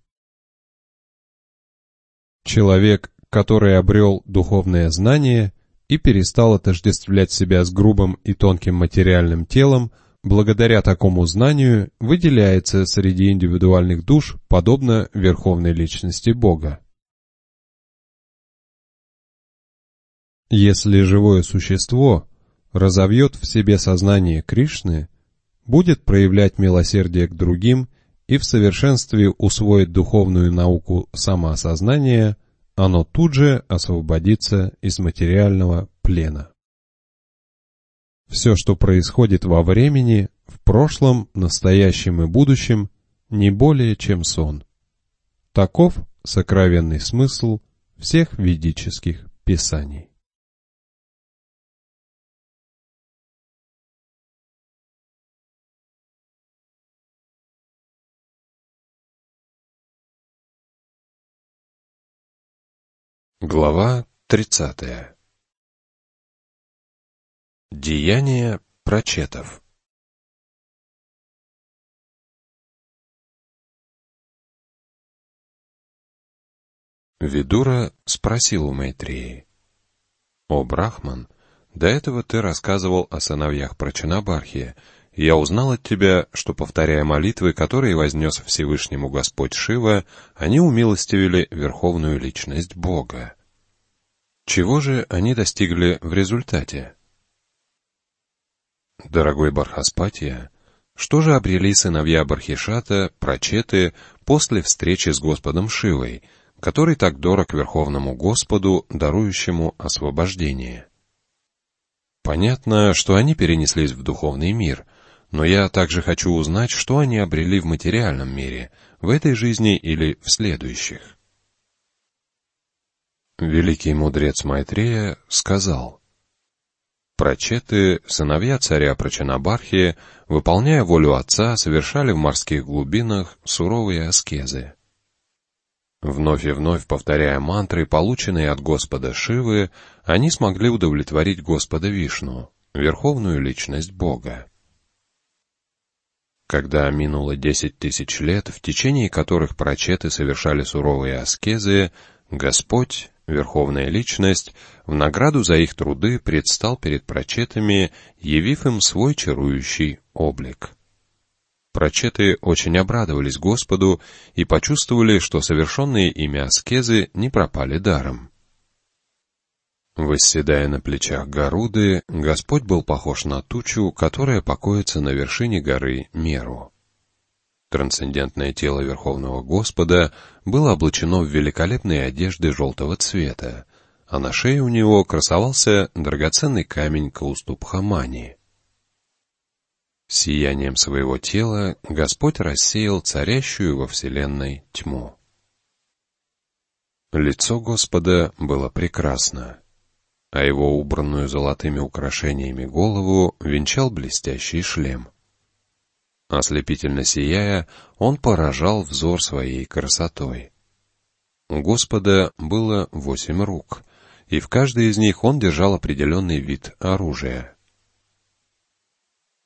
Человек, который обрел духовное знание и перестал отождествлять себя с грубым и тонким материальным телом, благодаря такому знанию выделяется среди индивидуальных душ подобно Верховной Личности Бога. Если живое существо разовьет в себе сознание Кришны, будет проявлять милосердие к другим и в совершенстве усвоит духовную науку самоосознания, оно тут же освободится из материального плена. Все, что происходит во времени, в прошлом, настоящем и будущем, не более чем сон. Таков сокровенный смысл всех ведических писаний. Глава 30. Деяния прочетов Видура спросил у Майтреи. «О, Брахман, до этого ты рассказывал о сыновьях Прачанабархи. Я узнал от тебя, что, повторяя молитвы, которые вознес Всевышнему Господь Шива, они умилостивили верховную личность Бога. Чего же они достигли в результате? Дорогой Бархаспатия, что же обрели сыновья Бархишата, прочеты, после встречи с Господом Шивой, который так дорог Верховному Господу, дарующему освобождение? Понятно, что они перенеслись в духовный мир, но я также хочу узнать, что они обрели в материальном мире, в этой жизни или в следующих. Великий мудрец Майтрея сказал, Прочеты, сыновья царя Прачанабархи, выполняя волю отца, совершали в морских глубинах суровые аскезы. Вновь и вновь повторяя мантры, полученные от Господа Шивы, они смогли удовлетворить Господа Вишну, верховную личность Бога. Когда минуло десять тысяч лет, в течение которых прочеты совершали суровые аскезы, Господь, Верховная Личность, в награду за их труды предстал перед прочетами, явив им свой чарующий облик. Прочеты очень обрадовались Господу и почувствовали, что совершенные ими аскезы не пропали даром. Восседая на плечах Горуды, Господь был похож на тучу, которая покоится на вершине горы Меру. Трансцендентное тело Верховного Господа было облачено в великолепные одежды желтого цвета, а на шее у него красовался драгоценный камень Каустубхамани. Сиянием своего тела Господь рассеял царящую во вселенной тьму. Лицо Господа было прекрасно а его убранную золотыми украшениями голову венчал блестящий шлем. Ослепительно сияя, он поражал взор своей красотой. У Господа было восемь рук, и в каждой из них он держал определенный вид оружия.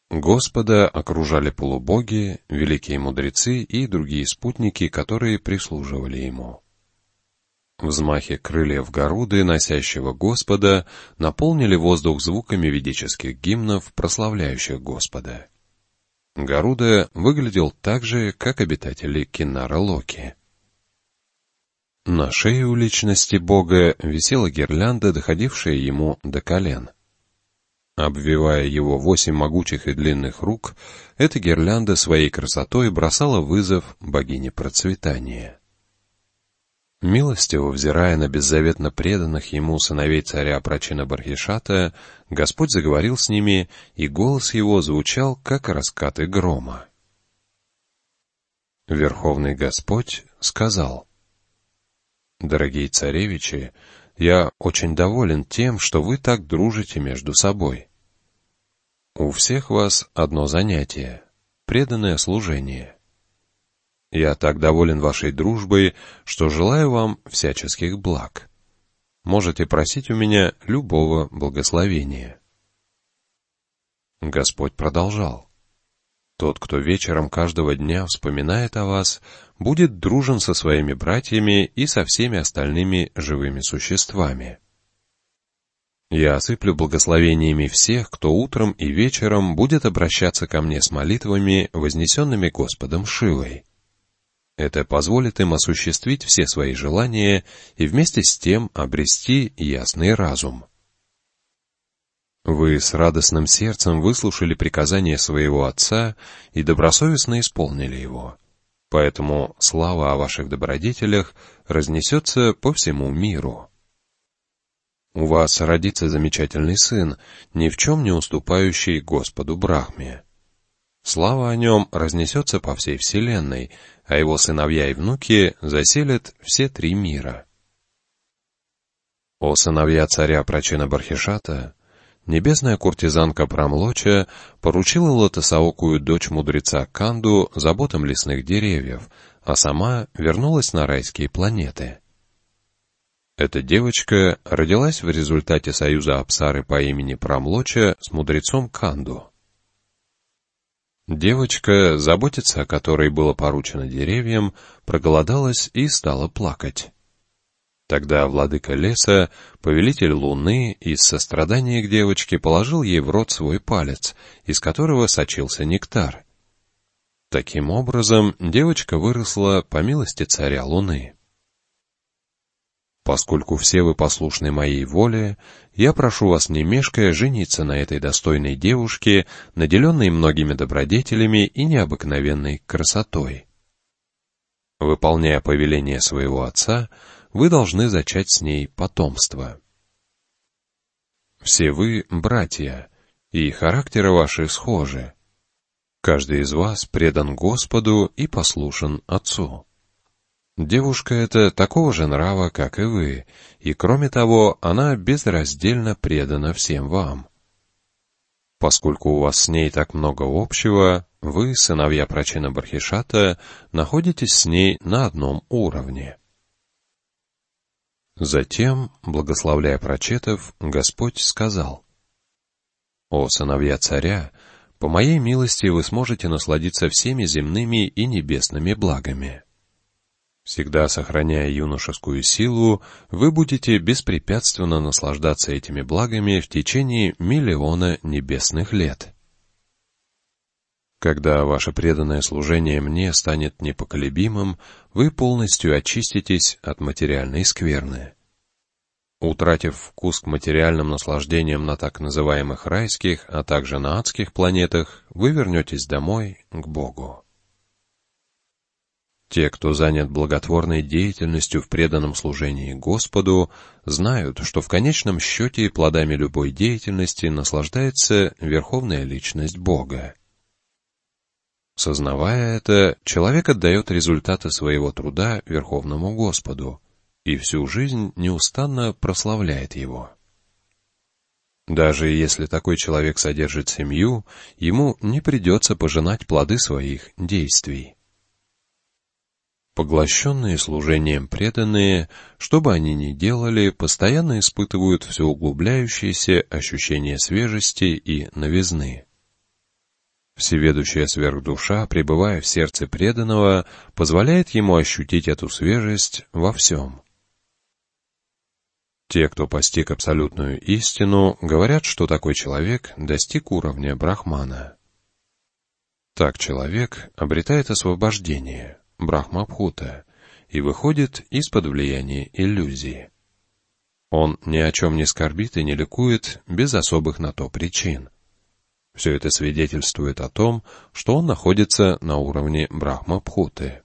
Господа окружали полубоги, великие мудрецы и другие спутники, которые прислуживали ему. Взмахи крыльев Горуды, носящего Господа, наполнили воздух звуками ведических гимнов, прославляющих Господа. Гаруда выглядел так же, как обитатели Кинара Локи. На шее у личности Бога висела гирлянда, доходившая ему до колен. Обвивая его восемь могучих и длинных рук, эта гирлянда своей красотой бросала вызов богине процветания. Милостиво взирая на беззаветно преданных ему сыновей царя Прачина Бархишата, Господь заговорил с ними, и голос его звучал, как раскаты грома. Верховный Господь сказал, «Дорогие царевичи, я очень доволен тем, что вы так дружите между собой. У всех вас одно занятие — преданное служение». Я так доволен вашей дружбой, что желаю вам всяческих благ. Можете просить у меня любого благословения. Господь продолжал. Тот, кто вечером каждого дня вспоминает о вас, будет дружен со своими братьями и со всеми остальными живыми существами. Я осыплю благословениями всех, кто утром и вечером будет обращаться ко мне с молитвами, вознесенными Господом Шивой. Это позволит им осуществить все свои желания и вместе с тем обрести ясный разум. Вы с радостным сердцем выслушали приказание своего отца и добросовестно исполнили его. Поэтому слава о ваших добродетелях разнесется по всему миру. У вас родится замечательный сын, ни в чем не уступающий Господу Брахме. Слава о нем разнесется по всей вселенной, а его сыновья и внуки заселят все три мира. О сыновья царя Прачина Бархишата, небесная куртизанка Прамлоча поручила лотосаокую дочь мудреца Канду заботам лесных деревьев, а сама вернулась на райские планеты. Эта девочка родилась в результате союза Апсары по имени Прамлоча с мудрецом Канду. Девочка, заботиться о которой было поручено деревьям, проголодалась и стала плакать. Тогда владыка леса, повелитель луны, из сострадания к девочке положил ей в рот свой палец, из которого сочился нектар. Таким образом, девочка выросла по милости царя луны. Поскольку все вы послушны моей воле, я прошу вас, не мешкая, жениться на этой достойной девушке, наделенной многими добродетелями и необыкновенной красотой. Выполняя повеление своего отца, вы должны зачать с ней потомство. Все вы — братья, и характеры ваши схожи. Каждый из вас предан Господу и послушен Отцу. Девушка эта такого же нрава, как и вы, и кроме того, она безраздельно предана всем вам. Поскольку у вас с ней так много общего, вы, сыновья Прачина Бархишата, находитесь с ней на одном уровне. Затем, благословляя Прачетов, Господь сказал, «О сыновья царя, по моей милости вы сможете насладиться всеми земными и небесными благами». Всегда сохраняя юношескую силу, вы будете беспрепятственно наслаждаться этими благами в течение миллиона небесных лет. Когда ваше преданное служение мне станет непоколебимым, вы полностью очиститесь от материальной скверны. Утратив вкус к материальным наслаждениям на так называемых райских, а также на адских планетах, вы вернетесь домой к Богу. Те, кто занят благотворной деятельностью в преданном служении Господу, знают, что в конечном счете плодами любой деятельности наслаждается Верховная Личность Бога. Сознавая это, человек отдает результаты своего труда Верховному Господу, и всю жизнь неустанно прославляет его. Даже если такой человек содержит семью, ему не придется пожинать плоды своих действий. Поглощенные служением преданные, что бы они ни делали, постоянно испытывают все углубляющееся ощущение свежести и новизны. Всеведущая сверхдуша, пребывая в сердце преданного, позволяет ему ощутить эту свежесть во всем. Те, кто постиг абсолютную истину, говорят, что такой человек достиг уровня брахмана. Так человек обретает освобождение, брахмабхута, и выходит из-под влияния иллюзии. Он ни о чем не скорбит и не ликует без особых на то причин. Все это свидетельствует о том, что он находится на уровне брахмабхуты.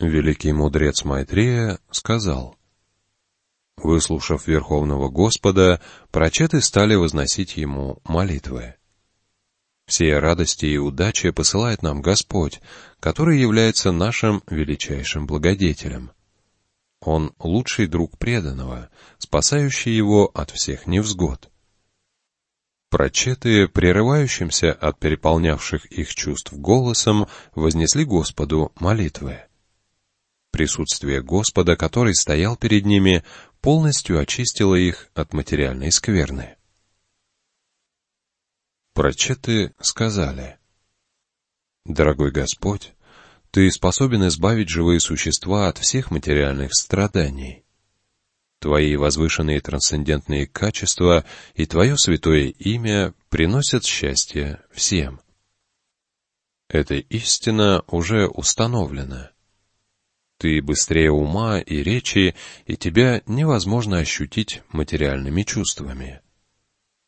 Великий мудрец Майтрея сказал, Выслушав Верховного Господа, прочеты стали возносить Ему молитвы. Все радости и удачи посылает нам Господь, который является нашим величайшим благодетелем. Он лучший друг преданного, спасающий его от всех невзгод. Прочетые, прерывающимся от переполнявших их чувств голосом, вознесли Господу молитвы. Присутствие Господа, который стоял перед ними, полностью очистило их от материальной скверны. Прочеты сказали, «Дорогой Господь, Ты способен избавить живые существа от всех материальных страданий. Твои возвышенные трансцендентные качества и Твое святое имя приносят счастье всем. Эта истина уже установлена. Ты быстрее ума и речи, и тебя невозможно ощутить материальными чувствами.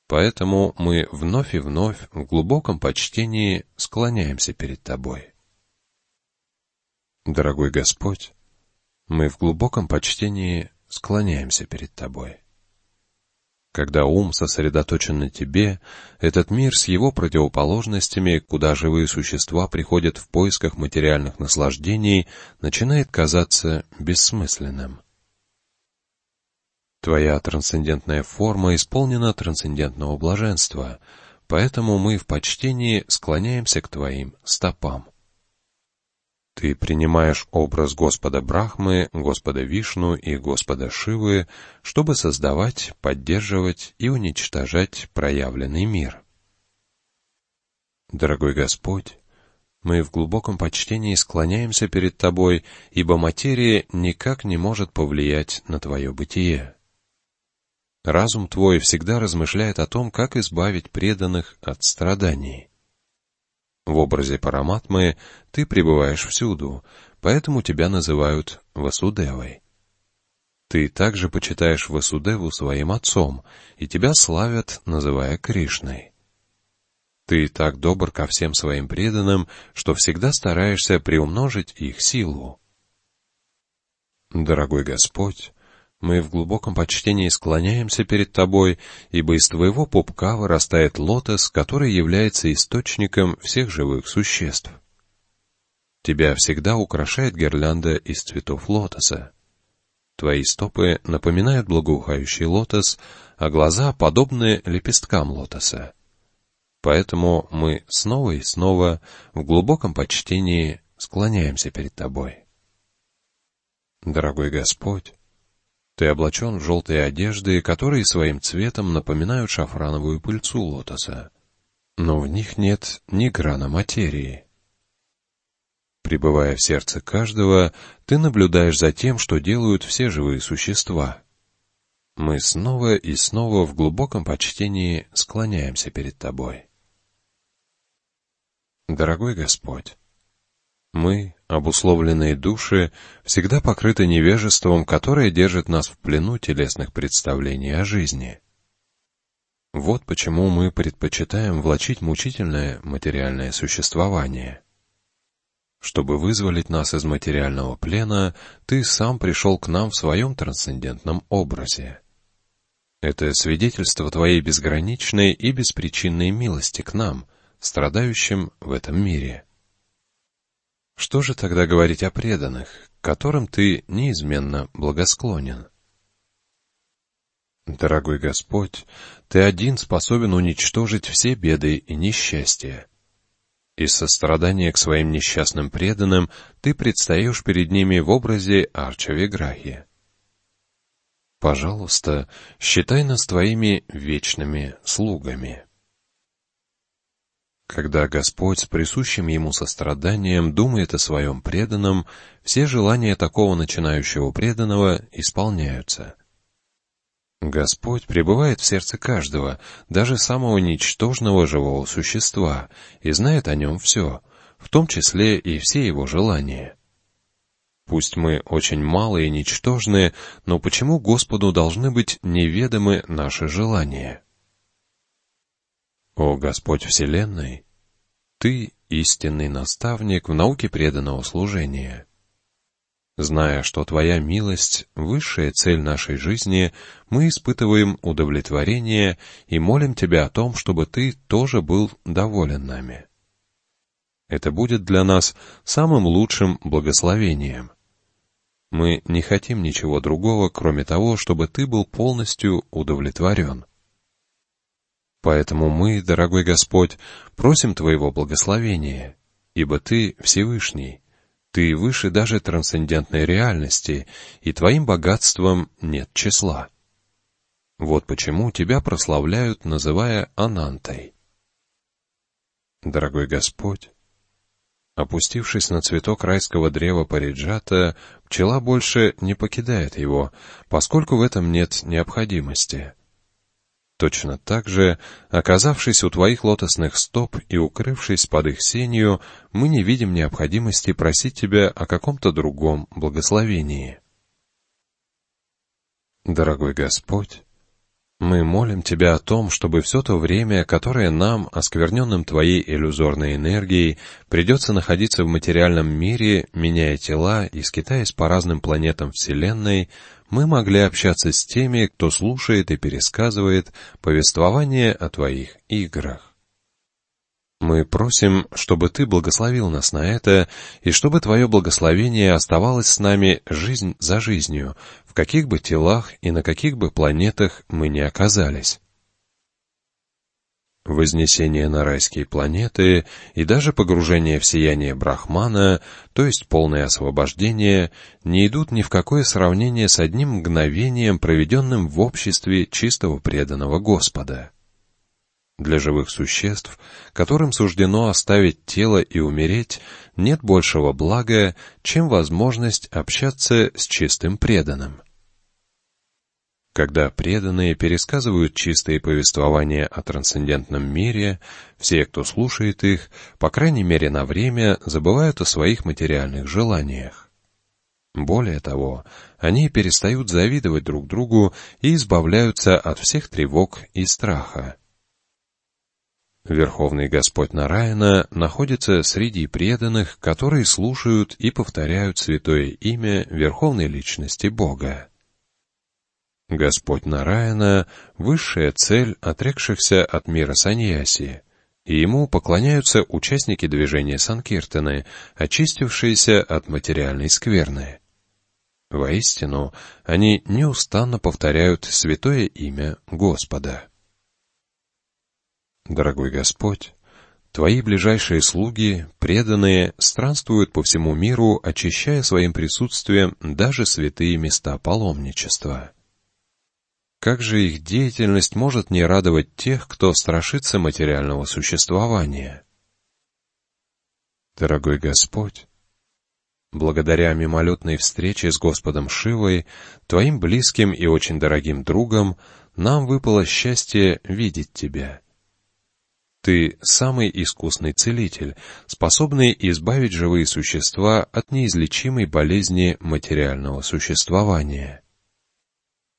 Поэтому мы вновь и вновь в глубоком почтении склоняемся перед Тобой. Дорогой Господь, мы в глубоком почтении склоняемся перед Тобой. Когда ум сосредоточен на тебе, этот мир с его противоположностями, куда живые существа приходят в поисках материальных наслаждений, начинает казаться бессмысленным. Твоя трансцендентная форма исполнена трансцендентного блаженства, поэтому мы в почтении склоняемся к Твоим стопам. Ты принимаешь образ Господа Брахмы, Господа Вишну и Господа Шивы, чтобы создавать, поддерживать и уничтожать проявленный мир. Дорогой Господь, мы в глубоком почтении склоняемся перед Тобой, ибо материя никак не может повлиять на Твое бытие. Разум Твой всегда размышляет о том, как избавить преданных от страданий. В образе Параматмы ты пребываешь всюду, поэтому тебя называют Васудевой. Ты также почитаешь Васудеву своим отцом, и тебя славят, называя Кришной. Ты так добр ко всем своим преданным, что всегда стараешься приумножить их силу. Дорогой Господь, мы в глубоком почтении склоняемся перед Тобой, ибо из Твоего пупка вырастает лотос, который является источником всех живых существ. Тебя всегда украшает гирлянда из цветов лотоса. Твои стопы напоминают благоухающий лотос, а глаза подобны лепесткам лотоса. Поэтому мы снова и снова в глубоком почтении склоняемся перед Тобой. Дорогой Господь, ты облачен в желтые одежды, которые своим цветом напоминают шафрановую пыльцу лотоса. Но в них нет ни грана материи. Пребывая в сердце каждого, ты наблюдаешь за тем, что делают все живые существа. Мы снова и снова в глубоком почтении склоняемся перед тобой. Дорогой Господь, Мы, обусловленные души, всегда покрыты невежеством, которое держит нас в плену телесных представлений о жизни. Вот почему мы предпочитаем влачить мучительное материальное существование. Чтобы вызволить нас из материального плена, ты сам пришел к нам в своем трансцендентном образе. Это свидетельство твоей безграничной и беспричинной милости к нам, страдающим в этом мире. Что же тогда говорить о преданных, которым ты неизменно благосклонен? Дорогой Господь, Ты один способен уничтожить все беды и несчастья. Из сострадания к своим несчастным преданным Ты предстаешь перед ними в образе Арча Виграхи. Пожалуйста, считай нас Твоими вечными слугами. Когда Господь с присущим Ему состраданием думает о своем преданном, все желания такого начинающего преданного исполняются — Господь пребывает в сердце каждого, даже самого ничтожного живого существа, и знает о нем все, в том числе и все его желания. Пусть мы очень малые и ничтожные, но почему Господу должны быть неведомы наши желания? О Господь Вселенной, Ты истинный наставник в науке преданного служения. Зная, что Твоя милость — высшая цель нашей жизни, мы испытываем удовлетворение и молим Тебя о том, чтобы Ты тоже был доволен нами. Это будет для нас самым лучшим благословением. Мы не хотим ничего другого, кроме того, чтобы Ты был полностью удовлетворен. Поэтому мы, дорогой Господь, просим Твоего благословения, ибо Ты Всевышний, ты выше даже трансцендентной реальности, и твоим богатством нет числа. Вот почему тебя прославляют, называя Анантой. Дорогой Господь, опустившись на цветок райского древа Париджата, пчела больше не покидает его, поскольку в этом нет необходимости — Точно так же, оказавшись у твоих лотосных стоп и укрывшись под их сенью, мы не видим необходимости просить тебя о каком-то другом благословении. Дорогой Господь, мы молим Тебя о том, чтобы все то время, которое нам, оскверненным Твоей иллюзорной энергией, придется находиться в материальном мире, меняя тела и скитаясь по разным планетам Вселенной, мы могли общаться с теми, кто слушает и пересказывает повествование о Твоих играх. Мы просим, чтобы Ты благословил нас на это, и чтобы Твое благословение оставалось с нами жизнь за жизнью, в каких бы телах и на каких бы планетах мы ни оказались. Вознесение на райские планеты и даже погружение в сияние Брахмана, то есть полное освобождение, не идут ни в какое сравнение с одним мгновением, проведенным в обществе чистого преданного Господа. Для живых существ, которым суждено оставить тело и умереть, нет большего блага, чем возможность общаться с чистым преданным. Когда преданные пересказывают чистые повествования о трансцендентном мире, все, кто слушает их, по крайней мере на время, забывают о своих материальных желаниях. Более того, они перестают завидовать друг другу и избавляются от всех тревог и страха. Верховный Господь Нараяна находится среди преданных, которые слушают и повторяют святое имя Верховной Личности Бога. Господь Нараяна — высшая цель отрекшихся от мира саньяси, и ему поклоняются участники движения Санкиртаны, очистившиеся от материальной скверны. Воистину, они неустанно повторяют святое имя Господа. Дорогой Господь, Твои ближайшие слуги, преданные, странствуют по всему миру, очищая своим присутствием даже святые места паломничества. Как же их деятельность может не радовать тех, кто страшится материального существования? Дорогой Господь, благодаря мимолетной встрече с Господом Шивой, Твоим близким и очень дорогим другом, нам выпало счастье видеть Тебя. Ты самый искусный целитель, способный избавить живые существа от неизлечимой болезни материального существования.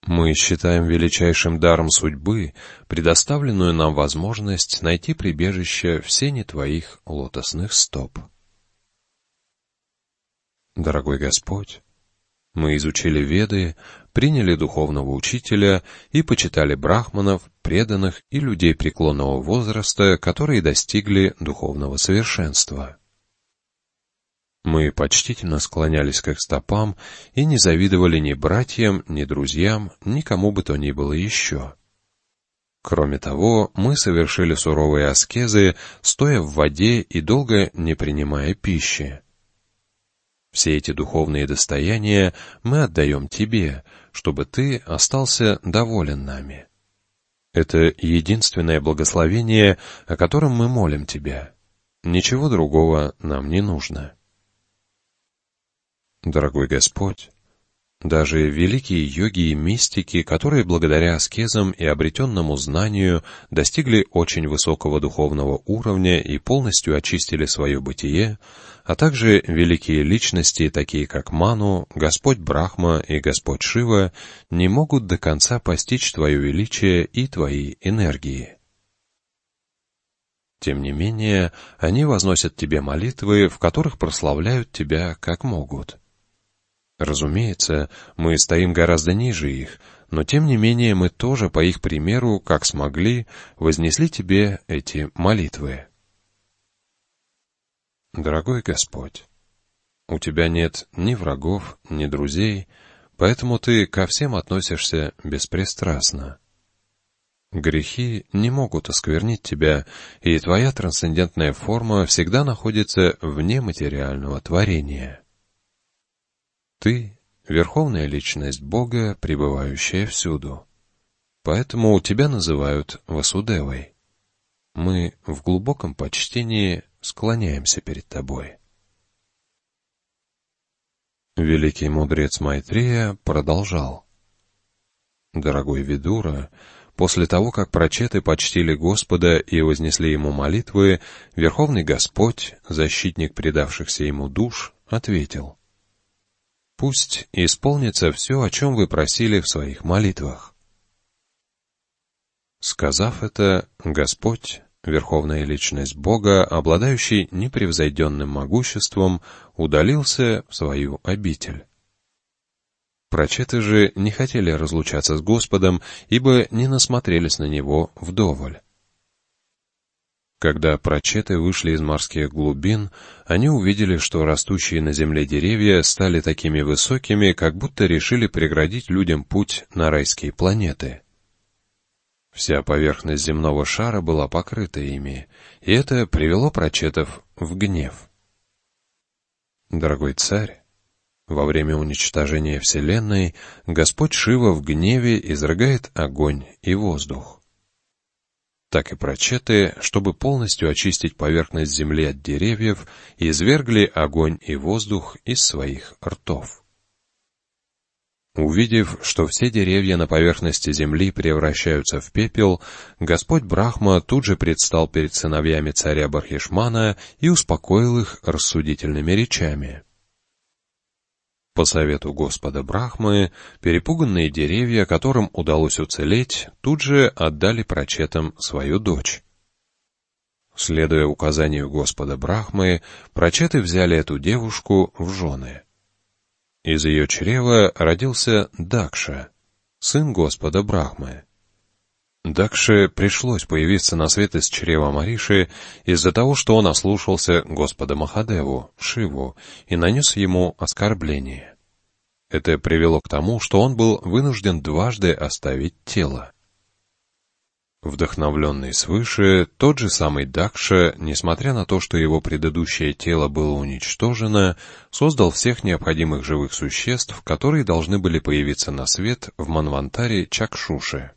Мы считаем величайшим даром судьбы предоставленную нам возможность найти прибежище в сене Твоих лотосных стоп. Дорогой Господь, мы изучили Веды, приняли духовного учителя и почитали брахманов, преданных и людей преклонного возраста, которые достигли духовного совершенства. Мы почтительно склонялись к их стопам и не завидовали ни братьям, ни друзьям, ни кому бы то ни было еще. Кроме того, мы совершили суровые аскезы, стоя в воде и долго не принимая пищи. Все эти духовные достояния мы отдаем Тебе, чтобы Ты остался доволен нами. Это единственное благословение, о котором мы молим Тебя. Ничего другого нам не нужно. Дорогой Господь, даже великие йоги и мистики, которые благодаря аскезам и обретенному знанию достигли очень высокого духовного уровня и полностью очистили свое бытие, а также великие личности, такие как Ману, Господь Брахма и Господь Шива, не могут до конца постичь Твое величие и Твои энергии. Тем не менее, они возносят Тебе молитвы, в которых прославляют Тебя как могут. Разумеется, мы стоим гораздо ниже их, но тем не менее мы тоже, по их примеру, как смогли, вознесли Тебе эти молитвы. Дорогой Господь, у Тебя нет ни врагов, ни друзей, поэтому Ты ко всем относишься беспристрастно. Грехи не могут осквернить Тебя, и Твоя трансцендентная форма всегда находится вне материального творения. Ты — верховная личность Бога, пребывающая всюду. Поэтому у тебя называют Васудевой. Мы в глубоком почтении склоняемся перед тобой. Великий мудрец Майтрея продолжал. Дорогой Видура, после того, как прочеты почтили Господа и вознесли ему молитвы, Верховный Господь, защитник предавшихся ему душ, ответил. Пусть исполнится все, о чем вы просили в своих молитвах. Сказав это, Господь, Верховная Личность Бога, обладающий непревзойденным могуществом, удалился в свою обитель. Прочеты же не хотели разлучаться с Господом, ибо не насмотрелись на Него вдоволь. Когда прочеты вышли из морских глубин, они увидели, что растущие на земле деревья стали такими высокими, как будто решили преградить людям путь на райские планеты. Вся поверхность земного шара была покрыта ими, и это привело прочетов в гнев. Дорогой царь, во время уничтожения Вселенной Господь Шива в гневе изрыгает огонь и воздух так и прочеты, чтобы полностью очистить поверхность земли от деревьев, извергли огонь и воздух из своих ртов. Увидев, что все деревья на поверхности земли превращаются в пепел, Господь Брахма тут же предстал перед сыновьями царя Бархишмана и успокоил их рассудительными речами. По совету Господа Брахмы, перепуганные деревья, которым удалось уцелеть, тут же отдали прочетам свою дочь. Следуя указанию Господа Брахмы, прочеты взяли эту девушку в жены. Из ее чрева родился Дакша, сын Господа Брахмы. Дакше пришлось появиться на свет из чрева Мариши из-за того, что он ослушался Господа Махадеву, Шиву, и нанес ему оскорбление. Это привело к тому, что он был вынужден дважды оставить тело. Вдохновленный свыше, тот же самый Дакша, несмотря на то, что его предыдущее тело было уничтожено, создал всех необходимых живых существ, которые должны были появиться на свет в Манвантаре Чакшуши.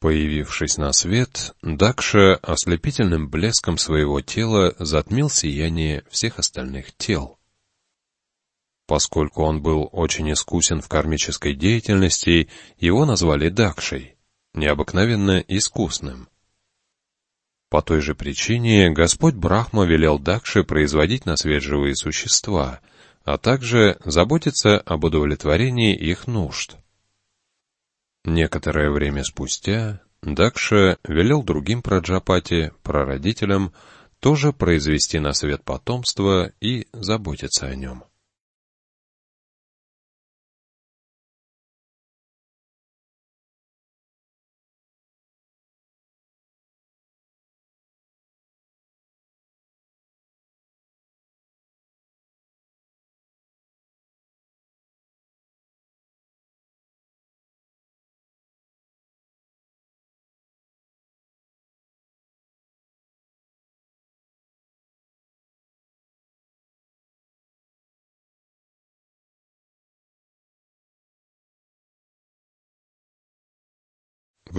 Появившись на свет, Дакша ослепительным блеском своего тела затмил сияние всех остальных тел. Поскольку он был очень искусен в кармической деятельности, его назвали Дакшей, необыкновенно искусным. По той же причине Господь Брахма велел Дакше производить на свет живые существа, а также заботиться об удовлетворении их нужд. Некоторое время спустя Дакша велел другим праджапати, прародителям, тоже произвести на свет потомство и заботиться о нем.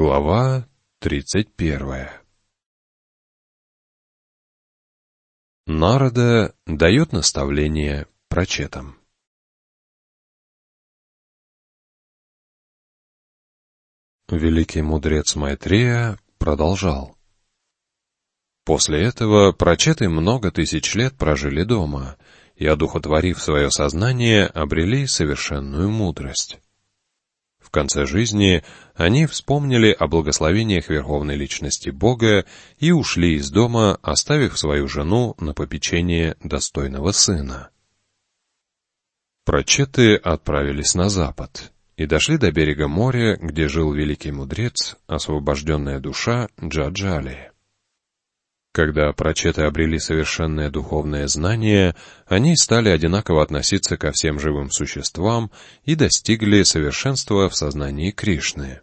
Глава тридцать первая Нарада дает наставление прочетам. Великий мудрец Майтрея продолжал. После этого прочеты много тысяч лет прожили дома и, одухотворив свое сознание, обрели совершенную мудрость. В конце жизни они вспомнили о благословениях Верховной Личности Бога и ушли из дома, оставив свою жену на попечение достойного сына. Прочеты отправились на запад и дошли до берега моря, где жил великий мудрец, освобожденная душа Джаджали. Когда прочеты обрели совершенное духовное знание, они стали одинаково относиться ко всем живым существам и достигли совершенства в сознании Кришны.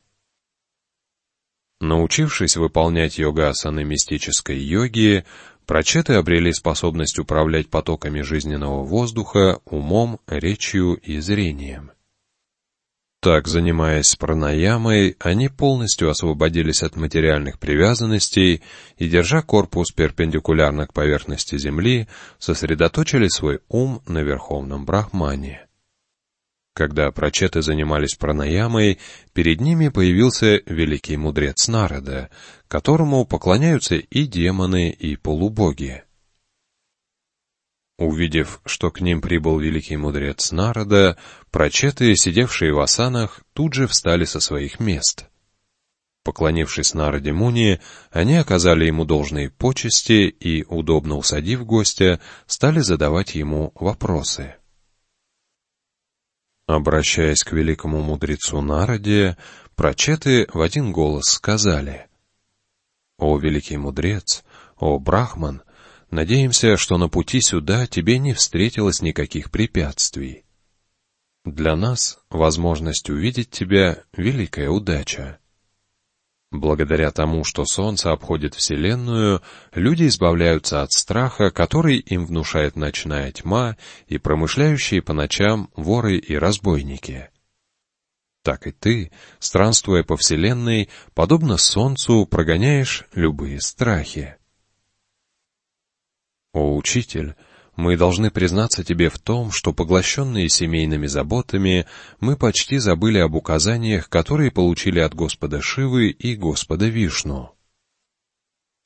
Научившись выполнять йога-асаны мистической йоги, прочеты обрели способность управлять потоками жизненного воздуха умом, речью и зрением. Так, занимаясь пранаямой, они полностью освободились от материальных привязанностей и, держа корпус перпендикулярно к поверхности Земли, сосредоточили свой ум на Верховном Брахмане. Когда прочеты занимались пранаямой, перед ними появился великий мудрец Нарада, которому поклоняются и демоны, и полубоги. Увидев, что к ним прибыл великий мудрец Народа, прочетые, сидевшие в асанах, тут же встали со своих мест. Поклонившись Народе Муни, они оказали ему должные почести и, удобно усадив гостя, стали задавать ему вопросы. Обращаясь к великому мудрецу Народе, прочеты в один голос сказали «О великий мудрец, о Брахман, Надеемся, что на пути сюда тебе не встретилось никаких препятствий. Для нас возможность увидеть тебя — великая удача. Благодаря тому, что Солнце обходит Вселенную, люди избавляются от страха, который им внушает ночная тьма и промышляющие по ночам воры и разбойники. Так и ты, странствуя по Вселенной, подобно Солнцу, прогоняешь любые страхи. О, учитель, мы должны признаться тебе в том, что, поглощенные семейными заботами, мы почти забыли об указаниях, которые получили от Господа Шивы и Господа Вишну.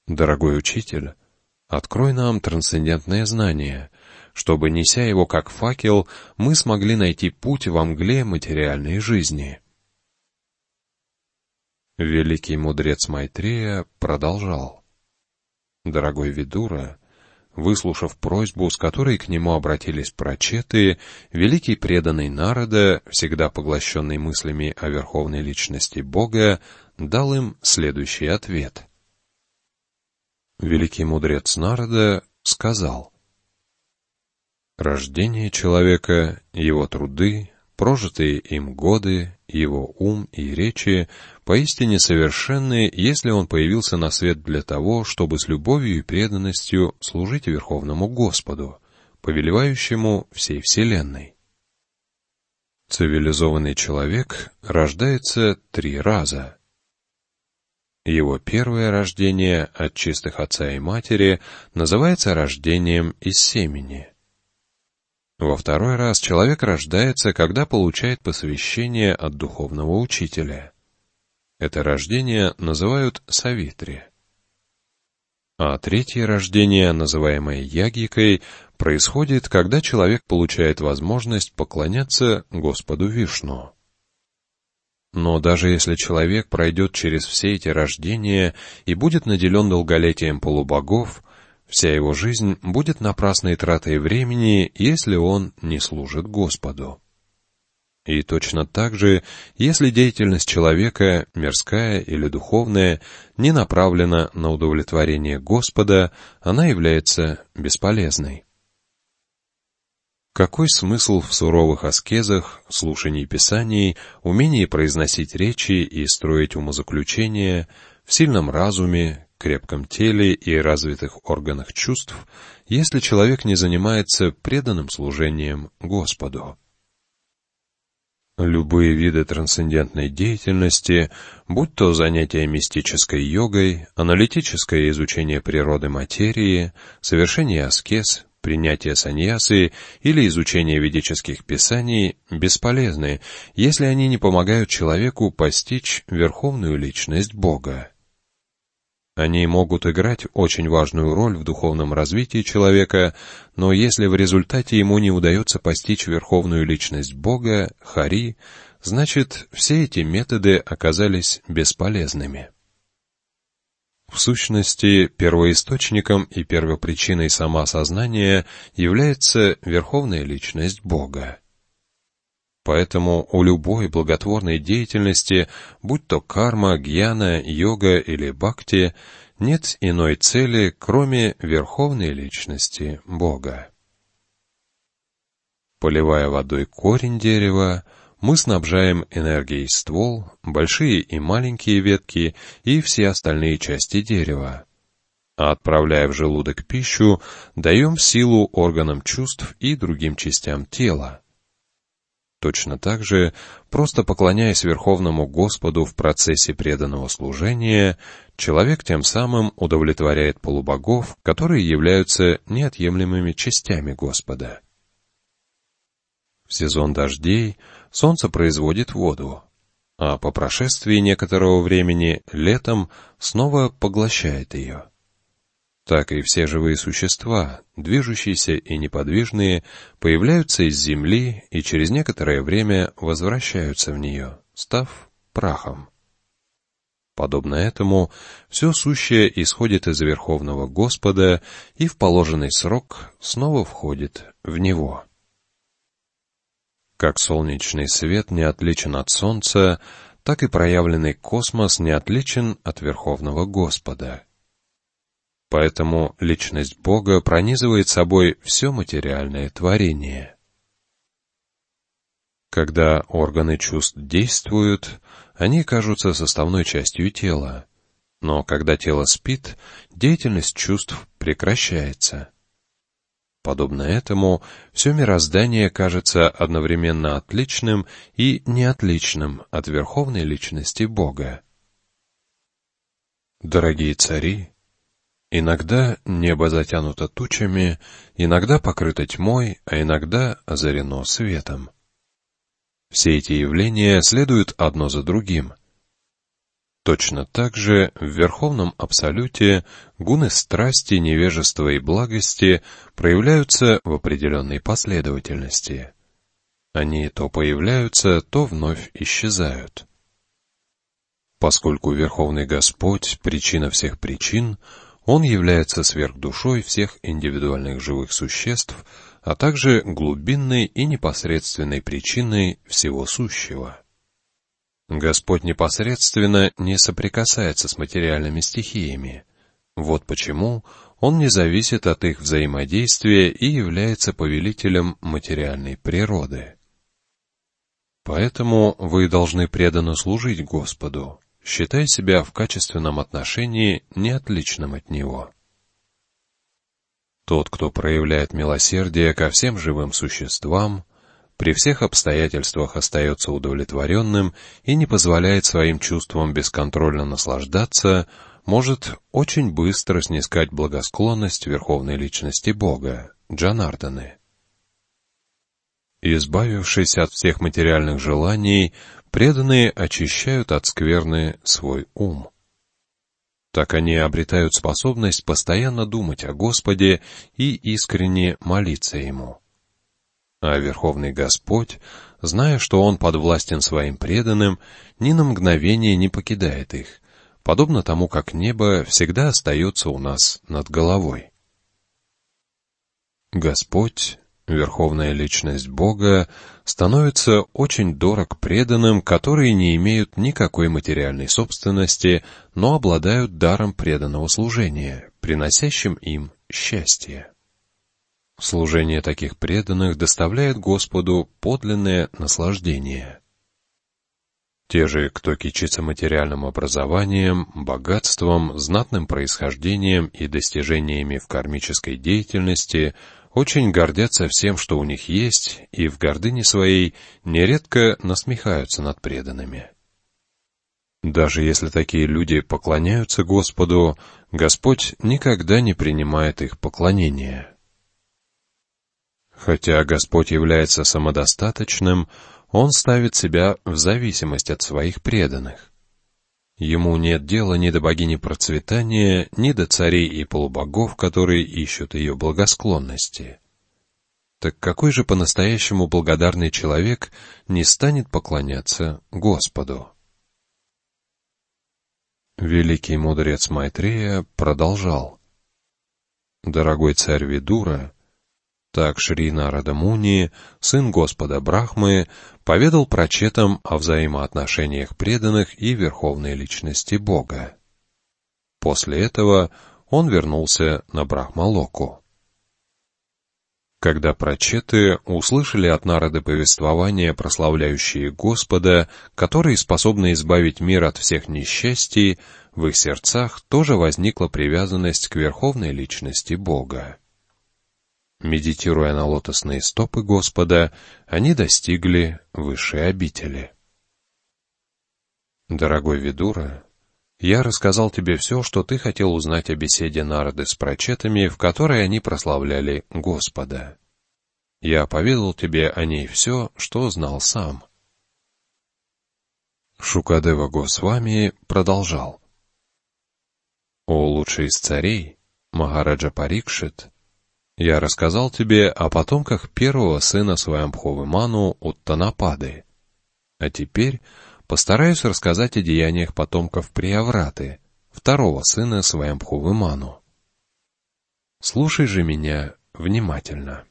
Дорогой учитель, открой нам трансцендентное знание, чтобы, неся его как факел, мы смогли найти путь во мгле материальной жизни. Великий мудрец Майтрея продолжал. Дорогой Видура, Выслушав просьбу, с которой к нему обратились прочеты, великий преданный народа, всегда поглощенный мыслями о верховной личности Бога, дал им следующий ответ. Великий мудрец народа сказал, «Рождение человека, его труды, прожитые им годы, его ум и речи поистине совершенны, если он появился на свет для того, чтобы с любовью и преданностью служить Верховному Господу, повелевающему всей Вселенной. Цивилизованный человек рождается три раза. Его первое рождение от чистых отца и матери называется рождением из семени – во второй раз человек рождается, когда получает посвящение от духовного учителя. Это рождение называют савитри. А третье рождение, называемое ягикой, происходит, когда человек получает возможность поклоняться Господу Вишну. Но даже если человек пройдет через все эти рождения и будет наделен долголетием полубогов, вся его жизнь будет напрасной тратой времени, если он не служит Господу. И точно так же, если деятельность человека, мирская или духовная, не направлена на удовлетворение Господа, она является бесполезной. Какой смысл в суровых аскезах, слушании писаний, умении произносить речи и строить умозаключения, в сильном разуме, крепком теле и развитых органах чувств, если человек не занимается преданным служением Господу? Любые виды трансцендентной деятельности, будь то занятия мистической йогой, аналитическое изучение природы материи, совершение аскез, принятие саньясы или изучение ведических писаний бесполезны, если они не помогают человеку постичь верховную личность Бога. Они могут играть очень важную роль в духовном развитии человека, но если в результате ему не удается постичь верховную личность Бога, Хари, значит, все эти методы оказались бесполезными. В сущности, первоисточником и первопричиной самосознания является верховная личность Бога. Поэтому у любой благотворной деятельности, будь то карма, гьяна, йога или бхакти, нет иной цели, кроме верховной личности Бога. Поливая водой корень дерева, мы снабжаем энергией ствол, большие и маленькие ветки и все остальные части дерева. А отправляя в желудок пищу, даем силу органам чувств и другим частям тела. Точно так же, просто поклоняясь Верховному Господу в процессе преданного служения, человек тем самым удовлетворяет полубогов, которые являются неотъемлемыми частями Господа. В сезон дождей солнце производит воду, а по прошествии некоторого времени, летом, снова поглощает ее. Так и все живые существа, движущиеся и неподвижные, появляются из земли и через некоторое время возвращаются в нее, став прахом. Подобно этому, все сущее исходит из Верховного Господа и в положенный срок снова входит в Него. Как солнечный свет не отличен от Солнца, так и проявленный космос не отличен от Верховного Господа. Поэтому личность Бога пронизывает собой все материальное творение. Когда органы чувств действуют, они кажутся составной частью тела, но когда тело спит, деятельность чувств прекращается. Подобно этому, все мироздание кажется одновременно отличным и неотличным от верховной личности Бога. Дорогие цари, иногда небо затянуто тучами, иногда покрыто тьмой, а иногда озарено светом. Все эти явления следуют одно за другим, Точно так же в Верховном Абсолюте гуны страсти, невежества и благости проявляются в определенной последовательности. Они то появляются, то вновь исчезают. Поскольку Верховный Господь — причина всех причин, Он является сверхдушой всех индивидуальных живых существ, а также глубинной и непосредственной причиной всего сущего. Господь непосредственно не соприкасается с материальными стихиями. Вот почему Он не зависит от их взаимодействия и является повелителем материальной природы. Поэтому вы должны преданно служить Господу, считая себя в качественном отношении не отличным от Него. Тот, кто проявляет милосердие ко всем живым существам, при всех обстоятельствах остается удовлетворенным и не позволяет своим чувствам бесконтрольно наслаждаться, может очень быстро снискать благосклонность Верховной Личности Бога, Джанарданы. Избавившись от всех материальных желаний, преданные очищают от скверны свой ум. Так они обретают способность постоянно думать о Господе и искренне молиться Ему. А Верховный Господь, зная, что Он подвластен своим преданным, ни на мгновение не покидает их, подобно тому, как небо всегда остается у нас над головой. Господь, Верховная Личность Бога, становится очень дорог преданным, которые не имеют никакой материальной собственности, но обладают даром преданного служения, приносящим им счастье. Служение таких преданных доставляет Господу подлинное наслаждение. Те же, кто кичится материальным образованием, богатством, знатным происхождением и достижениями в кармической деятельности, очень гордятся всем, что у них есть, и в гордыне своей нередко насмехаются над преданными. Даже если такие люди поклоняются Господу, Господь никогда не принимает их поклонения. Хотя Господь является самодостаточным, Он ставит себя в зависимость от своих преданных. Ему нет дела ни до богини процветания, ни до царей и полубогов, которые ищут ее благосклонности. Так какой же по-настоящему благодарный человек не станет поклоняться Господу? Великий мудрец Майтрея продолжал. «Дорогой царь Видура, так Шри Нарада Муни, сын Господа Брахмы, поведал прочетам о взаимоотношениях преданных и верховной личности Бога. После этого он вернулся на Брахмалоку. Когда прочеты услышали от народа повествования, прославляющие Господа, которые способны избавить мир от всех несчастий, в их сердцах тоже возникла привязанность к верховной личности Бога. Медитируя на лотосные стопы Господа, они достигли высшей обители. Дорогой Видура, я рассказал тебе все, что ты хотел узнать о беседе народы с прочетами, в которой они прославляли Господа. Я поведал тебе о ней все, что знал сам. Шукадева Госвами продолжал. О лучший из царей, Махараджа Парикшит, я рассказал тебе о потомках первого сына Сваямбховы Ману Уттанапады. А теперь постараюсь рассказать о деяниях потомков Приявраты, второго сына Сваямбховы Ману. Слушай же меня внимательно.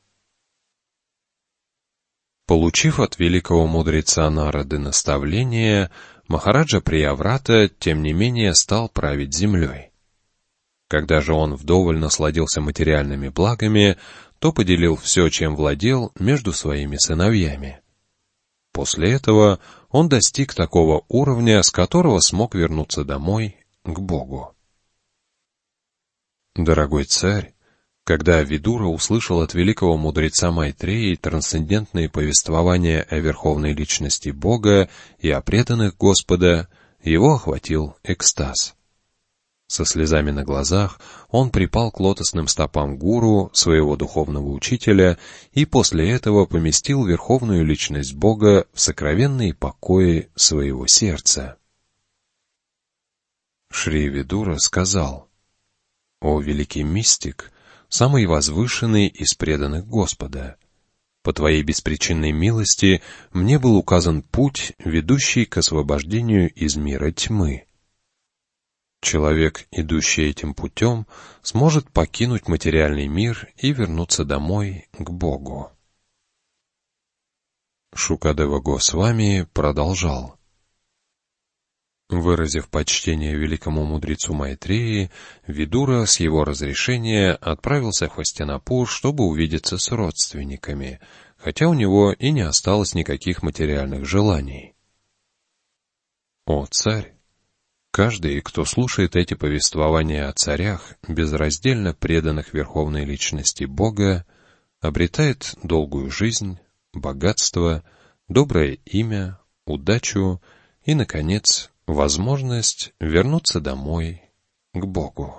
Получив от великого мудреца Нарады наставление, Махараджа Прияврата, тем не менее, стал править землей. Когда же он вдоволь насладился материальными благами, то поделил все, чем владел, между своими сыновьями. После этого он достиг такого уровня, с которого смог вернуться домой к Богу. Дорогой царь, когда Видура услышал от великого мудреца Майтреи трансцендентные повествования о верховной личности Бога и о преданных Господа, его охватил экстаз. Со слезами на глазах он припал к лотосным стопам гуру, своего духовного учителя, и после этого поместил верховную личность Бога в сокровенные покои своего сердца. Шри Видура сказал, «О великий мистик, самый возвышенный из преданных Господа, по Твоей беспричинной милости мне был указан путь, ведущий к освобождению из мира тьмы». Человек, идущий этим путем, сможет покинуть материальный мир и вернуться домой к Богу. Шукадева Госвами продолжал. Выразив почтение великому мудрецу Майтреи, Видура с его разрешения отправился в Хастинапур, чтобы увидеться с родственниками, хотя у него и не осталось никаких материальных желаний. «О, царь! Каждый, кто слушает эти повествования о царях, безраздельно преданных верховной личности Бога, обретает долгую жизнь, богатство, доброе имя, удачу и, наконец, возможность вернуться домой к Богу.